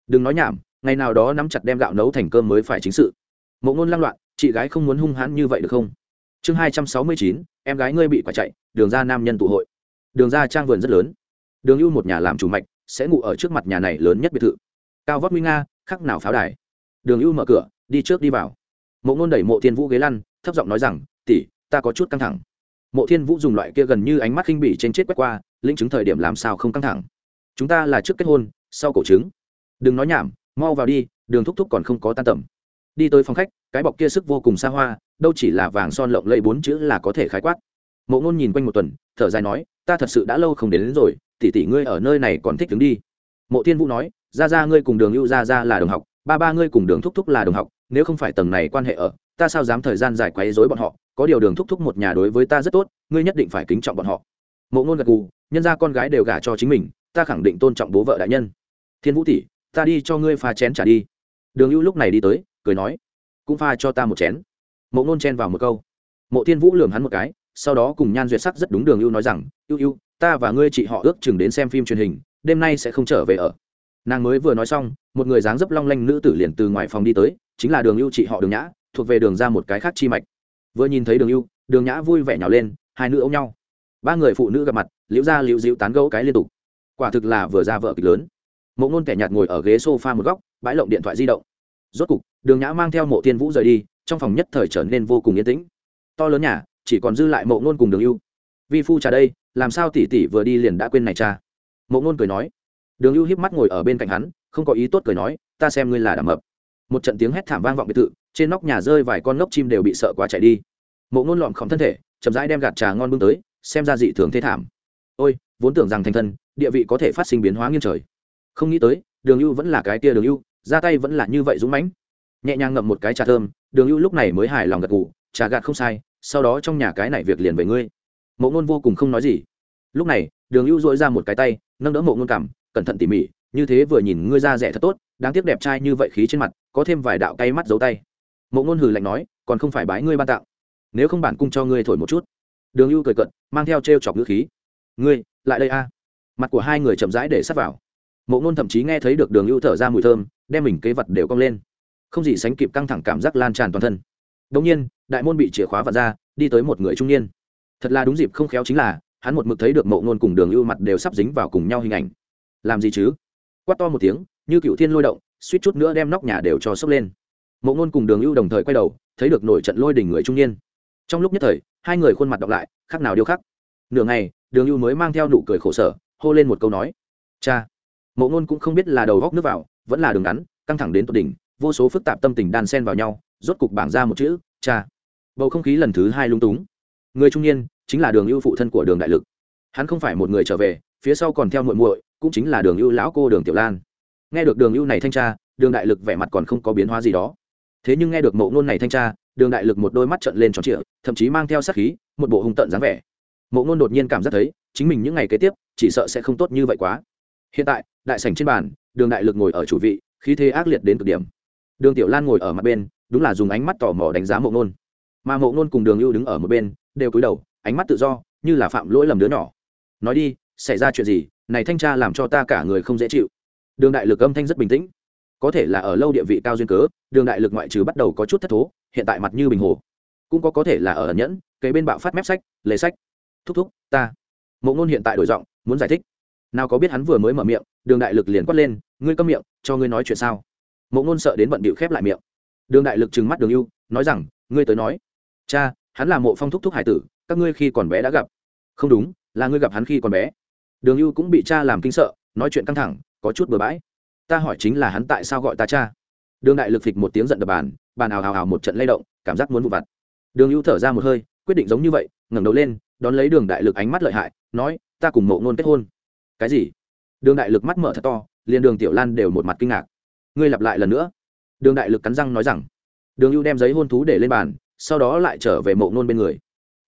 Đừng nói nhảm, ngày nào đó nắm chặt đem gạo nấu thành cơm mới phải chính sự. Mộ ngôn lăng loạn, chị gái không muốn hung hãn như vậy được không? Chương hai trăm sáu mươi chín, em gái ngươi bị quả chạy, đường ra nam nhân tụ hội. Đường ra trang vườn rất lớn. Đường ưu một nhà làm chủ mạch, sẽ ngủ ở trước mặt nhà này lớn nhất biệt thự. Cao vóc nguy nga, khắc nào pháo đài. Đường ưu mở cửa, đi trước đi vào mộ ngôn đẩy mộ thiên vũ ghế lăn thấp giọng nói rằng tỷ ta có chút căng thẳng. Mộ thiên vũ dùng loại kia gần như ánh mắt khinh bỉ trên chết quét qua linh chứng thời điểm làm sao không căng thẳng. Chúng ta là trước kết hôn sau cổ trứng. Đừng nói nhảm mau vào đi đường thúc thúc còn không có tan tầm. Đi tới phòng khách cái bọc kia sức vô cùng xa hoa đâu chỉ là vàng son lộng lẫy bốn chữ là có thể khái quát. Mộ ngôn nhìn quanh một tuần thở dài nói ta thật sự đã lâu không đến, đến rồi tỷ tỷ ngươi ở nơi này còn thích đứng đi. Mộ thiên vũ nói ra ra ngươi cùng đường ưu ra ra là đồng học ba ba ngươi cùng đường thúc thúc là đồng học nếu không phải tầng này quan hệ ở, ta sao dám thời gian dài quấy dối bọn họ, có điều đường thúc thúc một nhà đối với ta rất tốt, ngươi nhất định phải kính trọng bọn họ. Mộ ngôn gật gù, nhân ra con gái đều gả cho chính mình, ta khẳng định tôn trọng bố vợ đại nhân. Thiên vũ tỷ, ta đi cho ngươi pha chén trả đi. Đường ưu lúc này đi tới, cười nói, cũng pha cho ta một chén. Mộ ngôn chen vào một câu. Mộ thiên vũ lường hắn một cái, sau đó cùng nhan duyệt sắc rất đúng đường ưu nói rằng ưu ưu ta và ngươi chị họ ước chừng đến xem phim truyền hình, đêm nay sẽ không trở về ở. Nàng mới vừa nói xong, một người dáng dấp long lanh nữ tử liền từ ngoài phòng đi tới chính là đường ưu chị họ đường nhã, thuộc về đường ra một cái khác chi mạch. Vừa nhìn thấy đường ưu, đường nhã vui vẻ nhào lên, hai nữ ôm nhau. Ba người phụ nữ gặp mặt, liễu ra liễu dịu tán gẫu cái liên tục. Quả thực là vừa ra vợ kịch lớn. Mộ ngôn kẻ nhạt ngồi ở ghế s o f a một góc, bãi lộng điện thoại di động. Rốt cục, đường nhã mang theo mộ tiên vũ rời đi, trong phòng nhất thời trở nên vô cùng yên tĩnh. To lớn nhà, chỉ còn dư lại mộ ngôn cùng đường ưu. Vi phu trà đây, làm sao tỷ tỷ vừa đi liền đã quên này cha? Mộ ngôn cười nói. Đường ưu hiếp mắt ngồi ở bên cạnh hắn, không có ý tốt cười nói, ta xem ngươi là đảm mập một trận tiếng hét thảm vang vọng biệt thự, trên nóc nhà rơi vài con ngốc chim đều bị sợ quá chạy đi. Mộ ngôn lọn khỏng thân thể, chậm rãi đem gạt trà ngon bưng tới, xem ra dị thường thế thảm. Ôi, vốn tưởng rằng thành thân, địa vị có thể phát sinh biến hóa nghiêng trời. Không nghĩ tới, đường ưu vẫn là cái tia đường ưu, ra tay vẫn là như vậy dũng mãnh. Nhẹ nhàng ngậm một cái trà thơm, đường ưu lúc này mới hài lòng gật gù, trà gạt không sai, sau đó trong nhà cái này việc liền về ngươi. Mộ ngôn vô cùng không nói gì. Lúc này, đường ưu dội ra một cái tay, nâng đỡ mộ ngôn cảm cẩn thận tỉ mỉ như thế vừa nhìn ngươi ra rẻ thật tốt, đáng tiếc đẹp trai như vậy khí trên mặt, có thêm vài đạo cay mắt giấu tay. Mộ ngôn hừ lạnh nói, còn không phải bái ngươi ban tạo nếu không bản cung cho ngươi thổi một chút. Đường ưu cười cận mang theo t r e o chọc ngữ khí. Ngươi, lại đây a. Mặt của hai người chậm rãi để sắp vào. Mộ ngôn thậm chí nghe thấy được đường ưu thở ra mùi thơm, đem mình kế vật đều cong lên. Không gì sánh kịp căng thẳng cảm giác lan tràn toàn thân. Đ ỗ n g nhiên, đại môn bị chìa khóa vật ra, đi tới một người trung niên. Thật là đúng dịp không khéo chính là, hắn một mực thấy được mộ ngôn cùng đường ưu mặt đều sắp dính vào cùng nhau hình ảnh. Làm gì chứ? Quát to một tiếng, như cựu thiên lôi động, suýt chút nữa đem nóc nhà đều cho sốc lên. Mộ ngôn cùng đường ưu đồng thời quay đầu, thấy được nổi trận lôi đỉnh người trung niên. Trong lúc nhất thời, hai người khuôn mặt đọc lại, khác nào điêu khắc. Nửa ngày, đường ưu mới mang theo nụ cười khổ sở, hô lên một câu nói. Cha. Mộ ngôn cũng không biết là đầu góc nước vào, vẫn là đường ngắn, căng thẳng đến tột đỉnh, vô số phức tạp tâm tình đan sen vào nhau, rốt cục bảng ra một chữ, cha. Bầu không khí lần thứ hai lung túng. Người trung niên chính là đường ưu phụ thân của đường đại lực. Hắn không phải một người trở về, phía sau còn theo muội muội cũng chính là đường ưu lão cô đường tiểu lan. Nghe được đường ưu này thanh tra, đường đại lực vẻ mặt còn không có biến hóa gì đó. Thế nhưng nghe được mộ ngôn này thanh tra, đường đại lực một đôi mắt trận lên tròn trịa, thậm chí mang theo sát khí, một bộ hung tận dáng vẻ. Mộ ngôn đột nhiên cảm giác thấy, chính mình những ngày kế tiếp, chỉ sợ sẽ không tốt như vậy quá. Hiện tại, đại sảnh trên bàn, đường đại lực ngồi ở chủ vị, khí thế ác liệt đến cực điểm. Đường tiểu lan ngồi ở mặt bên, đúng là dùng ánh mắt tò mò đánh giá mộ nôn mà mộ nôn cùng đường ưu đứng ở một bên, đều cúi đầu, ánh mắt tự do, như là phạm lỗi lầm đứa nhỏ. Nói đi, xảy ra chuyện gì này thanh tra làm cho ta cả người không dễ chịu. Đường đại lực âm thanh rất bình tĩnh. Có thể là ở lâu địa vị cao duyên cớ, đường đại lực ngoại trừ bắt đầu có chút thất thố, hiện tại mặt như bình hồ. Cũng có có thể là ở ẩn nhẫn, kế bên bạo phát mép sách, lề sách. Thúc thúc, ta. Mộ ngôn hiện tại đổi giọng, muốn giải thích. Nào có biết hắn vừa mới mở miệng, đường đại lực liền quát lên, ngươi câm miệng, cho ngươi nói chuyện sao? Mộ ngôn sợ đến bận bịu khép lại miệng. Đường đại lực trừng mắt đường ưu, nói rằng, ngươi tới nói. Cha, hắn là mộ phong thúc thúc hải tử, các ngươi khi còn bé đã gặp. Không đúng, là ngươi gặp hắn khi còn bé đường ưu cũng bị cha làm kinh sợ, nói chuyện căng thẳng, có chút bừa bãi. Ta hỏi chính là hắn tại sao gọi ta cha? Đường đại lực phịch một tiếng giận đập bàn bàn ào ào ào một trận lay động, cảm giác muốn vụ vặt. Đường ưu thở ra một hơi, quyết định giống như vậy, ngẩng đầu lên, đón lấy đường đại lực ánh mắt lợi hại, nói, ta cùng mộ ngôn kết hôn. Cái gì? Đường đại lực mắt mở thật to, liền đường tiểu lan đều một mặt kinh ngạc. Ngươi lặp lại lần nữa. Đường đại lực cắn răng nói rằng. Đường ưu đem giấy hôn thú để lên bàn, sau đó lại trở về mộ ngôn bên người.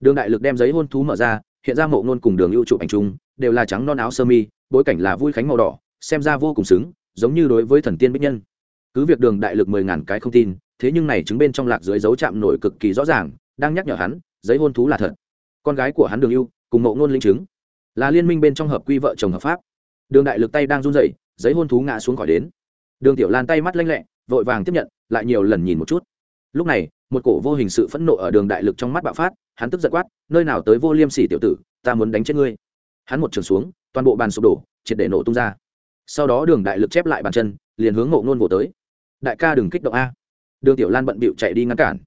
Đường đại lực đem giấy hôn thú mở ra, hiện ra mộ ngôn cùng đường ưu chụp ảnh chung đều là trắng non áo sơ mi, bối cảnh là vui khánh màu đỏ, xem ra vô cùng xứng, giống như đối với thần tiên bích nhân. Cứ việc đường đại lực mười ngàn cái không tin, thế nhưng này chứng bên trong lạc dưới dấu chạm nổi cực kỳ rõ ràng, đang nhắc nhở hắn, giấy hôn thú là thật. Con gái của hắn đường yêu cùng mộ ngôn linh chứng. Là liên minh bên trong hợp quy vợ chồng hợp pháp. Đường đại lực tay đang run rẩy, giấy hôn thú ngã xuống khỏi đến. Đường tiểu lan tay mắt lanh lẹ, vội vàng tiếp nhận, lại nhiều lần nhìn một chút. Lúc này, một cổ vô hình sự phẫn nộ ở đường đại lực trong mắt bạo phát, hắn tức giận quát, nơi nào tới vô liêm sỉ tiểu tử, ta muốn đánh chết ngươi hắn một trường xuống, toàn bộ bàn sụp đổ, triệt để nổ tung ra. Sau đó đường đại lực chép lại bàn chân, liền hướng mộ Nôn vỗ tới. Đại ca đừng kích động a. Đường tiểu lan bận bịu chạy đi ngăn cản.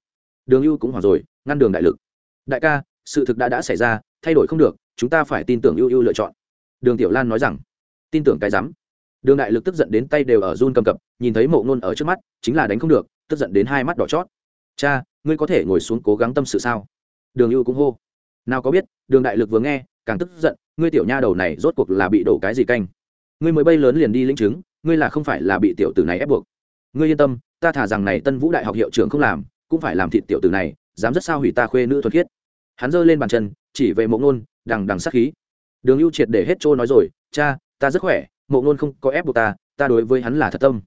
Đường ưu cũng hoảng rồi, ngăn đường đại lực. Đại ca, sự thực đã đã xảy ra, thay đổi không được, chúng ta phải tin tưởng ưu ưu lựa chọn. Đường tiểu lan nói rằng. Tin tưởng cái rắm. Đường đại lực tức giận đến tay đều ở run cầm cập, nhìn thấy mộ ngôn ở trước mắt, chính là đánh không được, tức giận đến hai mắt đỏ chót. Cha, ngươi có thể ngồi xuống cố gắng tâm sự sao? Đường ưu cũng hô. Nào có biết, đường đại lực vừa nghe, càng tức giận ngươi tiểu nha đầu này rốt cuộc là bị đổ cái gì canh? Ngươi mới bay lớn liền đi lĩnh chứng, ngươi là không phải là bị tiểu tử này ép buộc. Ngươi yên tâm, ta thả rằng này tân vũ đại học hiệu trưởng không làm, cũng phải làm thịt tiểu tử này, dám rất sao hủy ta khuê nữ thuật khiết. Hắn giơ lên bàn chân, chỉ về mộ ngôn đằng đằng sát khí. Đường ưu triệt để hết trôi nói rồi, cha, ta rất khỏe, mộ ngôn không có ép buộc ta ta đối với hắn là thật tâm.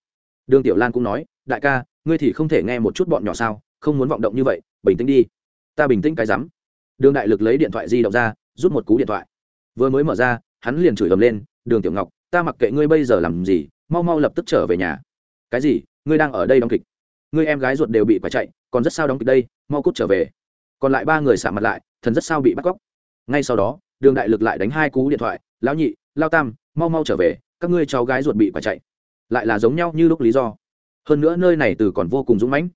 Đường tiểu lan cũng nói, đại ca, ngươi thì không thể nghe một chút bọn nhỏ sao, không muốn vọng động như vậy, bình tĩnh đi. Ta bình tĩnh cái rắm. Đường đại lực lấy điện thoại di động ra, rút một cú điện thoại vừa mới mở ra, hắn liền chửi ầm lên, đường tiểu ngọc, ta mặc kệ ngươi bây giờ làm gì, mau mau lập tức trở về nhà. Cái gì? Ngươi đang ở đây đóng kịch? Ngươi em gái ruột đều bị quả chạy, còn rất sao đóng kịch đây, mau cút trở về. Còn lại ba người xả mặt lại, thần rất sao bị bắt cóc. Ngay sau đó, đường đại lực lại đánh hai cú điện thoại, lão nhị, lao tam, mau mau trở về, các ngươi cháu gái ruột bị quả chạy. Lại là giống nhau như lúc lý do. Hơn nữa nơi này từ còn vô cùng dũng mãnh.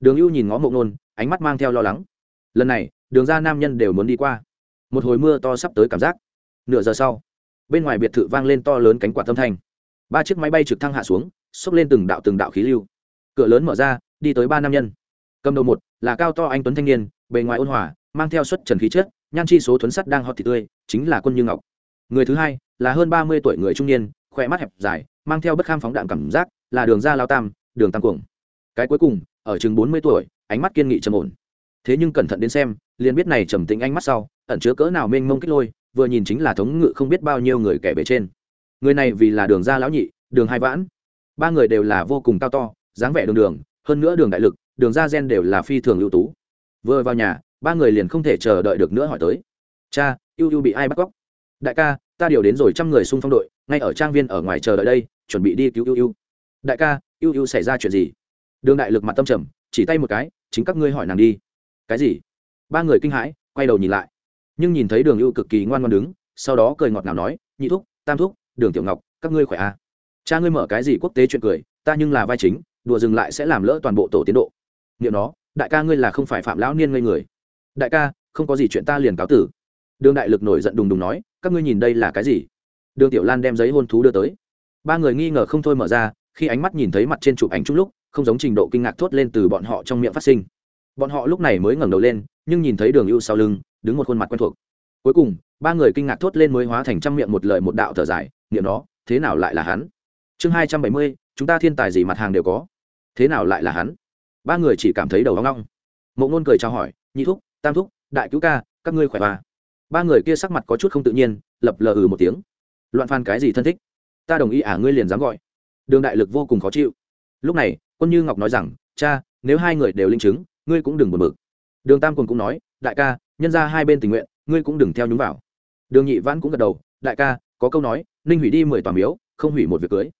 Đường ưu nhìn ngó mộng nôn, ánh mắt mang theo lo lắng. Lần này, đường ra nam nhân đều muốn đi qua. Một hồi mưa to sắp tới cảm giác nửa giờ sau, bên ngoài biệt thự vang lên to lớn cánh quạt tâm thanh. Ba chiếc máy bay trực thăng hạ xuống, xốc lên từng đạo từng đạo khí lưu. Cửa lớn mở ra, đi tới ba nam nhân. Cầm đầu một là cao to anh tuấn thanh niên, bề ngoài ôn hòa, mang theo xuất trần khí chất, nhan chi số thuấn sắt đang hot thị tươi, chính là quân như ngọc. Người thứ hai là hơn ba mươi tuổi người trung niên, khỏe mắt hẹp dài, mang theo bất kham phóng đạn cảm giác, là đường ra lao tam, đường tam cuồng. Cái cuối cùng, ở chừng bốn mươi tuổi, ánh mắt kiên nghị trầm ổn. Thế nhưng cẩn thận đến xem, liền biết này trầm tĩnh ánh mắt sau, ẩn chứa cỡ nào mênh mông kích lôi vừa nhìn chính là thống ngự không biết bao nhiêu người kẻ bề trên. Người này vì là đường gia lão nhị, đường hai vãn. Ba người đều là vô cùng cao to, dáng vẻ đường đường, hơn nữa đường đại lực, đường gia gen đều là phi thường ưu tú. Vừa vào nhà, ba người liền không thể chờ đợi được nữa hỏi tới. Cha, ưu ưu bị ai bắt cóc? Đại ca, ta điều đến rồi trăm người xung phong đội, ngay ở trang viên ở ngoài chờ đợi đây, chuẩn bị đi cứu ưu ưu. Đại ca, ưu ưu xảy ra chuyện gì? Đường đại lực mặt tâm trầm, chỉ tay một cái, chính các ngươi hỏi nàng đi. Cái gì? Ba người kinh hãi, quay đầu nhìn lại nhưng nhìn thấy đường ưu cực kỳ ngoan ngoan đứng, sau đó cười ngọt ngào nói, nhị thúc, tam thúc, đường tiểu ngọc, các ngươi khỏe à. cha ngươi mở cái gì quốc tế chuyện cười, ta nhưng là vai chính, đùa dừng lại sẽ làm lỡ toàn bộ tổ tiến độ. Nghiệm nó, đại ca ngươi là không phải phạm lão niên ngây người. Đại ca, không có gì chuyện ta liền cáo tử. Đường đại lực nổi giận đùng đùng nói, các ngươi nhìn đây là cái gì? Đường tiểu lan đem giấy hôn thú đưa tới. Ba người nghi ngờ không thôi mở ra, khi ánh mắt nhìn thấy mặt trên chụp ảnh chung lúc, không giống trình độ kinh ngạc thốt lên từ bọn họ trong miệng phát sinh. Bọn họ lúc này mới ngẩng đầu lên, nhưng nhìn thấy đường ưu sau lưng đứng một khuôn mặt quen thuộc. Cuối cùng, ba người kinh ngạc thốt lên mới hóa thành trăm miệng một lời một đạo thở dài, niệm nó, thế nào lại là hắn? Chương hai trăm bảy mươi, chúng ta thiên tài gì mặt hàng đều có. Thế nào lại là hắn? Ba người chỉ cảm thấy đầu hoang long mộ ngôn cười chào hỏi, nhị thúc, tam thúc, đại cứu ca, các ngươi khỏe hoa ba người kia sắc mặt có chút không tự nhiên, lập lờ ừ một tiếng. Loạn phan cái gì thân thích? Ta đồng ý à ngươi liền dám gọi. Đường đại lực vô cùng khó chịu. Lúc này, quân như ngọc nói rằng, cha, nếu hai người đều linh chứng, ngươi cũng đừng buồn bực. Đường tam quân cũng nói đại ca, nhân ra hai bên tình nguyện, ngươi cũng đừng theo nhúng vào. Đường nhị vãn cũng gật đầu, đại ca, có câu nói, ninh hủy đi mười tòa miếu, không hủy một việc cưới.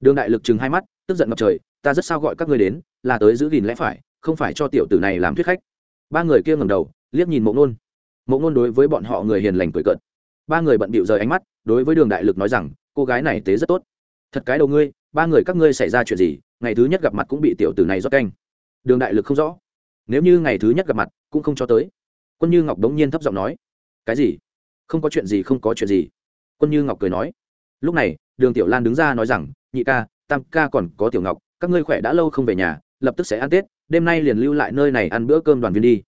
Đường đại lực chừng hai mắt, tức giận ngập trời, ta rất sao gọi các ngươi đến, là tới giữ gìn lẽ phải, không phải cho tiểu tử này làm thuyết khách. Ba người kia ngầm đầu, liếc nhìn mộ ngôn mộ ngôn đối với bọn họ người hiền lành cười cợt. Ba người bận bịu rời ánh mắt, đối với đường đại lực nói rằng, cô gái này tế rất tốt. Thật cái đầu ngươi, ba người các ngươi xảy ra chuyện gì, ngày thứ nhất gặp mặt cũng bị tiểu tử này rót canh. Đường đại lực không rõ. Nếu như ngày thứ nhất gặp mặt, cũng không cho tới quân như ngọc đống nhiên thấp giọng nói, cái gì? Không có chuyện gì, không có chuyện gì. Quân như ngọc cười nói, lúc này, đường tiểu lan đứng ra nói rằng, nhị ca, tam ca còn có tiểu ngọc, các ngươi khỏe đã lâu không về nhà, lập tức sẽ ăn tết, đêm nay liền lưu lại nơi này ăn bữa cơm đoàn viên đi.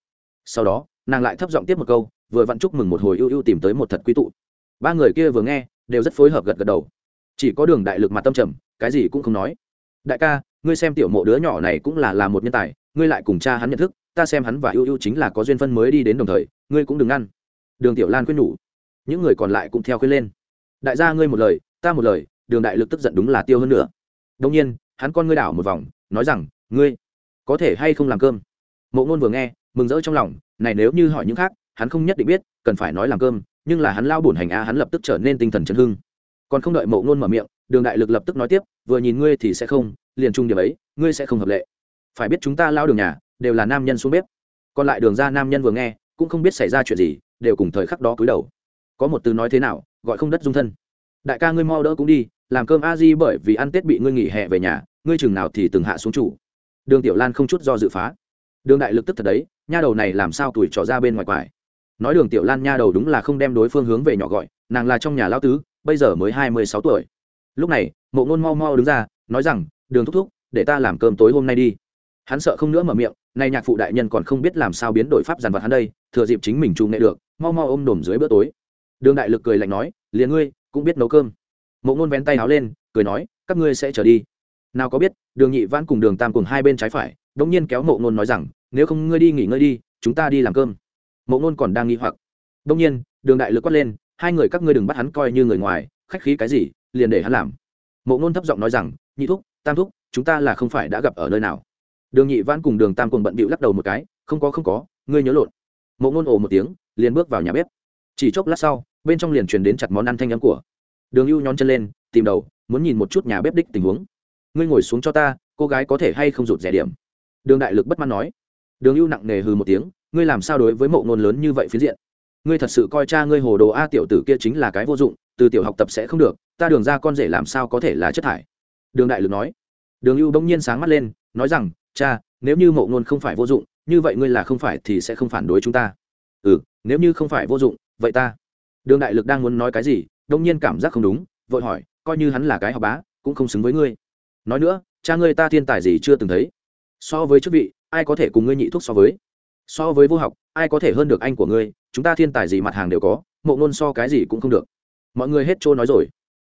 Sau đó, nàng lại thấp giọng tiếp một câu, vừa vặn chúc mừng một hồi ưu ưu tìm tới một thật quý tụ. Ba người kia vừa nghe, đều rất phối hợp gật gật đầu. Chỉ có đường đại lực mặt tâm trầm, cái gì cũng không nói. Đại ca, ngươi xem tiểu mộ đứa nhỏ này cũng là là một nhân tài, ngươi lại cùng cha hắn nhận thức ta xem hắn và ưu ưu chính là có duyên phân mới đi đến đồng thời, ngươi cũng đừng ngăn. Đường tiểu lan khuyên nhủ. Những người còn lại cũng theo khuyên lên. Đại gia ngươi một lời, ta một lời, đường đại lực tức giận đúng là tiêu hơn nữa. Đông nhiên, hắn con ngươi đảo một vòng, nói rằng, ngươi, có thể hay không làm cơm? Mộ ngôn vừa nghe, mừng rỡ trong lòng, này nếu như hỏi những khác, hắn không nhất định biết, cần phải nói làm cơm, nhưng là hắn lao bổn hành a, hắn lập tức trở nên tinh thần chấn hưng. Còn không đợi mộ ngôn mở miệng, đường đại lực lập tức nói tiếp, vừa nhìn ngươi thì sẽ không, liền chung điểm ấy, ngươi sẽ không hợp lệ. Phải biết chúng ta lao đường nhà đều là nam nhân xuống bếp. Còn lại đường ra nam nhân vừa nghe, cũng không biết xảy ra chuyện gì, đều cùng thời khắc đó cúi đầu. Có một từ nói thế nào, gọi không đất dung thân. Đại ca ngươi mau đỡ cũng đi, làm cơm a di bởi vì ăn tết bị ngươi nghỉ hè về nhà, ngươi chừng nào thì từng hạ xuống chủ. Đường tiểu lan không chút do dự phá. Đường đại lực tức thật đấy, nha đầu này làm sao tuổi trỏ ra bên ngoài quải. Nói đường tiểu lan nha đầu đúng là không đem đối phương hướng về nhỏ gọi, nàng là trong nhà lao tứ, bây giờ mới hai mươi sáu tuổi. Lúc này, mộ ngôn mau mau đứng ra, nói rằng, đường thúc thúc, để ta làm cơm tối hôm nay đi. Hắn sợ không nữa mở miệng nay nhạc phụ đại nhân còn không biết làm sao biến đổi pháp giàn vật hắn đây, thừa dịp chính mình trù nghệ được, mau mau ôm đồm dưới bữa tối. Đường đại lực cười lạnh nói, liền ngươi, cũng biết nấu cơm. Mộ ngôn vén tay áo lên, cười nói, các ngươi sẽ trở đi. Nào có biết, đường nhị vãn cùng đường tam cùng hai bên trái phải, đống nhiên kéo mộ ngôn nói rằng, nếu không ngươi đi nghỉ ngơi đi, chúng ta đi làm cơm. Mộ ngôn còn đang nghi hoặc. Đống nhiên, đường đại lực quát lên, hai người các ngươi đừng bắt hắn coi như người ngoài, khách khí cái gì, liền để hắn làm. Mộ ngôn thấp giọng nói rằng, nhị thúc, tam thúc, chúng ta là không phải đã gặp ở nơi nào đường nhị vãn cùng đường tam cùng bận bịu lắc đầu một cái, không có không có, ngươi nhớ lộn. Mộ ngôn ồ một tiếng, liền bước vào nhà bếp. Chỉ chốc lát sau, bên trong liền truyền đến chặt món ăn thanh âm của. Đường ưu nhón chân lên, tìm đầu, muốn nhìn một chút nhà bếp đích tình huống. Ngươi ngồi xuống cho ta, cô gái có thể hay không rụt rẻ điểm? Đường đại lực bất mãn nói. Đường ưu nặng nề hừ một tiếng, ngươi làm sao đối với mộ ngôn lớn như vậy phiến diện? Ngươi thật sự coi cha ngươi hồ đồ a tiểu tử kia chính là cái vô dụng, từ tiểu học tập sẽ không được, ta đường ra con rể làm sao có thể là chất thải? Đường đại lực nói. Đường ưu bỗng nhiên sáng mắt lên, nói rằng cha, nếu như mộ ngôn không phải vô dụng, như vậy ngươi là không phải thì sẽ không phản đối chúng ta. Ừ nếu như không phải vô dụng, vậy ta. Đường đại lực đang muốn nói cái gì, đông nhiên cảm giác không đúng, vội hỏi, coi như hắn là cái học bá, cũng không xứng với ngươi. Nói nữa, cha ngươi ta thiên tài gì chưa từng thấy? So với chức vị, ai có thể cùng ngươi nhị thuốc so với? So với vô học, ai có thể hơn được anh của ngươi? Chúng ta thiên tài gì mặt hàng đều có, mộ ngôn so cái gì cũng không được. Mọi người hết trôi nói rồi.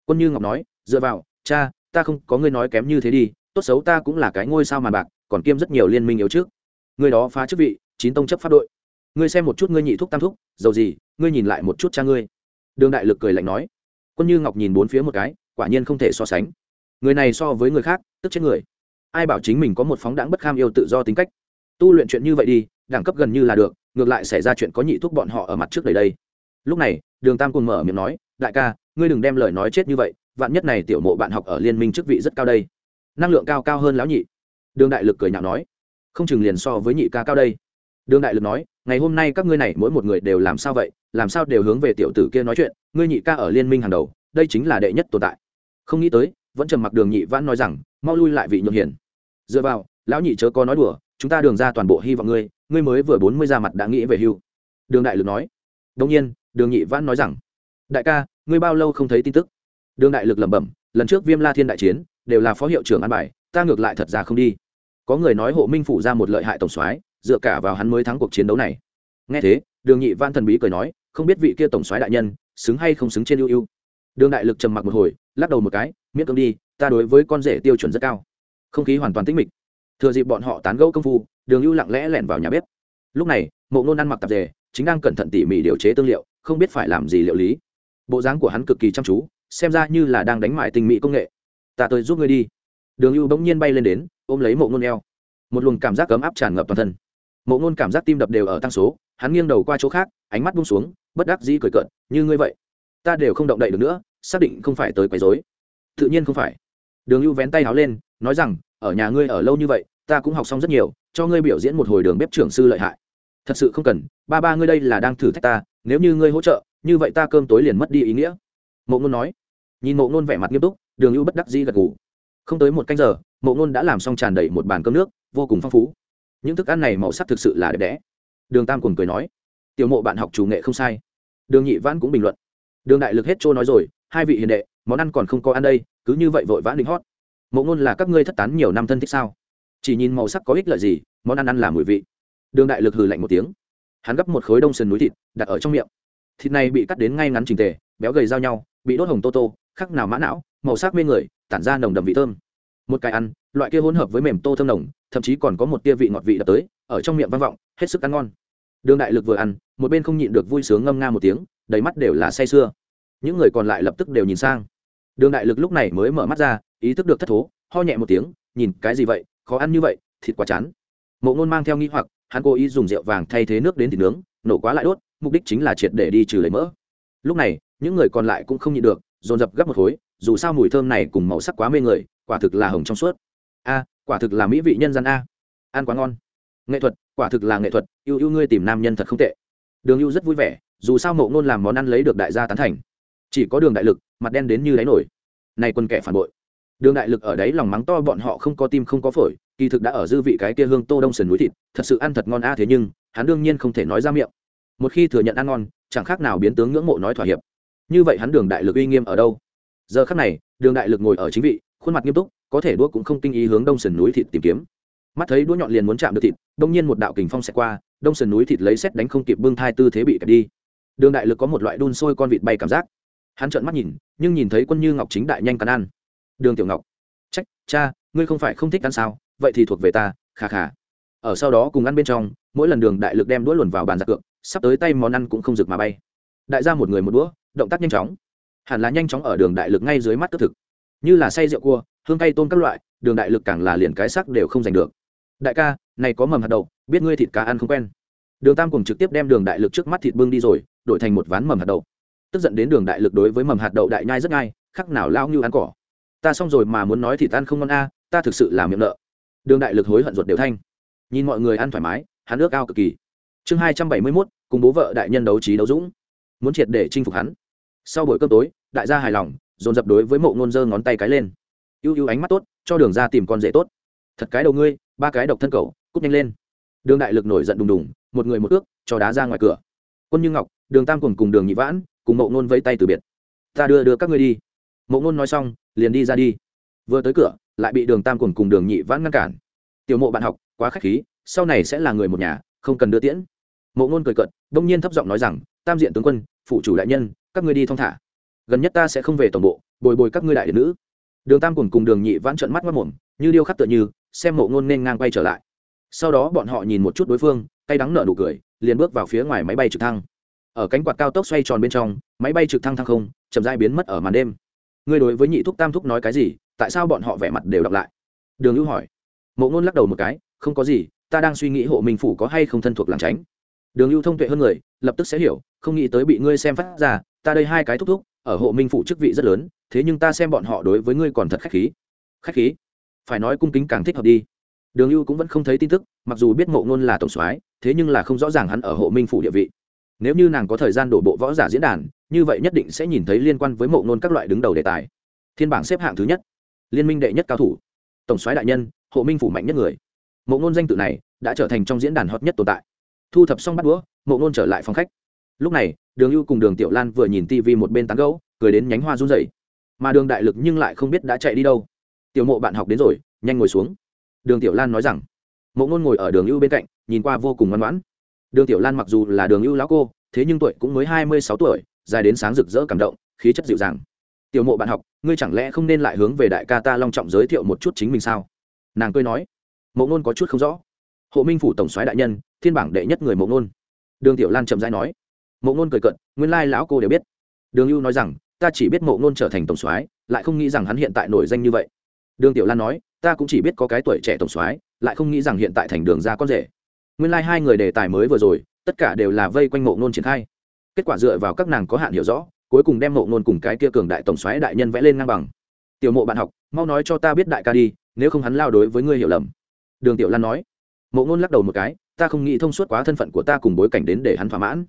Quân như ngọc nói, dựa vào, cha, ta không có ngươi nói kém như thế đi, tốt xấu ta cũng là cái ngôi sao màn bạc còn kiêm rất nhiều liên minh yếu trước. Ngươi đó phá chức vị, chín tông chấp pháp đội. Ngươi xem một chút ngươi nhị thúc tam thúc dầu gì, ngươi nhìn lại một chút cha ngươi. Đường đại lực cười lạnh nói. Quân như ngọc nhìn bốn phía một cái, quả nhiên không thể so sánh. Người này so với người khác, tức chết người. Ai bảo chính mình có một phóng đãng bất kham yêu tự do tính cách? Tu luyện chuyện như vậy đi, đẳng cấp gần như là được, ngược lại xảy ra chuyện có nhị thuốc bọn họ ở mặt trước đây đây. Lúc này, đường tam cùng mở miệng nói, đại ca, ngươi đừng đem lời nói chết như vậy, vạn nhất này tiểu mộ bạn học ở liên minh chức vị rất cao đây. Năng lượng cao cao hơn lão nhị đường đại lực cười nhạo nói, không chừng liền so với nhị ca cao đây. Đường đại lực nói, ngày hôm nay các ngươi này mỗi một người đều làm sao vậy? Làm sao đều hướng về tiểu tử kia nói chuyện? Ngươi nhị ca ở liên minh hàng đầu, đây chính là đệ nhất tồn tại. Không nghĩ tới, vẫn trầm mặc đường nhị vãn nói rằng, mau lui lại vị nhượng hiền. Dựa vào, lão nhị chớ có nói đùa, chúng ta đường ra toàn bộ hy vọng ngươi ngươi mới vừa bốn mươi ra mặt đã nghĩ về hưu. Đường đại lực nói. Đông nhiên, đường nhị vãn nói rằng, đại ca, ngươi bao lâu không thấy tin tức? Đường đại lực lẩm bẩm, lần trước viêm la thiên đại chiến, đều là phó hiệu trưởng an bài ta ngược lại thật ra không đi. Có người nói hộ minh phủ ra một lợi hại tổng soái, dựa cả vào hắn mới thắng cuộc chiến đấu này. Nghe thế, đường nhị văn thần bí cười nói, không biết vị kia tổng soái đại nhân, xứng hay không xứng trên ưu ưu. Đường đại lực trầm mặc một hồi, lắc đầu một cái, miễn cưỡng đi, ta đối với con rể tiêu chuẩn rất cao. Không khí hoàn toàn tĩnh mịch. Thừa dịp bọn họ tán gẫu công phu, đường ưu lặng lẽ lẻn vào nhà bếp. Lúc này, mộ nôn ăn mặc tạp dề, chính đang cẩn thận tỉ mỉ điều chế tương liệu, không biết phải làm gì liệu lý. Bộ dáng của hắn cực kỳ chăm chú, xem ra như là đang đánh mại tình mỹ công nghệ. Ta tới giúp ngươi đi đường ưu bỗng nhiên bay lên đến, ôm lấy mộ ngôn eo. Một luồng cảm giác cấm áp tràn ngập toàn thân. Mộ ngôn cảm giác tim đập đều ở tăng số, hắn nghiêng đầu qua chỗ khác, ánh mắt bung xuống, bất đắc dĩ cười cợt, như ngươi vậy, ta đều không động đậy được nữa, xác định không phải tới quấy dối tự nhiên không phải. Đường ưu vén tay háo lên, nói rằng, ở nhà ngươi ở lâu như vậy, ta cũng học xong rất nhiều, cho ngươi biểu diễn một hồi đường bếp trưởng sư lợi hại. Thật sự không cần, ba ba ngươi đây là đang thử thách ta, nếu như ngươi hỗ trợ, như vậy ta cơm tối liền mất đi ý nghĩa. Mộ ngôn nói. Nhìn mộ ngôn vẻ mặt nghiêm túc, đường ưu bất đắc dĩ gật ngủ không tới một canh giờ, mộ ngôn đã làm xong tràn đầy một bàn cơm nước, vô cùng phong phú. Những thức ăn này màu sắc thực sự là đẹp đẽ. Đường tam cùng cười nói, tiểu mộ bạn học chủ nghệ không sai. Đường nhị vãn cũng bình luận, đường đại lực hết trôi nói rồi, hai vị hiền đệ, món ăn còn không có ăn đây, cứ như vậy vội vã định hót. Mộ ngôn là các ngươi thất tán nhiều năm thân thích sao? Chỉ nhìn màu sắc có ích lợi gì, món ăn ăn là mùi vị. Đường đại lực hừ lạnh một tiếng. Hắn gấp một khối đông sườn núi thịt, đặt ở trong miệng. Thịt này bị cắt đến ngay ngắn trình tề, béo gầy giao nhau, bị đốt hồng tô tô, khắc nào mã não màu sắc mê người, tản ra nồng đậm vị thơm. Một cái ăn, loại kia hỗn hợp với mềm tô thơm nồng, thậm chí còn có một tia vị ngọt vị đập tới, ở trong miệng vang vọng, hết sức ăn ngon. Đường đại lực vừa ăn, một bên không nhịn được vui sướng ngâm nga một tiếng, đầy mắt đều là say sưa. Những người còn lại lập tức đều nhìn sang. Đường đại lực lúc này mới mở mắt ra, ý thức được thất thố, ho nhẹ một tiếng, nhìn, cái gì vậy? Khó ăn như vậy, thịt quá chán. Mộ ngôn mang theo nghi hoặc, hắn cố ý dùng rượu vàng thay thế nước đến thịt nướng, nổ quá lại đốt, mục đích chính là triệt để đi trừ lấy mỡ. Lúc này, những người còn lại cũng không nhịn được dồn dập gấp một khối, dù sao mùi thơm này cùng màu sắc quá mê người, quả thực là hồng trong suốt. A, quả thực là mỹ vị nhân gian a. Ăn quá ngon. Nghệ thuật, quả thực là nghệ thuật, yêu yêu ngươi tìm nam nhân thật không tệ. Đường yêu rất vui vẻ, dù sao mộ ngôn làm món ăn lấy được đại gia tán thành. Chỉ có đường đại lực, mặt đen đến như đáy nổi. Này quân kẻ phản bội. Đường đại lực ở đấy lòng mắng to bọn họ không có tim không có phổi, kỳ thực đã ở dư vị cái kia hương tô đông sườn núi thịt, thật sự ăn thật ngon a thế nhưng, hắn đương nhiên không thể nói ra miệng. Một khi thừa nhận ăn ngon, chẳng khác nào biến tướng ngưỡng mộ nói thỏa hiệp như vậy hắn đường đại lực uy nghiêm ở đâu? Giờ khắc này, đường đại lực ngồi ở chính vị, khuôn mặt nghiêm túc, có thể đũa cũng không tinh ý hướng đông sườn núi thịt tìm kiếm. Mắt thấy đũa nhọn liền muốn chạm được thịt, đông nhiên một đạo kình phong xẹt qua, đông sườn núi thịt lấy xét đánh không kịp bưng thai tư thế bị kẹp đi. Đường đại lực có một loại đun sôi con vịt bay cảm giác. Hắn trợn mắt nhìn, nhưng nhìn thấy quân như ngọc chính đại nhanh cắn ăn. Đường tiểu ngọc, trách, cha, ngươi không phải không thích ăn sao? Vậy thì thuộc về ta khà khà ở sau đó cùng ăn bên trong, mỗi lần đường đại lực đem đũa luồn vào bàn giặc cược, sắp tới tay món ăn cũng không rực mà bay đại gia một người một đũa, động tác nhanh chóng. Hẳn là nhanh chóng ở đường đại lực ngay dưới mắt tức thực. Như là say rượu cua, hương cay tôm các loại, đường đại lực càng là liền cái sắc đều không giành được. Đại ca, này có mầm hạt đậu, biết ngươi thịt cá ăn không quen. Đường tam cùng trực tiếp đem đường đại lực trước mắt thịt bưng đi rồi, đổi thành một ván mầm hạt đậu. Tức giận đến đường đại lực đối với mầm hạt đậu đại nhai rất ngay khắc nào lao như ăn cỏ. Ta xong rồi mà muốn nói thịt ăn không ngon a, ta thực sự làm miệng nợ. Đường đại lực hối hận ruột đều thanh. Nhìn mọi người ăn thoải mái, hắn ước ao cực kỳ. Chương hai trăm bảy mươi mốt, cùng bố vợ đại nhân đấu trí đấu dũng muốn triệt để chinh phục hắn. Sau buổi cơm tối, đại gia hài lòng, dồn dập đối với mộ ngôn giơ ngón tay cái lên. Ưu ưu ánh mắt tốt, cho đường ra tìm con rể tốt. Thật cái đầu ngươi, ba cái độc thân cầu cút nhanh lên. Đường đại lực nổi giận đùng đùng, một người một ước, cho đá ra ngoài cửa. Quân như ngọc, đường tam cùng cùng đường nhị vãn, cùng mộ ngôn vây tay từ biệt. Ta đưa đưa các ngươi đi. Mộ ngôn nói xong, liền đi ra đi. Vừa tới cửa, lại bị đường tam cùng cùng đường nhị vãn ngăn cản. Tiểu mộ bạn học, quá k h á c h khí, sau này sẽ là người một nhà, không cần đưa tiễn. Mộ ngôn cười cận đông nhiên thấp giọng nói rằng tam diện tướng quân, phụ chủ đại nhân, các ngươi đi thong thả. Gần nhất ta sẽ không về tổng bộ, bồi bồi các ngươi đại điện nữ. Đường tam cùng cùng đường nhị vãn trận mắt mất mồm như điêu khắc tựa như, xem mộ ngôn nên ngang quay trở lại. Sau đó bọn họ nhìn một chút đối phương, cay đắng nở nụ cười, liền bước vào phía ngoài máy bay trực thăng. Ở cánh quạt cao tốc xoay tròn bên trong, máy bay trực thăng thăng không, chậm dai biến mất ở màn đêm. Ngươi đối với nhị thúc tam thúc nói cái gì, tại sao bọn họ vẻ mặt đều đọc lại? Đường hữu hỏi. Mộ ngôn lắc đầu một cái, không có gì, ta đang suy nghĩ hộ minh phủ có hay không thân thuộc làng tránh đường lưu thông tuệ hơn người, lập tức sẽ hiểu, không nghĩ tới bị ngươi xem phát ra, ta đây hai cái thúc thúc, ở hộ minh phủ chức vị rất lớn, thế nhưng ta xem bọn họ đối với ngươi còn thật khách khí. Khách khí? Phải nói cung kính càng thích hợp đi. Đường lưu cũng vẫn không thấy tin tức, mặc dù biết mộ ngôn là tổng soái, thế nhưng là không rõ ràng hắn ở hộ minh phủ địa vị. Nếu như nàng có thời gian đổ bộ võ giả diễn đàn, như vậy nhất định sẽ nhìn thấy liên quan với mộ ngôn các loại đứng đầu đề tài. Thiên bảng xếp hạng thứ nhất. Liên minh đệ nhất cao thủ. Tổng soái đại nhân, hộ minh phủ mạnh nhất người. Mộ ngôn danh tự này, đã trở thành trong diễn đàn hot nhất tồn tại thu thập xong bắt đũa, mộ ngôn trở lại phòng khách. Lúc này, đường ưu cùng đường tiểu lan vừa nhìn tivi một bên tán gấu cười đến nhánh hoa run dày mà đường đại lực nhưng lại không biết đã chạy đi đâu. Tiểu mộ, bạn học đến rồi, nhanh ngồi xuống. Đường tiểu lan nói rằng. Mộ ngôn ngồi ở đường ưu bên cạnh, nhìn qua vô cùng ngoan ngoãn. Đường tiểu lan mặc dù là đường ưu lão cô, thế nhưng tuổi cũng mới hai mươi sáu tuổi, dài đến sáng rực rỡ cảm động, khí chất dịu dàng. Tiểu mộ, bạn học, ngươi chẳng lẽ không nên lại hướng về đại ca ta long trọng giới thiệu một chút chính mình sao? Nàng cười nói. Mộ ngôn có chút không rõ hộ minh phủ tổng soái đại nhân, thiên bảng đệ nhất người mộ ngôn. Đường tiểu lan chậm rãi nói. Mộ ngôn cười cận nguyên lai lão cô đều biết. Đường ưu nói rằng, ta chỉ biết mộ ngôn trở thành tổng soái, lại không nghĩ rằng hắn hiện tại nổi danh như vậy. Đường tiểu lan nói, ta cũng chỉ biết có cái tuổi trẻ tổng soái, lại không nghĩ rằng hiện tại thành đường ra con rể. Nguyên lai hai người đề tài mới vừa rồi, tất cả đều là vây quanh mộ ngôn triển khai. Kết quả dựa vào các nàng có hạn hiểu rõ, cuối cùng đem mộ ngôn cùng cái kia cường đại tổng soái đại nhân vẽ lên ngang bằng. Tiểu mộ bạn học, mau nói cho ta biết đại ca đi, nếu không hắn lao đối với ngươi hiểu lầm. Đường tiểu lan nói mộ ngôn lắc đầu một cái, ta không nghĩ thông suốt quá thân phận của ta cùng bối cảnh đến để hắn thỏa mãn.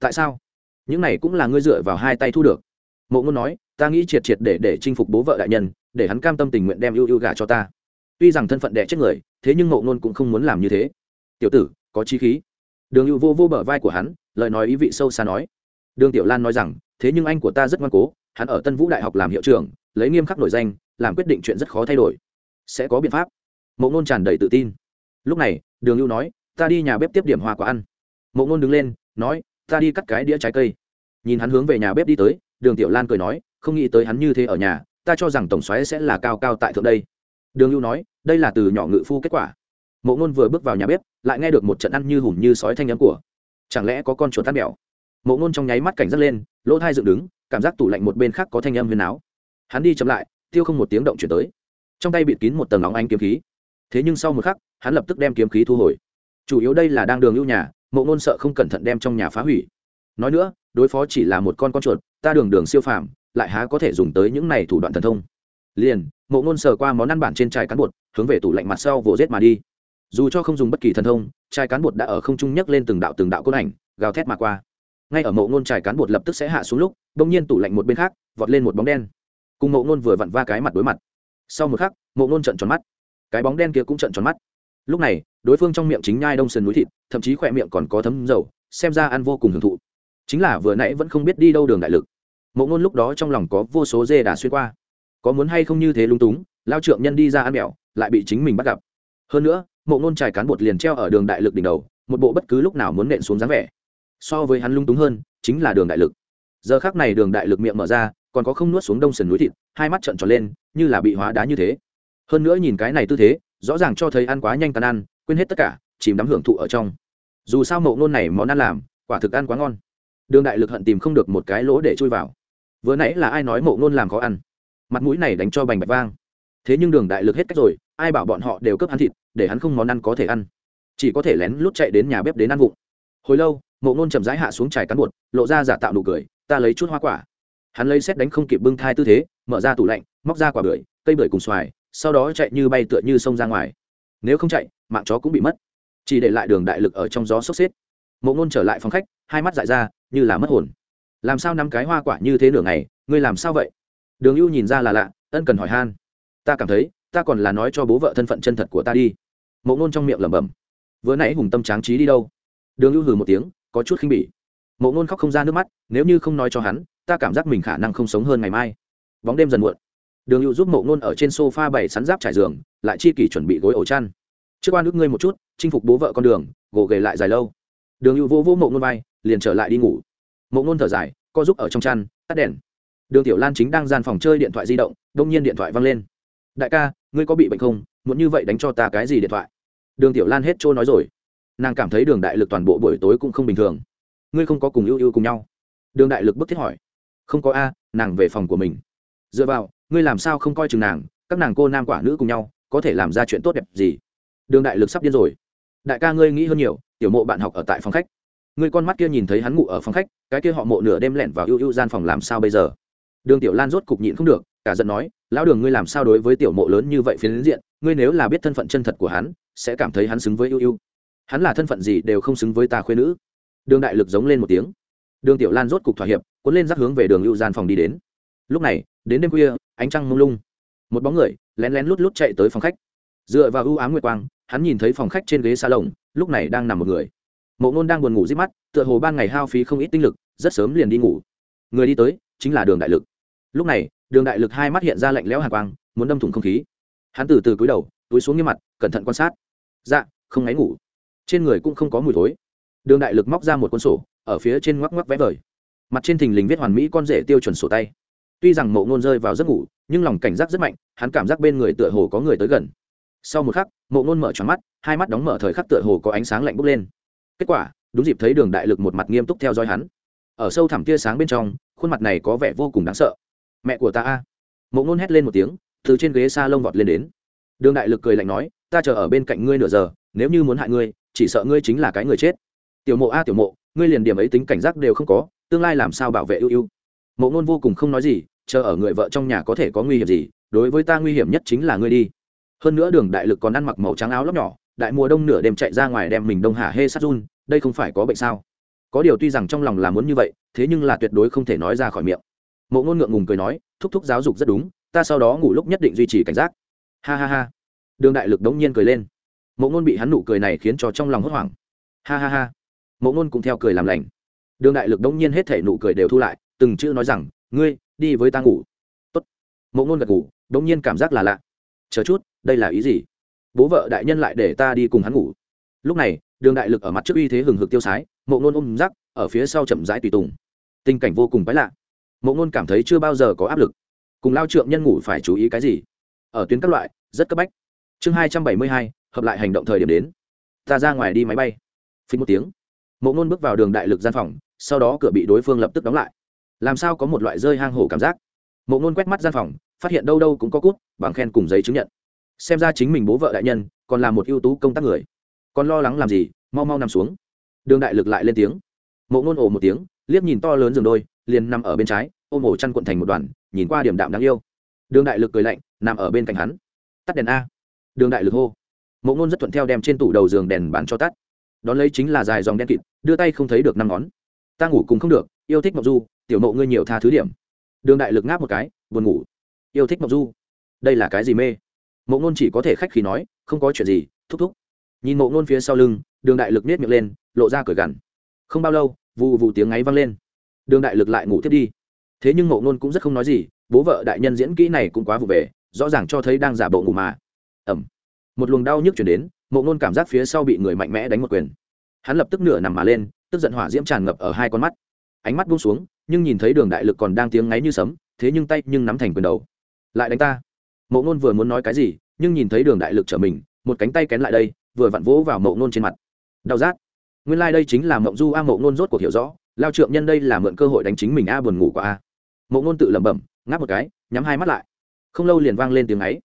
Tại sao? Những này cũng là ngươi dựa vào hai tay thu được. Mộ ngôn nói, ta nghĩ triệt triệt để để chinh phục bố vợ đại nhân, để hắn cam tâm tình nguyện đem ưu ưu gà cho ta. Tuy rằng thân phận đẻ chết người, thế nhưng mộ ngôn cũng không muốn làm như thế. Tiểu tử, có chi khí. Đường ưu vô vô bờ vai của hắn, lời nói ý vị sâu xa nói. Đường tiểu lan nói rằng, thế nhưng anh của ta rất ngoan cố, hắn ở tân vũ đại học làm hiệu trưởng, lấy nghiêm khắc nổi danh, làm quyết định chuyện rất khó thay đổi. Sẽ có biện pháp. Mộ ngôn tràn đầy tự tin lúc này, đường lưu nói, ta đi nhà bếp tiếp điểm hoa quả ăn. Mộ ngôn đứng lên, nói, ta đi cắt cái đĩa trái cây. Nhìn hắn hướng về nhà bếp đi tới, đường tiểu lan cười nói, không nghĩ tới hắn như thế ở nhà, ta cho rằng tổng xoáy sẽ là cao cao tại thượng đây. Đường lưu nói, đây là từ nhỏ ngự phu kết quả. Mộ ngôn vừa bước vào nhà bếp, lại nghe được một trận ăn như hùm như sói thanh nhắm của, chẳng lẽ có con chuột tắt mèo? Mộ ngôn trong nháy mắt cảnh giác lên, lỗ thai dựng đứng, cảm giác tủ lạnh một bên khác có thanh âm huyền áo. Hắn đi chậm lại, tiêu không một tiếng động chuyển tới. Trong tay bịt kín một tầng óng anh kiếm khí thế nhưng sau một khắc, hắn lập tức đem kiếm khí thu hồi. Chủ yếu đây là đang đường lưu nhà, mộ ngôn sợ không cẩn thận đem trong nhà phá hủy. Nói nữa, đối phó chỉ là một con con chuột, ta đường đường siêu phàm, lại há có thể dùng tới những này thủ đoạn thần thông. Liền, mộ ngôn sờ qua món ăn bản trên chai cán bột, hướng về tủ lạnh mặt sau vỗ rết mà đi. Dù cho không dùng bất kỳ thần thông, chai cán bột đã ở không trung nhấc lên từng đạo từng đạo côn ảnh, gào thét mà qua. Ngay ở mộ ngôn chai cán bột lập tức sẽ hạ xuống lúc đ ỗ n g nhiên tủ lạnh một bên khác, vọt lên một bóng đen. Cùng mộ ngôn vừa vặn va cái mặt đối mặt. Sau một khắc, mộ ngôn trận tròn mắt cái bóng đen kia cũng trợn tròn mắt. Lúc này, đối phương trong miệng chính nhai đông sườn núi thịt, thậm chí khỏe miệng còn có thấm dầu, xem ra ăn vô cùng hưởng thụ. Chính là vừa nãy vẫn không biết đi đâu đường đại lực. Mộ ngôn lúc đó trong lòng có vô số dê đà xuyên qua. Có muốn hay không như thế lung túng, lao trượng nhân đi ra ăn mẹo, lại bị chính mình bắt gặp. Hơn nữa, mộ ngôn trải cán bột liền treo ở đường đại lực đỉnh đầu, một bộ bất cứ lúc nào muốn nện xuống dáng vẻ. So với hắn lung túng hơn, chính là đường đại lực. Giờ khác này đường đại lực miệng mở ra, còn có không nuốt xuống đông sườn núi thịt, hai mắt trợn tròn lên, như là bị hóa đá như thế hơn nữa nhìn cái này tư thế, rõ ràng cho thấy ăn quá nhanh tàn ăn, quên hết tất cả, chìm đắm hưởng thụ ở trong. Dù sao mậu nôn này món ăn làm, quả thực ăn quá ngon. Đường đại lực hận tìm không được một cái lỗ để chui vào. Vừa nãy là ai nói mậu nôn làm khó ăn? Mặt mũi này đánh cho bành bạch vang. Thế nhưng đường đại lực hết cách rồi, ai bảo bọn họ đều cướp ăn thịt, để hắn không món ăn có thể ăn. Chỉ có thể lén lút chạy đến nhà bếp đến ăn vụng. Hồi lâu, mậu nôn chậm rãi hạ xuống trải cán bột, lộ ra giả tạo nụ cười, ta lấy chút hoa quả. Hắn lấy xét đánh không kịp bưng thai tư thế, mở ra tủ lạnh, móc ra quả bưởi, cây bưởi cùng xoài sau đó chạy như bay tựa như sông ra ngoài. Nếu không chạy, mạng chó cũng bị mất. Chỉ để lại đường đại lực ở trong gió sốc xếp. Mộ ngôn trở lại phòng khách, hai mắt dại ra, như là mất hồn. Làm sao năm cái hoa quả như thế nửa ngày, ngươi làm sao vậy? Đường ưu nhìn ra là lạ, ân cần hỏi han. Ta cảm thấy, ta còn là nói cho bố vợ thân phận chân thật của ta đi. Mộ ngôn trong miệng lẩm bẩm. Vừa nãy hùng tâm tráng trí đi đâu? Đường ưu hừ một tiếng, có chút khinh bỉ. Mộ ngôn khóc không ra nước mắt, nếu như không nói cho hắn, ta cảm giác mình khả năng không sống hơn ngày mai. Bóng đêm dần muộn đường hữu giúp mộ ngôn ở trên sofa bảy bày sắn giáp trải giường, lại chi kỷ chuẩn bị gối ổ chăn. Trước qua nước ngươi một chút, chinh phục bố vợ con đường, gồ ghề lại dài lâu. Đường hữu vô vô mộ ngôn vai, liền trở lại đi ngủ. Mộ ngôn thở dài, co giúp ở trong chăn, tắt đèn. Đường tiểu lan chính đang gian phòng chơi điện thoại di động, đông nhiên điện thoại văng lên. Đại ca, ngươi có bị bệnh không? Muốn như vậy đánh cho ta cái gì điện thoại? Đường tiểu lan hết trôi nói rồi. Nàng cảm thấy đường đại lực toàn bộ buổi tối cũng không bình thường. Ngươi không có cùng ưu ưu cùng nhau? Đường đại lực bức thiết hỏi. Không có a, nàng về phòng của mình. Dựa vào ngươi làm sao không coi chừng nàng, các nàng cô nam quả nữ cùng nhau, có thể làm ra chuyện tốt đẹp gì? Đường đại lực sắp điên rồi. Đại ca ngươi nghĩ hơn nhiều, tiểu mộ bạn học ở tại phòng khách. Ngươi con mắt kia nhìn thấy hắn ngủ ở phòng khách, cái kia họ mộ nửa đêm lẻn vào ưu ưu gian phòng làm sao bây giờ? Đường tiểu lan rốt cục nhịn không được, cả giận nói, lão đường ngươi làm sao đối với tiểu mộ lớn như vậy phiến diện, ngươi nếu là biết thân phận chân thật của hắn, sẽ cảm thấy hắn xứng với ưu ưu. Hắn là thân phận gì đều không xứng với ta khuyên nữ. Đường đại lực giống lên một tiếng. Đường tiểu lan rốt cục thỏa hiệp, cuốn lên rắc hướng về đường ưu gian phòng đi đến. Lúc này, đến đêm khuya ánh trăng mông lung. Một bóng người lén lén lút lút chạy tới phòng khách. Dựa vào ưu ám nguyệt quang, hắn nhìn thấy phòng khách trên ghế xa lồng lúc này đang nằm một người. Mộ ngôn đang buồn ngủ rít mắt, tựa hồ ban ngày hao phí không ít tinh lực, rất sớm liền đi ngủ. Người đi tới chính là đường đại lực. Lúc này, đường đại lực hai mắt hiện ra lạnh lẽo hạ quang, muốn đâm thủng không khí. Hắn từ từ cúi đầu, túi xuống như mặt, cẩn thận quan sát. Dạ không ngáy ngủ. Trên người cũng không có mùi thối. Đường đại lực móc ra một cuốn sổ, ở phía trên ngoắc ngoắc vẽ vời. Mặt trên thình lình viết hoàn mỹ con rể tiêu chuẩn sổ tay tuy rằng mộ ngôn rơi vào giấc ngủ, nhưng lòng cảnh giác rất mạnh, hắn cảm giác bên người tựa hồ có người tới gần. Sau một khắc, mộ ngôn mở tròn mắt, hai mắt đóng mở thời khắc tựa hồ có ánh sáng lạnh bốc lên. Kết quả, đúng dịp thấy đường đại lực một mặt nghiêm túc theo dõi hắn. Ở sâu thẳm tia sáng bên trong, khuôn mặt này có vẻ vô cùng đáng sợ. Mẹ của ta a! Mộ ngôn hét lên một tiếng, từ trên ghế xa lông vọt lên đến. Đường đại lực cười lạnh nói, ta chờ ở bên cạnh ngươi nửa giờ, nếu như muốn hại ngươi, chỉ sợ ngươi chính là cái người chết. Tiểu mộ a, tiểu mộ, ngươi liền điểm ấy tính cảnh giác đều không có, tương lai làm sao bảo vệ ưu ưu? Mộ ngôn vô cùng không nói gì, chờ ở người vợ trong nhà có thể có nguy hiểm gì, đối với ta nguy hiểm nhất chính là ngươi đi. Hơn nữa đường đại lực còn ăn mặc màu trắng áo lóc nhỏ, đại mùa đông nửa đêm chạy ra ngoài đem mình đông hà hê sát run, đây không phải có bệnh sao? Có điều tuy rằng trong lòng là muốn như vậy, thế nhưng là tuyệt đối không thể nói ra khỏi miệng. Mộ ngôn ngượng ngùng cười nói, thúc thúc giáo dục rất đúng, ta sau đó ngủ lúc nhất định duy trì cảnh giác. Ha ha ha. Đường đại lực đống nhiên cười lên. Mộ ngôn bị hắn nụ cười này khiến cho trong lòng hốt hoảng. Ha ha ha. Mộ ngôn cũng theo cười làm lành. Đường đại lực đống nhiên hết thể nụ cười đều thu lại từng chữ nói rằng, ngươi, đi với ta ngủ. Tốt. mộ ngôn gật ngủ đống nhiên cảm giác là lạ. Chờ chút, đây là ý gì? Bố vợ đại nhân lại để ta đi cùng hắn ngủ. Lúc này, đường đại lực ở mặt trước uy thế hừng hực tiêu sái, mộ ngôn ôm rắc, ở phía sau chậm rãi tùy tùng. Tình cảnh vô cùng quái lạ. Mộ ngôn cảm thấy chưa bao giờ có áp lực. Cùng lao trượng nhân ngủ phải chú ý cái gì? Ở tuyến các loại, rất cấp bách. Chương hai trăm bảy mươi hai, hợp lại hành động thời điểm đến. Ta ra ngoài đi máy bay. Phí một tiếng. Mộ ngôn bước vào đường đại lực gian phòng, sau đó cửa bị đối phương lập tức đóng lại làm sao có một loại rơi hang hổ cảm giác? Mộ ngôn quét mắt gian phòng, phát hiện đâu đâu cũng có cút, bằng khen cùng giấy chứng nhận. Xem ra chính mình bố vợ đại nhân, còn là một ưu tú công tác người. Còn lo lắng làm gì, mau mau nằm xuống. Đường đại lực lại lên tiếng. Mộ ngôn ồ một tiếng, liếc nhìn to lớn giường đôi, liền nằm ở bên trái, ôm ổ chăn cuộn thành một đoàn, nhìn qua điểm đạm đáng yêu. Đường đại lực cười lạnh, nằm ở bên cạnh hắn. Tắt đèn a. Đường đại lực hô. Mộ ngôn rất thuận theo đem trên tủ đầu giường đèn bán cho tắt. Đón lấy chính là dài dòng đen kịt, đưa tay không thấy được năm ngón. Ta ngủ cùng không được, yêu thích mộc du tiểu mộ ngươi nhiều tha thứ điểm. Đường đại lực ngáp một cái, buồn ngủ. Yêu thích mộng du. Đây là cái gì mê? Mộ ngôn chỉ có thể khách khí nói, không có chuyện gì, thúc thúc. Nhìn mộ ngôn phía sau lưng, đường đại lực nết miệng lên, lộ ra cởi gằn. Không bao lâu vụ vụ tiếng ngáy vang lên. Đường đại lực lại ngủ tiếp đi. Thế nhưng mộ ngôn cũng rất không nói gì, bố vợ đại nhân diễn kỹ này cũng quá vụ về, rõ ràng cho thấy đang giả bộ ngủ mà. Ẩm. Một luồng đau nhức chuyển đến, mộ ngôn cảm giác phía sau bị người mạnh mẽ đánh một quyền. Hắn lập tức nửa nằm mà lên, tức giận hỏa diễm tràn ngập ở hai con mắt. Ánh mắt buông xuống nhưng nhìn thấy đường đại lực còn đang tiếng ngáy như sấm, thế nhưng tay nhưng nắm thành quyền đầu. Lại đánh ta. Mộ ngôn vừa muốn nói cái gì, nhưng nhìn thấy đường đại lực trở mình, một cánh tay kén lại đây, vừa vặn vỗ vào mộ ngôn trên mặt. Đau rát. Nguyên lai、like、đây chính là mộng du a, mộ ngôn rốt cuộc hiểu rõ, lao trượng nhân đây là mượn cơ hội đánh chính mình a buồn ngủ của a. Mộ ngôn tự lẩm bẩm, ngáp một cái, nhắm hai mắt lại. Không lâu liền vang lên tiếng ấy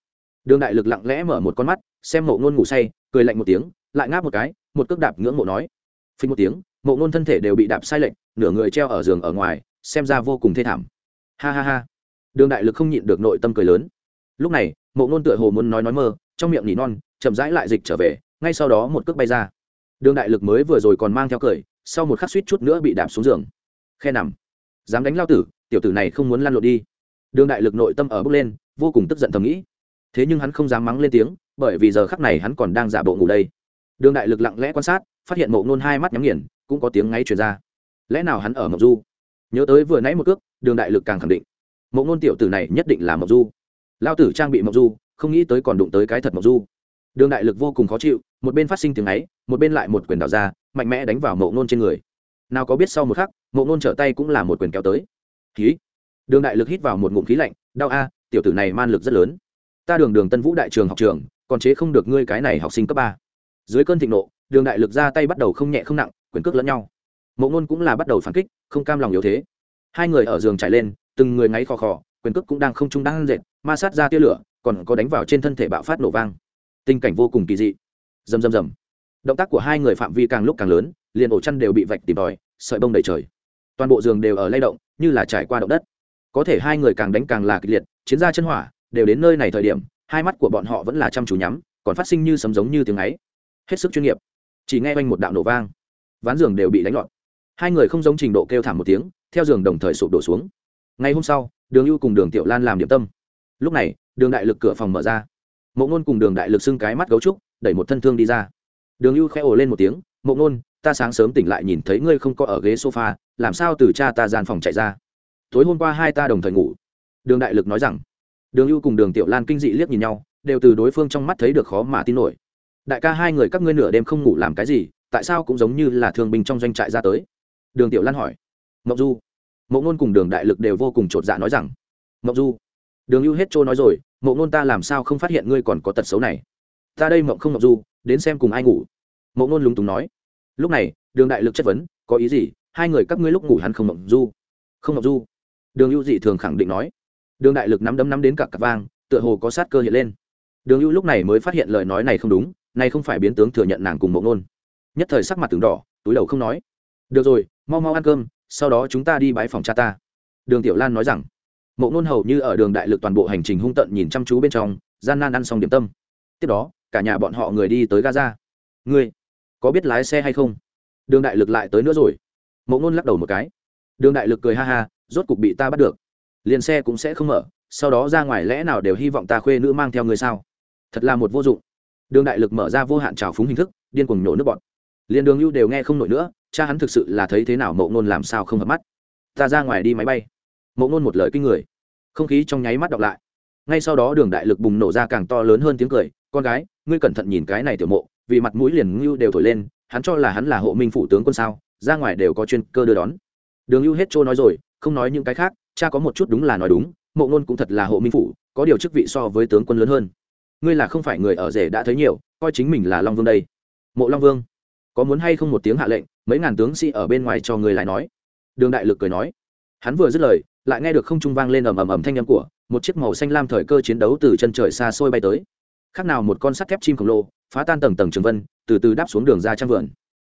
đường đại lực lặng lẽ mở một con mắt, xem mộ ngôn ngủ say, cười lạnh một tiếng, lại ngáp một cái, một cước đạp ngưỡng mộ nói. Phình một tiếng, mộ ngôn thân thể đều bị đạp sai lệch, nửa người treo ở giường ở ngoài xem ra vô cùng thê thảm. Ha ha ha. Đường đại lực không nhịn được nội tâm cười lớn. Lúc này, mộ ngôn tựa hồ muốn nói nói mơ, trong miệng nỉ non, chậm rãi lại dịch trở về, ngay sau đó một cước bay ra. Đường đại lực mới vừa rồi còn mang theo cười, sau một khắc suýt chút nữa bị đạp xuống giường. Khe nằm. Dám đánh lao tử, tiểu tử này không muốn lăn lộn đi. Đường đại lực nội tâm ở bước lên, vô cùng tức giận thầm nghĩ. Thế nhưng hắn không dám mắng lên tiếng, bởi vì giờ khắc này hắn còn đang giả bộ ngủ đây. Đường đại lực lặng lẽ quan sát, phát hiện mộ ngôn hai mắt nhắm nghiền, cũng có tiếng ngáy truyền ra. Lẽ nào hắn ở mộc du? Nhớ tới vừa nãy một cước, đường đại lực càng khẳng định. Mộ ngôn tiểu tử này nhất định là mộc du. Lao tử trang bị mộc du, không nghĩ tới còn đụng tới cái thật mộc du. Đường đại lực vô cùng khó chịu, một bên phát sinh tiếng ấy, một bên lại một quyền đào ra, mạnh mẽ đánh vào mộ ngôn trên người. Nào có biết sau một khắc, mộ ngôn trở tay cũng là một quyền kéo tới. Khí đường đại lực hít vào một ngụm khí lạnh, đau a, tiểu tử này man lực rất lớn. Ta đường đường tân vũ đại trường học trường, còn chế không được ngươi cái này học sinh cấp ba. Dưới cơn thịnh nộ, đường đại lực ra tay bắt đầu không nhẹ không nặng, quyền cước lẫn nhau mộ ngôn cũng là bắt đầu phản kích, không cam lòng yếu thế. Hai người ở giường chạy lên, từng người ngáy khò khò, quyền cước cũng đang không trung đang dệt ma sát ra tia lửa, còn có đánh vào trên thân thể bạo phát nổ vang. Tình cảnh vô cùng kỳ dị. Rầm rầm rầm. Động tác của hai người phạm vi càng lúc càng lớn, liền ổ chăn đều bị vạch tìm tòi, sợi bông đầy trời. Toàn bộ giường đều ở lay động, như là trải qua động đất. Có thể hai người càng đánh càng là kịch liệt, chiến ra chân hỏa, đều đến nơi này thời điểm, hai mắt của bọn họ vẫn là chăm chú nhắm, còn phát sinh như sấm giống như tiếng ấy. Hết sức chuyên nghiệp. Chỉ nghe quanh một đạo nổ vang. Ván giường đều bị đánh lọt hai người không giống trình độ kêu thảm một tiếng, theo giường đồng thời sụp đổ xuống. Ngày hôm sau, đường ưu cùng đường tiểu lan làm điểm tâm. Lúc này, đường đại lực cửa phòng mở ra. Mộ ngôn cùng đường đại lực xưng cái mắt gấu trúc, đẩy một thân thương đi ra. Đường ưu khẽ ồ lên một tiếng, mộ ngôn, ta sáng sớm tỉnh lại nhìn thấy ngươi không có ở ghế sofa, làm sao từ cha ta gian phòng chạy ra? Tối hôm qua hai ta đồng thời ngủ. Đường đại lực nói rằng. Đường ưu cùng đường tiểu lan kinh dị liếc nhìn nhau, đều từ đối phương trong mắt thấy được khó mà tin nổi. Đại ca, hai người các ngươi nửa đêm không ngủ làm cái gì, tại sao cũng giống như là thương binh trong doanh trại ra tới? Đường tiểu lan hỏi. Mộng du mộ Nôn cùng đường đại lực đều vô cùng t r ộ t dạ nói rằng, mộng du, đường lưu hết trôi nói rồi mộ Nôn ta làm sao không phát hiện ngươi còn có tật xấu này? Ta đây mộng không mộng du, đến xem cùng ai ngủ. Mộ Nôn lúng túng nói. Lúc này, đường đại lực chất vấn, có ý gì? Hai người các ngươi lúc ngủ hắn không mộng du? Không mộng du. Đường lưu dị thường khẳng định nói. Đường đại lực nắm đấm nắm đến cả cặp vang, tựa hồ có sát cơ hiện lên. Đường lưu lúc này mới phát hiện lời nói này không đúng, này không phải biến tướng thừa nhận nàng cùng mộ Nôn. nhất thời sắc mặt từng đỏ, túi đầu không nói. Được rồi mau mau ăn cơm, sau đó chúng ta đi bãi phòng cha ta. Đường tiểu lan nói rằng. Mộ ngôn hầu như ở đường đại lực toàn bộ hành trình hung tận nhìn chăm chú bên trong, gian nan ăn xong điểm tâm. Tiếp đó, cả nhà bọn họ người đi tới gaza. Ngươi, có biết lái xe hay không? Đường đại lực lại tới nữa rồi. Mộ ngôn lắc đầu một cái. Đường đại lực cười ha ha, rốt cục bị ta bắt được. Liền xe cũng sẽ không mở, sau đó ra ngoài lẽ nào đều hy vọng ta khuê nữ mang theo người sao? Thật là một vô dụng. Đường đại lực mở ra vô hạn trào phúng hình thức, điên cuồng nhổ nước bọt liền đường ưu đều nghe không nổi nữa, cha hắn thực sự là thấy thế nào mậu ngôn làm sao không hợp mắt. Ta ra ngoài đi máy bay. Mậu ngôn một lời kinh người. Không khí trong nháy mắt đọc lại. Ngay sau đó đường đại lực bùng nổ ra càng to lớn hơn tiếng cười, con gái, ngươi cẩn thận nhìn cái này tiểu mộ, vì mặt mũi liền ngưu đều thổi lên, hắn cho là hắn là hộ minh phủ tướng quân sao, ra ngoài đều có chuyên cơ đưa đón. Đường ưu hết trôi nói rồi, không nói những cái khác, cha có một chút đúng là nói đúng, mộ ngôn cũng thật là hộ minh phủ, có điều chức vị so với tướng quân lớn hơn. Ngươi là không phải người ở rể đã thấy nhiều, coi chính mình là long vương đây. Mộ long vương? Có muốn hay không một tiếng hạ lệnh, mấy ngàn tướng sĩ ở bên ngoài cho người lại nói. Đường đại lực cười nói. Hắn vừa dứt lời, lại nghe được không trung vang lên ầm ầm ầm thanh âm của một chiếc màu xanh lam thời cơ chiến đấu từ chân trời xa xôi bay tới. Khác nào một con sắt thép chim khổng lồ, phá tan tầng tầng trường vân, từ từ đáp xuống đường ra trang vườn.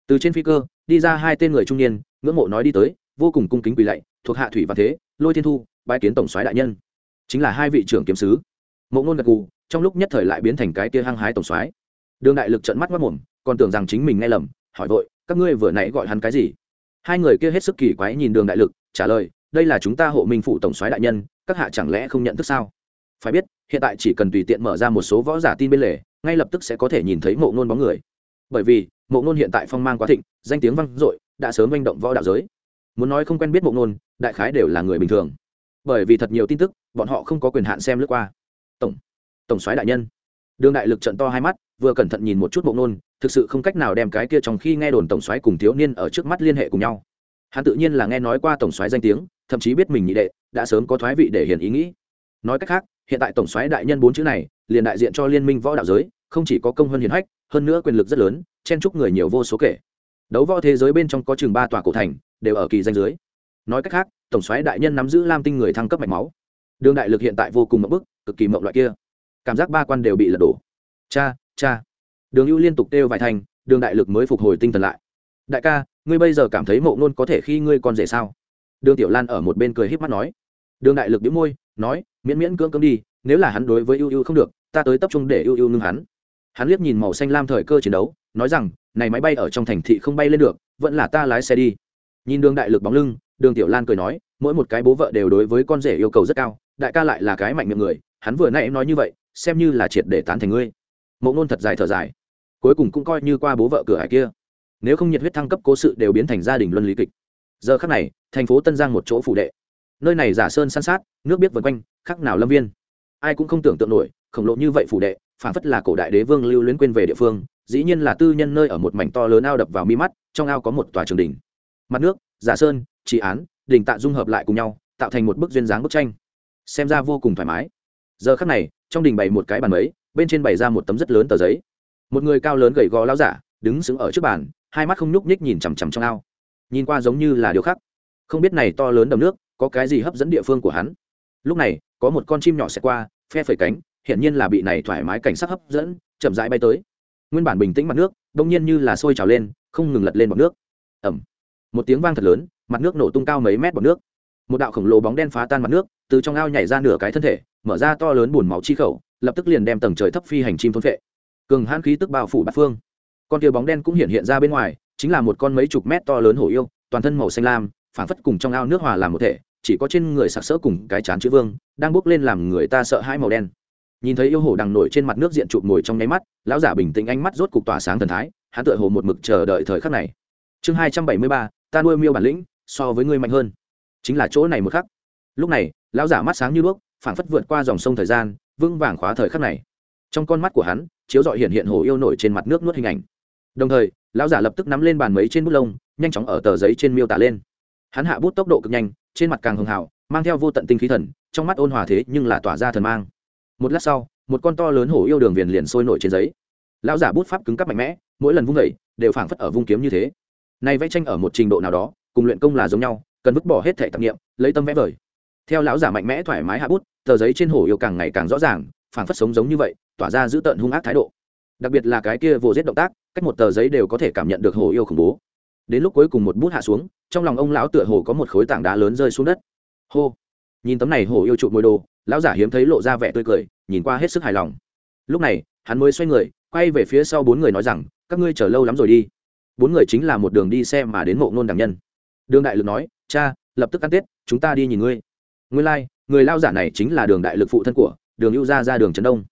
Từ trên phi cơ, đi ra hai tên người trung niên, ngưỡng mộ nói đi tới, vô cùng cung kính quỳ lạy, thuộc hạ thủy và thế, lôi thiên thu bãi kiến tổng soái đại nhân. Chính là hai vị trưởng kiếm sứ. Mộ ngôn gật gù, trong lúc nhất thời lại biến thành cái kia hăng hái tổng soái đường đại lực trận mắt mất mồm, còn tưởng rằng chính mình nghe lầm, hỏi vội, các ngươi vừa nãy gọi hắn cái gì? Hai người kia hết sức kỳ quái nhìn đường đại lực, trả lời, đây là chúng ta hộ minh phụ tổng soái đại nhân, các hạ chẳng lẽ không nhận thức sao? Phải biết, hiện tại chỉ cần tùy tiện mở ra một số võ giả tin bên lề, ngay lập tức sẽ có thể nhìn thấy mộ ngôn bóng người. Bởi vì, mộ ngôn hiện tại phong mang quá thịnh, danh tiếng vang dội, đã sớm manh động võ đạo giới. Muốn nói không quen biết mộ ngôn, đại khái đều là người bình thường. Bởi vì thật nhiều tin tức, bọn họ không có quyền hạn xem lướt qua. Tổng tổng soái đại nhân. Đường đại lực trận to hai mắt vừa cẩn thận nhìn một chút mộ nôn thực sự không cách nào đem cái kia trong khi nghe đồn tổng soái cùng thiếu niên ở trước mắt liên hệ cùng nhau. Hắn tự nhiên là nghe nói qua tổng soái danh tiếng, thậm chí biết mình nhị đệ, đã sớm có thoái vị để hiển ý nghĩ. Nói cách khác, hiện tại tổng soái đại nhân bốn chữ này, liền đại diện cho liên minh võ đạo giới, không chỉ có công hơn hiển hách, hơn nữa quyền lực rất lớn, chen chúc người nhiều vô số kể. Đấu võ thế giới bên trong có chừng ba tòa cổ thành, đều ở kỳ danh dưới. Nói cách khác, tổng soái đại nhân nắm giữ lam tinh người thăng cấp mạch máu. Đường đại lực hiện tại vô cùng mậu bức, cực kỳ mậu loại kia. Cảm giác ba quan đều bị lật đổ. Cha cha. Đường ưu liên tục kêu vài thành, đường đại lực mới phục hồi tinh thần lại. Đại ca, ngươi bây giờ cảm thấy mộ ngôn có thể khi ngươi còn rể sao? Đường tiểu lan ở một bên cười h í p mắt nói. Đường đại lực đĩu môi, nói, miễn miễn cưỡng cưỡng đi, nếu là hắn đối với ưu ưu không được, ta tới tập trung để ưu ưu ngưng hắn. Hắn liếc nhìn màu xanh lam thời cơ chiến đấu, nói rằng, này máy bay ở trong thành thị không bay lên được, vẫn là ta lái xe đi. Nhìn đường đại lực bóng lưng, đường tiểu lan cười nói, mỗi một cái bố vợ đều đối với con rể yêu cầu rất cao, đại ca lại là cái mạnh miệng người, hắn vừa nãy nói như vậy, xem như là triệt để tán thành ngươi mộ ngôn thật dài thở dài. Cuối cùng cũng coi như qua bố vợ cửa hải kia. Nếu không nhiệt huyết thăng cấp cố sự đều biến thành gia đình luân lý kịch. Giờ khắc này, thành phố tân giang một chỗ phủ đệ. Nơi này giả sơn san sát, nước biết vân quanh, khắc nào lâm viên. Ai cũng không tưởng tượng nổi, khổng lồ như vậy phủ đệ phản phất là cổ đại đế vương lưu luyến quên về địa phương, dĩ nhiên là tư nhân nơi ở một mảnh to lớn ao đập vào mi mắt, trong ao có một tòa trường đình mặt nước, giả sơn trị án đình tạ dung hợp lại cùng nhau, tạo thành một bức duyên dáng bức tranh. Xem ra vô cùng thoải mái. Giờ khắc này, trong đình bày một cái bàn mấy bên trên bày ra một tấm rất lớn tờ giấy. Một người cao lớn gầy gò lao giả đứng sững ở trước bàn, hai mắt không nhúc nhích nhìn chằm chằm trong ao. Nhìn qua giống như là điều khác. Không biết này to lớn đầm nước có cái gì hấp dẫn địa phương của hắn. Lúc này, có một con chim nhỏ xẹt qua, phe phẩy cánh, hiển nhiên là bị này thoải mái cảnh sắc hấp dẫn, chậm rãi bay tới. Nguyên bản bình tĩnh mặt nước, đông nhiên như là sôi trào lên, không ngừng lật lên bọt nước. Ẩm một tiếng vang thật lớn, mặt nước nổ tung cao mấy mét bọt nước một đạo khổng lồ bóng đen phá tan mặt nước, từ trong ao nhảy ra nửa cái thân thể, mở ra to lớn bùn máu chi khẩu, lập tức liền đem tầng trời thấp phi hành chim thôn vệ cường hãn khí tức bao phủ bát phương. Con kia bóng đen cũng hiện hiện ra bên ngoài, chính là một con mấy chục mét to lớn hổ yêu, toàn thân màu xanh lam, phảng phất cùng trong ao nước hòa làm một thể, chỉ có trên người sặc sỡ cùng cái chán chữ vương, đang bước lên làm người ta sợ hãi màu đen. Nhìn thấy yêu hổ đằng nổi trên mặt nước diện chụp ngồi trong nháy mắt, lão giả bình tĩnh ánh mắt rốt cục tỏa sáng thần thái, hắn tựa hồ một mực chờ đợi thời khắc này. Chương hai trăm bảy mươi ba, ta nuôi miêu bản lĩnh, so với ngươi mạnh hơn chính là chỗ này một khắc. Lúc này, lão giả mắt sáng như đuốc, phảng phất vượt qua dòng sông thời gian, vững vàng khóa thời khắc này. Trong con mắt của hắn, chiếu dọi hiện hiện hồ yêu nổi trên mặt nước nuốt hình ảnh. Đồng thời, lão giả lập tức nắm lên bàn mấy trên bút lông, nhanh chóng ở tờ giấy trên miêu tả lên. Hắn hạ bút tốc độ cực nhanh, trên mặt càng hưng hào, mang theo vô tận tinh khí thần, trong mắt ôn hòa thế nhưng là tỏa ra thần mang. Một lát sau, một con to lớn hổ yêu đường viền liền sôi nổi trên giấy. Lão giả bút pháp cứng cắp mạnh mẽ, mỗi lần vung vẩy đều phảng phất ở vung kiếm như thế. Nay vẽ tranh ở một trình độ nào đó, cùng luyện công là giống nhau cần vứt bỏ hết thể tạp nghiệm, lấy tâm vẽ vời. Theo lão giả mạnh mẽ thoải mái hạ bút, tờ giấy trên hồ yêu càng ngày càng rõ ràng, phảng phất sống giống như vậy, tỏa ra giữ tợn hung ác thái độ. Đặc biệt là cái kia vô giết động tác, cách một tờ giấy đều có thể cảm nhận được hồ yêu khủng bố. Đến lúc cuối cùng một bút hạ xuống, trong lòng ông lão tựa hồ có một khối tảng đá lớn rơi xuống đất. Hô! Nhìn tấm này hồ yêu trụ môi đồ, lão giả hiếm thấy lộ ra vẻ tươi cười, nhìn qua hết sức hài lòng. Lúc này, hắn mới xoay người, quay về phía sau bốn người nói rằng, các ngươi chờ lâu lắm rồi đi. Bốn người chính là một đường đi xe mà đến mộ ngôn đằng nhân. Đường đại lực nói cha lập tức ăn tết chúng ta đi nhìn ngươi. Ngươi lai、like, người lao giả này chính là đường đại lực phụ thân của đường ưu gia ra đường trấn đông.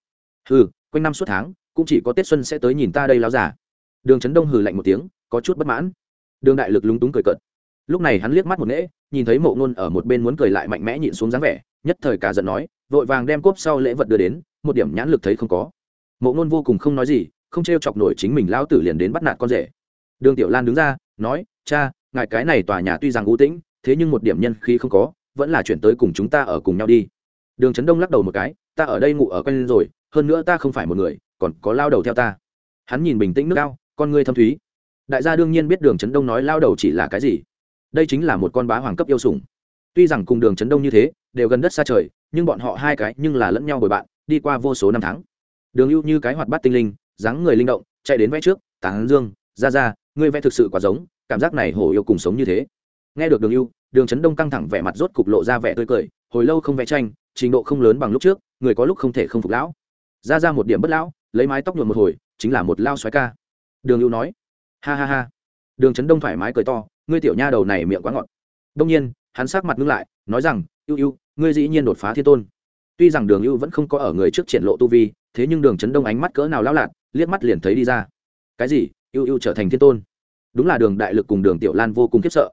Hừ quanh năm suốt tháng cũng chỉ có tết xuân sẽ tới nhìn ta đây lao giả. Đường trấn đông hừ lạnh một tiếng có chút bất mãn. Đường đại lực lúng túng cười cợt. Lúc này hắn liếc mắt một nễ nhìn thấy mộ ngôn ở một bên muốn cười lại mạnh mẽ nhịn xuống dáng vẻ nhất thời cả giận nói vội vàng đem cốp sau lễ vật đưa đến một điểm nhãn lực thấy không có. Mộ ngôn vô cùng không nói gì không t r e o chọc nổi chính mình lao tử liền đến bắt nạt con rể. Đường tiểu lan đứng ra nói cha ngài cái này tòa nhà tuy rằng ưu tĩnh thế nhưng một điểm nhân khí không có, vẫn là chuyển tới cùng chúng ta ở cùng nhau đi. Đường trấn đông lắc đầu một cái, ta ở đây ngủ ở quen rồi, hơn nữa ta không phải một người, còn có lao đầu theo ta. Hắn nhìn bình tĩnh nước cao con ngươi thâm thúy. Đại gia đương nhiên biết đường trấn đông nói lao đầu chỉ là cái gì. Đây chính là một con bá hoàng cấp yêu sủng. Tuy rằng cùng đường trấn đông như thế, đều gần đất xa trời, nhưng bọn họ hai cái nhưng là lẫn nhau bồi bạn, đi qua vô số năm tháng. Đường ưu như cái hoạt bát tinh linh, dáng người linh động, chạy đến vẽ trước, tán dương, ra ra, ngươi vẽ thực sự quá giống, cảm giác này hổ yêu cùng sống như thế nghe được đường ưu, đường trấn đông căng thẳng vẻ mặt rốt cục lộ ra vẻ tươi cười, hồi lâu không vẽ tranh, trình độ không lớn bằng lúc trước, người có lúc không thể không phục lão. Ra ra một điểm bất lão, lấy mái tóc nhuộm một hồi, chính là một lao xoáy ca. Đường ưu nói, ha ha ha. Đường trấn đông thoải mái cười to, ngươi tiểu nha đầu này miệng quá ngọt. Đông nhiên, hắn sát mặt ngưng lại, nói rằng, ưu ưu, ngươi dĩ nhiên đột phá thiên tôn. Tuy rằng đường ưu vẫn không có ở người trước triển lộ tu vi, thế nhưng đường trấn đông ánh mắt cỡ nào lao lạc liếc mắt liền thấy đi ra. Cái gì? Ưu ưu trở thành thiên tôn? Đúng là đường đại lực cùng đường tiểu lan vô cùng khiếp sợ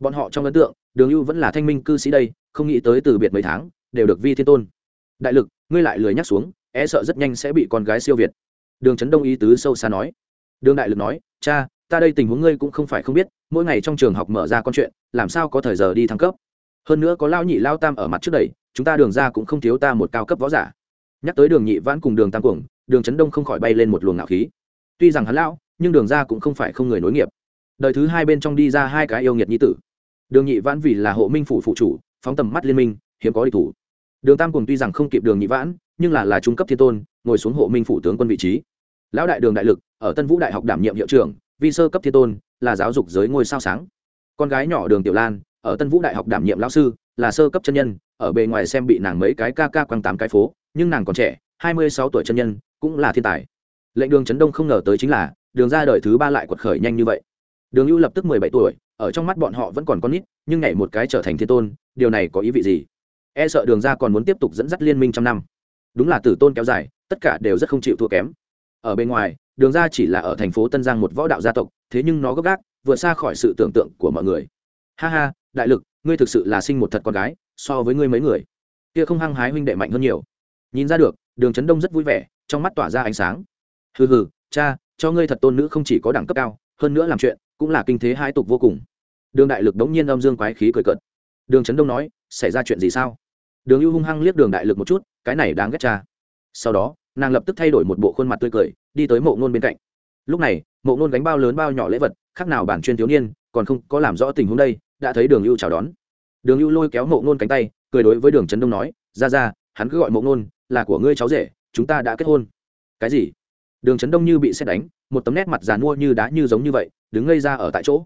bọn họ trong ấn tượng, đường ưu vẫn là thanh minh cư sĩ đây, không nghĩ tới từ biệt mấy tháng, đều được vi thiên tôn. Đại lực, ngươi lại lười nhắc xuống e sợ rất nhanh sẽ bị con gái siêu việt. Đường trấn đông ý tứ sâu xa nói. Đường đại lực nói, cha, ta đây tình huống ngươi cũng không phải không biết, mỗi ngày trong trường học mở ra con chuyện, làm sao có thời giờ đi thăng cấp? Hơn nữa có lao nhị lao tam ở mặt trước đây, chúng ta đường ra cũng không thiếu ta một cao cấp võ giả. Nhắc tới đường nhị vãn cùng đường tam cuồng, đường trấn đông không khỏi bay lên một luồng ngạo khí. Tuy rằng hắn lão, nhưng đường ra cũng không phải không người nối nghiệp. Đời thứ hai bên trong đi ra hai cái yêu nghiệt nhi tử đường nhị vãn vì là hộ minh phủ phụ chủ, phóng tầm mắt liên minh, hiếm có địch thủ. Đường tam cùng tuy rằng không kịp đường nhị vãn, nhưng là là trung cấp thiên tôn, ngồi xuống hộ minh phủ tướng quân vị trí. Lão đại đường đại lực, ở tân vũ đại học đảm nhiệm hiệu trưởng, vi sơ cấp thiên tôn, là giáo dục giới ngôi sao sáng. Con gái nhỏ đường tiểu lan, ở tân vũ đại học đảm nhiệm lão sư, là sơ cấp chân nhân, ở bề ngoài xem bị nàng mấy cái ca ca quăng tám cái phố, nhưng nàng còn trẻ, hai mươi sáu tuổi chân nhân, cũng là thiên tài. Lệnh đường trấn đông không ngờ tới chính là, đường ra đời thứ ba lại quật khởi nhanh như vậy đường ưu lập tức mười bảy tuổi, ở trong mắt bọn họ vẫn còn con nít, nhưng nhảy một cái trở thành thiên tôn, điều này có ý vị gì? E sợ đường ra còn muốn tiếp tục dẫn dắt liên minh trăm năm. Đúng là tử tôn kéo dài, tất cả đều rất không chịu thua kém. Ở bên ngoài, đường ra chỉ là ở thành phố tân giang một võ đạo gia tộc, thế nhưng nó gấp gáp, vượt xa khỏi sự tưởng tượng của mọi người. Ha ha, đại lực, ngươi thực sự là sinh một thật con gái, so với ngươi mấy người. Kia không hăng hái huynh đệ mạnh hơn nhiều. Nhìn ra được, đường trấn đông rất vui vẻ, trong mắt tỏa ra ánh sáng. Hừ hừ, cha, cho ngươi thật tôn nữ không chỉ có đẳng cấp cao, hơn nữa làm chuyện cũng là kinh thế hai tục vô cùng. Đường đại lực đống nhiên âm dương quái khí cười cợt. Đường trấn đông nói, xảy ra chuyện gì sao? Đường ưu hung hăng liếc đường đại lực một chút, cái này đáng ghét cha. Sau đó, nàng lập tức thay đổi một bộ khuôn mặt tươi cười, đi tới mộ ngôn bên cạnh. Lúc này, mộ ngôn gánh bao lớn bao nhỏ lễ vật, khác nào bản chuyên thiếu niên, còn không có làm rõ tình huống đây, đã thấy đường ưu chào đón. Đường ưu lôi kéo mộ ngôn cánh tay, cười đối với đường trấn đông nói, ra ra, hắn cứ gọi mộ ngôn là của ngươi cháu rể, chúng ta đã kết hôn. Cái gì? Đường trấn đông như bị xét đánh một tấm nét mặt dàn mua như đá như giống như vậy, đứng ngây ra ở tại chỗ.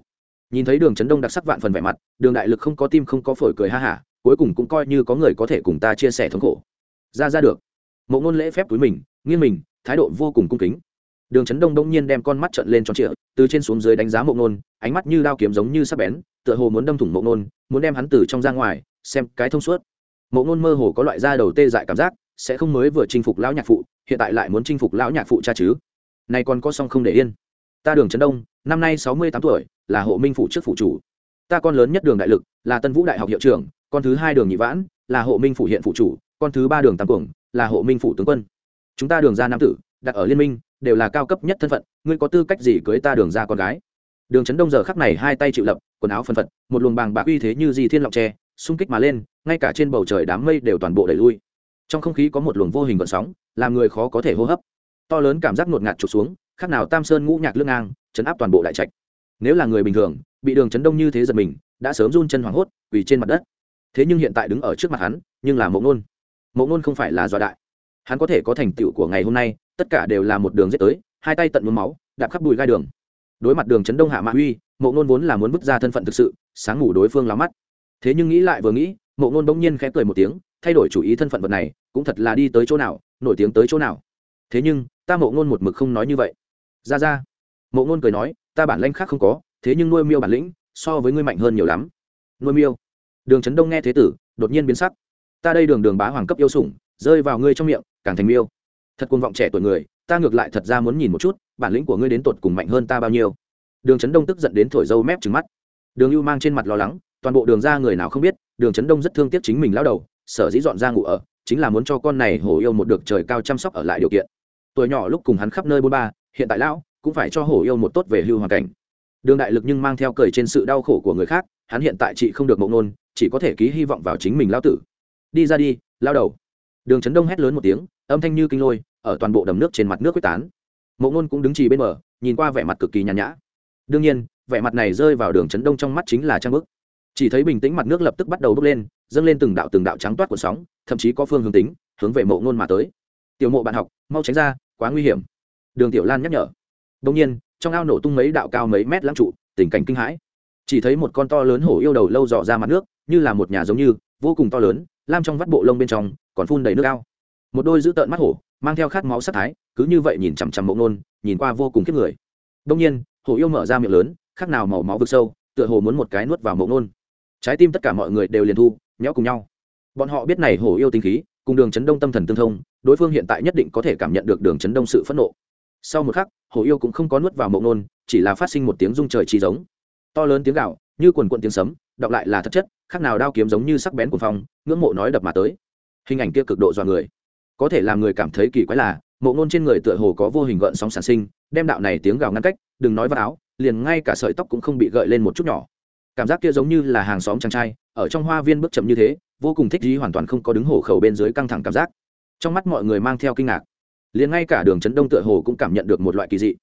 Nhìn thấy đường trấn đông đặc sắc vạn phần vẻ mặt, đường đại lực không có tim không có phổi cười ha hả, cuối cùng cũng coi như có người có thể cùng ta chia sẻ thống khổ. Ra ra được. Mộ ngôn lễ phép túi mình, nghiêng mình, thái độ vô cùng cung kính. Đường trấn đông đông nhiên đem con mắt trận lên tròn trịa, từ trên xuống dưới đánh giá mộ ngôn, ánh mắt như đao kiếm giống như sắp bén, tựa hồ muốn đâm thủng mộ ngôn, muốn đem hắn từ trong ra ngoài, xem cái thông suốt. Mộ ngôn mơ hồ có loại da đầu tê dại cảm giác, sẽ không mới vừa chinh phục lão nhạc phụ, hiện tại lại muốn chinh phục lão nhạc phụ cha chứ nay còn có song không để yên. Ta đường trấn đông, năm nay sáu mươi tám tuổi, là hộ minh phụ trước phụ chủ. Ta con lớn nhất đường đại lực, là tân vũ đại học hiệu trưởng, con thứ hai đường nhị vãn, là hộ minh phụ hiện phụ chủ, con thứ ba đường tam cường là hộ minh phụ tướng quân. Chúng ta đường ra nam tử, đặt ở liên minh, đều là cao cấp nhất thân phận, ngươi có tư cách gì cưới ta đường ra con gái? Đường trấn đông giờ khắc này hai tay chịu lập, quần áo phân phật, một luồng bàng bạc uy thế như di thiên lọc tre, xung kích mà lên, ngay cả trên bầu trời đám mây đều toàn bộ đẩy lui. Trong không khí có một luồng vô hình gợn sóng, làm người khó có thể hô hấp to lớn cảm giác ngột ngạt trục xuống, khác nào tam sơn ngũ nhạc lương ngang, chấn áp toàn bộ đại trạch. Nếu là người bình thường, bị đường chấn đông như thế giật mình, đã sớm run chân hoảng hốt vì trên mặt đất. Thế nhưng hiện tại đứng ở trước mặt hắn, nhưng là mộng nôn. Mộng nôn không phải là do đại. Hắn có thể có thành tựu của ngày hôm nay, tất cả đều là một đường dết tới, hai tay tận mướm máu, đạp khắp bùi gai đường. Đối mặt đường chấn đông hạ mạ uy mộ ngôn vốn là muốn bước ra thân phận thực sự, sáng ngủ đối phương lắm mắt. Thế nhưng nghĩ lại vừa nghĩ mộ ngôn bỗng nhiên khẽ cười một tiếng, thay đổi chủ ý thân phận vật này, cũng thật là đi tới chỗ nào, nổi tiếng tới chỗ nào. Thế nhưng ta mộ ngôn một mực không nói như vậy. Ra ra. Mộ ngôn cười nói, ta bản lanh khác không có, thế nhưng nuôi miêu bản lĩnh, so với ngươi mạnh hơn nhiều lắm. Nuôi miêu. Đường trấn đông nghe thế tử, đột nhiên biến sắc. Ta đây đường đường bá hoàng cấp yêu sủng, rơi vào ngươi trong miệng, càng thành miêu. Thật cuồng vọng trẻ tuổi người, ta ngược lại thật ra muốn nhìn một chút, bản lĩnh của ngươi đến tột cùng mạnh hơn ta bao nhiêu. Đường trấn đông tức giận đến thổi dâu mép trứng mắt. Đường lưu mang trên mặt lo lắng, toàn bộ đường ra người nào không biết, đường trấn đông rất thương tiếc chính mình lao đầu, sở dĩ dọn ra ngủ ở, chính là muốn cho con này hổ yêu một được trời cao chăm sóc ở lại điều kiện tuổi nhỏ lúc cùng hắn khắp nơi bôn ba, hiện tại lão cũng phải cho hổ yêu một tốt về hưu hoàn cảnh. Đường đại lực nhưng mang theo cười trên sự đau khổ của người khác, hắn hiện tại chị không được mộng nôn, chỉ có thể ký hy vọng vào chính mình lao tử. Đi ra đi, lao đầu. Đường trấn đông hét lớn một tiếng, âm thanh như kinh lôi, ở toàn bộ đầm nước trên mặt nước quyết tán. Mộng nôn cũng đứng trì bên bờ, nhìn qua vẻ mặt cực kỳ nhàn nhã. Đương nhiên, vẻ mặt này rơi vào đường trấn đông trong mắt chính là trang bức. Chỉ thấy bình tĩnh mặt nước lập tức bắt đầu bốc lên, dâng lên từng đạo từng đạo trắng toát của sóng, thậm chí có phương hướng tính, hướng về mộ ngôn mà tới tiểu mộ bạn học, mau tránh ra, quá nguy hiểm. Đường tiểu lan nhắc nhở. Đông nhiên, trong ao nổ tung mấy đạo cao mấy mét lãng trụ, tình cảnh kinh hãi. Chỉ thấy một con to lớn hổ yêu đầu lâu dò ra mặt nước, như là một nhà giống như, vô cùng to lớn, lam trong vắt bộ lông bên trong, còn phun đầy nước ao. Một đôi dữ tợn mắt hổ, mang theo khát máu sắc thái, cứ như vậy nhìn chằm chằm mộ ngôn nhìn qua vô cùng kiếp người. Đông nhiên, hổ yêu mở ra miệng lớn khác nào màu máu vực sâu, tựa hồ muốn một cái nuốt vào mộ ngôn trái tim tất cả mọi người đều liền thu nhó cùng nhau. Bọn họ biết này hổ yêu tình khí cùng đường chấn đông tâm thần tương thông, đối phương hiện tại nhất định có thể cảm nhận được đường chấn đông sự phẫn nộ. Sau một khắc, hồ yêu cũng không có nuốt vào mộng nôn, chỉ là phát sinh một tiếng rung trời chi giống. To lớn tiếng gạo như quần quận tiếng sấm, đọc lại là thất chất, khác nào đao kiếm giống như sắc bén của phong, ngưỡng mộ nói đập mà tới. Hình ảnh kia cực độ dọa người. Có thể làm người cảm thấy kỳ quái là mộ ngôn trên người tựa hồ có vô hình gợn sóng sản sinh, đem đạo này tiếng gào ngăn cách, đừng nói vào áo, liền ngay cả sợi tóc cũng không bị gợi lên một chút nhỏ. Cảm giác kia giống như là hàng xóm chàng trai, ở trong hoa viên bước chậm như thế vô cùng thích ý hoàn toàn không có đứng hổ khẩu bên dưới căng thẳng cảm giác. Trong mắt mọi người mang theo kinh ngạc. Liền ngay cả đường trấn đông tựa hồ cũng cảm nhận được một loại kỳ dị.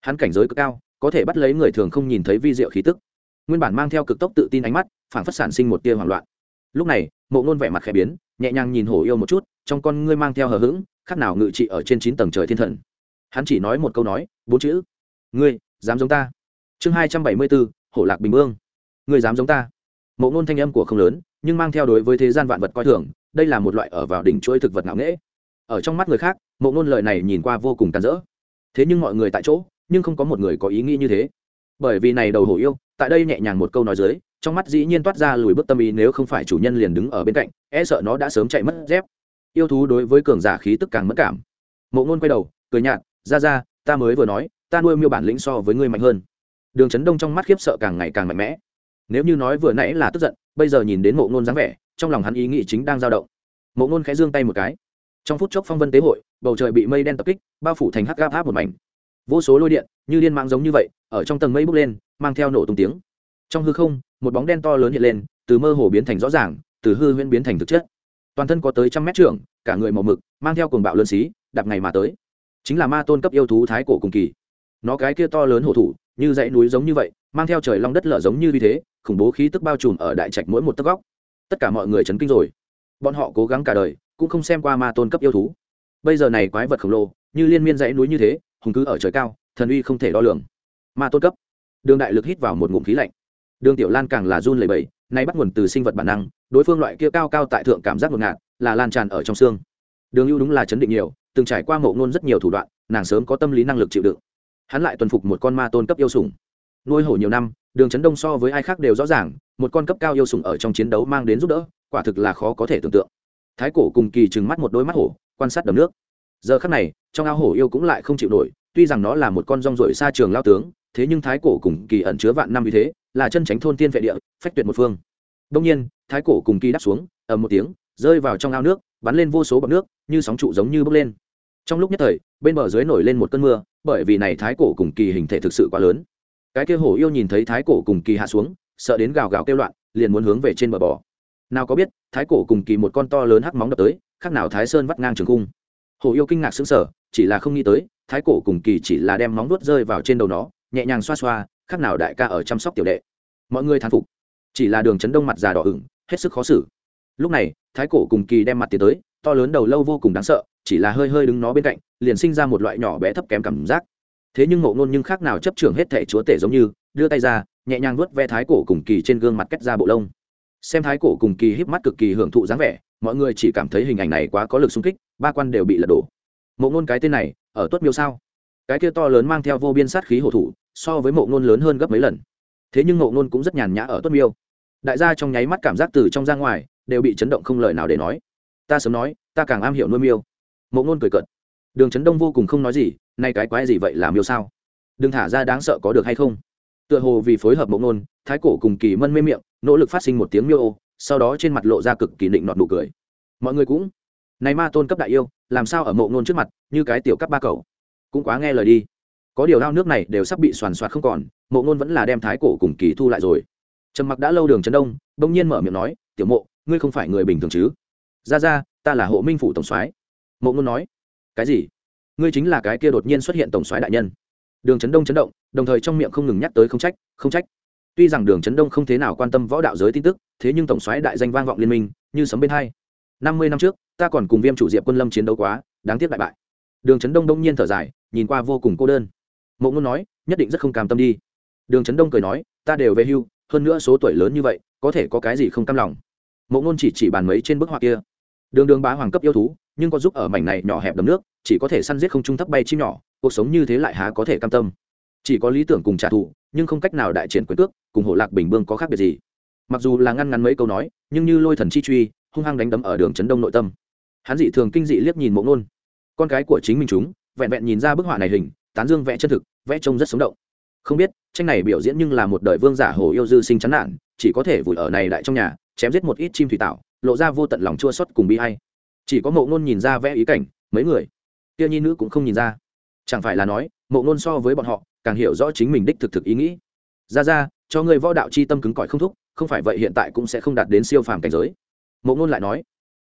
Hắn cảnh giới cực cao, có thể bắt lấy người thường không nhìn thấy vi diệu khí tức. Nguyên bản mang theo cực tốc tự tin ánh mắt phản phất sản sinh một tia hoảng loạn. Lúc này, mộ ngôn vẻ mặt khẽ biến, nhẹ nhàng nhìn hổ yêu một chút, trong con ngươi mang theo hờ hững khác nào ngự trị ở trên chín tầng trời thiên thần. Hắn chỉ nói một câu nói, bốn chữ, ngươi, dám giống ta. Chương hai trăm bảy mươi bốn, hổ lạc bình ương ngươi dám giống ta. Mộ ngôn thanh âm của không lớn nhưng mang theo đối với thế gian vạn vật coi thường, đây là một loại ở vào đỉnh chuỗi thực vật ngạo nghễ. Ở trong mắt người khác, mộ ngôn lời này nhìn qua vô cùng tàn rỡ. Thế nhưng mọi người tại chỗ, nhưng không có một người có ý nghĩ như thế. Bởi vì này đầu hổ yêu, tại đây nhẹ nhàng một câu nói dưới, trong mắt dĩ nhiên toát ra lùi bước tâm ý nếu không phải chủ nhân liền đứng ở bên cạnh e sợ nó đã sớm chạy mất dép. Yêu thú đối với cường giả khí tức càng mất cảm. Mộ ngôn quay đầu, cười nhạt, ra ra, ta mới vừa nói, ta nuôi miêu bản lĩnh so với ngươi mạnh hơn. Đường chấn đông trong mắt khiếp sợ càng ngày càng mạnh mẽ nếu như nói vừa nãy là tức giận, bây giờ nhìn đến mộ ngôn dáng vẻ, trong lòng hắn ý nghĩ chính đang dao động. Mộ ngôn khẽ giương tay một cái. Trong phút chốc phong vân tế hội, bầu trời bị mây đen tập kích, bao phủ thành hắc gáp áp một mảnh. Vô số lôi điện, như liên mạng giống như vậy, ở trong tầng mây bốc lên, mang theo nổ tung tiếng. Trong hư không, một bóng đen to lớn hiện lên, từ mơ hồ biến thành rõ ràng, từ hư huyễn biến thành thực chất. Toàn thân có tới trăm mét trưởng, cả người màu mực, mang theo cuồng bạo lân xí, đạp ngày mà tới. Chính là ma tôn cấp yêu thú thái cổ cùng kỳ. Nó cái kia to lớn hổ thủ, như dãy núi giống như vậy mang theo trời long đất lở giống như vì thế, khủng bố khí tức bao trùm ở đại trạch mỗi một tấc góc. Tất cả mọi người chấn kinh rồi. Bọn họ cố gắng cả đời, cũng không xem qua ma tôn cấp yêu thú. Bây giờ này quái vật khổng lồ, như liên miên dãy núi như thế, hùng cứ ở trời cao, thần uy không thể đo lường. Ma tôn cấp. Đường đại lực hít vào một ngụm khí lạnh. Đường tiểu lan càng là run lẩy bẩy, nay bắt nguồn từ sinh vật bản năng, đối phương loại kia cao cao tại thượng cảm giác ngột ngạt, là lan tràn ở trong xương. Đường ưu đúng là chấn định nhiều, từng trải qua mộ ngôn rất nhiều thủ đoạn, nàng sớm có tâm lý năng lực chịu đựng. Hắn lại tuần phục một con ma tôn cấp yêu sủng nuôi hổ nhiều năm, đường chấn đông so với ai khác đều rõ ràng, một con cấp cao yêu sủng ở trong chiến đấu mang đến giúp đỡ, quả thực là khó có thể tưởng tượng. Thái cổ cùng kỳ trừng mắt một đôi mắt hổ, quan sát đầm nước. Giờ khắc này, trong ao hổ yêu cũng lại không chịu nổi, tuy rằng nó là một con rong rổi xa trường lao tướng, thế nhưng thái cổ cùng kỳ ẩn chứa vạn năm như thế, là chân tránh thôn tiên vệ địa, phách tuyệt một phương. Đông nhiên, thái cổ cùng kỳ đáp xuống, ầm một tiếng, rơi vào trong ao nước, bắn lên vô số bọt nước, như sóng trụ giống như bốc lên. Trong lúc nhất thời, bên bờ dưới nổi lên một cơn mưa, bởi vì này thái cổ cùng kỳ hình thể thực sự quá lớn cái kia hổ yêu nhìn thấy thái cổ cùng kỳ hạ xuống, sợ đến gào gào kêu loạn, liền muốn hướng về trên bờ bò. Nào có biết, thái cổ cùng kỳ một con to lớn hắc móng đập tới, khác nào thái sơn vắt ngang trường cung. Hổ yêu kinh ngạc sững sờ, chỉ là không nghĩ tới, thái cổ cùng kỳ chỉ là đem móng nuốt rơi vào trên đầu nó, nhẹ nhàng xoa xoa, khác nào đại ca ở chăm sóc tiểu đệ. Mọi người thán phục. Chỉ là đường chấn đông mặt già đỏ ửng, hết sức khó xử. Lúc này, thái cổ cùng kỳ đem mặt tiến tới, to lớn đầu lâu vô cùng đáng sợ, chỉ là hơi hơi đứng nó bên cạnh, liền sinh ra một loại nhỏ bé thấp kém cảm giác thế nhưng ngộ ngôn nhưng khác nào chấp trưởng hết thẻ chúa tể giống như, đưa tay ra, nhẹ nhàng vuốt ve thái cổ cùng kỳ trên gương mặt cách ra bộ lông. Xem thái cổ cùng kỳ híp mắt cực kỳ hưởng thụ dáng vẻ, mọi người chỉ cảm thấy hình ảnh này quá có lực xung kích, ba quan đều bị lật đổ. Mộ ngôn cái tên này, ở tuất miêu sao? Cái kia to lớn mang theo vô biên sát khí hổ thủ, so với mộ ngôn lớn hơn gấp mấy lần. Thế nhưng mộ ngôn cũng rất nhàn nhã ở tuất miêu. Đại gia trong nháy mắt cảm giác từ trong ra ngoài, đều bị chấn động không lời nào để nói. Ta sớm nói, ta càng am hiểu nuôi miêu. Mộ ngôn cười cợt đường trấn đông vô cùng không nói gì nay cái quái gì vậy là miêu sao? Đừng thả ra đáng sợ có được hay không? Tựa hồ vì phối hợp mộ nôn, thái cổ cùng kỳ mân mê miệng nỗ lực phát sinh một tiếng miêu ô sau đó trên mặt lộ ra cực kỳ định nọt nụ cười. Mọi người cũng này ma tôn cấp đại yêu làm sao ở mộ ngôn trước mặt như cái tiểu cấp ba cầu cũng quá nghe lời đi. Có điều ao nước này đều sắp bị soàn soạt không còn mộ ngôn vẫn là đem thái cổ cùng kỳ thu lại rồi. Trầm mặc đã lâu đường trấn đông bỗng nhiên mở miệng nói tiểu mộ ngươi không phải người bình thường chứ? Ra ra ta là hộ minh phủ tổng soái. Mộ ngôn nói cái gì? Ngươi chính là cái kia đột nhiên xuất hiện tổng soái đại nhân. Đường trấn đông chấn động, đồng thời trong miệng không ngừng nhắc tới không trách không trách. Tuy rằng đường trấn đông không thế nào quan tâm võ đạo giới tin tức, thế nhưng tổng soái đại danh vang vọng liên minh, như sấm bên hai. Năm mươi năm trước, ta còn cùng viêm chủ diệp quân lâm chiến đấu quá, đáng tiếc đại bại. Đường trấn đông đông nhiên thở dài, nhìn qua vô cùng cô đơn. Mộ ngôn nói, nhất định rất không cam tâm đi. Đường trấn đông cười nói, ta đều về hưu, hơn nữa số tuổi lớn như vậy, có thể có cái gì không cam lòng. Mộ ngôn chỉ chỉ bàn mấy trên bức họa kia. Đường đường bá hoàng cấp yêu thú nhưng có giúp ở mảnh này nhỏ hẹp đầm nước, chỉ có thể săn giết không trung thấp bay chim nhỏ, cuộc sống như thế lại há có thể cam tâm. Chỉ có lý tưởng cùng trả thù, nhưng không cách nào đại triển quyền cước, cùng hộ lạc bình bương có khác biệt gì. Mặc dù là ngăn ngắn mấy câu nói, nhưng như lôi thần chi truy, hung hăng đánh đấm ở đường trấn đông nội tâm. Hắn dị thường kinh dị liếc nhìn mộ ngôn con cái của chính mình chúng, vẹn vẹn nhìn ra bức họa này hình, tán dương vẽ chân thực, vẽ trông rất sống động. Không biết, tranh này biểu diễn nhưng là một đời vương giả hồ yêu dư sinh chán nản, chỉ có thể vùi ở này đại trong nhà, chém giết một ít chim thủy tạo, lộ ra vô tận lòng chua xót cùng bi hay chỉ có mộ ngôn nhìn ra vẽ ý cảnh, mấy người. Kia nhi nữ cũng không nhìn ra. Chẳng phải là nói, mộ ngôn so với bọn họ, càng hiểu rõ chính mình đích thực thực ý nghĩ. Ra ra, cho người võ đạo chi tâm cứng cỏi không thúc, không phải vậy hiện tại cũng sẽ không đạt đến siêu phàm cảnh giới. Mộ ngôn lại nói.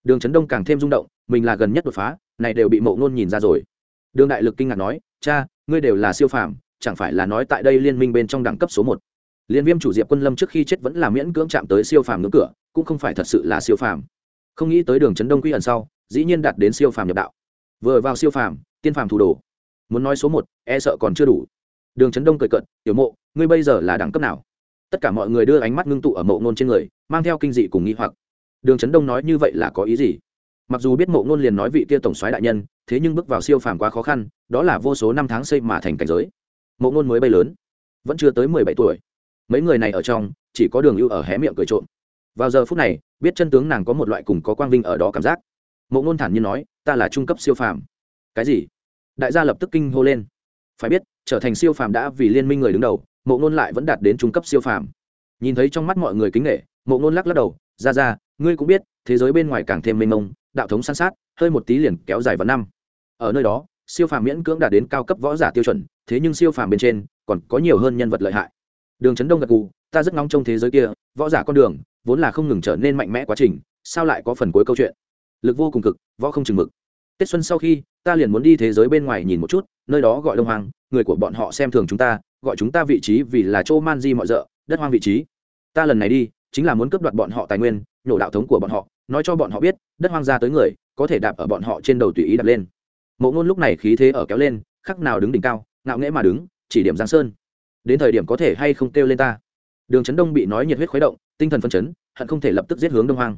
Đường trấn đông càng thêm rung động, mình là gần nhất đột phá, này đều bị mộ ngôn nhìn ra rồi. Đường đại lực kinh ngạc nói, cha, ngươi đều là siêu phàm, chẳng phải là nói tại đây liên minh bên trong đẳng cấp số một. Liên viêm chủ diệp quân lâm trước khi chết vẫn là miễn cưỡng chạm tới siêu phàm ngưỡng cửa, cũng không phải thật sự là siêu phàm không nghĩ tới đường trấn đông quy ẩn sau, dĩ nhiên đạt đến siêu phàm nhập đạo. Vừa vào siêu phàm, tiên phàm thủ đồ. Muốn nói số một e sợ còn chưa đủ. Đường trấn đông cười cận tiểu mộ, ngươi bây giờ là đẳng cấp nào? Tất cả mọi người đưa ánh mắt ngưng tụ ở mộ ngôn trên người, mang theo kinh dị cùng nghi hoặc. Đường trấn đông nói như vậy là có ý gì? Mặc dù biết mộ ngôn liền nói vị kia tổng soái đại nhân, thế nhưng bước vào siêu phàm quá khó khăn, đó là vô số năm tháng xây mà thành cảnh giới. Mộ ngôn mới bay lớn, vẫn chưa tới mười bảy tuổi. Mấy người này ở trong, chỉ có đường ưu ở hé miệng cười trộm vào giờ phút này, biết chân tướng nàng có một loại cùng có quang vinh ở đó cảm giác. Mộ ngôn thản nhiên nói, ta là trung cấp siêu phàm. Cái gì? Đại gia lập tức kinh hô lên. Phải biết, trở thành siêu phàm đã vì liên minh người đứng đầu, mộ ngôn lại vẫn đạt đến trung cấp siêu phàm. Nhìn thấy trong mắt mọi người kính nghệ mộ ngôn lắc lắc đầu, ra ra, ngươi cũng biết, thế giới bên ngoài càng thêm mênh mông, đạo thống san sát, hơi một tí liền kéo dài vào năm. Ở nơi đó, siêu phàm miễn cưỡng đạt đến cao cấp võ giả tiêu chuẩn, thế nhưng siêu phàm bên trên còn có nhiều hơn nhân vật lợi hại. Đường trấn đông gật gù, ta rất ngóng trong thế giới kia, võ giả con đường vốn là không ngừng trở nên mạnh mẽ quá trình, sao lại có phần cuối câu chuyện? Lực vô cùng cực, võ không chừng mực. Tết xuân sau khi, ta liền muốn đi thế giới bên ngoài nhìn một chút, nơi đó gọi đông hoàng người của bọn họ xem thường chúng ta, gọi chúng ta vị trí vì là châu man di mọi rợ, đất hoang vị trí. Ta lần này đi, chính là muốn cướp đoạt bọn họ tài nguyên nhổ đạo thống của bọn họ, nói cho bọn họ biết, đất hoang ra tới người, có thể đạp ở bọn họ trên đầu tùy ý đạp lên. Mộ ngôn lúc này khí thế ở kéo lên, khắc nào đứng đỉnh cao, ngạo nghễ mà đứng, chỉ điểm giang sơn. Đến thời điểm có thể hay không kêu lên ta? Đường trấn đông bị nói nhiệt huyết khuấy động, tinh thần phân chấn, hận không thể lập tức giết hướng đông hoang.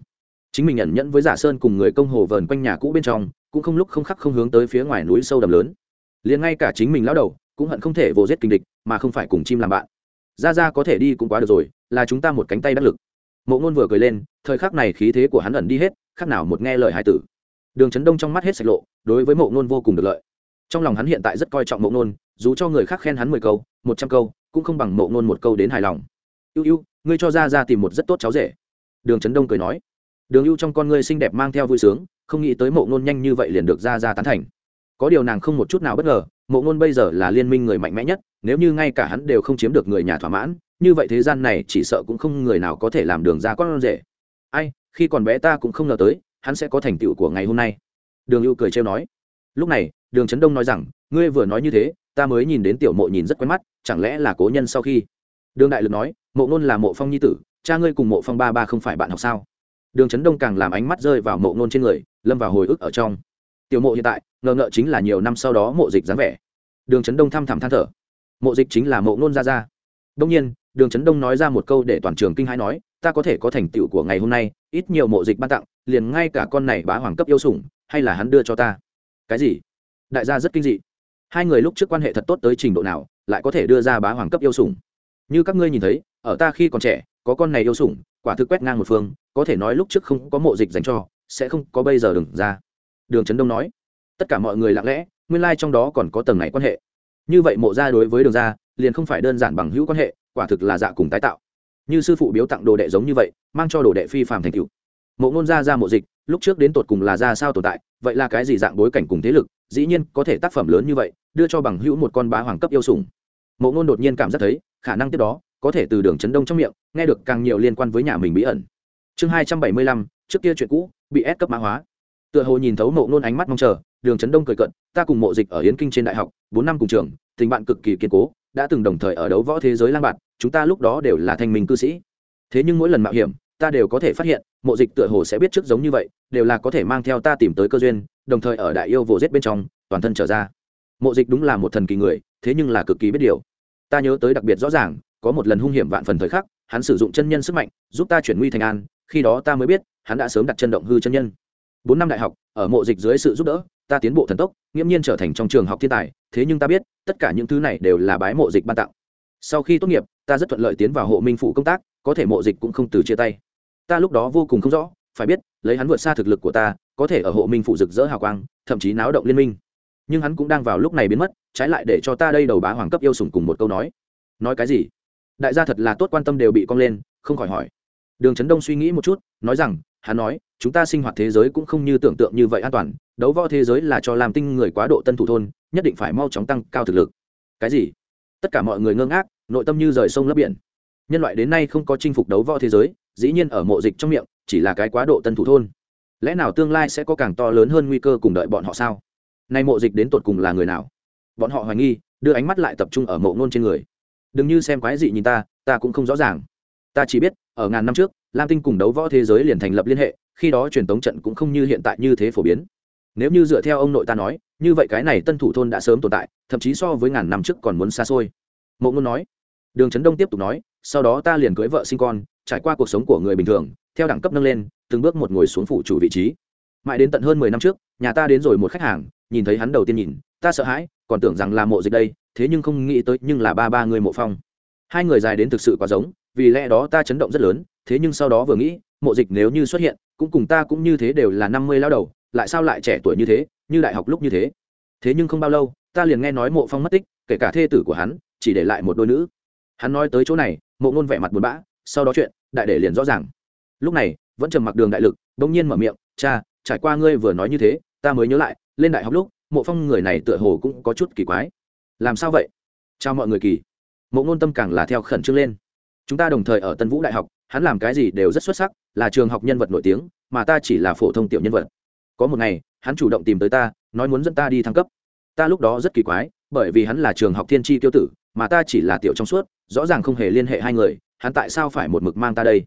Chính mình nhận nhẫn với giả sơn cùng người công hồ vờn quanh nhà cũ bên trong, cũng không lúc không khắc không hướng tới phía ngoài núi sâu đầm lớn. Liền ngay cả chính mình lão đầu, cũng hận không thể vô giết kinh địch, mà không phải cùng chim làm bạn. Ra ra có thể đi cũng quá được rồi, là chúng ta một cánh tay đắc lực. Mộ ngôn vừa cười lên, thời khắc này khí thế của hắn ẩn đi hết khác nào một nghe lời hai tử. Đường trấn đông trong mắt hết sạch lộ, đối với mộ ngôn vô cùng được lợi. Trong lòng hắn hiện tại rất coi trọng mộ ngôn, dù cho người khác khen hắn mười câu, một trăm câu, cũng không bằng mộ ngôn một câu đến hài lòng ưu ưu, ngươi cho ra ra tìm một rất tốt cháu rể. Đường trấn đông cười nói. Đường ưu trong con ngươi xinh đẹp mang theo vui sướng, không nghĩ tới mộ ngôn nhanh như vậy liền được ra ra tán thành. Có điều nàng không một chút nào bất ngờ, mộ ngôn bây giờ là liên minh người mạnh mẽ nhất, nếu như ngay cả hắn đều không chiếm được người nhà thỏa mãn, như vậy thế gian này chỉ sợ cũng không người nào có thể làm đường ra con rể. Ai, khi còn bé ta cũng không ngờ tới, hắn sẽ có thành tựu của ngày hôm nay. Đường ưu cười trêu nói. Lúc này, đường trấn đông nói rằng, ngươi vừa nói như thế, ta mới nhìn đến tiểu mộ nhìn rất quen mắt, chẳng lẽ là cố nhân sau khi? Đường đại lực nói mộ ngôn là mộ phong nhi tử, cha ngươi cùng mộ phong ba ba không phải bạn học sao? Đường trấn đông càng làm ánh mắt rơi vào mộ ngôn trên người, lâm vào hồi ức ở trong. Tiểu mộ hiện tại, ngờ ngợ chính là nhiều năm sau đó mộ dịch dáng vẻ. Đường trấn đông thăm thẳm than thở. Mộ dịch chính là mộ ngôn ra ra đông nhiên, đường trấn đông nói ra một câu để toàn trường kinh hãi nói, ta có thể có thành tựu của ngày hôm nay, ít nhiều mộ dịch ban tặng, liền ngay cả con này bá hoàng cấp yêu sủng, hay là hắn đưa cho ta. Cái gì? Đại gia rất kinh dị. Hai người lúc trước quan hệ thật tốt tới trình độ nào, lại có thể đưa ra bá hoàng cấp yêu sủng? Như các ngươi nhìn thấy ở ta khi còn trẻ, có con này yêu sủng, quả thực quét ngang một phương, có thể nói lúc trước không có mộ dịch dành cho, sẽ không có bây giờ đừng ra. Đường trấn đông nói. Tất cả mọi người lặng lẽ, nguyên lai、like、trong đó còn có tầng này quan hệ. Như vậy mộ ra đối với đường ra liền không phải đơn giản bằng hữu quan hệ, quả thực là dạ cùng tái tạo. Như sư phụ biếu tặng đồ đệ giống như vậy, mang cho đồ đệ phi phàm thành cựu mộ ngôn ra ra mộ dịch, lúc trước đến tột cùng là ra sao tồn tại, vậy là cái gì dạng bối cảnh cùng thế lực, dĩ nhiên có thể tác phẩm lớn như vậy, đưa cho bằng hữu một con bá hoàng cấp yêu sủng. Mộ ngôn đột nhiên cảm giác thấy, khả năng tiếp đó có thể từ đường chấn đông trong miệng, nghe được càng nhiều liên quan với nhà mình bí ẩn. Chương hai trăm bảy mươi lăm, trước kia chuyện cũ, bị ép cấp mã hóa. Tựa hồ nhìn thấu mộ ngôn ánh mắt mong chờ, đường chấn đông cười cận ta cùng mộ dịch ở yến kinh trên đại học, bốn năm cùng trường, tình bạn cực kỳ kiên cố, đã từng đồng thời ở đấu võ thế giới lang bạt chúng ta lúc đó đều là thanh minh cư sĩ. Thế nhưng mỗi lần mạo hiểm, ta đều có thể phát hiện, mộ dịch tựa hồ sẽ biết trước giống như vậy, đều là có thể mang theo ta tìm tới cơ duyên, đồng thời ở đại yêu vồ rết bên trong, toàn thân trở ra. Mộ dịch đúng là một thần kỳ người, thế nhưng là cực kỳ biết điều. Ta nhớ tới đặc biệt rõ ràng có một lần hung hiểm vạn phần thời khắc, hắn sử dụng chân nhân sức mạnh, giúp ta chuyển nguy thành an, khi đó ta mới biết, hắn đã sớm đặt chân động hư chân nhân. Bốn năm đại học, ở mộ dịch dưới sự giúp đỡ, ta tiến bộ thần tốc, nghiễm nhiên trở thành trong trường học thiên tài, thế nhưng ta biết, tất cả những thứ này đều là bái mộ dịch ban tặng. Sau khi tốt nghiệp, ta rất thuận lợi tiến vào hộ minh phụ công tác, có thể mộ dịch cũng không từ chia tay. Ta lúc đó vô cùng không rõ, phải biết, lấy hắn vượt xa thực lực của ta, có thể ở hộ minh phụ rực rỡ hào quang, thậm chí náo động liên minh. Nhưng hắn cũng đang vào lúc này biến mất, trái lại để cho ta đây đầu bá hoàng cấp yêu sủng cùng một câu nói. Nói cái gì? Đại gia thật là tốt quan tâm đều bị cong lên, không khỏi hỏi. Đường trấn đông suy nghĩ một chút, nói rằng, hắn nói, chúng ta sinh hoạt thế giới cũng không như tưởng tượng như vậy an toàn, đấu võ thế giới là cho làm tinh người quá độ tân thủ thôn, nhất định phải mau chóng tăng cao thực lực. Cái gì? Tất cả mọi người ngơ ngác, nội tâm như rời sông lấp biển. Nhân loại đến nay không có chinh phục đấu võ thế giới, dĩ nhiên ở mộ dịch trong miệng, chỉ là cái quá độ tân thủ thôn. Lẽ nào tương lai sẽ có càng to lớn hơn nguy cơ cùng đợi bọn họ sao? Nay mộ dịch đến tột cùng là người nào? Bọn họ hoài nghi, đưa ánh mắt lại tập trung ở mộ ngôn trên người đừng như xem quái dị nhìn ta ta cũng không rõ ràng. Ta chỉ biết, ở ngàn năm trước, lam tinh cùng đấu võ thế giới liền thành lập liên hệ, khi đó truyền tống trận cũng không như hiện tại như thế phổ biến. Nếu như dựa theo ông nội ta nói, như vậy cái này tân thủ thôn đã sớm tồn tại, thậm chí so với ngàn năm trước còn muốn xa xôi. Mộ ngôn nói. Đường trấn đông tiếp tục nói, sau đó ta liền cưới vợ sinh con, trải qua cuộc sống của người bình thường, theo đẳng cấp nâng lên, từng bước một ngồi xuống phụ chủ vị trí. Mãi đến tận hơn mười năm trước, nhà ta đến rồi một khách hàng, nhìn thấy hắn đầu tiên nhìn, ta sợ hãi, còn tưởng rằng là mộ dịch đây thế nhưng không nghĩ tới nhưng là ba ba người mộ phong. Hai người dài đến thực sự quá giống, vì lẽ đó ta chấn động rất lớn, thế nhưng sau đó vừa nghĩ, mộ dịch nếu như xuất hiện, cũng cùng ta cũng như thế đều là năm mươi lao đầu, lại sao lại trẻ tuổi như thế, như đại học lúc như thế? Thế nhưng không bao lâu, ta liền nghe nói mộ phong mất tích, kể cả thê tử của hắn, chỉ để lại một đôi nữ. Hắn nói tới chỗ này, mộ ngôn vẻ mặt buồn bã, sau đó chuyện, đại để liền rõ ràng. Lúc này, vẫn trầm mặc đường đại lực đ ỗ n g nhiên mở miệng, cha, trải qua ngươi vừa nói như thế, ta mới nhớ lại, lên đại học lúc, mộ phong người này tựa hồ cũng có chút kỳ quái làm sao vậy? Chào mọi người kỳ. Mộ ngôn tâm càng là theo khẩn trương lên. Chúng ta đồng thời ở tân vũ đại học, hắn làm cái gì đều rất xuất sắc, là trường học nhân vật nổi tiếng, mà ta chỉ là phổ thông tiểu nhân vật. Có một ngày, hắn chủ động tìm tới ta, nói muốn dẫn ta đi thăng cấp. Ta lúc đó rất kỳ quái, bởi vì hắn là trường học thiên tri tiêu tử, mà ta chỉ là tiểu trong suốt, rõ ràng không hề liên hệ hai người, hắn tại sao phải một mực mang ta đây?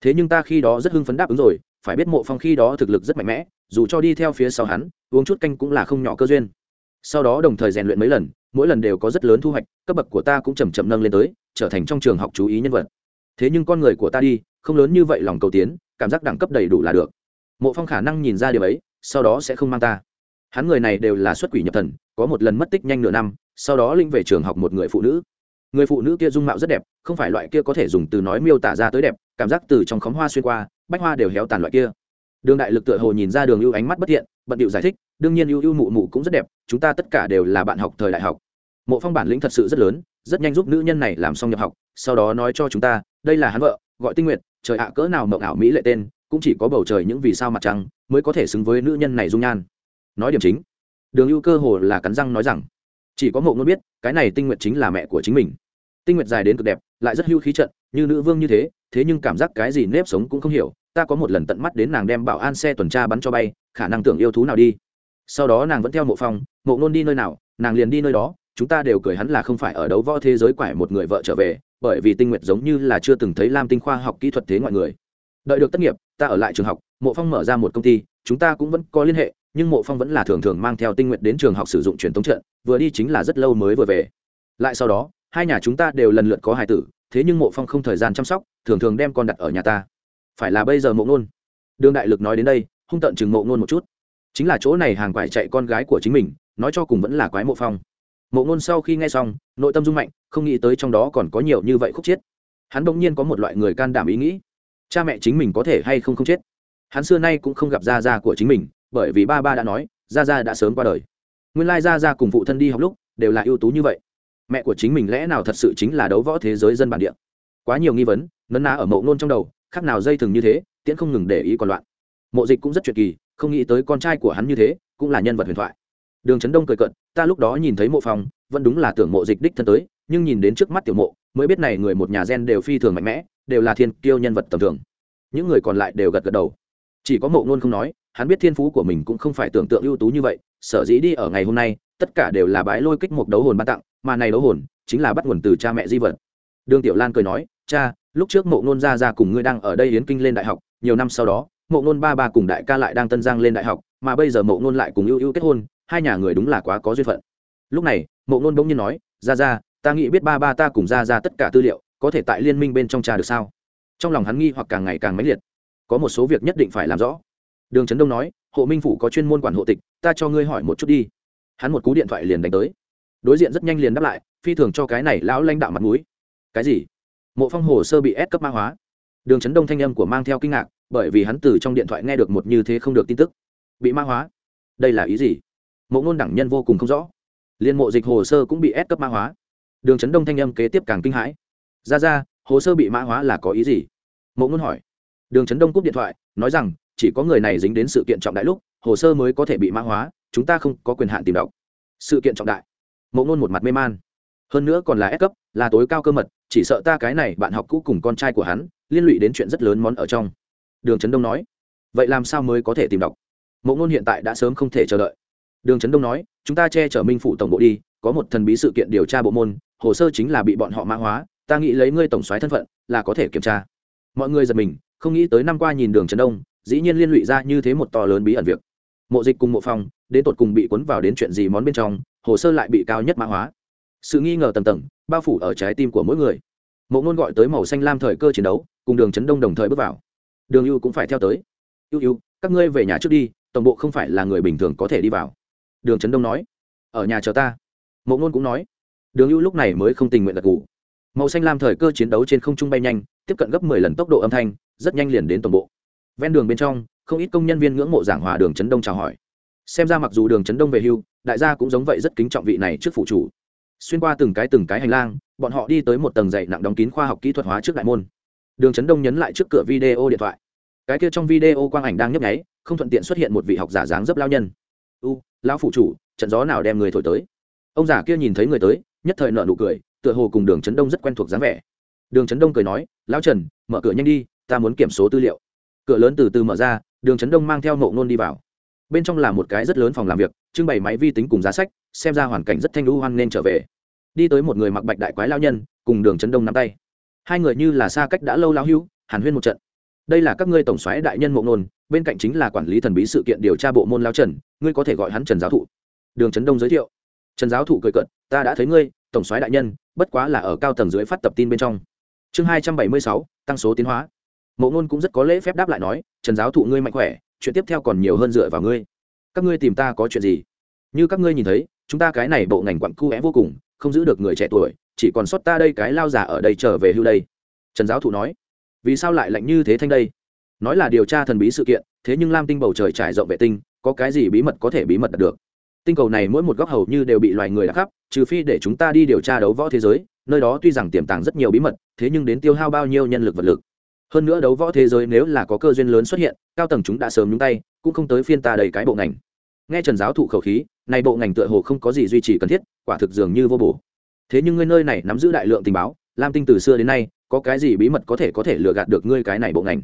Thế nhưng ta khi đó rất hưng phấn đáp ứng rồi, phải biết mộ phong khi đó thực lực rất mạnh mẽ, dù cho đi theo phía sau hắn, uống chút canh cũng là không nhỏ cơ duyên sau đó đồng thời rèn luyện mấy lần, mỗi lần đều có rất lớn thu hoạch, cấp bậc của ta cũng chầm chậm nâng lên tới, trở thành trong trường học chú ý nhân vật. Thế nhưng con người của ta đi, không lớn như vậy lòng cầu tiến, cảm giác đẳng cấp đầy đủ là được. Mộ phong khả năng nhìn ra điều ấy, sau đó sẽ không mang ta. Hắn người này đều là xuất quỷ nhập thần, có một lần mất tích nhanh nửa năm, sau đó linh về trường học một người phụ nữ. Người phụ nữ kia dung mạo rất đẹp, không phải loại kia có thể dùng từ nói miêu tả ra tới đẹp, cảm giác từ trong khóm hoa xuyên qua, bách hoa đều héo tàn loại kia. Đường đại lực tựa hồ nhìn ra đường ưu ánh mắt bất thiện, bận điệu giải thích đương nhiên ưu ưu mụ mụ cũng rất đẹp, chúng ta tất cả đều là bạn học thời đại học. Mộ phong bản lĩnh thật sự rất lớn, rất nhanh giúp nữ nhân này làm xong nhập học, sau đó nói cho chúng ta, đây là hắn vợ, gọi tinh nguyện trời ạ, cỡ nào mộng ảo mỹ lệ tên, cũng chỉ có bầu trời những vì sao mặt trăng mới có thể xứng với nữ nhân này dung nhan. Nói điểm chính, đường ưu cơ hồ là cắn răng nói rằng, chỉ có mộ ngôn biết, cái này tinh nguyệt chính là mẹ của chính mình. Tinh nguyệt dài đến cực đẹp, lại rất hưu khí trận, như nữ vương như thế thế nhưng cảm giác cái gì nếp sống cũng không hiểu, ta có một lần tận mắt đến nàng đem bảo an xe tuần tra bắn cho bay, khả năng tưởng yêu thú nào đi sau đó nàng vẫn theo mộ phong, mộ ngôn đi nơi nào, nàng liền đi nơi đó, chúng ta đều cười hắn là không phải ở đấu võ thế giới quải một người vợ trở về, bởi vì tinh nguyệt giống như là chưa từng thấy lam tinh khoa học kỹ thuật thế ngoại người. Đợi được tất nghiệp, ta ở lại trường học, mộ phong mở ra một công ty, chúng ta cũng vẫn có liên hệ, nhưng mộ phong vẫn là thường thường mang theo tinh nguyện đến trường học sử dụng truyền thống trận, vừa đi chính là rất lâu mới vừa về. Lại sau đó, hai nhà chúng ta đều lần lượt có hài tử, thế nhưng mộ phong không thời gian chăm sóc, thường thường đem con đặt ở nhà ta. Phải là bây giờ mộ ngôn. Đường đại lực nói đến đây, hung tận chừng mộ ngôn một chút chính là chỗ này hàng quải chạy con gái của chính mình, nói cho cùng vẫn là quái mộ phong. Mộ ngôn sau khi nghe xong, nội tâm rung mạnh, không nghĩ tới trong đó còn có nhiều như vậy khúc chết. Hắn bỗng nhiên có một loại người can đảm ý nghĩ. Cha mẹ chính mình có thể hay không không chết? Hắn xưa nay cũng không gặp gia gia của chính mình, bởi vì ba ba đã nói, gia gia đã sớm qua đời. Nguyên lai gia gia cùng phụ thân đi học lúc, đều là ưu tú như vậy. Mẹ của chính mình lẽ nào thật sự chính là đấu võ thế giới dân bản địa? Quá nhiều nghi vấn, nấn ná ở mộ ngôn trong đầu khác nào dây thừng như thế, tiễn không ngừng để ý còn loạn. Mộ dịch cũng rất chuyện kỳ không nghĩ tới con trai của hắn như thế, cũng là nhân vật huyền thoại. Đường trấn đông cười cận ta lúc đó nhìn thấy mộ phong vẫn đúng là tưởng mộ dịch đích thân tới, nhưng nhìn đến trước mắt tiểu mộ, mới biết này người một nhà gen đều phi thường mạnh mẽ, đều là thiên kiêu nhân vật tầm thường. Những người còn lại đều gật gật đầu. Chỉ có mộ ngôn không nói, hắn biết thiên phú của mình cũng không phải tưởng tượng ưu tú như vậy, sở dĩ đi ở ngày hôm nay, tất cả đều là bái lôi kích một đấu hồn ban tặng, mà này đấu hồn chính là bắt nguồn từ cha mẹ di vật. Đường tiểu lan cười nói, cha, lúc trước mộ ngôn ra ra cùng ngươi đang ở đây hiến kinh lên đại học, nhiều năm sau đó mộ ngôn ba ba cùng đại ca lại đang tân giang lên đại học, mà bây giờ mộ ngôn lại cùng ưu ưu kết hôn, hai nhà người đúng là quá có duyên phận. Lúc này, mộ ngôn bỗng nhiên nói ra ra ta nghĩ biết ba ba ta cùng ra ra tất cả tư liệu, có thể tại liên minh bên trong cha được sao? Trong lòng hắn nghi hoặc càng ngày càng mãnh liệt. Có một số việc nhất định phải làm rõ. Đường trấn đông nói, hộ minh phủ có chuyên môn quản hộ tịch, ta cho ngươi hỏi một chút đi. Hắn một cú điện thoại liền đánh tới. Đối diện rất nhanh liền đáp lại, phi thường cho cái này lão lãnh đạo mặt mũi. Cái gì? Mộ phong hồ sơ bị ép cấp ma hóa. Đường trấn đông thanh âm của mang theo kinh ngạc bởi vì hắn từ trong điện thoại nghe được một như thế không được tin tức. Bị mã hóa. Đây là ý gì? Mộ ngôn đẳng nhân vô cùng không rõ. Liên mộ dịch hồ sơ cũng bị ép cấp mã hóa. Đường trấn đông thanh âm kế tiếp càng kinh hãi. Ra ra, hồ sơ bị mã hóa là có ý gì? Mộ ngôn hỏi. Đường trấn đông cúp điện thoại, nói rằng, chỉ có người này dính đến sự kiện trọng đại lúc, hồ sơ mới có thể bị mã hóa, chúng ta không có quyền hạn tìm đọc. Sự kiện trọng đại. Mộ ngôn một mặt mê man. Hơn nữa còn là ép cấp, là tối cao cơ mật, chỉ sợ ta cái này bạn học cũ cùng con trai của hắn, liên lụy đến chuyện rất lớn món ở trong đường trấn đông nói. Vậy làm sao mới có thể tìm đọc? Mộ ngôn hiện tại đã sớm không thể chờ đợi. Đường trấn đông nói, chúng ta che chở minh phủ tổng bộ đi, có một thần bí sự kiện điều tra bộ môn, hồ sơ chính là bị bọn họ mã hóa, ta nghĩ lấy ngươi tổng soái thân phận, là có thể kiểm tra. Mọi người giật mình, không nghĩ tới năm qua nhìn đường trấn đông, dĩ nhiên liên lụy ra như thế một to lớn bí ẩn việc. Mộ dịch cùng mộ phong, đến tột cùng bị cuốn vào đến chuyện gì món bên trong, hồ sơ lại bị cao nhất mã hóa. Sự nghi ngờ tầng tầng, bao phủ ở trái tim của mỗi người. Mộ ngôn gọi tới màu xanh lam thời cơ chiến đấu, cùng đường trấn đông đồng thời bước vào đường ưu cũng phải theo tới. Ưu ưu, các ngươi về nhà trước đi, tổng bộ không phải là người bình thường có thể đi vào. Đường trấn đông nói. Ở nhà chờ ta. Mộ ngôn cũng nói. Đường ưu lúc này mới không tình nguyện gật ngủ màu xanh lam thời cơ chiến đấu trên không trung bay nhanh, tiếp cận gấp mười lần tốc độ âm thanh, rất nhanh liền đến tổng bộ. Ven đường bên trong, không ít công nhân viên ngưỡng mộ giảng hòa đường trấn đông chào hỏi. Xem ra mặc dù đường trấn đông về hưu, đại gia cũng giống vậy rất kính trọng vị này trước phụ chủ. Xuyên qua từng cái từng cái hành lang, bọn họ đi tới một tầng dạy nặng đóng kín khoa học kỹ thuật hóa trước đại môn đường trấn đông nhấn lại trước cửa video điện thoại. Cái kia trong video quang ảnh đang nhấp nháy, không thuận tiện xuất hiện một vị học giả dáng dấp lao nhân. U, lão phụ chủ, trận gió nào đem người thổi tới? Ông già kia nhìn thấy người tới, nhất thời nợ nụ cười, tựa hồ cùng đường trấn đông rất quen thuộc dáng vẻ. Đường trấn đông cười nói, lão trần, mở cửa nhanh đi, ta muốn kiểm số tư liệu. Cửa lớn từ từ mở ra, đường trấn đông mang theo nộ nôn đi vào. Bên trong là một cái rất lớn phòng làm việc, trưng bày máy vi tính cùng giá sách, xem ra hoàn cảnh rất thanh lũ hoan nên trở về. Đi tới một người mặc bạch đại quái lao nhân, cùng đường trấn đông nắm tay hai người như là xa cách đã lâu lao hưu, hàn huyên một trận. Đây là các ngươi tổng xoáy đại nhân mộ nôn, bên cạnh chính là quản lý thần bí sự kiện điều tra bộ môn lao trần, ngươi có thể gọi hắn trần giáo thụ. Đường trấn đông giới thiệu. Trần giáo thụ cười cận ta đã thấy ngươi, tổng xoáy đại nhân, bất quá là ở cao tầng dưới phát tập tin bên trong. Chương hai trăm bảy mươi sáu, tăng số tiến hóa. Mộ ngôn cũng rất có lễ phép đáp lại nói, trần giáo thụ ngươi mạnh khỏe, chuyện tiếp theo còn nhiều hơn dựa vào ngươi. Các ngươi tìm ta có chuyện gì? Như các ngươi nhìn thấy, chúng ta cái này bộ ngành quặn cu é vô cùng, không giữ được người trẻ tuổi chỉ còn sót ta đây cái lao giả ở đây trở về hưu đây. Trần giáo thụ nói. Vì sao lại lạnh như thế thanh đây? Nói là điều tra thần bí sự kiện, thế nhưng lam tinh bầu trời trải rộng vệ tinh, có cái gì bí mật có thể bí mật được? Tinh cầu này mỗi một góc hầu như đều bị loài người đã khắp, trừ phi để chúng ta đi điều tra đấu võ thế giới, nơi đó tuy rằng tiềm tàng rất nhiều bí mật, thế nhưng đến tiêu hao bao nhiêu nhân lực vật lực. Hơn nữa đấu võ thế giới nếu là có cơ duyên lớn xuất hiện, cao tầng chúng đã sớm nhúng tay, cũng không tới phiên ta đầy cái bộ ngành. Nghe trần giáo thụ khẩu khí, này bộ ngành tựa hồ không có gì duy trì cần thiết, quả thực dường như vô bổ thế nhưng ngươi nơi này nắm giữ đại lượng tình báo, lam tinh từ xưa đến nay, có cái gì bí mật có thể có thể lừa gạt được ngươi cái này bộ ngành?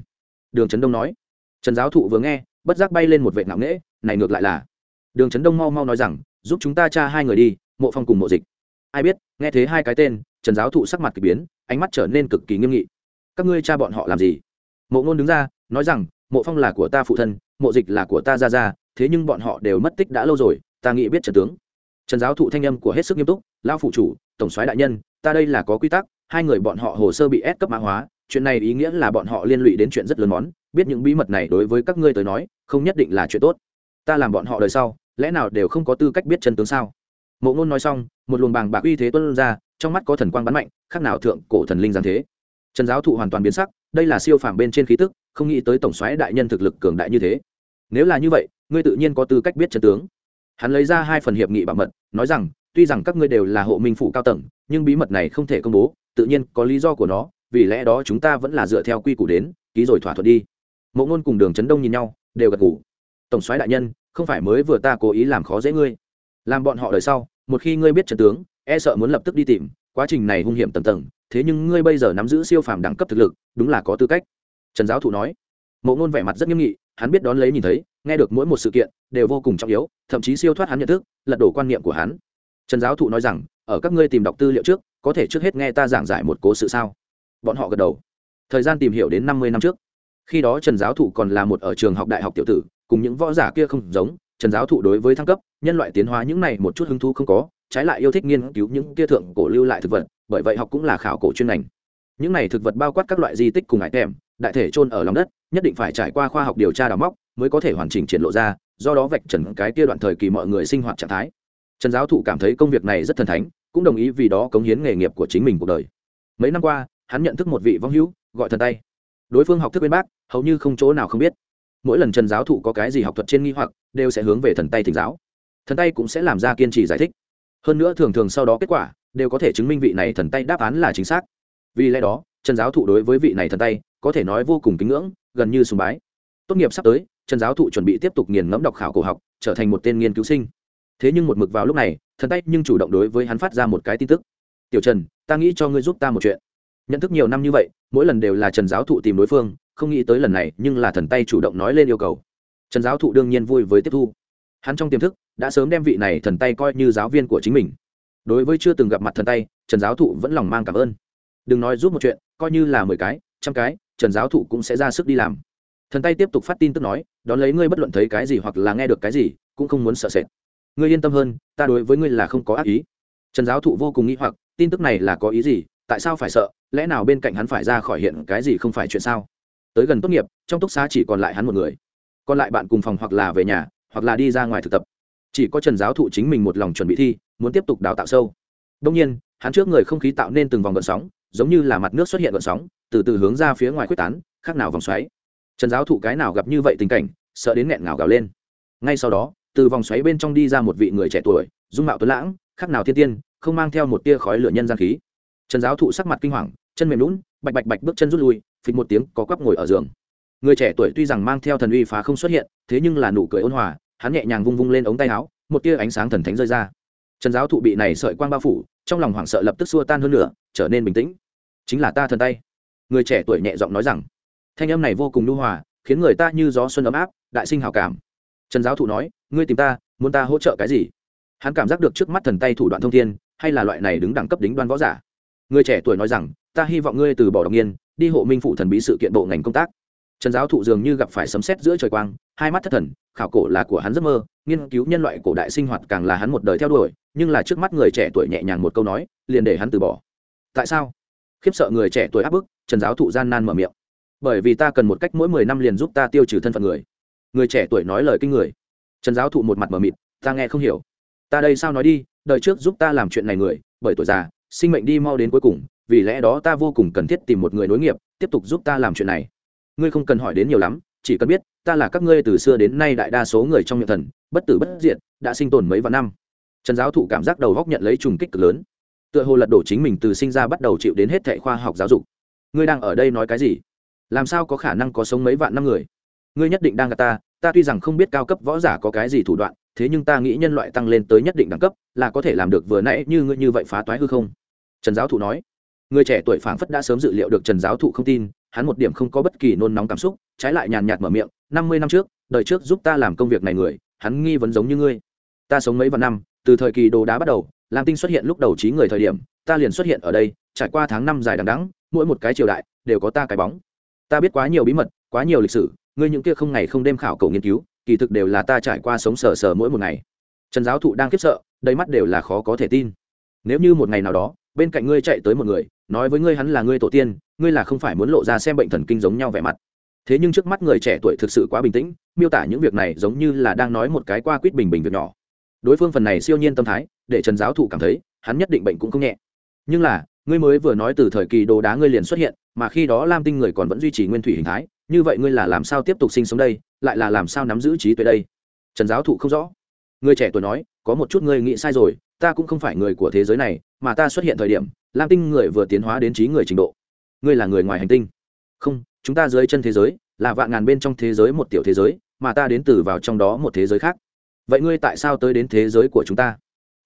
Đường trấn đông nói. Trần giáo thụ vừa nghe, bất giác bay lên một vệ ngạo nghễ, này ngược lại là. Đường trấn đông mau mau nói rằng, giúp chúng ta tra hai người đi, mộ phong cùng mộ dịch. Ai biết? Nghe thế hai cái tên, trần giáo thụ sắc mặt k ỳ biến, ánh mắt trở nên cực kỳ nghiêm nghị. Các ngươi cha bọn họ làm gì? Mộ ngôn đứng ra, nói rằng, mộ phong là của ta phụ thân, mộ dịch là của ta ra ra thế nhưng bọn họ đều mất tích đã lâu rồi, ta nghĩ biết trần tướng. Trần giáo thụ thanh âm của hết sức nghiêm túc lao phụ chủ tổng soái đại nhân, ta đây là có quy tắc, hai người bọn họ hồ sơ bị ép cấp mã hóa, chuyện này ý nghĩa là bọn họ liên lụy đến chuyện rất lớn món, biết những bí mật này đối với các ngươi tới nói, không nhất định là chuyện tốt. Ta làm bọn họ đời sau, lẽ nào đều không có tư cách biết chân tướng sao? Mộ ngôn nói xong, một luồng bàng bạc uy thế tuân ra, trong mắt có thần quang bắn mạnh, khác nào thượng cổ thần linh giáng thế. Trần giáo thụ hoàn toàn biến sắc, đây là siêu phàm bên trên khí tức, không nghĩ tới tổng xoáy đại nhân thực lực cường đại như thế. Nếu là như vậy, ngươi tự nhiên có tư cách biết chân tướng. Hắn lấy ra hai phần hiệp nghị bảo mật, nói rằng tuy rằng các ngươi đều là hộ minh phủ cao tầng, nhưng bí mật này không thể công bố, tự nhiên có lý do của nó, vì lẽ đó chúng ta vẫn là dựa theo quy củ đến, ký rồi thỏa thuận đi. Mộ ngôn cùng đường trấn đông nhìn nhau, đều gật ngủ tổng soái đại nhân, không phải mới vừa ta cố ý làm khó dễ ngươi. Làm bọn họ đời sau, một khi ngươi biết trận tướng e sợ muốn lập tức đi tìm, quá trình này hung hiểm tầm tầng, thế nhưng ngươi bây giờ nắm giữ siêu phàm đẳng cấp thực lực, đúng là có tư cách. Trần giáo thụ nói. Mộ ngôn vẻ mặt rất nghiêm nghị, hắn biết đón lấy nhìn thấy, nghe được mỗi một sự kiện, đều vô cùng trọng yếu, thậm chí siêu thoát hắn nhận thức, lật đổ quan niệm của hắn trần giáo thụ nói rằng, ở các ngươi tìm đọc tư liệu trước, có thể trước hết nghe ta giảng giải một cố sự sao? Bọn họ gật đầu. Thời gian tìm hiểu đến năm mươi năm trước. Khi đó trần giáo thụ còn là một ở trường học đại học tiểu tử, cùng những võ giả kia không giống, trần giáo thụ đối với thăng cấp, nhân loại tiến hóa những này một chút hứng thú không có, trái lại yêu thích nghiên cứu những kia thượng cổ lưu lại thực vật, bởi vậy học cũng là khảo cổ chuyên ngành. Những này thực vật bao quát các loại di tích cùng hải kèm đại thể trôn ở lòng đất, nhất định phải trải qua khoa học điều tra đào móc mới có thể hoàn chỉnh triển lộ ra, do đó vạch trần cái kia đoạn thời kỳ mọi người sinh hoạt trạng thái trần giáo thụ cảm thấy công việc này rất thần thánh, cũng đồng ý vì đó cống hiến nghề nghiệp của chính mình cuộc đời. Mấy năm qua, hắn nhận thức một vị vong hữu, gọi thần tay. Đối phương học thức bên bác, hầu như không chỗ nào không biết. Mỗi lần trần giáo thụ có cái gì học thuật trên nghi hoặc, đều sẽ hướng về thần tay thỉnh giáo. Thần tay cũng sẽ làm ra kiên trì giải thích. Hơn nữa thường thường sau đó kết quả, đều có thể chứng minh vị này thần tay đáp án là chính xác. Vì lẽ đó, trần giáo thụ đối với vị này thần tay, có thể nói vô cùng kính ngưỡng, gần như sùng bái. Tốt nghiệp sắp tới, trần giáo thụ chuẩn bị tiếp tục nghiền ngẫm đọc khảo cổ học, trở thành một tên nghiên cứu sinh thế nhưng một mực vào lúc này, thần tay nhưng chủ động đối với hắn phát ra một cái tin tức. Tiểu trần, ta nghĩ cho ngươi giúp ta một chuyện. Nhận thức nhiều năm như vậy, mỗi lần đều là trần giáo thụ tìm đối phương, không nghĩ tới lần này nhưng là thần tay chủ động nói lên yêu cầu. Trần giáo thụ đương nhiên vui với tiếp thu. Hắn trong tiềm thức đã sớm đem vị này thần tay coi như giáo viên của chính mình. Đối với chưa từng gặp mặt thần tay trần giáo thụ vẫn lòng mang cảm ơn. Đừng nói giúp một chuyện, coi như là mười cái, trăm cái, trần giáo thụ cũng sẽ ra sức đi làm. Thần tay tiếp tục phát tin tức nói, đón lấy ngươi bất luận thấy cái gì hoặc là nghe được cái gì, cũng không muốn sợ sệt ngươi yên tâm hơn, ta đối với ngươi là không có ác ý. Trần giáo thụ vô cùng nghĩ hoặc, tin tức này là có ý gì, tại sao phải sợ, lẽ nào bên cạnh hắn phải ra khỏi hiện cái gì không phải chuyện sao? Tới gần tốt nghiệp, trong túc xá chỉ còn lại hắn một người. Còn lại bạn cùng phòng hoặc là về nhà, hoặc là đi ra ngoài thực tập. Chỉ có trần giáo thụ chính mình một lòng chuẩn bị thi, muốn tiếp tục đào tạo sâu. Đông nhiên, hắn trước người không khí tạo nên từng vòng gợn sóng, giống như là mặt nước xuất hiện gợn sóng, từ từ hướng ra phía ngoài quyết tán, khác nào vòng xoáy. Trần giáo thụ cái nào gặp như vậy tình cảnh, sợ đến nghẹn ngào gào lên. Ngay sau đó từ vòng xoáy bên trong đi ra một vị người trẻ tuổi, dung mạo tuấn lãng khác nào thiên tiên, không mang theo một tia khói lửa nhân gian khí. Trần giáo thụ sắc mặt kinh hoàng, chân mềm lún bạch bạch bạch bước chân rút lui, phịch một tiếng có quắp ngồi ở giường. Người trẻ tuổi tuy rằng mang theo thần uy phá không xuất hiện, thế nhưng là nụ cười ôn hòa, hắn nhẹ nhàng vung vung lên ống tay áo, một tia ánh sáng thần thánh rơi ra. Trần giáo thụ bị này sợi quang bao phủ, trong lòng hoảng sợ lập tức xua tan hơn nửa, trở nên bình tĩnh. Chính là ta thần tay. Người trẻ tuổi nhẹ giọng nói rằng, thanh âm này vô cùng nhu hòa, khiến người ta như gió xuân ấm áp, đại sinh hào cảm. Trần giáo thụ nói ngươi tìm ta, muốn ta hỗ trợ cái gì? Hắn cảm giác được trước mắt thần tay thủ đoạn thông thiên, hay là loại này đứng đẳng cấp đính đoan võ giả? Người trẻ tuổi nói rằng, ta hy vọng ngươi từ bỏ đọc nghiên, đi hộ minh phụ thần bí sự kiện bộ ngành công tác. Trần giáo thụ dường như gặp phải sấm sét giữa trời quang, hai mắt thất thần, khảo cổ là của hắn giấc mơ, nghiên cứu nhân loại cổ đại sinh hoạt càng là hắn một đời theo đuổi, nhưng là trước mắt người trẻ tuổi nhẹ nhàng một câu nói, liền để hắn từ bỏ. Tại sao? Khiếp sợ người trẻ tuổi áp bức, trần giáo thụ gian nan mở miệng. Bởi vì ta cần một cách mỗi mười năm liền giúp ta tiêu trừ thân phận người. Người trẻ tuổi nói lời kinh người trần giáo thụ một mặt mở mịt, ta nghe không hiểu. Ta đây sao nói đi, Đời trước giúp ta làm chuyện này người, bởi tuổi già, sinh mệnh đi mau đến cuối cùng, vì lẽ đó ta vô cùng cần thiết tìm một người nối nghiệp, tiếp tục giúp ta làm chuyện này. Ngươi không cần hỏi đến nhiều lắm, chỉ cần biết, ta là các ngươi từ xưa đến nay đại đa số người trong miệng thần, bất tử bất diệt, đã sinh tồn mấy vạn năm. Trần giáo thụ cảm giác đầu góc nhận lấy trùng kích cực lớn, tựa hồ lật đổ chính mình từ sinh ra bắt đầu chịu đến hết thệ khoa học giáo dục. Ngươi đang ở đây nói cái gì? Làm sao có khả năng có sống mấy vạn năm người? Ngươi nhất định đang gặp ta ta tuy rằng không biết cao cấp võ giả có cái gì thủ đoạn, thế nhưng ta nghĩ nhân loại tăng lên tới nhất định đẳng cấp, là có thể làm được vừa nãy như ngươi như vậy phá toái hư không? Trần giáo thụ nói. Người trẻ tuổi phảng phất đã sớm dự liệu được trần giáo thụ không tin, hắn một điểm không có bất kỳ nôn nóng cảm xúc, trái lại nhàn nhạt mở miệng, năm mươi năm trước, đời trước giúp ta làm công việc này người, hắn nghi vấn giống như ngươi. Ta sống mấy vạn năm, từ thời kỳ đồ đá bắt đầu, lam tinh xuất hiện lúc đầu trí người thời điểm, ta liền xuất hiện ở đây, trải qua tháng năm dài đằng đẵng, mỗi một cái triều đại đều có ta cái bóng. Ta biết quá nhiều bí mật, quá nhiều lịch sử ngươi những kia không ngày không đêm khảo cầu nghiên cứu, kỳ thực đều là ta trải qua sống sờ sờ mỗi một ngày. Trần giáo thụ đang khiếp sợ, đầy mắt đều là khó có thể tin. Nếu như một ngày nào đó, bên cạnh ngươi chạy tới một người, nói với ngươi hắn là ngươi tổ tiên, ngươi là không phải muốn lộ ra xem bệnh thần kinh giống nhau vẻ mặt. Thế nhưng trước mắt người trẻ tuổi thực sự quá bình tĩnh, miêu tả những việc này giống như là đang nói một cái qua quýt bình bình việc nhỏ. Đối phương phần này siêu nhiên tâm thái, để trần giáo thụ cảm thấy, hắn nhất định bệnh cũng không nhẹ. Nhưng là, ngươi mới vừa nói từ thời kỳ đồ đá ngươi liền xuất hiện, mà khi đó lam tinh người còn vẫn duy trì nguyên thủy hình thái như vậy ngươi là làm sao tiếp tục sinh sống đây, lại là làm sao nắm giữ trí tuệ đây? Trần giáo thụ không rõ. Người trẻ tuổi nói, có một chút ngươi nghĩ sai rồi, ta cũng không phải người của thế giới này, mà ta xuất hiện thời điểm, lam tinh người vừa tiến hóa đến trí người trình độ. Ngươi là người ngoài hành tinh. Không, chúng ta dưới chân thế giới, là vạn ngàn bên trong thế giới một tiểu thế giới, mà ta đến từ vào trong đó một thế giới khác. Vậy ngươi tại sao tới đến thế giới của chúng ta?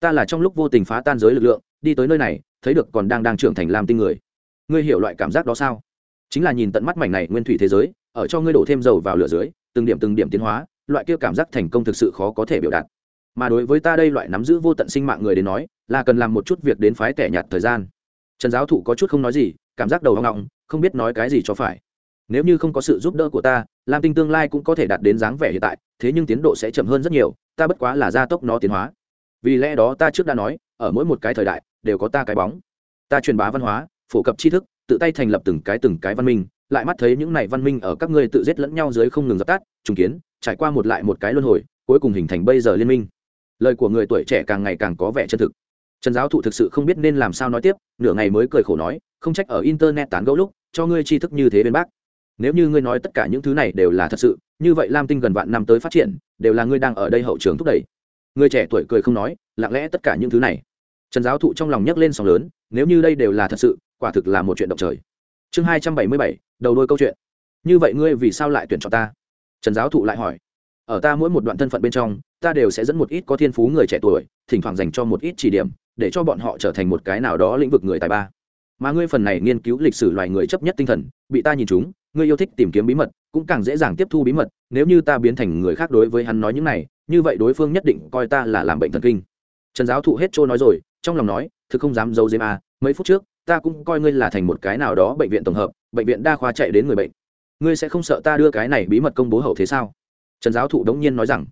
Ta là trong lúc vô tình phá tan giới lực lượng, đi tới nơi này, thấy được còn đang đang trưởng thành làm tinh người. Ngươi hiểu loại cảm giác đó sao? Chính là nhìn tận mắt mảnh này nguyên thủy thế giới, ở cho ngươi đổ thêm dầu vào lửa dưới, từng điểm từng điểm tiến hóa, loại kia cảm giác thành công thực sự khó có thể biểu đạt. Mà đối với ta đây loại nắm giữ vô tận sinh mạng người đến nói, là cần làm một chút việc đến phái tẻ nhạt thời gian. Trần giáo thụ có chút không nói gì, cảm giác đầu hoang ngọng không biết nói cái gì cho phải. Nếu như không có sự giúp đỡ của ta, lam tinh tương lai cũng có thể đạt đến dáng vẻ hiện tại, thế nhưng tiến độ sẽ chậm hơn rất nhiều, ta bất quá là gia tốc nó tiến hóa. Vì lẽ đó ta trước đã nói, ở mỗi một cái thời đại, đều có ta cái bóng. Ta truyền bá văn hóa, phổ cập tri thức tự tay thành lập từng cái từng cái văn minh, lại mắt thấy những này văn minh ở các ngươi tự giết lẫn nhau dưới không ngừng dập tắt, trùng kiến, trải qua một lại một cái luân hồi, cuối cùng hình thành bây giờ liên minh. Lời của người tuổi trẻ càng ngày càng có vẻ chân thực. Trần giáo thụ thực sự không biết nên làm sao nói tiếp, nửa ngày mới cười khổ nói, không trách ở internet tán gẫu lúc, cho ngươi tri thức như thế bên bác. Nếu như ngươi nói tất cả những thứ này đều là thật sự, như vậy lam tinh gần vạn năm tới phát triển, đều là ngươi đang ở đây hậu trường thúc đẩy. Người trẻ tuổi cười không nói, lặng lẽ tất cả những thứ này. Trần giáo thụ trong lòng nhấc lên sóng lớn nếu như đây đều là thật sự, quả thực là một chuyện động trời. Chương hai trăm bảy mươi bảy, đầu đôi câu chuyện. Như vậy ngươi vì sao lại tuyển chọn ta? Trần giáo thụ lại hỏi. Ở ta mỗi một đoạn thân phận bên trong, ta đều sẽ dẫn một ít có thiên phú người trẻ tuổi, thỉnh thoảng dành cho một ít chỉ điểm, để cho bọn họ trở thành một cái nào đó lĩnh vực người tài ba. Mà ngươi phần này nghiên cứu lịch sử loài người chấp nhất tinh thần, bị ta nhìn chúng, ngươi yêu thích tìm kiếm bí mật, cũng càng dễ dàng tiếp thu bí mật, nếu như ta biến thành người khác đối với hắn nói những này, như vậy đối phương nhất định coi ta là làm bệnh thần kinh. Trần giáo thụ hết trôi nói rồi, trong lòng nói thực không dám giấu giếm à mấy phút trước, ta cũng coi ngươi là thành một cái nào đó bệnh viện tổng hợp, bệnh viện đa khoa chạy đến người bệnh. Ngươi sẽ không sợ ta đưa cái này bí mật công bố hậu thế sao? Trần giáo thụ đống nhiên nói rằng.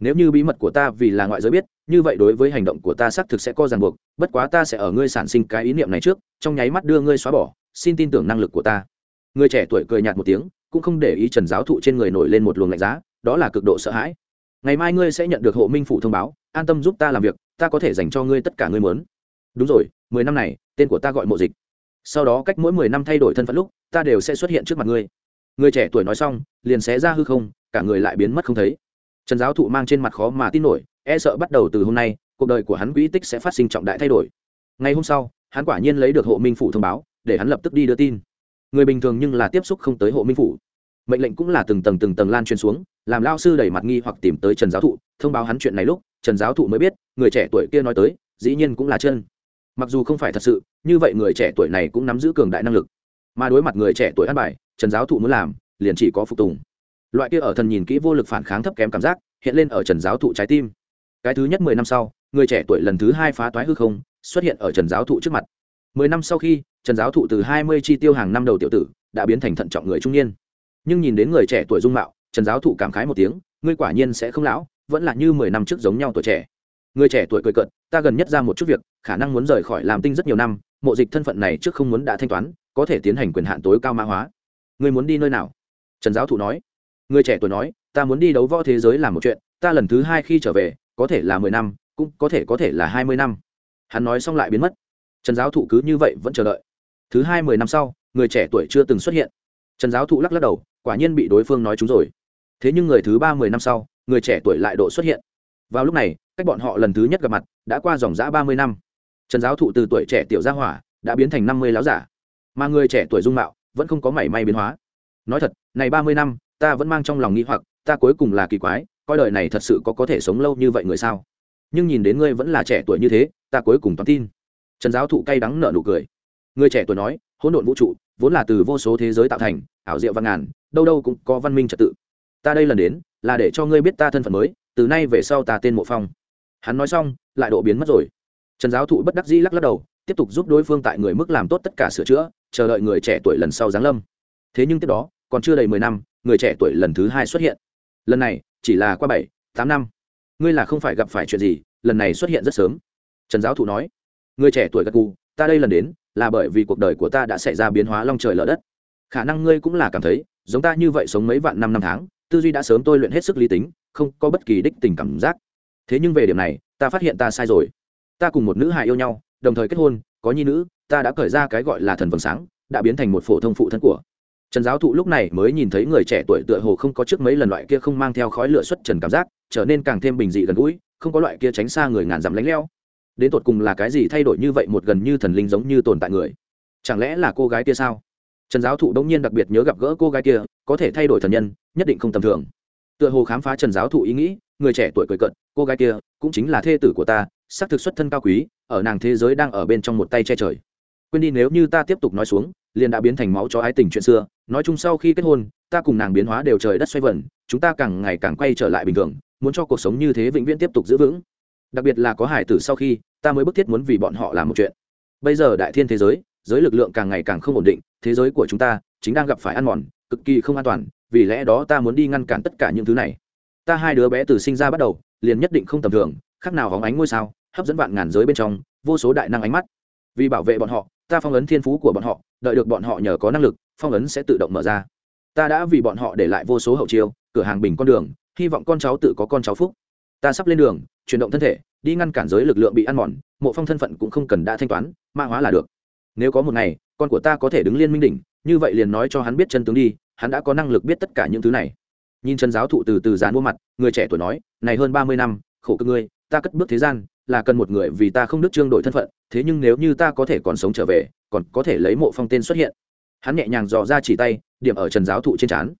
Nếu như bí mật của ta vì là ngoại giới biết, như vậy đối với hành động của ta xác thực sẽ có ràng buộc, bất quá ta sẽ ở ngươi sản sinh cái ý niệm này trước, trong nháy mắt đưa ngươi xóa bỏ, xin tin tưởng năng lực của ta. Người trẻ tuổi cười nhạt một tiếng, cũng không để ý trần giáo thụ trên người nổi lên một luồng lạnh giá, đó là cực độ sợ hãi. Ngày mai ngươi sẽ nhận được hộ minh phủ thông báo, an tâm giúp ta làm việc, ta có thể dành cho ngươi tất cả ngươi muốn đúng rồi, mười năm này, tên của ta gọi mộ dịch. Sau đó cách mỗi mười năm thay đổi thân phận lúc, ta đều sẽ xuất hiện trước mặt ngươi. Người trẻ tuổi nói xong, liền xé ra hư không, cả người lại biến mất không thấy. Trần giáo thụ mang trên mặt khó mà tin nổi e sợ bắt đầu từ hôm nay, cuộc đời của hắn quỹ tích sẽ phát sinh trọng đại thay đổi. Ngày hôm sau, hắn quả nhiên lấy được hộ minh phủ thông báo, để hắn lập tức đi đưa tin. Người bình thường nhưng là tiếp xúc không tới hộ minh phủ. Mệnh lệnh cũng là từng tầng từng tầng lan truyền xuống, làm lao sư đẩy mặt nghi hoặc tìm tới trần giáo thụ, thông báo hắn chuyện này lúc, trần giáo thụ mới biết, người trẻ tuổi kia nói tới, dĩ nhiên cũng là chân mặc dù không phải thật sự, như vậy người trẻ tuổi này cũng nắm giữ cường đại năng lực. Mà đối mặt người trẻ tuổi ăn bài, trần giáo thụ muốn làm, liền chỉ có phục tùng. Loại kia ở thần nhìn kỹ vô lực phản kháng thấp kém cảm giác, hiện lên ở trần giáo thụ trái tim. Cái thứ nhất mười năm sau, người trẻ tuổi lần thứ hai phá toái hư không, xuất hiện ở trần giáo thụ trước mặt. Mười năm sau khi, trần giáo thụ từ hai mươi chi tiêu hàng năm đầu tiểu tử, đã biến thành thận trọng người trung niên. Nhưng nhìn đến người trẻ tuổi dung mạo, trần giáo thụ cảm khái một tiếng, ngươi quả nhiên sẽ không lão, vẫn là như mười năm trước giống nhau tuổi trẻ. Người trẻ tuổi cười cận ta gần nhất ra một chút việc khả năng muốn rời khỏi làm tinh rất nhiều năm, mộ dịch thân phận này trước không muốn đã thanh toán, có thể tiến hành quyền hạn tối cao mã hóa. Ngươi muốn đi nơi nào? Trần giáo thụ nói. Người trẻ tuổi nói, ta muốn đi đấu võ thế giới làm một chuyện, ta lần thứ hai khi trở về, có thể là mười năm, cũng có thể có thể là hai mươi năm. Hắn nói xong lại biến mất. Trần giáo thụ cứ như vậy vẫn chờ đợi. Thứ hai mười năm sau, người trẻ tuổi chưa từng xuất hiện. Trần giáo thụ lắc lắc đầu, quả nhiên bị đối phương nói chúng rồi. Thế nhưng người thứ ba mười năm sau, người trẻ tuổi lại độ xuất hiện. Vào lúc này, cách bọn họ lần thứ nhất gặp mặt đã qua dòng giã ba mươi năm trần giáo thụ từ tuổi trẻ tiểu gia hỏa, đã biến thành năm mươi láo giả. Mà người trẻ tuổi dung mạo vẫn không có mảy may biến hóa. Nói thật, này ba mươi năm, ta vẫn mang trong lòng nghi hoặc, ta cuối cùng là kỳ quái, coi đời này thật sự có có thể sống lâu như vậy người sao? Nhưng nhìn đến ngươi vẫn là trẻ tuổi như thế, ta cuối cùng toán tin. Trần giáo thụ cay đắng nợ nụ cười. Người trẻ tuổi nói, hỗn độn vũ trụ, vốn là từ vô số thế giới tạo thành, ảo diệu văn ngàn, đâu đâu cũng có văn minh trật tự. Ta đây lần đến, là để cho ngươi biết ta thân phận mới, từ nay về sau ta tên mộ phong. Hắn nói xong, lại độ biến mất rồi trần giáo thụ bất đắc dĩ lắc lắc đầu, tiếp tục giúp đối phương tại người mức làm tốt tất cả sửa chữa, chờ đợi người trẻ tuổi lần sau giáng lâm. Thế nhưng tiếp đó, còn chưa đầy mười năm, người trẻ tuổi lần thứ hai xuất hiện. Lần này, chỉ là qua bảy, tám năm. Ngươi là không phải gặp phải chuyện gì, lần này xuất hiện rất sớm. Trần giáo thụ nói. Người trẻ tuổi gật cù ta đây lần đến, là bởi vì cuộc đời của ta đã xảy ra biến hóa long trời lở đất. Khả năng ngươi cũng là cảm thấy, giống ta như vậy sống mấy vạn năm năm tháng, tư duy đã sớm tôi luyện hết sức lý tính, không có bất kỳ đích tình cảm giác. Thế nhưng về điểm này, ta phát hiện ta sai rồi ta cùng một nữ hài yêu nhau, đồng thời kết hôn, có nhi nữ, ta đã cởi ra cái gọi là thần vầng sáng, đã biến thành một phổ thông phụ thân của. Trần giáo thụ lúc này mới nhìn thấy người trẻ tuổi tựa hồ không có trước mấy lần loại kia không mang theo khói lửa xuất trần cảm giác, trở nên càng thêm bình dị gần gũi, không có loại kia tránh xa người ngàn dặm lánh leo. Đến tột cùng là cái gì thay đổi như vậy một gần như thần linh giống như tồn tại người? Chẳng lẽ là cô gái kia sao? Trần giáo thụ đông nhiên đặc biệt nhớ gặp gỡ cô gái kia, có thể thay đổi thần nhân, nhất định không tầm thường. Tựa hồ khám phá trần giáo thụ ý nghĩ, người trẻ tuổi cười cận cô gái kia cũng chính là thê tử của ta xác thực xuất thân cao quý, ở nàng thế giới đang ở bên trong một tay che trời. Quên đi nếu như ta tiếp tục nói xuống, liền đã biến thành máu cho ái tình chuyện xưa. Nói chung sau khi kết hôn, ta cùng nàng biến hóa đều trời đất xoay vần, chúng ta càng ngày càng quay trở lại bình thường, muốn cho cuộc sống như thế vĩnh viễn tiếp tục giữ vững. Đặc biệt là có hải tử sau khi, ta mới bức thiết muốn vì bọn họ làm một chuyện. Bây giờ đại thiên thế giới giới lực lượng càng ngày càng không ổn định, thế giới của chúng ta chính đang gặp phải ăn mòn, cực kỳ không an toàn, vì lẽ đó ta muốn đi ngăn cản tất cả những thứ này. Ta hai đứa bé từ sinh ra bắt đầu, liền nhất định không tầm thường, khác nào hóng ánh ngôi sao hấp dẫn vạn ngàn giới bên trong, vô số đại năng ánh mắt. Vì bảo vệ bọn họ, ta phong ấn thiên phú của bọn họ, đợi được bọn họ nhờ có năng lực, phong ấn sẽ tự động mở ra. Ta đã vì bọn họ để lại vô số hậu chiêu, cửa hàng bình con đường, hy vọng con cháu tự có con cháu phúc. Ta sắp lên đường, chuyển động thân thể, đi ngăn cản giới lực lượng bị ăn mòn, mộ phong thân phận cũng không cần đã thanh toán mã hóa là được. Nếu có một ngày, con của ta có thể đứng liên minh đỉnh, như vậy liền nói cho hắn biết chân tướng đi, hắn đã có năng lực biết tất cả những thứ này. Nhìn chân giáo thụ từ từ dán mua mặt, người trẻ tuổi nói, này hơn ba mươi năm, khổ cực ngươi, ta cất bước thế gian là cần một người vì ta không đức trương đổi thân phận, thế nhưng nếu như ta có thể còn sống trở về, còn có thể lấy mộ phong tên xuất hiện. Hắn nhẹ nhàng dò ra chỉ tay, điểm ở trần giáo thụ trên trán.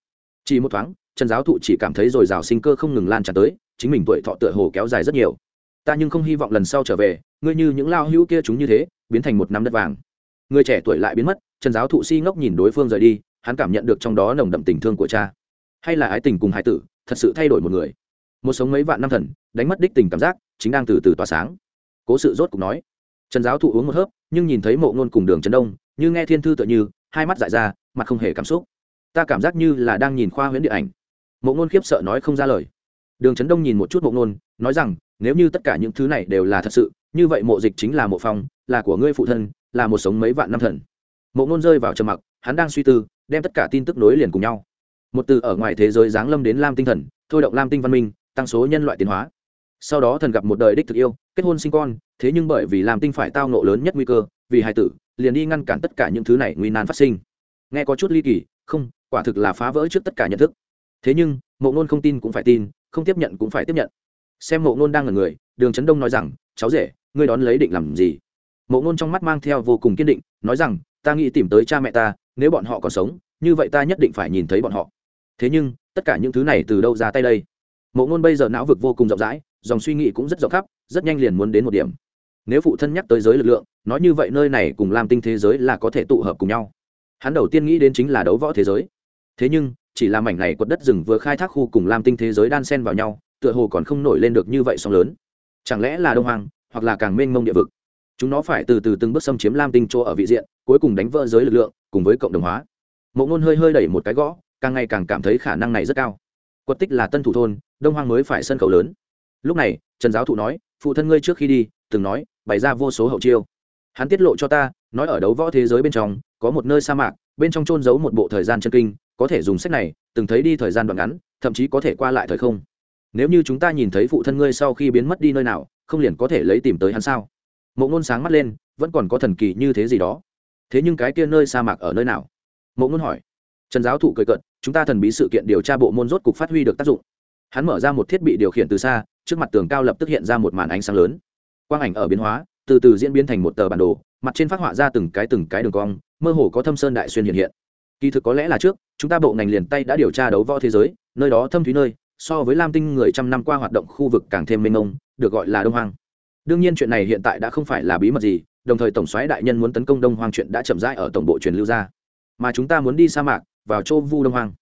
Chỉ một thoáng, trần giáo thụ chỉ cảm thấy dồi dào sinh cơ không ngừng lan tràn tới, chính mình tuổi thọ tựa hồ kéo dài rất nhiều. Ta nhưng không hy vọng lần sau trở về, ngươi như những lao hữu kia chúng như thế, biến thành một năm đất vàng. Người trẻ tuổi lại biến mất, trần giáo thụ si ngốc nhìn đối phương rời đi, hắn cảm nhận được trong đó nồng đậm tình thương của cha. Hay là ái tình cùng hải tử, thật sự thay đổi một người. Một sống mấy vạn năm thần đánh mất đích tình cảm giác, chính đang từ từ tỏa sáng. Cố sự rốt cục nói. Trần giáo thụ uống một hớp, nhưng nhìn thấy mộ ngôn cùng đường trấn đông, như nghe thiên thư tựa như, hai mắt dại ra, mặt không hề cảm xúc. Ta cảm giác như là đang nhìn khoa huyễn điện ảnh. Mộ ngôn khiếp sợ nói không ra lời. Đường trấn đông nhìn một chút mộ ngôn, nói rằng, nếu như tất cả những thứ này đều là thật sự, như vậy mộ dịch chính là mộ phong, là của ngươi phụ thân, là một sống mấy vạn năm thần. Mộ ngôn rơi vào trầm mặc, hắn đang suy tư, đem tất cả tin tức nối liền cùng nhau. Một từ ở ngoài thế giới giáng lâm đến lam tinh thần, thôi động lam tinh văn minh, tăng số nhân loại tiến hóa sau đó thần gặp một đời đích thực yêu, kết hôn sinh con, thế nhưng bởi vì làm tinh phải tao nộ lớn nhất nguy cơ, vì hai tử, liền đi ngăn cản tất cả những thứ này nguy nan phát sinh. Nghe có chút ly kỳ, không, quả thực là phá vỡ trước tất cả nhận thức. Thế nhưng, mộ ngôn không tin cũng phải tin, không tiếp nhận cũng phải tiếp nhận. Xem mộ ngôn đang ở người, đường trấn đông nói rằng, cháu rể, ngươi đón lấy định làm gì? Mộ ngôn trong mắt mang theo vô cùng kiên định, nói rằng, ta nghĩ tìm tới cha mẹ ta, nếu bọn họ còn sống, như vậy ta nhất định phải nhìn thấy bọn họ. Thế nhưng, tất cả những thứ này từ đâu ra tay đây? Mộ ngôn bây giờ não vực vô cùng rộng rãi dòng suy nghĩ cũng rất rộng khắp, rất nhanh liền muốn đến một điểm. Nếu phụ thân nhắc tới giới lực lượng, nói như vậy nơi này cùng lam tinh thế giới là có thể tụ hợp cùng nhau. Hắn đầu tiên nghĩ đến chính là đấu võ thế giới. Thế nhưng, chỉ là mảnh này quật đất rừng vừa khai thác khu cùng lam tinh thế giới đan sen vào nhau, tựa hồ còn không nổi lên được như vậy song lớn. Chẳng lẽ là đông hoàng hoặc là càng mênh mông địa vực? Chúng nó phải từ từ từng bước xâm chiếm lam tinh chỗ ở vị diện, cuối cùng đánh vỡ giới lực lượng, cùng với cộng đồng hóa. Mộ ngôn hơi hơi đẩy một cái gõ, càng ngày càng cảm thấy khả năng này rất cao. Quật tích là tân thủ thôn, đông hoang mới phải sân khấu lớn lúc này, trần giáo thụ nói, phụ thân ngươi trước khi đi, từng nói, bày ra vô số hậu chiêu. Hắn tiết lộ cho ta, nói ở đấu võ thế giới bên trong, có một nơi sa mạc, bên trong trôn giấu một bộ thời gian chân kinh, có thể dùng sách này, từng thấy đi thời gian đoạn ngắn, thậm chí có thể qua lại thời không. Nếu như chúng ta nhìn thấy phụ thân ngươi sau khi biến mất đi nơi nào, không liền có thể lấy tìm tới hắn sao? Mộ ngôn sáng mắt lên, vẫn còn có thần kỳ như thế gì đó? Thế nhưng cái kia nơi sa mạc ở nơi nào? Mộ ngôn hỏi. Trần giáo thụ cười cận chúng ta thần bí sự kiện điều tra bộ môn rốt cục phát huy được tác dụng. Hắn mở ra một thiết bị điều khiển từ xa trước mặt tường cao lập tức hiện ra một màn ánh sáng lớn. Quang ảnh ở biến hóa, từ từ diễn biến thành một tờ bản đồ, mặt trên phát họa ra từng cái từng cái đường cong, mơ hồ có thâm sơn đại xuyên hiện hiện. Kỳ thực có lẽ là trước, chúng ta bộ ngành liền tay đã điều tra đấu võ thế giới, nơi đó thâm thúy nơi, so với lam tinh người trăm năm qua hoạt động khu vực càng thêm mênh mông, được gọi là đông hoang. Đương nhiên chuyện này hiện tại đã không phải là bí mật gì, đồng thời tổng soái đại nhân muốn tấn công đông hoang chuyện đã chậm rãi ở tổng bộ truyền lưu ra. Mà chúng ta muốn đi sa mạc, vào châu vu đông hoang.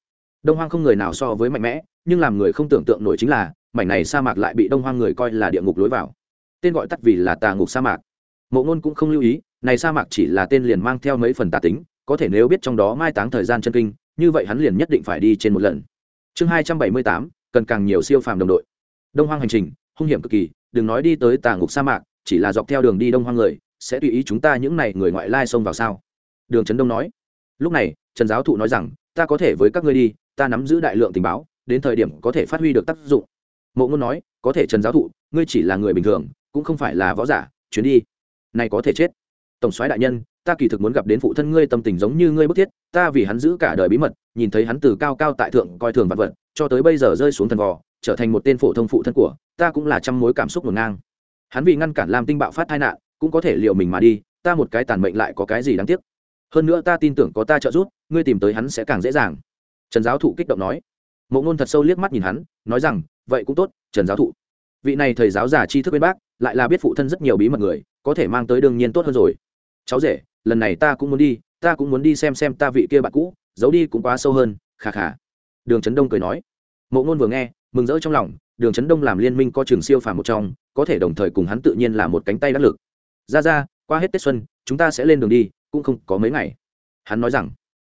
Đông hoang không người nào so với mạnh mẽ, nhưng làm người không tưởng tượng nổi chính là mảnh này sa mạc lại bị đông hoang người coi là địa ngục lối vào. Tên gọi tắt vì là tà ngục sa mạc. Mộ ngôn cũng không lưu ý, này sa mạc chỉ là tên liền mang theo mấy phần tà tính, có thể nếu biết trong đó mai táng thời gian chân kinh, như vậy hắn liền nhất định phải đi trên một lần. Chương hai trăm bảy mươi tám, cần càng nhiều siêu phàm đồng đội. Đông hoang hành trình, hung hiểm cực kỳ, đừng nói đi tới tà ngục sa mạc, chỉ là dọc theo đường đi đông hoang người, sẽ tùy ý chúng ta những n à y người ngoại lai xông vào sao? Đường trấn đông nói. Lúc này, trần giáo thụ nói rằng, ta có thể với các ngươi đi, ta nắm giữ đại lượng tình báo, đến thời điểm có thể phát huy được tác dụng mộ ngôn nói, có thể trần giáo thụ, ngươi chỉ là người bình thường, cũng không phải là võ giả, chuyến đi. Này có thể chết. Tổng soái đại nhân, ta kỳ thực muốn gặp đến phụ thân ngươi tâm tình giống như ngươi bức thiết, ta vì hắn giữ cả đời bí mật, nhìn thấy hắn từ cao cao tại thượng coi thường vật vật, cho tới bây giờ rơi xuống thần vò, trở thành một tên phổ thông phụ thân của, ta cũng là trăm mối cảm xúc ngổn ngang. Hắn vì ngăn cản làm tinh bạo phát tai nạn, cũng có thể liệu mình mà đi, ta một cái tàn mệnh lại có cái gì đáng tiếc? Hơn nữa ta tin tưởng có ta trợ giúp, ngươi tìm tới hắn sẽ càng dễ dàng. Trần giáo thụ kích động nói. Mộ ngôn thật sâu liếc mắt nhìn hắn, nói rằng vậy cũng tốt, trần giáo thụ. Vị này thầy giáo già tri thức bên bác, lại là biết phụ thân rất nhiều bí mật người, có thể mang tới đương nhiên tốt hơn rồi. Cháu rể, lần này ta cũng muốn đi, ta cũng muốn đi xem xem ta vị kia bạn cũ, giấu đi cũng quá sâu hơn khà khà đường trấn đông cười nói. Mộ ngôn vừa nghe, mừng rỡ trong lòng, đường trấn đông làm liên minh có trường siêu phàm một trong, có thể đồng thời cùng hắn tự nhiên là một cánh tay đắc lực. Ra ra, qua hết tết xuân, chúng ta sẽ lên đường đi, cũng không có mấy ngày. Hắn nói rằng.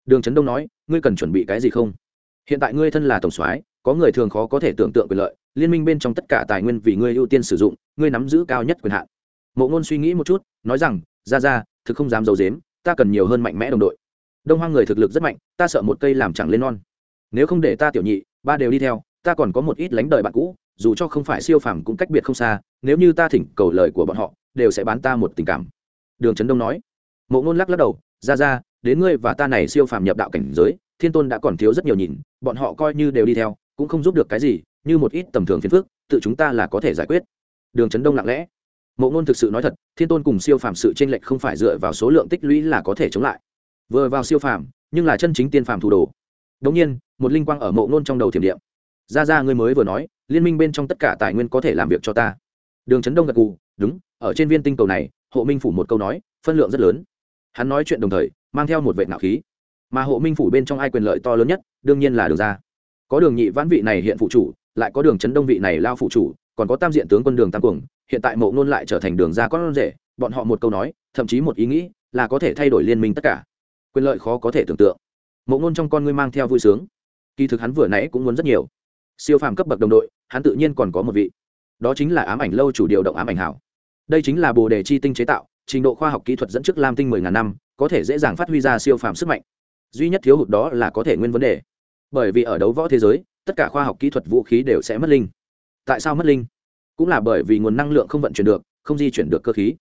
Đường trấn đông nói, ngươi cần chuẩn bị cái gì không? Hiện tại ngươi thân là tổng soái có người thường khó có thể tưởng tượng quyền lợi, liên minh bên trong tất cả tài nguyên vì ngươi ưu tiên sử dụng, ngươi nắm giữ cao nhất quyền hạn. Mộ ngôn suy nghĩ một chút, nói rằng, ra ra, thực không dám d i ấ u dếm ta cần nhiều hơn mạnh mẽ đồng đội. Đông hoang người thực lực rất mạnh, ta sợ một cây làm chẳng lên non. Nếu không để ta tiểu nhị, ba đều đi theo, ta còn có một ít lánh đời bạn cũ, dù cho không phải siêu phàm cũng cách biệt không xa, nếu như ta thỉnh cầu lời của bọn họ, đều sẽ bán ta một tình cảm. Đường trấn đông nói. Mộ ngôn lắc lắc đầu, ra ra, đến ngươi và ta này siêu phàm nhập đạo cảnh giới, thiên tôn đã còn thiếu rất nhiều nhìn, bọn họ coi như đều đi theo cũng không giúp được cái gì, như một ít tầm thường phiền phức, tự chúng ta là có thể giải quyết. Đường trấn đông lặng lẽ. Mộ ngôn thực sự nói thật, thiên tôn cùng siêu phàm sự tranh lệch không phải dựa vào số lượng tích lũy là có thể chống lại. Vừa vào siêu phàm, nhưng là chân chính tiên phàm thủ đồ. Đống nhiên, một linh quang ở mộ ngôn trong đầu thiểm điện. Ra ra, ngươi mới vừa nói, liên minh bên trong tất cả tài nguyên có thể làm việc cho ta. Đường trấn đông gật cù đúng, ở trên viên tinh cầu này, hộ minh phủ một câu nói, phân lượng rất lớn. Hắn nói chuyện đồng thời, mang theo một vệ nạo khí. Mà hộ minh phủ bên trong ai quyền lợi to lớn nhất, đương nhiên là đường ra có đường nhị vãn vị này hiện phụ chủ, lại có đường trấn đông vị này lao phụ chủ, còn có tam diện tướng quân đường tam cuồng, hiện tại mộ ngôn lại trở thành đường ra con rể, bọn họ một câu nói, thậm chí một ý nghĩ, là có thể thay đổi liên minh tất cả. Quyền lợi khó có thể tưởng tượng. Mộ ngôn trong con ngươi mang theo vui sướng. Kỳ thực hắn vừa nãy cũng muốn rất nhiều. Siêu phàm cấp bậc đồng đội, hắn tự nhiên còn có một vị. Đó chính là ám ảnh lâu chủ điều động ám ảnh hảo. Đây chính là bồ đề chi tinh chế tạo, trình độ khoa học kỹ thuật dẫn trước lam tinh mười ngàn năm, có thể dễ dàng phát huy ra siêu phàm sức mạnh. Duy nhất thiếu hụt đó là có thể nguyên vấn đề bởi vì ở đấu võ thế giới, tất cả khoa học kỹ thuật vũ khí đều sẽ mất linh. Tại sao mất linh? Cũng là bởi vì nguồn năng lượng không vận chuyển được, không di chuyển được cơ khí.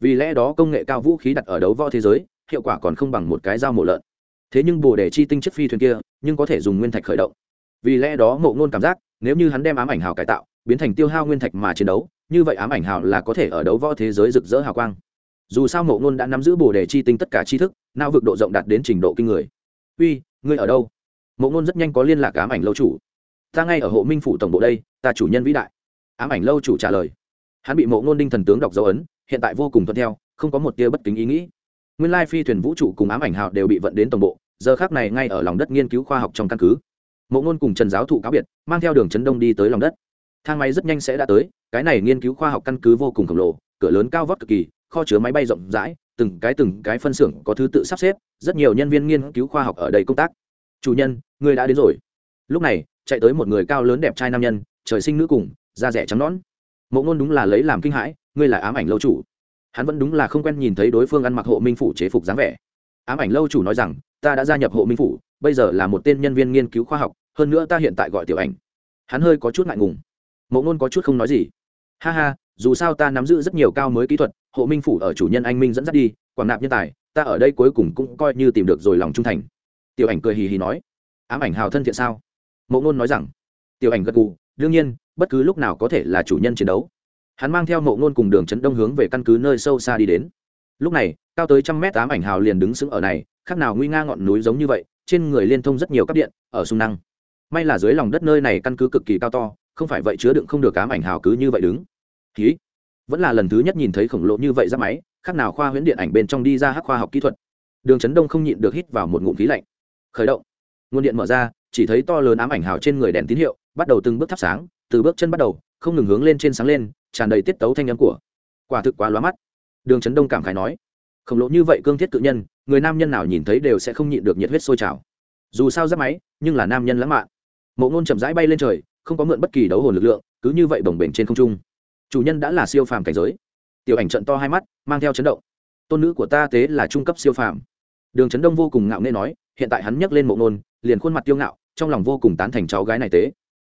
Vì lẽ đó công nghệ cao vũ khí đặt ở đấu võ thế giới, hiệu quả còn không bằng một cái dao mổ lợn. Thế nhưng bồ đề chi tinh chất phi thuyền kia, nhưng có thể dùng nguyên thạch khởi động. Vì lẽ đó ngộ ngôn cảm giác, nếu như hắn đem ám ảnh hào cải tạo, biến thành tiêu hao nguyên thạch mà chiến đấu, như vậy ám ảnh hào là có thể ở đấu võ thế giới rực rỡ hào quang. Dù sao ngộ ngôn đã nắm giữ bồ đề chi tinh tất cả tri thức, não vực độ rộng đạt đến trình độ kinh người. Uy, ngươi ở đâu? Mộ ngôn rất nhanh có liên lạc ám ảnh lâu chủ. Ta ngay ở hộ minh phủ tổng bộ đây, ta chủ nhân vĩ đại. Ám ảnh lâu chủ trả lời. Hắn bị mộ ngôn đinh thần tướng đọc dấu ấn, hiện tại vô cùng thuận theo, không có một tia bất kính ý nghĩ. Nguyên lai phi thuyền vũ trụ cùng ám ảnh hào đều bị vận đến tổng bộ, giờ khác này ngay ở lòng đất nghiên cứu khoa học trong căn cứ. Mộ ngôn cùng trần giáo thụ cáo biệt, mang theo đường trấn đông đi tới lòng đất. Thang máy rất nhanh sẽ đã tới, cái này nghiên cứu khoa học căn cứ vô cùng khổng lồ, cửa lớn cao vót cực kỳ, kho chứa máy bay rộng rãi, từng cái từng cái phân xưởng có thứ tự sắp xếp, rất nhiều nhân viên nghiên cứu khoa học ở đây công tác chủ nhân, người đã đến rồi. Lúc này, chạy tới một người cao lớn đẹp trai nam nhân, trời sinh nữ cùng, da rẻ trắng nón mộ ngôn đúng là lấy làm kinh hãi, ngươi là ám ảnh lâu chủ. Hắn vẫn đúng là không quen nhìn thấy đối phương ăn mặc hộ minh phủ chế phục dáng vẻ. Ám ảnh lâu chủ nói rằng, ta đã gia nhập hộ minh phủ, bây giờ là một tên nhân viên nghiên cứu khoa học, hơn nữa ta hiện tại gọi tiểu ảnh. Hắn hơi có chút ngại ngùng. Mộ ngôn có chút không nói gì. Ha ha, dù sao ta nắm giữ rất nhiều cao mới kỹ thuật, hộ minh phủ ở chủ nhân anh minh dẫn dắt đi, quảng nạp nhân tài, ta ở đây cuối cùng cũng coi như tìm được rồi lòng trung thành tiểu ảnh cười hì hì nói, ám ảnh hào thân thiện sao? Mộ ngôn nói rằng, tiểu ảnh gật gù, đương nhiên, bất cứ lúc nào có thể là chủ nhân chiến đấu. Hắn mang theo mộ ngôn cùng đường trấn đông hướng về căn cứ nơi sâu xa đi đến. Lúc này, cao tới trăm mét ám ảnh hào liền đứng sững ở này, khác nào nguy nga ngọn núi giống như vậy, trên người liên thông rất nhiều cắp điện, ở sung năng. May là dưới lòng đất nơi này căn cứ cực kỳ cao to, không phải vậy chứa đựng không được ám ảnh hào cứ như vậy đứng. Ký vẫn là lần thứ nhất nhìn thấy khổng lồ như vậy ra máy, khác nào khoa huyễn điện ảnh bên trong đi ra hắc khoa học kỹ thuật. Đường trấn đông không nhịn được hít vào một ngụm khí lạnh khởi động. Nguồn điện mở ra, chỉ thấy to lớn ám ảnh hào trên người đèn tín hiệu bắt đầu từng bước thắp sáng, từ bước chân bắt đầu, không ngừng hướng lên trên sáng lên, tràn đầy tiết tấu thanh âm của. Quả thực quá lóa mắt. Đường trấn đông cảm khái nói, khổng lồ như vậy cương thiết cự nhân, người nam nhân nào nhìn thấy đều sẽ không nhịn được nhiệt huyết sôi trào. Dù sao giáp máy, nhưng là nam nhân lãng mạn. Mộ ngôn chậm rãi bay lên trời, không có mượn bất kỳ đấu hồn lực lượng, cứ như vậy bồng bềnh trên không trung. Chủ nhân đã là siêu phàm cảnh giới. Tiểu ảnh trận to hai mắt, mang theo chấn động. Tôn nữ của ta tế là trung cấp siêu phàm đường trấn đông vô cùng ngạo nghê nói hiện tại hắn nhấc lên mộ nôn, liền khuôn mặt tiêu ngạo trong lòng vô cùng tán thành cháu gái này tế.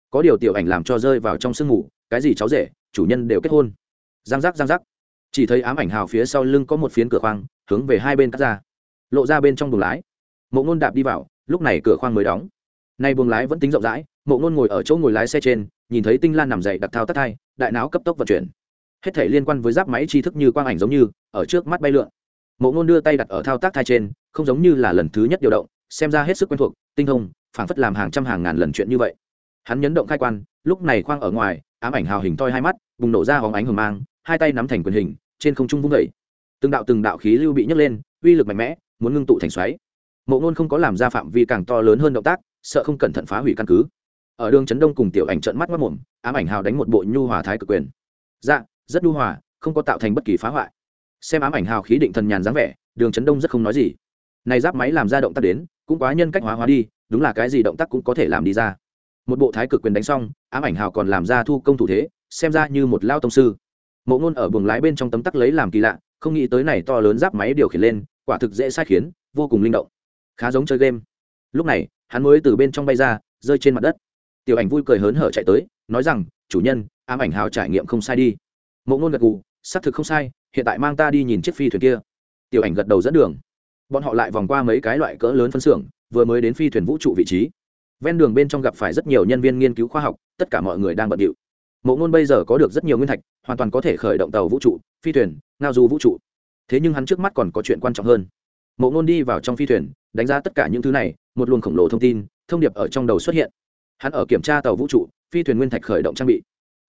Có điều tiểu ảnh làm cho rơi vào trong sương ngủ cái gì cháu rể chủ nhân đều kết hôn. Giang giác giang giác. Chỉ thấy ám ảnh hào phía sau lưng có một phiến cửa khoang hướng về hai bên cắt ra. Lộ ra bên trong buồng lái. Mộ ngôn đạp đi vào lúc này cửa khoang mới đóng. Nay buồng lái vẫn tính rộng rãi mộ ngôn ngồi ở chỗ ngồi lái xe trên nhìn thấy tinh lan nằm dậy đặc thao tắt thai đại não cấp tốc vận chuyển. Hết thể liên quan với giáp máy tri thức như quang ảnh giống như ở trước mắt bay lượn mộ ngôn đưa tay đặt ở thao tác thai trên, không giống như là lần thứ nhất điều động, xem ra hết sức quen thuộc, tinh thông, phảng phất làm hàng trăm hàng ngàn lần chuyện như vậy. Hắn nhấn động khai quan, lúc này khoang ở ngoài, ám ảnh hào hình toi hai mắt, bùng nổ ra hóng ánh hờ mang, hai tay nắm thành quyền hình, trên không trung vung vẩy từng đạo từng đạo khí lưu bị nhấc lên, uy lực mạnh mẽ, muốn ngưng tụ thành xoáy. Mộ ngôn không có làm ra phạm vi càng to lớn hơn động tác, sợ không cẩn thận phá hủy căn cứ. Ở đường trấn đông cùng tiểu ảnh trận mắt mất mồm ám ảnh hào đánh một bộ nhu hòa thái cực quyền. Dạ rất nhu hòa, không có tạo thành bất kỳ phá hoại xem ám ảnh hào khí định thần nhàn dáng vẻ, đường trấn đông rất không nói gì. Này giáp máy làm ra động tác đến, cũng quá nhân cách hóa hóa đi, đúng là cái gì động tác cũng có thể làm đi ra. Một bộ thái cực quyền đánh xong, ám ảnh hào còn làm ra thu công thủ thế, xem ra như một lao tông sư. Mộ ngôn ở buồng lái bên trong tấm tắc lấy làm kỳ lạ, không nghĩ tới này to lớn giáp máy điều khiển lên, quả thực dễ sai khiến, vô cùng linh động. Khá giống chơi game. Lúc này, hắn mới từ bên trong bay ra, rơi trên mặt đất. Tiểu ảnh vui cười hớn hở chạy tới, nói rằng, chủ nhân, ám ảnh hào trải nghiệm không sai đi. Mộ ngôn gật gù xác thực không sai, hiện tại mang ta đi nhìn chiếc phi thuyền kia. Tiểu ảnh gật đầu dẫn đường. Bọn họ lại vòng qua mấy cái loại cỡ lớn phân xưởng, vừa mới đến phi thuyền vũ trụ vị trí. Ven đường bên trong gặp phải rất nhiều nhân viên nghiên cứu khoa học, tất cả mọi người đang bận điệu. Mộ ngôn bây giờ có được rất nhiều nguyên thạch, hoàn toàn có thể khởi động tàu vũ trụ, phi thuyền, ngao du vũ trụ. Thế nhưng hắn trước mắt còn có chuyện quan trọng hơn. Mộ ngôn đi vào trong phi thuyền, đánh giá tất cả những thứ này, một luồng khổng lồ thông tin, thông điệp ở trong đầu xuất hiện. Hắn ở kiểm tra tàu vũ trụ, phi thuyền nguyên thạch khởi động trang bị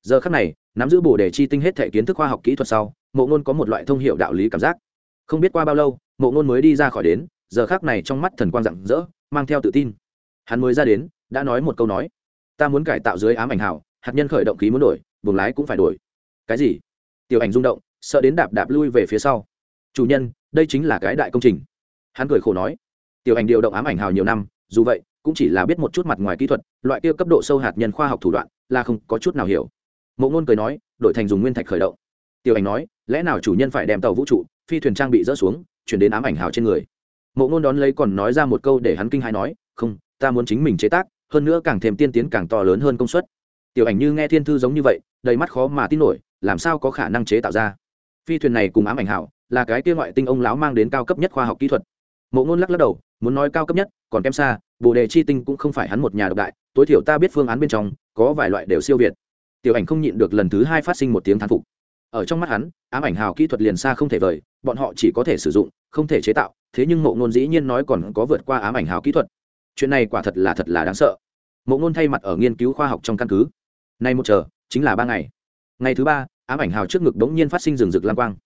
giờ khắc này, nắm giữ bồ đề chi tinh hết thể kiến thức khoa học kỹ thuật sau, mộ ngôn có một loại thông hiệu đạo lý cảm giác. Không biết qua bao lâu, mộ ngôn mới đi ra khỏi đến, giờ khác này trong mắt thần quang rạng rỡ, mang theo tự tin. Hắn mới ra đến, đã nói một câu nói. Ta muốn cải tạo dưới ám ảnh hào hạt nhân khởi động khí muốn đổi buồng lái cũng phải đổi. Cái gì? Tiểu ảnh rung động, sợ đến đạp đạp lui về phía sau. Chủ nhân, đây chính là cái đại công trình. Hắn cười khổ nói. Tiểu ảnh điều động ám ảnh hào nhiều năm, dù vậy, cũng chỉ là biết một chút mặt ngoài kỹ thuật, loại kia cấp độ sâu hạt nhân khoa học thủ đoạn, là không có chút nào hiểu mộ ngôn cười nói đổi thành dùng nguyên thạch khởi động. Tiểu ảnh nói, lẽ nào chủ nhân phải đem tàu vũ trụ, phi thuyền trang bị rỡ xuống, chuyển đến ám ảnh hào trên người? Mộ ngôn đón lấy còn nói ra một câu để hắn kinh hãi nói, không, ta muốn chính mình chế tác, hơn nữa càng thêm tiên tiến càng to lớn hơn công suất. Tiểu ảnh như nghe thiên thư giống như vậy, đầy mắt khó mà tin nổi, làm sao có khả năng chế tạo ra? Phi thuyền này cùng ám ảnh hảo là cái kia ngoại tinh ông lão mang đến cao cấp nhất khoa học kỹ thuật. Mộ ngôn lắc lắc đầu, muốn nói cao cấp nhất, còn kém xa, bồ đề chi tinh cũng không phải hắn một nhà độc đại, tối thiểu ta biết phương án bên trong, có vài loại đều siêu việt tiểu ảnh không nhịn được lần thứ hai phát sinh một tiếng thán phục. Ở trong mắt hắn, ám ảnh hào kỹ thuật liền xa không thể vời, bọn họ chỉ có thể sử dụng, không thể chế tạo, thế nhưng mộ ngôn dĩ nhiên nói còn có vượt qua ám ảnh hào kỹ thuật. Chuyện này quả thật là thật là đáng sợ. Mộ ngôn thay mặt ở nghiên cứu khoa học trong căn cứ. Nay một chờ, chính là ba ngày. Ngày thứ ba, ám ảnh hào trước ngực đống nhiên phát sinh rừng rực lang quang.